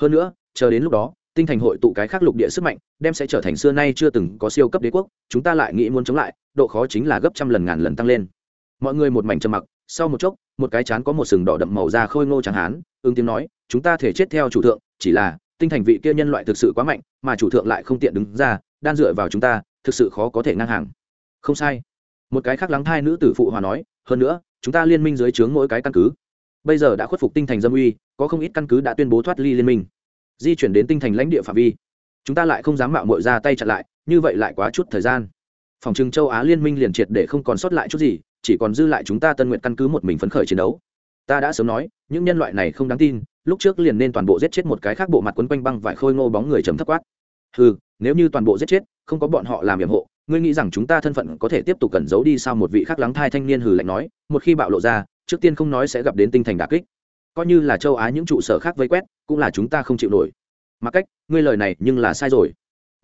Hơn nữa, chờ đến lúc đó tinh thành hội tụ cái khác lục địa sức mạnh, đem sẽ trở thành xưa nay chưa từng có siêu cấp đế quốc, chúng ta lại nghĩ muốn chống lại, độ khó chính là gấp trăm lần ngàn lần tăng lên. Mọi người một mảnh trầm mặc, sau một chốc, một cái chán có một sừng đỏ đậm màu da khôi ngô chẳng hán, ứng tiếng nói, chúng ta thể chết theo chủ thượng, chỉ là tinh thành vị kia nhân loại thực sự quá mạnh, mà chủ thượng lại không tiện đứng ra, đan dựa vào chúng ta, thực sự khó có thể ngang hàng. Không sai. Một cái khác lắng thai nữ tử phụ hòa nói, hơn nữa, chúng ta liên minh dưới trướng mỗi cái căn cứ. Bây giờ đã khuất phục tinh thành dâm uy, có không ít căn cứ đã tuyên bố thoát ly liên minh di chuyển đến tinh thành lãnh địa phạm vi. Chúng ta lại không dám mạo mội ra tay chặn lại, như vậy lại quá chút thời gian. Phòng trừng châu á liên minh liền triệt để không còn sót lại chút gì, chỉ còn dư lại chúng ta tân nguyện căn cứ một mình phấn khởi chiến đấu. Ta đã sớm nói, những nhân loại này không đáng tin, lúc trước liền nên toàn bộ giết chết một cái khác bộ mặt quấn quanh băng vải khôi ngô bóng người chấm thấp quát. Ừ nếu như toàn bộ giết chết, không có bọn họ làm hiểm hộ, ngươi nghĩ rằng chúng ta thân phận có thể tiếp tục cẩn giấu đi sau một vị khác lắng thai thanh niên hừ lạnh nói, một khi bạo lộ ra, trước tiên không nói sẽ gặp đến tinh thành đà kích coi như là châu á những trụ sở khác vây quét, cũng là chúng ta không chịu nổi. Mặc cách, ngươi lời này nhưng là sai rồi.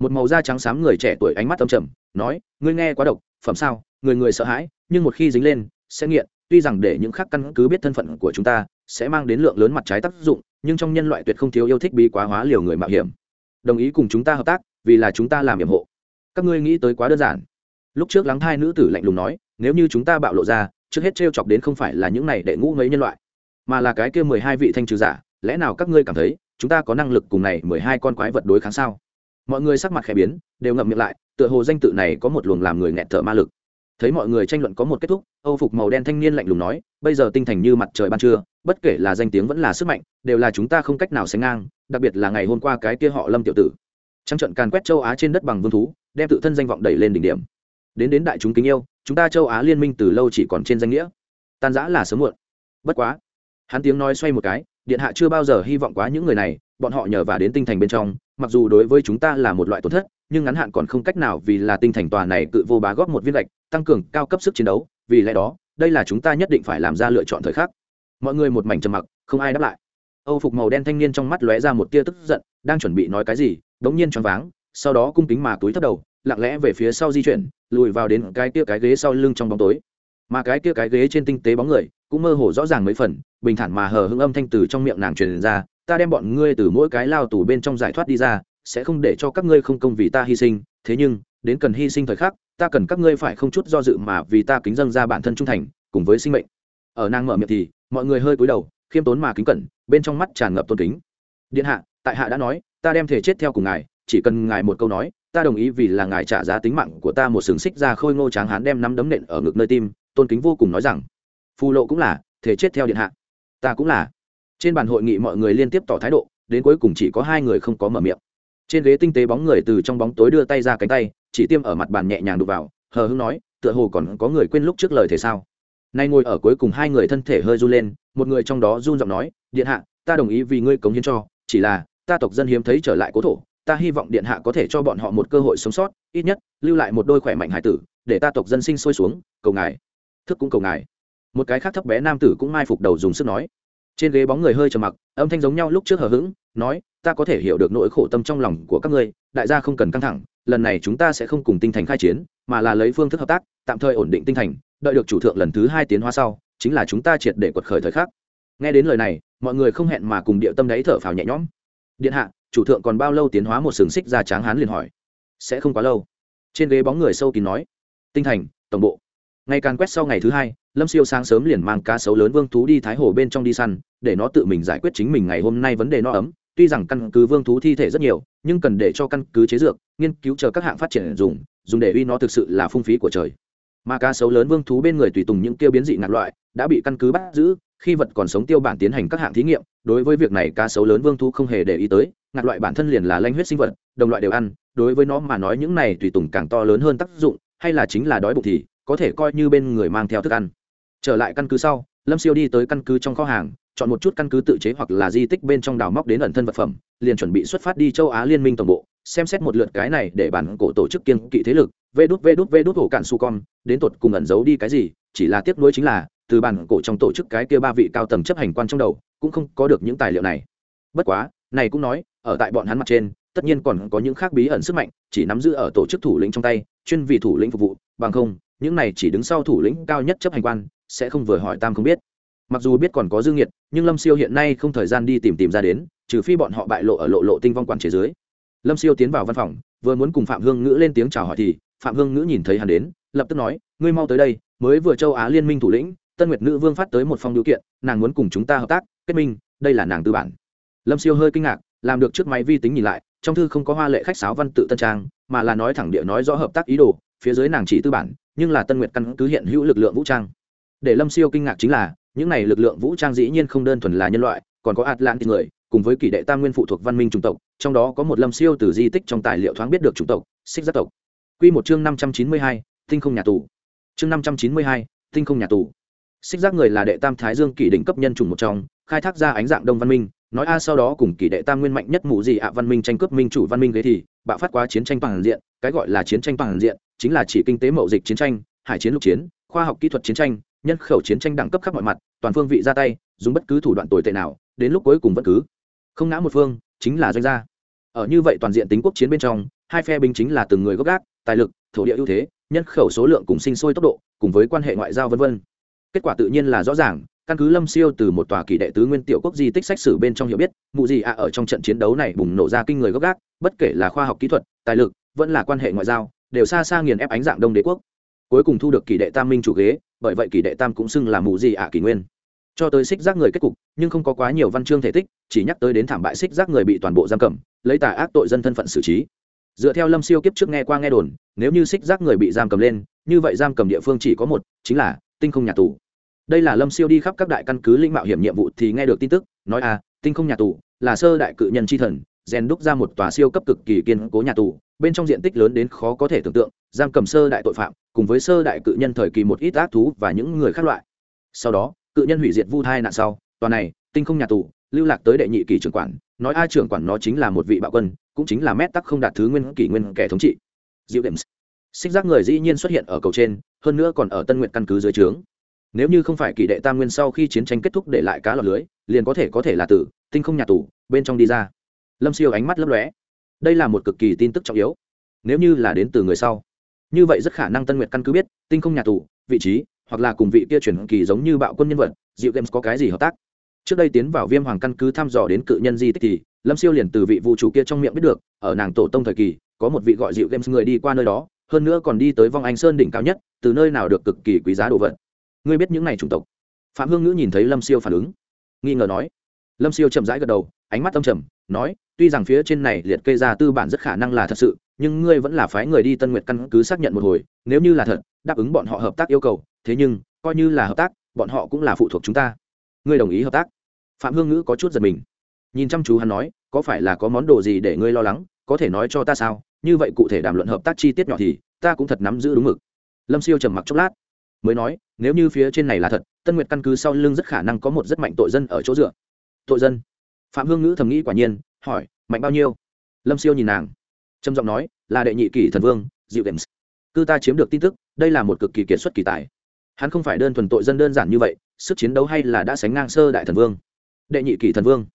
Một màu da trắng xám người trẻ tuổi ánh mắt âm trầm, nói, ngươi nghe quá độc, phẩm sao, người người sợ hãi, nhưng một khi dính lên, sẽ nghiện, tuy rằng để những khác căn cứ biết thân phận của chúng ta, sẽ mang đến lượng lớn mặt trái tác dụng, nhưng trong nhân loại tuyệt không thiếu yêu thích bí quá hóa liều người mạo hiểm. Đồng ý cùng chúng ta hợp tác, vì là chúng ta làm nhiệm hộ. Các ngươi nghĩ tới quá đơn giản. Lúc trước lắng thai nữ tử lạnh lùng nói, nếu như chúng ta bạo lộ ra, trước hết t r e o chọc đến không phải là những này để ngũ mấy nhân loại mà là cái kia mười hai vị thanh trừ giả, lẽ nào các ngươi cảm thấy chúng ta có năng lực cùng này mười hai con quái vật đối kháng sao? Mọi người sắc mặt khẽ biến, đều ngậm miệng lại, tựa hồ danh tự này có một luồng làm người nghẹt thở ma lực. Thấy mọi người tranh luận có một kết thúc, âu phục màu đen thanh niên lạnh lùng nói, bây giờ tinh thành như mặt trời ban trưa, bất kể là danh tiếng vẫn là sức mạnh, đều là chúng ta không cách nào sánh ngang, đặc biệt là ngày hôm qua cái kia họ lâm tiểu tử. Trăng trận càn quét châu á trên đất bằng vương thú, đem tự thân danh vọng đẩy lên đỉnh điểm. Đến đến đại chúng kính yêu, chúng ta châu á liên minh từ lâu chỉ còn trên danh nghĩa. Tan giã là sớm muộn. Bất quá hắn tiếng nói xoay một cái, điện hạ chưa bao giờ hy vọng quá những người này, bọn họ nhờ và đến tinh thành bên trong, mặc dù đối với chúng ta là một loại tổn thất, nhưng ngắn hạn còn không cách nào vì là tinh thành tòa này cự vô bá góp một viên lệch tăng cường cao cấp sức chiến đấu, vì lẽ đó, đây là chúng ta nhất định phải làm ra lựa chọn thời khắc. Mọi người một mảnh trầm mặc, không ai đáp lại. Âu phục màu đen thanh niên trong mắt lóe ra một tia tức giận, đang chuẩn bị nói cái gì, đống nhiên choáng váng, sau đó cung kính mà túi thấp đầu, lặng lẽ về phía sau di chuyển, lùi vào đến cái kia cái ghế sau lưng trong bóng tối. Mà cái kia cái ghế trên tinh tế bóng người cũng mơ hồ rõ ràng mấy phần, bình thản mà hờ hững âm thanh từ trong miệng nàng truyền ra, ta đem bọn ngươi từ mỗi cái lao tù bên trong giải thoát đi ra, sẽ không để cho các ngươi không công vì ta hy sinh, thế nhưng, đến cần hy sinh thời khắc, ta cần các ngươi phải không chút do dự mà vì ta kính dâng ra bản thân trung thành, cùng với sinh mệnh. Ở nàng mở miệng thì, mọi người hơi cúi đầu, khiêm tốn mà kính cẩn, bên trong mắt tràn ngập tôn kính. Điện hạ, tại hạ đã nói, ta đem thể chết theo cùng ngài, chỉ cần ngài một câu nói, ta đồng ý vì là ngài trả giá tính mạng của ta một sừng xích ra khôi ngô tráng hán đem nắm đấm nện ở ngực nơi tim. Tôn kính vô cùng nói rằng phù lộ cũng là, thể chết theo điện hạ. Ta cũng là. Trên bàn hội nghị mọi người liên tiếp tỏ thái độ, đến cuối cùng chỉ có hai người không có mở miệng. Trên ghế tinh tế bóng người từ trong bóng tối đưa tay ra cánh tay, chỉ tiêm ở mặt bàn nhẹ nhàng đụt vào, hờ hưng nói, tựa hồ còn có người quên lúc trước lời thế sao? Nay ngồi ở cuối cùng hai người thân thể hơi run lên, một người trong đó run giọng nói, điện hạ, ta đồng ý vì ngươi cống hiến cho, chỉ là, ta tộc dân hiếm thấy trở lại cố thổ, ta hy vọng điện hạ có thể cho bọn họ một cơ hội sống sót, ít nhất, lưu lại một đôi khỏe mạnh hải tử, để ta tộc dân sinh sôi xuống, cầu ngài. Thức cũng cầu ngài một cái khác thấp bé nam tử cũng mai phục đầu dùng sức nói. Trên ghế bóng người hơi trầm mặc, âm thanh giống nhau lúc trước hờ hững, nói, ta có thể hiểu được nỗi khổ tâm trong lòng của các ngươi, đại gia không cần căng thẳng, lần này chúng ta sẽ không cùng tinh thành khai chiến, mà là lấy phương thức hợp tác, tạm thời ổn định tinh thành, đợi được chủ thượng lần thứ hai tiến hóa sau, chính là chúng ta triệt để quật khởi thời khắc. Nghe đến lời này, mọi người không hẹn mà cùng địa tâm đấy thở phào nhẹ nhõm. Điện hạ, chủ thượng còn bao lâu tiến hóa một sừng xích ra tráng hán liền hỏi. Sẽ không quá lâu. Trên ghế bóng người sâu kín nói, tinh thành, tổng bộ. Ngày càng quét sau ngày thứ hai lâm siêu sáng sớm liền mang cá sấu lớn vương thú đi thái hồ bên trong đi săn, để nó tự mình giải quyết chính mình ngày hôm nay vấn đề no ấm. Tuy rằng căn cứ vương thú thi thể rất nhiều, nhưng cần để cho căn cứ chế dược, nghiên cứu chờ các hạng phát triển dùng dùng để uy nó thực sự là phung phí của trời. Mà cá sấu lớn vương thú bên người tùy tùng những tiêu biến dị ngạt loại, đã bị căn cứ bắt giữ, khi vật còn sống tiêu bản tiến hành các hạng thí nghiệm, đối với việc này cá sấu lớn vương thú không hề để ý tới ngạt loại bản thân liền là lanh huyết sinh vật, đồng loại đều ăn, đối với nó mà nói những này tùy tùng càng to lớn hơn tác dụng, hay là chính là đói bụng thì có thể coi như bên người mang theo thức ăn trở lại căn cứ sau, lâm siêu đi tới căn cứ trong kho hàng, chọn một chút căn cứ tự chế hoặc là di tích bên trong đào móc đến ẩn thân vật phẩm, liền chuẩn bị xuất phát đi châu á liên minh tổng bộ, xem xét một lượt cái này để bản cổ tổ chức kiên kỵ thế lực, vê đút vê đút vê đút hổ cạn su con, đến tột cùng ẩn giấu đi cái gì, chỉ là tiếc nuối chính là, từ bản cổ trong tổ chức cái kia ba vị cao tầng chấp hành quan trong đầu, cũng không có được những tài liệu này. Bất quá, này cũng nói, ở tại bọn hắn mặt trên, tất nhiên còn có những khác bí ẩn sức mạnh, chỉ nắm giữ ở tổ chức thủ lĩnh trong tay, chuyên vì thủ lĩnh phục vụ, bằng không, những này chỉ đứng sau thủ lĩnh cao nhất chấp hành quan sẽ không vừa hỏi tam không biết. Mặc dù biết còn có dương nhiệt nhưng lâm siêu hiện nay không thời gian đi tìm tìm ra đến, trừ phi bọn họ bại lộ ở lộ lộ tinh vong quản chế dưới. Lâm siêu tiến vào văn phòng, vừa muốn cùng phạm hương ngữ lên tiếng chào hỏi thì, phạm hương ngữ nhìn thấy hắn đến, lập tức nói, ngươi mau tới đây, mới vừa châu á liên minh thủ lĩnh, tân nguyệt nữ vương phát tới một phong điều kiện, nàng muốn cùng chúng ta hợp tác, kết minh, đây là nàng tư bản. Lâm siêu hơi kinh ngạc, làm được trước máy vi tính nhìn lại, trong thư không có hoa lệ khách sáo văn tự tân trang, mà là nói thẳng địa nói rõ hợp tác ý đồ, phía dưới nàng chỉ tư bản, nhưng là tân nguyệt căn cứ hiện hữu lực lượng vũ trang để lâm siêu kinh ngạc chính là, những này lực lượng vũ trang dĩ nhiên không đơn thuần là nhân loại, còn có atlantis người, cùng với kỷ đệ tam nguyên phụ thuộc văn minh chủng tộc, trong đó có một lâm siêu từ di tích trong tài liệu thoáng biết được chủng tộc, xích giác tộc. Q một chương năm trăm chín mươi hai, tinh không nhà tù. Chương năm trăm chín mươi hai, tinh không nhà tù. Xích giác người là đệ tam thái dương kỷ đỉnh cấp nhân chủng một trong, khai thác ra ánh dạng đông văn minh, nói a sau đó cùng kỷ đệ tam nguyên mạnh nhất mụ gì ạ văn minh tranh cướp minh chủ văn minh ghế thì, bạo phát quá chiến tranh toàn diện, cái gọi là chiến tranh toàn diện, chính là chỉ kinh tế mậu dịch chiến tranh, hải chiến lục chiến, khoa học kỹ thuật chiến tranh nhân khẩu chiến tranh đẳng cấp khắp mọi mặt, toàn phương vị ra tay, dùng bất cứ thủ đoạn tồi tệ nào, đến lúc cuối cùng vẫn cứ. Không ngã một phương, chính là doanh gia. Ở như vậy toàn diện tính quốc chiến bên trong, hai phe binh chính là từng người gốc gác, tài lực, thổ địa ưu thế, nhân khẩu số lượng cùng sinh sôi tốc độ, cùng với quan hệ ngoại giao v v kết quả tự nhiên là rõ ràng, căn cứ lâm siêu từ một tòa kỳ đệ tứ nguyên tiểu quốc di tích sách sử bên trong hiểu biết, mụ gì ạ ở trong trận chiến đấu này bùng nổ ra kinh người gốc gác, bất kể là khoa học kỹ thuật, tài lực, vẫn là quan hệ ngoại giao, đều xa xa nghiền ép ánh dạng đông đế quốc. Cuối cùng thu được kỳ đệ tam minh chủ ghế bởi vậy kỳ đệ tam cũng xưng là mù gì ạ à kỳ nguyên. Cho tới xích giác người kết cục, nhưng không có quá nhiều văn chương thể tích, chỉ nhắc tới đến thảm bại xích giác người bị toàn bộ giam cầm, lấy tà ác tội dân thân phận xử trí. Dựa theo lâm siêu kiếp trước nghe qua nghe đồn, nếu như xích giác người bị giam cầm lên, như vậy giam cầm địa phương chỉ có một, chính là tinh không nhà tù. Đây là lâm siêu đi khắp các đại căn cứ linh mạo hiểm nhiệm vụ thì nghe được tin tức, nói à tinh không nhà tù là sơ đại cự nhân tri thần, rèn đúc ra một tòa siêu cấp cực kỳ kiên cố nhà tù bên trong diện tích lớn đến khó có thể tưởng tượng, giam cầm sơ đại tội phạm, cùng với sơ đại cự nhân thời kỳ một ít ác thú và những người khác loại. Sau đó, cự nhân hủy diệt vu thai nạn sau, tòa này, tinh không nhà tù, lưu lạc tới đệ nhị kỳ trưởng quản, nói ai trưởng quản nó chính là một vị bạo quân, cũng chính là mét tắc không đạt thứ nguyên kỷ nguyên kẻ thống trị. Diệu đệm xích giác người dĩ nhiên xuất hiện ở cầu trên, hơn nữa còn ở tân nguyện căn cứ dưới trướng. Nếu như không phải kỳ đệ tam nguyên sau khi chiến tranh kết thúc để lại cá lọt lưới, liền có thể có thể là tử, tinh không nhà tù, bên trong đi ra. Lâm siêu ánh mắt lấp lóe đây là một cực kỳ tin tức trọng yếu. Nếu như là đến từ người sau, như vậy rất khả năng tân nguyệt căn cứ biết, tinh không nhà tù, vị trí, hoặc là cùng vị kia chuyển kỳ giống như bạo quân nhân vật, diệu games có cái gì hợp tác. Trước đây tiến vào viêm hoàng căn cứ thăm dò đến cự nhân di tích thì, lâm siêu liền từ vị vụ chủ kia trong miệng biết được, ở nàng tổ tông thời kỳ, có một vị gọi diệu games người đi qua nơi đó, hơn nữa còn đi tới vong anh sơn đỉnh cao nhất, từ nơi nào được cực kỳ quý giá đồ vật. Ngươi biết những này chủng tộc? Phạm hương ngữ nhìn thấy lâm siêu phản ứng, nghi ngờ nói. Lâm siêu chậm rãi gật đầu, ánh mắt âm trầm, nói tuy rằng phía trên này liệt kê ra tư bản rất khả năng là thật sự, nhưng ngươi vẫn là phái người đi tân nguyệt căn cứ xác nhận một hồi, nếu như là thật, đáp ứng bọn họ hợp tác yêu cầu. Thế nhưng, coi như là hợp tác, bọn họ cũng là phụ thuộc chúng ta. Ngươi đồng ý hợp tác? Phạm hương ngữ có chút giật mình. Nhìn chăm chú hắn nói, có phải là có món đồ gì để ngươi lo lắng? Có thể nói cho ta sao? Như vậy cụ thể đàm luận hợp tác chi tiết nhỏ thì, ta cũng thật nắm giữ đúng mực. Lâm siêu trầm mặc chốc lát, mới nói, nếu như phía trên này là thật, tân nguyệt căn cứ sau lưng rất khả năng có một rất mạnh tội dân ở chỗ dựa. Tội dân? Phạm hương ngữ thầm nghĩ quả nhiên hỏi, mạnh bao nhiêu? Lâm siêu nhìn nàng, trầm giọng nói, là đệ nhị kỷ thần vương, diệu games cư ta chiếm được tin tức, đây là một cực kỳ kiệt xuất kỳ tài. Hắn không phải đơn thuần tội dân đơn giản như vậy, sức chiến đấu hay là đã sánh ngang sơ đại thần vương. Đệ nhị kỷ thần vương.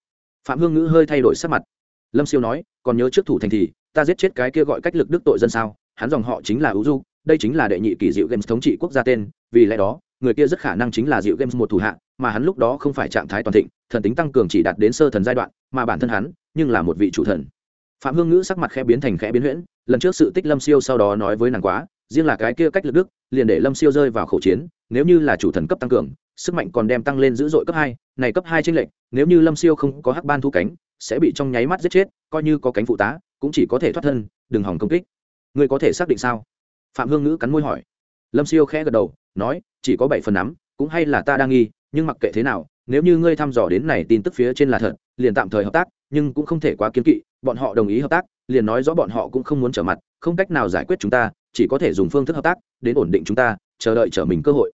Phạm hương ngữ hơi thay đổi sắc mặt. Lâm siêu nói, còn nhớ trước thủ thành thì, ta giết chết cái kia gọi cách lực đức tội dân sao? Hắn dòng họ chính là ưu du, đây chính là đệ nhị kỷ diệu games thống trị quốc gia tên, vì lẽ đó, người kia rất khả năng chính là diệu games một thủ hạ, mà hắn lúc đó không phải trạng thái toàn thịnh, thần tính tăng cường chỉ đạt đến sơ thần giai đoạn, mà bản thân hắn nhưng là một vị chủ thần. Phạm hương ngữ sắc mặt khẽ biến thành khẽ biến huyễn, lần trước sự tích lâm siêu sau đó nói với nàng quá, riêng là cái kia cách lực đức, liền để lâm siêu rơi vào khẩu chiến, nếu như là chủ thần cấp tăng cường, sức mạnh còn đem tăng lên dữ dội cấp hai, này cấp hai tranh lệch, nếu như lâm siêu không có hắc ban thu cánh, sẽ bị trong nháy mắt giết chết, coi như có cánh phụ tá, cũng chỉ có thể thoát thân, đừng hỏng công kích. Ngươi có thể xác định sao? Phạm hương ngữ cắn môi hỏi. Lâm siêu khẽ gật đầu, nói, chỉ có bảy phần nắm, cũng hay là ta đang nghi, nhưng mặc kệ thế nào nếu như ngươi thăm dò đến này tin tức phía trên là thật, liền tạm thời hợp tác, nhưng cũng không thể quá kiến kỵ, bọn họ đồng ý hợp tác, liền nói rõ bọn họ cũng không muốn trở mặt, không cách nào giải quyết chúng ta, chỉ có thể dùng phương thức hợp tác, đến ổn định chúng ta, chờ đợi trở mình cơ hội.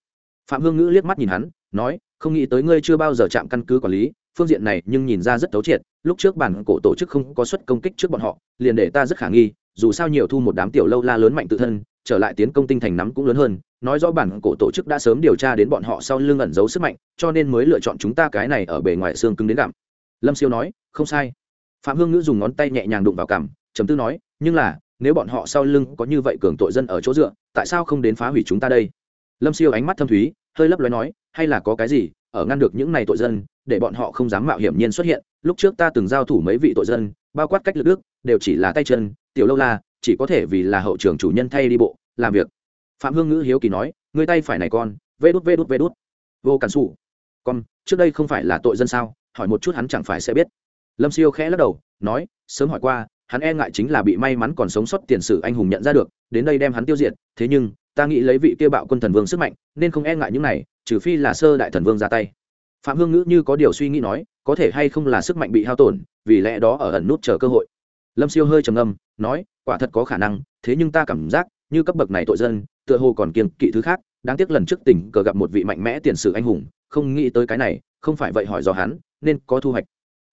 Phạm hương ngữ liếc mắt nhìn hắn, nói, không nghĩ tới ngươi chưa bao giờ chạm căn cứ quản lý, phương diện này nhưng nhìn ra rất thấu triệt, lúc trước bản cổ tổ chức không có suất công kích trước bọn họ, liền để ta rất khả nghi, dù sao nhiều thu một đám tiểu lâu la lớn mạnh tự thân, trở lại tiến công tinh thành nắm cũng lớn hơn nói rõ bản cổ tổ chức đã sớm điều tra đến bọn họ sau lưng ẩn giấu sức mạnh, cho nên mới lựa chọn chúng ta cái này ở bề ngoài xương cứng đến gặm. Lâm siêu nói, không sai. Phạm hương ngữ dùng ngón tay nhẹ nhàng đụng vào cằm chấm tư nói, nhưng là, nếu bọn họ sau lưng có như vậy cường tội dân ở chỗ dựa, tại sao không đến phá hủy chúng ta đây? Lâm siêu ánh mắt thâm thúy, hơi lấp lói nói, hay là có cái gì, ở ngăn được những này tội dân, để bọn họ không dám mạo hiểm nhiên xuất hiện, lúc trước ta từng giao thủ mấy vị tội dân, bao quát cách lực đức, đều chỉ là tay chân, tiểu lâu la, chỉ có thể vì là hậu trường chủ nhân thay đi bộ, làm việc phạm hương ngữ hiếu kỳ nói người tay phải này con, vê đút vê đút vê đút. Vô cản xù con, trước đây không phải là tội dân sao? Hỏi một chút hắn chẳng phải sẽ biết. Lâm siêu khẽ lắc đầu, nói, sớm hỏi qua, hắn e ngại chính là bị may mắn còn sống sót tiền sử anh hùng nhận ra được, đến đây đem hắn tiêu diệt, thế nhưng, ta nghĩ lấy vị kia bạo quân thần vương sức mạnh, nên không e ngại những này, trừ phi là sơ đại thần vương ra tay. Phạm hương ngữ như có điều suy nghĩ nói, có thể hay không là sức mạnh bị hao tổn, vì lẽ đó ở ẩn nút chờ cơ hội. Lâm siêu hơi trầm âm nói, quả thật có khả năng, thế nhưng ta cảm giác, như cấp bậc này tội dân tựa hồ còn kiêng kỵ thứ khác, đáng tiếc lần trước tình cờ gặp một vị mạnh mẽ tiền sử anh hùng, không nghĩ tới cái này, không phải vậy hỏi do hắn, nên có thu hoạch.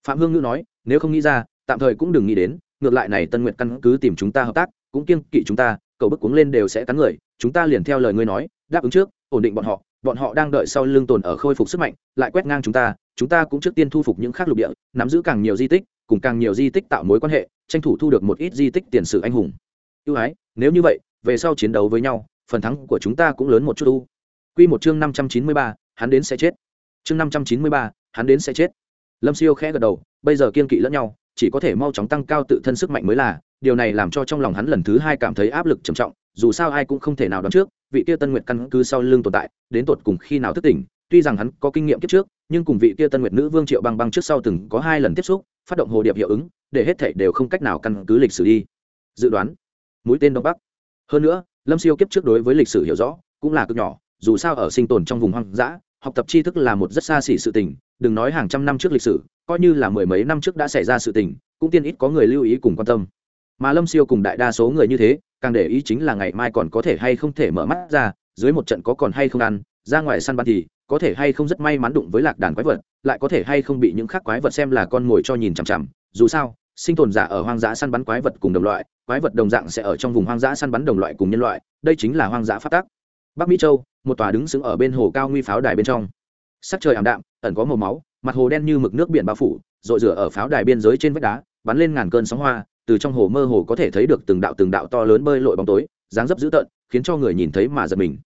Phạm hương ngữ nói, nếu không nghĩ ra, tạm thời cũng đừng nghĩ đến, ngược lại này tân nguyện căn cứ tìm chúng ta hợp tác, cũng kiêng kỵ chúng ta, cậu bức cuống lên đều sẽ cắn người, chúng ta liền theo lời ngươi nói, đáp ứng trước, ổn định bọn họ bọn họ đang đợi sau lưng tồn ở khôi phục sức mạnh, lại quét ngang chúng ta chúng ta cũng trước tiên thu phục những khác lục địa, nắm giữ càng nhiều di tích, cùng càng nhiều di tích tạo mối quan hệ, tranh thủ thu được một ít di tích tiền sử anh hùng. Ưu ái, nếu như vậy, về sau chiến đấu với nhau phần thắng của chúng ta cũng lớn một chút u. Q một chương năm trăm chín mươi ba, hắn đến sẽ chết. Chương năm trăm chín mươi ba, hắn đến sẽ chết. Lâm siêu khẽ gật đầu, bây giờ kiên kỵ lẫn nhau, chỉ có thể mau chóng tăng cao tự thân sức mạnh mới là, điều này làm cho trong lòng hắn lần thứ hai cảm thấy áp lực trầm trọng, dù sao ai cũng không thể nào đoán trước, vị kia tân nguyệt căn cứ sau lưng tồn tại, đến tột cùng khi nào thức tỉnh, tuy rằng hắn có kinh nghiệm kiếp trước, nhưng cùng vị kia tân nguyệt nữ vương triệu băng băng trước sau từng có hai lần tiếp xúc, phát động hồ điệp hiệu ứng, để hết thảy đều không cách nào căn cứ lịch sử đi. Dự đoán, mũi tên đông bắc. Hơn nữa lâm siêu kiếp trước đối với lịch sử hiểu rõ, cũng là cực nhỏ, dù sao ở sinh tồn trong vùng hoang dã, học tập tri thức là một rất xa xỉ sự tình, đừng nói hàng trăm năm trước lịch sử, coi như là mười mấy năm trước đã xảy ra sự tình, cũng tiên ít có người lưu ý cùng quan tâm. Mà lâm siêu cùng đại đa số người như thế, càng để ý chính là ngày mai còn có thể hay không thể mở mắt ra, dưới một trận có còn hay không ăn, ra ngoài săn bắn thì có thể hay không rất may mắn đụng với lạc đàn quái vật, lại có thể hay không bị những khác quái vật xem là con mồi cho nhìn chằm chằm, dù sao sinh tồn giả ở hoang dã săn bắn quái vật cùng đồng loại, quái vật đồng dạng sẽ ở trong vùng hoang dã săn bắn đồng loại cùng nhân loại, đây chính là hoang dã phát tác bắc mỹ châu, một tòa đứng xứng ở bên hồ cao nguy pháo đài bên trong. Sắc trời ảm đạm, ẩn có màu máu, mặt hồ đen như mực nước biển bao phủ rội rửa ở pháo đài biên giới trên vách đá, bắn lên ngàn cơn sóng hoa, từ trong hồ mơ hồ có thể thấy được từng đạo từng đạo to lớn bơi lội bóng tối, dáng dấp dữ tợn, khiến cho người nhìn thấy mà giật mình.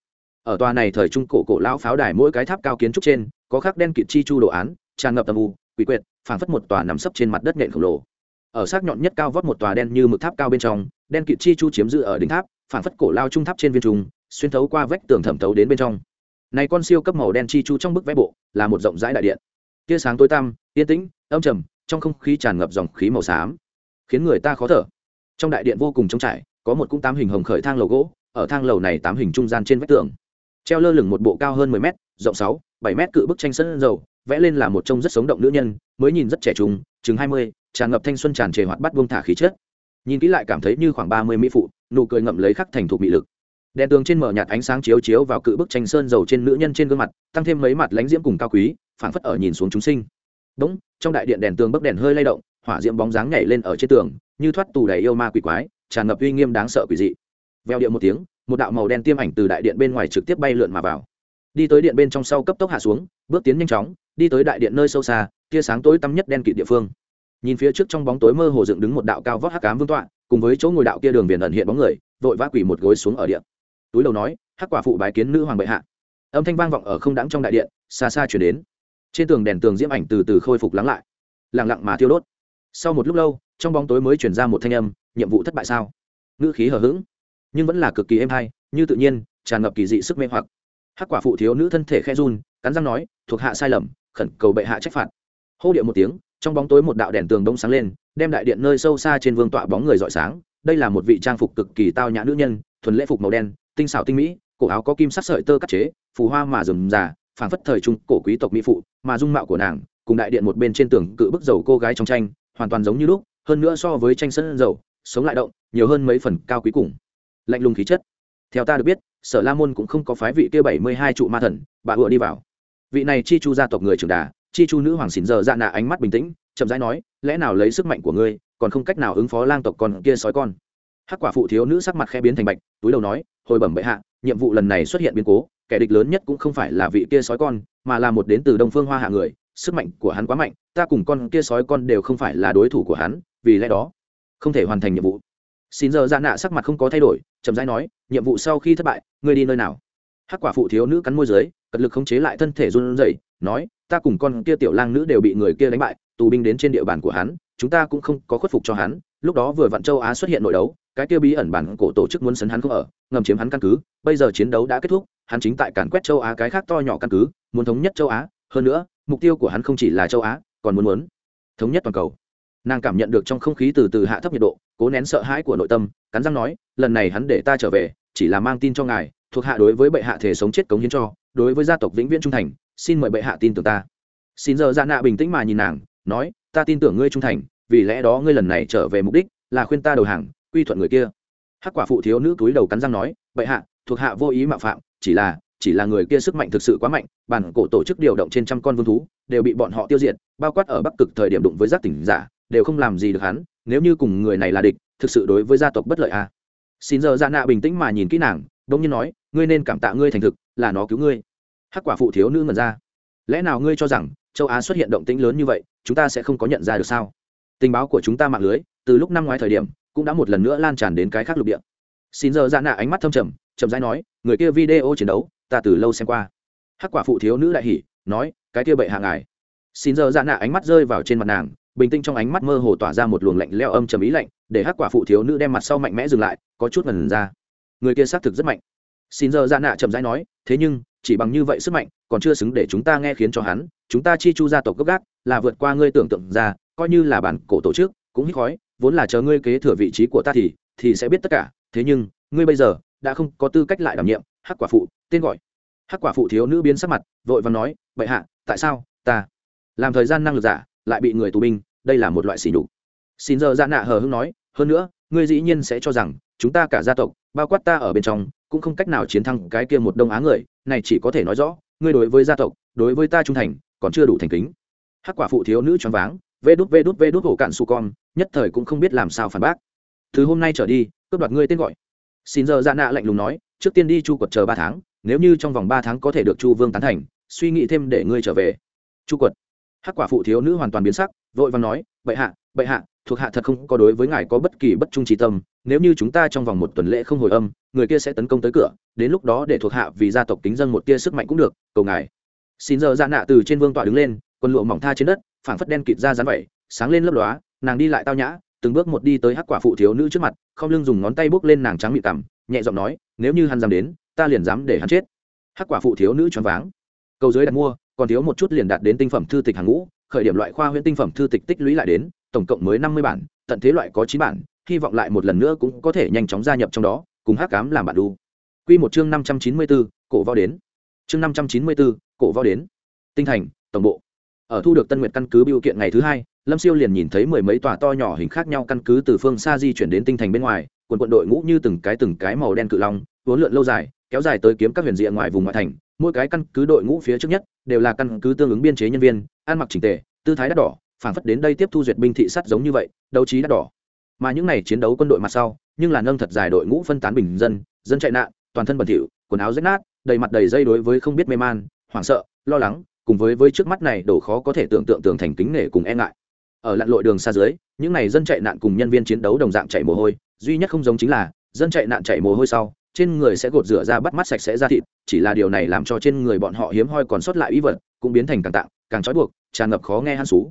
Ở tòa này thời trung cổ cổ lão pháo đài mỗi cái tháp cao kiến trúc trên, có khắc đen kịt chi chu đồ án, tràn ngập tầm u, quỷ quyệt, phảng phất một tòa nằm sấp trên mặt đất nện khổng lồ ở sát nhọn nhất cao vót một tòa đen như mực tháp cao bên trong, đen kịt chi chu chiếm giữ ở đỉnh tháp, phảng phất cổ lao trung tháp trên viên trung xuyên thấu qua vách tường thẩm thấu đến bên trong. Này con siêu cấp màu đen chi chu trong bức vẽ bộ, là một rộng rãi đại điện. Tia sáng tối tăm, yên tĩnh, âm trầm, trong không khí tràn ngập dòng khí màu xám, khiến người ta khó thở. Trong đại điện vô cùng trống trải, có một cung tám hình hồng khởi thang lầu gỗ, ở thang lầu này tám hình trung gian trên vách tường. Treo lơ lửng một bộ cao hơn mười m rộng sáu, bảy m cự bức tranh sân dầu vẽ lên là một trông rất sống động nữ nhân, mới nhìn rất trẻ trung, chừng hai mươi, tràn ngập thanh xuân tràn trề hoạt bắt buông thả khí chất. Nhìn kỹ lại cảm thấy như khoảng ba mươi mỹ phụ, nụ cười ngậm lấy khắc thành thục bị lực. Đèn tường trên mở nhạt ánh sáng chiếu chiếu vào cự bức tranh sơn dầu trên nữ nhân trên gương mặt, tăng thêm mấy mặt lánh diễm cùng cao quý, phảng phất ở nhìn xuống chúng sinh. Bỗng trong đại điện đèn tường bấc đèn hơi lay động, hỏa diễm bóng dáng nhảy lên ở trên tường, như thoát tù đầy yêu ma quỷ quái, tràn ngập uy nghiêm đáng sợ quỷ dị. Veo điện một tiếng, một đạo màu đen tiêm ảnh từ đại điện bên ngoài trực tiếp bay lượn mà vào. Đi tới điện bên trong sau cấp tốc hạ xuống bước tiến nhanh chóng, đi tới đại điện nơi sâu xa, tia sáng tối tăm nhất đen kịt địa phương. Nhìn phía trước trong bóng tối mơ hồ dựng đứng một đạo cao vót hắc ám vương tọa, cùng với chỗ ngồi đạo kia đường viền ẩn hiện bóng người, vội vã quỷ một gối xuống ở điện túi đầu nói, hắc quả phụ bái kiến nữ hoàng bệ hạ. Âm thanh vang vọng ở không đắng trong đại điện, xa xa chuyển đến. Trên tường đèn tường diễm ảnh từ từ khôi phục lắng lại. Lặng lặng mà thiêu đốt. Sau một lúc lâu, trong bóng tối mới chuyển ra một thanh âm, nhiệm vụ thất bại sao? Ngữ khí hờ hững, nhưng vẫn là cực kỳ êm hay, như tự nhiên, tràn ngập kỳ dị sức mê hoặc. Hắc quả phụ thiếu nữ thân thể khe run cắn răng nói, thuộc hạ sai lầm, khẩn cầu bệ hạ trách phạt. Hô điệu một tiếng, trong bóng tối một đạo đèn tường đông sáng lên, đem đại điện nơi sâu xa trên vương tọa bóng người rọi sáng. Đây là một vị trang phục cực kỳ tao nhã nữ nhân, thuần lễ phục màu đen, tinh xảo tinh mỹ, cổ áo có kim sắc sợi tơ cắt chế, phù hoa mà rừng già phảng phất thời trung cổ quý tộc mỹ phụ, mà dung mạo của nàng, cùng đại điện một bên trên tường cự bức dầu cô gái trong tranh, hoàn toàn giống như lúc, hơn nữa so với tranh sân dầu, sống lại động, nhiều hơn mấy phần cao quý cùng lạnh lùng khí chất. Theo ta được biết, sở la môn cũng không có phái vị kia bảy mươi hai trụ ma thần, bà ựa đi vào vị này chi chu gia tộc người trưởng đà, chi chu nữ hoàng xỉn giờ dạ nạ ánh mắt bình tĩnh, chậm rãi nói, lẽ nào lấy sức mạnh của ngươi, còn không cách nào ứng phó lang tộc con kia sói con? Hắc quả phụ thiếu nữ sắc mặt khe biến thành bạch, túi đầu nói, hồi bẩm bệ hạ, nhiệm vụ lần này xuất hiện biến cố, kẻ địch lớn nhất cũng không phải là vị kia sói con, mà là một đến từ đông phương hoa hạ người, sức mạnh của hắn quá mạnh, ta cùng con kia sói con đều không phải là đối thủ của hắn, vì lẽ đó, không thể hoàn thành nhiệm vụ. Xin giờ ra nạ sắc mặt không có thay đổi, chậm rãi nói, nhiệm vụ sau khi thất bại, ngươi đi nơi nào? Hắc quả phụ thiếu nữ cắn môi dưới, cật lực khống chế lại thân thể run rẩy, nói, ta cùng con kia tiểu lang nữ đều bị người kia đánh bại, tù binh đến trên địa bàn của hắn, chúng ta cũng không có khuất phục cho hắn, lúc đó vừa vặn châu á xuất hiện nội đấu, cái kia bí ẩn bản cổ tổ chức muốn sấn hắn không ở, ngầm chiếm hắn căn cứ, bây giờ chiến đấu đã kết thúc, hắn chính tại càn quét châu á cái khác to nhỏ căn cứ, muốn thống nhất châu á, hơn nữa, mục tiêu của hắn không chỉ là châu á, còn muốn muốn thống nhất toàn cầu. Nàng cảm nhận được trong không khí từ từ hạ thấp nhiệt độ, cố nén sợ hãi của nội tâm, cắn răng nói, lần này hắn để ta trở về, chỉ là mang tin cho ngài thuộc hạ đối với bệ hạ thể sống chết cống hiến cho, đối với gia tộc vĩnh viễn trung thành, xin mời bệ hạ tin tưởng ta xin giờ dạ nạ bình tĩnh mà nhìn nàng, nói, ta tin tưởng ngươi trung thành, vì lẽ đó ngươi lần này trở về mục đích là khuyên ta đầu hàng, quy thuận người kia hắc quả phụ thiếu nữ túi đầu cắn răng nói, bệ hạ, thuộc hạ vô ý mạo phạm, chỉ là chỉ là người kia sức mạnh thực sự quá mạnh, bản cổ tổ chức điều động trên trăm con vương thú, đều bị bọn họ tiêu diệt, bao quát ở bắc cực thời điểm đụng với giác tỉnh giả, đều không làm gì được hắn, nếu như cùng người này là địch, thực sự đối với gia tộc bất lợi à. xin giờ ra nạ bình tĩnh mà nhìn kỹ nàng đông nhiên nói ngươi nên cảm tạ ngươi thành thực, là nó cứu ngươi. Hắc quả phụ thiếu nữ ngần ra. Lẽ nào ngươi cho rằng châu á xuất hiện động tĩnh lớn như vậy, chúng ta sẽ không có nhận ra được sao? Tình báo của chúng ta mạng lưới, từ lúc năm ngoái thời điểm, cũng đã một lần nữa lan tràn đến cái khác lục địa. Xin giờ ra nạ ánh mắt thâm trầm, chậm rãi nói, người kia video chiến đấu, ta từ lâu xem qua. Hắc quả phụ thiếu nữ đại hỉ, nói, cái kia bệ hạ ngài. Xin giờ ra nạ ánh mắt rơi vào trên mặt nàng, bình tĩnh trong ánh mắt mơ hồ tỏa ra một luồng lạnh leo âm trầm ý lạnh, để hắc quả phụ thiếu nữ đem mặt sau mạnh mẽ dừng lại, có chút ngần ra. Người kia xác thực rất mạnh xin giờ dạ nạ chậm rãi nói, thế nhưng, chỉ bằng như vậy sức mạnh, còn chưa xứng để chúng ta nghe khiến cho hắn, chúng ta chi chu gia tộc gốc gác, là vượt qua ngươi tưởng tượng ra, coi như là bản cổ tổ chức, cũng hít khói, vốn là chờ ngươi kế thừa vị trí của ta thì thì sẽ biết tất cả. Thế nhưng, ngươi bây giờ, đã không có tư cách lại đảm nhiệm hắc quả phụ, tên gọi hắc quả phụ thiếu nữ biến sắc mặt, vội và nói, bệ hạ, tại sao, ta? Làm thời gian năng lực giả, lại bị người tù binh, đây là một loại xỉ nhục. Xin giờ dạ nạ hờ hưng nói, hơn nữa, ngươi dĩ nhiên sẽ cho rằng, chúng ta cả gia tộc, bao quát ta ở bên trong cũng không cách nào chiến thắng cái kia một đông á người, này chỉ có thể nói rõ, ngươi đối với gia tộc, đối với ta trung thành, còn chưa đủ thành kính. Hắc quả phụ thiếu nữ choáng váng, vê đút vê đút vê đút hổ cạn su con, nhất thời cũng không biết làm sao phản bác. Từ hôm nay trở đi, cướp đoạt ngươi tên gọi. Xin giờ dạ nạ lạnh lùng nói, trước tiên đi chu quật chờ ba tháng, nếu như trong vòng ba tháng có thể được chu vương tán thành, suy nghĩ thêm để ngươi trở về. Chu quật. Hắc quả phụ thiếu nữ hoàn toàn biến sắc, vội và nói, bệ hạ bệ hạ thuộc hạ thật không có đối với ngài có bất kỳ bất trung trí tâm nếu như chúng ta trong vòng một tuần lễ không hồi âm người kia sẽ tấn công tới cửa đến lúc đó để thuộc hạ vì gia tộc kính dân một tia sức mạnh cũng được cầu ngài. Xin giờ ra nạ từ trên vương tọa đứng lên quần lụa mỏng tha trên đất phảng phất đen kịt ra rán vậy, sáng lên lấp lóa nàng đi lại tao nhã từng bước một đi tới hắc quả phụ thiếu nữ trước mặt không lưng dùng ngón tay bốc lên nàng trắng mịt cằm nhẹ giọng nói nếu như hắn dám đến ta liền dám để hắn chết. Hắc quả phụ thiếu nữ choáng váng. Cầu dưới đặt mua còn thiếu một chút liền đạt đến tinh phẩm thư tịch hàng ngũ khởi điểm loại khoa huyễn tinh phẩm thư tịch tích lũy lại đến tổng cộng mới năm mươi bản tận thế loại có chín bản hy vọng lại một lần nữa cũng có thể nhanh chóng gia nhập trong đó cùng hắc cám làm bạn đu Quy một chương năm trăm chín mươi 594, cổ võ đến. Chương năm trăm chín mươi 594, cổ võ đến. Tinh thành, tổng bộ. Ở thu được Tân Nguyệt căn cứ biểu kiện ngày thứ hai, Lâm Siêu liền nhìn thấy mười mấy tòa to nhỏ hình khác nhau căn cứ từ phương xa di chuyển đến tinh thành bên ngoài, quần quận đội ngũ như từng cái từng cái màu đen cự long, vốn lượn lâu dài, kéo dài tới kiếm các huyền diện ngoài vùng ngoại thành, mỗi cái căn cứ đội ngũ phía trước nhất đều là căn cứ tương ứng biên chế nhân viên, ăn mặc chỉnh tề, tư thái đắt đỏ, phảng phất đến đây tiếp thu duyệt binh thị sát giống như vậy, đấu trí đắt đỏ. Mà những này chiến đấu quân đội mặt sau, nhưng là nâng thật dài đội ngũ phân tán bình dân, dân chạy nạn, toàn thân bẩn thỉu, quần áo rách nát, đầy mặt đầy dây đối với không biết mê man, hoảng sợ, lo lắng, cùng với với trước mắt này đổ khó có thể tưởng tượng tưởng thành kính nể cùng e ngại. Ở lặn lội đường xa dưới, những này dân chạy nạn cùng nhân viên chiến đấu đồng dạng chảy mồ hôi, duy nhất không giống chính là, dân chạy nạn chảy mồ hôi sau, trên người sẽ gột rửa ra bắt mắt sạch sẽ ra thịt, chỉ là điều này làm cho trên người bọn họ hiếm hoi còn sót lại ý vật, cũng biến thành càng tạng, càng trói buộc, tràn ngập khó nghe han sú.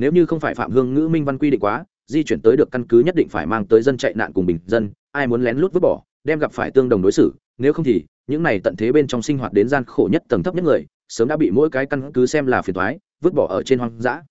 Nếu như không phải phạm hương ngữ minh văn quy định quá, di chuyển tới được căn cứ nhất định phải mang tới dân chạy nạn cùng bình dân, ai muốn lén lút vứt bỏ, đem gặp phải tương đồng đối xử, nếu không thì những này tận thế bên trong sinh hoạt đến gian khổ nhất tầng thấp nhất người sớm đã bị mỗi cái căn cứ xem là phiền thoái vứt bỏ ở trên hoang dã.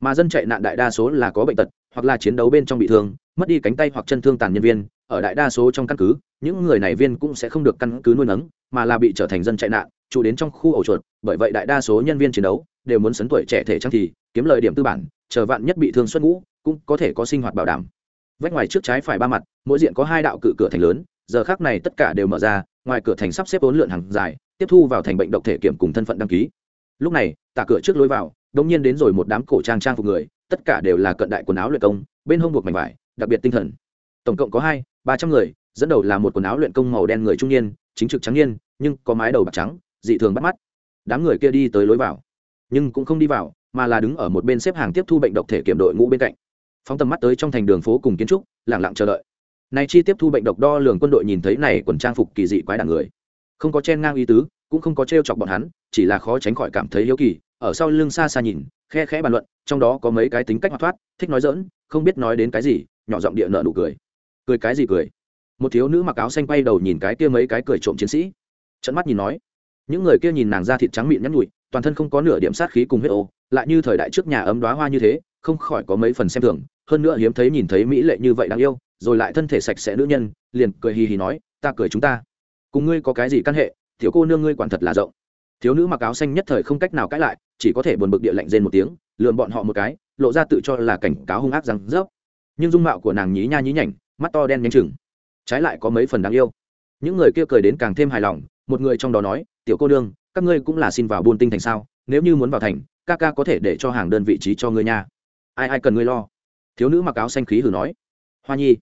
Mà dân chạy nạn đại đa số là có bệnh tật hoặc là chiến đấu bên trong bị thương mất đi cánh tay hoặc chân thương tàn nhân viên ở đại đa số trong căn cứ những người này viên cũng sẽ không được căn cứ nuôi nấng mà là bị trở thành dân chạy nạn trụ đến trong khu ổ chuột bởi vậy đại đa số nhân viên chiến đấu đều muốn sấn tuổi trẻ thể trang thì kiếm lời điểm tư bản chờ vạn nhất bị thương xuất ngũ, cũng có thể có sinh hoạt bảo đảm. Vách ngoài trước trái phải ba mặt, mỗi diện có hai đạo cự cửa thành lớn, giờ khác này tất cả đều mở ra, ngoài cửa thành sắp xếp bốn lượn hàng dài, tiếp thu vào thành bệnh độc thể kiểm cùng thân phận đăng ký. Lúc này, tả cửa trước lối vào đông nhiên đến rồi một đám cổ trang trang phục người, tất cả đều là cận đại quần áo luyện công, bên hông buộc mảnh vải, đặc biệt tinh thần. Tổng cộng có hai, ba trăm người, dẫn đầu là một quần áo luyện công màu đen người trung niên, chính trực trắng niên, nhưng có mái đầu bạc trắng, dị thường bắt mắt. Đám người kia đi tới lối vào, nhưng cũng không đi vào mà là đứng ở một bên xếp hàng tiếp thu bệnh độc thể kiểm đội ngũ bên cạnh. Phóng tầm mắt tới trong thành đường phố cùng kiến trúc lẳng lặng chờ đợi. Này chi tiếp thu bệnh độc đo lường quân đội nhìn thấy này quần trang phục kỳ dị quái đảng người. Không có chen ngang ý tứ, cũng không có t chọc bọn hắn, chỉ là khó tránh khỏi cảm thấy hiếu kỳ, ở sau lưng xa xa nhìn, khe khẽ bàn luận, trong đó có mấy cái tính cách hoạt thoát, thích nói dỡn không biết nói đến cái gì, nhỏ giọng địa nợ nụ cười. Cười cái gì cười? Một thiếu nữ mặc áo xanh quay đầu nhìn cái kia mấy cái cười trộm chiến sĩ. Trận mắt nhìn nói, những người kia nhìn nàng ra thịt trắng mịn nhắn nhụi toàn thân không có nửa điểm sát khí cùng huyết ô, lại như thời đại trước nhà ấm đoá hoa như thế, không khỏi có mấy phần xem thường. Hơn nữa hiếm thấy nhìn thấy mỹ lệ như vậy đáng yêu, rồi lại thân thể sạch sẽ nữ nhân, liền cười hì hì nói, ta cười chúng ta. Cùng ngươi có cái gì căn hệ, tiểu cô nương ngươi quản thật là rộng. Thiếu nữ mặc áo xanh nhất thời không cách nào cãi lại, chỉ có thể buồn bực địa lạnh rên một tiếng lượn bọn họ một cái, lộ ra tự cho là cảnh cáo hung ác rằng rớp. Nhưng dung mạo của nàng nhí nha nhí nhảnh, mắt to đen nhánh chừng, trái lại có mấy phần đáng yêu. Những người kia cười đến càng thêm hài lòng, một người trong đó nói, tiểu cô nương các ngươi cũng là xin vào buôn tinh thành sao? Nếu như muốn vào thành ca ca có thể để cho hàng đơn vị trí cho ngươi nha. Ai ai cần ngươi lo? Thiếu nữ mặc áo xanh khí hử nói. Hoa nhi.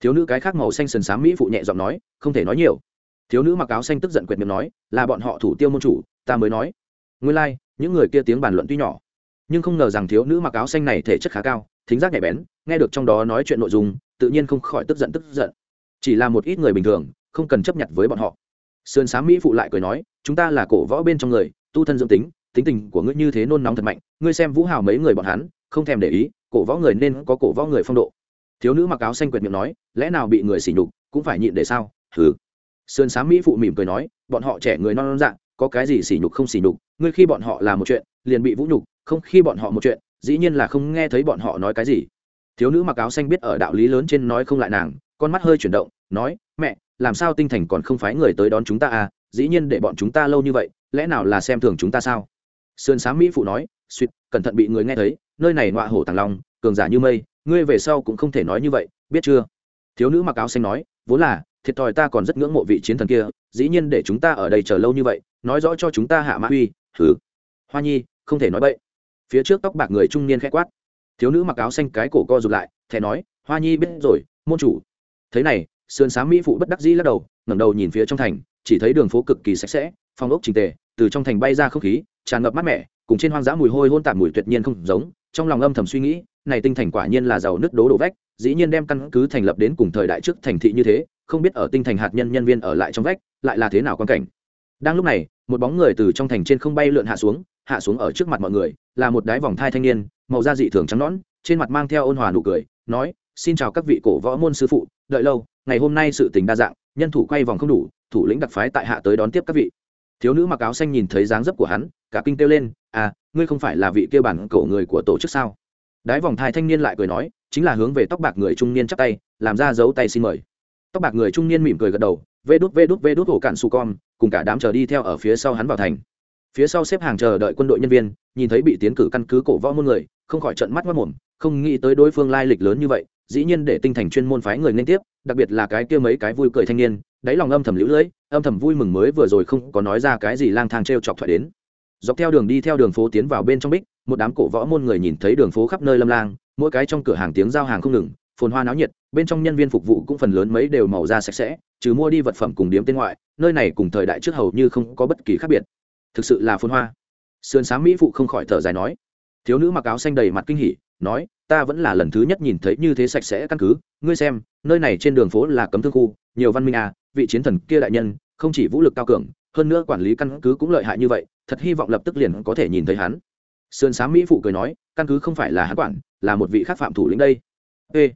Thiếu nữ cái khác màu xanh sần sám mỹ phụ nhẹ giọng nói không thể nói nhiều. Thiếu nữ mặc áo xanh tức giận quyệt miệng nói là bọn họ thủ tiêu môn chủ ta mới nói. Ngươi lai、like, những người kia tiếng bàn luận tuy nhỏ nhưng không ngờ rằng thiếu nữ mặc áo xanh này thể chất khá cao thính giác nhạy bén nghe được trong đó nói chuyện nội dung tự nhiên không khỏi tức giận tức giận. Chỉ là một ít người bình thường không cần chấp nhận với bọn họ sườn xám mỹ phụ lại cười nói, chúng ta là cổ võ bên trong người, tu thân dưỡng tính tính tình của ngươi như thế nôn nóng thật mạnh, ngươi xem vũ hào mấy người bọn hắn, không thèm để ý, cổ võ người nên có cổ võ người phong độ. Thiếu nữ mặc áo xanh quyệt miệng nói, lẽ nào bị người xỉ nhục, cũng phải nhịn để sao? Hừ. Sườn xám mỹ phụ mỉm cười nói, bọn họ trẻ người non non dạng có cái gì xỉ nhục không xỉ nhục, ngươi khi bọn họ là một chuyện, liền bị vũ nhục, không khi bọn họ một chuyện, dĩ nhiên là không nghe thấy bọn họ nói cái gì. Thiếu nữ mặc áo xanh biết ở đạo lý lớn trên nói không lại nàng, con mắt hơi chuyển động, nói, mẹ làm sao tinh thành còn không phái người tới đón chúng ta à? Dĩ nhiên để bọn chúng ta lâu như vậy, lẽ nào là xem thường chúng ta sao? Sườn sám mỹ phụ nói suýt cẩn thận bị người nghe thấy, nơi này nọa hổ tàng long, cường giả như mây, ngươi về sau cũng không thể nói như vậy, biết chưa? Thiếu nữ mặc áo xanh nói, vốn là, thiệt thòi ta còn rất ngưỡng mộ vị chiến thần kia, dĩ nhiên để chúng ta ở đây chờ lâu như vậy, nói rõ cho chúng ta hạ mã uy thử hoa nhi, không thể nói bậy. Phía trước tóc bạc người trung niên khẽ quát. Thiếu nữ mặc áo xanh cái cổ co rụt lại, thẻ nói, hoa nhi biết rồi, môn chủ. Thế này sườn xám mỹ phụ bất đắc dĩ lắc đầu, ngẩng đầu nhìn phía trong thành, chỉ thấy đường phố cực kỳ sạch sẽ phong ốc trình tề, từ trong thành bay ra không khí, tràn ngập mát mẻ, cùng trên hoang dã mùi hôi hôn tạp mùi tuyệt nhiên không giống, trong lòng âm thầm suy nghĩ, này tinh thành quả nhiên là giàu nứt đố đổ vách, dĩ nhiên đem căn cứ thành lập đến cùng thời đại trước thành thị như thế, không biết ở tinh thành hạt nhân nhân viên ở lại trong vách, lại là thế nào quan cảnh. Đang lúc này, một bóng người từ trong thành trên không bay lượn hạ xuống hạ xuống ở trước mặt mọi người, là một đái vòng thai thanh niên, màu da dị thường trắng nõn, trên mặt mang theo ôn hòa nụ cười, nói, xin chào các vị cổ võ môn sư phụ, đợi lâu ngày hôm nay sự tình đa dạng, nhân thủ quay vòng không đủ, thủ lĩnh đặc phái tại hạ tới đón tiếp các vị. Thiếu nữ mặc áo xanh nhìn thấy dáng dấp của hắn, cả kinh kêu lên à ngươi không phải là vị kia bản cổ người của tổ chức sao? Đái vòng thai thanh niên lại cười nói, chính là hướng về tóc bạc người trung niên chắp tay, làm ra dấu tay xin mời. Tóc bạc người trung niên mỉm cười gật đầu, vê đút vê đút vê đút, hổ cạn su con, cùng cả đám chờ đi theo ở phía sau hắn vào thành. Phía sau xếp hàng chờ đợi quân đội nhân viên, nhìn thấy bị tiến cử căn cứ cổ võ môn người, không khỏi trận mắt mất mồm, không nghĩ tới đối phương lai lịch lớn như vậy, dĩ nhiên để tinh thành chuyên môn phái người nên tiếp đặc biệt là cái kia mấy cái vui cười thanh niên, đáy lòng âm thầm lũ lưỡi âm thầm vui mừng mới vừa rồi không có nói ra cái gì lang thang t r e o chọc thoại đến. Dọc theo đường đi theo đường phố tiến vào bên trong bích, một đám cổ võ môn người nhìn thấy đường phố khắp nơi lâm lang, mỗi cái trong cửa hàng tiếng giao hàng không ngừng, phồn hoa náo nhiệt, bên trong nhân viên phục vụ cũng phần lớn mấy đều màu da sạch sẽ, trừ mua đi vật phẩm cùng điếm tên ngoại, nơi này cùng thời đại trước hầu như không có bất kỳ khác biệt. Thực sự là phồn hoa. Sườn sáng mỹ phụ không khỏi thở dài nói. Thiếu nữ mặc áo xanh đầy mặt kinh hỉ, nói ta vẫn là lần thứ nhất nhìn thấy như thế sạch sẽ căn cứ. Ngươi xem, nơi này trên đường phố là cấm thương khu, nhiều văn minh à vị chiến thần kia đại nhân, không chỉ vũ lực cao cường, hơn nữa quản lý căn cứ cũng lợi hại như vậy, thật hy vọng lập tức liền có thể nhìn thấy hắn. Sườn sáng mỹ phụ cười nói, căn cứ không phải là hắn quản, là một vị khác phạm thủ lĩnh đây. Ê